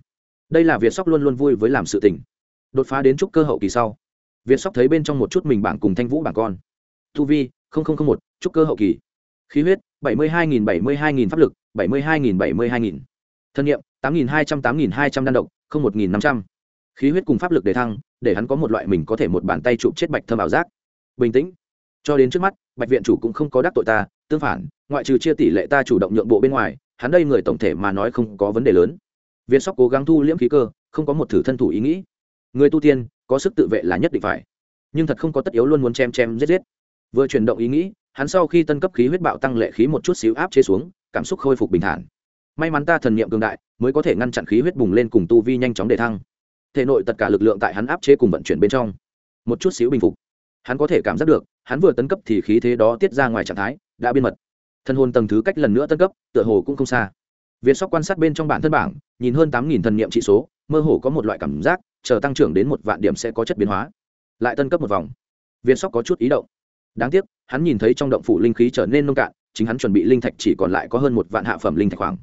Đây là việt sóc luôn luôn vui với làm sự tình. Đột phá đến trúc cơ hậu kỳ sau, việt sóc thấy bên trong một chút mình bảng cùng thanh vũ bảng con. Thu vi một trúc cơ hậu kỳ. Khí huyết, bảy mươi hai nghìn bảy mươi hai nghìn, pháp lực, bảy mươi hai nghìn bảy mươi hai nghìn. Thân nhiệm tám nghìn hai trăm tám nghìn hai trăm đan độc, không một nghìn năm trăm khí huyết cùng pháp lực để thăng, để hắn có một loại mình có thể một bàn tay chụp chết bạch thâm ảo giác. Bình tĩnh. Cho đến trước mắt, bạch viện chủ cũng không có đắc tội ta, tương phản, ngoại trừ chia tỷ lệ ta chủ động nhượng bộ bên ngoài, hắn đây người tổng thể mà nói không có vấn đề lớn. Viên sóc cố gắng thu liễm khí cơ, không có một thử thân thủ ý nghĩ. Người tu tiên, có sức tự vệ là nhất định phải. Nhưng thật không có tất yếu luôn muốn chém chém giết giết. Vừa chuyển động ý nghĩ, hắn sau khi tân cấp khí huyết bạo tăng lệ khí một chút xíu áp chế xuống, cảm xúc khôi phục bình thản. May mắn ta thần niệm cường đại, mới có thể ngăn chặn khí huyết bùng lên cùng tu vi nhanh chóng đề thăng thể nội tất cả lực lượng tại hắn áp chế cùng vận chuyển bên trong. Một chút xíu bình phục. Hắn có thể cảm giác được, hắn vừa tấn cấp thì khí thế đó tiết ra ngoài trạng thái, đã biên mật. Thân hồn tầng thứ cách lần nữa tân cấp, tựa hồ cũng không xa. Việt sóc quan sát bên trong bản thân bảng, nhìn hơn tám nghìn thần niệm trị số, mơ hồ có một loại cảm giác, chờ tăng trưởng đến một vạn điểm sẽ có chất biến hóa. Lại tân cấp một vòng. Việt sóc có chút ý động. Đáng tiếc, hắn nhìn thấy trong động phủ linh khí trở nên nông cạn, chính hắn chuẩn bị linh thạch chỉ còn lại có hơn một vạn hạ phẩm linh thạch khoảng.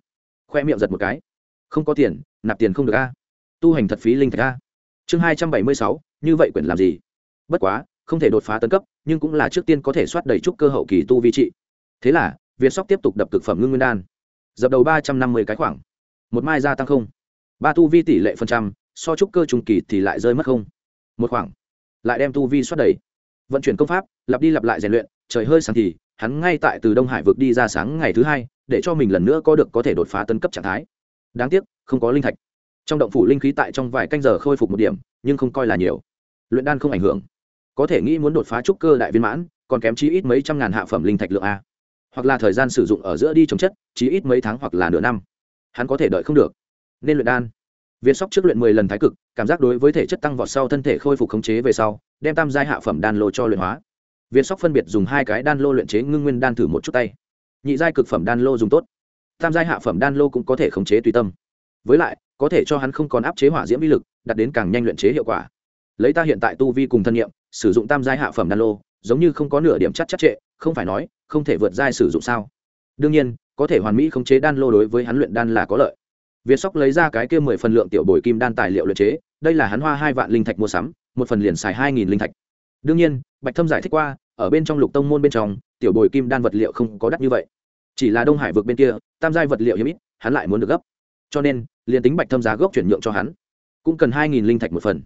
Khoe miệng giật một cái. Không có tiền, nạp tiền không được a tu hành thật phí linh thạch a. Chương hai trăm bảy mươi sáu, như vậy quyển làm gì? Bất quá, không thể đột phá tấn cấp, nhưng cũng là trước tiên có thể soát đầy trúc cơ hậu kỳ tu vi trị. Thế là, việt sóc tiếp tục đập thực phẩm ngưng nguyên đan. Dập đầu ba trăm năm mươi cái khoảng. Một mai gia tăng không. Ba tu vi tỷ lệ phần trăm, so trúc cơ trung kỳ thì lại rơi mất không. Một khoảng. Lại đem tu vi soát đầy. Vận chuyển công pháp, lặp đi lặp lại rèn luyện, trời hơi sáng thì, hắn ngay tại từ đông hải vực đi ra sáng ngày thứ hai, để cho mình lần nữa có được có thể đột phá tấn cấp trạng thái. Đáng tiếc, không có linh thạch trong động phủ linh khí tại trong vài canh giờ khôi phục một điểm, nhưng không coi là nhiều. Luyện đan không ảnh hưởng. Có thể nghĩ muốn đột phá trúc cơ đại viên mãn, còn kém chí ít mấy trăm ngàn hạ phẩm linh thạch lượng a. Hoặc là thời gian sử dụng ở giữa đi chống chất, chí ít mấy tháng hoặc là nửa năm. Hắn có thể đợi không được. Nên luyện đan. Việt sóc trước luyện mười lần thái cực, cảm giác đối với thể chất tăng vọt sau thân thể khôi phục khống chế về sau, đem tam giai hạ phẩm đan lô cho luyện hóa. Việt sóc phân biệt dùng hai cái đan lô luyện chế ngưng nguyên đan thử một chút tay. Nhị giai cực phẩm đan lô dùng tốt. Tam giai hạ phẩm đan lô cũng có thể khống chế tùy tâm. Với lại có thể cho hắn không còn áp chế hỏa diễm vi lực đặt đến càng nhanh luyện chế hiệu quả. Lấy ta hiện tại tu vi cùng thân nhiệm, sử dụng tam giai hạ phẩm đan lô, giống như không có nửa điểm chắc chắc trệ, không phải nói, không thể vượt giai sử dụng sao? Đương nhiên, có thể hoàn mỹ khống chế đan lô đối với hắn luyện đan là có lợi. Việt sóc lấy ra cái kia mười phần lượng tiểu bồi kim đan tài liệu luyện chế, đây là hắn hoa hai vạn linh thạch mua sắm, một phần liền xài hai nghìn linh thạch. Đương nhiên, bạch thâm giải thích qua, ở bên trong lục tông môn bên trong, tiểu bồi kim đan vật liệu không có đắt như vậy. Chỉ là đông hải vực bên kia, tam giai vật liệu hiếm ít, hắn lại muốn được gấp. Cho nên liền tính bạch thâm giá gốc chuyển nhượng cho hắn, cũng cần hai nghìn linh thạch một phần.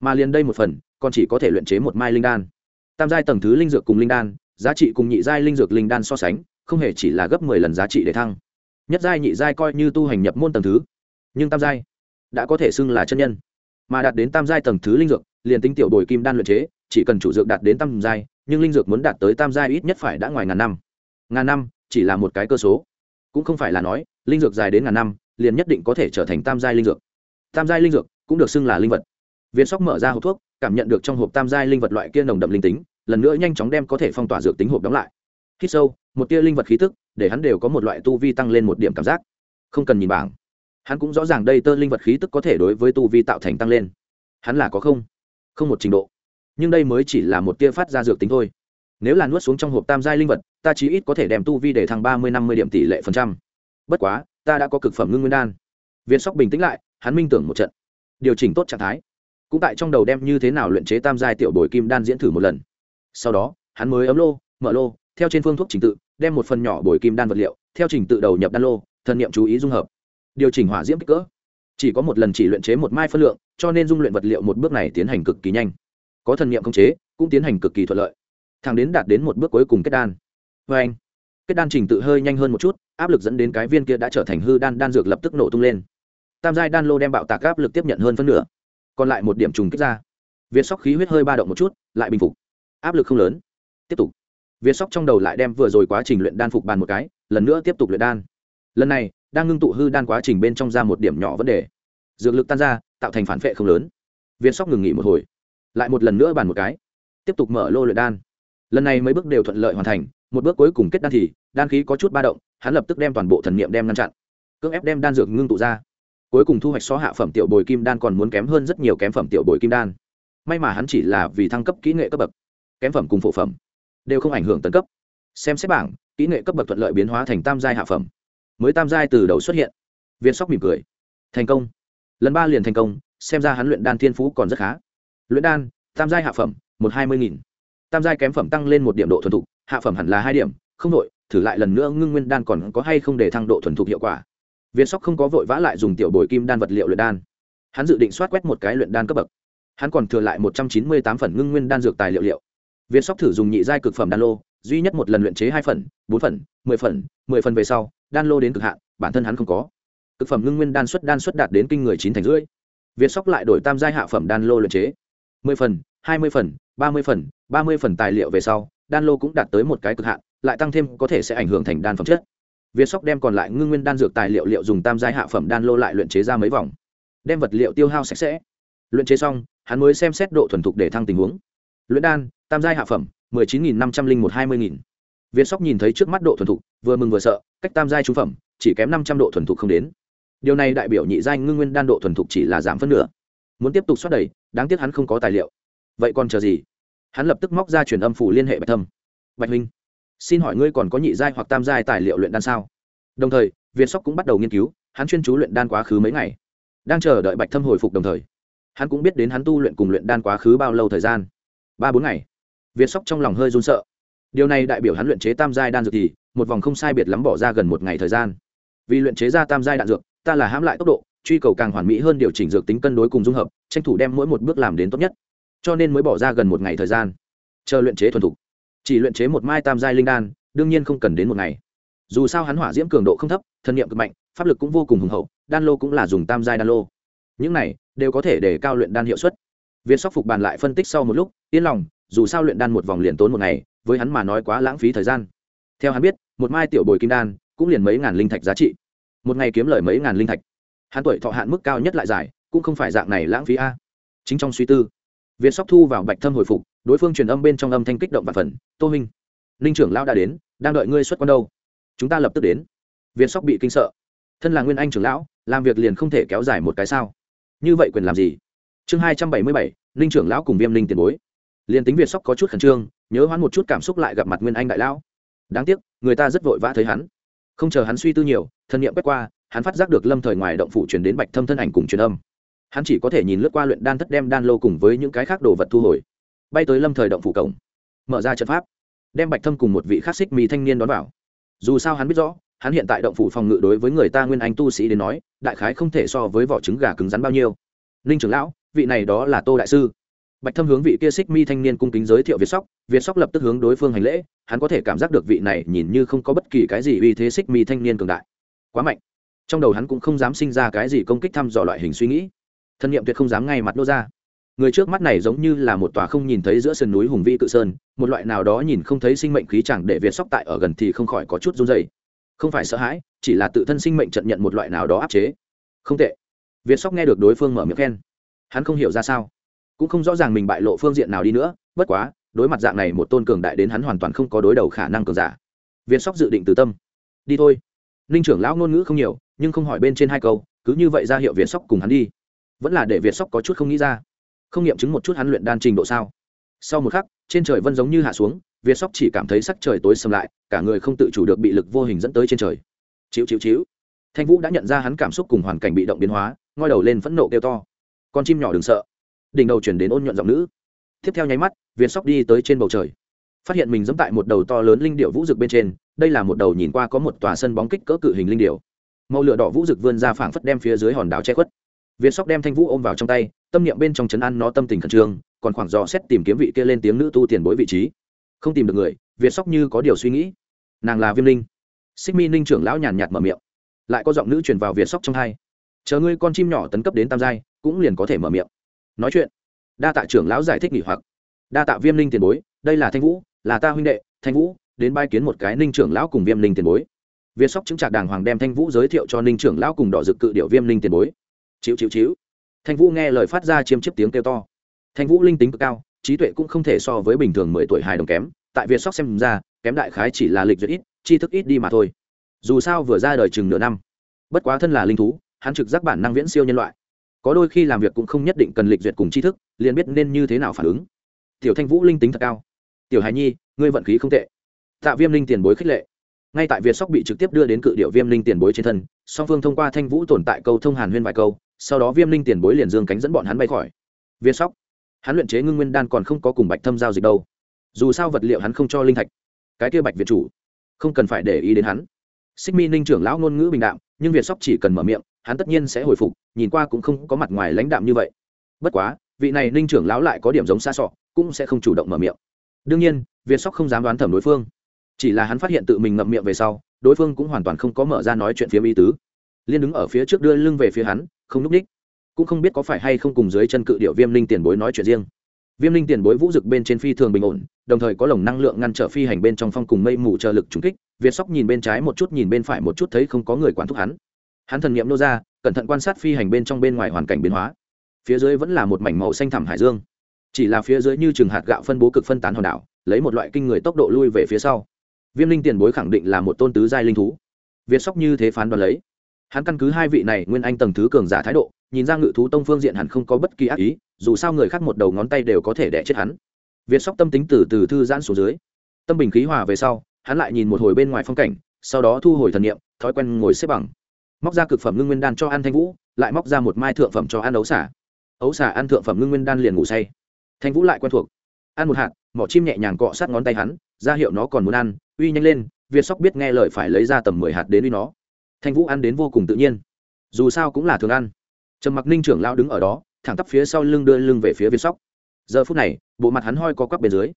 Mà liền đây một phần, còn chỉ có thể luyện chế một mai linh đan. Tam giai tầng thứ linh dược cùng linh đan, giá trị cùng nhị giai linh dược linh đan so sánh, không hề chỉ là gấp mười lần giá trị để thăng. Nhất giai, nhị giai coi như tu hành nhập môn tầng thứ, nhưng tam giai đã có thể xưng là chân nhân. Mà đạt đến tam giai tầng thứ linh dược, liền tính tiểu bồi kim đan luyện chế, chỉ cần chủ dược đạt đến tam giai, nhưng linh dược muốn đạt tới tam giai ít nhất phải đã ngoài ngàn năm. Ngàn năm chỉ là một cái cơ số. Cũng không phải là nói, linh dược dài đến ngàn năm liền nhất định có thể trở thành tam giai linh dược. Tam giai linh dược cũng được xưng là linh vật. Viên sóc mở ra hộp thuốc, cảm nhận được trong hộp tam giai linh vật loại kia nồng đậm linh tính, lần nữa nhanh chóng đem có thể phong tỏa dược tính hộp đóng lại. Hít sâu, một tia linh vật khí tức, để hắn đều có một loại tu vi tăng lên một điểm cảm giác. Không cần nhìn bảng. Hắn cũng rõ ràng đây tơ linh vật khí tức có thể đối với tu vi tạo thành tăng lên. Hắn là có không? Không một trình độ. Nhưng đây mới chỉ là một tia phát ra dược tính thôi. Nếu là nuốt xuống trong hộp tam giai linh vật, ta chí ít có thể đem tu vi để thăng ba mươi năm mươi điểm tỷ lệ phần trăm. Bất quá ta đã có cực phẩm ngưng nguyên đan. Viên sóc bình tĩnh lại, hắn minh tưởng một trận. Điều chỉnh tốt trạng thái. Cũng tại trong đầu đem như thế nào luyện chế tam giai tiểu bồi kim đan diễn thử một lần. Sau đó, hắn mới ấm lô, mở lô, theo trên phương thuốc trình tự, đem một phần nhỏ bồi kim đan vật liệu, theo trình tự đầu nhập đan lô, thần niệm chú ý dung hợp. Điều chỉnh hỏa diễm kích cỡ. Chỉ có một lần chỉ luyện chế một mai phân lượng, cho nên dung luyện vật liệu một bước này tiến hành cực kỳ nhanh. Có thần niệm khống chế, cũng tiến hành cực kỳ thuận lợi. Thẳng đến đạt đến một bước cuối cùng kết đan. Vê anh kết đan trình tự hơi nhanh hơn một chút áp lực dẫn đến cái viên kia đã trở thành hư đan đan dược lập tức nổ tung lên. Tam giai đan lô đem bạo tạc áp lực tiếp nhận hơn phân nửa. Còn lại một điểm trùng kích ra. Việt sóc khí huyết hơi ba động một chút, lại bình phục. Áp lực không lớn. Tiếp tục. Việt sóc trong đầu lại đem vừa rồi quá trình luyện đan phục bàn một cái, lần nữa tiếp tục luyện đan. Lần này, đang ngưng tụ hư đan quá trình bên trong ra một điểm nhỏ vấn đề. Dược lực tan ra, tạo thành phản vệ không lớn. Viên sóc ngừng nghỉ một hồi. Lại một lần nữa bàn một cái. Tiếp tục mở lô luyện đan. Lần này mấy bước đều thuận lợi hoàn thành một bước cuối cùng kết đan thì đan khí có chút ba động, hắn lập tức đem toàn bộ thần niệm đem ngăn chặn, cưỡng ép đem đan dược ngưng tụ ra. Cuối cùng thu hoạch so hạ phẩm tiểu bồi kim đan còn muốn kém hơn rất nhiều kém phẩm tiểu bồi kim đan. May mà hắn chỉ là vì thăng cấp kỹ nghệ cấp bậc, kém phẩm cùng phổ phẩm, đều không ảnh hưởng tấn cấp. Xem xét bảng, kỹ nghệ cấp bậc thuận lợi biến hóa thành tam giai hạ phẩm. Mới tam giai từ đầu xuất hiện. Viên sóc mỉm cười. Thành công. Lần ba liền thành công, xem ra hắn luyện đan thiên phú còn rất khá. Luyện đan, tam giai hạ phẩm, một hai mươi nghìn. Tam giai kém phẩm tăng lên một điểm độ thuần thục hạ phẩm hẳn là hai điểm, không đội, thử lại lần nữa ngưng nguyên đan còn có hay không để thăng độ thuần thục hiệu quả. Viên sóc không có vội vã lại dùng tiểu bồi kim đan vật liệu luyện đan. Hắn dự định soát quét một cái luyện đan cấp bậc. Hắn còn thừa lại một trăm chín mươi tám phần ngưng nguyên đan dược tài liệu liệu. Viên sóc thử dùng nhị giai cực phẩm đan lô, duy nhất một lần luyện chế hai phần, bốn phần, mười phần mười phần về sau, đan lô đến cực hạn, bản thân hắn không có. Cực phẩm ngưng nguyên đan xuất đan xuất đạt đến kinh người chín thành rưỡi. Viên sóc lại đổi tam giai hạ phẩm đan lô luyện chế. mười phần, hai mươi phần, ba mươi phần, ba mươi phần tài liệu về sau đan lô cũng đạt tới một cái cực hạn, lại tăng thêm có thể sẽ ảnh hưởng thành đan phẩm chất. Viên sóc đem còn lại ngưng nguyên đan dược tài liệu liệu dùng tam giai hạ phẩm đan lô lại luyện chế ra mấy vòng. Đem vật liệu tiêu hao sạch sẽ. Luyện chế xong, hắn mới xem xét độ thuần thục để thăng tình huống. Luyện đan, tam giai hạ phẩm, mười chín nghìn năm trăm linh một hai mươi nghìn. Việt sóc nhìn thấy trước mắt độ thuần thục, vừa mừng vừa sợ, cách tam giai trung phẩm, chỉ kém năm trăm độ thuần thục không đến. Điều này đại biểu nhị giai ngưng nguyên đan độ thuần thục chỉ là giảm phân nửa. Muốn tiếp tục xoát đầy đáng tiếc hắn không có tài liệu. Vậy còn chờ gì? Hắn lập tức móc ra truyền âm phủ liên hệ bạch thâm. Bạch huynh, xin hỏi ngươi còn có nhị giai hoặc tam giai tài liệu luyện đan sao? Đồng thời, việt sóc cũng bắt đầu nghiên cứu, hắn chuyên chú luyện đan quá khứ mấy ngày, đang chờ đợi bạch thâm hồi phục đồng thời. Hắn cũng biết đến hắn tu luyện cùng luyện đan quá khứ bao lâu thời gian. Ba bốn ngày. Việt sóc trong lòng hơi run sợ. Điều này đại biểu hắn luyện chế tam giai đan dược thì, một vòng không sai biệt lắm bỏ ra gần một ngày thời gian. Vì luyện chế ra tam giai đạn dược, ta là hãm lại tốc độ, truy cầu càng hoàn mỹ hơn điều chỉnh dược tính cân đối cùng dung hợp, tranh thủ đem mỗi một bước làm đến tốt nhất cho nên mới bỏ ra gần một ngày thời gian. Chờ luyện chế thuần thục. Chỉ luyện chế một mai tam giai linh đan, đương nhiên không cần đến một ngày. Dù sao hắn hỏa diễm cường độ không thấp thân nhiệm cực mạnh, pháp lực cũng vô cùng hùng hậu, đan lô cũng là dùng tam giai đan lô. Những này đều có thể để cao luyện đan hiệu suất. Việt sóc phục bàn lại phân tích sau một lúc, yên lòng, dù sao luyện đan một vòng liền tốn một ngày, với hắn mà nói quá lãng phí thời gian. Theo hắn biết, một mai tiểu bồi kim đan cũng liền mấy ngàn linh thạch giá trị. Một ngày kiếm lời mấy ngàn linh thạch. Hắn tuổi thọ hạn mức cao nhất lại dài, cũng không phải dạng này lãng phí a. Chính trong suy tư việt sóc thu vào bạch thâm hồi phục, đối phương truyền âm bên trong âm thanh kích động và phần, tô minh ninh trưởng lão đã đến, đang đợi ngươi xuất quan đâu? Chúng ta lập tức đến. Việt sóc bị kinh sợ. Thân là nguyên anh trưởng lão, làm việc liền không thể kéo dài một cái sao? Như vậy quyền làm gì? Chương hai trăm bảy mươi bảy, ninh trưởng lão cùng viêm ninh tiền bối. Liền tính việt sóc có chút khẩn trương, nhớ hoãn một chút cảm xúc lại gặp mặt nguyên anh đại lão. Đáng tiếc, người ta rất vội vã thấy hắn. Không chờ hắn suy tư nhiều, thân nhiệm quét qua, hắn phát giác được lâm thời ngoài động phủ truyền đến bạch thâm thân ảnh cùng truyền âm hắn chỉ có thể nhìn lướt qua luyện đan thất đem đan lô cùng với những cái khác đồ vật thu hồi. Bay tới lâm thời động phủ cổng. Mở ra trận pháp. Đem bạch thâm cùng một vị khắc xích mì thanh niên đón vào. Dù sao hắn biết rõ, hắn hiện tại động phủ phòng ngự đối với người ta nguyên anh tu sĩ đến nói, đại khái không thể so với vỏ trứng gà cứng rắn bao nhiêu. Ninh trưởng lão, vị này đó là tô đại sư. Bạch thâm hướng vị kia xích mi thanh niên cung kính giới thiệu việt sóc. Việt sóc lập tức hướng đối phương hành lễ, hắn có thể cảm giác được vị này nhìn như không có bất kỳ cái gì uy thế xích mi thanh niên cường đại. Quá mạnh. Trong đầu hắn cũng không dám sinh ra cái gì công kích thăm dò loại hình suy nghĩ thân nhiệm tuyệt không dám ngay mặt nô ra. Người trước mắt này giống như là một tòa không nhìn thấy giữa sườn núi hùng vĩ cự sơn, một loại nào đó nhìn không thấy sinh mệnh khí chẳng để việt sóc tại ở gần thì không khỏi có chút run dày không phải sợ hãi, chỉ là tự thân sinh mệnh trận nhận một loại nào đó áp chế. Không tệ. Việt sóc nghe được đối phương mở miệng khen. Hắn không hiểu ra sao. Cũng không rõ ràng mình bại lộ phương diện nào đi nữa, bất quá, đối mặt dạng này một tôn cường đại đến hắn hoàn toàn không có đối đầu khả năng cường giả. Việt sóc dự định từ tâm. Đi thôi. Ninh trưởng lão ngôn ngữ không nhiều, nhưng không hỏi bên trên hai câu, cứ như vậy ra hiệu việt sóc cùng hắn đi vẫn là để việt sóc có chút không nghĩ ra không nghiệm chứng một chút hắn luyện đan trình độ sao sau một khắc trên trời vân giống như hạ xuống việt sóc chỉ cảm thấy sắc trời tối sầm lại cả người không tự chủ được bị lực vô hình dẫn tới trên trời chịu chịu chịu thanh vũ đã nhận ra hắn cảm xúc cùng hoàn cảnh bị động biến hóa ngoi đầu lên phẫn nộ kêu to con chim nhỏ đừng sợ đỉnh đầu chuyển đến ôn nhuận giọng nữ tiếp theo nháy mắt việt sóc đi tới trên bầu trời phát hiện mình dẫm tại một đầu to lớn linh điệu vũ rực bên trên đây là một đầu nhìn qua có một tòa sân bóng kích cỡ cự hình linh điệu màu lửa đỏ vũ rực vươn ra phảng phất đem phía dưới hòn đảo che khuất việt sóc đem thanh vũ ôm vào trong tay tâm niệm bên trong chấn an nó tâm tình khẩn trương còn khoảng dò xét tìm kiếm vị kia lên tiếng nữ tu tiền bối vị trí. Không tìm được người việt sóc như có điều suy nghĩ. Nàng là viêm linh. Xích mi ninh trưởng lão nhàn nhạt mở miệng. Lại có giọng nữ truyền vào việt sóc trong tai, chờ ngươi con chim nhỏ tấn cấp đến tam giai cũng liền có thể mở miệng. Nói chuyện. Đa tạ trưởng lão giải thích nghỉ hoặc. Đa tạ viêm linh tiền bối đây là thanh vũ là ta huynh đệ thanh vũ đến bái kiến một cái ninh trưởng lão cùng viêm linh tiền bối. Việt sóc chứng trạc đàng hoàng đem thanh vũ giới thiệu cho ninh trưởng lão cùng đỏ dực cự điệu viêm linh tiền bối chịu chịu chịu thanh vũ nghe lời phát ra chiêm chiếp tiếng kêu to. Thanh vũ linh tính cực cao, trí tuệ cũng không thể so với bình thường mười tuổi hài đồng kém. Tại việt sóc xem ra, kém đại khái chỉ là lịch duyệt ít, tri thức ít đi mà thôi. Dù sao vừa ra đời chừng nửa năm. Bất quá thân là linh thú, hắn trực giác bản năng viễn siêu nhân loại. Có đôi khi làm việc cũng không nhất định cần lịch duyệt cùng tri thức, liền biết nên như thế nào phản ứng. Tiểu thanh vũ linh tính thật cao. Tiểu hài nhi, ngươi vận khí không tệ. Tạ viêm linh tiền bối khích lệ. Ngay tại việt sóc bị trực tiếp đưa đến cự điệu viêm linh tiền bối trên thân, song phương thông qua thanh vũ tồn tại câu thông hàn huyên vài câu sau đó viêm linh tiền bối liền dương cánh dẫn bọn hắn bay khỏi. Việt sóc, hắn luyện chế ngưng nguyên đan còn không có cùng bạch thâm giao dịch đâu. Dù sao vật liệu hắn không cho linh thạch. Cái kia bạch việt chủ, không cần phải để ý đến hắn. Xích mi ninh trưởng lão ngôn ngữ bình đạm, nhưng việt sóc chỉ cần mở miệng, hắn tất nhiên sẽ hồi phục, nhìn qua cũng không có mặt ngoài lãnh đạm như vậy. Bất quá, vị này ninh trưởng lão lại có điểm giống xa xọ cũng sẽ không chủ động mở miệng. Đương nhiên việt sóc không dám đoán thẩm đối phương. Chỉ là hắn phát hiện tự mình ngậm miệng về sau, đối phương cũng hoàn toàn không có mở ra nói chuyện phía ý tứ liên đứng ở phía trước đưa lưng về phía hắn, không núp ních cũng không biết có phải hay không cùng dưới chân cự điệu viêm linh tiền bối nói chuyện riêng. Viêm linh tiền bối vũ rực bên trên phi thường bình ổn, đồng thời có lồng năng lượng ngăn trở phi hành bên trong phong cùng mây mù trợ lực trúng kích, việt sóc nhìn bên trái một chút, nhìn bên phải một chút thấy không có người quản thúc hắn. Hắn thần nghiệm nô ra, cẩn thận quan sát phi hành bên trong bên ngoài hoàn cảnh biến hóa. Phía dưới vẫn là một mảnh màu xanh thẳm hải dương. Chỉ là phía dưới như trường hạt gạo phân bố cực phân tán hòn đảo, lấy một loại kinh người tốc độ lui về phía sau. Viêm linh tiền bối khẳng định là một tôn tứ giai linh thú. Việt sóc như thế phán đoán lấy hắn căn cứ hai vị này nguyên anh tầng thứ cường giả thái độ, nhìn ra ngự thú tông phương diện hẳn không có bất kỳ ác ý, dù sao người khác một đầu ngón tay đều có thể đẻ chết hắn. Việt sóc tâm tính từ từ thư giãn xuống dưới. Tâm bình khí hòa về sau, hắn lại nhìn một hồi bên ngoài phong cảnh, sau đó thu hồi thần niệm, thói quen ngồi xếp bằng. Móc ra cực phẩm ngưng nguyên đan cho ăn thanh vũ, lại móc ra một mai thượng phẩm cho ăn ấu xả. Ấu xả ăn thượng phẩm ngưng nguyên đan liền ngủ say. Thanh vũ lại quen thuộc. Ăn một hạt, mỏ chim nhẹ nhàng cọ sát ngón tay hắn, ra hiệu nó còn muốn ăn, uy nhanh lên, việt sóc biết nghe lời phải lấy ra tầm mười hạt đến uy nó thanh vũ ăn đến vô cùng tự nhiên. Dù sao cũng là thường ăn. Trầm mặc ninh trưởng lao đứng ở đó, thẳng tắp phía sau lưng đưa lưng về phía việt sóc. Giờ phút này, bộ mặt hắn hoi có quắp bên dưới.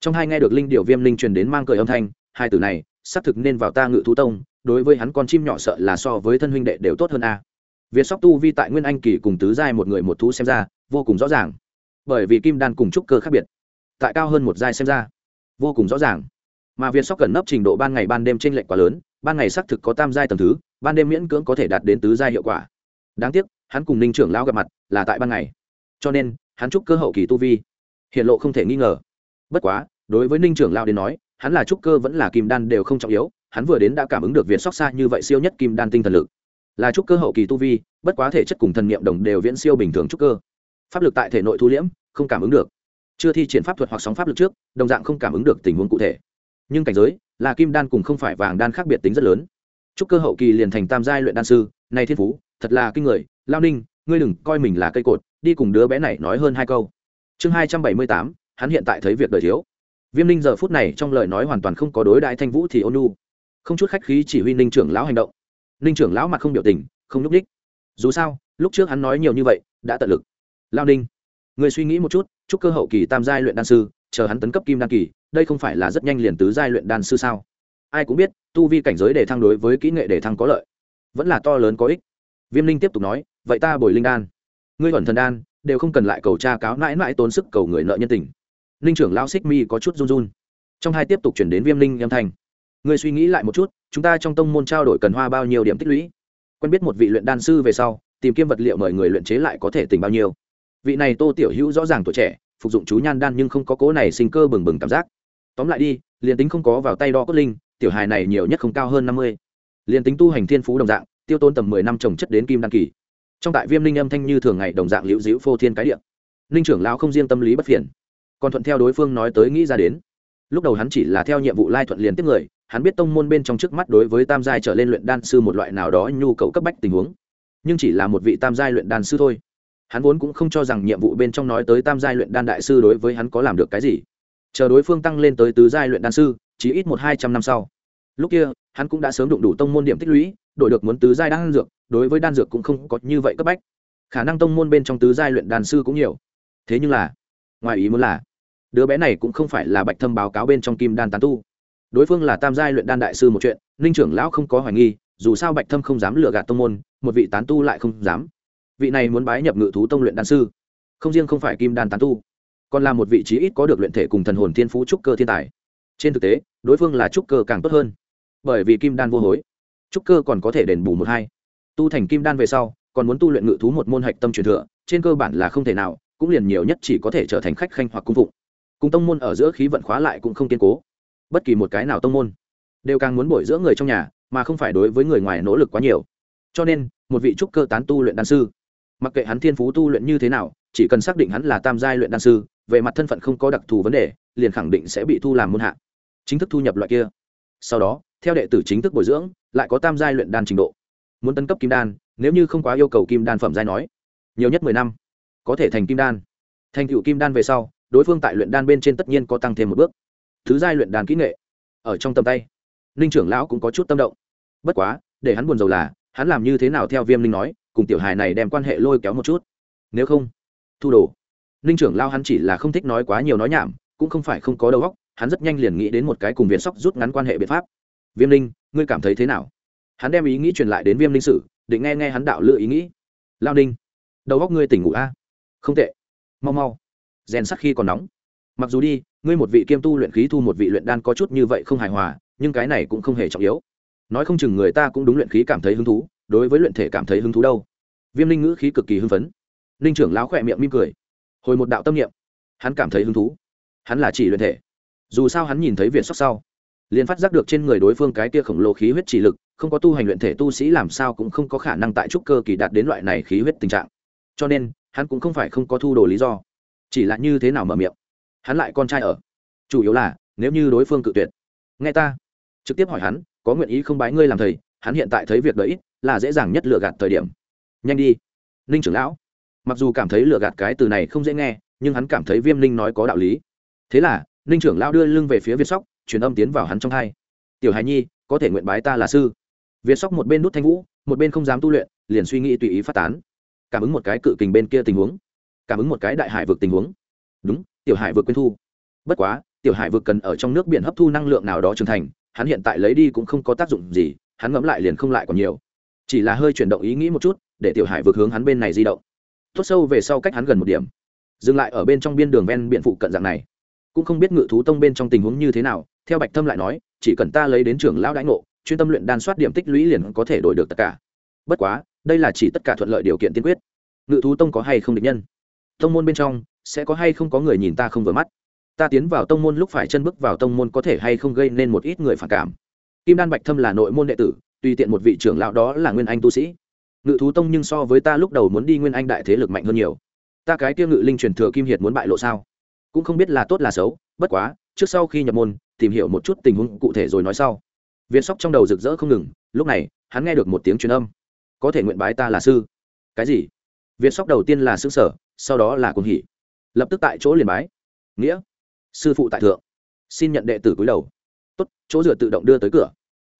Trong hai nghe được linh điệu viêm linh truyền đến mang cười âm thanh, hai từ này, xác thực nên vào ta ngự thú tông, đối với hắn con chim nhỏ sợ là so với thân huynh đệ đều tốt hơn a. Viên sóc tu vi tại nguyên anh kỳ cùng tứ giai một người một thú xem ra, vô cùng rõ ràng. Bởi vì kim đan cùng trúc cơ khác biệt, tại cao hơn một giai xem ra, vô cùng rõ ràng. Mà viên sóc cần nấp trình độ ban ngày ban đêm trên lệch quá lớn ban ngày xác thực có tam giai tầng thứ, ban đêm miễn cưỡng có thể đạt đến tứ giai hiệu quả. Đáng tiếc, hắn cùng ninh trưởng lão gặp mặt là tại ban ngày. Cho nên, hắn chúc cơ hậu kỳ tu vi. Hiện lộ không thể nghi ngờ. Bất quá, đối với ninh trưởng lão đến nói, hắn là trúc cơ vẫn là kim đan đều không trọng yếu, hắn vừa đến đã cảm ứng được việt sóc xa như vậy siêu nhất kim đan tinh thần lực. Là trúc cơ hậu kỳ tu vi, bất quá thể chất cùng thần niệm đồng đều viễn siêu bình thường trúc cơ. Pháp lực tại thể nội thu liễm, không cảm ứng được. Chưa thi triển pháp thuật hoặc sóng pháp lực trước, đồng dạng không cảm ứng được tình huống cụ thể. Nhưng cảnh giới là kim đan cùng không phải vàng đan khác biệt tính rất lớn. Chúc cơ hậu kỳ liền thành tam giai luyện đan sư, này thiên phú, thật là kinh người. Lao ninh, ngươi đừng coi mình là cây cột, đi cùng đứa bé này nói hơn hai câu. Chương hai trăm bảy mươi tám, hắn hiện tại thấy việc đời thiếu. Viêm ninh giờ phút này trong lời nói hoàn toàn không có đối đại thanh vũ thì ôn không chút khách khí chỉ huy ninh trưởng lão hành động. Ninh trưởng lão mặt không biểu tình, không nhúc ních dù sao, lúc trước hắn nói nhiều như vậy, đã tận lực. Lao ninh người suy nghĩ một chút, chúc cơ hậu kỳ tam giai luyện đan sư, chờ hắn tấn cấp kim đan kỳ đây không phải là rất nhanh liền tứ giai luyện đan sư sao? Ai cũng biết, tu vi cảnh giới để thăng đối với kỹ nghệ để thăng có lợi, vẫn là to lớn có ích. Viêm linh tiếp tục nói, vậy ta bồi linh đan. Ngươi ẩn thần đan, đều không cần lại cầu tra cáo mãi mãi tốn sức cầu người nợ nhân tình. Linh trưởng lao xích mi có chút run run. Trong hai tiếp tục chuyển đến viêm linh âm thanh. Ngươi suy nghĩ lại một chút, chúng ta trong tông môn trao đổi cần hoa bao nhiêu điểm tích lũy? Quen biết một vị luyện đan sư về sau, tìm kiếm vật liệu mời người luyện chế lại có thể tỉnh bao nhiêu? Vị này tô tiểu hữu rõ ràng tuổi trẻ, phục dụng chú nhan đan nhưng không có cố này sinh cơ bừng bừng cảm giác tóm lại đi, liền tính không có vào tay đo cốt linh, tiểu hài này nhiều nhất không cao hơn năm mươi. Liền tính tu hành thiên phú đồng dạng, tiêu tốn tầm mười năm trồng chất đến kim đan kỳ. Trong tại viêm linh âm thanh như thường ngày đồng dạng liễu dĩu phô thiên cái điện linh trưởng lão không riêng tâm lý bất phiền, còn thuận theo đối phương nói tới nghĩ ra đến. Lúc đầu hắn chỉ là theo nhiệm vụ lai thuận liền tiếp người, hắn biết tông môn bên trong trước mắt đối với tam giai trở lên luyện đan sư một loại nào đó nhu cầu cấp bách tình huống. Nhưng chỉ là một vị tam giai luyện đan sư thôi. Hắn vốn cũng không cho rằng nhiệm vụ bên trong nói tới tam giai luyện đan đại sư đối với hắn có làm được cái gì chờ đối phương tăng lên tới tứ giai luyện đan sư chỉ ít một hai trăm năm sau. Lúc kia, hắn cũng đã sớm đụng đủ tông môn điểm tích lũy, đổi được muốn tứ giai đan dược, đối với đan dược cũng không có như vậy cấp bách. Khả năng tông môn bên trong tứ giai luyện đan sư cũng nhiều. Thế nhưng là, ngoài ý muốn là, đứa bé này cũng không phải là bạch thâm báo cáo bên trong kim đan tán tu. Đối phương là tam giai luyện đan đại sư một chuyện, ninh trưởng lão không có hoài nghi, dù sao bạch thâm không dám lừa gạt tông môn, một vị tán tu lại không dám. Vị này muốn bái nhập ngự thú tông luyện đan sư. Không riêng không phải kim đan tán tu còn là một vị trí ít có được luyện thể cùng thần hồn thiên phú trúc cơ thiên tài. Trên thực tế, đối phương là trúc cơ càng tốt hơn. Bởi vì kim đan vô hối, trúc cơ còn có thể đền bù một hai. Tu thành kim đan về sau, còn muốn tu luyện ngự thú một môn hạch tâm truyền thừa, trên cơ bản là không thể nào, cũng liền nhiều nhất chỉ có thể trở thành khách khanh hoặc cung phụng. Cùng tông môn ở giữa khí vận khóa lại cũng không kiên cố. Bất kỳ một cái nào tông môn, đều càng muốn bồi dưỡng người trong nhà, mà không phải đối với người ngoài nỗ lực quá nhiều. Cho nên, một vị trúc cơ tán tu luyện đan sư, mặc kệ hắn thiên phú tu luyện như thế nào, chỉ cần xác định hắn là tam giai luyện đan sư về mặt thân phận không có đặc thù vấn đề, liền khẳng định sẽ bị thu làm môn hạ. Chính thức thu nhập loại kia. Sau đó, theo đệ tử chính thức bồi dưỡng, lại có tam giai luyện đan trình độ. Muốn tấn cấp kim đan, nếu như không quá yêu cầu kim đan phẩm giai nói, nhiều nhất mười năm, có thể thành kim đan. Thành cựu kim đan về sau, đối phương tại luyện đan bên trên tất nhiên có tăng thêm một bước. Thứ giai luyện đan kỹ nghệ, ở trong tầm tay. Ninh trưởng lão cũng có chút tâm động. Bất quá, để hắn buồn rầu là, hắn làm như thế nào theo viêm linh nói, cùng tiểu hài này đem quan hệ lôi kéo một chút. Nếu không, thu đồ ninh trưởng lao hắn chỉ là không thích nói quá nhiều nói nhảm, cũng không phải không có đầu óc, hắn rất nhanh liền nghĩ đến một cái cùng viện sóc rút ngắn quan hệ biện pháp. Viêm ninh ngươi cảm thấy thế nào? Hắn đem ý nghĩ truyền lại đến viêm ninh sử, định nghe nghe hắn đạo lựa ý nghĩ. Lao ninh, đầu óc ngươi tỉnh ngủ a? Không tệ. Mau mau. Rèn sắc khi còn nóng. Mặc dù đi, ngươi một vị kiêm tu luyện khí thu một vị luyện đan có chút như vậy không hài hòa, nhưng cái này cũng không hề trọng yếu. Nói không chừng người ta cũng đúng luyện khí cảm thấy hứng thú, đối với luyện thể cảm thấy hứng thú đâu. Viêm linh ngữ khí cực kỳ hưng phấn. Linh trưởng lão khỏe miệng mỉm cười hồi một đạo tâm niệm. Hắn cảm thấy hứng thú. Hắn là chỉ luyện thể. Dù sao hắn nhìn thấy viện sóc sau, liền phát giác được trên người đối phương cái kia khổng lồ khí huyết chỉ lực, không có tu hành luyện thể tu sĩ làm sao cũng không có khả năng tại trúc cơ kỳ đạt đến loại này khí huyết tình trạng. Cho nên, hắn cũng không phải không có thu đồ lý do. Chỉ là như thế nào mở miệng? Hắn lại con trai ở. Chủ yếu là, nếu như đối phương cự tuyệt. Nghe ta. Trực tiếp hỏi hắn, có nguyện ý không bái ngươi làm thầy, hắn hiện tại thấy việc đấy là dễ dàng nhất lừa gạt thời điểm. Nhanh đi. Ninh trưởng lão mặc dù cảm thấy lừa gạt cái từ này không dễ nghe, nhưng hắn cảm thấy viêm ninh nói có đạo lý. Thế là, ninh trưởng lao đưa lưng về phía việt sóc, truyền âm tiến vào hắn trong hai tiểu hài nhi, có thể nguyện bái ta là sư. Việt sóc một bên đút thanh vũ, một bên không dám tu luyện, liền suy nghĩ tùy ý phát tán. Cảm ứng một cái cự kình bên kia tình huống. Cảm ứng một cái đại hải vực tình huống. Đúng, tiểu hải vực quên thu. Bất quá, tiểu hải vực cần ở trong nước biển hấp thu năng lượng nào đó trưởng thành, hắn hiện tại lấy đi cũng không có tác dụng gì, hắn ngẫm lại liền không lại còn nhiều. Chỉ là hơi chuyển động ý nghĩ một chút, để tiểu hải vượt hướng hắn bên này di động tốt sâu về sau cách hắn gần một điểm. Dừng lại ở bên trong biên đường ven biện phụ cận dạng này. Cũng không biết ngự thú tông bên trong tình huống như thế nào, theo bạch thâm lại nói, chỉ cần ta lấy đến trường lão đãi ngộ, chuyên tâm luyện đan soát điểm tích lũy liền có thể đổi được tất cả. Bất quá, đây là chỉ tất cả thuận lợi điều kiện tiên quyết. Ngự thú tông có hay không định nhân? Tông môn bên trong, sẽ có hay không có người nhìn ta không vừa mắt? Ta tiến vào tông môn lúc phải chân bước vào tông môn có thể hay không gây nên một ít người phản cảm? Kim đan bạch thâm là nội môn đệ tử, tùy tiện một vị trưởng lão đó là nguyên anh tu sĩ ngự thú tông nhưng so với ta lúc đầu muốn đi nguyên anh đại thế lực mạnh hơn nhiều. Ta cái tiêu ngự linh truyền thừa kim hiệt muốn bại lộ sao? Cũng không biết là tốt là xấu, bất quá, trước sau khi nhập môn, tìm hiểu một chút tình huống cụ thể rồi nói sau. Viên sóc trong đầu rực rỡ không ngừng, lúc này, hắn nghe được một tiếng truyền âm. Có thể nguyện bái ta là sư. Cái gì? Việt sóc đầu tiên là xứ sở sau đó là cuồng hỷ lập tức tại chỗ liền bái. Nghĩa, sư phụ tại thượng. Xin nhận đệ tử cúi đầu. Tốt, chỗ dựa tự động đưa tới cửa.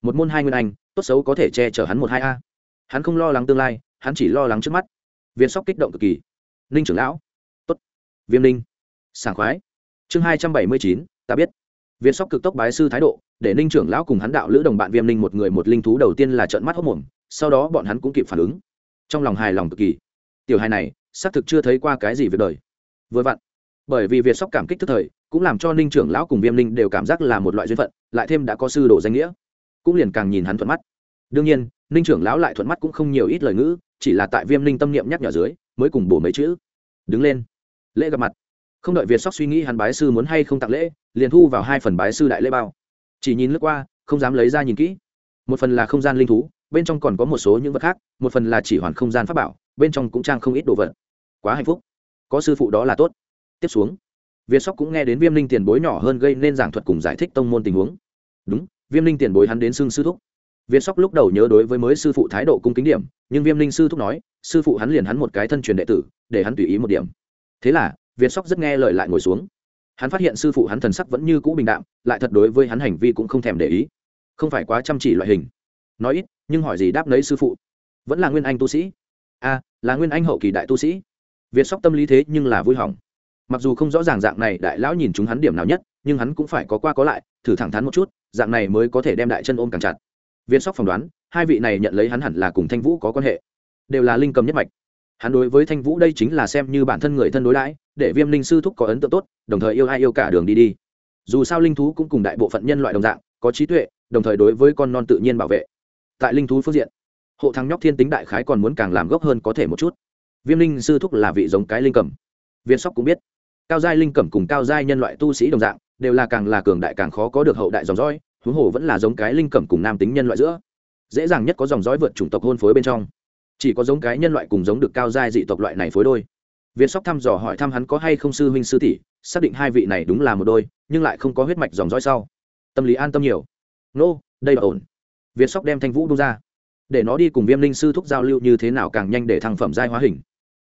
Một môn hai nguyên anh, tốt xấu có thể che chở hắn một hai a hắn không lo lắng tương lai, hắn chỉ lo lắng trước mắt. Việt sóc kích động cực kỳ. Ninh trưởng lão. Tốt. Viêm ninh. Sảng khoái. Chương hai trăm bảy mươi chín, ta biết. Việt sóc cực tốc bái sư thái độ, để ninh trưởng lão cùng hắn đạo lữ đồng bạn viêm ninh một người một linh thú đầu tiên là trợn mắt hốc mồm, sau đó bọn hắn cũng kịp phản ứng. Trong lòng hài lòng cực kỳ. Tiểu hài này, xác thực chưa thấy qua cái gì về đời. Vừa vặn, bởi vì việt sóc cảm kích tức thời, cũng làm cho ninh trưởng lão cùng viêm ninh đều cảm giác là một loại duyên phận, lại thêm đã có sư đồ danh nghĩa, cũng liền càng nhìn hắn thuận mắt. Đương nhiên ninh trưởng lão lại thuận mắt cũng không nhiều ít lời ngữ, chỉ là tại viêm ninh tâm niệm nhắc nhở dưới, mới cùng bổ mấy chữ. Đứng lên. Lễ gặp mặt. Không đợi việt sóc suy nghĩ hắn bái sư muốn hay không tặng lễ, liền thu vào hai phần bái sư đại lễ bao. Chỉ nhìn lướt qua, không dám lấy ra nhìn kỹ. Một phần là không gian linh thú, bên trong còn có một số những vật khác, một phần là chỉ hoàn không gian pháp bảo, bên trong cũng trang không ít đồ vật. Quá hạnh phúc. Có sư phụ đó là tốt. Tiếp xuống, việt sóc cũng nghe đến viêm linh tiền bối nhỏ hơn gây nên giảng thuật cùng giải thích tông môn tình huống. Đúng, viêm linh tiền bối hắn đến xưng sư thúc việt sóc lúc đầu nhớ đối với mới sư phụ thái độ cung kính điểm, nhưng viêm linh sư thúc nói, sư phụ hắn liền hắn một cái thân truyền đệ tử, để hắn tùy ý một điểm. Thế là việt sóc rất nghe lời lại ngồi xuống. Hắn phát hiện sư phụ hắn thần sắc vẫn như cũ bình đạm, lại thật đối với hắn hành vi cũng không thèm để ý. Không phải quá chăm chỉ loại hình. Nói ít, nhưng hỏi gì đáp lấy sư phụ. Vẫn là nguyên anh tu sĩ. A là nguyên anh hậu kỳ đại tu sĩ. Việt sóc tâm lý thế nhưng là vui hỏng. Mặc dù không rõ ràng dạng này đại lão nhìn chúng hắn điểm nào nhất, nhưng hắn cũng phải có qua có lại, thử thẳng thắn một chút, dạng này mới có thể đem đại chân ôm càng chặt. Viên sóc phỏng đoán, hai vị này nhận lấy hắn hẳn là cùng thanh vũ có quan hệ. Đều là linh cầm nhất mạch. Hắn đối với thanh vũ đây chính là xem như bản thân người thân đối đãi, để viêm linh sư thúc có ấn tượng tốt, đồng thời yêu ai yêu cả đường đi đi. Dù sao linh thú cũng cùng đại bộ phận nhân loại đồng dạng, có trí tuệ, đồng thời đối với con non tự nhiên bảo vệ. Tại linh thú phương diện, hộ thắng nhóc thiên tính đại khái còn muốn càng làm gốc hơn có thể một chút. Viêm linh sư thúc là vị giống cái linh cầm. Viên sóc cũng biết, cao giai linh cẩm cùng cao giai nhân loại tu sĩ đồng dạng, đều là càng là cường đại càng khó có được hậu đại dòng dõi huống hồ vẫn là giống cái linh cẩm cùng nam tính nhân loại giữa. Dễ dàng nhất có dòng dõi vượt chủng tộc hôn phối bên trong. Chỉ có giống cái nhân loại cùng giống được cao giai dị tộc loại này phối đôi. Viên sóc thăm dò hỏi thăm hắn có hay không sư huynh sư tỷ xác định hai vị này đúng là một đôi nhưng lại không có huyết mạch dòng dõi sau. Tâm lý an tâm nhiều. Nô、no, đây là ổn. Viên sóc đem thanh vũ bung ra. Để nó đi cùng viêm linh sư thúc giao lưu như thế nào càng nhanh để thăng phẩm giai hóa hình.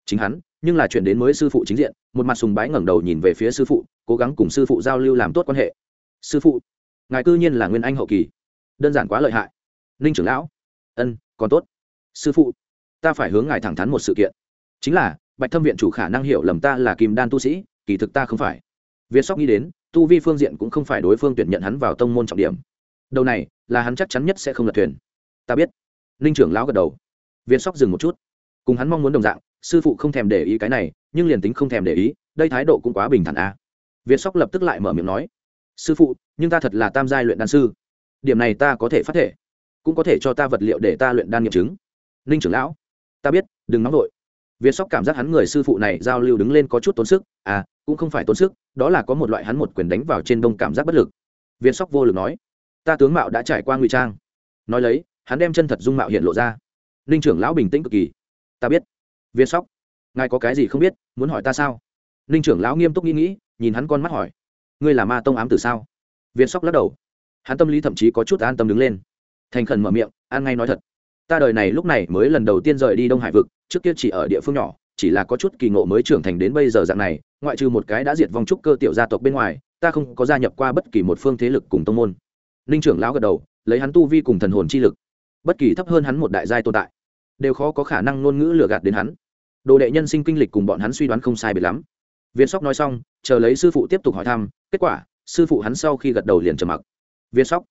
Chính hắn nhưng là chuyển đến mới sư phụ chính diện một mặt sùng bái ngẩng đầu nhìn về phía sư phụ cố gắng cùng sư phụ giao lưu làm tốt quan hệ. Sư phụ ngài cư nhiên là nguyên anh hậu kỳ. Đơn giản quá lợi hại. Ninh trưởng lão. Ân, còn tốt. Sư phụ, ta phải hướng ngài thẳng thắn một sự kiện. Chính là, bạch thâm viện chủ khả năng hiểu lầm ta là kim đan tu sĩ, kỳ thực ta không phải. Việt sóc nghĩ đến, tu vi phương diện cũng không phải đối phương tuyển nhận hắn vào tông môn trọng điểm. Đầu này, là hắn chắc chắn nhất sẽ không lật thuyền. Ta biết. Ninh trưởng lão gật đầu. Viên sóc dừng một chút. Cùng hắn mong muốn đồng dạng, sư phụ không thèm để ý cái này, nhưng liền tính không thèm để ý, đây thái độ cũng quá bình thản a. À. việt sóc lập tức lại mở miệng nói sư phụ, nhưng ta thật là tam giai luyện đan sư. Điểm này ta có thể phát thể, cũng có thể cho ta vật liệu để ta luyện đan nghiệm chứng. Ninh trưởng lão, ta biết, đừng nóng vội. Việt sóc cảm giác hắn người sư phụ này giao lưu đứng lên có chút tốn sức à cũng không phải tốn sức, đó là có một loại hắn một quyền đánh vào trên đông cảm giác bất lực. Việt sóc vô lực nói, ta tướng mạo đã trải qua ngụy trang. Nói lấy, hắn đem chân thật dung mạo hiện lộ ra. Ninh trưởng lão bình tĩnh cực kỳ. Ta biết. Việt sóc, ngài có cái gì không biết, muốn hỏi ta sao? Ninh trưởng lão nghiêm túc nghĩ nghĩ, nhìn hắn con mắt hỏi ngươi là ma tông ám tử sao? Việt sóc lắc đầu. Hắn tâm lý thậm chí có chút an tâm đứng lên. Thành khẩn mở miệng, an ngay nói thật. Ta đời này lúc này mới lần đầu tiên rời đi đông hải vực, trước kia chỉ ở địa phương nhỏ, chỉ là có chút kỳ ngộ mới trưởng thành đến bây giờ dạng này, ngoại trừ một cái đã diệt vong trúc cơ tiểu gia tộc bên ngoài, ta không có gia nhập qua bất kỳ một phương thế lực cùng tông môn. Ninh trưởng lão gật đầu, lấy hắn tu vi cùng thần hồn chi lực. Bất kỳ thấp hơn hắn một đại giai tồn tại, đều khó có khả năng ngôn ngữ lừa gạt đến hắn. Đồ đệ nhân sinh kinh lịch cùng bọn hắn suy đoán không sai biệt lắm. Việt sóc nói xong, chờ lấy sư phụ tiếp tục hỏi thăm kết quả, sư phụ hắn sau khi gật đầu liền trầm mặc. Việt sóc,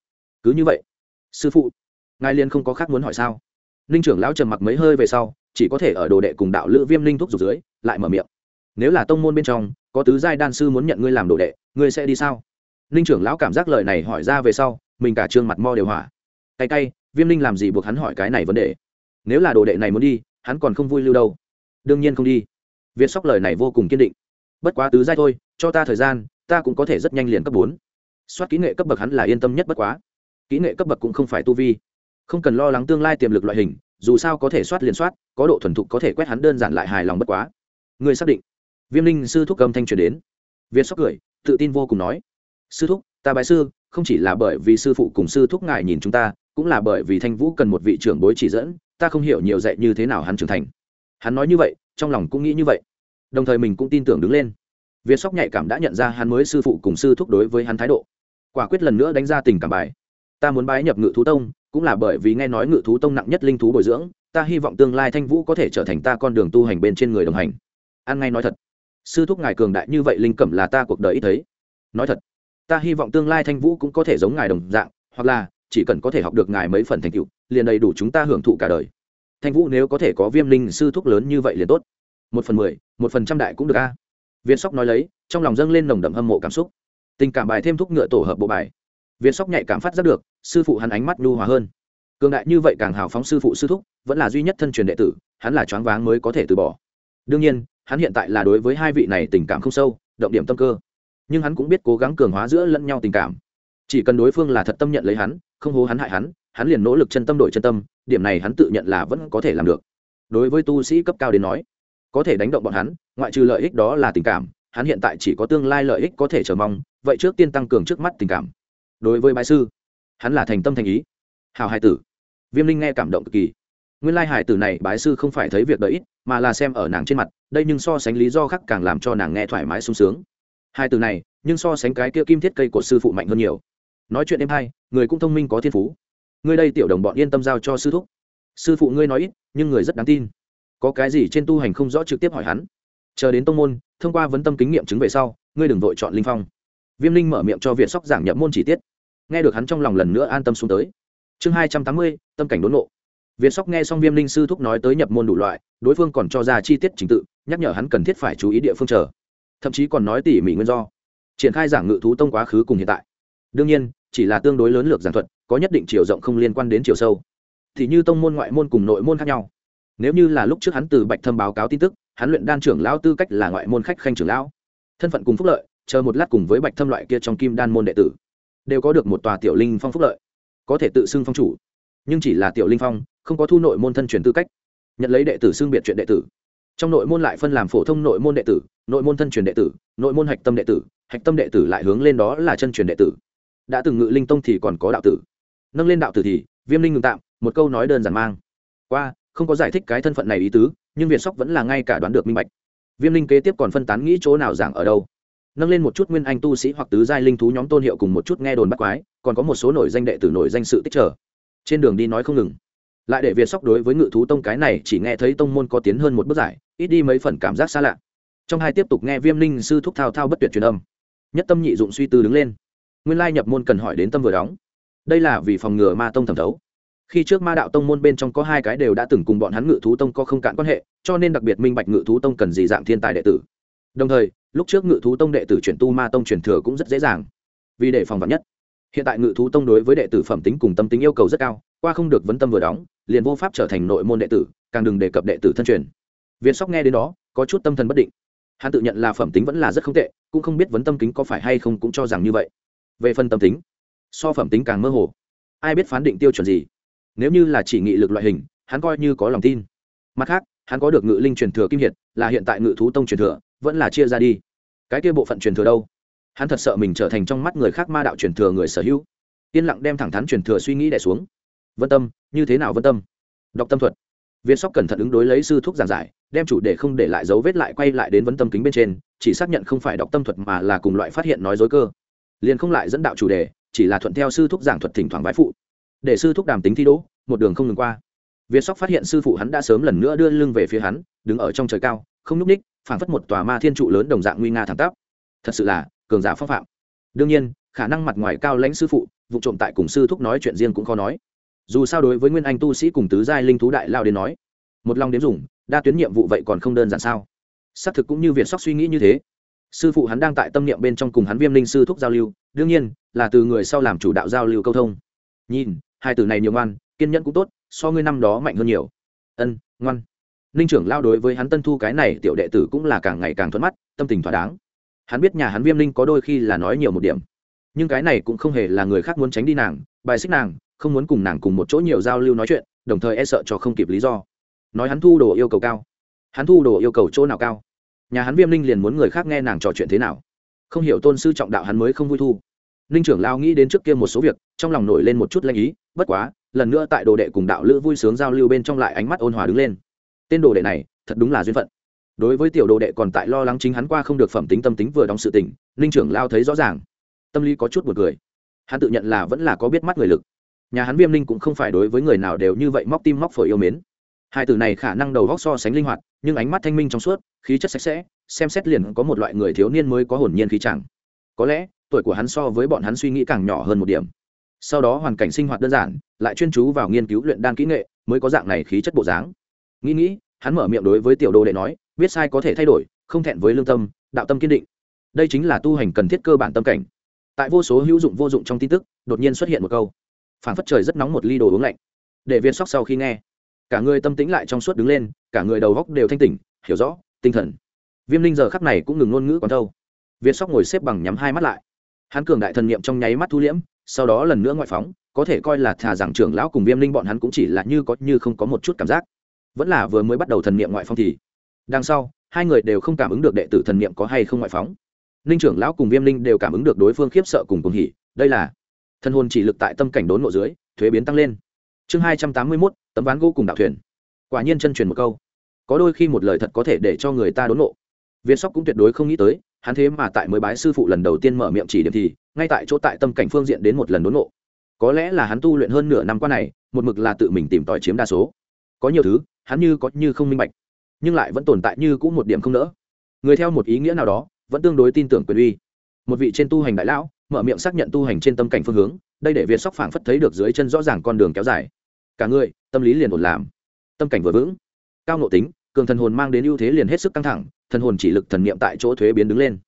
cứ như vậy. Sư phụ, ngài liền không có khác muốn hỏi sao? Ninh trưởng lão trầm mặc mấy hơi về sau, chỉ có thể ở đồ đệ cùng đạo lữ viêm linh thuốc dục dưới, lại mở miệng. Nếu là tông môn bên trong, có tứ giai đan sư muốn nhận ngươi làm đồ đệ, ngươi sẽ đi sao? Ninh trưởng lão cảm giác lời này hỏi ra về sau, mình cả trương mặt mo đều hỏa. Tay tay viêm linh làm gì buộc hắn hỏi cái này vấn đề? Nếu là đồ đệ này muốn đi, hắn còn không vui lưu đâu. Đương nhiên không đi. Việt sóc lời này vô cùng kiên định. Bất quá tứ giai thôi, cho ta thời gian ta cũng có thể rất nhanh liền cấp bốn. Soát kỹ nghệ cấp bậc hắn là yên tâm nhất bất quá. Kỹ nghệ cấp bậc cũng không phải tu vi. Không cần lo lắng tương lai tiềm lực loại hình, dù sao có thể soát liền soát, có độ thuần thục có thể quét hắn đơn giản lại hài lòng bất quá. Người xác định. Viêm linh sư thúc âm thanh truyền đến. Viên sóc cười, tự tin vô cùng nói. Sư thúc, ta bái sư, không chỉ là bởi vì sư phụ cùng sư thúc ngài nhìn chúng ta, cũng là bởi vì thanh vũ cần một vị trưởng bối chỉ dẫn, ta không hiểu nhiều dạy như thế nào hắn trưởng thành. Hắn nói như vậy, trong lòng cũng nghĩ như vậy. Đồng thời mình cũng tin tưởng đứng lên việt sóc nhạy cảm đã nhận ra hắn mới sư phụ cùng sư thúc đối với hắn thái độ. Quả quyết lần nữa đánh ra tình cảm bài. Ta muốn bái nhập ngự thú tông, cũng là bởi vì nghe nói ngự thú tông nặng nhất linh thú bồi dưỡng, ta hy vọng tương lai thanh vũ có thể trở thành ta con đường tu hành bên trên người đồng hành. An ngay nói thật. Sư thúc ngài cường đại như vậy linh cẩm là ta cuộc đời ít thấy. Nói thật, ta hy vọng tương lai thanh vũ cũng có thể giống ngài đồng dạng, hoặc là chỉ cần có thể học được ngài mấy phần thành tựu, liền đầy đủ chúng ta hưởng thụ cả đời. Thanh vũ nếu có thể có viêm linh sư thúc lớn như vậy liền tốt. Một phần mười, một phần trăm đại cũng được a. Viên sóc nói lấy, trong lòng dâng lên nồng đậm hâm mộ cảm xúc. Tình cảm bài thêm thúc ngựa tổ hợp bộ bài. Viên sóc nhạy cảm phát giác được, sư phụ hắn ánh mắt nhu hòa hơn. Cường đại như vậy càng hào phóng sư phụ sư thúc, vẫn là duy nhất thân truyền đệ tử, hắn là choáng váng mới có thể từ bỏ. Đương nhiên, hắn hiện tại là đối với hai vị này tình cảm không sâu, động điểm tâm cơ. Nhưng hắn cũng biết cố gắng cường hóa giữa lẫn nhau tình cảm. Chỉ cần đối phương là thật tâm nhận lấy hắn, không hố hắn hại hắn hắn liền nỗ lực chân tâm đổi chân tâm, điểm này hắn tự nhận là vẫn có thể làm được. Đối với tu sĩ cấp cao đến nói có thể đánh động bọn hắn, ngoại trừ lợi ích đó là tình cảm, hắn hiện tại chỉ có tương lai lợi ích có thể chờ mong, vậy trước tiên tăng cường trước mắt tình cảm. Đối với bái sư, hắn là thành tâm thành ý. Hào hải tử, viêm linh nghe cảm động cực kỳ. Nguyên lai hải tử này bái sư không phải thấy việc đợi ít, mà là xem ở nàng trên mặt, đây nhưng so sánh lý do khác càng làm cho nàng nghe thoải mái sung sướng. Hai từ này, nhưng so sánh cái kia kim thiết cây của sư phụ mạnh hơn nhiều. Nói chuyện em hai, người cũng thông minh có thiên phú. Ngươi đây tiểu đồng bọn yên tâm giao cho sư thúc. Sư phụ ngươi nói ít, nhưng người rất đáng tin có cái gì trên tu hành không rõ trực tiếp hỏi hắn. Chờ đến tông môn, thông qua vấn tâm kinh nghiệm chứng về sau, ngươi đừng vội chọn linh phong. Viêm linh mở miệng cho việt sóc giảng nhập môn chỉ tiết. Nghe được hắn trong lòng lần nữa an tâm xuống tới. Chương hai trăm tám mươi, tâm cảnh đốn nộ việt sóc nghe xong viêm linh sư thúc nói tới nhập môn đủ loại, đối phương còn cho ra chi tiết trình tự, nhắc nhở hắn cần thiết phải chú ý địa phương chờ. Thậm chí còn nói tỉ mỉ nguyên do. Triển khai giảng ngự thú tông quá khứ cùng hiện tại. Đương nhiên, chỉ là tương đối lớn lược giảng thuật, có nhất định chiều rộng không liên quan đến chiều sâu. Thì như tông môn ngoại môn cùng nội môn khác nhau nếu như là lúc trước hắn từ bạch thâm báo cáo tin tức, hắn luyện đan trưởng lão tư cách là ngoại môn khách khanh trưởng lão. Thân phận cùng phúc lợi, chờ một lát cùng với bạch thâm loại kia trong kim đan môn đệ tử, đều có được một tòa tiểu linh phong phúc lợi, có thể tự xưng phong chủ. Nhưng chỉ là tiểu linh phong, không có thu nội môn thân truyền tư cách, nhận lấy đệ tử xưng biệt chuyện đệ tử. Trong nội môn lại phân làm phổ thông nội môn đệ tử, nội môn thân truyền đệ tử, nội môn hạch tâm đệ tử, hạch tâm đệ tử lại hướng lên đó là chân truyền đệ tử. Đã từng ngự linh tông thì còn có đạo tử. Nâng lên đạo tử thì, viêm linh ngừng tạm, một câu nói đơn giản mang. Qua không có giải thích cái thân phận này ý tứ, nhưng việt sóc vẫn là ngay cả đoán được minh bạch. Viêm linh kế tiếp còn phân tán nghĩ chỗ nào giảng ở đâu. Nâng lên một chút nguyên anh tu sĩ hoặc tứ giai linh thú nhóm tôn hiệu cùng một chút nghe đồn bắt quái, còn có một số nổi danh đệ tử nổi danh sự tích trở. Trên đường đi nói không ngừng. Lại để việt sóc đối với ngự thú tông cái này chỉ nghe thấy tông môn có tiến hơn một bước giải, ít đi mấy phần cảm giác xa lạ. Trong hai tiếp tục nghe viêm linh sư thúc thao thao bất tuyệt truyền âm. Nhất tâm nhị dụng suy tư đứng lên. Nguyên lai nhập môn cần hỏi đến tâm vừa đóng. Đây là vì phòng ngừa ma tông thẩm thấu khi trước ma đạo tông môn bên trong có hai cái đều đã từng cùng bọn hắn ngự thú tông có không cạn quan hệ, cho nên đặc biệt minh bạch ngự thú tông cần gì dạng thiên tài đệ tử. Đồng thời, lúc trước ngự thú tông đệ tử chuyển tu ma tông chuyển thừa cũng rất dễ dàng, vì để phòng vật nhất. Hiện tại ngự thú tông đối với đệ tử phẩm tính cùng tâm tính yêu cầu rất cao, qua không được vấn tâm vừa đóng, liền vô pháp trở thành nội môn đệ tử, càng đừng đề cập đệ tử thân truyền. Viên sóc nghe đến đó, có chút tâm thần bất định. Hắn tự nhận là phẩm tính vẫn là rất không tệ, cũng không biết vấn tâm kính có phải hay không cũng cho rằng như vậy. Về phần tâm tính, so phẩm tính càng mơ hồ. Ai biết phán định tiêu chuẩn gì? Nếu như là chỉ nghị lực loại hình, hắn coi như có lòng tin. Mặt khác, hắn có được ngự linh truyền thừa kim hiệt, là hiện tại ngự thú tông truyền thừa, vẫn là chia ra đi. Cái kia bộ phận truyền thừa đâu? Hắn thật sợ mình trở thành trong mắt người khác ma đạo truyền thừa người sở hữu. Yên lặng đem thẳng thắn truyền thừa suy nghĩ đẻ xuống. Vân tâm, như thế nào vân tâm? Đọc tâm thuật. Viên sóc cẩn thận ứng đối lấy sư thuốc giảng giải, đem chủ đề không để lại dấu vết lại quay lại đến vấn tâm kính bên trên, chỉ xác nhận không phải đọc tâm thuật mà là cùng loại phát hiện nói dối cơ. Liền không lại dẫn đạo chủ đề, chỉ là thuận theo sư thuốc giảng thuật thỉnh thoảng vái phụ để sư thúc đàm tính thi đỗ, một đường không ngừng qua. Việt sóc phát hiện sư phụ hắn đã sớm lần nữa đưa lưng về phía hắn, đứng ở trong trời cao, không nhúc ních phảng phất một tòa ma thiên trụ lớn đồng dạng nguy nga thẳng tắp. Thật sự là, cường giả phong phạm. Đương nhiên, khả năng mặt ngoài cao lãnh sư phụ, vụ trộm tại cùng sư thúc nói chuyện riêng cũng khó nói. Dù sao đối với nguyên anh tu sĩ cùng tứ giai linh thú đại lao đến nói, một lòng đếm dùng, đa tuyến nhiệm vụ vậy còn không đơn giản sao? Xác thực cũng như việt sóc suy nghĩ như thế. Sư phụ hắn đang tại tâm niệm bên trong cùng hắn viêm linh sư thúc giao lưu, đương nhiên là từ người sau làm chủ đạo giao lưu câu thông. Nhìn hai từ này nhiều ngoan, kiên nhẫn cũng tốt, so ngươi năm đó mạnh hơn nhiều. Ân, ngoan. Ninh trưởng lao đối với hắn tân thu cái này tiểu đệ tử cũng là càng ngày càng thuận mắt, tâm tình thỏa đáng. Hắn biết nhà hắn viêm linh có đôi khi là nói nhiều một điểm, nhưng cái này cũng không hề là người khác muốn tránh đi nàng, bài xích nàng, không muốn cùng nàng cùng một chỗ nhiều giao lưu nói chuyện, đồng thời e sợ cho không kịp lý do. Nói hắn thu đồ yêu cầu cao, hắn thu đồ yêu cầu chỗ nào cao? Nhà hắn viêm linh liền muốn người khác nghe nàng trò chuyện thế nào? Không hiểu tôn sư trọng đạo hắn mới không vui thu ninh trưởng lao nghĩ đến trước kia một số việc, trong lòng nổi lên một chút lanh ý, bất quá, lần nữa tại đồ đệ cùng đạo lữ vui sướng giao lưu bên trong lại ánh mắt ôn hòa đứng lên. Tên đồ đệ này, thật đúng là duyên phận. Đối với tiểu đồ đệ còn tại lo lắng chính hắn qua không được phẩm tính tâm tính vừa đóng sự tình, ninh trưởng lao thấy rõ ràng. Tâm lý có chút b u ồ n cười. Hắn tự nhận là vẫn là có biết mắt người lực. Nhà hắn viêm ninh cũng không phải đối với người nào đều như vậy móc tim móc phổi yêu mến. Hai từ này khả năng đầu góc so sánh linh hoạt, nhưng ánh mắt thanh minh trong suốt, khí chất sạch sẽ, xem xét liền có một loại người thiếu niên mới có hồn nhiên khí chẳng có lẽ, tuổi của hắn so với bọn hắn suy nghĩ càng nhỏ hơn một điểm. Sau đó hoàn cảnh sinh hoạt đơn giản, lại chuyên chú vào nghiên cứu luyện đan kỹ nghệ, mới có dạng này khí chất bộ dáng. Nghĩ nghĩ, hắn mở miệng đối với tiểu đồ đệ nói, biết sai có thể thay đổi, không thẹn với lương tâm, đạo tâm kiên định. Đây chính là tu hành cần thiết cơ bản tâm cảnh. Tại vô số hữu dụng vô dụng trong tin tức, đột nhiên xuất hiện một câu. Phản phất trời rất nóng một ly đồ uống lạnh. Để viên sóc sau khi nghe, cả người tâm tĩnh lại trong suốt đứng lên, cả người đầu góc đều thanh tỉnh, hiểu rõ, tinh thần. Viêm linh giờ khắp này cũng ngừng ngôn ngữ còn thâu việt sóc ngồi xếp bằng nhắm hai mắt lại. Hắn cường đại thần niệm trong nháy mắt thu liễm, sau đó lần nữa ngoại phóng, có thể coi là thà rằng trưởng lão cùng viêm linh bọn hắn cũng chỉ là như có như không có một chút cảm giác. Vẫn là vừa mới bắt đầu thần niệm ngoại phóng thì, đằng sau, hai người đều không cảm ứng được đệ tử thần niệm có hay không ngoại phóng. Ninh trưởng lão cùng viêm linh đều cảm ứng được đối phương khiếp sợ cùng cùng hỉ, đây là thân hồn chỉ lực tại tâm cảnh đốn nộ dưới, thuế biến tăng lên. Chương hai trăm tám mươi mốt, tấm ván gỗ cùng đạo thuyền. Quả nhiên chân truyền một câu. Có đôi khi một lời thật có thể để cho người ta đốn nộ viên sóc cũng tuyệt đối không nghĩ tới hắn thế mà tại mới bái sư phụ lần đầu tiên mở miệng chỉ điểm thì, ngay tại chỗ tại tâm cảnh phương diện đến một lần đốn nộ. Có lẽ là hắn tu luyện hơn nửa năm qua này, một mực là tự mình tìm tòi chiếm đa số. Có nhiều thứ, hắn như có như không minh bạch, nhưng lại vẫn tồn tại như cũng một điểm không nỡ. Người theo một ý nghĩa nào đó, vẫn tương đối tin tưởng quyền uy. Một vị trên tu hành đại lão, mở miệng xác nhận tu hành trên tâm cảnh phương hướng, đây để việt sóc phảng phất thấy được dưới chân rõ ràng con đường kéo dài. Cả người, tâm lý liền ổn làm. Tâm cảnh vừa vững, cao nộ tính, cường thần hồn mang đến ưu thế liền hết sức căng thẳng thần hồn chỉ lực thần niệm tại chỗ thuế biến đứng lên.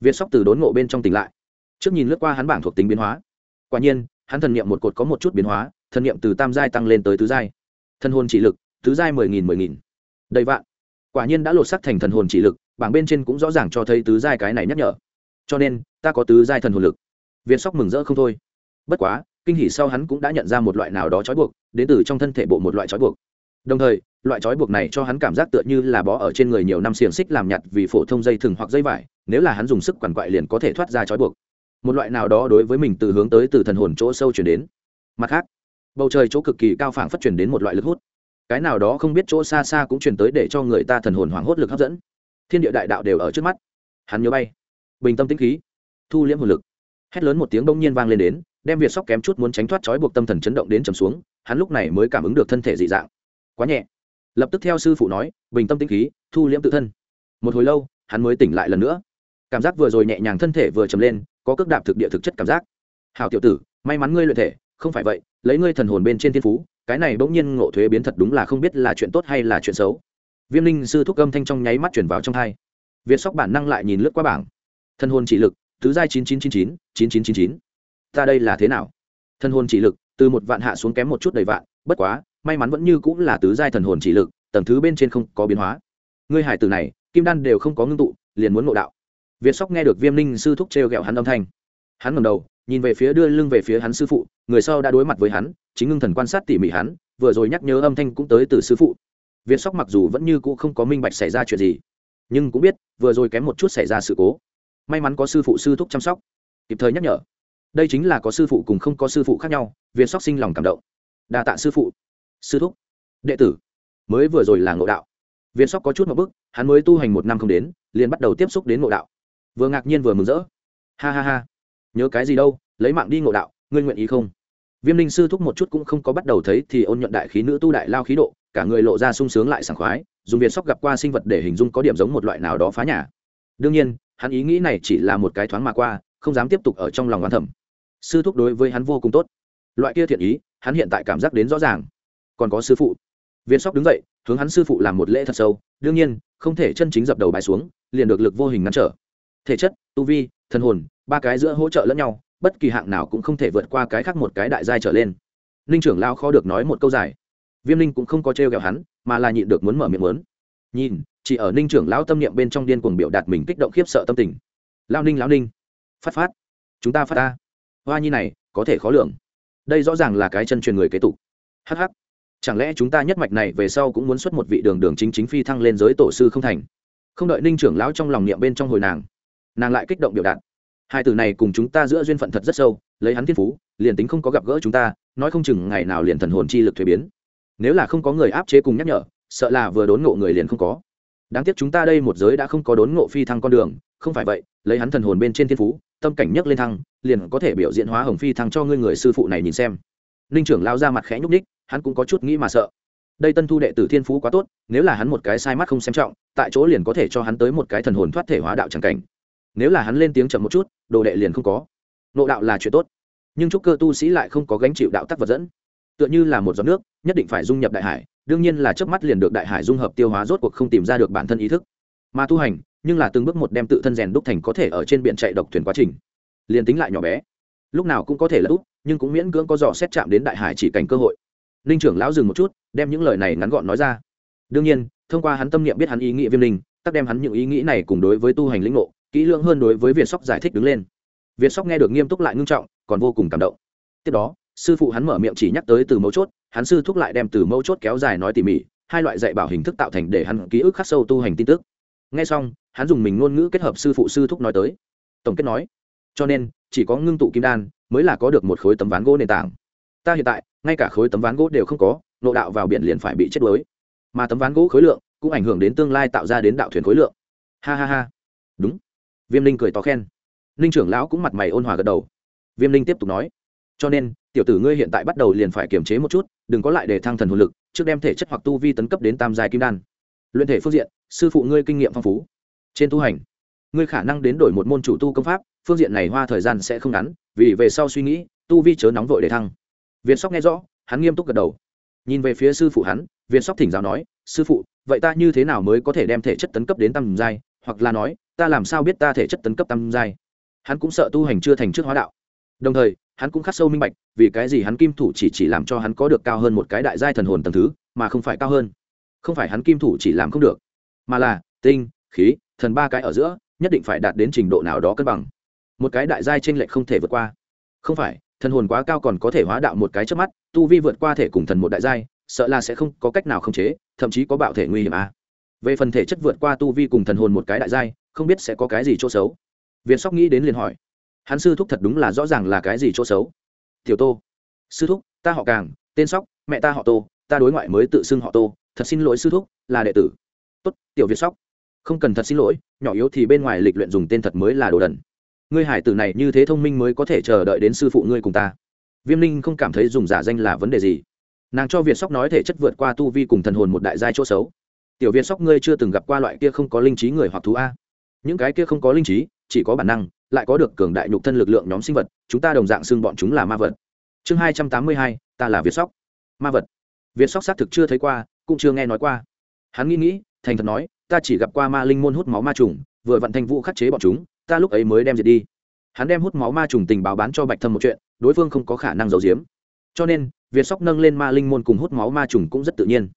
Việt sóc từ đốn ngộ bên trong tỉnh lại. Trước nhìn lướt qua hắn bảng thuộc tính biến hóa. Quả nhiên, hắn thần niệm một cột có một chút biến hóa, thần niệm từ tam giai tăng lên tới tứ giai. Thần hồn chỉ lực, tứ giai mười nghìn mười nghìn. Đầy vạn. Quả nhiên đã lột sắc thành thần hồn chỉ lực, bảng bên trên cũng rõ ràng cho thấy tứ giai cái này nhắc nhở. Cho nên, ta có tứ giai thần hồn lực. Việt sóc mừng rỡ không thôi. Bất quá, kinh hỉ sau hắn cũng đã nhận ra một loại nào đó trói buộc, đến từ trong thân thể bộ một loại trói buộc. Đồng thời loại trói buộc này cho hắn cảm giác tựa như là bó ở trên người nhiều năm xiềng xích làm nhặt vì phổ thông dây thừng hoặc dây vải, nếu là hắn dùng sức quằn quại liền có thể thoát ra trói buộc. Một loại nào đó đối với mình từ hướng tới từ thần hồn chỗ sâu chuyển đến. Mặt khác, bầu trời chỗ cực kỳ cao phảng phát chuyển đến một loại lực hút. Cái nào đó không biết chỗ xa xa cũng chuyển tới để cho người ta thần hồn hoảng hốt lực hấp dẫn. Thiên địa đại đạo đều ở trước mắt. Hắn nhớ bay. Bình tâm tĩnh khí. Thu liễm hồn lực. Hét lớn một tiếng bỗng nhiên vang lên đến, đem việt sóc kém chút muốn tránh thoát trói buộc tâm thần chấn động đến trầm xuống, hắn lúc này mới cảm ứng được thân thể dị dạng. Quá nhẹ lập tức theo sư phụ nói, bình tâm tĩnh khí, thu liễm tự thân. Một hồi lâu, hắn mới tỉnh lại lần nữa. Cảm giác vừa rồi nhẹ nhàng thân thể vừa trầm lên, có cước đạp thực địa thực chất cảm giác. Hào tiểu tử, may mắn ngươi luyện thể, không phải vậy, lấy ngươi thần hồn bên trên thiên phú, cái này bỗng nhiên ngộ thuế biến thật đúng là không biết là chuyện tốt hay là chuyện xấu. Viêm linh sư thúc âm thanh trong nháy mắt chuyển vào trong thai việt sóc bản năng lại nhìn lướt qua bảng. Thân hồn chỉ lực thứ giai chín chín chín chín chín chín chín chín. Ta đây là thế nào? Thân hồn chỉ lực, từ một vạn hạ xuống kém một chút đầy vạn, bất quá may mắn vẫn như cũng là tứ giai thần hồn chỉ lực, tầng thứ bên trên không có biến hóa. Ngươi hải tử này, kim đan đều không có ngưng tụ, liền muốn ngộ đạo. Việt sóc nghe được viêm ninh sư thúc trêu ghẹo hắn âm thanh. Hắn ngầm đầu, nhìn về phía đưa lưng về phía hắn sư phụ, người sau đã đối mặt với hắn, chính ngưng thần quan sát tỉ mỉ hắn, vừa rồi nhắc nhớ âm thanh cũng tới từ sư phụ. Việt sóc mặc dù vẫn như cũ không có minh bạch xảy ra chuyện gì, nhưng cũng biết, vừa rồi kém một chút xảy ra sự cố. May mắn có sư phụ sư thúc chăm sóc. Kịp thời nhắc nhở. Đây chính là có sư phụ cùng không có sư phụ khác nhau, việt sóc sinh lòng cảm động. Đa tạ sư phụ sư thúc. Đệ tử. Mới vừa rồi là ngộ đạo. Viên sóc có chút một bức, hắn mới tu hành một năm không đến, liền bắt đầu tiếp xúc đến ngộ đạo. Vừa ngạc nhiên vừa mừng rỡ. Ha ha ha. Nhớ cái gì đâu, lấy mạng đi ngộ đạo, ngươi nguyện ý không? Viêm linh sư thúc một chút cũng không có bắt đầu thấy thì ôn nhuận đại khí nữ tu đại lao khí độ, cả người lộ ra sung sướng lại sảng khoái, dùng việt sóc gặp qua sinh vật để hình dung có điểm giống một loại nào đó phá nhà. Đương nhiên, hắn ý nghĩ này chỉ là một cái thoáng mà qua, không dám tiếp tục ở trong lòng oán thẩm sư thúc đối với hắn vô cùng tốt. Loại kia thiện ý, hắn hiện tại cảm giác đến rõ ràng còn có sư phụ. Viên sóc đứng dậy, hướng hắn sư phụ làm một lễ thật sâu, đương nhiên, không thể chân chính dập đầu bài xuống, liền được lực vô hình ngăn trở. Thể chất, tu vi thân hồn, ba cái giữa hỗ trợ lẫn nhau, bất kỳ hạng nào cũng không thể vượt qua cái khác một cái đại giai trở lên. Ninh trưởng lao khó được nói một câu dài. Viêm ninh cũng không có t r ghẹo hắn, mà là nhịn được muốn mở miệng muốn nhìn, chỉ ở ninh trưởng lão tâm niệm bên trong điên cuồng biểu đạt mình kích động khiếp sợ tâm tình. Lao ninh, lão ninh. Phát phát. Chúng ta phát ta. Hoa nhi này, có thể khó lường. Đây rõ ràng là cái chân truyền người kế tục. Hh chẳng lẽ chúng ta nhất mạch này về sau cũng muốn xuất một vị đường đường chính chính phi thăng lên giới tổ sư không thành? Không đợi ninh trưởng lão trong lòng niệm bên trong hồi nàng nàng lại kích động biểu đạt. Hai từ này cùng chúng ta giữa duyên phận thật rất sâu, lấy hắn thiên phú, liền tính không có gặp gỡ chúng ta, nói không chừng ngày nào liền thần hồn chi lực thuế biến. Nếu là không có người áp chế cùng nhắc nhở, sợ là vừa đốn ngộ người liền không có. Đáng tiếc chúng ta đây một giới đã không có đốn ngộ phi thăng con đường, không phải vậy, lấy hắn thần hồn bên trên thiên phú, tâm cảnh nhấc lên thăng, liền có thể biểu diễn hóa hồng phi thăng cho ngươi người sư phụ này nhìn xem ninh trưởng lao ra mặt khẽ nhúc ních hắn cũng có chút nghĩ mà sợ. Đây tân thu đệ tử thiên phú quá tốt, nếu là hắn một cái sai mắt không xem trọng, tại chỗ liền có thể cho hắn tới một cái thần hồn thoát thể hóa đạo c cảnh. Nếu là hắn lên tiếng chậm một chút, đồ đệ liền không có. Nộ đạo là chuyện tốt, nhưng trúc cơ tu sĩ lại không có gánh chịu đạo tắc vật dẫn. Tựa như là một giọt nước, nhất định phải dung nhập đại hải, đương nhiên là trước mắt liền được đại hải dung hợp tiêu hóa rốt cuộc không tìm ra được bản thân ý thức. Mà tu hành, nhưng là từng bước một đem tự thân rèn đúc thành có thể ở trên biển chạy độc thuyền quá trình. Liền tính lại nhỏ bé, lúc nào cũng có thể là úp nhưng cũng miễn cưỡng có dò xét chạm đến đại hải chỉ cảnh cơ hội. Ninh trưởng lão dừng một chút, đem những lời này ngắn gọn nói ra. Đương nhiên, thông qua hắn tâm niệm biết hắn ý nghĩ viêm linh, tắc đem hắn những ý nghĩ này cùng đối với tu hành lĩnh ngộ, kỹ lưỡng hơn đối với việt sóc giải thích đứng lên. Việt sóc nghe được nghiêm túc lại ngưng trọng, còn vô cùng cảm động. Tiếp đó, sư phụ hắn mở miệng chỉ nhắc tới từ mấu chốt, hắn sư thúc lại đem từ mấu chốt kéo dài nói tỉ mỉ, hai loại dạy bảo hình thức tạo thành để hắn ký ức khắc sâu tu hành tin tức. Ngay xong, hắn dùng mình ngôn ngữ kết hợp sư phụ sư thúc nói tới. Tổng kết nói, cho nên chỉ có ngưng tụ kim đan mới là có được một khối tấm ván gỗ nền tảng. Ta hiện tại, ngay cả khối tấm ván gỗ đều không có, nộ đạo vào biển liền phải bị chết đuối. Mà tấm ván gỗ khối lượng cũng ảnh hưởng đến tương lai tạo ra đến đạo thuyền khối lượng. Ha ha ha. Đúng. Viêm linh cười to khen. Linh trưởng lão cũng mặt mày ôn hòa gật đầu. Viêm linh tiếp tục nói. Cho nên, tiểu tử ngươi hiện tại bắt đầu liền phải kiềm chế một chút, đừng có lại để thăng thần hồn lực, trước đem thể chất hoặc tu vi tấn cấp đến tam giai kim đan. Luyện thể phương diện, sư phụ ngươi kinh nghiệm phong phú. Trên tu hành ngươi khả năng đến đổi một môn chủ tu công pháp, phương diện này hoa thời gian sẽ không ngắn, vì về sau suy nghĩ, tu vi chớ nóng vội để thăng. Việt sóc nghe rõ, hắn nghiêm túc gật đầu. Nhìn về phía sư phụ hắn việt sóc thỉnh giáo nói, sư phụ, vậy ta như thế nào mới có thể đem thể chất tấn cấp đến tầm giai? Hoặc là nói, ta làm sao biết ta thể chất tấn cấp tầm giai? Hắn cũng sợ tu hành chưa thành trước hóa đạo. Đồng thời, hắn cũng khắc sâu minh bạch, vì cái gì hắn kim thủ chỉ chỉ làm cho hắn có được cao hơn một cái đại giai thần hồn tầng thứ, mà không phải cao hơn. Không phải hắn kim thủ chỉ làm không được, mà là tinh, khí, thần ba cái ở giữa nhất định phải đạt đến trình độ nào đó cân bằng. Một cái đại giai tranh lệch không thể vượt qua. Không phải, thần hồn quá cao còn có thể hóa đạo một cái trước mắt, tu vi vượt qua thể cùng thần một đại giai, sợ là sẽ không có cách nào khống chế, thậm chí có bạo thể nguy hiểm à. về phần thể chất vượt qua tu vi cùng thần hồn một cái đại giai, không biết sẽ có cái gì chỗ xấu. Viên sóc nghĩ đến liền hỏi. Hắn sư thúc thật đúng là rõ ràng là cái gì chỗ xấu. Tiểu tô. Sư thúc, ta họ càng, tên sóc, mẹ ta họ tô, ta đối ngoại mới tự xưng họ tô, thật xin lỗi sư thúc, là đệ tử. Tốt, tiểu việt sóc không cần thật xin lỗi, nhỏ yếu thì bên ngoài lịch luyện dùng tên thật mới là đồ đần. Ngươi hải tử này như thế thông minh mới có thể chờ đợi đến sư phụ ngươi cùng ta. Viêm ninh không cảm thấy dùng giả danh là vấn đề gì. Nàng cho việt sóc nói thể chất vượt qua tu vi cùng thần hồn một đại giai chỗ xấu. Tiểu việt sóc ngươi chưa từng gặp qua loại kia không có linh trí người hoặc thú a. Những cái kia không có linh trí, chỉ có bản năng, lại có được cường đại nhục thân lực lượng nhóm sinh vật, chúng ta đồng dạng xưng bọn chúng là ma vật. Chương hai trăm tám mươi hai, ta là việt sóc. Ma vật. Việt sóc xác thực chưa thấy qua, cũng chưa nghe nói qua. Hắn nghĩ nghĩ thành thật nói, ta chỉ gặp qua ma linh môn hút máu ma trùng, vừa vận thanh vũ khắc chế bọn chúng, ta lúc ấy mới đem diệt đi. Hắn đem hút máu ma trùng tình báo bán cho bạch thâm một chuyện, đối phương không có khả năng giấu giếm. Cho nên, việt sóc nâng lên ma linh môn cùng hút máu ma trùng cũng rất tự nhiên.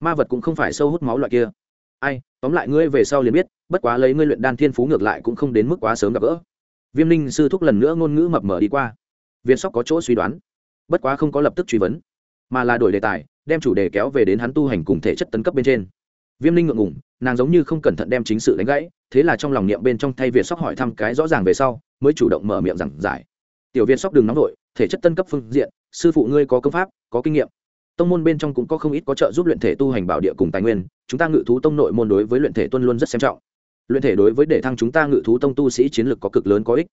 Ma vật cũng không phải sâu hút máu loại kia. Ai, tóm lại ngươi về sau liền biết, bất quá lấy ngươi luyện đan thiên phú ngược lại cũng không đến mức quá sớm gặp gỡ. Viêm Linh sư thúc lần nữa ngôn ngữ mập mờ đi qua. Việt sóc có chỗ suy đoán, bất quá không có lập tức truy vấn, mà là đổi đề tài, đem chủ đề kéo về đến hắn tu hành cùng thể chất tấn cấp bên trên viêm linh ngượng ngủng nàng giống như không cẩn thận đem chính sự đánh gãy, thế là trong lòng niệm bên trong thay việt sóc hỏi thăm cái rõ ràng về sau, mới chủ động mở miệng giảng giải. Tiểu việt sóc đừng nóng vội, thể chất tân cấp phương diện, sư phụ ngươi có công pháp, có kinh nghiệm. Tông môn bên trong cũng có không ít có trợ giúp luyện thể tu hành bảo địa cùng tài nguyên, chúng ta ngự thú tông nội môn đối với luyện thể tuân luôn rất xem trọng. Luyện thể đối với để thăng chúng ta ngự thú tông tu sĩ chiến lược có cực lớn có ích.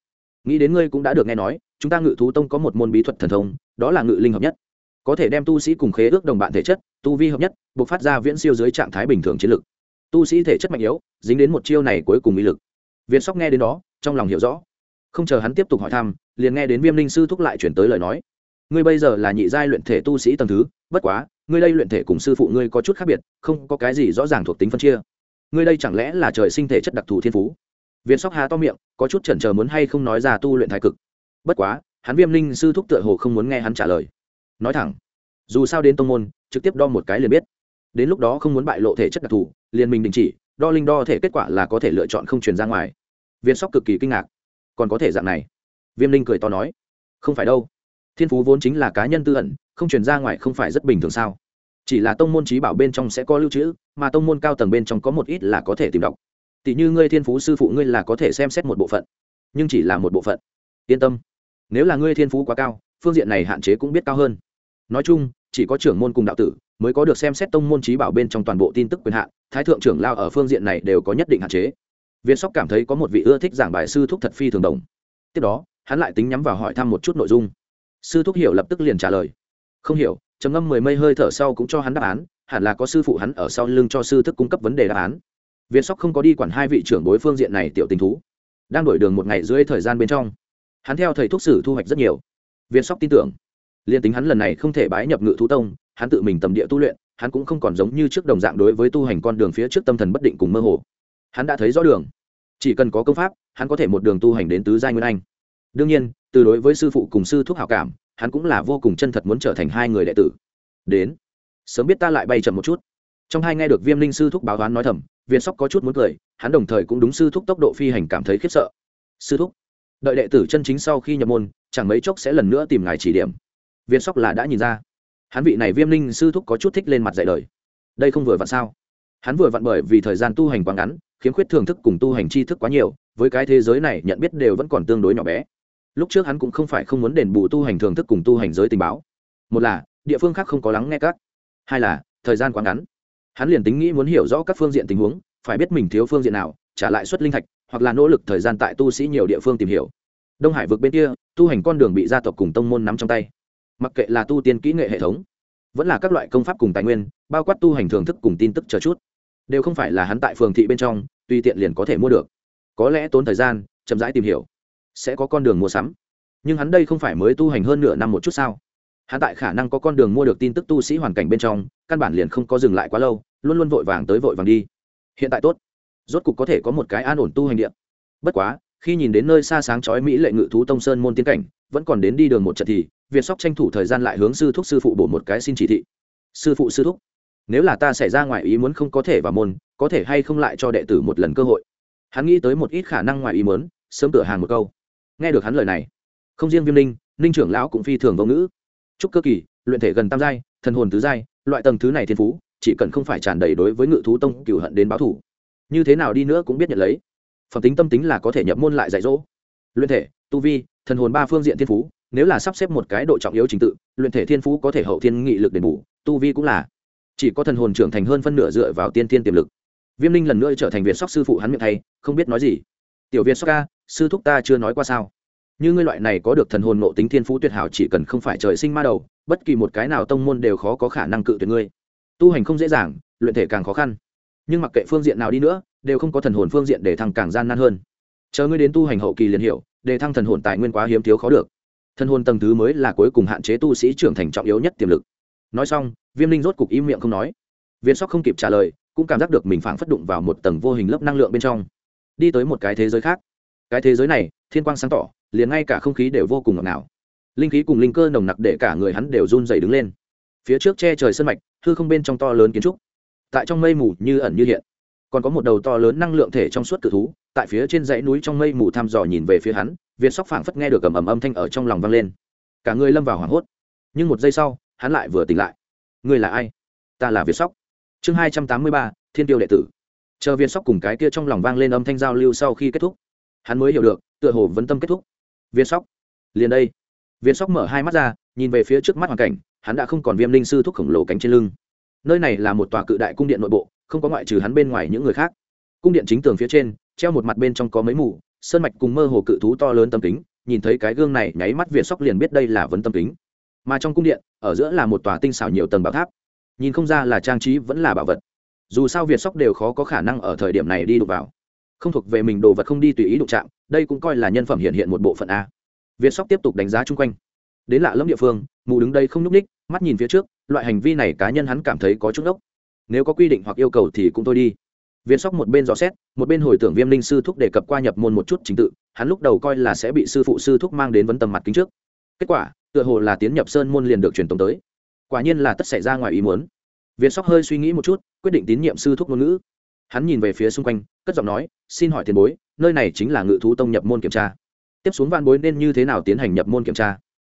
Nghĩ đến ngươi cũng đã được nghe nói, chúng ta ngự thú tông có một môn bí thuật thần thông, đó là ngự linh hợp nhất có thể đem tu sĩ cùng khế ước đồng bạn thể chất, tu vi hợp nhất, buộc phát ra viễn siêu dưới trạng thái bình thường chiến lược tu sĩ thể chất mạnh yếu, dính đến một chiêu này cuối cùng ý lực. Việt sóc nghe đến đó, trong lòng hiểu rõ. Không chờ hắn tiếp tục hỏi thăm, liền nghe đến viêm linh sư thúc lại chuyển tới lời nói. Ngươi bây giờ là nhị giai luyện thể tu sĩ tầng thứ, bất quá, ngươi đây luyện thể cùng sư phụ ngươi có chút khác biệt, không có cái gì rõ ràng thuộc tính phân chia. Ngươi đây chẳng lẽ là trời sinh thể chất đặc thù thiên phú? Viên sóc há to miệng, có chút chần chờ muốn hay không nói ra tu luyện thái cực. Bất quá, hắn viêm linh sư thúc tựa hồ không muốn nghe hắn trả lời nói thẳng. Dù sao đến tông môn, trực tiếp đo một cái liền biết. Đến lúc đó không muốn bại lộ thể chất đặc thù, liền mình đình chỉ, đo linh đo thể kết quả là có thể lựa chọn không truyền ra ngoài. Viên sóc cực kỳ kinh ngạc. Còn có thể dạng này? Viêm linh cười to nói. Không phải đâu. Thiên phú vốn chính là cá nhân tư ẩn, không truyền ra ngoài không phải rất bình thường sao? Chỉ là tông môn trí bảo bên trong sẽ có lưu trữ, mà tông môn cao tầng bên trong có một ít là có thể tìm đọc. Tỷ như ngươi thiên phú sư phụ ngươi là có thể xem xét một bộ phận, nhưng chỉ là một bộ phận. Yên tâm. Nếu là ngươi thiên phú quá cao, phương diện này hạn chế cũng biết cao hơn nói chung, chỉ có trưởng môn cùng đạo tử mới có được xem xét tông môn trí bảo bên trong toàn bộ tin tức quyền hạn, thái thượng trưởng lao ở phương diện này đều có nhất định hạn chế. Viên sóc cảm thấy có một vị ưa thích giảng bài sư thúc thật phi thường đồng. Tiếp đó, hắn lại tính nhắm vào hỏi thăm một chút nội dung. Sư thúc hiểu lập tức liền trả lời. Không hiểu, trầm ngâm mười mây hơi thở sau cũng cho hắn đáp án, hẳn là có sư phụ hắn ở sau lưng cho sư thức cung cấp vấn đề đáp án. Viên sóc không có đi quản hai vị trưởng bối phương diện này tiểu tình thú. Đang đổi đường một ngày dưới thời gian bên trong, hắn theo thầy thuốc sử thu hoạch rất nhiều. Viên sóc tin tưởng liên tính hắn lần này không thể bái nhập ngự thú tông, hắn tự mình tầm địa tu luyện, hắn cũng không còn giống như trước đồng dạng đối với tu hành con đường phía trước tâm thần bất định cùng mơ hồ. Hắn đã thấy rõ đường. Chỉ cần có công pháp, hắn có thể một đường tu hành đến tứ giai nguyên anh. Đương nhiên, từ đối với sư phụ cùng sư thúc hảo cảm, hắn cũng là vô cùng chân thật muốn trở thành hai người đệ tử. Đến. Sớm biết ta lại bay chậm một chút. Trong hai nghe được viêm linh sư thúc báo toán nói thầm viên sóc có chút muốn cười, hắn đồng thời cũng đúng sư thúc tốc độ phi hành cảm thấy khiếp sợ. Sư thúc, đợi đệ tử chân chính sau khi nhập môn, chẳng mấy chốc sẽ lần nữa tìm ngài chỉ điểm viên sóc là đã nhìn ra. Hắn vị này viêm linh sư thúc có chút thích lên mặt dạy đời đây không vừa vặn sao? Hắn vừa vặn bởi vì thời gian tu hành quá ngắn, khiếm khuyết thưởng thức cùng tu hành tri thức quá nhiều, với cái thế giới này nhận biết đều vẫn còn tương đối nhỏ bé. Lúc trước hắn cũng không phải không muốn đền bù tu hành thưởng thức cùng tu hành giới tình báo. Một là, địa phương khác không có lắng nghe các. Hai là, thời gian quá ngắn. Hắn liền tính nghĩ muốn hiểu rõ các phương diện tình huống, phải biết mình thiếu phương diện nào, trả lại suất linh thạch, hoặc là nỗ lực thời gian tại tu sĩ nhiều địa phương tìm hiểu. Đông hải vực bên kia, tu hành con đường bị gia tộc cùng tông môn nắm trong tay mặc kệ là tu tiên kỹ nghệ hệ thống, vẫn là các loại công pháp cùng tài nguyên, bao quát tu hành thưởng thức cùng tin tức chờ chút, đều không phải là hắn tại phường thị bên trong, tùy tiện liền có thể mua được. Có lẽ tốn thời gian, chậm rãi tìm hiểu, sẽ có con đường mua sắm. Nhưng hắn đây không phải mới tu hành hơn nửa năm một chút sao? Hắn tại khả năng có con đường mua được tin tức tu sĩ hoàn cảnh bên trong, căn bản liền không có dừng lại quá lâu, luôn luôn vội vàng tới vội vàng đi. Hiện tại tốt, rốt cục có thể có một cái an ổn tu hành điện bất quá, khi nhìn đến nơi xa sáng chói mỹ lệ ngự thú tông sơn môn tiến cảnh, vẫn còn đến đi đường một trận thì việt sóc tranh thủ thời gian lại hướng sư thúc sư phụ bổ một cái xin chỉ thị. Sư phụ, sư thúc, nếu là ta xảy ra ngoài ý muốn không có thể vào môn, có thể hay không lại cho đệ tử một lần cơ hội? Hắn nghĩ tới một ít khả năng ngoài ý muốn, sớm cửa hàng một câu. Nghe được hắn lời này, không riêng viêm linh, ninh trưởng lão cũng phi thường vô ngữ. Chúc cơ kỳ, luyện thể gần tam giai, thần hồn tứ giai, loại tầng thứ này thiên phú, chỉ cần không phải tràn đầy đối với ngự thú tông cửu hận đến báo thủ như thế nào đi nữa cũng biết nhận lấy. Phẩm tính tâm tính là có thể nhập môn lại dạy dỗ. Luyện thể, tu vi, thần hồn ba phương diện thiên phú nếu là sắp xếp một cái độ trọng yếu trình tự, luyện thể thiên phú có thể hậu thiên nghị lực đền bù, tu vi cũng là. Chỉ có thần hồn trưởng thành hơn phân nửa dựa vào tiên tiên tiềm lực. Viêm linh lần nữa trở thành việt sóc sư phụ hắn miệng thay, không biết nói gì. Tiểu việt sóc ca, sư thúc ta chưa nói qua sao? Như ngươi loại này có được thần hồn nộ tính thiên phú tuyệt hảo chỉ cần không phải trời sinh ma đầu, bất kỳ một cái nào tông môn đều khó có khả năng cự tuyệt ngươi. Tu hành không dễ dàng, luyện thể càng khó khăn. Nhưng mặc kệ phương diện nào đi nữa, đều không có thần hồn phương diện để thăng càng gian nan hơn. Chờ ngươi đến tu hành hậu kỳ liền hiểu, để thăng thần hồn tài nguyên quá hiếm thiếu khó được thân hồn tầng thứ mới là cuối cùng hạn chế tu sĩ trưởng thành trọng yếu nhất tiềm lực. Nói xong, viêm linh rốt cục im miệng không nói. Viên sóc không kịp trả lời, cũng cảm giác được mình phảng phất đụng vào một tầng vô hình lớp năng lượng bên trong. Đi tới một cái thế giới khác. Cái thế giới này, thiên quang sáng tỏ, liền ngay cả không khí đều vô cùng ngọt ngào. Linh khí cùng linh cơ nồng nặc để cả người hắn đều run dày đứng lên. Phía trước che trời sân mạch, hư không bên trong to lớn kiến trúc. Tại trong mây mù như ẩn như hiện, còn có một đầu to lớn năng lượng thể trong suốt cự thú tại phía trên dãy núi trong mây mù thăm dò nhìn về phía hắn, việt sóc phảng phất nghe được ầm ầm âm thanh ở trong lòng vang lên. Cả người lâm vào hoảng hốt. Nhưng một giây sau, hắn lại vừa tỉnh lại. Ngươi là ai? Ta là việt sóc. Chương hai trăm tám mươi ba, thiên tiêu đệ tử. Chờ việt sóc cùng cái kia trong lòng vang lên âm thanh giao lưu sau khi kết thúc, hắn mới hiểu được, tựa hồ vấn tâm kết thúc. Viên sóc, liền đây. Viên sóc mở hai mắt ra, nhìn về phía trước mắt hoàn cảnh, hắn đã không còn viêm linh sư thuốc khổng lồ cánh trên lưng. Nơi này là một tòa cự đại cung điện nội bộ, không có ngoại trừ hắn bên ngoài những người khác. Cung điện chính tường phía trên treo một mặt bên trong có mấy mù, sơn mạch cùng mơ hồ cự thú to lớn tâm kính, nhìn thấy cái gương này nháy mắt việt sóc liền biết đây là vấn tâm kính. Mà trong cung điện, ở giữa là một tòa tinh xảo nhiều tầng bảo tháp. Nhìn không ra là trang trí vẫn là bảo vật. Dù sao việt sóc đều khó có khả năng ở thời điểm này đi đụng vào. Không thuộc về mình đồ vật không đi tùy ý đụng chạm, đây cũng coi là nhân phẩm hiện hiện một bộ phận a. Việt sóc tiếp tục đánh giá chung quanh. Đến lạ lẫm địa phương, mù đứng đây không nhúc ních mắt nhìn phía trước, loại hành vi này cá nhân hắn cảm thấy có chút ốc nếu có quy định hoặc yêu cầu thì cũng thôi đi viên sóc một bên dò xét, một bên hồi tưởng viêm linh sư thúc đề cập qua nhập môn một chút trình tự, hắn lúc đầu coi là sẽ bị sư phụ sư thúc mang đến vấn tầm mặt kính trước. Kết quả, tựa hồ là tiến nhập sơn môn liền được truyền tống tới. Quả nhiên là tất xảy ra ngoài ý muốn. Viên sóc hơi suy nghĩ một chút, quyết định tín nhiệm sư thúc ngôn ngữ. Hắn nhìn về phía xung quanh, cất giọng nói, xin hỏi tiền bối, nơi này chính là ngự thú tông nhập môn kiểm tra. Tiếp xuống van bối nên như thế nào tiến hành nhập môn kiểm tra?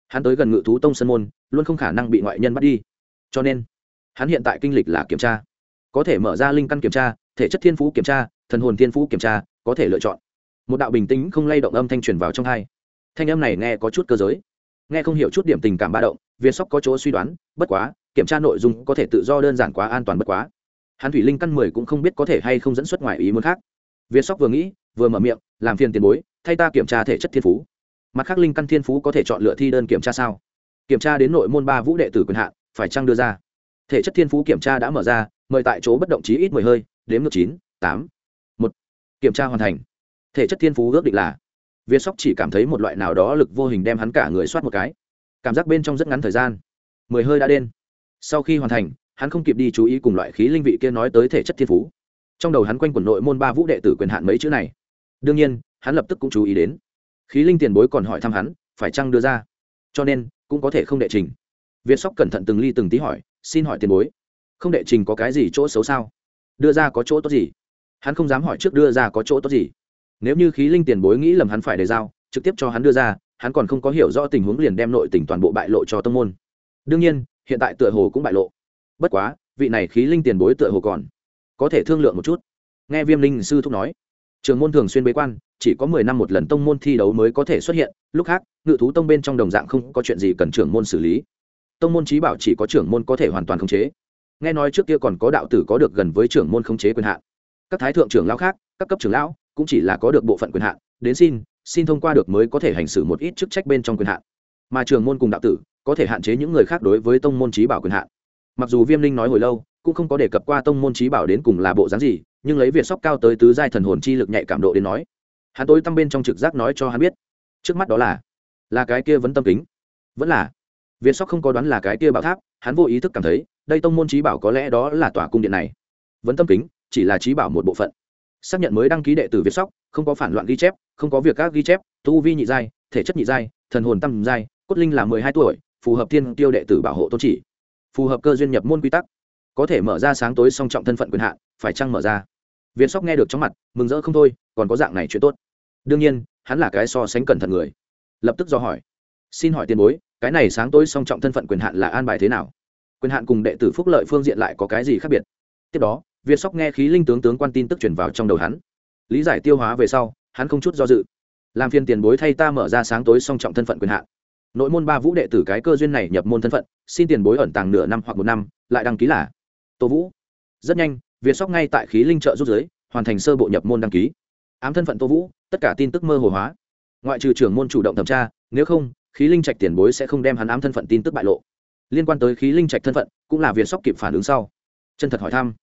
Hắn tới gần ngự thú tông sơn môn, luôn không khả năng bị ngoại nhân bắt đi. Cho nên, hắn hiện tại kinh lịch là kiểm tra có thể mở ra linh căn kiểm tra, thể chất thiên phú kiểm tra, thần hồn thiên phú kiểm tra, có thể lựa chọn. Một đạo bình tĩnh không lay động âm thanh truyền vào trong hai. Thanh âm này nghe có chút cơ giới. Nghe không hiểu chút điểm tình cảm ba động việt sóc có chỗ suy đoán, bất quá, kiểm tra nội dung có thể tự do đơn giản quá, an toàn bất quá. Hắn thủy linh căn mười cũng không biết có thể hay không dẫn xuất ngoài ý muốn khác. Việt sóc vừa nghĩ, vừa mở miệng, làm phiền tiền bối, thay ta kiểm tra thể chất thiên phú. Mặt khác linh căn thiên phú có thể chọn lựa thi đơn kiểm tra sao? Kiểm tra đến nội môn ba vũ đệ tử quyền hạn, phải chăng đưa ra? Thể chất thiên phú kiểm tra đã mở ra, mời tại chỗ bất động chí ít mười hơi, đếm ngược chín, tám, một. Kiểm tra hoàn thành. Thể chất thiên phú ước định là viên sóc chỉ cảm thấy một loại nào đó lực vô hình đem hắn cả người soát một cái. Cảm giác bên trong rất ngắn thời gian. Mười hơi đã đen sau khi hoàn thành, hắn không kịp đi chú ý cùng loại khí linh vị kia nói tới thể chất thiên phú. Trong đầu hắn quanh quẩn nội môn ba vũ đệ tử quyền hạn mấy chữ này. Đương nhiên, hắn lập tức cũng chú ý đến. Khí linh tiền bối còn hỏi thăm hắn, phải chăng đưa ra? Cho nên, cũng có thể không đệ trình. Viên sóc cẩn thận từng ly từng tí hỏi xin hỏi tiền bối, không đệ trình có cái gì chỗ xấu sao? Đưa ra có chỗ tốt gì? Hắn không dám hỏi trước đưa ra có chỗ tốt gì. Nếu như khí linh tiền bối nghĩ lầm hắn phải đề giao, trực tiếp cho hắn đưa ra, hắn còn không có hiểu rõ tình huống liền đem nội tình toàn bộ bại lộ cho tâm môn. Đương nhiên, hiện tại tựa hồ cũng bại lộ. Bất quá, vị này khí linh tiền bối tựa hồ còn có thể thương lượng một chút. Nghe viêm linh sư thúc nói, trường môn thường xuyên bế quan, chỉ có mười năm một lần tông môn thi đấu mới có thể xuất hiện. Lúc khác, ngự thú tông bên trong đồng dạng không có chuyện gì cần trưởng môn xử lý tông môn trí bảo chỉ có trưởng môn có thể hoàn toàn khống chế. Nghe nói trước kia còn có đạo tử có được gần với trưởng môn khống chế quyền hạn. Các thái thượng trưởng lão khác, các cấp trưởng lão cũng chỉ là có được bộ phận quyền hạn, đến xin xin thông qua được mới có thể hành xử một ít chức trách bên trong quyền hạn. Mà trưởng môn cùng đạo tử có thể hạn chế những người khác đối với tông môn trí bảo quyền hạn. Mặc dù viêm linh nói hồi lâu, cũng không có đề cập qua tông môn trí bảo đến cùng là bộ dáng gì, nhưng lấy việc sóc cao tới tứ giai thần hồn chi lực nhạy cảm độ đến nói, hắn tối tăm bên trong trực giác nói cho hắn biết. Trước mắt đó là là cái kia vẫn tâm kính. Vẫn là viên sóc không có đoán là cái kia bảo tháp, hắn vô ý thức cảm thấy, đây tông môn trí bảo có lẽ đó là tòa cung điện này. Vẫn tâm kính, chỉ là trí bảo một bộ phận. Xác nhận mới đăng ký đệ tử Viết sóc, không có phản loạn ghi chép, không có việc các ghi chép, tu vi nhị giai, thể chất nhị giai, thần hồn tâm giai, cốt linh là mười hai tuổi, phù hợp thiên tiêu đệ tử bảo hộ tôn chỉ, phù hợp cơ duyên nhập môn quy tắc. Có thể mở ra sáng tối song trọng thân phận quyền hạn, phải chăng mở ra? Viên sóc nghe được trong mặt, mừng rỡ không thôi, còn có dạng này chuyện tốt. Đương nhiên, hắn là cái so sánh cẩn thận người. Lập tức do hỏi. Xin hỏi tiền bối cái này sáng tối song trọng thân phận quyền hạn là an bài thế nào? Quyền hạn cùng đệ tử phúc lợi phương diện lại có cái gì khác biệt? Tiếp đó, việt sóc nghe khí linh tướng tướng quan tin tức chuyển vào trong đầu hắn. Lý giải tiêu hóa về sau, hắn không chút do dự. Làm phiên tiền bối thay ta mở ra sáng tối song trọng thân phận quyền hạn. Nội môn ba vũ đệ tử cái cơ duyên này nhập môn thân phận, xin tiền bối ẩn tàng nửa năm hoặc một năm, lại đăng ký là tô vũ. Rất nhanh, việt sóc ngay tại khí linh trợ rút giới, hoàn thành sơ bộ nhập môn đăng ký. Ám thân phận tô vũ, tất cả tin tức mơ hồ hóa. Ngoại trừ trưởng môn chủ động thẩm tra, nếu không khí linh trạch tiền bối sẽ không đem hắn ám thân phận tin tức bại lộ. Liên quan tới khí linh trạch thân phận, cũng là việt sóc kịp phản ứng sau. Chân thật hỏi thăm.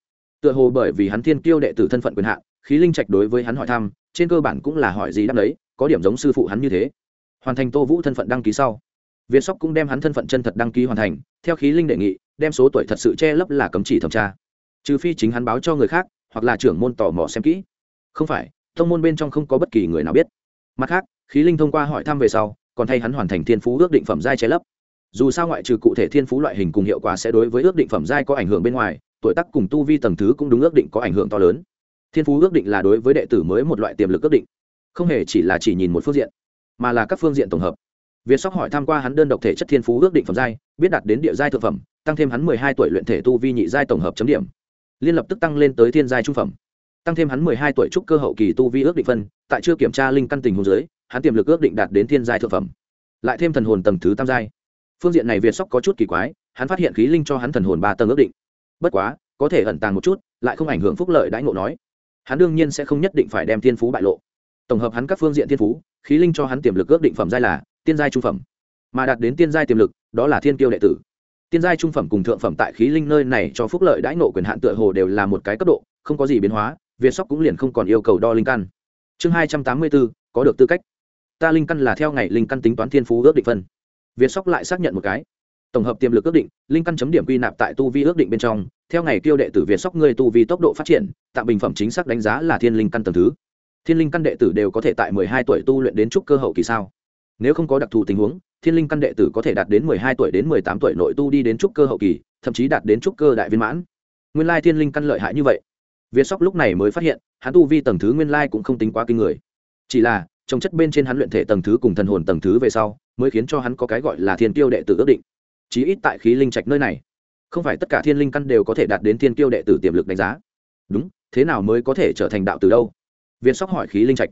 Tựa hồ bởi vì hắn thiên kiêu đệ tử thân phận quyền hạn, khí linh trạch đối với hắn hỏi thăm, trên cơ bản cũng là hỏi gì đáp đấy có điểm giống sư phụ hắn như thế. Hoàn thành tô vũ thân phận đăng ký sau việt sóc cũng đem hắn thân phận chân thật đăng ký hoàn thành, theo khí linh đề nghị, đem số tuổi thật sự che lấp là cấm chỉ thẩm tra. Trừ phi chính hắn báo cho người khác, hoặc là trưởng môn tò mò xem kỹ. Không phải thông môn bên trong không có bất kỳ người nào biết. Mặt khác, khí linh thông qua hỏi thăm về sau còn thay hắn hoàn thành thiên phú ước định phẩm giai che lấp. Dù sao ngoại trừ cụ thể thiên phú loại hình cùng hiệu quả sẽ đối với ước định phẩm giai có ảnh hưởng bên ngoài, tuổi tác cùng tu vi tầng thứ cũng đúng ước định có ảnh hưởng to lớn. Thiên phú ước định là đối với đệ tử mới một loại tiềm lực ước định, không hề chỉ là chỉ nhìn một phương diện, mà là các phương diện tổng hợp. Việt sóc hỏi tham q u a hắn đơn độc thể chất thiên phú ước định phẩm giai, biết đạt đến địa giai thượng phẩm, tăng thêm hắn mười hai tuổi luyện thể tu vi nhị giai tổng hợp chấm điểm. Liên lập tức tăng lên tới thiên giai trung phẩm. Tăng thêm hắn mười hai tuổi trúc cơ hậu kỳ tu vi ước định phân, tại chưa kiểm tra linh căn tình hồ dưới hắn tiềm lực ước định đạt đến thiên giai thượng phẩm, lại thêm thần hồn tầng thứ tam giai. Phương diện này việt sóc có chút kỳ quái, hắn phát hiện khí linh cho hắn thần hồn ba tầng ước định. Bất quá, có thể ẩn tàng một chút, lại không ảnh hưởng phúc lợi đãi ngộ nói. Hắn đương nhiên sẽ không nhất định phải đem thiên phú bại lộ. Tổng hợp hắn các phương diện thiên phú, khí linh cho hắn tiềm lực ước định phẩm giai là tiên giai trung phẩm. Mà đạt đến tiên giai tiềm lực, đó là thiên kiêu đệ tử. Tiên giai trung phẩm cùng thượng phẩm tại khí linh nơi này cho phúc lợi đãi ngộ quyền hạn tựa hồ đều là một cái cấp độ, không có gì biến hóa, việt sóc cũng liền không còn yêu cầu đo linh căn. Chương hai trăm tám mươi bốn, có được tư cách ta linh căn là theo ngày linh căn tính toán thiên phú ước định phân. Việt sóc lại xác nhận một cái. Tổng hợp tiềm lực ước định, linh căn chấm điểm quy nạp tại tu vi ước định bên trong, theo ngày tiêu đệ tử việt sóc ngươi tu vi tốc độ phát triển, tạm bình phẩm chính xác đánh giá là thiên linh căn tầng thứ. Thiên linh căn đệ tử đều có thể tại mười hai tuổi tu luyện đến trúc cơ hậu kỳ sao? Nếu không có đặc thù tình huống, thiên linh căn đệ tử có thể đạt đến mười hai tuổi đến mười tám tuổi nội tu đi đến trúc cơ hậu kỳ, thậm chí đạt đến trúc cơ đại viên mãn. Nguyên lai thiên linh căn lợi hại như vậy. Việt sóc lúc này mới phát hiện, hắn tu vi tầng thứ nguyên lai cũng không tính quá kinh người. Chỉ là trong chất bên trên hắn luyện thể tầng thứ cùng thần hồn tầng thứ về sau, mới khiến cho hắn có cái gọi là thiên tiêu đệ tử ước định. Chí ít tại khí linh trạch nơi này, không phải tất cả thiên linh căn đều có thể đạt đến thiên tiêu đệ tử tiềm lực đánh giá. Đúng, thế nào mới có thể trở thành đạo từ đâu? Việt sóc hỏi khí linh trạch.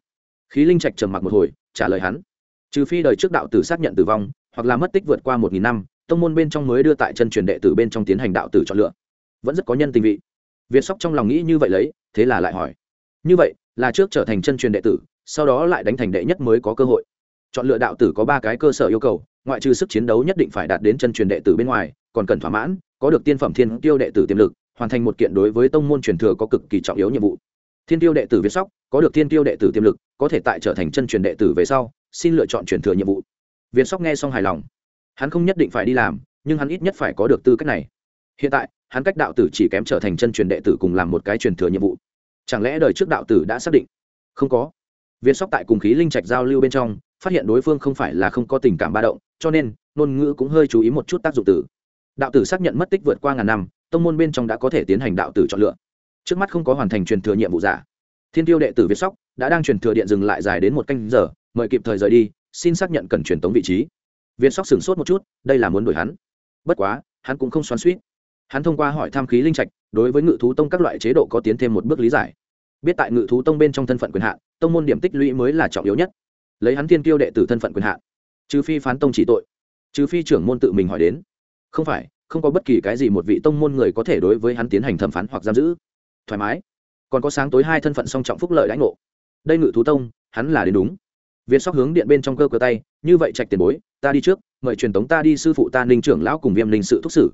Khí linh trạch trầm mặc một hồi, trả lời hắn. Trừ phi đời trước đạo tử xác nhận tử vong, hoặc là mất tích vượt qua một nghìn năm, tông môn bên trong mới đưa tại chân truyền đệ tử bên trong tiến hành đạo tử chọn lựa. Vẫn rất có nhân tình vị. Việt sóc trong lòng nghĩ như vậy lấy, thế là lại hỏi. Như vậy, là trước trở thành chân truyền đệ tử sau đó lại đánh thành đệ nhất mới có cơ hội. Chọn lựa đạo tử có ba cái cơ sở yêu cầu, ngoại trừ sức chiến đấu nhất định phải đạt đến chân truyền đệ tử bên ngoài, còn cần thỏa mãn, có được tiên phẩm thiên tiêu đệ tử tiềm lực, hoàn thành một kiện đối với tông môn truyền thừa có cực kỳ trọng yếu nhiệm vụ. Thiên tiêu đệ tử việt sóc, có được thiên tiêu đệ tử tiềm lực, có thể tại trở thành chân truyền đệ tử về sau, xin lựa chọn truyền thừa nhiệm vụ. Việt sóc nghe xong hài lòng. Hắn không nhất định phải đi làm, nhưng hắn ít nhất phải có được tư cách này. Hiện tại, hắn cách đạo tử chỉ kém trở thành chân truyền đệ tử cùng làm một cái truyền thừa nhiệm vụ. Chẳng lẽ đời trước đạo tử đã xác định? Không có việt sóc tại cùng khí linh trạch giao lưu bên trong, phát hiện đối phương không phải là không có tình cảm ba động, cho nên, ngôn ngữ cũng hơi chú ý một chút tác dụng tử đạo tử xác nhận mất tích vượt qua ngàn năm, tông môn bên trong đã có thể tiến hành đạo tử chọn lựa. Trước mắt không có hoàn thành truyền thừa nhiệm vụ giả. Thiên tiêu đệ tử việt sóc đã đang truyền thừa điện dừng lại dài đến một canh giờ, mời kịp thời rời đi, xin xác nhận cần truyền tống vị trí. Việt sóc sửng sốt một chút, đây là muốn đuổi hắn. Bất quá, hắn cũng không xoắn suýt. Hắn thông qua hỏi tham khí linh trạch, đối với ngự thú tông các loại chế độ có tiến thêm một bước lý giải. Biết tại ngự thú tông bên trong thân phận quyền hạn tông môn điểm tích lũy mới là trọng yếu nhất. Lấy hắn thiên tiêu đệ tử thân phận quyền hạn, trừ phi phán tông chỉ tội, trừ phi trưởng môn tự mình hỏi đến. Không phải, không có bất kỳ cái gì một vị tông môn người có thể đối với hắn tiến hành thẩm phán hoặc giam giữ. Thoải mái. Còn có sáng tối hai thân phận song trọng phúc lợi lãnh ngộ. Đây ngự thú tông, hắn là đến đúng. Viên sóc hướng điện bên trong cơ cơ tay, như vậy trạch tiền bối, ta đi trước, mời truyền tống ta đi sư phụ ta ninh trưởng lão cùng viêm linh sự thúc sử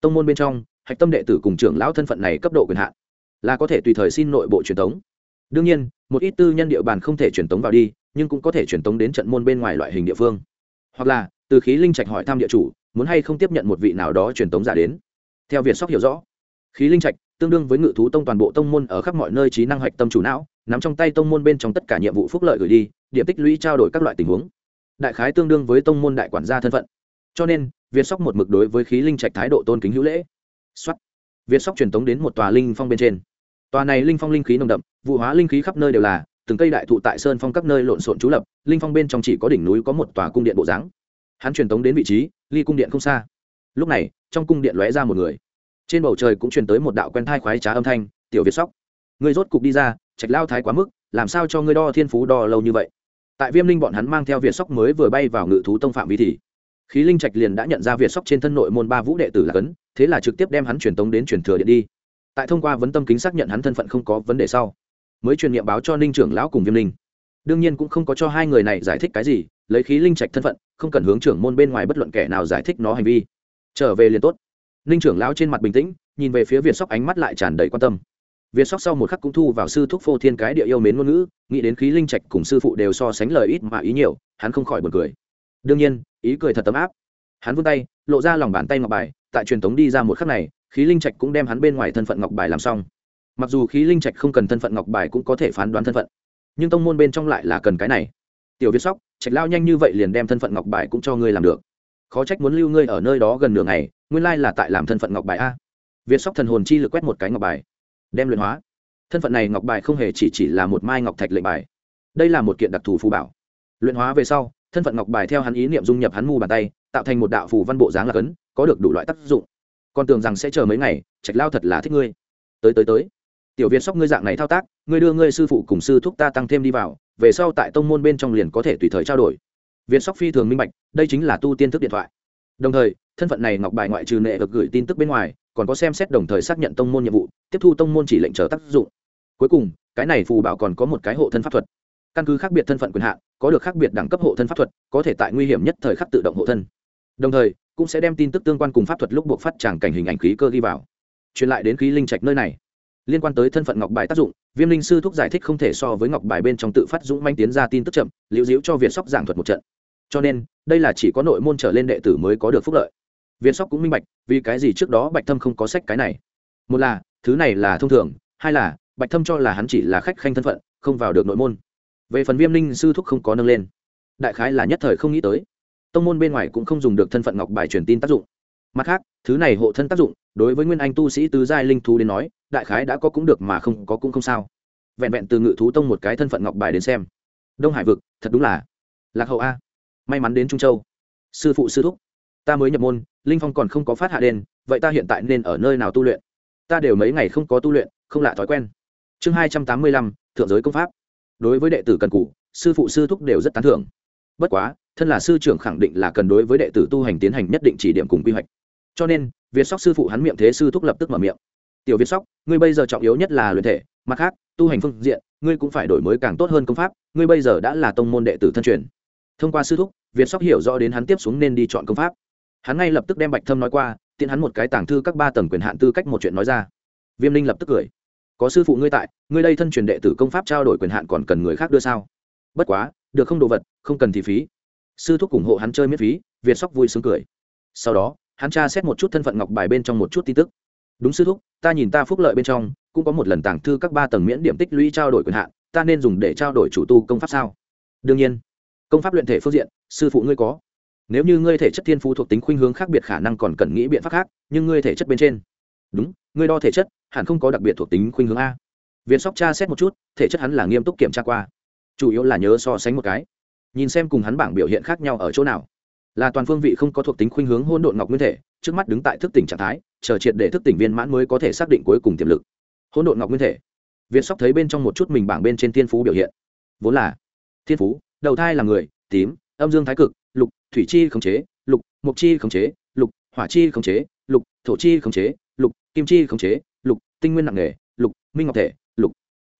tông môn bên trong, hạch tâm đệ tử cùng trưởng lão thân phận này cấp độ quyền hạn, là có thể tùy thời xin nội bộ truyền tống đương nhiên, một ít tư nhân địa bàn không thể truyền tống vào đi, nhưng cũng có thể truyền tống đến trận môn bên ngoài loại hình địa phương. Hoặc là, từ khí linh trạch hỏi thăm địa chủ, muốn hay không tiếp nhận một vị nào đó truyền tống giả đến. Theo việt sóc hiểu rõ, khí linh trạch tương đương với ngự thú tông toàn bộ tông môn ở khắp mọi nơi trí năng hạch tâm chủ não, nắm trong tay tông môn bên trong tất cả nhiệm vụ phúc lợi gửi đi, điểm tích lũy trao đổi các loại tình huống. Đại khái tương đương với tông môn đại quản gia thân phận. Cho nên, việt sóc một mực đối với khí linh trạch thái độ tôn kính hữu lễ. Xuất việt sóc truyền tống đến một tòa linh phong bên trên tòa này linh phong linh khí nồng đậm, vụ hóa linh khí khắp nơi đều là, từng cây đại thụ tại sơn phong các nơi lộn xộn trú lập, linh phong bên trong chỉ có đỉnh núi có một tòa cung điện bộ dáng. Hắn truyền tống đến vị trí, ly cung điện không xa. Lúc này, trong cung điện lóe ra một người. Trên bầu trời cũng truyền tới một đạo quen thai khoái trá âm thanh, tiểu việt sóc người rốt cục đi ra, trạch lao thái quá mức, làm sao cho ngươi đo thiên phú đo lâu như vậy? Tại viêm linh bọn hắn mang theo việt sóc mới vừa bay vào ngự thú tông phạm vi thì, khí linh trạch liền đã nhận ra việt sóc trên thân nội môn ba vũ đệ tử là cấn, thế là trực tiếp đem hắn truyền tống đến truyền thừa điện đi tại thông qua vấn tâm kính xác nhận hắn thân phận không có vấn đề sau, mới truyền nghiệm báo cho ninh trưởng lão cùng viêm linh. Đương nhiên cũng không có cho hai người này giải thích cái gì, lấy khí linh trạch thân phận, không cần hướng trưởng môn bên ngoài bất luận kẻ nào giải thích nó hành vi. Trở về liền tốt. Ninh trưởng lão trên mặt bình tĩnh, nhìn về phía việt sóc ánh mắt lại tràn đầy quan tâm. Việt sóc sau một khắc cũng thu vào sư thúc phô thiên cái địa yêu mến ngôn ngữ, nghĩ đến khí linh trạch cùng sư phụ đều so sánh lời ít mà ý nhiều, hắn không khỏi buồn cười. Đương nhiên, ý cười thật tấm áp. Hắn vươn tay, lộ ra lòng bàn tay ngọc bài, tại truyền thống đi ra một khắc này khí linh trạch cũng đem hắn bên ngoài thân phận ngọc bài làm xong. Mặc dù khí linh trạch không cần thân phận ngọc bài cũng có thể phán đoán thân phận, nhưng tông môn bên trong lại là cần cái này. Tiểu Viết sóc, trạch lao nhanh như vậy liền đem thân phận ngọc bài cũng cho ngươi làm được. Khó trách muốn lưu ngươi ở nơi đó gần nửa ngày, nguyên lai là tại làm thân phận ngọc bài a. Việt sóc thần hồn chi lực quét một cái ngọc bài, đem luyện hóa. Thân phận này ngọc bài không hề chỉ chỉ là một mai ngọc thạch lệnh bài. Đây là một kiện đặc thù phù bảo. Luyện hóa về sau, thân phận ngọc bài theo hắn ý niệm dung nhập hắn mu bàn tay, tạo thành một đạo phù văn bộ dáng là cấn, có được đủ loại tác dụng con tưởng rằng sẽ chờ mấy ngày, trạch lao thật là thích ngươi. Tới tới tới. Tiểu việt sóc ngươi dạng này thao tác, ngươi đưa ngươi sư phụ cùng sư thúc ta tăng thêm đi vào, về sau tại tông môn bên trong liền có thể tùy thời trao đổi. Việt sóc phi thường minh bạch, đây chính là tu tiên thức điện thoại. Đồng thời, thân phận này ngọc bài ngoại trừ nệ được gửi tin tức bên ngoài, còn có xem xét đồng thời xác nhận tông môn nhiệm vụ, tiếp thu tông môn chỉ lệnh chờ tác dụng. Cuối cùng, cái này phù bảo còn có một cái hộ thân pháp thuật. Căn cứ khác biệt thân phận quyền hạn, có được khác biệt đẳng cấp hộ thân pháp thuật, có thể tại nguy hiểm nhất thời khắc tự động hộ thân. Đồng thời cũng sẽ đem tin tức tương quan cùng pháp thuật lúc buộc phát tràng cảnh hình ảnh khí cơ ghi vào. Truyền lại đến khí linh trạch nơi này. Liên quan tới thân phận ngọc bài tác dụng, viêm linh sư thúc giải thích không thể so với ngọc bài bên trong tự phát dũng manh tiến ra tin tức chậm liễu diễu cho việt sóc giảng thuật một trận. Cho nên, đây là chỉ có nội môn trở lên đệ tử mới có được phúc lợi. Việt sóc cũng minh bạch, vì cái gì trước đó bạch thâm không có sách cái này. Một là, thứ này là thông thường, hai là, bạch thâm cho là hắn chỉ là khách khanh thân phận, không vào được nội môn. Về phần viêm linh sư thúc không có nâng lên. Đại khái là nhất thời không nghĩ tới tông môn bên ngoài cũng không dùng được thân phận ngọc bài truyền tin tác dụng. Mặt khác, thứ này hộ thân tác dụng, đối với nguyên anh tu sĩ tứ giai linh thú đến nói, đại khái đã có cũng được mà không có cũng không sao. Vẹn vẹn từ ngự thú tông một cái thân phận ngọc bài đến xem. Đông hải vực, thật đúng là lạc hậu a. May mắn đến trung châu. Sư phụ sư thúc, ta mới nhập môn, linh phong còn không có phát hạ đen vậy ta hiện tại nên ở nơi nào tu luyện? Ta đều mấy ngày không có tu luyện, không lạ thói quen. Chương hai trăm tám mươi lăm, thượng giới công pháp. Đối với đệ tử cần cụ sư phụ sư thúc đều rất tán thưởng bất quá, thân là sư trưởng khẳng định là cần đối với đệ tử tu hành tiến hành nhất định chỉ điểm cùng quy hoạch. Cho nên, việt sóc sư phụ hắn miệng thế sư thúc lập tức mở miệng. Tiểu việt sóc, ngươi bây giờ trọng yếu nhất là luyện thể, mặt khác, tu hành phương diện, ngươi cũng phải đổi mới càng tốt hơn công pháp, ngươi bây giờ đã là tông môn đệ tử thân truyền. Thông qua sư thúc, việt sóc hiểu rõ đến hắn tiếp xuống nên đi chọn công pháp. Hắn ngay lập tức đem bạch thâm nói qua, tiện hắn một cái tàng thư các ba tầng quyền hạn tư cách một chuyện nói ra. Viêm linh lập tức cười. Có sư phụ ngươi tại, ngươi đây thân truyền đệ tử công pháp trao đổi quyền hạn còn cần người khác đưa sao? Bất quá được không đồ vật, không cần thì phí. Sư thúc ủng hộ hắn chơi miễn phí, việt sóc vui sướng cười. Sau đó, hắn tra xét một chút thân phận ngọc bài bên trong một chút tin tức. Đúng sư thúc, ta nhìn ta phúc lợi bên trong, cũng có một lần tàng thư các ba tầng miễn điểm tích lũy trao đổi quyền hạn, ta nên dùng để trao đổi chủ tu công pháp sao? Đương nhiên, công pháp luyện thể phương diện, sư phụ ngươi có. Nếu như ngươi thể chất thiên phú thuộc tính khuynh hướng khác biệt khả năng còn cần nghĩ biện pháp khác, nhưng ngươi thể chất bên trên. Đúng, ngươi đo thể chất, hẳn không có đặc biệt thuộc tính khuynh hướng a. Viên sóc tra xét một chút, thể chất hắn là nghiêm túc kiểm tra qua chủ yếu là nhớ so sánh một cái. Nhìn xem cùng hắn bảng biểu hiện khác nhau ở chỗ nào. Là toàn phương vị không có thuộc tính khuynh hướng hôn độn ngọc nguyên thể, trước mắt đứng tại thức tỉnh trạng thái, chờ triệt để thức tỉnh viên mãn mới có thể xác định cuối cùng tiềm lực. Hôn độn ngọc nguyên thể. Việt sóc thấy bên trong một chút mình bảng bên trên thiên phú biểu hiện. Vốn là, thiên phú, đầu thai là người, tím, âm dương thái cực, lục, thủy chi khống chế, lục mục chi khống chế, lục, hỏa chi khống chế, lục, thổ chi khống chế, lục, kim chi khống chế, lục, tinh nguyên nặng nghề, lục, minh ngọc thể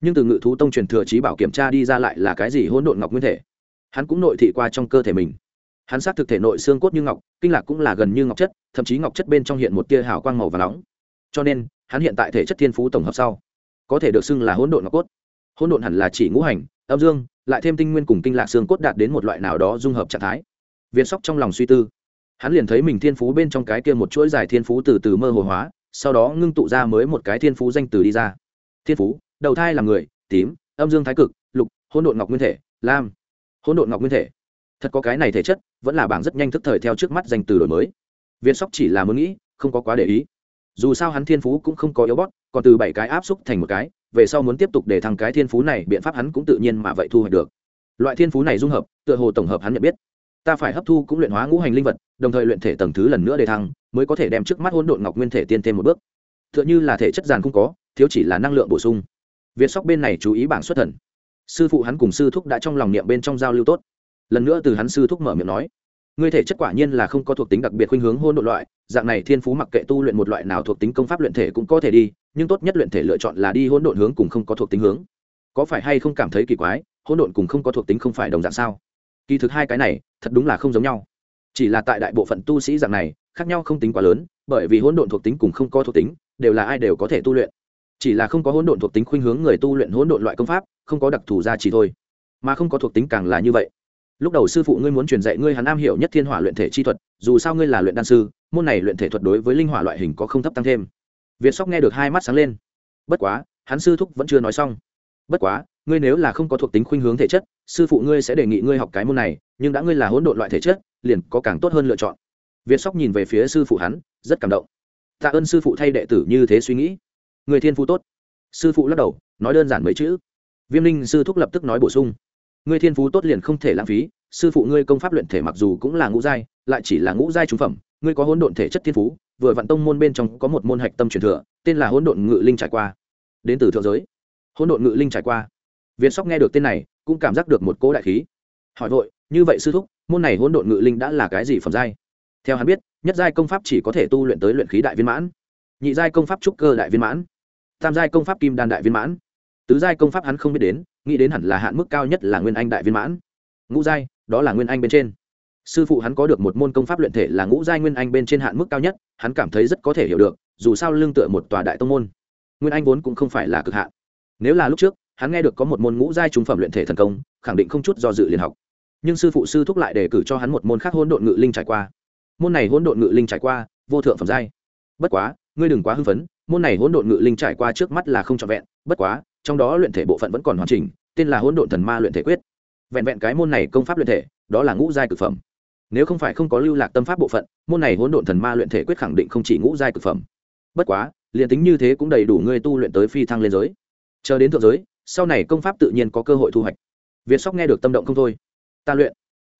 nhưng từ ngự thú tông truyền thừa trí bảo kiểm tra đi ra lại là cái gì hỗn độn ngọc nguyên thể? Hắn cũng nội thị qua trong cơ thể mình. Hắn xác thực thể nội xương cốt như ngọc, kinh lạc cũng là gần như ngọc chất, thậm chí ngọc chất bên trong hiện một tia hào quang màu và nóng. Cho nên, hắn hiện tại thể chất thiên phú tổng hợp sau, có thể được xưng là hỗn độn ngọc cốt. Hỗn độn hẳn là chỉ ngũ hành, âm dương, lại thêm tinh nguyên cùng kinh lạc xương cốt đạt đến một loại nào đó dung hợp trạng thái. Viên sóc trong lòng suy tư, hắn liền thấy mình thiên phú bên trong cái kia một chuỗi dài thiên phú từ từ mơ hồ hóa, sau đó ngưng tụ ra mới một cái thiên phú danh từ đi ra. Thiên phú đầu thai là người, tím, âm dương thái cực, lục, hỗn độn ngọc nguyên thể, lam. Hỗn độn ngọc nguyên thể. Thật có cái này thể chất, vẫn là bảng rất nhanh thức thời theo trước mắt danh từ đổi mới. Viên sóc chỉ là muốn nghĩ, không có quá để ý. Dù sao hắn thiên phú cũng không có yếu bót còn từ bảy cái áp xúc thành một cái, về sau muốn tiếp tục để thằng cái thiên phú này, biện pháp hắn cũng tự nhiên mà vậy thu hoạch được. Loại thiên phú này dung hợp, tựa hồ tổng hợp hắn nhận biết. Ta phải hấp thu cũng luyện hóa ngũ hành linh vật, đồng thời luyện thể tầng thứ lần nữa để thăng, mới có thể đem trước mắt hỗn độn ngọc nguyên thể tiên thêm một bước. Tựa như là thể chất giàn không có, thiếu chỉ là năng lượng bổ sung việt sóc bên này chú ý bảng xuất thần. Sư phụ hắn cùng sư thúc đã trong lòng niệm bên trong giao lưu tốt. Lần nữa từ hắn sư thúc mở miệng nói, ngươi thể chất quả nhiên là không có thuộc tính đặc biệt khuynh hướng hôn đ ộ loại, dạng này thiên phú mặc kệ tu luyện một loại nào thuộc tính công pháp luyện thể cũng có thể đi, nhưng tốt nhất luyện thể lựa chọn là đi hôn độn hướng cùng không có thuộc tính hướng. Có phải hay không cảm thấy kỳ quái hôn độn cùng không có thuộc tính không phải đồng dạng sao? Kỳ thực hai cái này, thật đúng là không giống nhau. Chỉ là tại đại bộ phận tu sĩ dạng này, khác nhau không tính quá lớn, bởi vì hỗn độn thuộc tính cùng không có thuộc tính, đều là ai đều có thể tu luyện chỉ là không có hỗn độn thuộc tính khuynh hướng người tu luyện hỗn độn loại công pháp, không có đặc thù ra chỉ thôi. Mà không có thuộc tính càng là như vậy. Lúc đầu sư phụ ngươi muốn truyền dạy ngươi hắn am hiểu nhất thiên hỏa luyện thể chi thuật, dù sao ngươi là luyện đan sư, môn này luyện thể thuật đối với linh hỏa loại hình có không thấp tăng thêm. Việt sóc nghe được hai mắt sáng lên. Bất quá, hắn sư thúc vẫn chưa nói xong. Bất quá, ngươi nếu là không có thuộc tính khuynh hướng thể chất, sư phụ ngươi sẽ đề nghị ngươi học cái môn này, nhưng đã ngươi là hỗn độn loại thể chất, liền có càng tốt hơn lựa chọn. Việt sóc nhìn về phía sư phụ hắn, rất cảm động. Tạ ơn sư phụ thay đệ tử như thế suy nghĩ người thiên phú tốt. Sư phụ lắc đầu, nói đơn giản mấy chữ. Viêm linh sư thúc lập tức nói bổ sung. Ngươi thiên phú tốt liền không thể lãng phí, sư phụ ngươi công pháp luyện thể mặc dù cũng là ngũ giai, lại chỉ là ngũ giai trung phẩm, ngươi có hỗn độn thể chất thiên phú, vừa vạn tông môn bên trong có một môn hạch tâm truyền thừa, tên là hỗn độn ngự linh trải qua. Đến từ thượng giới. Hỗn độn ngự linh trải qua. Viên sóc nghe được tên này, cũng cảm giác được một cỗ đại khí. Hỏi vội, như vậy sư thúc, môn này hỗn độn ngự linh đã là cái gì phẩm giai? Theo hắn biết, nhất giai công pháp chỉ có thể tu luyện tới luyện khí đại viên mãn. Nhị giai công pháp trúc cơ đại viên mãn tam giai công pháp kim đan đại viên mãn. Tứ giai công pháp hắn không biết đến, nghĩ đến hẳn là hạn mức cao nhất là nguyên anh đại viên mãn. Ngũ giai, đó là nguyên anh bên trên. Sư phụ hắn có được một môn công pháp luyện thể là ngũ giai nguyên anh bên trên hạn mức cao nhất, hắn cảm thấy rất có thể hiểu được, dù sao lương tựa một tòa đại tông môn. Nguyên anh vốn cũng không phải là cực hạn. Nếu là lúc trước, hắn nghe được có một môn ngũ giai trung phẩm luyện thể thần công, khẳng định không chút do dự liền học. Nhưng sư phụ sư thúc lại đề cử cho hắn một môn khác hỗn độn ngự linh trải qua. Môn này hỗn độn ngự linh trải qua, vô thượng phẩm giai. Bất quá ngươi đừng quá hưng phấn, môn này hỗn độn ngự linh trải qua trước mắt là không trọn vẹn, bất quá, trong đó luyện thể bộ phận vẫn còn hoàn chỉnh, tên là hỗn độn thần ma luyện thể quyết. Vẹn vẹn cái môn này công pháp luyện thể, đó là ngũ giai cực phẩm. Nếu không phải không có lưu lạc tâm pháp bộ phận, môn này hỗn độn thần ma luyện thể quyết khẳng định không chỉ ngũ giai cực phẩm. Bất quá, liền tính như thế cũng đầy đủ ngươi tu luyện tới phi thăng lên giới. Chờ đến thượng giới, sau này công pháp tự nhiên có cơ hội thu hoạch. Việt sóc nghe được tâm động không thôi. Ta luyện.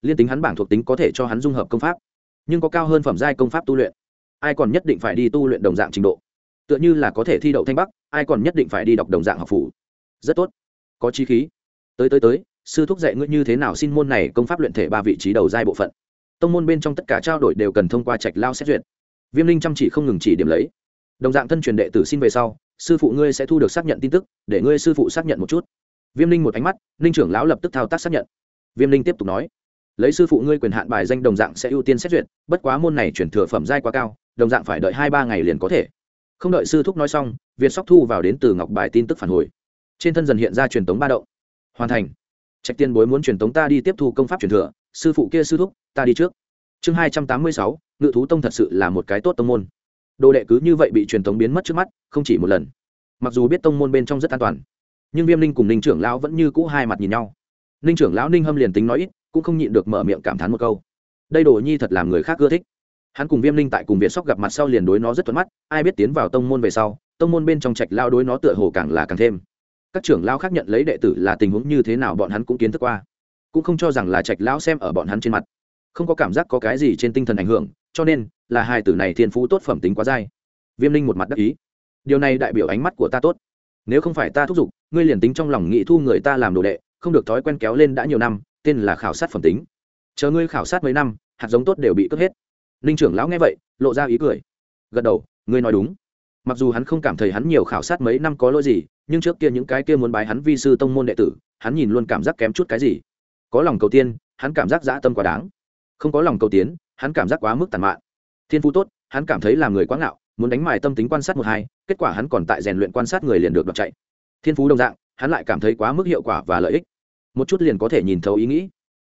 Liên tính hắn bảng thuộc tính có thể cho hắn dung hợp công pháp, nhưng có cao hơn phẩm giai công pháp tu luyện ai còn nhất định phải đi tu luyện đồng dạng trình độ. Tựa như là có thể thi đậu thanh bắc, ai còn nhất định phải đi đọc đồng dạng học phủ. Rất tốt. Có chi khí. Tới tới tới, sư thúc dạy ngươi như thế nào xin môn này công pháp luyện thể ba vị trí đầu giai bộ phận. Tông môn bên trong tất cả trao đổi đều cần thông qua trạch lao xét duyệt. Viêm linh chăm chỉ không ngừng chỉ điểm lấy. Đồng dạng thân truyền đệ tử xin về sau, sư phụ ngươi sẽ thu được xác nhận tin tức, để ngươi sư phụ xác nhận một chút. Viêm linh một ánh mắt ninh trưởng lão lập tức thao tác xác nhận. Viêm linh tiếp tục nói, lấy sư phụ ngươi quyền hạn bài danh đồng dạng sẽ ưu tiên xét duyệt, bất quá môn này chuyển thừa phẩm giai quá cao đồng dạng phải đợi hai ba ngày liền có thể. Không đợi sư thúc nói xong, việt sóc thu vào đến từ ngọc bài tin tức phản hồi. Trên thân dần hiện ra truyền tống ba động. Hoàn thành. Trạch tiên bối muốn truyền tống ta đi tiếp thu công pháp truyền thừa, sư phụ kia sư thúc, ta đi trước. Chương hai trăm tám mươi sáu, ngự thú tông thật sự là một cái tốt tông môn. Đồ đệ cứ như vậy bị truyền tống biến mất trước mắt, không chỉ một lần. Mặc dù biết tông môn bên trong rất an toàn, nhưng viêm ninh cùng ninh trưởng lão vẫn như cũ hai mặt nhìn nhau. Ninh trưởng lão ninh hâm liền tính nói ít, cũng không nhịn được mở miệng cảm thán một câu. Đây đồ nhi thật làm người khác ưa thích hắn cùng viêm linh tại cùng viện sóc gặp mặt sau liền đối nó rất thuận mắt, ai biết tiến vào tông môn về sau, tông môn bên trong trạch lao đối nó tựa hồ càng là càng thêm. Các trưởng lao khác nhận lấy đệ tử là tình huống như thế nào bọn hắn cũng kiến thức qua. Cũng không cho rằng là trạch lao xem ở bọn hắn trên mặt. Không có cảm giác có cái gì trên tinh thần ảnh hưởng, cho nên là hai tử này thiên phú tốt phẩm tính quá dai. Viêm linh một mặt đắc ý. Điều này đại biểu ánh mắt của ta tốt. Nếu không phải ta thúc giục, ngươi liền tính trong lòng nghị thu người ta làm đồ đệ, không được thói quen kéo lên đã nhiều năm, tên là khảo sát phẩm tính. Chờ ngươi khảo sát mấy năm, hạt giống tốt đều bị cướp hết ninh trưởng lão nghe vậy, lộ ra ý cười. Gật đầu, ngươi nói đúng. Mặc dù hắn không cảm thấy hắn nhiều khảo sát mấy năm có lỗi gì, nhưng trước kia những cái kia muốn bái hắn vi sư tông môn đệ tử, hắn nhìn luôn cảm giác kém chút cái gì. Có lòng cầu tiên, hắn cảm giác dã tâm quá đáng. Không có lòng cầu tiến, hắn cảm giác quá mức tàn mạn. Thiên phú tốt, hắn cảm thấy làm người quá ngạo, muốn đánh mài tâm tính quan sát một hai, kết quả hắn còn tại rèn luyện quan sát người liền được đoạt chạy. Thiên phú đồng dạng, hắn lại cảm thấy quá mức hiệu quả và lợi ích. Một chút liền có thể nhìn thấu ý nghĩ.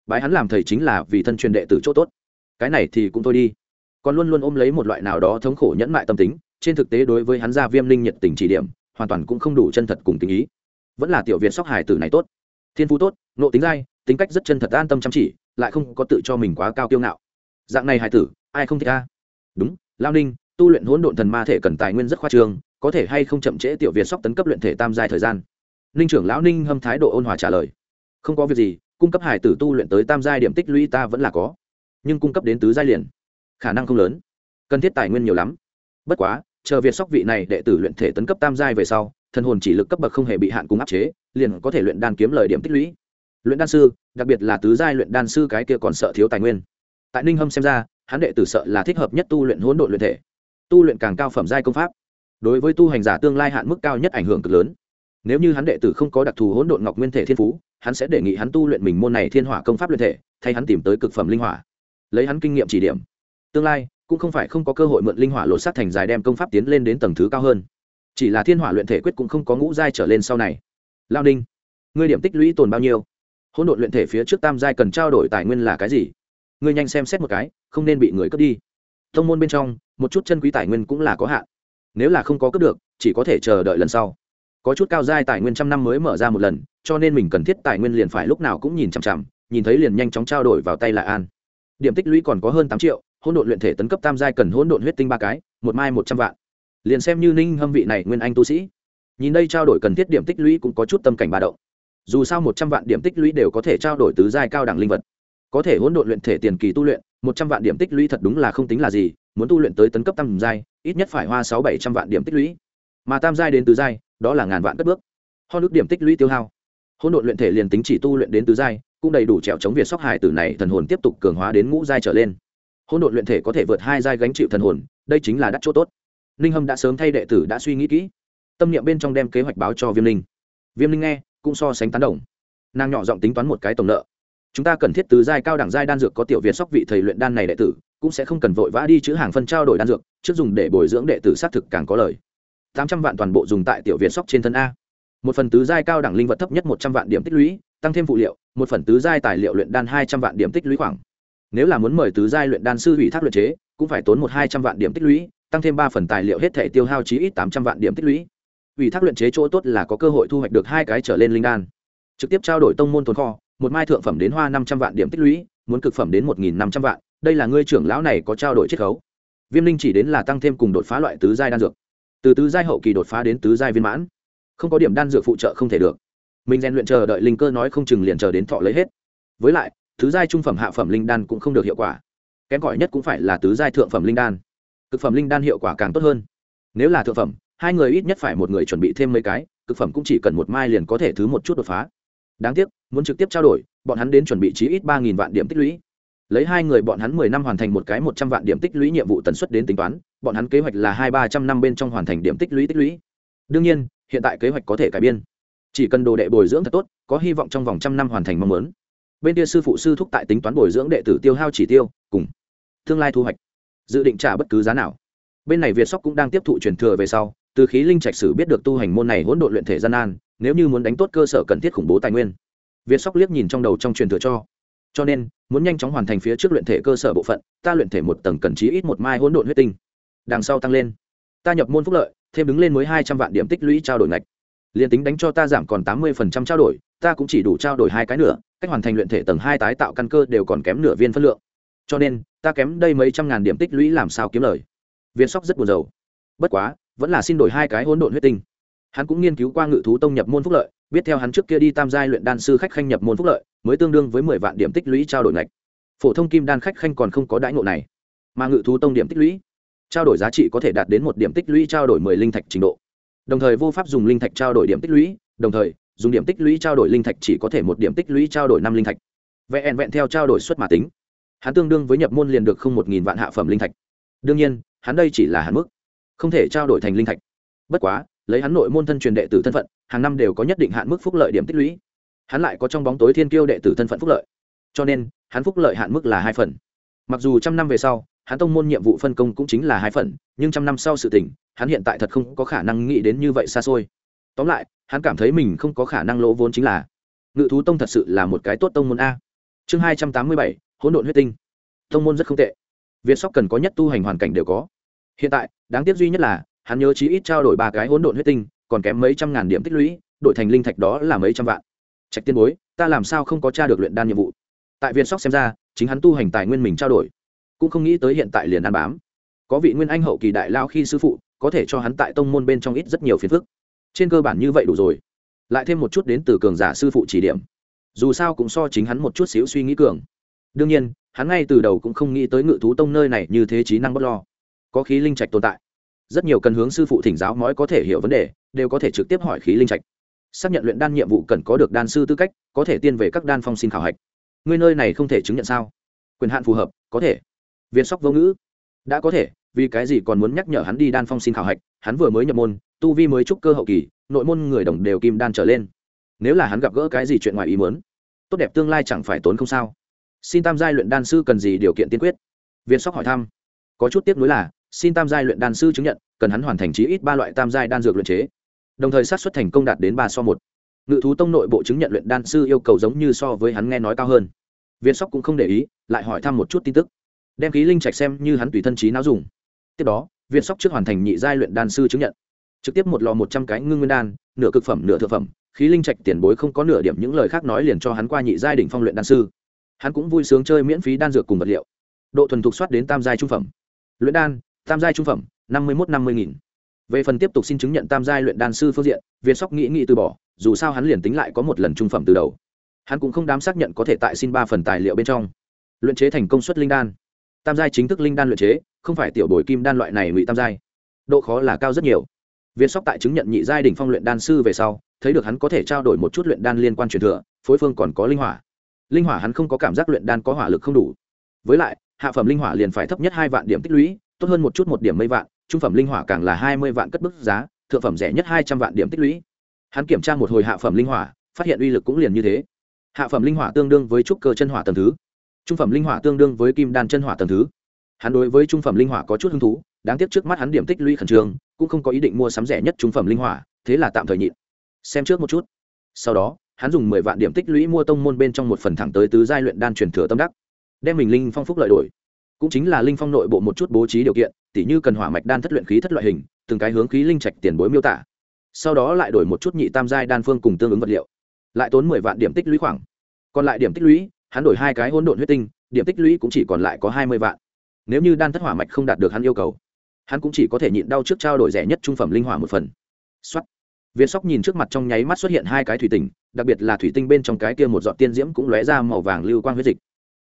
Bái hắn làm thầy chính là vì thân truyền đệ tử chỗ tốt. Cái này thì cũng thôi đi còn luôn luôn ôm lấy một loại nào đó thống khổ nhẫn mại tâm tính, trên thực tế đối với hắn gia viêm linh nhiệt tình chỉ điểm, hoàn toàn cũng không đủ chân thật cùng tình ý. Vẫn là tiểu việt sóc hải tử này tốt. Thiên phú tốt nộ tính dai, tính cách rất chân thật an tâm chăm chỉ, lại không có tự cho mình quá cao kiêu ngạo. Dạng này hải tử, ai không thích ta đúng, lao ninh, tu luyện hỗn độn thần ma thể cần tài nguyên rất khoa trương, có thể hay không chậm trễ tiểu việt sóc tấn cấp luyện thể tam giai thời gian? Ninh trưởng lão ninh hâm thái độ ôn hòa trả lời. Không có việc gì, cung cấp hải tử tu luyện tới tam giai điểm tích lũy ta vẫn là có. Nhưng cung cấp đến tứ giai liền khả năng không lớn. Cần thiết tài nguyên nhiều lắm. Bất quá, chờ việt sóc vị này đệ tử luyện thể tấn cấp tam giai về sau, thần hồn chỉ lực cấp bậc không hề bị hạn cùng áp chế, liền có thể luyện đan kiếm lời điểm tích lũy. Luyện đan sư, đặc biệt là tứ giai luyện đan sư cái kia còn sợ thiếu tài nguyên. Tại ninh hâm xem ra, hắn đệ tử sợ là thích hợp nhất tu luyện hỗn độn luyện thể. Tu luyện càng cao phẩm giai công pháp, đối với tu hành giả tương lai hạn mức cao nhất ảnh hưởng cực lớn. Nếu như hắn đệ tử không có đặc thù hỗn độn ngọc nguyên thể thiên phú, hắn sẽ đề nghị hắn tu luyện mình môn này thiên hỏa công pháp luyện thể, thay hắn tìm tới cực phẩm linh hỏa. Lấy hắn kinh nghiệm chỉ điểm tương lai cũng không phải không có cơ hội mượn linh hỏa lột sát thành dài đem công pháp tiến lên đến tầng thứ cao hơn. Chỉ là thiên hỏa luyện thể quyết cũng không có ngũ giai trở lên sau này. Lao ninh, ngươi điểm tích lũy tồn bao nhiêu? Hỗn độn luyện thể phía trước tam giai cần trao đổi tài nguyên là cái gì? Ngươi nhanh xem xét một cái, không nên bị người cướp đi. Thông môn bên trong, một chút chân quý tài nguyên cũng là có hạn. Nếu là không có cướp được, chỉ có thể chờ đợi lần sau. Có chút cao giai tài nguyên trăm năm mới mở ra một lần, cho nên mình cần thiết tài nguyên liền phải lúc nào cũng nhìn chằm chằm, nhìn thấy liền nhanh chóng trao đổi vào tay là an. Điểm tích lũy còn có hơn tám triệu hỗn độn luyện thể tấn cấp tam giai cần hỗn độn huyết tinh ba cái, một mai một trăm vạn. Liền xem như ninh hâm vị này nguyên anh tu sĩ. Nhìn đây trao đổi cần thiết điểm tích lũy cũng có chút tâm cảnh ba động. Dù sao một trăm vạn điểm tích lũy đều có thể trao đổi tứ giai cao đẳng linh vật. Có thể hỗn độn luyện thể tiền kỳ tu luyện, một trăm vạn điểm tích lũy thật đúng là không tính là gì, muốn tu luyện tới tấn cấp tam giai, ít nhất phải hoa sáu bảy trăm vạn điểm tích lũy. Mà tam giai đến tứ giai, đó là ngàn vạn cất bước. Ho nước điểm tích lũy tiêu hao. Hỗn độn luyện thể liền tính chỉ tu luyện đến tứ giai, cũng đầy đủ trèo chống việc sóc hải tử này thần hồn tiếp tục cường hóa đến ngũ giai trở lên hỗn độn luyện thể có thể vượt hai giai gánh chịu thần hồn, đây chính là đắt chỗ tốt. Ninh hâm đã sớm thay đệ tử đã suy nghĩ kỹ. Tâm niệm bên trong đem kế hoạch báo cho viêm linh. Viêm linh nghe, cũng so sánh tán đồng. Nàng nhỏ giọng tính toán một cái tổng nợ. Chúng ta cần thiết từ giai cao đẳng giai đan dược có tiểu việt sóc vị thầy luyện đan này đệ tử, cũng sẽ không cần vội vã đi chữ hàng phân trao đổi đan dược, trước dùng để bồi dưỡng đệ tử xác thực càng có lời tám trăm vạn toàn bộ dùng tại tiểu việt sóc trên thân a. Một phần tứ giai cao đẳng linh vật thấp nhất một trăm vạn điểm tích lũy, tăng thêm phụ liệu, một phần tứ giai tài liệu luyện đan hai trăm vạn điểm tích lũy khoảng nếu là muốn mời tứ giai luyện đan sư ủy thác luyện chế, cũng phải tốn một hai trăm vạn điểm tích lũy, tăng thêm ba phần tài liệu hết thể tiêu hao chí ít tám trăm vạn điểm tích lũy. Ủy thác luyện chế chỗ tốt là có cơ hội thu hoạch được hai cái trở lên linh đan. Trực tiếp trao đổi tông môn tồn kho, một mai thượng phẩm đến hoa năm trăm vạn điểm tích lũy, muốn cực phẩm đến một nghìn năm trăm vạn, đây là ngươi trưởng lão này có trao đổi chiết khấu. Viêm linh chỉ đến là tăng thêm cùng đột phá loại tứ giai đan dược. Từ tứ giai hậu kỳ đột phá đến tứ giai viên mãn. Không có điểm đan dược phụ trợ không thể được. Mình rèn luyện chờ đợi linh cơ nói không chừng liền chờ đến thọ lấy hết. Với lại thứ giai trung phẩm hạ phẩm linh đan cũng không được hiệu quả. Kém cỏi nhất cũng phải là tứ giai thượng phẩm linh đan. Cực phẩm linh đan hiệu quả càng tốt hơn. Nếu là thượng phẩm, hai người ít nhất phải một người chuẩn bị thêm mấy cái, cực phẩm cũng chỉ cần một mai liền có thể thứ một chút đột phá. Đáng tiếc, muốn trực tiếp trao đổi, bọn hắn đến chuẩn bị chí ít ba nghìn vạn điểm tích lũy. Lấy hai người bọn hắn mười năm hoàn thành một cái một trăm vạn điểm tích lũy nhiệm vụ tần suất đến tính toán, bọn hắn kế hoạch là hai ba trăm năm bên trong hoàn thành điểm tích lũy tích lũy. Đương nhiên, hiện tại kế hoạch có thể cải biên. Chỉ cần đồ đệ bồi dưỡng thật tốt, có hy vọng trong vòng trăm năm hoàn thành mong muốn bên kia sư phụ sư thúc tại tính toán bồi dưỡng đệ tử tiêu hao chỉ tiêu, cùng tương lai thu hoạch, dự định trả bất cứ giá nào. Bên này việt sóc cũng đang tiếp thụ truyền thừa về sau, từ khí linh trạch sử biết được tu hành môn này hỗn độn luyện thể gian nan, nếu như muốn đánh tốt cơ sở cần thiết khủng bố tài nguyên. Việt sóc liếc nhìn trong đầu trong truyền thừa cho. Cho nên, muốn nhanh chóng hoàn thành phía trước luyện thể cơ sở bộ phận, ta luyện thể một tầng cần chí ít một mai hỗn độn huyết tinh. Đằng sau tăng lên. Ta nhập môn phúc lợi, thêm đứng lên mới hai trăm vạn điểm tích lũy trao đổi ngạch. Liền tính đánh cho ta giảm còn tám mươi phần trăm trao đổi, ta cũng chỉ đủ trao đổi hai cái nữa cách hoàn thành luyện thể tầng hai tái tạo căn cơ đều còn kém nửa viên phân lượng. Cho nên, ta kém đây mấy trăm ngàn điểm tích lũy làm sao kiếm lời. Viên sóc rất buồn rầu. Bất quá, vẫn là xin đổi hai cái hỗn độn huyết tinh. Hắn cũng nghiên cứu qua ngự thú tông nhập môn phúc lợi, biết theo hắn trước kia đi tam giai luyện đan sư khách khanh nhập môn phúc lợi, mới tương đương với mười vạn điểm tích lũy trao đổi ngạch. Phổ thông kim đan khách khanh còn không có đãi ngộ này. Mà ngự thú tông điểm tích lũy, trao đổi giá trị có thể đạt đến một điểm tích lũy trao đổi mười linh thạch trình độ. Đồng thời vô pháp dùng linh thạch trao đổi điểm tích lũy, đồng thời dùng điểm tích lũy trao đổi linh thạch chỉ có thể một điểm tích lũy trao đổi năm linh thạch. Vẹn vẹn theo trao đổi suất mà tính, hắn tương đương với nhập môn liền được không một nghìn vạn hạ phẩm linh thạch. Đương nhiên, hắn đây chỉ là hạn mức, không thể trao đổi thành linh thạch. Bất quá, lấy hắn nội môn thân truyền đệ tử thân phận, hàng năm đều có nhất định hạn mức phúc lợi điểm tích lũy. Hắn lại có trong bóng tối thiên kiêu đệ tử thân phận phúc lợi. Cho nên, hắn phúc lợi hạn mức là hai phần. Mặc dù trăm năm về sau, hắn tông môn nhiệm vụ phân công cũng chính là hai phần, nhưng trăm năm sau sự tỉnh hắn hiện tại thật không có khả năng nghĩ đến như vậy xa xôi. Tóm lại hắn cảm thấy mình không có khả năng lỗ vốn chính là ngự thú tông thật sự là một cái tốt tông môn a. Chương hai trăm tám mươi bảy, hỗn độn huyết tinh. Tông môn rất không tệ. Việt sóc cần có nhất tu hành hoàn cảnh đều có. Hiện tại, đáng tiếc duy nhất là, hắn nhớ chí ít trao đổi ba cái hỗn độn huyết tinh, còn kém mấy trăm ngàn điểm tích lũy, đổi thành linh thạch đó là mấy trăm vạn. Trạch tiên bối, ta làm sao không có tra được luyện đan nhiệm vụ? Tại việt sóc xem ra, chính hắn tu hành tài nguyên mình trao đổi, cũng không nghĩ tới hiện tại liền ăn bám. Có vị nguyên anh hậu kỳ đại lao khi sư phụ, có thể cho hắn tại tông môn bên trong ít rất nhiều phiền phức trên cơ bản như vậy đủ rồi. Lại thêm một chút đến từ cường giả sư phụ chỉ điểm. Dù sao cũng so chính hắn một chút xíu suy nghĩ cường. Đương nhiên, hắn ngay từ đầu cũng không nghĩ tới ngự thú tông nơi này như thế trí năng bất lo. Có khí linh trạch tồn tại. Rất nhiều cần hướng sư phụ thỉnh giáo mói có thể hiểu vấn đề, đều có thể trực tiếp hỏi khí linh trạch. Xác nhận luyện đan nhiệm vụ cần có được đan sư tư cách, có thể tiên về các đan phong xin khảo hạch. Ngươi nơi này không thể chứng nhận sao? Quyền hạn phù hợp, có thể. Viên sóc vô ngữ. Đã có thể, vì cái gì còn muốn nhắc nhở hắn đi đan phong xin khảo hạch, hắn vừa mới nhập môn tu vi mới trúc cơ hậu kỳ, nội môn người đồng đều kim đan trở lên. Nếu là hắn gặp gỡ cái gì chuyện ngoài ý muốn, tốt đẹp tương lai chẳng phải tốn không sao. Xin tam giai luyện đan sư cần gì điều kiện tiên quyết? Viên sóc hỏi thăm. Có chút tiếc nuối là, xin tam giai luyện đan sư chứng nhận, cần hắn hoàn thành chí ít ba loại tam giai đan dược luyện chế. Đồng thời sát xuất thành công đạt đến ba so một. Ngự thú tông nội bộ chứng nhận luyện đan sư yêu cầu giống như so với hắn nghe nói cao hơn. Viên sóc cũng không để ý, lại hỏi thăm một chút tin tức. Đem khí linh trạch xem như hắn tùy thân trí não dùng. Tiếp đó, viên sóc trước hoàn thành nhị giai luyện đan sư chứng nhận trực tiếp một lò một trăm cái ngưng nguyên đan, nửa cực phẩm, nửa thượng phẩm, khí linh trạch tiền bối không có nửa điểm những lời khác nói liền cho hắn qua nhị giai đỉnh phong luyện đan sư. Hắn cũng vui sướng chơi miễn phí đan dược cùng vật liệu. Độ thuần thục soát đến tam giai trung phẩm. Luyện đan, tam giai trung phẩm, năm mươi một năm mươi nghìn. Về phần tiếp tục xin chứng nhận tam giai luyện đan sư phương diện, viên sóc nghĩ nghĩ từ bỏ, dù sao hắn liền tính lại có một lần trung phẩm từ đầu. Hắn cũng không dám xác nhận có thể tại xin ba phần tài liệu bên trong. Luyện chế thành công suất linh đan. Tam giai chính thức linh đan luyện chế, không phải tiểu bồi kim đan loại này ngụy tam giai. Độ khó là cao rất nhiều. Viên sóc tại chứng nhận nhị giai đỉnh phong luyện đan sư về sau, thấy được hắn có thể trao đổi một chút luyện đan liên quan truyền thừa, phối phương còn có linh hỏa. Linh hỏa hắn không có cảm giác luyện đan có hỏa lực không đủ. Với lại, hạ phẩm linh hỏa liền phải thấp nhất hai vạn điểm tích lũy, tốt hơn một chút một điểm mây vạn, trung phẩm linh hỏa càng là hai mươi vạn cất bức giá, thượng phẩm rẻ nhất hai trăm vạn điểm tích lũy. Hắn kiểm tra một hồi hạ phẩm linh hỏa, phát hiện uy lực cũng liền như thế. Hạ phẩm linh hỏa tương đương với trúc cơ chân hỏa tầng thứ, trung phẩm linh hỏa tương đương với kim đan chân hỏa tầng thứ. Hắn đối với trung phẩm linh hỏa có chút hứng thú đáng tiếc trước mắt hắn điểm tích lũy khẩn trương, cũng không có ý định mua sắm rẻ nhất trung phẩm linh hỏa, thế là tạm thời nhịn. Xem trước một chút. Sau đó, hắn dùng mười vạn điểm tích lũy mua tông môn bên trong một phần thẳng tới tứ giai luyện đan truyền thừa tâm đắc. Đem mình linh phong phúc lợi đổi. Cũng chính là linh phong nội bộ một chút bố trí điều kiện, tỉ như cần hỏa mạch đan thất luyện khí thất loại hình, từng cái hướng khí linh trạch tiền bối miêu tả. Sau đó lại đổi một chút nhị tam giai đan phương cùng tương ứng vật liệu. Lại tốn mười vạn điểm tích lũy khoảng. Còn lại điểm tích lũy, hắn đổi hai cái hỗn độn huyết tinh, điểm tích lũy cũng chỉ còn lại có hai mươi vạn. Nếu như đan thất hỏa mạch không đạt được hắn yêu cầu hắn cũng chỉ có thể nhịn đau trước trao đổi rẻ nhất trung phẩm linh hỏa một phần. Xuất việt sóc nhìn trước mặt trong nháy mắt xuất hiện hai cái thủy tinh, đặc biệt là thủy tinh bên trong cái kia một giọt tiên diễm cũng lóe ra màu vàng lưu quang huyết dịch.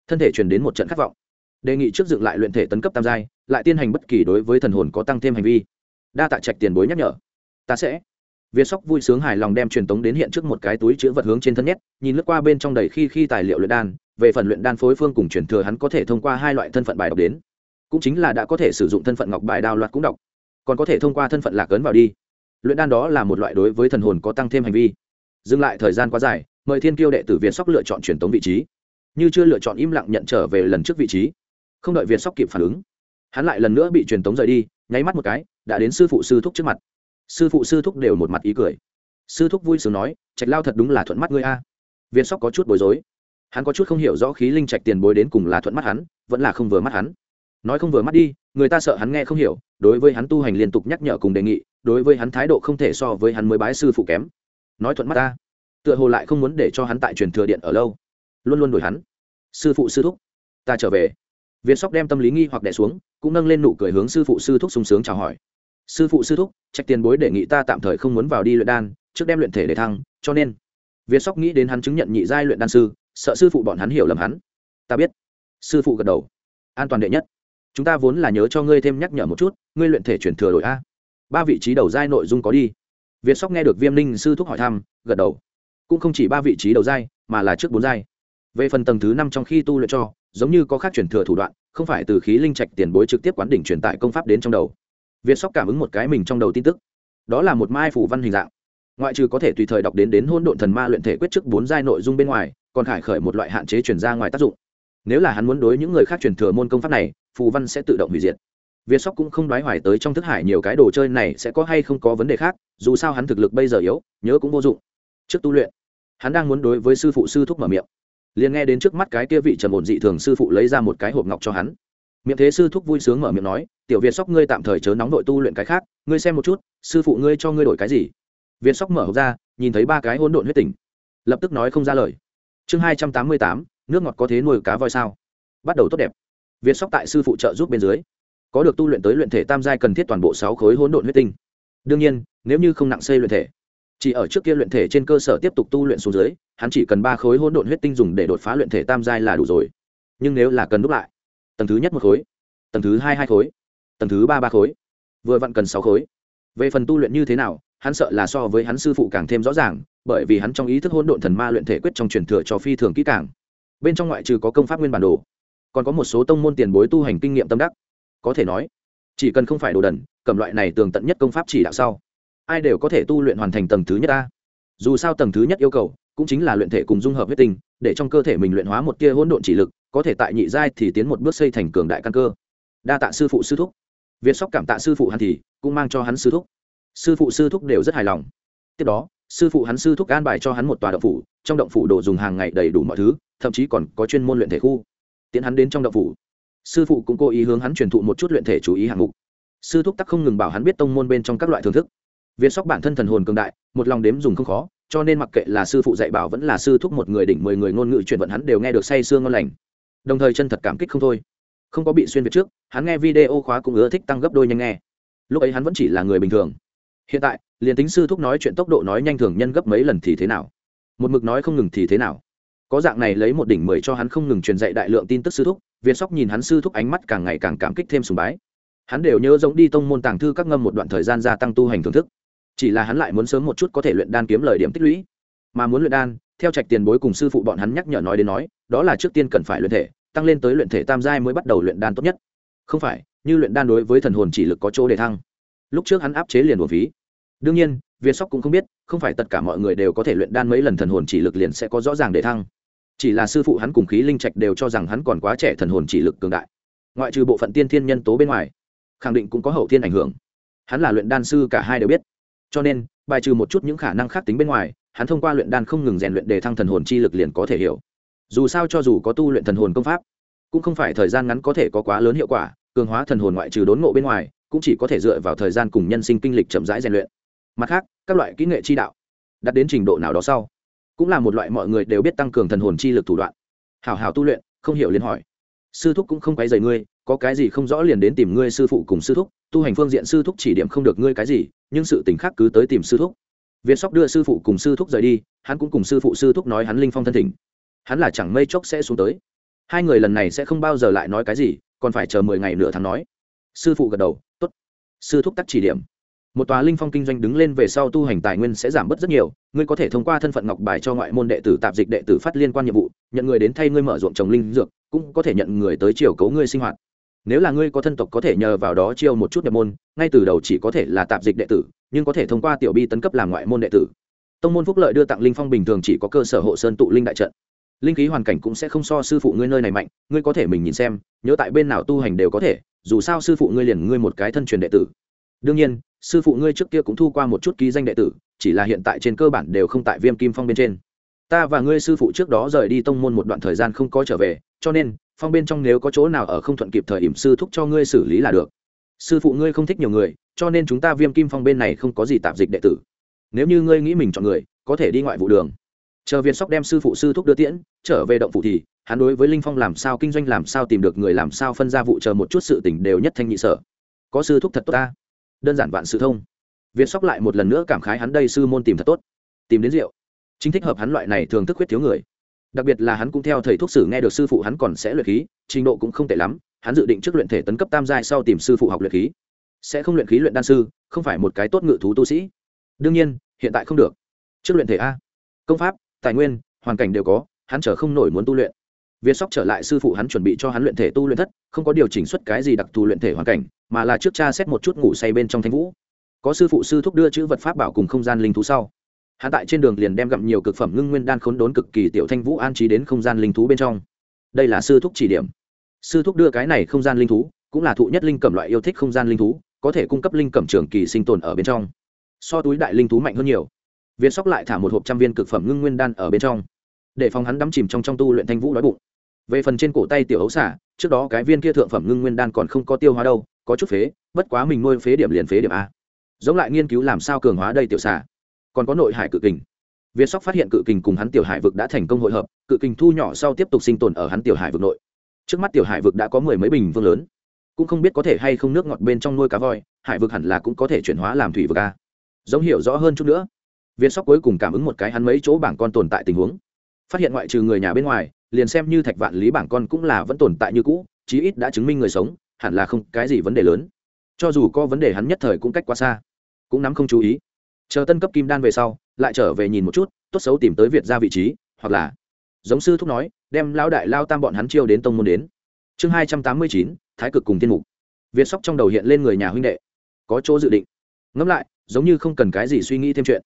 Thân thể truyền đến một trận khát vọng. Đề nghị trước dựng lại luyện thể tấn cấp tam giai, lại tiên hành bất kỳ đối với thần hồn có tăng thêm hành vi. Đa tạ trạch tiền bối nhắc nhở. Ta sẽ. Việt sóc vui sướng hài lòng đem truyền tống đến hiện trước một cái túi chữ vật hướng trên thân nhét, nhìn lướt qua bên trong đầy khi khi tài liệu luyện đan, về phần luyện đan phối phương cùng truyền thừa hắn có thể thông qua hai loại thân phận bài đọc đến cũng chính là đã có thể sử dụng thân phận ngọc bài đao loạt cũng đọc. Còn có thể thông qua thân phận lạc ấn vào đi. Luyện đan đó là một loại đối với thần hồn có tăng thêm hành vi. Dừng lại thời gian quá dài, mời thiên kiêu đệ tử việt sóc lựa chọn truyền tống vị trí. Như chưa lựa chọn im lặng nhận trở về lần trước vị trí, không đợi việt sóc kịp phản ứng, hắn lại lần nữa bị truyền tống rời đi, nháy mắt một cái, đã đến sư phụ sư thúc trước mặt. Sư phụ sư thúc đều một mặt ý cười. Sư thúc vui sướng nói, trạch lao thật đúng là thuận mắt ngươi a. Viên sóc có chút bối rối. Hắn có chút không hiểu rõ khí linh trạch tiền bối đến cùng là thuận mắt hắn, vẫn là không vừa mắt hắn nói không vừa mắt đi, người ta sợ hắn nghe không hiểu, đối với hắn tu hành liên tục nhắc nhở cùng đề nghị, đối với hắn thái độ không thể so với hắn mới bái sư phụ kém. Nói thuận mắt ta, tựa hồ lại không muốn để cho hắn tại truyền thừa điện ở lâu. Luôn luôn đổi hắn. Sư phụ sư thúc, ta trở về. Việt sóc đem tâm lý nghi hoặc đẻ xuống, cũng nâng lên nụ cười hướng sư phụ sư thúc sung sướng chào hỏi. Sư phụ sư thúc trạch tiền bối đề nghị ta tạm thời không muốn vào đi luyện đan, trước đem luyện thể để thăng, cho nên. Việt sóc nghĩ đến hắn chứng nhận nhị giai luyện đan sư, sợ sư phụ bọn hắn hiểu lầm hắn. Ta biết. Sư phụ gật đầu. An toàn đệ nhất chúng ta vốn là nhớ cho ngươi thêm nhắc nhở một chút, ngươi luyện thể chuyển thừa đổi a. Ba vị trí đầu giai nội dung có đi. Việt sóc nghe được viêm ninh sư thúc hỏi thăm, gật đầu. Cũng không chỉ ba vị trí đầu giai, mà là trước bốn giai. Về phần tầng thứ năm trong khi tu luyện cho, giống như có khác chuyển thừa thủ đoạn, không phải từ khí linh trạch tiền bối trực tiếp quán đỉnh truyền tải công pháp đến trong đầu. Việt sóc cảm ứng một cái mình trong đầu tin tức. Đó là một mai phủ văn hình dạng. Ngoại trừ có thể tùy thời đọc đến đến hôn độn thần ma luyện thể quyết trước bốn giai nội dung bên ngoài, còn khải khởi một loại hạn chế chuyển ra ngoài tác dụng. Nếu là hắn muốn đối những người khác truyền thừa môn công pháp này phù văn sẽ tự động hủy diệt. Việt sóc cũng không đoái hoài tới trong thức hải nhiều cái đồ chơi này sẽ có hay không có vấn đề khác dù sao hắn thực lực bây giờ yếu nhớ cũng vô dụng. Trước tu luyện hắn đang muốn đối với sư phụ sư thúc mở miệng. Liền nghe đến trước mắt cái kia vị trầm ổn dị thường sư phụ lấy ra một cái hộp ngọc cho hắn. Miệng thế sư thúc vui sướng mở miệng nói tiểu việt sóc ngươi tạm thời chớ nóng nội tu luyện cái khác ngươi xem một chút sư phụ ngươi cho ngươi đổi cái gì? Việt sóc mở hộp ra nhìn thấy ba cái hỗn độn huyết tình, lập tức nói không ra lời. Chương hai trăm tám mươi tám nước ngọt có thế nuôi cá voi sao? Bắt đầu tốt đẹp việt sóc tại sư phụ trợ giúp bên dưới, có được tu luyện tới luyện thể tam giai cần thiết toàn bộ sáu khối hỗn độn huyết tinh. Đương nhiên, nếu như không nặng xây luyện thể, chỉ ở trước kia luyện thể trên cơ sở tiếp tục tu luyện xuống dưới, hắn chỉ cần ba khối hỗn độn huyết tinh dùng để đột phá luyện thể tam giai là đủ rồi. Nhưng nếu là cần đúc lại, tầng thứ nhất một khối, tầng thứ hai hai khối, tầng thứ ba ba khối, vừa vặn cần sáu khối. Về phần tu luyện như thế nào, hắn sợ là so với hắn sư phụ càng thêm rõ ràng, bởi vì hắn trong ý thức hỗn độn thần ma luyện thể quyết trong truyền thừa cho phi thường kỹ càng. Bên trong ngoại trừ có công pháp nguyên bản đồ còn có một số tông môn tiền bối tu hành kinh nghiệm tâm đắc. Có thể nói, chỉ cần không phải đồ đần, cầm loại này tường tận nhất công pháp chỉ đạo sau, ai đều có thể tu luyện hoàn thành tầng thứ nhất ta dù sao tầng thứ nhất yêu cầu, cũng chính là luyện thể cùng dung hợp huyết tinh, để trong cơ thể mình luyện hóa một tia hỗn độn chỉ lực, có thể tại nhị giai thì tiến một bước xây thành cường đại căn cơ. Đa tạ sư phụ sư thúc. Việt sóc cảm tạ sư phụ hắn thì cũng mang cho hắn sư thúc. Sư phụ sư thúc đều rất hài lòng. Tiếp đó, sư phụ hắn sư thúc an bài cho hắn một tòa động phủ, trong động phủ đồ dùng hàng ngày đầy đủ mọi thứ, thậm chí còn có chuyên môn luyện thể khu tiến hắn đến trong động phủ. Sư phụ cũng cố ý hướng hắn truyền thụ một chút luyện thể chú ý hạng mục. Sư thúc tắc không ngừng bảo hắn biết tông môn bên trong các loại thưởng thức. Việt sóc bản thân thần hồn cường đại, một lòng đếm dùng không khó, cho nên mặc kệ là sư phụ dạy bảo vẫn là sư thúc một người đỉnh mười người ngôn ngữ truyền vận hắn đều nghe được say sương ngon lành. Đồng thời chân thật cảm kích không thôi. Không có bị xuyên việt trước, hắn nghe video khóa cũng ưa thích tăng gấp đôi nhanh nghe. Lúc ấy hắn vẫn chỉ là người bình thường. Hiện tại, liền tính sư thúc nói chuyện tốc độ nói nhanh thường nhân gấp mấy lần thì thế nào? Một mực nói không ngừng thì thế nào? Có dạng này lấy một đỉnh mười cho hắn không ngừng truyền dạy đại lượng tin tức sư thúc việt sóc nhìn hắn sư thúc ánh mắt càng ngày càng cảm kích thêm sùng bái. Hắn đều nhớ giống đi tông môn tàng thư các ngâm một đoạn thời gian gia tăng tu hành thưởng thức. Chỉ là hắn lại muốn sớm một chút có thể luyện đan kiếm lời điểm tích lũy. Mà muốn luyện đan, theo trạch tiền bối cùng sư phụ bọn hắn nhắc nhở nói đến nói, đó là trước tiên cần phải luyện thể, tăng lên tới luyện thể tam giai mới bắt đầu luyện đan tốt nhất. Không phải, như luyện đan đối với thần hồn chỉ lực có chỗ để thăng. Lúc trước hắn áp chế liền buồn phí. Đương nhiên việt sóc cũng không biết, không phải tất cả mọi người đều có thể luyện đan mấy lần thần hồn chỉ lực liền sẽ có rõ ràng để thăng chỉ là sư phụ hắn cùng khí linh trạch đều cho rằng hắn còn quá trẻ thần hồn chỉ lực cường đại. Ngoại trừ bộ phận tiên thiên nhân tố bên ngoài, khẳng định cũng có hậu thiên ảnh hưởng. Hắn là luyện đan sư cả hai đều biết. Cho nên, bài trừ một chút những khả năng khác tính bên ngoài, hắn thông qua luyện đan không ngừng rèn luyện để thăng thần hồn chi lực liền có thể hiểu. Dù sao cho dù có tu luyện thần hồn công pháp, cũng không phải thời gian ngắn có thể có quá lớn hiệu quả, cường hóa thần hồn ngoại trừ đốn ngộ bên ngoài, cũng chỉ có thể dựa vào thời gian cùng nhân sinh kinh lịch chậm rãi rèn luyện. Mặt khác, các loại kỹ nghệ chi đạo đặt đến trình độ nào đó sau cũng là một loại mọi người đều biết tăng cường thần hồn chi lực thủ đoạn. Hảo hảo tu luyện, không hiểu liền hỏi. Sư thúc cũng không quấy dày ngươi, có cái gì không rõ liền đến tìm ngươi sư phụ cùng sư thúc, tu hành phương diện sư thúc chỉ điểm không được ngươi cái gì, nhưng sự tình khác cứ tới tìm sư thúc. Việt sóc đưa sư phụ cùng sư thúc rời đi, hắn cũng cùng sư phụ sư thúc nói hắn linh phong thân thỉnh. Hắn là chẳng mây chốc sẽ xuống tới. Hai người lần này sẽ không bao giờ lại nói cái gì, còn phải chờ mười ngày nửa tháng nói. Sư phụ gật đầu t ố t sư thúc tắt chỉ điểm một tòa linh phong kinh doanh đứng lên về sau tu hành tài nguyên sẽ giảm bớt rất nhiều. Ngươi có thể thông qua thân phận ngọc bài cho ngoại môn đệ tử, tạp dịch đệ tử phát liên quan nhiệm vụ, nhận người đến thay ngươi mở ruộng trồng linh dược, cũng có thể nhận người tới chiều cấu ngươi sinh hoạt. Nếu là ngươi có thân tộc có thể nhờ vào đó chiêu một chút nhập môn, ngay từ đầu chỉ có thể là tạp dịch đệ tử, nhưng có thể thông qua tiểu bi tấn cấp làm ngoại môn đệ tử. Tông môn phúc lợi đưa tặng linh phong bình thường chỉ có cơ sở hộ sơn tụ linh đại trận. Linh khí hoàn cảnh cũng sẽ không so sư phụ ngươi nơi này mạnh, ngươi có thể mình nhìn xem, nhớ tại bên nào tu hành đều có thể, dù sao sư phụ ngươi liền ngươi một cái thân truyền đệ tử. Đương nhiên sư phụ ngươi trước kia cũng thu qua một chút ký danh đệ tử, chỉ là hiện tại trên cơ bản đều không tại viêm kim phong bên trên. Ta và ngươi sư phụ trước đó rời đi tông môn một đoạn thời gian không có trở về, cho nên, phong bên trong nếu có chỗ nào ở không thuận kịp thời ỉm sư thúc cho ngươi xử lý là được. Sư phụ ngươi không thích nhiều người, cho nên chúng ta viêm kim phong bên này không có gì tạp dịch đệ tử. Nếu như ngươi nghĩ mình chọn người, có thể đi ngoại vụ đường. Chờ Viên sóc đem sư phụ sư thúc đưa tiễn, trở về động phụ thì, hắn đối với linh phong làm sao, kinh doanh làm sao, tìm được người làm sao, phân ra vụ chờ một chút sự tình đều nhất thanh nhị sở. Có sư thúc thật tốt ta đơn giản vạn sự thông. Việt sóc lại một lần nữa cảm khái hắn đây sư môn tìm thật tốt, tìm đến rượu. Chính thích hợp hắn loại này thường thức huyết thiếu người. Đặc biệt là hắn cũng theo thầy thuốc sử nghe được sư phụ hắn còn sẽ luyện khí, trình độ cũng không tệ lắm, hắn dự định trước luyện thể tấn cấp tam giai sau tìm sư phụ học luyện khí. Sẽ không luyện khí luyện đan sư, không phải một cái tốt ngự thú tu sĩ. Đương nhiên, hiện tại không được. Trước luyện thể a. Công pháp, tài nguyên, hoàn cảnh đều có, hắn chờ không nổi muốn tu luyện việt sóc trở lại sư phụ hắn chuẩn bị cho hắn luyện thể tu luyện thất, không có điều chỉnh xuất cái gì đặc thù luyện thể hoàn cảnh, mà là trước cha xét một chút ngủ say bên trong thanh vũ. Có sư phụ sư thúc đưa chữ vật pháp bảo cùng không gian linh thú sau, hắn tại trên đường liền đem gặm nhiều cực phẩm ngưng nguyên đan khốn đốn cực kỳ tiểu thanh vũ an trí đến không gian linh thú bên trong. Đây là sư thúc chỉ điểm. Sư thúc đưa cái này không gian linh thú, cũng là thụ nhất linh cẩm loại yêu thích không gian linh thú, có thể cung cấp linh cẩm trường kỳ sinh tồn ở bên trong. So túi đại linh thú mạnh hơn nhiều. Viên sóc lại thả một hộp trăm viên cực phẩm ngưng nguyên đan ở bên trong, để phòng hắn đắm chìm trong trong tu luyện thanh vũ đói bụng về phần trên cổ tay tiểu ấu xả, trước đó cái viên kia thượng phẩm ngưng nguyên đan còn không có tiêu hóa đâu, có chút phế, bất quá mình nuôi phế điểm liền phế điểm a. Giống lại nghiên cứu làm sao cường hóa đây tiểu xả. Còn có nội hải cự kình. Việt sóc phát hiện cự kình cùng hắn tiểu hải vực đã thành công hội hợp, cự kình thu nhỏ sau tiếp tục sinh tồn ở hắn tiểu hải vực nội. Trước mắt tiểu hải vực đã có mười mấy bình vương lớn. Cũng không biết có thể hay không nước ngọt bên trong nuôi cá voi, hải vực hẳn là cũng có thể chuyển hóa làm thủy vực a. Giống hiểu rõ hơn chút nữa, việt sóc cuối cùng cảm ứng một cái hắn mấy chỗ bảng con tồn tại tình huống. Phát hiện ngoại trừ người nhà bên ngoài liền xem như thạch vạn lý bảng con cũng là vẫn tồn tại như cũ, chí ít đã chứng minh người sống, hẳn là không cái gì vấn đề lớn. Cho dù có vấn đề hắn nhất thời cũng cách quá xa. Cũng nắm không chú ý. Chờ tân cấp kim đan về sau, lại trở về nhìn một chút, tốt xấu tìm tới việt ra vị trí, hoặc là, giống sư thúc nói, đem lao đại lao tam bọn hắn chiêu đến tông môn đến. Chương hai trăm tám mươi chín, thái cực cùng tiên mục. Việt sóc trong đầu hiện lên người nhà huynh đệ. Có chỗ dự định. Ngẫm lại, giống như không cần cái gì suy nghĩ thêm chuyện.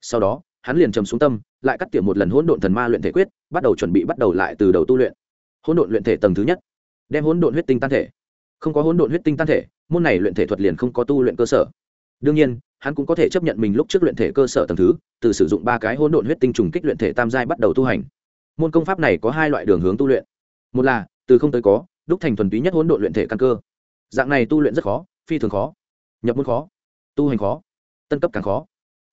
Sau đó hắn liền trầm xuống tâm, lại cắt tiệm một lần hỗn độn thần ma luyện thể quyết, bắt đầu chuẩn bị bắt đầu lại từ đầu tu luyện. Hỗn độn luyện thể tầng thứ nhất. Đem hỗn độn huyết tinh tan thể. Không có hỗn độn huyết tinh tan thể, môn này luyện thể thuật liền không có tu luyện cơ sở. Đương nhiên, hắn cũng có thể chấp nhận mình lúc trước luyện thể cơ sở tầng thứ, từ sử dụng ba cái hỗn độn huyết tinh trùng kích luyện thể tam giai bắt đầu tu hành. Môn công pháp này có hai loại đường hướng tu luyện. Một là, từ không tới có, đúc thành thuần túy nhất hỗn độn luyện thể căn cơ. Dạng này tu luyện rất khó, phi thường khó. Nhập môn khó. Tu hành khó. Tân cấp càng khó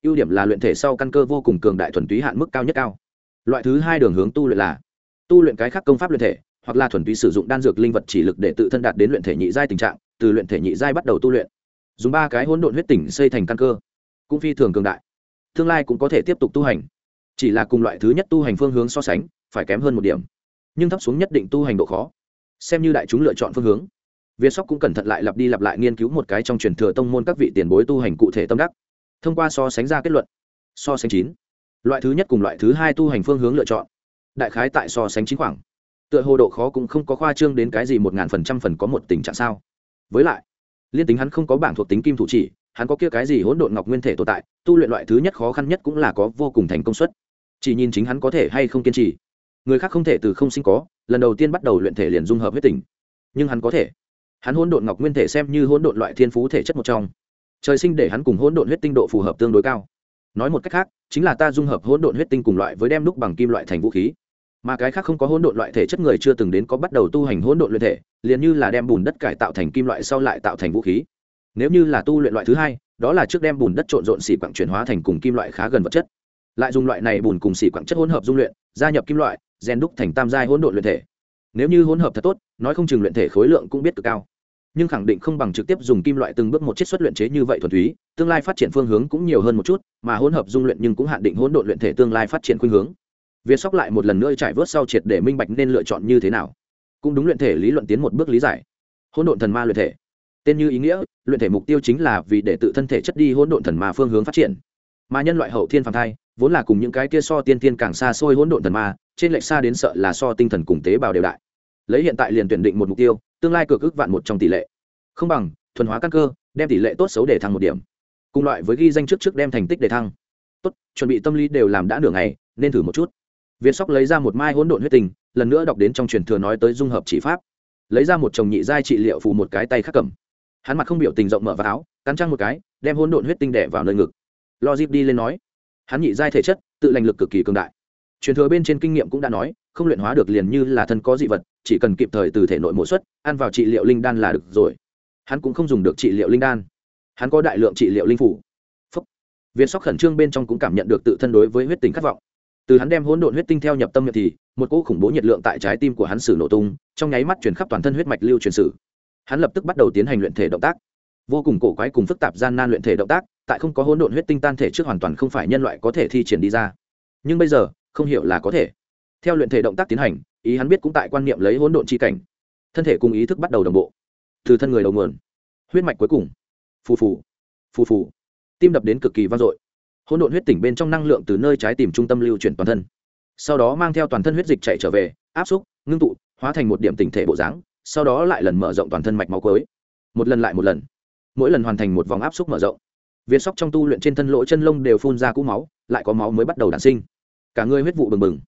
ưu điểm là luyện thể sau căn cơ vô cùng cường đại thuần túy hạn mức cao nhất cao. Loại thứ hai đường hướng tu luyện là, tu luyện cái khác công pháp luyện thể, hoặc là thuần túy sử dụng đan dược linh vật chỉ lực để tự thân đạt đến luyện thể nhị giai tình trạng, từ luyện thể nhị giai bắt đầu tu luyện. Dùng ba cái hỗn độn huyết tỉnh xây thành căn cơ, cũng phi thường cường đại. Tương lai cũng có thể tiếp tục tu hành. Chỉ là cùng loại thứ nhất tu hành phương hướng so sánh, phải kém hơn một điểm. Nhưng thấp xuống nhất định tu hành độ khó. Xem như đại chúng lựa chọn phương hướng. Viên sóc cũng cẩn thận lại lặp đi lặp lại nghiên cứu một cái trong truyền thừa tông môn các vị tiền bối tu hành cụ thể tâm đắc thông qua so sánh ra kết luận. So sánh chín. Loại thứ nhất cùng loại thứ hai tu hành phương hướng lựa chọn. Đại khái tại so sánh chín khoảng. Tựa hồ độ khó cũng không có khoa trương đến cái gì một ngàn phần trăm phần có một tình trạng sao. Với lại, liên tính hắn không có bảng thuộc tính kim thủ chỉ, hắn có kia cái gì hỗn độn ngọc nguyên thể tồn tại, tu luyện loại thứ nhất khó khăn nhất cũng là có vô cùng thành công suất. Chỉ nhìn chính hắn có thể hay không kiên trì. Người khác không thể từ không sinh có, lần đầu tiên bắt đầu luyện thể liền dung hợp huyết tình. Nhưng hắn có thể. Hắn hỗn độn ngọc nguyên thể xem như hỗn độn loại thiên phú thể chất một trong trời sinh để hắn cùng hỗn độn huyết tinh độ phù hợp tương đối cao. Nói một cách khác, chính là ta dung hợp hỗn độn huyết tinh cùng loại với đem đúc bằng kim loại thành vũ khí. Mà cái khác không có hỗn độn loại thể chất người chưa từng đến có bắt đầu tu hành hỗn độn luyện thể, liền như là đem bùn đất cải tạo thành kim loại sau lại tạo thành vũ khí. Nếu như là tu luyện loại thứ hai, đó là trước đem bùn đất trộn rộn xỉ quặng chuyển hóa thành cùng kim loại khá gần vật chất. Lại dùng loại này bùn cùng xỉ quặng chất hỗn hợp dung luyện, gia nhập kim loại rèn đúc thành tam giai hỗn độn luyện thể. Nếu như hỗn hợp thật tốt, nói không chừng luyện thể khối lượng cũng biết cực cao nhưng khẳng định không bằng trực tiếp dùng kim loại từng bước một chiết xuất luyện chế như vậy thuần túy, tương lai phát triển phương hướng cũng nhiều hơn một chút, mà hỗn hợp dung luyện nhưng cũng hạn định hỗn độn luyện thể tương lai phát triển khuynh hướng. Việt sóc lại một lần nữa trải vớt sau triệt để minh bạch nên lựa chọn như thế nào. Cũng đúng luyện thể lý luận tiến một bước lý giải. Hỗn độn thần ma luyện thể. Tên như ý nghĩa, luyện thể mục tiêu chính là vì để tự thân thể chất đi hỗn độn thần ma phương hướng phát triển. Mà nhân loại hậu thiên phàm thai, vốn là cùng những cái kia so tiên tiên càng xa xôi hỗn độn thần ma, trên lệch xa đến sợ là so tinh thần cùng tế bào đều đại lấy hiện tại liền tuyển định một mục tiêu, tương lai cược ước vạn một trong tỷ lệ. Không bằng, thuần hóa căn cơ, đem tỷ lệ tốt xấu để thăng một điểm. Cùng loại với ghi danh trước trước đem thành tích để thăng. Tốt, chuẩn bị tâm lý đều làm đã nửa ngày, nên thử một chút. Viên sóc lấy ra một mai hỗn độn huyết tình, lần nữa đọc đến trong truyền thừa nói tới dung hợp chỉ pháp. Lấy ra một chồng nhị giai trị liệu phù một cái tay khắc cầm. Hắn mặt không biểu tình rộng mở vào áo, cắn trăng một cái, đem hỗn độn huyết tinh đẻ vào nơi ngực. Lo dip đi lên nói, hắn nhị giai thể chất, tự lành lực cực kỳ cường đại. Truyền thừa bên trên kinh nghiệm cũng đã nói không luyện hóa được liền như là thân có dị vật, chỉ cần kịp thời từ thể nội mổ xuất, ăn vào trị liệu linh đan là được rồi. Hắn cũng không dùng được trị liệu linh đan. Hắn có đại lượng trị liệu linh phủ. Phúc. viên sóc khẩn trương bên trong cũng cảm nhận được tự thân đối với huyết tình khát vọng. Từ hắn đem hỗn độn huyết tinh theo nhập tâm nhập thì, một cỗ khủng bố nhiệt lượng tại trái tim của hắn sử nổ tung, trong nháy mắt chuyển khắp toàn thân huyết mạch lưu truyền sử. Hắn lập tức bắt đầu tiến hành luyện thể động tác. Vô cùng cổ quái cùng phức tạp gian nan luyện thể động tác, tại không có hỗn độn huyết tinh tan thể trước hoàn toàn không phải nhân loại có thể thi triển đi ra. Nhưng bây giờ, không hiểu là có thể theo luyện thể động tác tiến hành, ý hắn biết cũng tại quan niệm lấy hỗn độn chi cảnh. Thân thể cùng ý thức bắt đầu đồng bộ. Từ thân người đầu nguồn, huyết mạch cuối cùng. Phù phù phù phù. Tim đập đến cực kỳ vang dội. Hỗn độn huyết tỉnh bên trong năng lượng từ nơi trái tìm trung tâm lưu chuyển toàn thân. Sau đó mang theo toàn thân huyết dịch chạy trở về, áp xúc, ngưng tụ, hóa thành một điểm tỉnh thể bộ dáng, sau đó lại lần mở rộng toàn thân mạch máu cuối. Một lần lại một lần. Mỗi lần hoàn thành một vòng áp xúc mở rộng. Viên sóc trong tu luyện trên thân lỗ chân lông đều phun ra cũ máu, lại có máu mới bắt đầu đản sinh. Cả người huyết vụ bừng bừng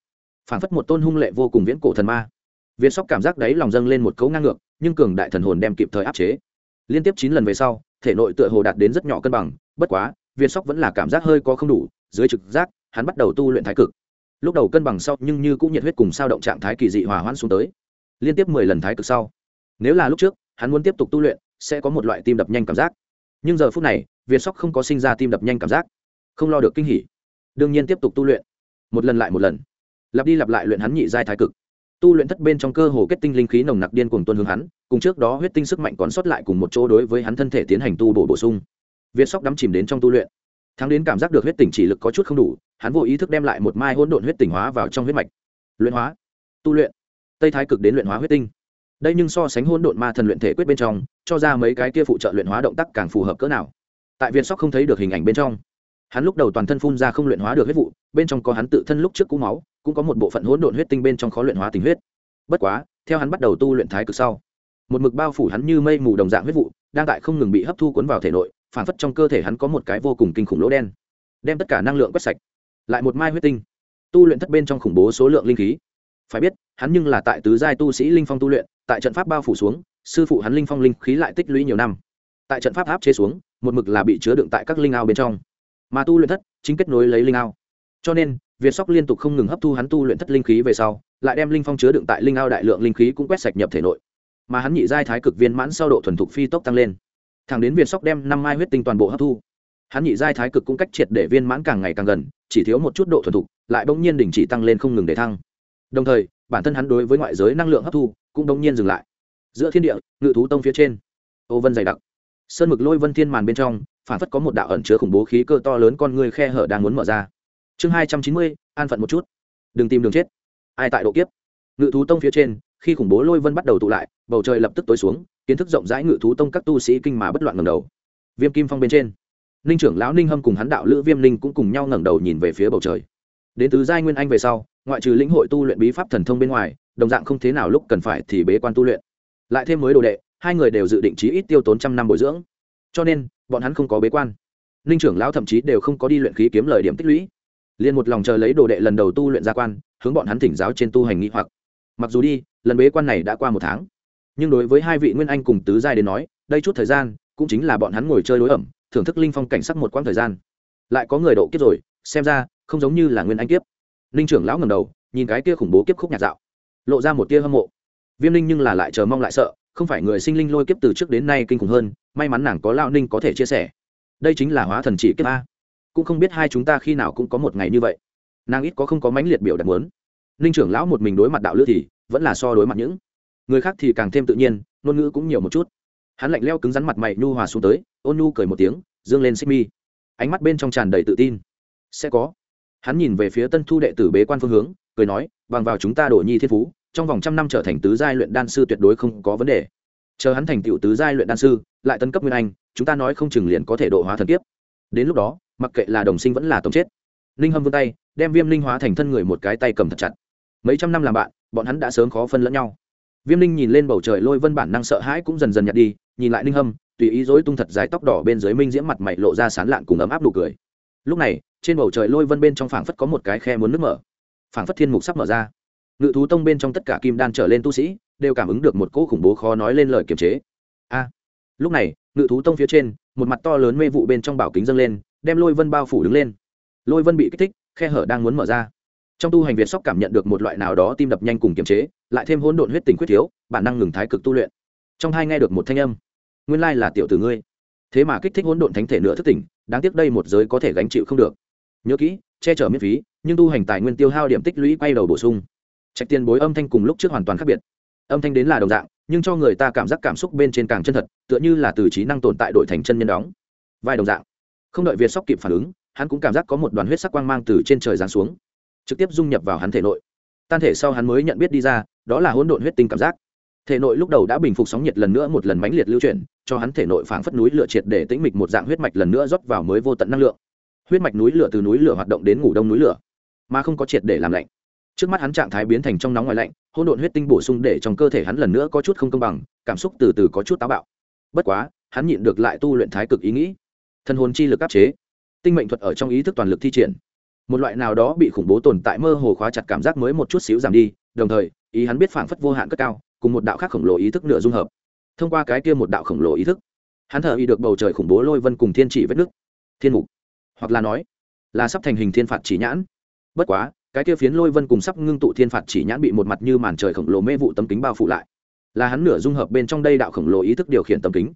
phảng phất một tôn hung lệ vô cùng viễn cổ thần ma. Viên sóc cảm giác đấy lòng dâng lên một cấu ngang ngược, nhưng cường đại thần hồn đem kịp thời áp chế. Liên tiếp chín lần về sau, thể nội tựa hồ đạt đến rất nhỏ cân bằng, bất quá, viên sóc vẫn là cảm giác hơi có không đủ, dưới trực giác, hắn bắt đầu tu luyện thái cực. Lúc đầu cân bằng sau, nhưng như cũng nhiệt huyết cùng sao động trạng thái kỳ dị hòa hoãn xuống tới. Liên tiếp mười lần thái cực sau, nếu là lúc trước, hắn muốn tiếp tục tu luyện, sẽ có một loại tim đập nhanh cảm giác. Nhưng giờ phút này, viên sóc không có sinh ra tim đập nhanh cảm giác, không lo được kinh hỉ. Đương nhiên tiếp tục tu luyện, một lần lại một lần lặp đi lặp lại luyện hắn nhị giai thái cực. Tu luyện thất bên trong cơ hồ kết tinh linh khí nồng nặc điên cùng tuân hướng hắn, cùng trước đó huyết tinh sức mạnh còn sót lại cùng một chỗ đối với hắn thân thể tiến hành tu bổ bổ sung. Việt sóc đắm chìm đến trong tu luyện. Thắng đến cảm giác được huyết tỉnh chỉ lực có chút không đủ, hắn vô ý thức đem lại một mai hỗn độn huyết tỉnh hóa vào trong huyết mạch. Luyện hóa. Tu luyện. Tây thái cực đến luyện hóa huyết tinh. Đây nhưng so sánh hỗn độn ma thần luyện thể quyết bên trong, cho ra mấy cái kia phụ trợ luyện hóa động tác càng phù hợp cỡ nào. Tại việt sóc không thấy được hình ảnh bên trong. Hắn lúc đầu toàn thân phun ra không luyện hóa được huyết vụ, bên trong có hắn tự thân lúc trước cũ máu cũng có một bộ phận hỗn độn huyết tinh bên trong khó luyện hóa tình huyết. Bất quá, theo hắn bắt đầu tu luyện thái cực sau, một mực bao phủ hắn như mây mù đồng dạng huyết vụ, đang tại không ngừng bị hấp thu cuốn vào thể nội, phản phất trong cơ thể hắn có một cái vô cùng kinh khủng lỗ đen, đem tất cả năng lượng quét sạch. Lại một mai huyết tinh. Tu luyện thất bên trong khủng bố số lượng linh khí. Phải biết, hắn nhưng là tại tứ giai tu sĩ linh phong tu luyện, tại trận pháp bao phủ xuống, sư phụ hắn linh phong linh khí lại tích lũy nhiều năm. Tại trận pháp áp chế xuống, một mực là bị chứa đựng tại các linh ao bên trong. Mà tu luyện thất, chính kết nối lấy linh ao cho nên, việt sóc liên tục không ngừng hấp thu hắn tu luyện thất linh khí về sau, lại đem linh phong chứa đựng tại linh ao đại lượng linh khí cũng quét sạch nhập thể nội. Mà hắn nhị giai thái cực viên mãn sau độ thuần thục phi tốc tăng lên. Thẳng đến việt sóc đem năm mai huyết tinh toàn bộ hấp thu, hắn nhị giai thái cực cũng cách triệt để viên mãn càng ngày càng gần, chỉ thiếu một chút độ thuần thục, lại bỗng nhiên đình chỉ tăng lên không ngừng để thăng. Đồng thời, bản thân hắn đối với ngoại giới năng lượng hấp thu cũng bỗng nhiên dừng lại. Giữa thiên địa, ngự thú tông phía trên, ô vân dày đặc. Sơn mực lôi vân thiên màn bên trong, phản phất có một đạo ẩn chứa khủng bố khí cơ to lớn con người khe hở đang muốn mở ra chương hai trăm chín mươi, an phận một chút. Đừng tìm đường chết. Ai tại độ kiếp? Ngự thú tông phía trên, khi khủng bố lôi vân bắt đầu tụ lại, bầu trời lập tức tối xuống, kiến thức rộng rãi ngự thú tông các tu sĩ kinh mà bất loạn ngầm đầu. Viêm kim phong bên trên, ninh trưởng lão ninh hâm cùng hắn đạo lữ viêm ninh cũng cùng nhau ngẩng đầu nhìn về phía bầu trời. Đến từ giai nguyên anh về sau, ngoại trừ lĩnh hội tu luyện bí pháp thần thông bên ngoài, đồng dạng không thế nào lúc cần phải thì bế quan tu luyện. Lại thêm mới đồ đệ, hai người đều dự định chí ít tiêu tốn trăm năm bồi dưỡng. Cho nên, bọn hắn không có bế quan. Ninh trưởng lão thậm chí đều không có đi luyện khí kiếm lời điểm tích lũy liền một lòng chờ lấy đồ đệ lần đầu tu luyện gia quan, hướng bọn hắn thỉnh giáo trên tu hành nghị hoặc. Mặc dù đi, lần bế quan này đã qua một tháng. Nhưng đối với hai vị nguyên anh cùng tứ giai đến nói, đây chút thời gian cũng chính là bọn hắn ngồi chơi đối ẩm, thưởng thức linh phong cảnh sắc một quãng thời gian. Lại có người độ kiếp rồi, xem ra, không giống như là nguyên anh kiếp. Linh trưởng lão ngầm đầu, nhìn cái kia khủng bố kiếp khúc nhạt dạo. Lộ ra một tia hâm mộ. Viêm linh nhưng là lại chờ mong lại sợ, không phải người sinh linh lôi kiếp từ trước đến nay kinh khủng hơn, may mắn nàng có lao ninh có thể chia sẻ. Đây chính là hóa thần chỉ kiếp a cũng không biết hai chúng ta khi nào cũng có một ngày như vậy. Nàng ít có không có mãnh liệt biểu đặt muốn. Ninh trưởng lão một mình đối mặt đạo lữ thì vẫn là so đối mặt những người khác thì càng thêm tự nhiên, ngôn ngữ cũng nhiều một chút. Hắn lạnh leo cứng rắn mặt mày nhu hòa xuống tới, ôn nhu cười một tiếng, dương lên xích mi. Ánh mắt bên trong tràn đầy tự tin. Sẽ có. Hắn nhìn về phía tân thu đệ tử bế quan phương hướng, cười nói, bằng vào chúng ta đổ nhi thiên phú, trong vòng trăm năm trở thành tứ giai luyện đan sư tuyệt đối không có vấn đề. Chờ hắn thành tựu tứ giai luyện đan sư, lại tấn cấp nguyên anh, chúng ta nói không chừng liền có thể độ hóa thần kiếp. Đến lúc đó mặc kệ là đồng sinh vẫn là tổng chết. Ninh hâm vươn tay, đem viêm linh hóa thành thân người một cái tay cầm thật chặt. Mấy trăm năm làm bạn, bọn hắn đã sớm khó phân lẫn nhau. Viêm linh nhìn lên bầu trời lôi vân bản năng sợ hãi cũng dần dần nhạt đi, nhìn lại ninh hâm, tùy ý dối tung thật dài tóc đỏ bên dưới minh diễm mặt mày lộ ra sán lạn cùng ấm áp nụ cười. Lúc này, trên bầu trời lôi vân bên trong phảng phất có một cái khe muốn nước mở. Phảng phất thiên mục sắp mở ra. Ngự thú tông bên trong tất cả kim đan trở lên tu sĩ, đều cảm ứng được một cỗ khủng bố khó nói lên lời kiềm chế. A. Lúc này, ngự thú tông phía trên, một mặt to lớn mê vụ bên trong bảo kính dâng lên đem lôi vân bao phủ đứng lên. Lôi vân bị kích thích, khe hở đang muốn mở ra. Trong tu hành việt sóc cảm nhận được một loại nào đó tim đập nhanh cùng kiềm chế, lại thêm hỗn độn huyết tình quyết thiếu, bản năng ngừng thái cực tu luyện. Trong hai nghe được một thanh âm, nguyên lai là tiểu tử ngươi. Thế mà kích thích hỗn độn thánh thể nữa thức tỉnh, đáng tiếc đây một giới có thể gánh chịu không được. Nhớ kỹ, che chở miễn phí, nhưng tu hành tài nguyên tiêu hao điểm tích lũy quay đầu bổ sung. Trạch tiền bối âm thanh cùng lúc trước hoàn toàn khác biệt. Âm thanh đến là đồng dạng, nhưng cho người ta cảm giác cảm xúc bên trên càng chân thật, tựa như là từ trí năng tồn tại đội thành chân nhân đóng. Vai đồng dạng không đợi việt sóc kịp phản ứng, hắn cũng cảm giác có một đoàn huyết sắc quang mang từ trên trời giáng xuống, trực tiếp dung nhập vào hắn thể nội. Tan thể sau hắn mới nhận biết đi ra, đó là hỗn độn huyết tinh cảm giác. Thể nội lúc đầu đã bình phục sóng nhiệt lần nữa một lần mãnh liệt lưu chuyển, cho hắn thể nội phảng phất núi lửa triệt để tĩnh mịch một dạng huyết mạch lần nữa rót vào mới vô tận năng lượng. Huyết mạch núi lửa từ núi lửa hoạt động đến ngủ đông núi lửa, mà không có triệt để làm lạnh. Trước mắt hắn trạng thái biến thành trong nóng ngoài lạnh, hỗn độn huyết tinh bổ sung để trong cơ thể hắn lần nữa có chút không công bằng, cảm xúc từ từ có chút táo bạo. Bất quá, hắn nhịn được lại tu luyện thái cực ý nghĩ thân hồn chi lực áp chế, tinh mệnh thuật ở trong ý thức toàn lực thi triển. Một loại nào đó bị khủng bố tồn tại mơ hồ khóa chặt cảm giác mới một chút xíu giảm đi, đồng thời, ý hắn biết phảng phất vô hạn cất cao, cùng một đạo khác khổng lồ ý thức nửa dung hợp. Thông qua cái kia một đạo khổng lồ ý thức, hắn thở y được bầu trời khủng bố lôi vân cùng thiên chỉ vết nước thiên mục, hoặc là nói, là sắp thành hình thiên phạt chỉ nhãn. Bất quá, cái kia phiến lôi vân cùng sắp ngưng tụ thiên phạt chỉ nhãn bị một mặt như màn trời khổng lồ mê vụ tấm kính bao phủ lại. Là hắn nửa dung hợp bên trong đây đạo khổng lồ ý thức điều khiển tấm kính.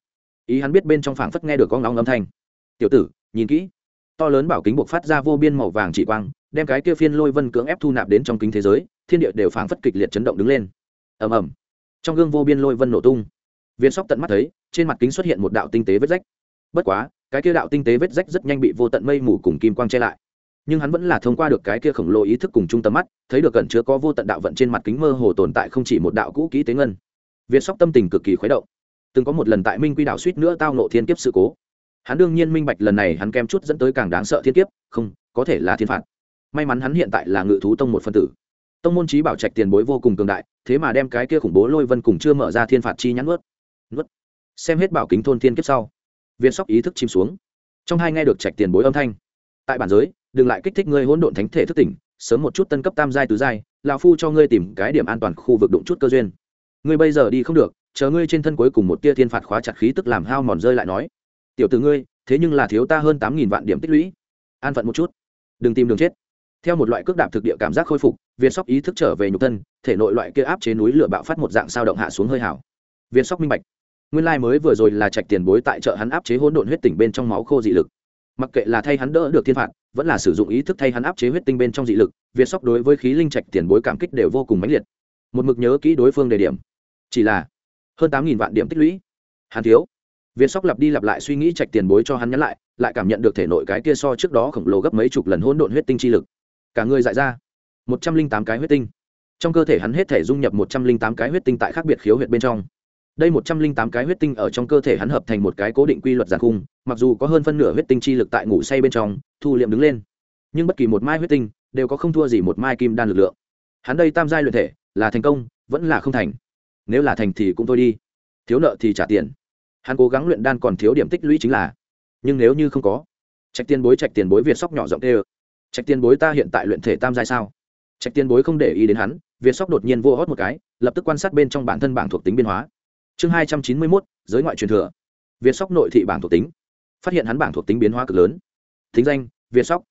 Ý hắn biết bên trong phảng phất nghe được con ngóng âm thanh tiểu tử, nhìn kỹ. To lớn bảo kính buộc phát ra vô biên màu vàng chỉ quang, đem cái kia phiên lôi vân cưỡng ép thu nạp đến trong kính thế giới, thiên địa đều phảng phất kịch liệt chấn động đứng lên. Ầm ầm. Trong gương vô biên lôi vân nổ tung. Viên sóc tận mắt thấy, trên mặt kính xuất hiện một đạo tinh tế vết rách. Bất quá, cái kia đạo tinh tế vết rách rất nhanh bị vô tận mây mù cùng kim quang che lại. Nhưng hắn vẫn là thông qua được cái kia khổng lồ ý thức cùng trung tâm mắt, thấy được cẩn chứa có vô tận đạo vận trên mặt kính mơ hồ tồn tại không chỉ một đạo cũ kỹ tế ngân. Viên sóc tâm tình cực kỳ khuấy động. Từng có một lần tại minh quy đảo suýt nữa tao nộ thiên kiếp sự cố hắn đương nhiên minh bạch lần này hắn kem chút dẫn tới càng đáng sợ thiên kiếp, không, có thể là thiên phạt. May mắn hắn hiện tại là ngự thú tông một phân tử. Tông môn trí bảo trạch tiền bối vô cùng cường đại, thế mà đem cái kia khủng bố lôi vân cùng chưa mở ra thiên phạt chi nhãn nuốt. Nuốt. Xem hết bảo kính thôn thiên kiếp sau, viên sóc ý thức chìm xuống. Trong hai nghe được trạch tiền bối âm thanh, tại bản giới, đừng lại kích thích ngươi hỗn độn thánh thể thức tỉnh, sớm một chút tân cấp tam giai tứ giai, lão phu cho ngươi tìm cái điểm an toàn khu vực đụng chút cơ duyên. Ngươi bây giờ đi không được, chờ ngươi trên thân cuối cùng một tia thiên phạt khóa chặt khí tức làm hao mòn rơi lại nói tiểu tử ngươi, thế nhưng là thiếu ta hơn tám nghìn vạn điểm tích lũy. An phận một chút. Đừng tìm đường chết. Theo một loại cước đạp thực địa cảm giác khôi phục, việt sóc ý thức trở về nhục thân, thể nội loại kia áp chế núi lửa bạo phát một dạng sao động hạ xuống hơi hảo. Viên sóc minh bạch. Nguyên lai mới vừa rồi là trạch tiền bối tại chợ hắn áp chế hỗn độn huyết tỉnh bên trong máu khô dị lực. Mặc kệ là thay hắn đỡ được thiên phạt, vẫn là sử dụng ý thức thay hắn áp chế huyết tinh bên trong dị lực viên sóc đối với khí linh trạch tiền bối cảm kích đều vô cùng mãnh liệt. Một mực nhớ kỹ đối phương đề điểm. Chỉ là hơn tám nghìn vạn điểm tích lũy. Hắn thiếu việt sóc lặp đi lặp lại suy nghĩ trạch tiền bối cho hắn nhắn lại lại cảm nhận được thể nội cái kia so trước đó khổng lồ gấp mấy chục lần hỗn độn huyết tinh chi lực. Cả người dại ra. Một trăm linh tám cái huyết tinh. Trong cơ thể hắn hết thể dung nhập một trăm linh tám cái huyết tinh tại khác biệt khiếu huyệt bên trong. Đây một trăm linh tám cái huyết tinh ở trong cơ thể hắn hợp thành một cái cố định quy luật giàn khung, mặc dù có hơn phân nửa huyết tinh chi lực tại ngủ say bên trong, thu liệm đứng lên. Nhưng bất kỳ một mai huyết tinh đều có không thua gì một mai kim đan lực lượng. Hắn đây tam giai luyện thể, là thành công, vẫn là không thành. Nếu là thành thì cũng thôi đi. Thiếu nợ thì trả tiền hắn cố gắng luyện đan còn thiếu điểm tích lũy chính là, nhưng nếu như không có, trạch tiền bối, trạch tiền bối việt sóc nhỏ giọng tê ơ trạch tiền bối ta hiện tại luyện thể tam giai sao? Trạch tiền bối không để ý đến hắn, việt sóc đột nhiên vô hót một cái, lập tức quan sát bên trong bản thân bảng thuộc tính biên hóa. Chương hai trăm chín mươi mốt, giới ngoại truyền thừa. Việt sóc nội thị bảng thuộc tính. Phát hiện hắn bảng thuộc tính biến hóa cực lớn. Thính danh, việt sóc.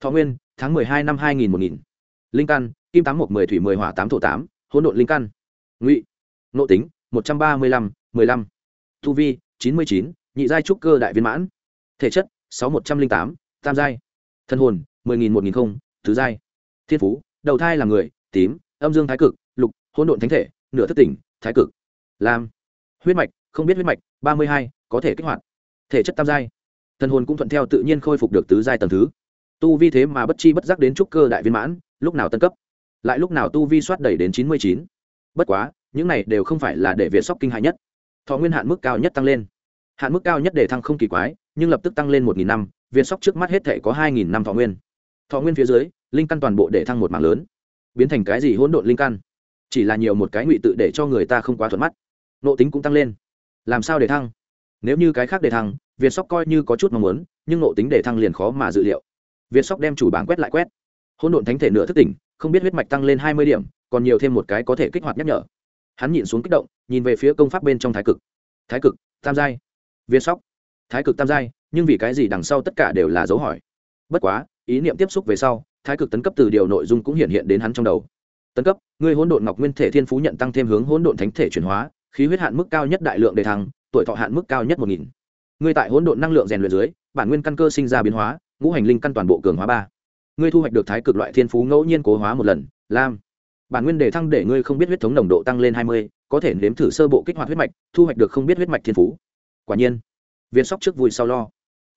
Thọ nguyên, tháng mười hai năm hai nghìn một nghìn. Linh căn, kim tám một mười thủy mười hỏa tám thổ tám, hỗn độn linh căn. Ngụy. Nội tính, một trăm ba mươi lăm, mười lăm. Tu vi chín mươi chín, nhị giai trúc cơ đại viên mãn. Thể chất, sáu một trăm linh tám, tam giai. Thân hồn, mười nghìn một nghìn không thứ giai. Thiên phú, đầu thai là người, tím, âm dương thái cực, lục, hỗn độn thánh thể, nửa thất tỉnh, thái cực. Lam. Huyết mạch, không biết huyết mạch, ba mươi hai, có thể kích hoạt. Thể chất tam giai. Thân hồn cũng thuận theo tự nhiên khôi phục được tứ giai tầng thứ. Tu vi thế mà bất chi bất giác đến trúc cơ đại viên mãn, lúc nào tân cấp? Lại lúc nào tu vi soát đẩy đến chín mươi chín? Bất quá, những này đều không phải là để việt sóc kinh hại nhất. Thọ nguyên hạn mức cao nhất tăng lên hạn mức cao nhất để thăng không kỳ quái, nhưng lập tức tăng lên một nghìn năm, viên sóc trước mắt hết thể có hai nghìn năm thọ nguyên. Thọ nguyên phía dưới, linh căn toàn bộ để thăng một mảng lớn. Biến thành cái gì hỗn độn linh căn? Chỉ là nhiều một cái ngụy tự để cho người ta không quá thuận mắt. Nộ tính cũng tăng lên. Làm sao để thăng? Nếu như cái khác để thăng việt sóc coi như có chút mong muốn, nhưng nộ tính để thăng liền khó mà dự liệu. Việt sóc đem chủ bảng quét lại quét. Hỗn độn thánh thể nửa thức tỉnh, không biết huyết mạch tăng lên hai mươi điểm, còn nhiều thêm một cái có thể kích hoạt nhắc nhở. Hắn nhìn xuống kích động, nhìn về phía công pháp bên trong thái cực. Thái cực, tam giai viên sóc. Thái cực tam giai, nhưng vì cái gì đằng sau tất cả đều là dấu hỏi? Bất quá, ý niệm tiếp xúc về sau, thái cực tấn cấp từ điều nội dung cũng hiện hiện đến hắn trong đầu. Tấn cấp, ngươi hỗn độn ngọc nguyên thể thiên phú nhận tăng thêm hướng hỗn độn thánh thể chuyển hóa, khí huyết hạn mức cao nhất đại lượng đề thăng, tuổi thọ hạn mức cao nhất một nghìn. Ngươi tại hỗn độn năng lượng rèn luyện dưới, bản nguyên căn cơ sinh ra biến hóa, ngũ hành linh căn toàn bộ cường hóa ba. Ngươi thu hoạch được thái cực loại thiên phú ngẫu nhiên cố hóa một lần, lam. Bản nguyên đề thăng để ngươi không biết huyết thống nồng độ tăng lên hai mươi, có thể nếm thử sơ bộ kích hoạt huyết mạch, thu hoạch được không biết huyết mạch thiên phú quả nhiên, viên sóc trước vui sau lo.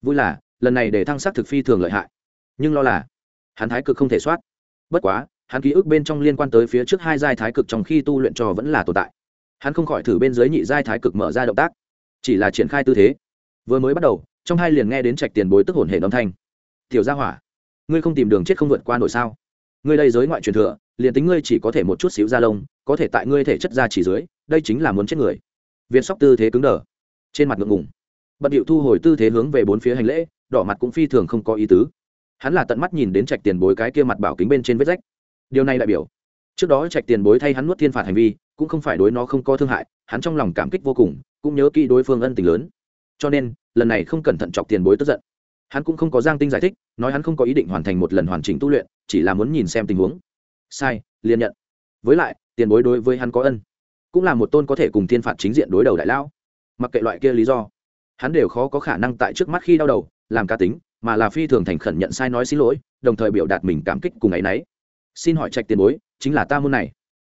Vui là, lần này để thăng sắc thực phi thường lợi hại. Nhưng lo là, hắn thái cực không thể soát. Bất quá, hắn ký ức bên trong liên quan tới phía trước hai giai thái cực trong khi tu luyện trò vẫn là tồn tại. Hắn không khỏi thử bên dưới nhị giai thái cực mở ra động tác. Chỉ là triển khai tư thế. Vừa mới bắt đầu, trong hai liền nghe đến trạch tiền bối tức hồn hệ âm thanh. Tiểu gia hỏa, ngươi không tìm đường chết không vượt qua nổi sao? Ngươi đây giới ngoại truyền thừa, liền tính ngươi chỉ có thể một chút xíu da lông, có thể tại ngươi thể chất da chỉ dưới, đây chính là muốn chết người. Viên sóc tư thế cứng đờ trên mặt ngượng ngùng. Bận điệu thu hồi tư thế hướng về bốn phía hành lễ, đỏ mặt cũng phi thường không có ý tứ. Hắn là tận mắt nhìn đến trạch tiền bối cái kia mặt bảo kính bên trên vết rách. Điều này đại biểu, trước đó trạch tiền bối thay hắn nuốt thiên phạt hành vi, cũng không phải đối nó không có thương hại, hắn trong lòng cảm kích vô cùng, cũng nhớ kỹ đối phương ân tình lớn. Cho nên, lần này không cẩn thận chọc tiền bối tức giận. Hắn cũng không có giang tinh giải thích, nói hắn không có ý định hoàn thành một lần hoàn chỉnh tu luyện, chỉ là muốn nhìn xem tình huống. Sai, liền nhận. Với lại, tiền bối đối với hắn có ân, cũng là một tôn có thể cùng thiên phạt chính diện đối đầu đại lão mặc kệ loại kia lý do, hắn đều khó có khả năng tại trước mắt khi đau đầu, làm ca tính, mà là phi thường thành khẩn nhận sai nói xin lỗi, đồng thời biểu đạt mình cảm kích cùng ấ y n ấ y xin hỏi trạch tiền bối, chính là ta môn này.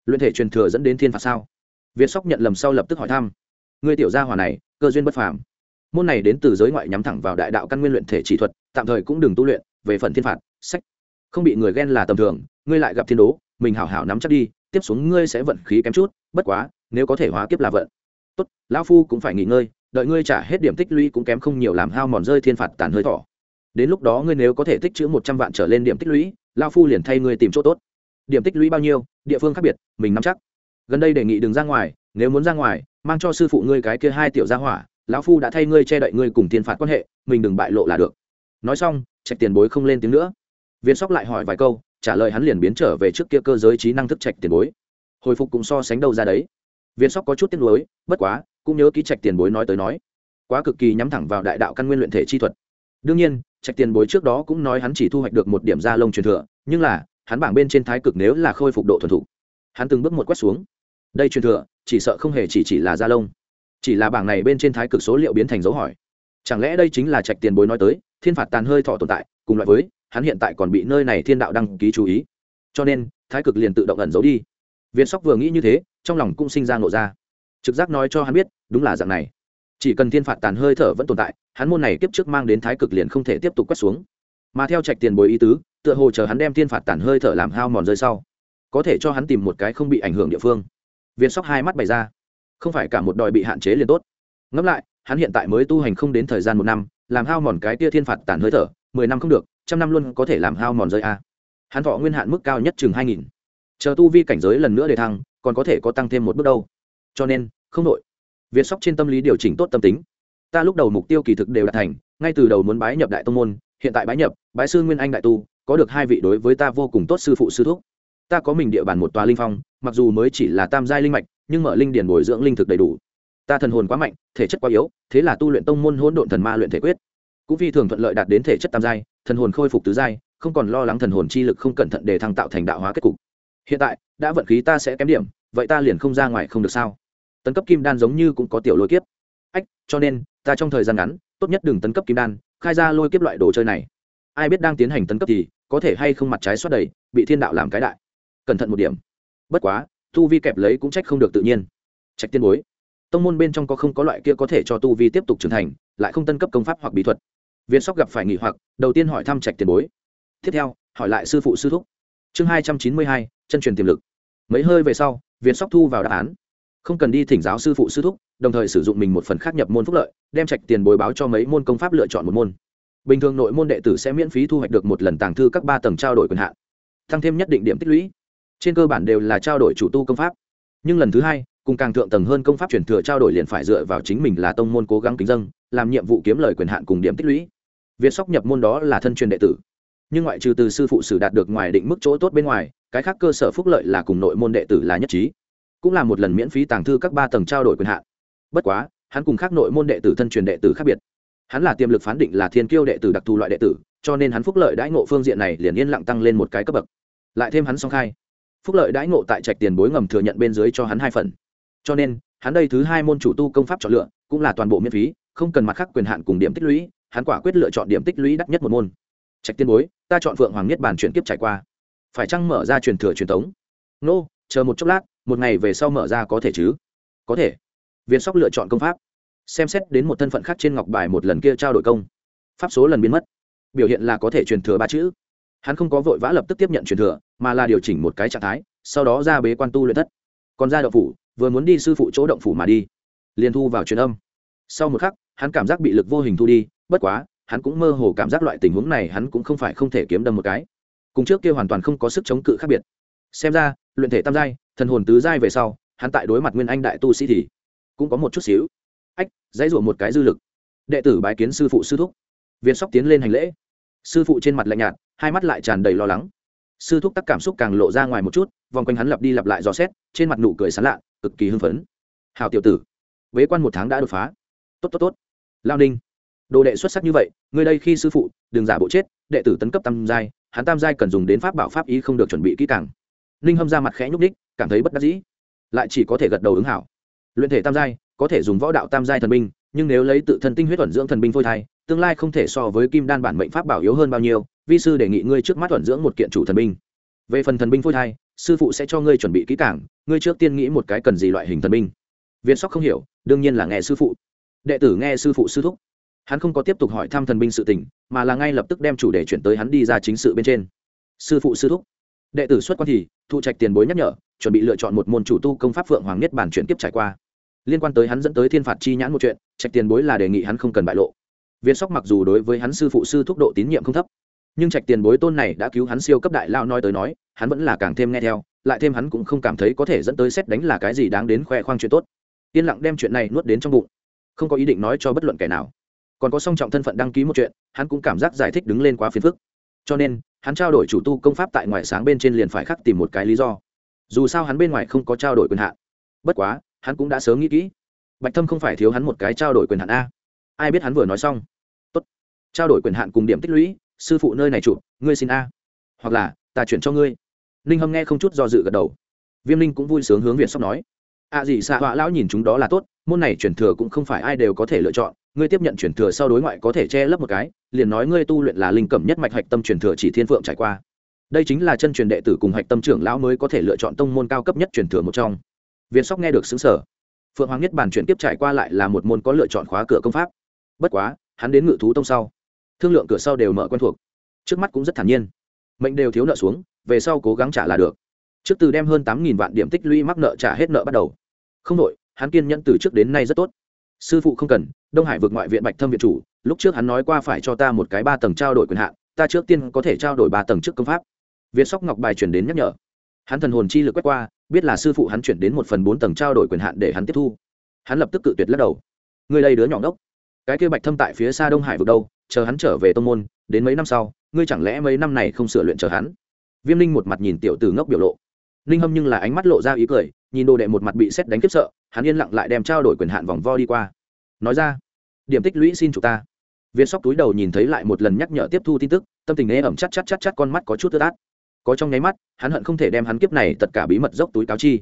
Luyện thể truyền thừa dẫn đến thiên phạt sao? Việt sóc nhận lầm sau lập tức hỏi thăm. Người tiểu gia hòa này, cơ duyên bất phàm. Môn này đến từ giới ngoại nhắm thẳng vào đại đạo căn nguyên luyện thể chỉ thuật, tạm thời cũng đừng tu luyện, về phần thiên phạt, sách. Không bị người ghen là tầm thường, ngươi lại gặp thiên đố, mình hảo hảo nắm chắc đi, tiếp xuống ngươi sẽ vận khí kém chút, bất quá, nếu có thể hóa kiếp là vận tốt, lão phu cũng phải nghỉ ngơi, đợi ngươi trả hết điểm tích lũy cũng kém không nhiều làm hao mòn rơi thiên phạt tàn hơi thỏ. Đến lúc đó ngươi nếu có thể tích chữ một trăm vạn trở lên điểm tích lũy lao phu liền thay ngươi tìm chỗ tốt. Điểm tích lũy bao nhiêu, địa phương khác biệt, mình nắm chắc. Gần đây đề nghị đừng ra ngoài, nếu muốn ra ngoài, mang cho sư phụ ngươi cái kia hai tiểu gia hỏa, lão phu đã thay ngươi che đậy ngươi cùng thiên phạt quan hệ, mình đừng bại lộ là được. Nói xong, trạch tiền bối không lên tiếng nữa. Viên sóc lại hỏi vài câu, trả lời hắn liền biến trở về trước kia cơ giới trí năng thức trạch tiền bối. Hồi phục cũng so sánh đâu ra đấy viên sóc có chút tiếc nuối, bất quá, cũng nhớ ký trạch tiền bối nói tới nói. Quá cực kỳ nhắm thẳng vào đại đạo căn nguyên luyện thể chi thuật. Đương nhiên, trạch tiền bối trước đó cũng nói hắn chỉ thu hoạch được một điểm da lông truyền thừa, nhưng là, hắn bảng bên trên thái cực nếu là khôi phục độ thuần thục, hắn từng bước một quét xuống. Đây truyền thừa, chỉ sợ không hề chỉ chỉ là da lông, chỉ là bảng này bên trên thái cực số liệu biến thành dấu hỏi. Chẳng lẽ đây chính là trạch tiền bối nói tới, thiên phạt tàn hơi thọ tồn tại, cùng loại với, hắn hiện tại còn bị nơi này thiên đạo đăng ký chú ý. Cho nên, thái cực liền tự động ẩn giấu đi việt sóc vừa nghĩ như thế, trong lòng cũng sinh ra ngộ ra. Trực giác nói cho hắn biết, đúng là dạng này. Chỉ cần thiên phạt tàn hơi thở vẫn tồn tại, hắn môn này kiếp trước mang đến thái cực liền không thể tiếp tục quét xuống. Mà theo trạch tiền bối ý tứ, tựa hồ chờ hắn đem thiên phạt tàn hơi thở làm hao mòn rơi sau, có thể cho hắn tìm một cái không bị ảnh hưởng địa phương. Viên sóc hai mắt bày ra. Không phải cả một đòi bị hạn chế liền tốt. Ngẫm lại, hắn hiện tại mới tu hành không đến thời gian một năm, làm hao mòn cái tia thiên phạt tàn hơi thở, mười năm không được, trăm năm luôn có thể làm hao mòn rơi a. Hắn thọ nguyên hạn mức cao nhất chừng hai nghìn chờ tu vi cảnh giới lần nữa để thăng, còn có thể có tăng thêm một bước đâu. Cho nên, không đội việt sóc trên tâm lý điều chỉnh tốt tâm tính. Ta lúc đầu mục tiêu kỳ thực đều đạt thành, ngay từ đầu muốn bái nhập đại tông môn, hiện tại bái nhập, bái sư nguyên anh đại tu, có được hai vị đối với ta vô cùng tốt sư phụ sư thúc. Ta có mình địa bàn một tòa linh phong, mặc dù mới chỉ là tam giai linh mạch, nhưng mở linh điển bồi dưỡng linh thực đầy đủ. Ta thần hồn quá mạnh, thể chất quá yếu, thế là tu luyện tông môn hỗn độn thần ma luyện thể quyết. Cũng phi thường thuận lợi đạt đến thể chất tam giai, thần hồn khôi phục tứ giai, không còn lo lắng thần hồn chi lực không cẩn thận để thăng tạo thành đạo hóa kết cục hiện tại, đã vận khí ta sẽ kém điểm, vậy ta liền không ra ngoài không được sao? Tấn cấp kim đan giống như cũng có tiểu lôi kiếp. Ách, cho nên, ta trong thời gian ngắn, tốt nhất đừng tấn cấp kim đan, khai ra lôi kiếp loại đồ chơi này. Ai biết đang tiến hành tấn cấp thì, có thể hay không mặt trái xoát đầy, bị thiên đạo làm cái đại. Cẩn thận một điểm. Bất quá, tu vi kẹp lấy cũng trách không được tự nhiên. Trạch tiên bối. Tông môn bên trong có không có loại kia có thể cho tu vi tiếp tục trưởng thành, lại không tân cấp công pháp hoặc bí thuật. Viên sóc gặp phải nghỉ hoặc, đầu tiên hỏi thăm trạch tiền bối. Tiếp theo, hỏi lại sư phụ sư thúc. Chương hai trăm chín mươi hai chân truyền tiềm lực. Mấy hơi về sau, Việt sóc thu vào đáp án. Không cần đi thỉnh giáo sư phụ sư thúc, đồng thời sử dụng mình một phần khác nhập môn phúc lợi, đem trạch tiền bồi báo cho mấy môn công pháp lựa chọn một môn. Bình thường nội môn đệ tử sẽ miễn phí thu hoạch được một lần tàng thư các ba tầng trao đổi quyền hạn, tăng thêm nhất định điểm tích lũy. Trên cơ bản đều là trao đổi chủ tu công pháp. Nhưng lần thứ hai, cùng càng thượng tầng hơn công pháp truyền thừa trao đổi liền phải dựa vào chính mình là tông môn cố gắng kính dân, làm nhiệm vụ kiếm lời quyền hạn cùng điểm tích lũy. Việt sóc nhập môn đó là thân truyền đệ tử. Nhưng ngoại trừ từ sư phụ sử đạt được ngoài định mức chỗ tốt bên ngoài cái khác cơ sở phúc lợi là cùng nội môn đệ tử là nhất trí, cũng là một lần miễn phí tàng thư các ba tầng trao đổi quyền hạn. Bất quá, hắn cùng khác nội môn đệ tử thân truyền đệ tử khác biệt. Hắn là tiềm lực phán định là thiên kiêu đệ tử đặc thù loại đệ tử, cho nên hắn phúc lợi đãi ngộ phương diện này liền yên lặng tăng lên một cái cấp bậc. Lại thêm hắn song khai. Phúc lợi đãi ngộ tại trạch tiền bối ngầm thừa nhận bên dưới cho hắn hai phần. Cho nên, hắn đây thứ hai môn chủ tu công pháp chọn lựa, cũng là toàn bộ miễn phí, không cần mặt khác quyền hạn cùng điểm tích lũy, hắn quả quyết lựa chọn điểm tích lũy đắt nhất một môn. Trạch tiên bối, ta chọn phượng hoàng niết bàn chuyển kiếp trải qua phải chăng mở ra truyền thừa truyền thống? Nô、no, chờ một chốc lát một ngày về sau mở ra có thể chứ? Có thể. Viên sóc lựa chọn công pháp. Xem xét đến một thân phận khác trên ngọc bài một lần kia trao đổi công. Pháp số lần biến mất. Biểu hiện là có thể truyền thừa ba chữ. Hắn không có vội vã lập tức tiếp nhận truyền thừa mà là điều chỉnh một cái trạng thái sau đó ra bế quan tu luyện thất. Còn ra động phủ vừa muốn đi sư phụ chỗ động phủ mà đi. Liền thu vào truyền âm. Sau một khắc hắn cảm giác bị lực vô hình thu đi bất quá hắn cũng mơ hồ cảm giác loại tình huống này hắn cũng không phải không thể kiếm đâm một cái cùng trước kia hoàn toàn không có sức chống cự khác biệt. Xem ra, luyện thể tam giai, thần hồn tứ giai về sau, hắn tại đối mặt nguyên anh đại tu sĩ thì cũng có một chút xíu. Ách, dãy rủa một cái dư lực. Đệ tử bái kiến sư phụ sư thúc. Viên sóc tiến lên hành lễ. Sư phụ trên mặt lạnh nhạt, hai mắt lại tràn đầy lo lắng. Sư thúc tắc cảm xúc càng lộ ra ngoài một chút, vòng quanh hắn lặp đi lặp lại dò xét, trên mặt nụ cười sán lạ, cực kỳ hưng phấn. Hào tiểu tử, bế quan một tháng đã đột phá. Tốt tốt tốt. Lao ninh, đồ đệ xuất sắc như vậy người đây khi sư phụ, đừng giả bộ chết đệ tử tấn cấp tam giai, hắn tam giai cần dùng đến pháp bảo pháp ý không được chuẩn bị kỹ càng. Ninh hâm ra mặt khẽ nhúc ních cảm thấy bất đắc dĩ. Lại chỉ có thể gật đầu ứng hảo. Luyện thể tam giai, có thể dùng võ đạo tam giai thần binh, nhưng nếu lấy tự thân tinh huyết thuận dưỡng thần binh phôi thai, tương lai không thể so với kim đan bản mệnh pháp bảo yếu hơn bao nhiêu, vi sư đề nghị ngươi trước mắt thuận dưỡng một kiện chủ thần binh. Về phần thần binh phôi thai, sư phụ sẽ cho ngươi chuẩn bị kỹ càng, ngươi trước tiên nghĩ một cái cần gì loại hình thần binh. Viên sóc không hiểu, đương nhiên là nghe sư phụ. Đệ tử nghe sư phụ sư thúc hắn không có tiếp tục hỏi thăm thần binh sự tình, mà là ngay lập tức đem chủ đề chuyển tới hắn đi ra chính sự bên trên. Sư phụ, sư thúc. Đệ tử xuất quan thì thụ trạch tiền bối nhắc nhở, chuẩn bị lựa chọn một môn chủ tu công pháp phượng hoàng nhất bản chuyển tiếp trải qua. Liên quan tới hắn dẫn tới thiên phạt chi nhãn một chuyện, trạch tiền bối là đề nghị hắn không cần bại lộ. Viên sóc mặc dù đối với hắn sư phụ, sư thúc độ tín nhiệm không thấp, nhưng trạch tiền bối tôn này đã cứu hắn siêu cấp đại lao nói tới nói, hắn vẫn là càng thêm nghe theo, lại thêm hắn cũng không cảm thấy có thể dẫn tới xét đánh là cái gì đáng đến khoe khoang chuyện tốt. Yên lặng đem chuyện này nuốt đến trong bụng, không có ý định nói cho bất luận kẻ nào còn có song trọng thân phận đăng ký một chuyện, hắn cũng cảm giác giải thích đứng lên quá phiền phức. Cho nên, hắn trao đổi chủ tu công pháp tại ngoại sáng bên trên liền phải khắc tìm một cái lý do. Dù sao hắn bên ngoài không có trao đổi quyền hạn. Bất quá, hắn cũng đã sớm nghĩ kỹ. Bạch thâm không phải thiếu hắn một cái trao đổi quyền hạn a. Ai biết hắn vừa nói xong. Tốt. trao đổi quyền hạn cùng điểm tích lũy, sư phụ nơi này chủ, ngươi xin a. Hoặc là, ta chuyển cho ngươi. Ninh hâm nghe không chút do dự gật đầu. Viêm ninh cũng vui sướng hướng việt sóc nói. A à gì xạ họa lão nhìn chúng đó là tốt, môn này chuyển thừa cũng không phải ai đều có thể lựa chọn ngươi tiếp nhận chuyển thừa sau đối ngoại có thể che lấp một cái, liền nói ngươi tu luyện là linh cẩm nhất mạch hạch tâm truyền thừa chỉ thiên phượng trải qua. Đây chính là chân truyền đệ tử cùng hạch tâm trưởng lão mới có thể lựa chọn tông môn cao cấp nhất truyền thừa một trong. Viên sóc nghe được xứng sở phượng hoàng nhất bản chuyển tiếp trải qua lại là một môn có lựa chọn khóa cửa công pháp. Bất quá, hắn đến ngự thú tông sau, thương lượng cửa sau đều mở quen thuộc. Trước mắt cũng rất thản nhiên. Mệnh đều thiếu nợ xuống, về sau cố gắng trả là được. Trước từ đem hơn tám vạn điểm tích lũy mắc nợ trả hết nợ bắt đầu. Không đội hắn kiên nhẫn từ trước đến nay rất tốt sư phụ không cần, đông hải vượt ngoại viện bạch thâm viện chủ, lúc trước hắn nói qua phải cho ta một cái ba tầng trao đổi quyền hạn, ta trước tiên có thể trao đổi ba tầng trước công pháp. Việt sóc ngọc bài chuyển đến nhắc nhở. Hắn thần hồn chi lực quét qua, biết là sư phụ hắn chuyển đến một phần bốn tầng trao đổi quyền hạn để hắn tiếp thu. Hắn lập tức cự tuyệt lắc đầu. Ngươi đây đứa nhỏ ngốc. Cái kia bạch thâm tại phía xa đông hải vực đâu, chờ hắn trở về tông môn, đến mấy năm sau, ngươi chẳng lẽ mấy năm này không sửa luyện chờ hắn? Viêm Linh một mặt nhìn tiểu tử ngốc biểu lộ ninh hâm nhưng là ánh mắt lộ ra ý cười, nhìn đồ đệ một mặt bị xét đánh kiếp sợ, hắn yên lặng lại đem trao đổi quyền hạn vòng vo đi qua. Nói ra, điểm tích lũy xin chủ ta. Viên sóc túi đầu nhìn thấy lại một lần nhắc nhở tiếp thu tin tức, tâm tình ế ẩm chắc chắc chắc chắc con mắt có chút tơ át. Có trong nháy mắt, hắn hận không thể đem hắn kiếp này tất cả bí mật dốc túi cáo chi.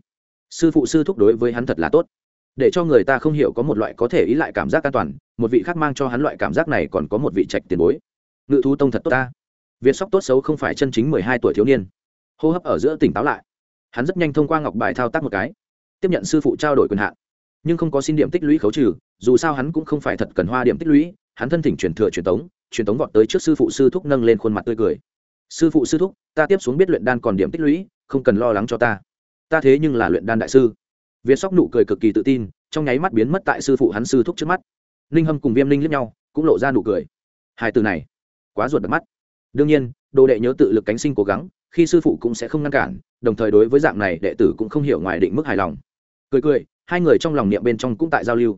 Sư phụ sư thúc đối với hắn thật là tốt. Để cho người ta không hiểu có một loại có thể ý lại cảm giác an toàn, một vị khác mang cho hắn loại cảm giác này còn có một vị trạch tiền bối. Ngự thú tông thật tốt ta. Việt sóc tốt xấu không phải chân chính mười hai tuổi thiếu niên. Hô hấp ở giữa tỉnh táo lại hắn rất nhanh thông qua ngọc bài thao tác một cái, tiếp nhận sư phụ trao đổi quyền hạn. Nhưng không có xin điểm tích lũy khấu trừ, dù sao hắn cũng không phải thật cần hoa điểm tích lũy, hắn thân thỉnh truyền thừa truyền tống truyền tống vọt tới trước sư phụ sư thúc nâng lên khuôn mặt tươi cười. Sư phụ sư thúc, ta tiếp xuống biết luyện đan còn điểm tích lũy, không cần lo lắng cho ta. Ta thế nhưng là luyện đan đại sư. Việt sóc nụ cười cực kỳ tự tin, trong nháy mắt biến mất tại sư phụ hắn sư thúc trước mắt. Ninh hâm cùng viêm ninh liếc nhau, cũng lộ ra nụ cười. Hai từ này, quá ruột đập mắt. Đương nhiên, đồ đệ nhớ tự lực cánh sinh cố gắng, khi sư phụ cũng sẽ không ngăn cản đồng thời đối với dạng này đệ tử cũng không hiểu ngoài định mức hài lòng. Cười cười, hai người trong lòng niệm bên trong cũng tại giao lưu.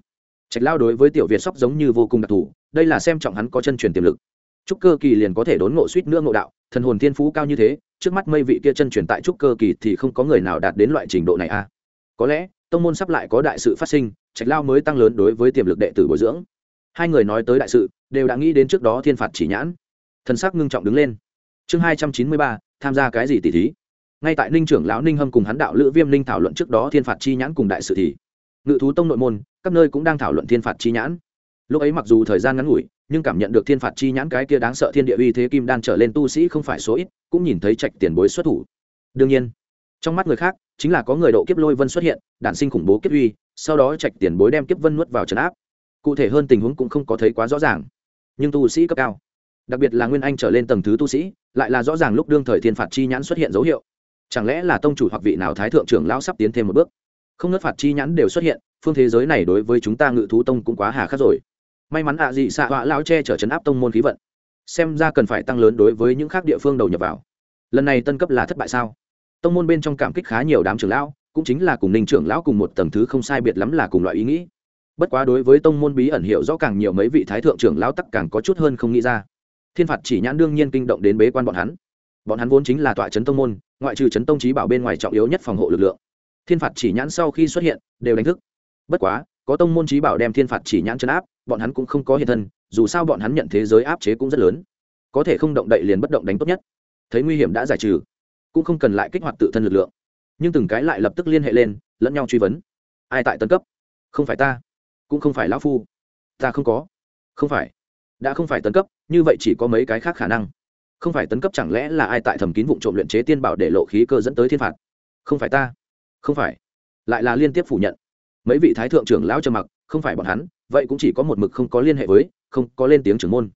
Trạch lao đối với tiểu việt sóc giống như vô cùng đặc thù, đây là xem trọng hắn có chân truyền tiềm lực. Trúc cơ kỳ liền có thể đốn ngộ suýt nữa ngộ đạo, thần hồn thiên phú cao như thế, trước mắt mây vị kia chân truyền tại trúc cơ kỳ thì không có người nào đạt đến loại trình độ này a à. có lẽ, tông môn sắp lại có đại sự phát sinh, trạch lao mới tăng lớn đối với tiềm lực đệ tử bồi dưỡng. Hai người nói tới đại sự, đều đã nghĩ đến trước đó thiên phạt chỉ nhãn. Thần sắc ngưng trọng đứng lên. Chương hai trăm chín mươi ba, tham gia cái gì tỷ thí? Ngay tại ninh trưởng lão ninh hâm cùng hắn đạo lữ viêm ninh thảo luận trước đó thiên phạt chi nhãn cùng đại sự thì, ngự thú tông nội môn, các nơi cũng đang thảo luận thiên phạt chi nhãn. Lúc ấy mặc dù thời gian ngắn ngủi, nhưng cảm nhận được thiên phạt chi nhãn cái kia đáng sợ thiên địa uy thế kim đan trở lên tu sĩ không phải số ít, cũng nhìn thấy trạch tiền bối xuất thủ. Đương nhiên, trong mắt người khác, chính là có người độ kiếp lôi vân xuất hiện, đản sinh khủng bố kiếp uy, sau đó trạch tiền bối đem kiếp vân nuốt vào trấn áp. Cụ thể hơn tình huống cũng không có thấy quá rõ ràng, nhưng tu sĩ cấp cao, đặc biệt là nguyên anh trở lên tầng thứ tu sĩ, lại là rõ ràng lúc đương thời thiên phạt chi nhãn xuất hiện dấu hiệu chẳng lẽ là tông chủ hoặc vị nào thái thượng trưởng lão sắp tiến thêm một bước? Không nớt phạt chi nhãn đều xuất hiện, phương thế giới này đối với chúng ta ngự thú tông cũng quá hà khắc rồi. May mắn ạ à dị xạ họa lao che chở chấn áp tông môn khí vận. Xem ra cần phải tăng lớn đối với những khác địa phương đầu nhập vào. Lần này tân cấp là thất bại sao? Tông môn bên trong cảm kích khá nhiều đám trưởng lão, cũng chính là cùng ninh trưởng lão cùng một tầng thứ không sai biệt lắm là cùng loại ý nghĩ. Bất quá đối với tông môn bí ẩn hiệu rõ càng nhiều mấy vị thái thượng trưởng lão tắc càng có chút hơn không nghĩ ra. Thiên phạt chỉ nhãn đương nhiên kinh động đến bế quan bọn hắn bọn hắn vốn chính là tọa chấn tông môn, ngoại trừ chấn tông trí bảo bên ngoài trọng yếu nhất phòng hộ lực lượng. Thiên phạt chỉ nhãn sau khi xuất hiện, đều đánh thức. Bất quá, có tông môn trí bảo đem thiên phạt chỉ nhãn chấn áp, bọn hắn cũng không có hiện thân, dù sao bọn hắn nhận thế giới áp chế cũng rất lớn. Có thể không động đậy liền bất động đánh tốt nhất. Thấy nguy hiểm đã giải trừ, cũng không cần lại kích hoạt tự thân lực lượng. Nhưng từng cái lại lập tức liên hệ lên, lẫn nhau truy vấn. Ai tại tân cấp? Không phải ta. Cũng không phải lão phu. Ta không có. Không phải. Đã không phải tân cấp, như vậy chỉ có mấy cái khác khả năng không phải tấn cấp chẳng lẽ là ai tại thầm kín vụ trộm luyện chế tiên bảo để lộ khí cơ dẫn tới thiên phạt? Không phải ta. Không phải. Lại là liên tiếp phủ nhận. Mấy vị thái thượng trưởng lão trầm mặc, không phải bọn hắn, vậy cũng chỉ có một mực không có liên hệ với, không có lên tiếng trưởng môn.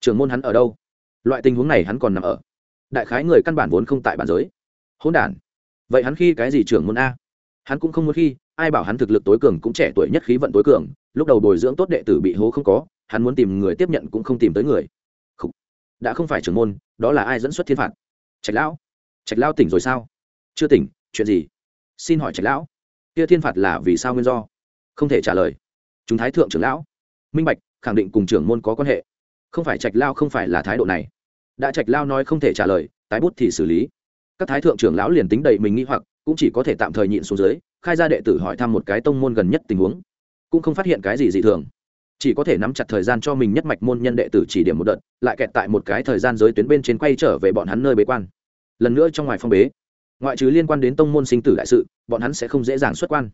Trưởng môn hắn ở đâu? Loại tình huống này hắn còn nằm ở. Đại khái người căn bản vốn không tại bản giới. Hôn đản. Vậy hắn khi cái gì trưởng môn a? Hắn cũng không muốn khi, ai bảo hắn thực lực tối cường cũng trẻ tuổi nhất khí vận tối cường, lúc đầu bồi dưỡng tốt đệ tử bị hố không có, hắn muốn tìm người tiếp nhận cũng không tìm tới người đã không phải trưởng môn, đó là ai dẫn xuất thiên phạt? Trạch lão. Trạch lão tỉnh rồi sao? Chưa tỉnh, chuyện gì? Xin hỏi trạch lão, kia thiên phạt là vì sao nguyên do? Không thể trả lời. Chúng thái thượng trưởng lão. Minh bạch, khẳng định cùng trưởng môn có quan hệ. Không phải trạch lao không phải là thái độ này. Đã trạch lao nói không thể trả lời, tái bút thì xử lý. Các thái thượng trưởng lão liền tính đầy mình nghĩ hoặc, cũng chỉ có thể tạm thời nhịn xuống dưới, khai ra đệ tử hỏi thăm một cái tông môn gần nhất tình huống. Cũng không phát hiện cái gì dị thường chỉ có thể nắm chặt thời gian cho mình nhất mạch môn nhân đệ tử chỉ điểm một đợt, lại kẹt tại một cái thời gian giới tuyến bên trên quay trở về bọn hắn nơi bế quan. Lần nữa trong ngoài phong bế, ngoại trừ liên quan đến tông môn sinh tử đại sự, bọn hắn sẽ không dễ dàng xuất quan.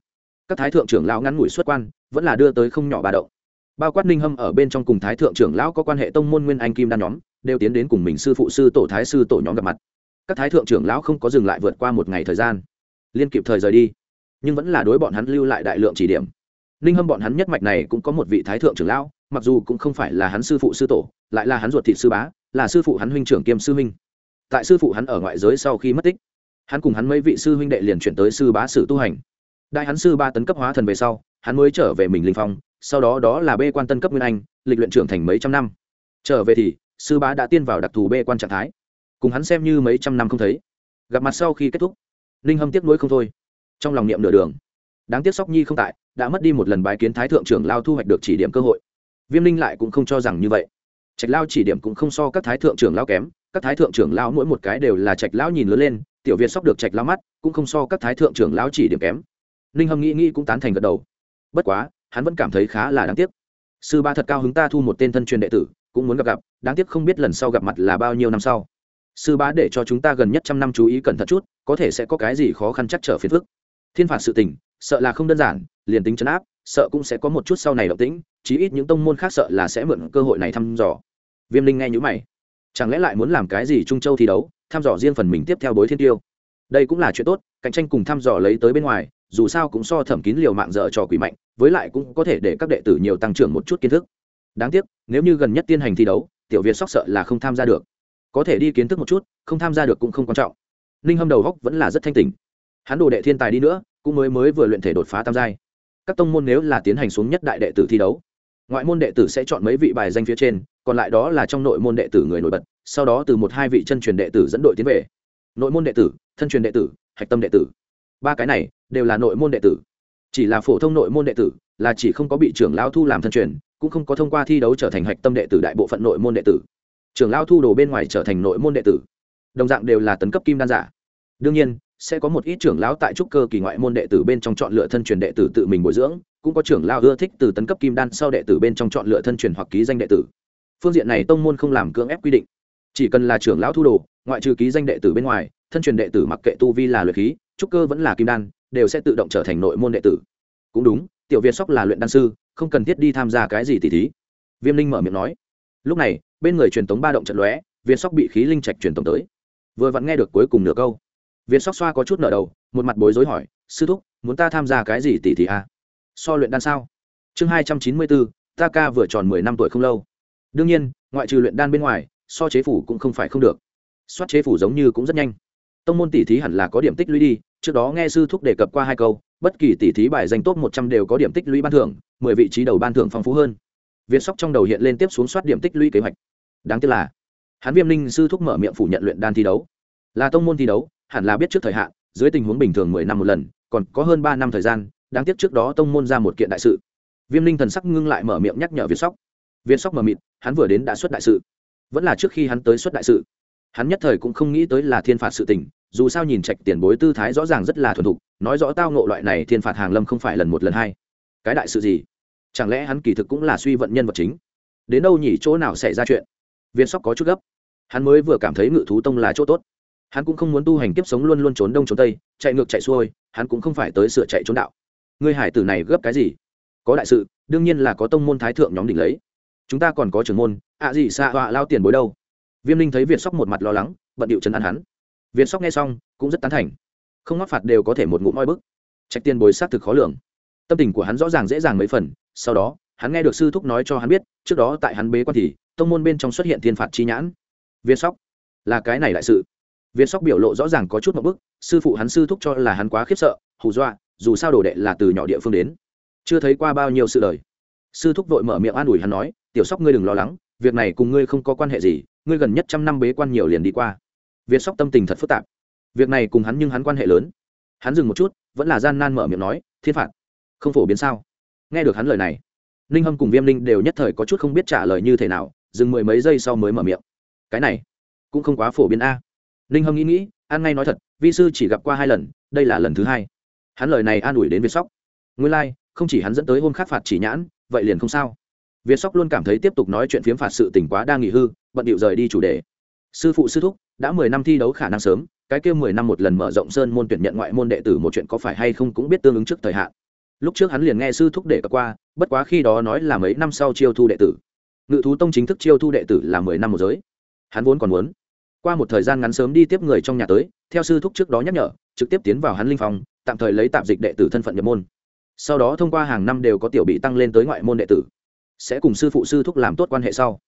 Các thái thượng trưởng lão ngắn ngủi xuất quan, vẫn là đưa tới không nhỏ bà động. Bao quát ninh hâm ở bên trong cùng thái thượng trưởng lão có quan hệ tông môn nguyên anh kim đan nhóm, đều tiến đến cùng mình sư phụ, sư tổ, thái sư tổ nhóm gặp mặt. Các thái thượng trưởng lão không có dừng lại vượt qua một ngày thời gian, liên kịp thời rời đi, nhưng vẫn là đối bọn hắn lưu lại đại lượng chỉ điểm ninh hâm bọn hắn nhất mạch này cũng có một vị thái thượng trưởng lão, mặc dù cũng không phải là hắn sư phụ sư tổ, lại là hắn ruột thị sư bá, là sư phụ hắn huynh trưởng kiêm sư huynh. Tại sư phụ hắn ở ngoại giới sau khi mất tích, hắn cùng hắn mấy vị sư huynh đệ liền chuyển tới sư bá sử tu hành. Đại hắn sư ba tấn cấp hóa thần về sau, hắn mới trở về mình linh phong, sau đó đó là bê quan tân cấp nguyên anh, lịch luyện trưởng thành mấy trăm năm. Trở về thì, sư bá đã tiên vào đặc thù bê quan trạng thái. Cùng hắn xem như mấy trăm năm không thấy. Gặp mặt sau khi kết thúc, ninh hâm tiếc nuối không thôi. Trong lòng niệm nửa đường. Đáng tiếc sóc nhi không tại đã mất đi một lần bài kiến thái thượng trưởng lao thu hoạch được chỉ điểm cơ hội. Viêm linh lại cũng không cho rằng như vậy. Trạch lao chỉ điểm cũng không so các thái thượng trưởng lao kém, các thái thượng trưởng lao mỗi một cái đều là trạch lão nhìn lớn lên, tiểu việt sóc được trạch lao mắt, cũng không so các thái thượng trưởng lao chỉ điểm kém. Ninh hâm nghĩ nghĩ cũng tán thành gật đầu. Bất quá, hắn vẫn cảm thấy khá là đáng tiếc. Sư ba thật cao hứng ta thu một tên thân truyền đệ tử, cũng muốn gặp gặp, đáng tiếc không biết lần sau gặp mặt là bao nhiêu năm sau. Sư bá để cho chúng ta gần nhất trăm năm chú ý cẩn thận chút, có thể sẽ có cái gì khó khăn chắc trở phiền phức. Thiên phạt sự tình sợ là không đơn giản, liền tính chấn áp, sợ cũng sẽ có một chút sau này động tĩnh, chí ít những tông môn khác sợ là sẽ mượn cơ hội này thăm dò. Viêm linh nghe nhữ mày. Chẳng lẽ lại muốn làm cái gì trung châu thi đấu, thăm dò riêng phần mình tiếp theo bối thiên tiêu? Đây cũng là chuyện tốt, cạnh tranh cùng thăm dò lấy tới bên ngoài, dù sao cũng so thẩm kín liều mạng dở trò quỷ mạnh, với lại cũng có thể để các đệ tử nhiều tăng trưởng một chút kiến thức. Đáng tiếc, nếu như gần nhất tiên hành thi đấu, tiểu việt sóc sợ là không tham gia được. Có thể đi kiến thức một chút, không tham gia được cũng không quan trọng. Ninh hâm đầu góc vẫn là rất thanh tình hắn đồ đệ thiên tài đi nữa cũng mới mới vừa luyện thể đột phá tam giai. Các tông môn nếu là tiến hành xuống nhất đại đệ tử thi đấu, ngoại môn đệ tử sẽ chọn mấy vị bài danh phía trên, còn lại đó là trong nội môn đệ tử người nổi bật, sau đó từ một hai vị chân truyền đệ tử dẫn đội tiến về. Nội môn đệ tử, thân truyền đệ tử, hạch tâm đệ tử. Ba cái này đều là nội môn đệ tử. Chỉ là phổ thông nội môn đệ tử là chỉ không có bị trưởng lao thu làm thân truyền, cũng không có thông qua thi đấu trở thành hạch tâm đệ tử đại bộ phận nội môn đệ tử. Trưởng lao thu đồ bên ngoài trở thành nội môn đệ tử. Đồng dạng đều là tấn cấp kim đan giả. Đương nhiên sẽ có một ít trưởng lão tại trúc cơ kỳ ngoại môn đệ tử bên trong chọn lựa thân truyền đệ tử tự mình bồi dưỡng, cũng có trưởng lão ưa thích từ tấn cấp kim đan sau đệ tử bên trong chọn lựa thân truyền hoặc ký danh đệ tử. Phương diện này tông môn không làm cưỡng ép quy định. Chỉ cần là trưởng lão thu đồ, ngoại trừ ký danh đệ tử bên ngoài, thân truyền đệ tử mặc kệ tu vi là luyện khí, trúc cơ vẫn là kim đan, đều sẽ tự động trở thành nội môn đệ tử. Cũng đúng, tiểu việt sóc là luyện đan sư, không cần thiết đi tham gia cái gì tỷ thí. Viêm linh mở miệng nói. Lúc này, bên người truyền tống ba động trận lóe viên sóc bị khí linh trạch truyền tống tới. Vừa vặn nghe được cuối cùng nửa câu việt sóc xoa có chút nợ đầu, một mặt bối rối hỏi, sư thúc, muốn ta tham gia cái gì tỷ tỷ a à? so luyện đan sao? Chương hai trăm chín mươi bốn, ta ca vừa tròn mười năm tuổi không lâu. Đương nhiên, ngoại trừ luyện đan bên ngoài, so chế phủ cũng không phải không được. Soát chế phủ giống như cũng rất nhanh. Tông môn tỷ thí hẳn là có điểm tích lũy đi, trước đó nghe sư thúc đề cập qua hai câu, bất kỳ tỷ thí bài danh top một trăm đều có điểm tích lũy ban thưởng, mười vị trí đầu ban thưởng phong phú hơn. Việt sóc trong đầu hiện lên tiếp xuống soát điểm tích lũy kế hoạch. Đáng tiếc là, hắn viêm linh sư thúc mở miệng phủ nhận luyện đan thi đấu. Là tông môn thi đấu hẳn là biết trước thời hạn, dưới tình huống bình thường mười năm một lần, còn có hơn ba năm thời gian, đáng tiếc trước đó tông môn ra một kiện đại sự. Viêm linh thần sắc ngưng lại mở miệng nhắc nhở Viên sóc. Viên sóc mở mịt, hắn vừa đến đã xuất đại sự. Vẫn là trước khi hắn tới xuất đại sự. Hắn nhất thời cũng không nghĩ tới là thiên phạt sự tình, dù sao nhìn trạch tiền bối tư thái rõ ràng rất là thuần thục, nói rõ tao ngộ loại này thiên phạt hàng lâm không phải lần một lần hai. Cái đại sự gì? Chẳng lẽ hắn kỳ thực cũng là suy vận nhân vật chính? Đến đâu nhỉ? Chỗ nào xảy ra chuyện? Viên sóc có chút gấp. Hắn mới vừa cảm thấy ngự thú tông là chỗ tốt hắn cũng không muốn tu hành kiếp sống luôn luôn trốn đông trốn tây, chạy ngược chạy xuôi, hắn cũng không phải tới sửa chạy trốn đạo. Ngươi hải tử này gấp cái gì? Có đại sự, đương nhiên là có tông môn thái thượng nhóm đỉnh lấy. Chúng ta còn có trưởng môn, ạ gì xa họa lao tiền bối đâu. Viêm linh thấy việt sóc một mặt lo lắng, bận điệu chân ăn hắn. Việt sóc nghe xong, cũng rất tán thành. Không ngóc phạt đều có thể một ngụm oi bức. Trạch tiền bối xác thực khó lường. Tâm tình của hắn rõ ràng dễ dàng mấy phần, sau đó, hắn nghe được sư thúc nói cho hắn biết, trước đó tại hắn bế quan thì, tông môn bên trong xuất hiện thiên phạt chi nhãn. Việt sóc, là cái này đại sự việt sóc biểu lộ rõ ràng có chút một bức, sư phụ hắn sư thúc cho là hắn quá khiếp sợ, hù dọa, dù sao đồ đệ là từ nhỏ địa phương đến. Chưa thấy qua bao nhiêu sự đời. Sư thúc vội mở miệng an ủi hắn nói, tiểu sóc ngươi đừng lo lắng, việc này cùng ngươi không có quan hệ gì, ngươi gần nhất trăm năm bế quan nhiều liền đi qua. Việt sóc tâm tình thật phức tạp. Việc này cùng hắn nhưng hắn quan hệ lớn. Hắn dừng một chút, vẫn là gian nan mở miệng nói, thiên phạt. Không phổ biến sao? Nghe được hắn lời này, ninh hâm cùng viêm linh đều nhất thời có chút không biết trả lời như thế nào, dừng mười mấy giây sau mới mở miệng. Cái này cũng không quá phổ biến a ninh hâm nghĩ nghĩ an ngay nói thật vi sư chỉ gặp qua hai lần đây là lần thứ hai. Hắn lời này an ủi đến việt sóc. Nguyên lai、like, không chỉ hắn dẫn tới hôn khắc phạt chỉ nhãn vậy liền không sao. Việt sóc luôn cảm thấy tiếp tục nói chuyện phiếm phạt sự tỉnh quá đa nghỉ hư bận điệu rời đi chủ đề. Sư phụ sư thúc đã mười năm thi đấu khả năng sớm cái kia mười năm một lần mở rộng sơn môn tuyển nhận ngoại môn đệ tử một chuyện có phải hay không cũng biết tương ứng trước thời hạn. Lúc trước hắn liền nghe sư thúc để cập qua bất quá khi đó nói là mấy năm sau chiêu thu đệ tử. Ngự thú tông chính thức chiêu thu đệ tử là mười năm một giới. Hắn vốn còn muốn qua một thời gian ngắn sớm đi tiếp người trong nhà tới, theo sư thúc trước đó nhắc nhở, trực tiếp tiến vào hắn linh phòng, tạm thời lấy tạm dịch đệ tử thân phận nhập môn. Sau đó thông qua hàng năm đều có tiểu bị tăng lên tới ngoại môn đệ tử. Sẽ cùng sư phụ sư thúc làm tốt quan hệ sau.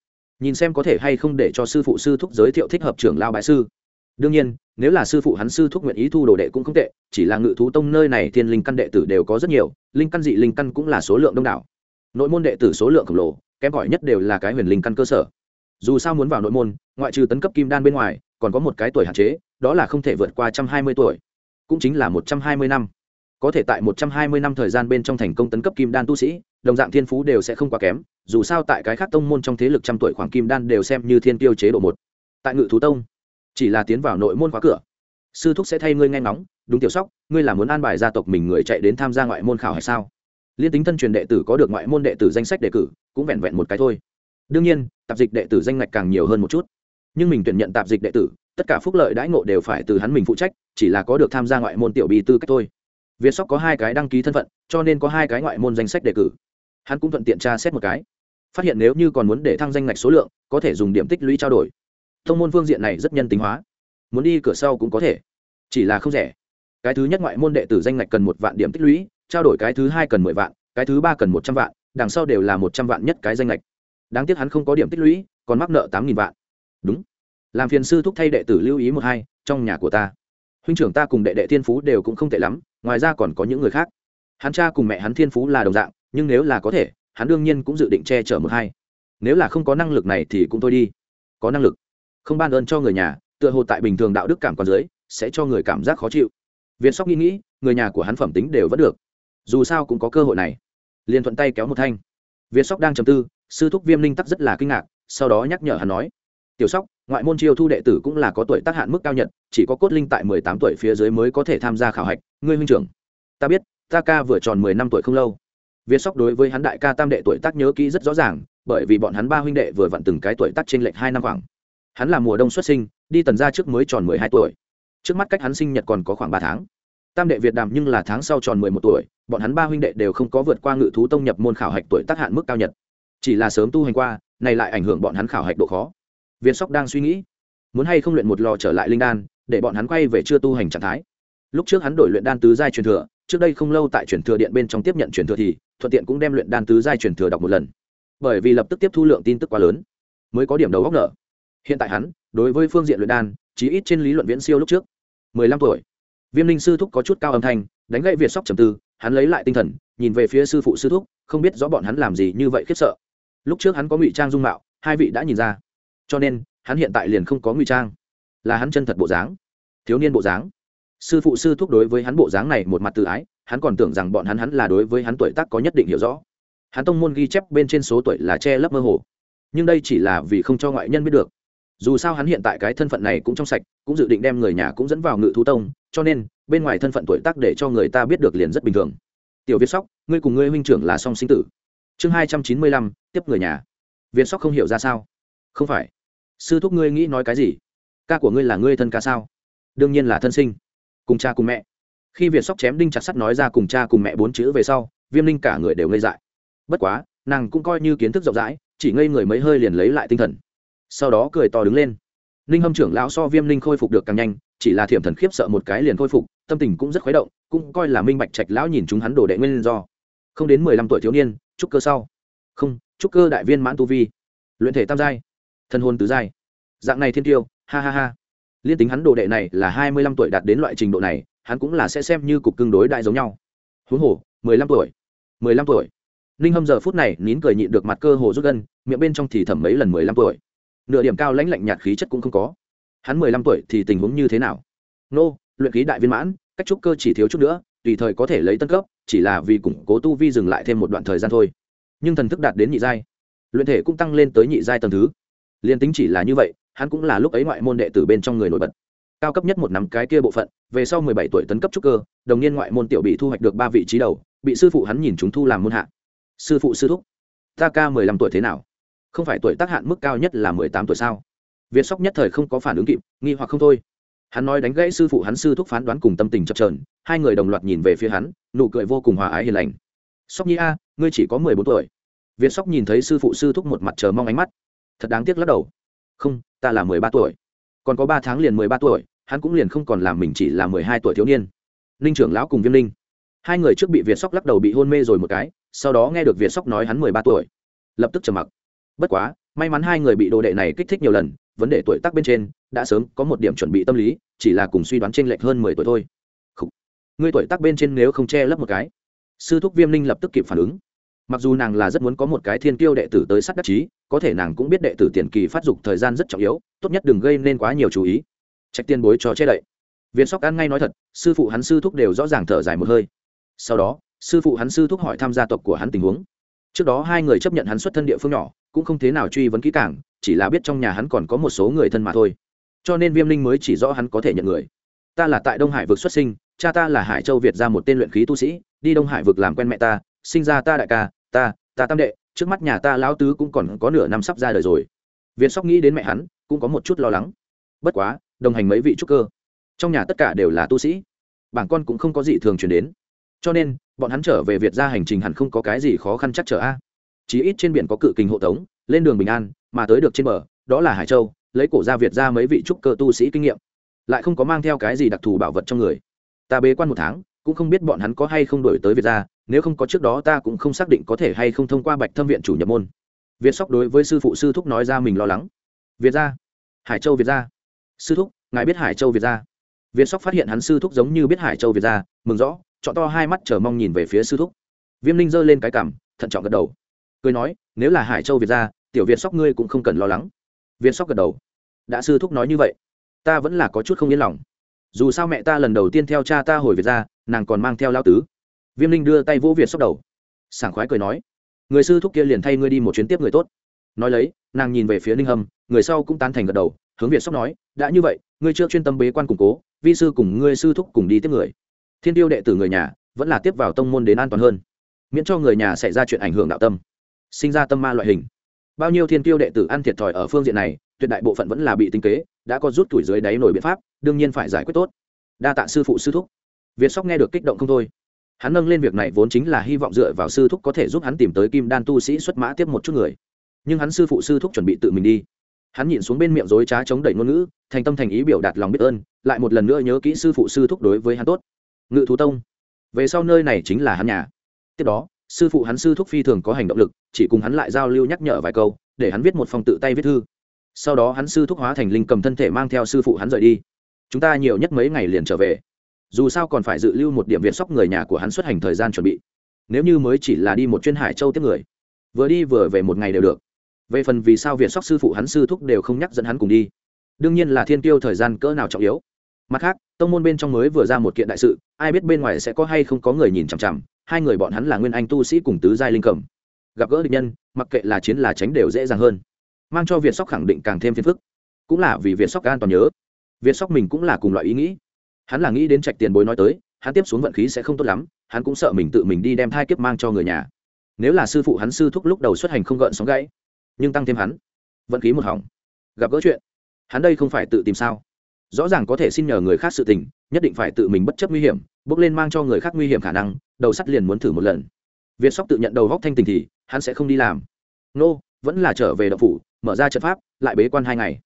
Nhìn xem có thể hay không để cho sư phụ sư thúc giới thiệu thích hợp trưởng lao bại sư. Đương nhiên, nếu là sư phụ hắn sư thúc nguyện ý thu đồ đệ cũng không tệ, chỉ là ngự thú tông nơi này thiên linh căn đệ tử đều có rất nhiều, linh căn dị linh căn cũng là số lượng đông đảo. Nội môn đệ tử số lượng khổng lồ, kém gọi nhất đều là cái huyền linh căn cơ sở dù sao muốn vào nội môn, ngoại trừ tấn cấp kim đan bên ngoài, còn có một cái tuổi hạn chế, đó là không thể vượt qua trăm hai mươi tuổi, cũng chính là một trăm hai mươi năm. Có thể tại một trăm hai mươi năm thời gian bên trong thành công tấn cấp kim đan tu sĩ, đồng dạng thiên phú đều sẽ không quá kém, dù sao tại cái khác tông môn trong thế lực trăm tuổi khoảng kim đan đều xem như thiên tiêu chế độ một. Tại ngự thú tông, chỉ là tiến vào nội môn khóa cửa. Sư thúc sẽ thay ngươi nghe ngóng, đúng tiểu sóc, ngươi là muốn an bài gia tộc mình người chạy đến tham gia ngoại môn khảo hay sao? Liên tính thân truyền đệ tử có được ngoại môn đệ tử danh sách đề cử, cũng vẹn vẹn một cái thôi đương nhiên, tạp dịch đệ tử danh ngạch càng nhiều hơn một chút. Nhưng mình tuyển nhận tạp dịch đệ tử, tất cả phúc lợi đãi ngộ đều phải từ hắn mình phụ trách, chỉ là có được tham gia ngoại môn tiểu bì tư cách thôi. Việt sóc có hai cái đăng ký thân phận, cho nên có hai cái ngoại môn danh sách đề cử. Hắn cũng thuận tiện tra xét một cái. Phát hiện nếu như còn muốn để thăng danh ngạch số lượng, có thể dùng điểm tích lũy trao đổi. Thông môn phương diện này rất nhân tính hóa. Muốn đi cửa sau cũng có thể. Chỉ là không rẻ. Cái thứ nhất ngoại môn đệ tử danh ngạch cần một vạn điểm tích lũy, trao đổi cái thứ hai cần mười vạn, cái thứ ba cần một trăm vạn, đằng sau đều là một trăm vạn nhất cái danh ngạch đáng tiếc hắn không có điểm tích lũy, còn mắc nợ tám nghìn vạn. Đúng. Làm phiền sư thúc thay đệ tử lưu ý một hai, trong nhà của ta. Huynh trưởng ta cùng đệ đệ thiên phú đều cũng không tệ lắm, ngoài ra còn có những người khác. Hắn cha cùng mẹ hắn thiên phú là đồng dạng, nhưng nếu là có thể, hắn đương nhiên cũng dự định che chở một hai. Nếu là không có năng lực này thì cũng thôi đi. Có năng lực. Không ban ơn cho người nhà, tựa hồ tại bình thường đạo đức cảm còn dưới, sẽ cho người cảm giác khó chịu. Việt sóc nghĩ nghĩ, người nhà của hắn phẩm tính đều vẫn được. Dù sao cũng có cơ hội này. Liền thuận tay kéo một thanh. Việt sóc đang chầm tư sư thúc viêm linh tắc rất là kinh ngạc, sau đó nhắc nhở hắn nói, tiểu sóc, ngoại môn chiêu thu đệ tử cũng là có tuổi tác hạn mức cao nhất chỉ có cốt linh tại mười tám tuổi phía dưới mới có thể tham gia khảo hạch, ngươi huynh trưởng, ta biết, ta ca vừa tròn mười năm tuổi không lâu. Viết sóc đối với hắn đại ca tam đệ tuổi tác nhớ kỹ rất rõ ràng, bởi vì bọn hắn ba huynh đệ vừa vặn từng cái tuổi tác trên lệch hai năm khoảng. Hắn là mùa đông xuất sinh, đi tần ra trước mới tròn mười hai tuổi. Trước mắt cách hắn sinh nhật còn có khoảng ba tháng. Tam đệ việt đàm nhưng là tháng sau tròn mười một tuổi, bọn hắn ba huynh đệ đều không có vượt qua ngự thú tông nhập môn khảo hạch tuổi tác hạn mức cao nhất chỉ là sớm tu hành qua, này lại ảnh hưởng bọn hắn khảo hạch độ khó. Việt sóc đang suy nghĩ, muốn hay không luyện một lò trở lại linh đan, để bọn hắn quay về chưa tu hành trạng thái. Lúc trước hắn đổi luyện đan tứ giai truyền thừa, trước đây không lâu tại truyền thừa điện bên trong tiếp nhận truyền thừa thì, thuận tiện cũng đem luyện đan tứ giai truyền thừa đọc một lần. Bởi vì lập tức tiếp thu lượng tin tức quá lớn, mới có điểm đầu góc nợ. Hiện tại hắn, đối với phương diện luyện đan, chí ít trên lý luận viễn siêu lúc trước. Mười lăm tuổi. Viêm linh sư thúc có chút cao âm thanh, đánh gậy việt sóc trầm tư, hắn lấy lại tinh thần, nhìn về phía sư phụ sư thúc, không biết rõ bọn hắn làm gì như vậy khiếp sợ lúc trước hắn có ngụy trang dung mạo, hai vị đã nhìn ra. Cho nên, hắn hiện tại liền không có ngụy trang. Là hắn chân thật bộ dáng. Thiếu niên bộ dáng. Sư phụ sư thúc đối với hắn bộ dáng này một mặt tự ái, hắn còn tưởng rằng bọn hắn hắn là đối với hắn tuổi tác có nhất định hiểu rõ. Hắn tông môn ghi chép bên trên số tuổi là che lấp mơ hồ. Nhưng đây chỉ là vì không cho ngoại nhân biết được. Dù sao hắn hiện tại cái thân phận này cũng trong sạch, cũng dự định đem người nhà cũng dẫn vào ngự thú tông, cho nên, bên ngoài thân phận tuổi tác để cho người ta biết được liền rất bình thường. Tiểu việt sóc, ngươi cùng ngươi huynh trưởng là song sinh tử chương hai trăm chín mươi lăm, tiếp người nhà. Việt sóc không hiểu ra sao. Không phải. Sư thúc ngươi nghĩ nói cái gì? Ca của ngươi là ngươi thân ca sao? Đương nhiên là thân sinh. Cùng cha cùng mẹ. Khi việt sóc chém đinh chặt sắt nói ra cùng cha cùng mẹ bốn chữ về sau, viêm linh cả người đều ngây dại. Bất quá, nàng cũng coi như kiến thức rộng rãi, chỉ ngây người mấy hơi liền lấy lại tinh thần. Sau đó cười to đứng lên. Ninh hâm trưởng lão so viêm linh khôi phục được càng nhanh, chỉ là thiểm thần khiếp sợ một cái liền khôi phục, tâm tình cũng rất khuấy động, cũng coi là minh bạch trạch lão nhìn chúng hắn đổ đệ nguyên do. Không đến mười lăm tuổi thiếu niên trúc cơ sau. Không, trúc cơ đại viên mãn tu vi. Luyện thể tam giai thân hôn tứ giai. Dạng này thiên tiêu, ha ha ha. Liên tính hắn đồ đệ này là hai mươi lăm tuổi đạt đến loại trình độ này, hắn cũng là sẽ xem như cục cương đối đại giống nhau. Huống hồ, mười lăm tuổi, mười lăm tuổi. Ninh hâm giờ phút này nín cười nhịn được mặt cơ hồ rút gân, miệng bên trong thì thẩm mấy lần mười lăm tuổi. Nửa điểm cao lãnh lạnh nhạt khí chất cũng không có. Hắn mười lăm tuổi thì tình huống như thế nào? Nô, luyện khí đại viên mãn cách trúc cơ chỉ thiếu chút nữa, tùy thời có thể lấy tân cấp, chỉ là vì củng cố tu vi dừng lại thêm một đoạn thời gian thôi. Nhưng thần thức đạt đến nhị giai, luyện thể cũng tăng lên tới nhị giai tầng thứ. Liên tính chỉ là như vậy, hắn cũng là lúc ấy ngoại môn đệ tử bên trong người nổi bật. Cao cấp nhất một năm cái kia bộ phận, về sau mười bảy tuổi tấn cấp trúc cơ, đồng niên ngoại môn tiểu bị thu hoạch được ba vị trí đầu, bị sư phụ hắn nhìn chúng thu làm môn hạ. Sư phụ sư thúc, ta ca mười lăm tuổi thế nào? Không phải tuổi tác hạn mức cao nhất là mười tám tuổi sao? Việt sóc nhất thời không có phản ứng kịp, nghi hoặc không thôi hắn nói đánh gãy sư phụ hắn sư thúc phán đoán cùng tâm tình chập trờn hai người đồng loạt nhìn về phía hắn, nụ cười vô cùng hòa ái hiền lành. Sóc nhi a, ngươi chỉ có mười bốn tuổi. Việt sóc nhìn thấy sư phụ sư thúc một mặt chờ mong ánh mắt. Thật đáng tiếc lắc đầu. Không, ta là mười ba tuổi. Còn có ba tháng liền mười ba tuổi, hắn cũng liền không còn làm mình chỉ là mười hai tuổi thiếu niên. Ninh trưởng lão cùng viêm ninh hai người trước bị việt sóc lắc đầu bị hôn mê rồi một cái, sau đó nghe được việt sóc nói hắn mười ba tuổi. Lập tức trầm mặc. Bất quá may mắn hai người bị đồ đệ này kích thích nhiều lần, vấn đề tuổi tác bên trên, đã sớm có một điểm chuẩn bị tâm lý, chỉ là cùng suy đoán t r ê n lệch hơn mười tuổi thôi. Ngươi tuổi tác bên trên nếu không che lấp một cái, sư thúc viêm ninh lập tức kịp phản ứng. Mặc dù nàng là rất muốn có một cái thiên kiêu đệ tử tới sát đắc chí, có thể nàng cũng biết đệ tử tiền kỳ phát dục thời gian rất trọng yếu, tốt nhất đừng gây nên quá nhiều chú ý. Trạch tiên bối cho che đậy. Viên sóc ăn ngay nói thật, sư phụ hắn sư thúc đều rõ ràng thở dài một hơi. Sau đó, sư phụ hắn sư thúc hỏi tham gia tộc của hắn tình huống. Trước đó hai người chấp nhận hắn xuất thân địa phương nhỏ cũng không thế nào truy vấn kỹ càng, chỉ là biết trong nhà hắn còn có một số người thân mà thôi. Cho nên viêm linh mới chỉ rõ hắn có thể nhận người. Ta là tại đông hải vực xuất sinh, cha ta là hải châu việt ra một tên luyện khí tu sĩ, đi đông hải vực làm quen mẹ ta, sinh ra ta đại ca, ta ta tam đệ, trước mắt nhà ta lão tứ cũng còn có nửa năm sắp ra đời rồi. Viên sóc nghĩ đến mẹ hắn, cũng có một chút lo lắng. Bất quá, đồng hành mấy vị trúc cơ, trong nhà tất cả đều là tu sĩ. Bảng con cũng không có gì thường chuyển đến. Cho nên, bọn hắn trở về việt ra hành trình hẳn không có cái gì khó khăn chắc trở a chí ít trên biển có cự kình hộ tống, lên đường bình an, mà tới được trên bờ, đó là hải châu, lấy cổ ra việt ra mấy vị trúc cơ tu sĩ kinh nghiệm. Lại không có mang theo cái gì đặc thù bảo vật trong người. Ta bế quan một tháng, cũng không biết bọn hắn có hay không đổi tới việt ra, nếu không có trước đó ta cũng không xác định có thể hay không thông qua bạch thâm viện chủ nhập môn. Việt sóc đối với sư phụ sư thúc nói ra mình lo lắng. Việt ra, hải châu việt ra. Sư thúc, ngài biết hải châu việt ra. Việt sóc phát hiện hắn sư thúc giống như biết hải châu việt ra, mừng rõ chọn to hai mắt chờ mong nhìn về phía sư thúc. Viêm linh giơ lên cái cảm thận trọng gật đầu cười nói, nếu là hải châu việt ra, tiểu việt sóc ngươi cũng không cần lo lắng. Việt sóc gật đầu. Đã sư thúc nói như vậy, ta vẫn là có chút không yên lòng. Dù sao mẹ ta lần đầu tiên theo cha ta hồi việt ra, nàng còn mang theo lao tứ. Viêm linh đưa tay vỗ việt sóc đầu. Sảng khoái cười nói, người sư thúc kia liền thay ngươi đi một chuyến tiếp người tốt. Nói lấy, nàng nhìn về phía ninh hâm, người sau cũng tán thành gật đầu, hướng việt sóc nói, đã như vậy, ngươi chưa chuyên tâm bế quan củng cố, vi sư cùng ngươi sư thúc cùng đi tiếp người. Thiên tiêu đệ tử người nhà, vẫn là tiếp vào tông môn đến an toàn hơn. Miễn cho người nhà xảy ra chuyện ảnh hưởng đạo tâm sinh ra tâm ma loại hình. Bao nhiêu thiên tiêu đệ tử ăn thiệt thòi ở phương diện này, tuyệt đại bộ phận vẫn là bị tinh kế, đã có rút tuổi dưới đáy nổi biện pháp, đương nhiên phải giải quyết tốt. Đa tạ sư phụ sư thúc. Việt sóc nghe được kích động không thôi. Hắn nâng lên việc này vốn chính là hy vọng dựa vào sư thúc có thể giúp hắn tìm tới kim đan tu sĩ xuất mã tiếp một chút người. Nhưng hắn sư phụ sư thúc chuẩn bị tự mình đi. Hắn nhìn xuống bên miệng dối trá chống đẩy ngôn ngữ, thành tâm thành ý biểu đạt lòng biết ơn, lại một lần nữa nhớ kỹ sư phụ sư thúc đối với hắn tốt. Ngự thú tông. Về sau nơi này chính là hắn nhà. Tiếp đó sư phụ hắn sư thúc phi thường có hành động lực, chỉ cùng hắn lại giao lưu nhắc nhở vài câu, để hắn viết một phong tự tay viết thư. Sau đó hắn sư thúc hóa thành linh cầm thân thể mang theo sư phụ hắn rời đi. Chúng ta nhiều nhất mấy ngày liền trở về. Dù sao còn phải dự lưu một điểm việt sóc người nhà của hắn xuất hành thời gian chuẩn bị. Nếu như mới chỉ là đi một chuyên hải châu tiếp người, vừa đi vừa về một ngày đều được. Về phần vì sao việt sóc sư phụ hắn sư thúc đều không nhắc dẫn hắn cùng đi, đương nhiên là thiên tiêu thời gian cỡ nào trọng yếu. Mặt khác, tông môn bên trong mới vừa ra một kiện đại sự, ai biết bên ngoài sẽ có hay không có người nhìn chằm chằm hai người bọn hắn là nguyên anh tu sĩ cùng tứ giai linh cầm. Gặp gỡ địch nhân, mặc kệ là chiến là tránh đều dễ dàng hơn. Mang cho việt sóc khẳng định càng thêm phiền phức. Cũng là vì việt sóc an toàn nhớ. Việt sóc mình cũng là cùng loại ý nghĩ. Hắn là nghĩ đến trạch tiền bối nói tới, hắn tiếp xuống vận khí sẽ không tốt lắm, hắn cũng sợ mình tự mình đi đem thai kiếp mang cho người nhà. Nếu là sư phụ hắn sư thúc lúc đầu xuất hành không gợn sóng gãy, nhưng tăng thêm hắn, vận khí một hỏng. Gặp gỡ chuyện, hắn đây không phải tự tìm sao? Rõ ràng có thể xin nhờ người khác sự tình, nhất định phải tự mình bất chấp nguy hiểm, bước lên mang cho người khác nguy hiểm khả năng đầu sắt liền muốn thử một lần. Việt sóc tự nhận đầu góc thanh tình thì, hắn sẽ không đi làm. Nô, vẫn là trở về đậu phủ, mở ra trận pháp, lại bế quan hai ngày.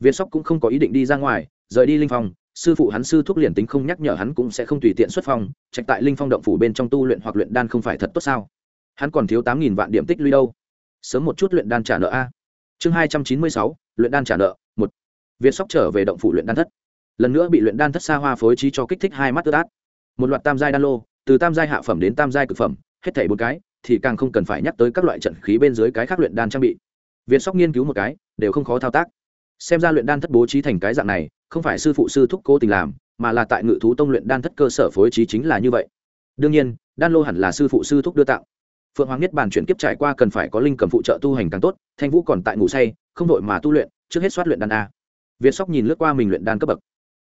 Việt sóc cũng không có ý định đi ra ngoài, rời đi linh phong, sư phụ hắn sư thúc liền tính không nhắc nhở hắn cũng sẽ không tùy tiện xuất phong, trạch tại linh phong động phủ bên trong tu luyện hoặc luyện đan không phải thật tốt sao? Hắn còn thiếu tám nghìn vạn điểm tích lũy đâu. Sớm một chút luyện đan trả nợ a. Chương hai trăm chín mươi sáu, luyện đan trả nợ, một. Việt sóc trở về động phủ luyện đan thất. Lần nữa bị luyện đan thất xa hoa phối trí cho kích thích hai mắt tứ át. Một loạt tam giai đan lô từ tam giai hạ phẩm đến tam giai cực phẩm, hết thảy bốn cái, thì càng không cần phải nhắc tới các loại trận khí bên dưới cái khác luyện đan trang bị. Việt sóc nghiên cứu một cái, đều không khó thao tác. Xem ra luyện đan thất bố trí thành cái dạng này, không phải sư phụ sư thúc cố tình làm, mà là tại ngự thú tông luyện đan thất cơ sở phối trí chính là như vậy. Đương nhiên, đan lô hẳn là sư phụ sư thúc đưa tạo phượng hoàng nhất bàn chuyển kiếp trải qua cần phải có linh cầm phụ trợ tu hành càng tốt, thanh vũ còn tại ngủ say, không đội mà tu luyện, trước hết soát luyện đan a. Việt sóc nhìn lướt qua mình luyện đan cấp bậc.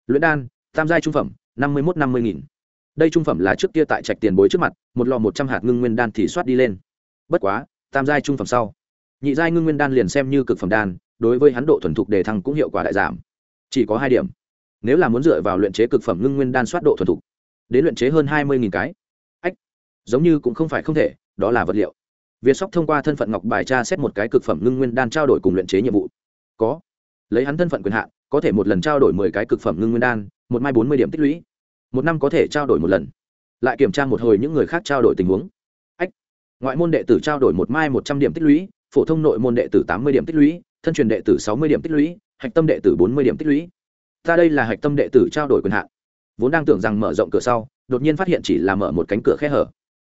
Luyện đan, tam giai trung phẩm, năm mươi một năm mươi nghìn đây trung phẩm là trước kia tại trạch tiền bối trước mặt, một lò một trăm hạt ngưng nguyên đan thì soát đi lên. Bất quá, tam giai trung phẩm sau, nhị giai ngưng nguyên đan liền xem như cực phẩm đan, đối với hắn độ thuần thục đề thăng cũng hiệu quả đại giảm. Chỉ có hai điểm. Nếu là muốn dựa vào luyện chế cực phẩm ngưng nguyên đan soát độ thuần thục, đến luyện chế hơn hai mươi cái. Ách, giống như cũng không phải không thể, đó là vật liệu. Việt sóc thông qua thân phận ngọc bài tra xét một cái cực phẩm ngưng nguyên đan trao đổi cùng luyện chế nhiệm vụ. Có. Lấy hắn thân phận quyền hạn, có thể một lần trao đổi mười cái cực phẩm ngưng nguyên đan, một mai bốn mươi điểm tích lũy một năm có thể trao đổi một lần. Lại kiểm tra một hồi những người khác trao đổi tình huống. Ách, ngoại môn đệ tử trao đổi một mai một trăm điểm tích lũy, phổ thông nội môn đệ tử tám mươi điểm tích lũy, thân truyền đệ tử sáu mươi điểm tích lũy, hạch tâm đệ tử bốn mươi điểm tích lũy. Ta đây là hạch tâm đệ tử trao đổi quyền hạn. Vốn đang tưởng rằng mở rộng cửa sau, đột nhiên phát hiện chỉ là mở một cánh cửa khe hở.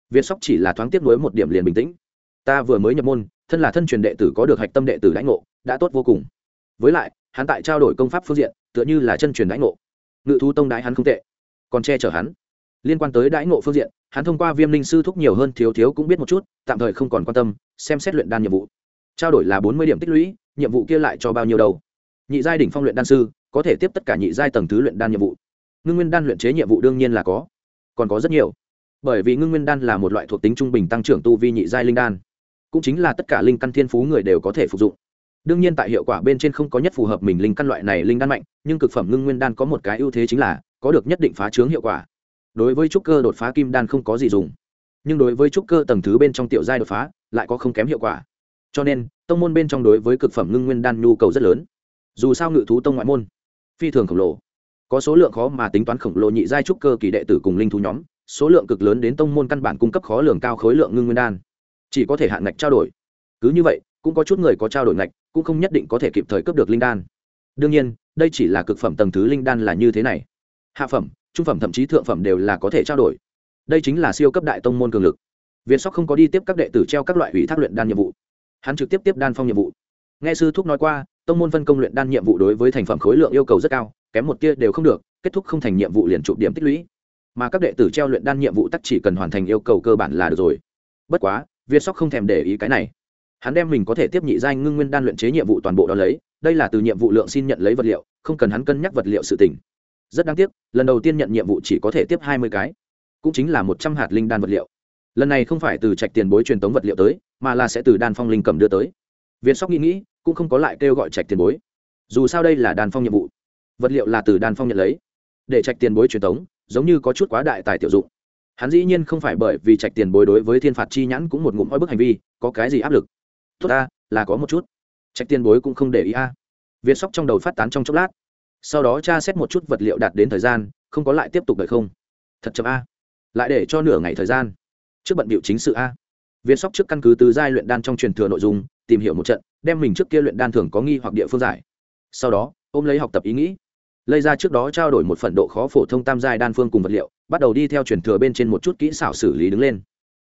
Việt sóc chỉ là thoáng tiếp nối một điểm liền bình tĩnh. Ta vừa mới nhập môn, thân là thân truyền đệ tử có được hạch tâm đệ tử lãnh ngộ, đã tốt vô cùng. Với lại, hắn tại trao đổi công pháp phương diện, tựa như là chân truyền lãnh ngộ. Ngự thú tông đái hắn không tệ còn che chở hắn. Liên quan tới đãi ngộ phương diện, hắn thông qua viêm linh sư thúc nhiều hơn thiếu thiếu cũng biết một chút, tạm thời không còn quan tâm, xem xét luyện đan nhiệm vụ. Trao đổi là bốn mươi điểm tích lũy, nhiệm vụ kia lại cho bao nhiêu đâu? Nhị giai đỉnh phong luyện đan sư, có thể tiếp tất cả nhị giai tầng thứ luyện đan nhiệm vụ. Ngưng nguyên đan luyện chế nhiệm vụ đương nhiên là có, còn có rất nhiều. Bởi vì ngưng nguyên đan là một loại thuộc tính trung bình tăng trưởng tu vi nhị giai linh đan, cũng chính là tất cả linh căn thiên phú người đều có thể phục dụng. Đương nhiên tại hiệu quả bên trên không có nhất phù hợp mình linh căn loại này linh đan mạnh, nhưng cực phẩm ngưng nguyên đan có một cái ưu thế chính là có được nhất định phá chướng hiệu quả. Đối với trúc cơ đột phá kim đan không có gì dùng. Nhưng đối với trúc cơ tầng thứ bên trong tiểu giai đột phá, lại có không kém hiệu quả. Cho nên, tông môn bên trong đối với cực phẩm ngưng nguyên đan nhu cầu rất lớn. Dù sao ngự thú tông ngoại môn, phi thường khổng lồ. Có số lượng khó mà tính toán khổng lồ nhị giai trúc cơ kỳ đệ tử cùng linh thú nhóm, số lượng cực lớn đến tông môn căn bản cung cấp khó lường cao khối lượng ngưng nguyên đan. Chỉ có thể hạn ngạch trao đổi. Cứ như vậy, cũng có chút người có trao đổi ngạch, cũng không nhất định có thể kịp thời cấp được linh đan. Đương nhiên, đây chỉ là cực phẩm tầng thứ linh đan là như thế này hạ phẩm, trung phẩm, thậm chí thượng phẩm đều là có thể trao đổi. Đây chính là siêu cấp đại tông môn cường lực. Việt sóc không có đi tiếp các đệ tử treo các loại ủy thác luyện đan nhiệm vụ. Hắn trực tiếp tiếp đan phong nhiệm vụ. Nghe sư thúc nói qua, tông môn phân công luyện đan nhiệm vụ đối với thành phẩm khối lượng yêu cầu rất cao, kém một tia đều không được, kết thúc không thành nhiệm vụ liền chụp điểm tích lũy. Mà các đệ tử treo luyện đan nhiệm vụ tắc chỉ cần hoàn thành yêu cầu cơ bản là được rồi. Bất quá, việt sóc không thèm để ý cái này. Hắn đem mình có thể tiếp nhị danh ngưng nguyên đan luyện chế nhiệm vụ toàn bộ đó lấy, đây là từ nhiệm vụ lượng xin nhận lấy vật liệu, không cần hắn cân nhắc vật liệu sự tỉnh rất đáng tiếc, lần đầu tiên nhận nhiệm vụ chỉ có thể tiếp hai mươi cái. Cũng chính là một trăm hạt linh đan vật liệu. Lần này không phải từ trạch tiền bối truyền tống vật liệu tới, mà là sẽ từ đan phong linh cầm đưa tới. Việt sóc nghĩ nghĩ, cũng không có lại kêu gọi trạch tiền bối. Dù sao đây là đan phong nhiệm vụ. Vật liệu là từ đan phong nhận lấy. Để trạch tiền bối truyền tống, giống như có chút quá đại tài tiểu dụng. Hắn dĩ nhiên không phải bởi vì trạch tiền bối đối với thiên phạt chi nhãn cũng một ngụm oi bức hành vi, có cái gì áp lực. Tốt ta, là có một chút. Trạch tiền bối cũng không để ý a. Việt sóc trong đầu phát tán trong chốc lát sau đó tra xét một chút vật liệu đạt đến thời gian, không có lại tiếp tục đợi không? Thật chậm a. Lại để cho nửa ngày thời gian. Trước bận bịu chính sự a. Việt sóc trước căn cứ từ giai luyện đan trong truyền thừa nội dung, tìm hiểu một trận, đem mình trước kia luyện đan thường có nghi hoặc địa phương giải. Sau đó, ôm lấy học tập ý nghĩ. Lây ra trước đó trao đổi một phần độ khó phổ thông tam giai đan phương cùng vật liệu, bắt đầu đi theo truyền thừa bên trên một chút kỹ xảo xử lý đứng lên.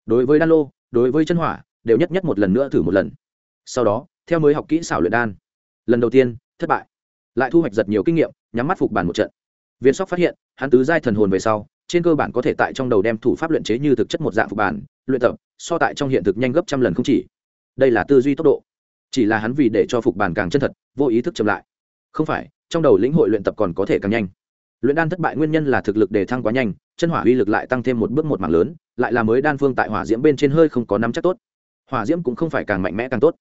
Đối với đan lô, đối với chân hỏa, đều nhất nhất một lần nữa thử một lần. Sau đó, theo mới học kỹ xảo luyện đan. Lần đầu tiên, thất bại lại thu hoạch giật nhiều kinh nghiệm, nhắm mắt phục bàn một trận. Viên sóc phát hiện, hắn tứ giai thần hồn về sau, trên cơ bản có thể tại trong đầu đem thủ pháp luyện chế như thực chất một dạng phục bản, luyện tập, so tại trong hiện thực nhanh gấp trăm lần không chỉ. Đây là tư duy tốc độ. Chỉ là hắn vì để cho phục bản càng chân thật, vô ý thức chậm lại. Không phải, trong đầu lĩnh hội luyện tập còn có thể càng nhanh. Luyện đan thất bại nguyên nhân là thực lực đề thăng quá nhanh, chân hỏa uy lực lại tăng thêm một bước một mảng lớn, lại là mới đan phương tại hỏa diễm bên trên hơi không có nắm chắc tốt. Hỏa diễm cũng không phải càng mạnh mẽ càng tốt.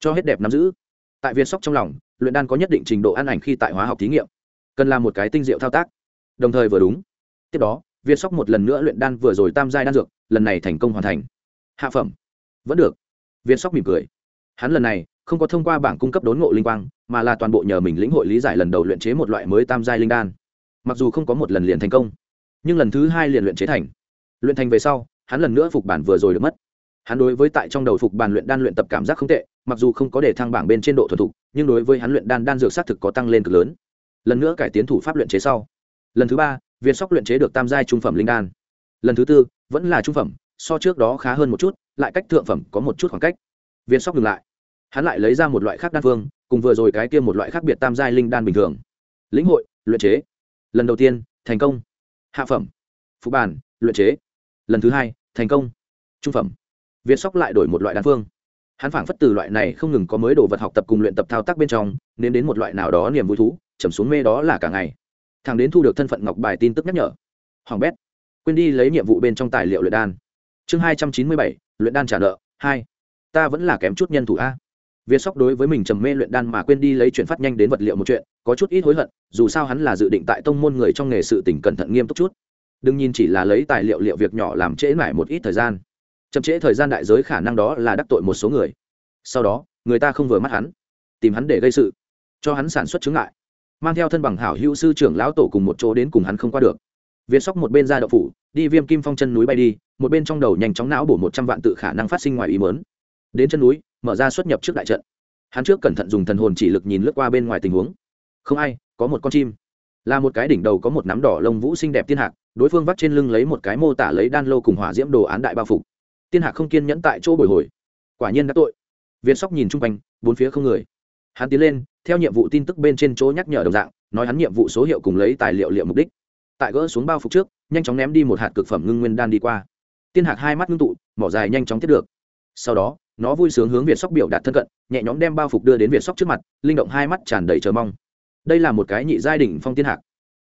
Cho hết đẹp nắm giữ. Tại viên sóc trong lòng luyện đan có nhất định trình độ ăn ảnh khi tại hóa học thí nghiệm, cần làm một cái tinh diệu thao tác. Đồng thời vừa đúng. Tiếp đó viên sóc một lần nữa luyện đan vừa rồi tam giai đan dược, lần này thành công hoàn thành. Hạ phẩm. Vẫn được. Viên sóc mỉm cười. Hắn lần này không có thông qua bảng cung cấp đốn ngộ linh quang, mà là toàn bộ nhờ mình lĩnh hội lý giải lần đầu luyện chế một loại mới tam giai linh đan. Mặc dù không có một lần liền thành công, nhưng lần thứ hai liền luyện chế thành. Luyện thành về sau, hắn lần nữa phục bản vừa rồi được mất. Hắn đối với tại trong đầu phục bản luyện đan luyện tập cảm giác không tệ mặc dù không có để thăng bảng bên trên độ thuần thục, nhưng đối với hắn luyện đan đan dược xác thực có tăng lên cực lớn. Lần nữa cải tiến thủ pháp luyện chế sau, lần thứ ba, viên sóc luyện chế được tam giai trung phẩm linh đan. Lần thứ tư, vẫn là trung phẩm, so trước đó khá hơn một chút, lại cách thượng phẩm có một chút khoảng cách. Viên sóc ngừng lại. Hắn lại lấy ra một loại khác đan phương, cùng vừa rồi cái kia một loại khác biệt tam giai linh đan bình thường. Lĩnh hội, luyện chế. Lần đầu tiên, thành công. Hạ phẩm. Phụ bản, luyện chế. Lần thứ hai, thành công. Trung phẩm. Viên sóc lại đổi một loại đan phương hắn phảng phất từ loại này không ngừng có mới đồ vật học tập cùng luyện tập thao tác bên trong nên đến một loại nào đó niềm vui thú chầm xuống mê đó là cả ngày. Thằng đến thu được thân phận ngọc bài tin tức nhắc nhở. Hoàng bét. Quên đi lấy nhiệm vụ bên trong tài liệu luyện đan. Chương hai trăm chín mươi bảy, luyện đan trả nợ, hai. Ta vẫn là kém chút nhân thủ a. Việt sóc đối với mình trầm mê luyện đan mà quên đi lấy chuyển phát nhanh đến vật liệu một chuyện, có chút ít hối hận, dù sao hắn là dự định tại tông môn người trong nghề sự tỉnh cẩn thận nghiêm túc chút. Đừng nhìn chỉ là lấy tài liệu liệu việc nhỏ làm trễ nải một ít thời gian chậm trễ thời gian đại giới khả năng đó là đắc tội một số người. Sau đó, người ta không vừa mắt hắn, tìm hắn để gây sự, cho hắn sản xuất chứng ngại, mang theo thân bằng hảo hữu sư trưởng lão tổ cùng một chỗ đến cùng hắn không qua được. Việt sóc một bên ra đậu phủ, đi viêm kim phong chân núi bay đi, một bên trong đầu nhanh chóng não bổ một trăm vạn tự khả năng phát sinh ngoài ý mớn đến chân núi, mở ra xuất nhập trước đại trận. Hắn trước cẩn thận dùng thần hồn chỉ lực nhìn lướt qua bên ngoài tình huống. Không ai, có một con chim. Là một cái đỉnh đầu có một nắm đỏ lông vũ xinh đẹp tiên hạc, đối phương vắt trên lưng lấy một cái mô tả lấy đan lô cùng hỏa diễm đồ án đại bao phục tiên hạc không kiên nhẫn tại chỗ bồi hồi. Quả nhiên đã tội. Viên sóc nhìn chung quanh, bốn phía không người. Hắn tiến lên, theo nhiệm vụ tin tức bên trên chỗ nhắc nhở đồng dạng, nói hắn nhiệm vụ số hiệu cùng lấy tài liệu liệu mục đích. Tại gỡ xuống bao phục trước, nhanh chóng ném đi một hạt cực phẩm ngưng nguyên đan đi qua. Tiên hạc hai mắt ngưng tụ, mỏ dài nhanh chóng tiếp được. Sau đó, nó vui sướng hướng việt sóc biểu đạt thân cận, nhẹ nhõm đem bao phục đưa đến việt sóc trước mặt, linh động hai mắt tràn đầy chờ mong. Đây là một cái nhị giai đỉnh phong tiên hạc.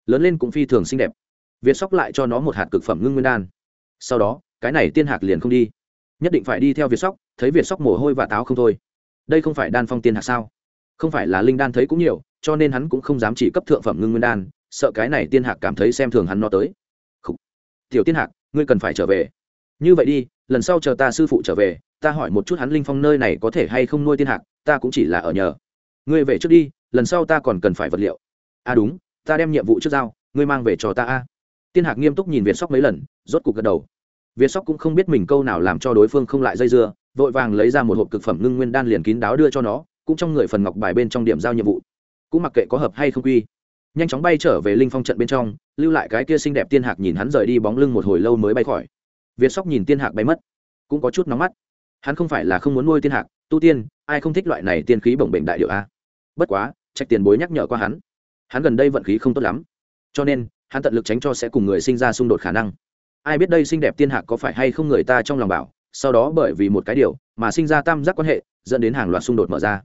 Lớn lên cũng phi thường xinh đẹp. Việt sóc lại cho nó một hạt cực phẩm ngưng nguyên đan. Sau đó, cái này tiên hạc liền không đi nhất định phải đi theo việt sóc, thấy việt sóc mồ hôi và táo không thôi. Đây không phải đan phong tiên hạc sao? Không phải là linh đan thấy cũng nhiều, cho nên hắn cũng không dám chỉ cấp thượng phẩm ngưng nguyên đan, sợ cái này tiên hạc cảm thấy xem thường hắn nó tới. Khủ. tiểu tiên hạc, ngươi cần phải trở về. Như vậy đi, lần sau chờ ta sư phụ trở về, ta hỏi một chút hắn linh phong nơi này có thể hay không nuôi tiên hạc, ta cũng chỉ là ở nhờ. Ngươi về trước đi, lần sau ta còn cần phải vật liệu. À đúng, ta đem nhiệm vụ trước giao, ngươi mang về cho ta a. Tiên hạc nghiêm túc nhìn việt sóc mấy lần, rốt cục gật đầu việt sóc cũng không biết mình câu nào làm cho đối phương không lại dây dưa, vội vàng lấy ra một hộp cực phẩm ngưng nguyên đan liền kín đáo đưa cho nó, cũng trong người phần ngọc bài bên trong điểm giao nhiệm vụ. Cũng mặc kệ có hợp hay không quy. Nhanh chóng bay trở về linh phong trận bên trong, lưu lại cái kia xinh đẹp tiên hạc nhìn hắn rời đi bóng lưng một hồi lâu mới bay khỏi. Việt sóc nhìn tiên hạc bay mất, cũng có chút nóng mắt. Hắn không phải là không muốn nuôi tiên hạc, tu tiên, ai không thích loại này tiên khí bổng bệnh đại điệu a? Bất quá, trách tiền bối nhắc nhở qua hắn. Hắn gần đây vận khí không tốt lắm. Cho nên, hắn tận lực tránh cho sẽ cùng người sinh ra xung đột khả năng ai biết đây xinh đẹp tiên hạc có phải hay không người ta trong lòng bảo, sau đó bởi vì một cái điều mà sinh ra tam giác quan hệ, dẫn đến hàng loạt xung đột mở ra.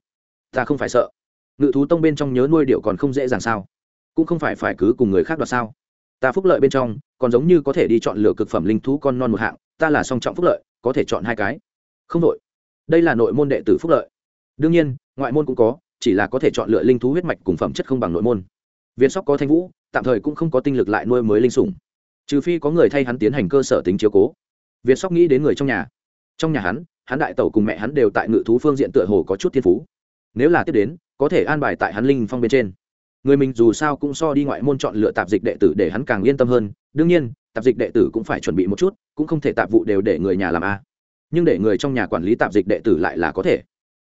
Ta không phải sợ. Ngự thú tông bên trong nhớ nuôi điệu còn không dễ dàng sao? Cũng không phải phải cứ cùng người khác đoạt sao? Ta phúc lợi bên trong, còn giống như có thể đi chọn lựa cực phẩm linh thú con non một hạng, ta là song trọng phúc lợi, có thể chọn hai cái. Không đội đây là nội môn đệ tử phúc lợi. Đương nhiên, ngoại môn cũng có, chỉ là có thể chọn lựa linh thú huyết mạch cùng phẩm chất không bằng nội môn. Viên sóc có thanh vũ, tạm thời cũng không có tinh lực lại nuôi mới linh sủng trừ phi có người thay hắn tiến hành cơ sở tính chiếu cố. Việt sóc nghĩ đến người trong nhà. Trong nhà hắn hắn đại tẩu cùng mẹ hắn đều tại ngự thú phương diện tựa hồ có chút thiên phú. Nếu là tiếp đến, có thể an bài tại hắn linh phong bên trên. Người mình dù sao cũng so đi ngoại môn chọn lựa tạp dịch đệ tử để hắn càng yên tâm hơn. Đương nhiên, tạp dịch đệ tử cũng phải chuẩn bị một chút, cũng không thể tạp vụ đều để người nhà làm a. Nhưng để người trong nhà quản lý tạp dịch đệ tử lại là có thể.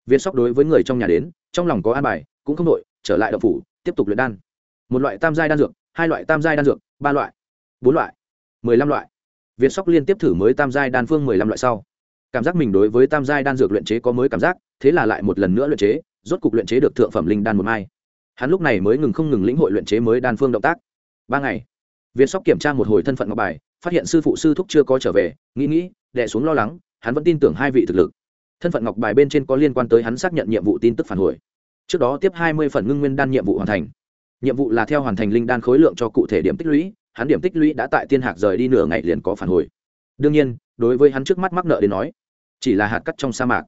Viên sóc đối với người trong nhà đến, trong lòng có an bài, cũng không đội trở lại đậu phủ, tiếp tục luyện đan. Một loại tam giai đan dược, hai loại tam giai đan dược, ba loại bốn loại, mười lăm loại. Việt sóc liên tiếp thử mới tam giai đan phương mười lăm loại sau. Cảm giác mình đối với tam giai đan dược luyện chế có mới cảm giác, thế là lại một lần nữa luyện chế, rốt cục luyện chế được thượng phẩm linh đan một mai. Hắn lúc này mới ngừng không ngừng lĩnh hội luyện chế mới đan phương động tác. Ba ngày, việt sóc kiểm tra một hồi thân phận ngọc bài, phát hiện sư phụ sư thúc chưa có trở về, nghĩ nghĩ đẻ xuống lo lắng, hắn vẫn tin tưởng hai vị thực lực. Thân phận ngọc bài bên trên có liên quan tới hắn xác nhận nhiệm vụ tin tức phản hồi. Trước đó tiếp hai mươi phần ngưng nguyên đan nhiệm vụ hoàn thành. Nhiệm vụ là theo hoàn thành linh đan khối lượng cho cụ thể điểm tích lũy hắn điểm tích lũy đã tại tiên hạc rời đi nửa ngày liền có phản hồi. Đương nhiên, đối với hắn trước mắt mắc nợ đến nói, chỉ là hạt cắt trong sa mạc,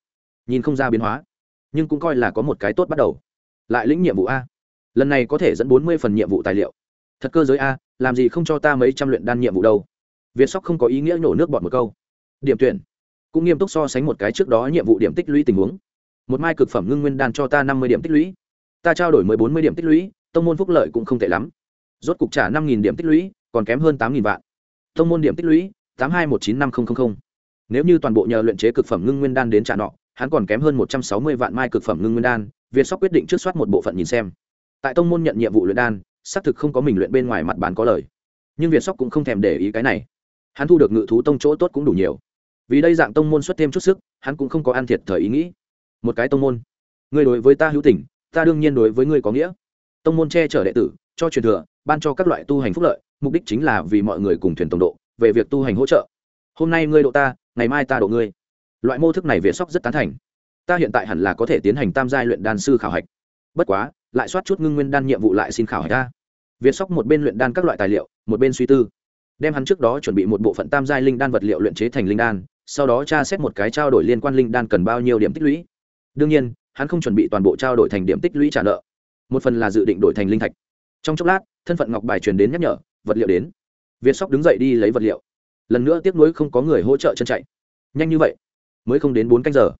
nhìn không ra biến hóa, nhưng cũng coi là có một cái tốt bắt đầu. Lại lĩnh nhiệm vụ a. Lần này có thể dẫn bốn mươi phần nhiệm vụ tài liệu. Thật cơ giới a, làm gì không cho ta mấy trăm luyện đan nhiệm vụ đâu. Việt sóc không có ý nghĩa nhổ nước bọt một câu. Điểm tuyển. Cũng nghiêm túc so sánh một cái trước đó nhiệm vụ điểm tích lũy tình huống. Một mai cực phẩm ngưng nguyên đan cho ta năm mươi điểm tích lũy. Ta trao đổi mới bốn mươi điểm tích lũy, tông môn phúc lợi cũng không tệ lắm rốt cục trả năm điểm tích lũy, còn kém hơn tám vạn. Tông môn điểm tích lũy, tám hai một chín năm nghìn nếu như toàn bộ nhờ luyện chế cực phẩm ngưng nguyên đan đến trả nọ, hắn còn kém hơn một trăm sáu mươi vạn mai cực phẩm ngưng nguyên đan, việt sóc quyết định trước soát một bộ phận nhìn xem. Tại tông môn nhận nhiệm vụ luyện đan, xác thực không có mình luyện bên ngoài mặt bán có lời. Nhưng việt sóc cũng không thèm để ý cái này. Hắn thu được ngự thú tông chỗ tốt cũng đủ nhiều. Vì đây dạng tông môn xuất thêm chút sức, hắn cũng không có ăn thiệt thời ý nghĩ. Một cái tông môn. Người đối với ta hữu tình, ta đương nhiên đối với ngươi có nghĩa. Tông môn che chở đệ tử, cho truyền thừa ban cho các loại tu hành phúc lợi, mục đích chính là vì mọi người cùng thuyền tổng độ, về việc tu hành hỗ trợ. Hôm nay ngươi độ ta, ngày mai ta độ ngươi. Loại mô thức này việt sóc rất tán thành. Ta hiện tại hẳn là có thể tiến hành tam giai luyện đan sư khảo hạch. Bất quá, lại soát chút ngưng nguyên đan nhiệm vụ lại xin khảo hạch ta. Việt sóc một bên luyện đan các loại tài liệu, một bên suy tư. Đem hắn trước đó chuẩn bị một bộ phận tam giai linh đan vật liệu luyện chế thành linh đan, sau đó tra xét một cái trao đổi liên quan linh đan cần bao nhiêu điểm tích lũy. Đương nhiên, hắn không chuẩn bị toàn bộ trao đổi thành điểm tích lũy trả nợ. Một phần là dự định đổi thành linh thạch. Trong chốc lát thân phận ngọc bài truyền đến nhắc nhở, vật liệu đến. Việt sóc đứng dậy đi lấy vật liệu. Lần nữa tiếc nuối không có người hỗ trợ chân chạy. Nhanh như vậy, mới không đến bốn canh giờ.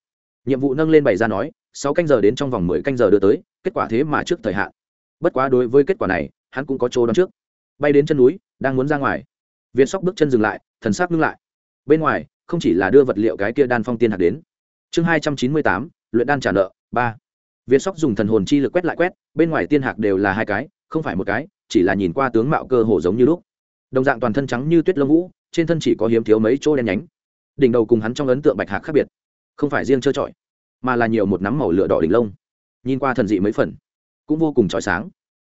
Nhiệm vụ nâng lên bày ra nói, sáu canh giờ đến trong vòng mười canh giờ đưa tới, kết quả thế mà trước thời hạn. Bất quá đối với kết quả này, hắn cũng có chỗ đón trước. Bay đến chân núi, đang muốn ra ngoài. Việt sóc bước chân dừng lại, thần sắc ngưng lại. Bên ngoài, không chỉ là đưa vật liệu cái kia đan phong tiên hạt đến. Chương hai trăm chín mươi tám, luyện đan trả nợ, ba. Việt sóc dùng thần hồn chi lực quét lại quét, bên ngoài tiên hạc đều là hai cái không phải một cái, chỉ là nhìn qua tướng mạo cơ hồ giống như lúc. Đồng dạng toàn thân trắng như tuyết lông vũ, trên thân chỉ có hiếm thiếu mấy chỗ đen nhánh. Đỉnh đầu cùng hắn trong ấn tượng bạch hạc khác biệt, không phải riêng trơ trọi, mà là nhiều một nắm màu lửa đỏ đỉnh lông. Nhìn qua thần dị mấy phần, cũng vô cùng trói sáng.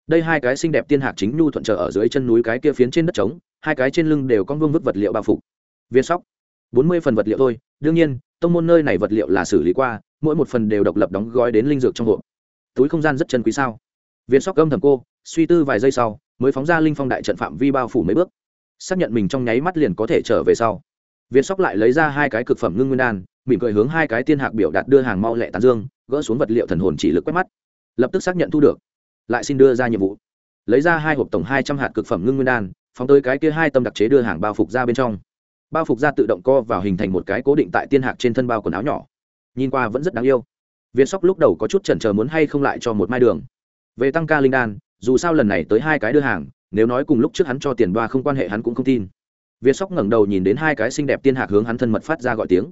Đây hai cái xinh đẹp tiên hạc chính nhu thuận trở ở dưới chân núi cái kia phiến trên đất trống, hai cái trên lưng đều có vương vứt vật liệu bao phục viên sóc, bốn mươi phần vật liệu thôi, đương nhiên, tông môn nơi này vật liệu là xử lý qua, mỗi một phần đều độc lập đóng gói đến linh dược trong hộp. Túi không gian rất chân quý sao? Viên sóc gâm thầm cô suy tư vài giây sau, mới phóng ra linh phong đại trận phạm vi bao phủ mấy bước. Xác nhận mình trong nháy mắt liền có thể trở về sau. Viên sóc lại lấy ra hai cái cực phẩm ngưng nguyên đan, mỉm cười hướng hai cái tiên hạc biểu đạt đưa hàng mau lẹ tàn dương, gỡ xuống vật liệu thần hồn chỉ lực quét mắt. Lập tức xác nhận thu được. Lại xin đưa ra nhiệm vụ. Lấy ra hai hộp tổng hai trăm hạt cực phẩm ngưng nguyên đan, phóng tới cái kia hai tâm đặc chế đưa hàng bao phục ra bên trong. Bao phục ra tự động co vào hình thành một cái cố định tại tiên hạc trên thân bao quần áo nhỏ. Nhìn qua vẫn rất đáng yêu. Viên sóc lúc đầu có chút chần chờ muốn hay không lại cho một mai đường. Về tăng ca linh đan dù sao lần này tới hai cái đưa hàng, nếu nói cùng lúc trước hắn cho tiền đoa không quan hệ hắn cũng không tin. Viên sóc ngẩng đầu nhìn đến hai cái xinh đẹp tiên hạc hướng hắn thân mật phát ra gọi tiếng.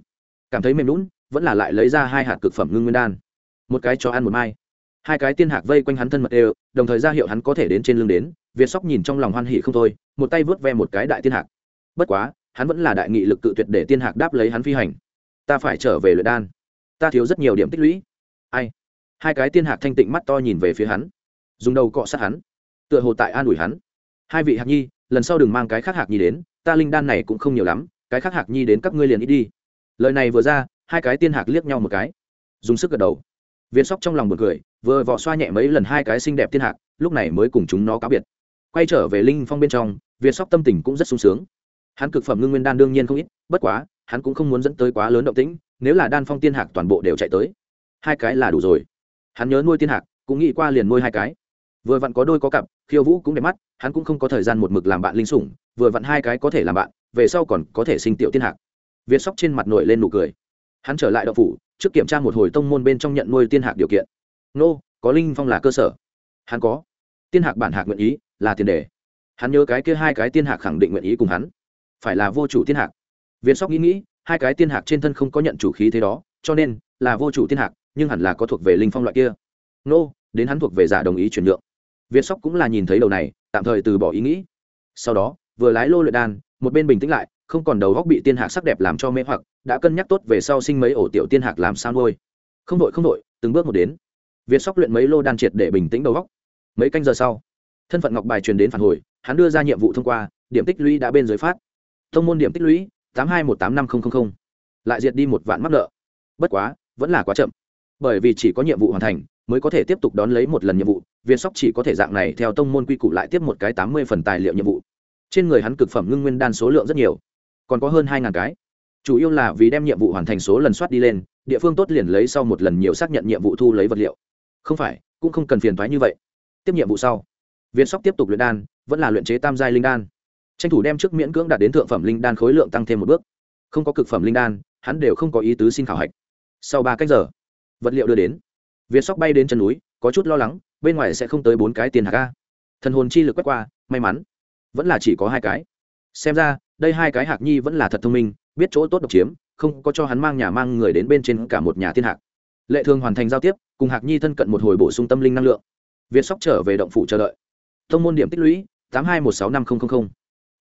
Cảm thấy mềm lún vẫn là lại lấy ra hai hạt cực phẩm ngưng nguyên đan. Một cái cho ăn một mai. Hai cái tiên hạc vây quanh hắn thân mật đều, đồng thời ra hiệu hắn có thể đến trên lưng đến. Việt sóc nhìn trong lòng hoan hỉ không thôi, một tay vớt ve một cái đại tiên hạc. Bất quá, hắn vẫn là đại nghị lực cự tuyệt để tiên hạc đáp lấy hắn phi hành. Ta phải trở về luyện đan. Ta thiếu rất nhiều điểm tích lũy. Ai? Hai cái tiên hạc thanh tịnh mắt to nhìn về phía hắn dùng đầu cọ sát hắn, tựa hồ tại an ủi hắn. Hai vị hạc nhi, lần sau đừng mang cái khác hạc nhi đến, ta linh đan này cũng không nhiều lắm, cái khác hạc nhi đến các ngươi liền ít đi. Lời này vừa ra, hai cái tiên hạc liếc nhau một cái, dùng sức gật đầu. Viên sóc trong lòng một cười, vừa vò xoa nhẹ mấy lần hai cái xinh đẹp tiên hạc, lúc này mới cùng chúng nó cáo biệt. Quay trở về linh phong bên trong, viên sóc tâm tình cũng rất sung sướng. Hắn cực phẩm ngưng nguyên đan đương nhiên không ít, bất quá, hắn cũng không muốn dẫn tới quá lớn động tĩnh, nếu là đan phong tiên hạc toàn bộ đều chạy tới, hai cái là đủ rồi. Hắn nhớ nuôi tiên hạc, cũng nghĩ qua liền nuôi hai cái vừa vặn có đôi có cặp, khiêu vũ cũng đẹp mắt, hắn cũng không có thời gian một mực làm bạn linh sủng, vừa vặn hai cái có thể làm bạn, về sau còn có thể sinh tiểu tiên hạc. Việt sóc trên mặt nổi lên nụ cười. Hắn trở lại đậu phủ, trước kiểm tra một hồi tông môn bên trong nhận nuôi tiên hạc điều kiện. Nô, có linh phong là cơ sở. Hắn có. Tiên hạc bản hạc nguyện ý, là tiền đề. Hắn nhớ cái kia hai cái tiên hạc khẳng định nguyện ý cùng hắn. Phải là vô chủ tiên hạc. Việt sóc nghĩ nghĩ, hai cái tiên hạc trên thân không có nhận chủ khí thế đó, cho nên là vô chủ tiên hạc, nhưng hẳn là có thuộc về linh phong loại kia. Nô, đến hắn thuộc về giả đồng ý chuyển nhượng việt sóc cũng là nhìn thấy đầu này, tạm thời từ bỏ ý nghĩ. Sau đó, vừa lái lô luyện đan, một bên bình tĩnh lại, không còn đầu góc bị tiên hạc sắc đẹp làm cho mê hoặc, đã cân nhắc tốt về sau sinh mấy ổ tiểu tiên hạc làm sao nuôi. Không đội không đội từng bước một đến. Việt sóc luyện mấy lô đan triệt để bình tĩnh đầu góc. Mấy canh giờ sau, thân phận ngọc bài truyền đến phản hồi, hắn đưa ra nhiệm vụ thông qua, điểm tích lũy đã bên dưới phát. Thông môn điểm tích lũy, tám hai một tám năm nghìn lại diệt đi một vạn mắc nợ. Bất quá, vẫn là quá chậm. Bởi vì chỉ có nhiệm vụ hoàn thành, mới có thể tiếp tục đón lấy một lần nhiệm vụ viên sóc chỉ có thể dạng này theo tông môn quy củ lại tiếp một cái tám mươi phần tài liệu nhiệm vụ. Trên người hắn cực phẩm ngưng nguyên đan số lượng rất nhiều, còn có hơn hai ngàn cái. Chủ yếu là vì đem nhiệm vụ hoàn thành số lần soát đi lên, địa phương tốt liền lấy sau một lần nhiều xác nhận nhiệm vụ thu lấy vật liệu. Không phải, cũng không cần phiền thoái như vậy. Tiếp nhiệm vụ sau, viên sóc tiếp tục luyện đan, vẫn là luyện chế tam giai linh đan. Tranh thủ đem trước miễn cưỡng đạt đến thượng phẩm linh đan khối lượng tăng thêm một bước. Không có cực phẩm linh đan, hắn đều không có ý tứ xin khảo hạch. Sau ba cách giờ, vật liệu đưa đến. Việt sóc bay đến chân núi, có chút lo lắng bên ngoài sẽ không tới bốn cái tiền hạc a. Thần hồn chi lực quét qua, may mắn. Vẫn là chỉ có hai cái. Xem ra, đây hai cái hạc nhi vẫn là thật thông minh, biết chỗ tốt độc chiếm, không có cho hắn mang nhà mang người đến bên trên cả một nhà thiên hạc. Lệ thường hoàn thành giao tiếp, cùng hạc nhi thân cận một hồi bổ sung tâm linh năng lượng. Việt sóc trở về động phủ chờ đợi. Thông môn điểm tích lũy, tám hai một sáu năm nghìn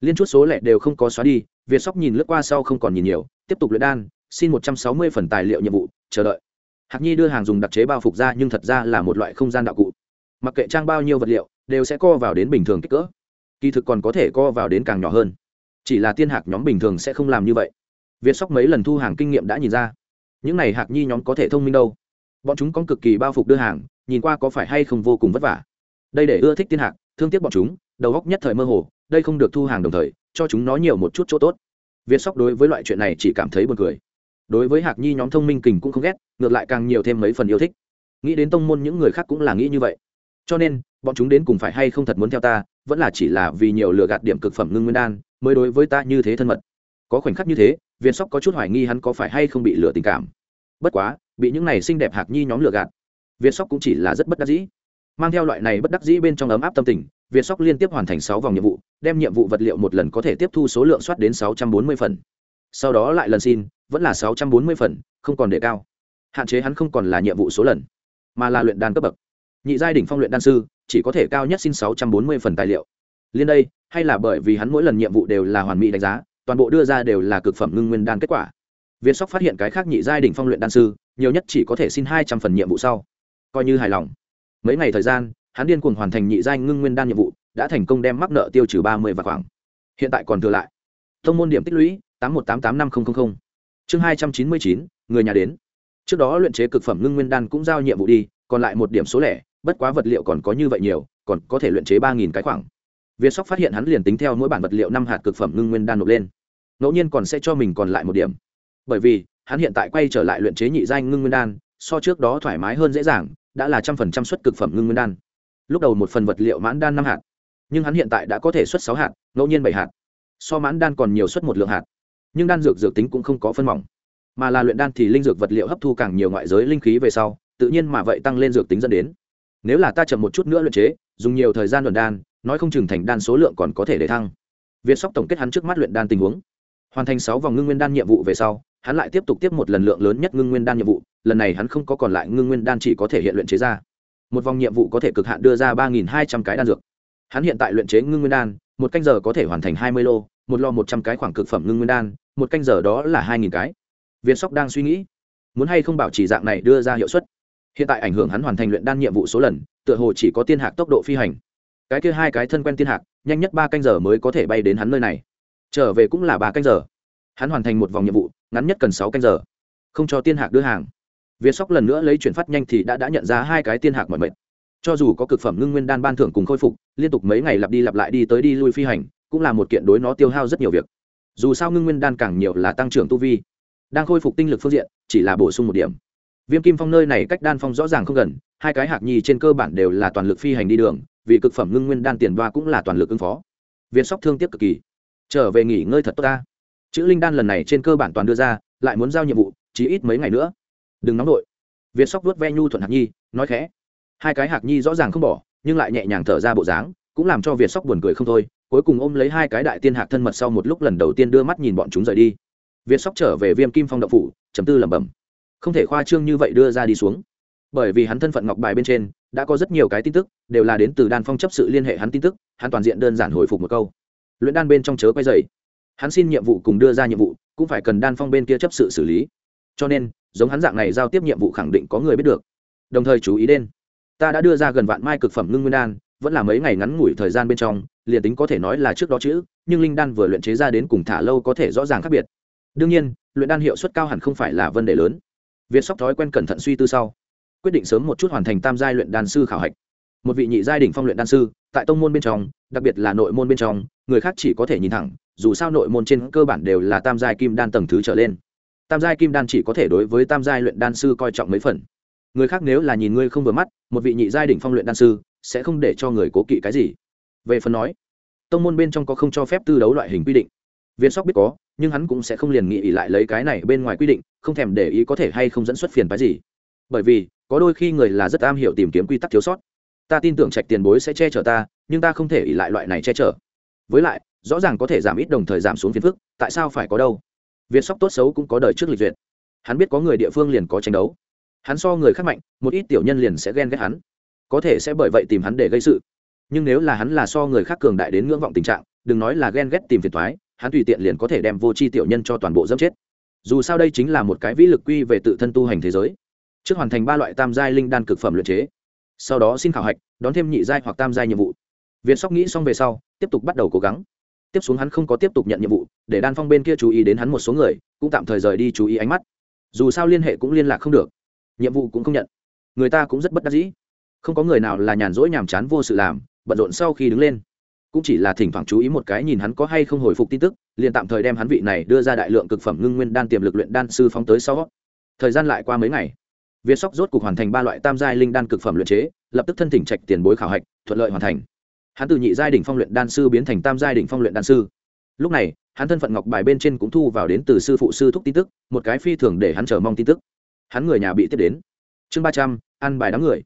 liên chút số lệ đều không có xóa đi, việt sóc nhìn lướt qua sau không còn nhìn nhiều, tiếp tục luyện đan, xin một trăm sáu mươi phần tài liệu nhiệm vụ, chờ đợi. Hạc nhi đưa hàng dùng đặc chế bao phục ra nhưng thật ra là một loại không gian đạo cụ mặc kệ trang bao nhiêu vật liệu, đều sẽ co vào đến bình thường kích cỡ. Kỳ thực còn có thể co vào đến càng nhỏ hơn. Chỉ là tiên hạc nhóm bình thường sẽ không làm như vậy. Việt sóc mấy lần thu hàng kinh nghiệm đã nhìn ra. Những này hạc nhi nhóm có thể thông minh đâu. Bọn chúng có cực kỳ bao phục đưa hàng, nhìn qua có phải hay không vô cùng vất vả. Đây để ưa thích tiên hạc, thương tiếc bọn chúng, đầu góc nhất thời mơ hồ, đây không được thu hàng đồng thời, cho chúng nó nhiều một chút chỗ tốt. Việt sóc đối với loại chuyện này chỉ cảm thấy buồn cười. Đối với hạc nhi nhóm thông minh kình cũng không ghét, ngược lại càng nhiều thêm mấy phần yêu thích. Nghĩ đến tông môn những người khác cũng là nghĩ như vậy cho nên, bọn chúng đến cùng phải hay không thật muốn theo ta, vẫn là chỉ là vì nhiều lừa gạt điểm cực phẩm ngưng nguyên đan, mới đối với ta như thế thân mật. Có khoảnh khắc như thế, viên sóc có chút hoài nghi hắn có phải hay không bị lừa tình cảm. Bất quá, bị những này xinh đẹp hạc nhi nhóm lừa gạt, viên sóc cũng chỉ là rất bất đắc dĩ. Mang theo loại này bất đắc dĩ bên trong ấm áp tâm tình việt sóc liên tiếp hoàn thành sáu vòng nhiệm vụ, đem nhiệm vụ vật liệu một lần có thể tiếp thu số lượng soát đến sáu trăm bốn mươi phần. Sau đó lại lần xin, vẫn là sáu trăm bốn mươi phần, không còn đề cao. Hạn chế hắn không còn là nhiệm vụ số lần, mà là luyện đan cấp bậc nhị giai đỉnh phong luyện đan sư, chỉ có thể cao nhất xin sáu trăm bốn mươi phần tài liệu. Liên đây, hay là bởi vì hắn mỗi lần nhiệm vụ đều là hoàn mỹ đánh giá, toàn bộ đưa ra đều là cực phẩm ngưng nguyên đan kết quả. Viên sóc phát hiện cái khác nhị giai đỉnh phong luyện đan sư, nhiều nhất chỉ có thể xin hai trăm phần nhiệm vụ sau. Coi như hài lòng. Mấy ngày thời gian, hắn điên cuồng hoàn thành nhị giai ngưng nguyên đan nhiệm vụ, đã thành công đem mắc nợ tiêu trừ ba mươi và khoảng. Hiện tại còn thừa lại. Thông môn điểm tích lũy, tám một tám tám năm nghìn chương hai trăm chín mươi chín, người nhà đến. Trước đó luyện chế cực phẩm ngưng nguyên đan cũng giao nhiệm vụ đi, còn lại một điểm số lẻ bất quá vật liệu còn có như vậy nhiều, còn có thể luyện chế ba nghìn cái khoảng. Việt sóc phát hiện hắn liền tính theo mỗi bản vật liệu năm hạt cực phẩm ngưng nguyên đan nộp lên. Ngẫu nhiên còn sẽ cho mình còn lại một điểm. Bởi vì, hắn hiện tại quay trở lại luyện chế nhị danh ngưng nguyên đan, so trước đó thoải mái hơn dễ dàng, đã là trăm phần trăm suất cực phẩm ngưng nguyên đan. Lúc đầu một phần vật liệu mãn đan năm hạt, nhưng hắn hiện tại đã có thể xuất sáu hạt, ngẫu nhiên bảy hạt. So mãn đan còn nhiều suất một lượng hạt. Nhưng đan dược dược tính cũng không có phân mỏng, mà là luyện đan thì linh dược vật liệu hấp thu càng nhiều ngoại giới linh khí về sau, tự nhiên mà vậy tăng lên dược tính dẫn đến nếu là ta chậm một chút nữa luyện chế, dùng nhiều thời gian luận đan, nói không chừng thành đan số lượng còn có thể để thăng. Việt sóc tổng kết hắn trước mắt luyện đan tình huống. Hoàn thành sáu vòng ngưng nguyên đan nhiệm vụ về sau, hắn lại tiếp tục tiếp một lần lượng lớn nhất ngưng nguyên đan nhiệm vụ, lần này hắn không có còn lại ngưng nguyên đan chỉ có thể hiện luyện chế ra. Một vòng nhiệm vụ có thể cực hạn đưa ra ba nghìn hai trăm cái đan dược. Hắn hiện tại luyện chế ngưng nguyên đan, một canh giờ có thể hoàn thành hai mươi lô, một lò một trăm cái khoảng cực phẩm ngưng nguyên đan, một canh giờ đó là hai nghìn cái. Việt sóc đang suy nghĩ, muốn hay không bảo chỉ dạng này đưa ra hiệu suất hiện tại ảnh hưởng hắn hoàn thành luyện đan nhiệm vụ số lần, tựa hồ chỉ có tiên hạc tốc độ phi hành. Cái kia hai cái thân quen tiên hạc, nhanh nhất ba canh giờ mới có thể bay đến hắn nơi này. Trở về cũng là ba canh giờ. Hắn hoàn thành một vòng nhiệm vụ, ngắn nhất cần sáu canh giờ. Không cho tiên hạc đưa hàng. Việt sóc lần nữa lấy chuyển phát nhanh thì đã đã nhận ra hai cái tiên hạc mọi mệt. Cho dù có cực phẩm ngưng nguyên đan ban thưởng cùng khôi phục, liên tục mấy ngày lặp đi lặp lại đi tới đi lui phi hành, cũng là một kiện đối nó tiêu hao rất nhiều việc. Dù sao ngưng nguyên đan càng nhiều là tăng trưởng tu vi. Đang khôi phục tinh lực phương diện, chỉ là bổ sung một điểm viêm kim phong nơi này cách đan phong rõ ràng không gần, hai cái hạc nhi trên cơ bản đều là toàn lực phi hành đi đường, vì cực phẩm ngưng nguyên đan tiền đoa cũng là toàn lực ứng phó. Việt sóc thương tiếc cực kỳ. Trở về nghỉ ngơi thật tốt ta. Chữ linh đan lần này trên cơ bản toàn đưa ra, lại muốn giao nhiệm vụ, chỉ ít mấy ngày nữa. Đừng nóng đội viên sóc vuốt ve nhu thuận hạc nhi nói khẽ. Hai cái hạc nhi rõ ràng không bỏ, nhưng lại nhẹ nhàng thở ra bộ dáng, cũng làm cho việt sóc buồn cười không thôi, cuối cùng ôm lấy hai cái đại tiên hạc thân mật sau một lúc lần đầu tiên đưa mắt nhìn bọn chúng rời đi. Việt sóc trở về viêm kim phong đậu phủ chấm tư lẩm bẩm không thể khoa trương như vậy đưa ra đi xuống. Bởi vì hắn thân phận ngọc bài bên trên, đã có rất nhiều cái tin tức, đều là đến từ đan phong chấp sự liên hệ hắn tin tức, hắn toàn diện đơn giản hồi phục một câu. Luyện đan bên trong chớ quay dày hắn xin nhiệm vụ cùng đưa ra nhiệm vụ, cũng phải cần đan phong bên kia chấp sự xử lý. Cho nên, giống hắn dạng này giao tiếp nhiệm vụ khẳng định có người biết được. Đồng thời chú ý đến, ta đã đưa ra gần vạn mai cực phẩm ngưng nguyên đan, vẫn là mấy ngày ngắn ngủi thời gian bên trong, liền tính có thể nói là trước đó chữ, nhưng linh đan vừa luyện chế ra đến cùng thả lâu có thể rõ ràng khác biệt. Đương nhiên, luyện đan hiệu suất cao hẳn không phải là vấn đề lớn việt sóc thói quen cẩn thận suy tư sau, quyết định sớm một chút hoàn thành tam giai luyện đan sư khảo hạch. Một vị nhị giai đỉnh phong luyện đan sư, tại tông môn bên trong, đặc biệt là nội môn bên trong, người khác chỉ có thể nhìn thẳng, dù sao nội môn trên cơ bản đều là tam giai kim đan tầng thứ trở lên. Tam giai kim đan chỉ có thể đối với tam giai luyện đan sư coi trọng mấy phần. Người khác nếu là nhìn ngươi không vừa mắt, một vị nhị giai đỉnh phong luyện đan sư sẽ không để cho người cố kỵ cái gì. Về phần nói, tông môn bên trong có không cho phép tư đấu loại hình quy định viên sóc biết có, nhưng hắn cũng sẽ không liền nghĩ lại lấy cái này bên ngoài quy định, không thèm để ý có thể hay không dẫn xuất phiền phái gì. Bởi vì, có đôi khi người là rất am hiểu tìm kiếm quy tắc thiếu sót. Ta tin tưởng trạch tiền bối sẽ che chở ta, nhưng ta không thể ỉ lại loại này che chở. Với lại, rõ ràng có thể giảm ít đồng thời giảm xuống phiền phức, tại sao phải có đâu? Việt sóc tốt xấu cũng có đời trước lịch duyệt. Hắn biết có người địa phương liền có tranh đấu. Hắn so người khác mạnh, một ít tiểu nhân liền sẽ ghen ghét hắn. Có thể sẽ bởi vậy tìm hắn để gây sự. Nhưng nếu là hắn là so người khác cường đại đến ngưỡng vọng tình trạng, đừng nói là ghen ghét tìm phiền thoái hắn tùy tiện liền có thể đem vô tri tiểu nhân cho toàn bộ dẫm chết. Dù sao đây chính là một cái vĩ lực quy về tự thân tu hành thế giới. Trước hoàn thành ba loại tam giai linh đan cực phẩm luyện chế, sau đó xin khảo hạch, đón thêm nhị giai hoặc tam giai nhiệm vụ. Việt sóc nghĩ xong về sau, tiếp tục bắt đầu cố gắng. Tiếp xuống hắn không có tiếp tục nhận nhiệm vụ, để đan phong bên kia chú ý đến hắn một số người, cũng tạm thời rời đi chú ý ánh mắt. Dù sao liên hệ cũng liên lạc không được, nhiệm vụ cũng không nhận. Người ta cũng rất bất đắc dĩ. Không có người nào là nhàn rỗi nhàm chán vô sự làm, bận rộn sau khi đứng lên cũng chỉ là thỉnh thoảng chú ý một cái nhìn hắn có hay không hồi phục tin tức, liền tạm thời đem hắn vị này đưa ra đại lượng cực phẩm ngưng nguyên đan tiềm lực luyện đan sư phóng tới sau. Thời gian lại qua mấy ngày, việt sóc rốt cục hoàn thành ba loại tam giai linh đan cực phẩm luyện chế, lập tức thân thỉnh trạch tiền bối khảo hạch, thuận lợi hoàn thành. Hắn từ nhị giai đỉnh phong luyện đan sư biến thành tam giai đỉnh phong luyện đan sư. Lúc này, hắn thân phận ngọc bài bên trên cũng thu vào đến từ sư phụ sư thúc tin tức, một cái phi thường để hắn chờ mong tin tức. Hắn người nhà bị tiếp đến. Chương ba trăm, ăn bài đám người.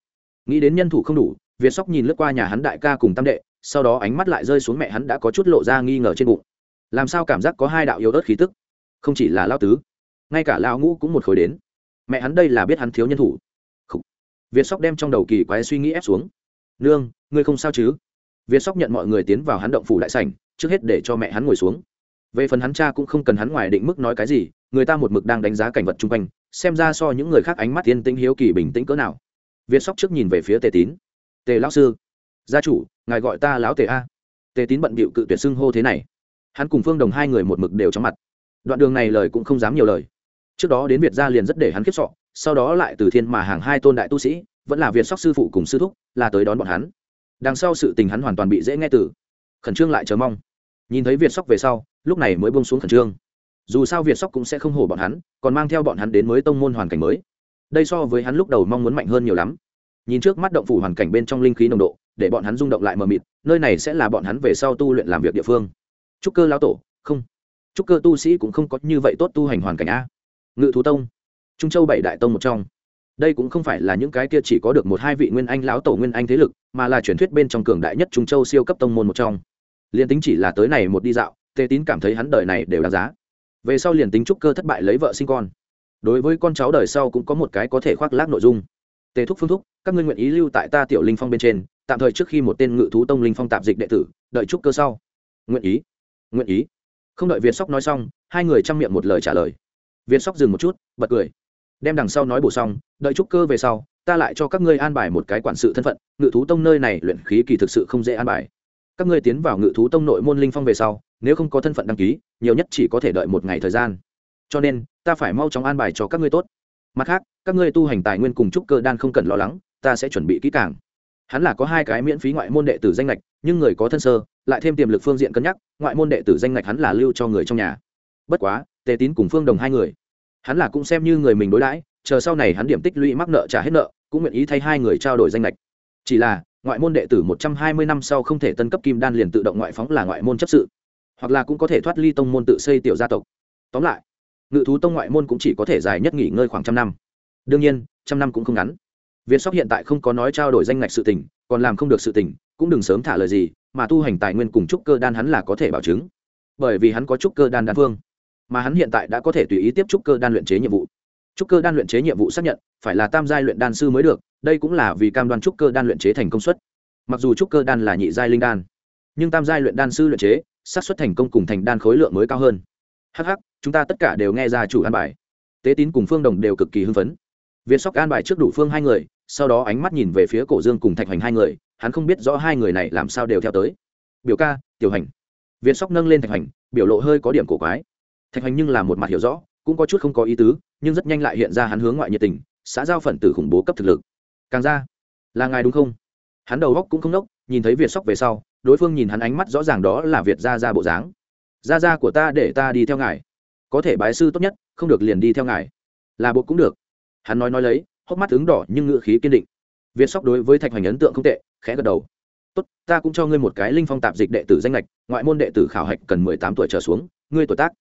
Nghĩ đến nhân thủ không đủ, việt sóc nhìn lướt qua nhà hắn đại ca cùng tam đệ sau đó ánh mắt lại rơi xuống mẹ hắn đã có chút lộ ra nghi ngờ trên bụng. Làm sao cảm giác có hai đạo yếu ớt khí tức? Không chỉ là lao tứ, ngay cả lao ngũ cũng một khối đến. Mẹ hắn đây là biết hắn thiếu nhân thủ. Khủ. việt sóc đem trong đầu kỳ quái suy nghĩ ép xuống. Nương, ngươi không sao chứ? Việt sóc nhận mọi người tiến vào hắn động phủ đại sảnh, trước hết để cho mẹ hắn ngồi xuống. Về phần hắn cha cũng không cần hắn ngoài định mức nói cái gì, người ta một mực đang đánh giá cảnh vật chung quanh, xem ra so những người khác ánh mắt tiên tĩnh hiếu kỳ bình tĩnh cỡ nào. Việt sóc trước nhìn về phía tề tín. Tề lão sư gia chủ, ngài gọi ta lão tề a. Tề tín bận bịu cự tuyệt xưng hô thế này. Hắn cùng phương đồng hai người một mực đều trong mặt. Đoạn đường này lời cũng không dám nhiều lời. Trước đó đến việt gia liền rất để hắn khiếp sọ sau đó lại từ thiên mà hàng hai tôn đại tu sĩ, vẫn là việt sóc sư phụ cùng sư thúc, là tới đón bọn hắn. Đằng sau sự tình hắn hoàn toàn bị dễ nghe từ. Khẩn trương lại chờ mong. Nhìn thấy việt sóc về sau, lúc này mới bông xuống khẩn trương. Dù sao việt sóc cũng sẽ không hổ bọn hắn, còn mang theo bọn hắn đến mới tông môn hoàn cảnh mới. Đây so với hắn lúc đầu mong muốn mạnh hơn nhiều lắm. Nhìn trước mắt động phủ hoàn cảnh bên trong linh khí nồng độ để bọn hắn rung động lại mờ mịt, nơi này sẽ là bọn hắn về sau tu luyện làm việc địa phương. Trúc cơ lão tổ, không. Trúc cơ tu sĩ cũng không có như vậy tốt tu hành hoàn cảnh a. Ngự thú tông. Trung châu bảy đại tông một trong. Đây cũng không phải là những cái kia chỉ có được một hai vị nguyên anh lão tổ nguyên anh thế lực, mà là truyền thuyết bên trong cường đại nhất trung châu siêu cấp tông môn một trong. Liền tính chỉ là tới này một đi dạo tề tín cảm thấy hắn đời này đều đáng giá. Về sau liền tính trúc cơ thất bại lấy vợ sinh con. Đối với con cháu đời sau cũng có một cái có thể khoác lác nội dung. Tề thúc phương thúc, các ngươi nguyện ý lưu tại ta tiểu linh phong bên trên tạm thời trước khi một tên ngự thú tông linh phong tạp dịch đệ tử, đợi trúc cơ sau. Nguyện ý nguyện ý. Không đợi việt sóc nói xong, hai người chăm miệng một lời trả lời. Việt sóc dừng một chút, bật cười. Đem đằng sau nói bổ xong, đợi trúc cơ về sau, ta lại cho các ngươi an bài một cái quản sự thân phận, ngự thú tông nơi này luyện khí kỳ thực sự không dễ an bài. Các ngươi tiến vào ngự thú tông nội môn linh phong về sau, nếu không có thân phận đăng ký, nhiều nhất chỉ có thể đợi một ngày thời gian. Cho nên, ta phải mau chóng an bài cho các ngươi tốt. Mặt khác, các ngươi tu hành tài nguyên cùng trúc cơ đan không cần lo lắng, ta sẽ chuẩn bị kỹ càng hắn là có hai cái miễn phí ngoại môn đệ tử danh lệch nhưng người có thân sơ, lại thêm tiềm lực phương diện cân nhắc, ngoại môn đệ tử danh lệch hắn là lưu cho người trong nhà. Bất quá, tề tín cùng phương đồng hai người, hắn là cũng xem như người mình đối đãi, chờ sau này hắn điểm tích lũy mắc nợ trả hết nợ, cũng nguyện ý thay hai người trao đổi danh lệch chỉ là, ngoại môn đệ tử một trăm hai mươi năm sau không thể tân cấp kim đan liền tự động ngoại phóng là ngoại môn chấp sự, hoặc là cũng có thể thoát ly tông môn tự xây tiểu gia tộc. Tóm lại, ngự thú tông ngoại môn cũng chỉ có thể dài nhất nghỉ ngơi khoảng trăm năm. Đương nhiên, trăm năm cũng không ngắn việt sóc hiện tại không có nói trao đổi danh ngạch sự tình còn làm không được sự tình cũng đừng sớm thả lời gì mà tu hành tài nguyên cùng trúc cơ đan hắn là có thể bảo chứng. Bởi vì hắn có trúc cơ đan đan phương mà hắn hiện tại đã có thể tùy ý tiếp trúc cơ đan luyện chế nhiệm vụ. Trúc cơ đan luyện chế nhiệm vụ xác nhận phải là tam giai luyện đan sư mới được đây cũng là vì cam đoan trúc cơ đan luyện chế thành công suất. Mặc dù trúc cơ đan là nhị giai linh đan nhưng tam giai luyện đan sư luyện chế xác suất thành công cùng thành đan khối lượng mới cao hơn. Hắc hắc, chúng ta tất cả đều nghe ra chủ an bài. Tế tín cùng phương đồng đều cực kỳ hưng phấn. Việt sóc an bài trước đủ phương hai người sau đó ánh mắt nhìn về phía cổ dương cùng thạch hoành hai người, hắn không biết rõ hai người này làm sao đều theo tới. Biểu ca, tiểu hành. Việt sóc nâng lên thạch hoành, biểu lộ hơi có điểm cổ quái. Thạch hoành nhưng là một mặt hiểu rõ, cũng có chút không có ý tứ, nhưng rất nhanh lại hiện ra hắn hướng ngoại nhiệt tình, xã giao phần tử khủng bố cấp thực lực. Càng ra, là ngài đúng không? Hắn đầu góc cũng không nốc, nhìn thấy việt sóc về sau, đối phương nhìn hắn ánh mắt rõ ràng đó là việt ra ra bộ dáng. Ra ra của ta để ta đi theo ngài. Có thể bái sư tốt nhất, không được liền đi theo ngài. Là bộ cũng được. Hắn nói nói lấy hốc mắt ứng đỏ nhưng ngựa khí kiên định. Việt sóc đối với thạch hoành ấn tượng không tệ, khẽ gật đầu. Tốt, ta cũng cho ngươi một cái linh phong tạp dịch đệ tử danh lệch ngoại môn đệ tử khảo hạch cần mười tám tuổi trở xuống, ngươi tuổi tác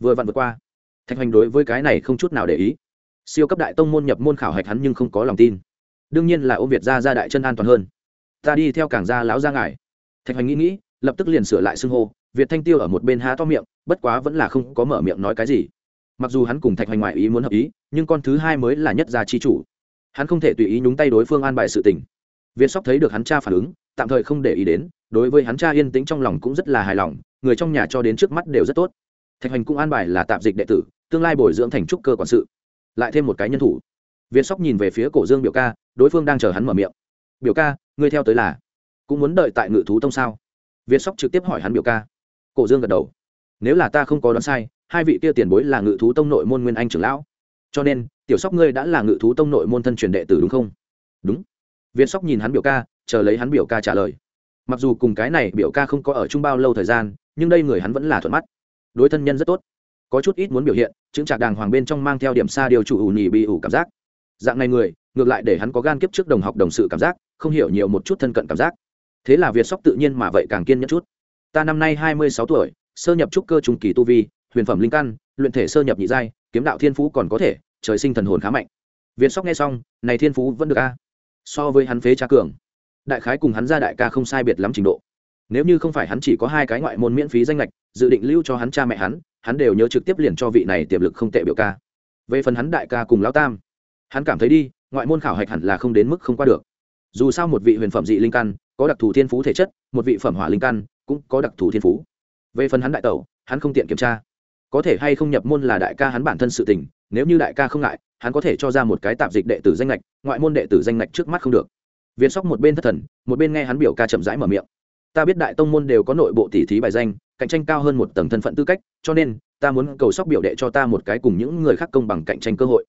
vừa vặn vượt qua. Thạch hoành đối với cái này không chút nào để ý. Siêu cấp đại tông môn nhập môn khảo hạch hắn nhưng không có lòng tin. Đương nhiên là ô việt ra ra đại chân an toàn hơn. Ta đi theo cảng gia lão gia ngài. Thạch hoành nghĩ nghĩ, lập tức liền sửa lại xưng hô, việt thanh tiêu ở một bên há to miệng, bất quá vẫn là không có mở miệng nói cái gì. Mặc dù hắn cùng thạch hoành ngoại ý muốn hợp ý, nhưng con thứ hai mới là nhất gia chi chủ hắn không thể tùy ý nhúng tay đối phương an bài sự tình. Việt sóc thấy được hắn cha phản ứng, tạm thời không để ý đến, đối với hắn cha yên tĩnh trong lòng cũng rất là hài lòng, người trong nhà cho đến trước mắt đều rất tốt. Thạch hoành cũng an bài là tạp dịch đệ tử, tương lai bồi dưỡng thành trúc cơ quản sự. Lại thêm một cái nhân thủ. Việt sóc nhìn về phía cổ dương biểu ca, đối phương đang chờ hắn mở miệng. Biểu ca, ngươi theo tới là, cũng muốn đợi tại ngự thú tông sao? Việt sóc trực tiếp hỏi hắn biểu ca. Cổ dương gật đầu. Nếu là ta không có đoán sai, hai vị kia tiền bối là ngự thú tông nội môn nguyên anh trưởng lão. Cho nên tiểu sóc ngươi đã là ngự thú tông nội môn thân truyền đệ tử đúng không? Đúng. Việt sóc nhìn hắn biểu ca, chờ lấy hắn biểu ca trả lời. Mặc dù cùng cái này biểu ca không có ở chung bao lâu thời gian, nhưng đây người hắn vẫn là thuận mắt. Đối thân nhân rất tốt. Có chút ít muốn biểu hiện, chứng trạc đàng hoàng bên trong mang theo điểm xa điều chủ ủ nhì bị ủ cảm giác. Dạng này người, ngược lại để hắn có gan kiếp trước đồng học đồng sự cảm giác, không hiểu nhiều một chút thân cận cảm giác. Thế là việt sóc tự nhiên mà vậy càng kiên nhẫn chút. Ta năm nay hai mươi sáu tuổi, sơ nhập trúc cơ trung kỳ tu vi, huyền phẩm linh căn, luyện thể sơ nhập nhị giai, kiếm đạo thiên phú còn có thể trời sinh thần hồn khá mạnh. Việt sóc nghe xong, này thiên phú vẫn được a. So với hắn phế cha cường, đại khái cùng hắn ra đại ca không sai biệt lắm trình độ. Nếu như không phải hắn chỉ có hai cái ngoại môn miễn phí danh lệch dự định lưu cho hắn cha mẹ hắn hắn đều nhớ trực tiếp liền cho vị này tiềm lực không tệ biểu ca. Về phần hắn đại ca cùng lão tam, hắn cảm thấy đi, ngoại môn khảo hạch hẳn là không đến mức không qua được. Dù sao một vị huyền phẩm dị linh căn, có đặc thù thiên phú thể chất, một vị phẩm hỏa linh căn, cũng có đặc thù thiên phú. Về phần hắn đại tẩu, hắn không tiện kiểm tra có thể hay không nhập môn là đại ca hắn bản thân sự tình, nếu như đại ca không ngại, hắn có thể cho ra một cái tạp dịch đệ tử danh lệch ngoại môn đệ tử danh lệch trước mắt không được. Việt sóc một bên thất thần, một bên nghe hắn biểu ca chậm rãi mở miệng. Ta biết đại tông môn đều có nội bộ tỷ thí bài danh, cạnh tranh cao hơn một tầng thân phận tư cách, cho nên, ta muốn cầu sóc biểu đệ cho ta một cái cùng những người khác công bằng cạnh tranh cơ hội.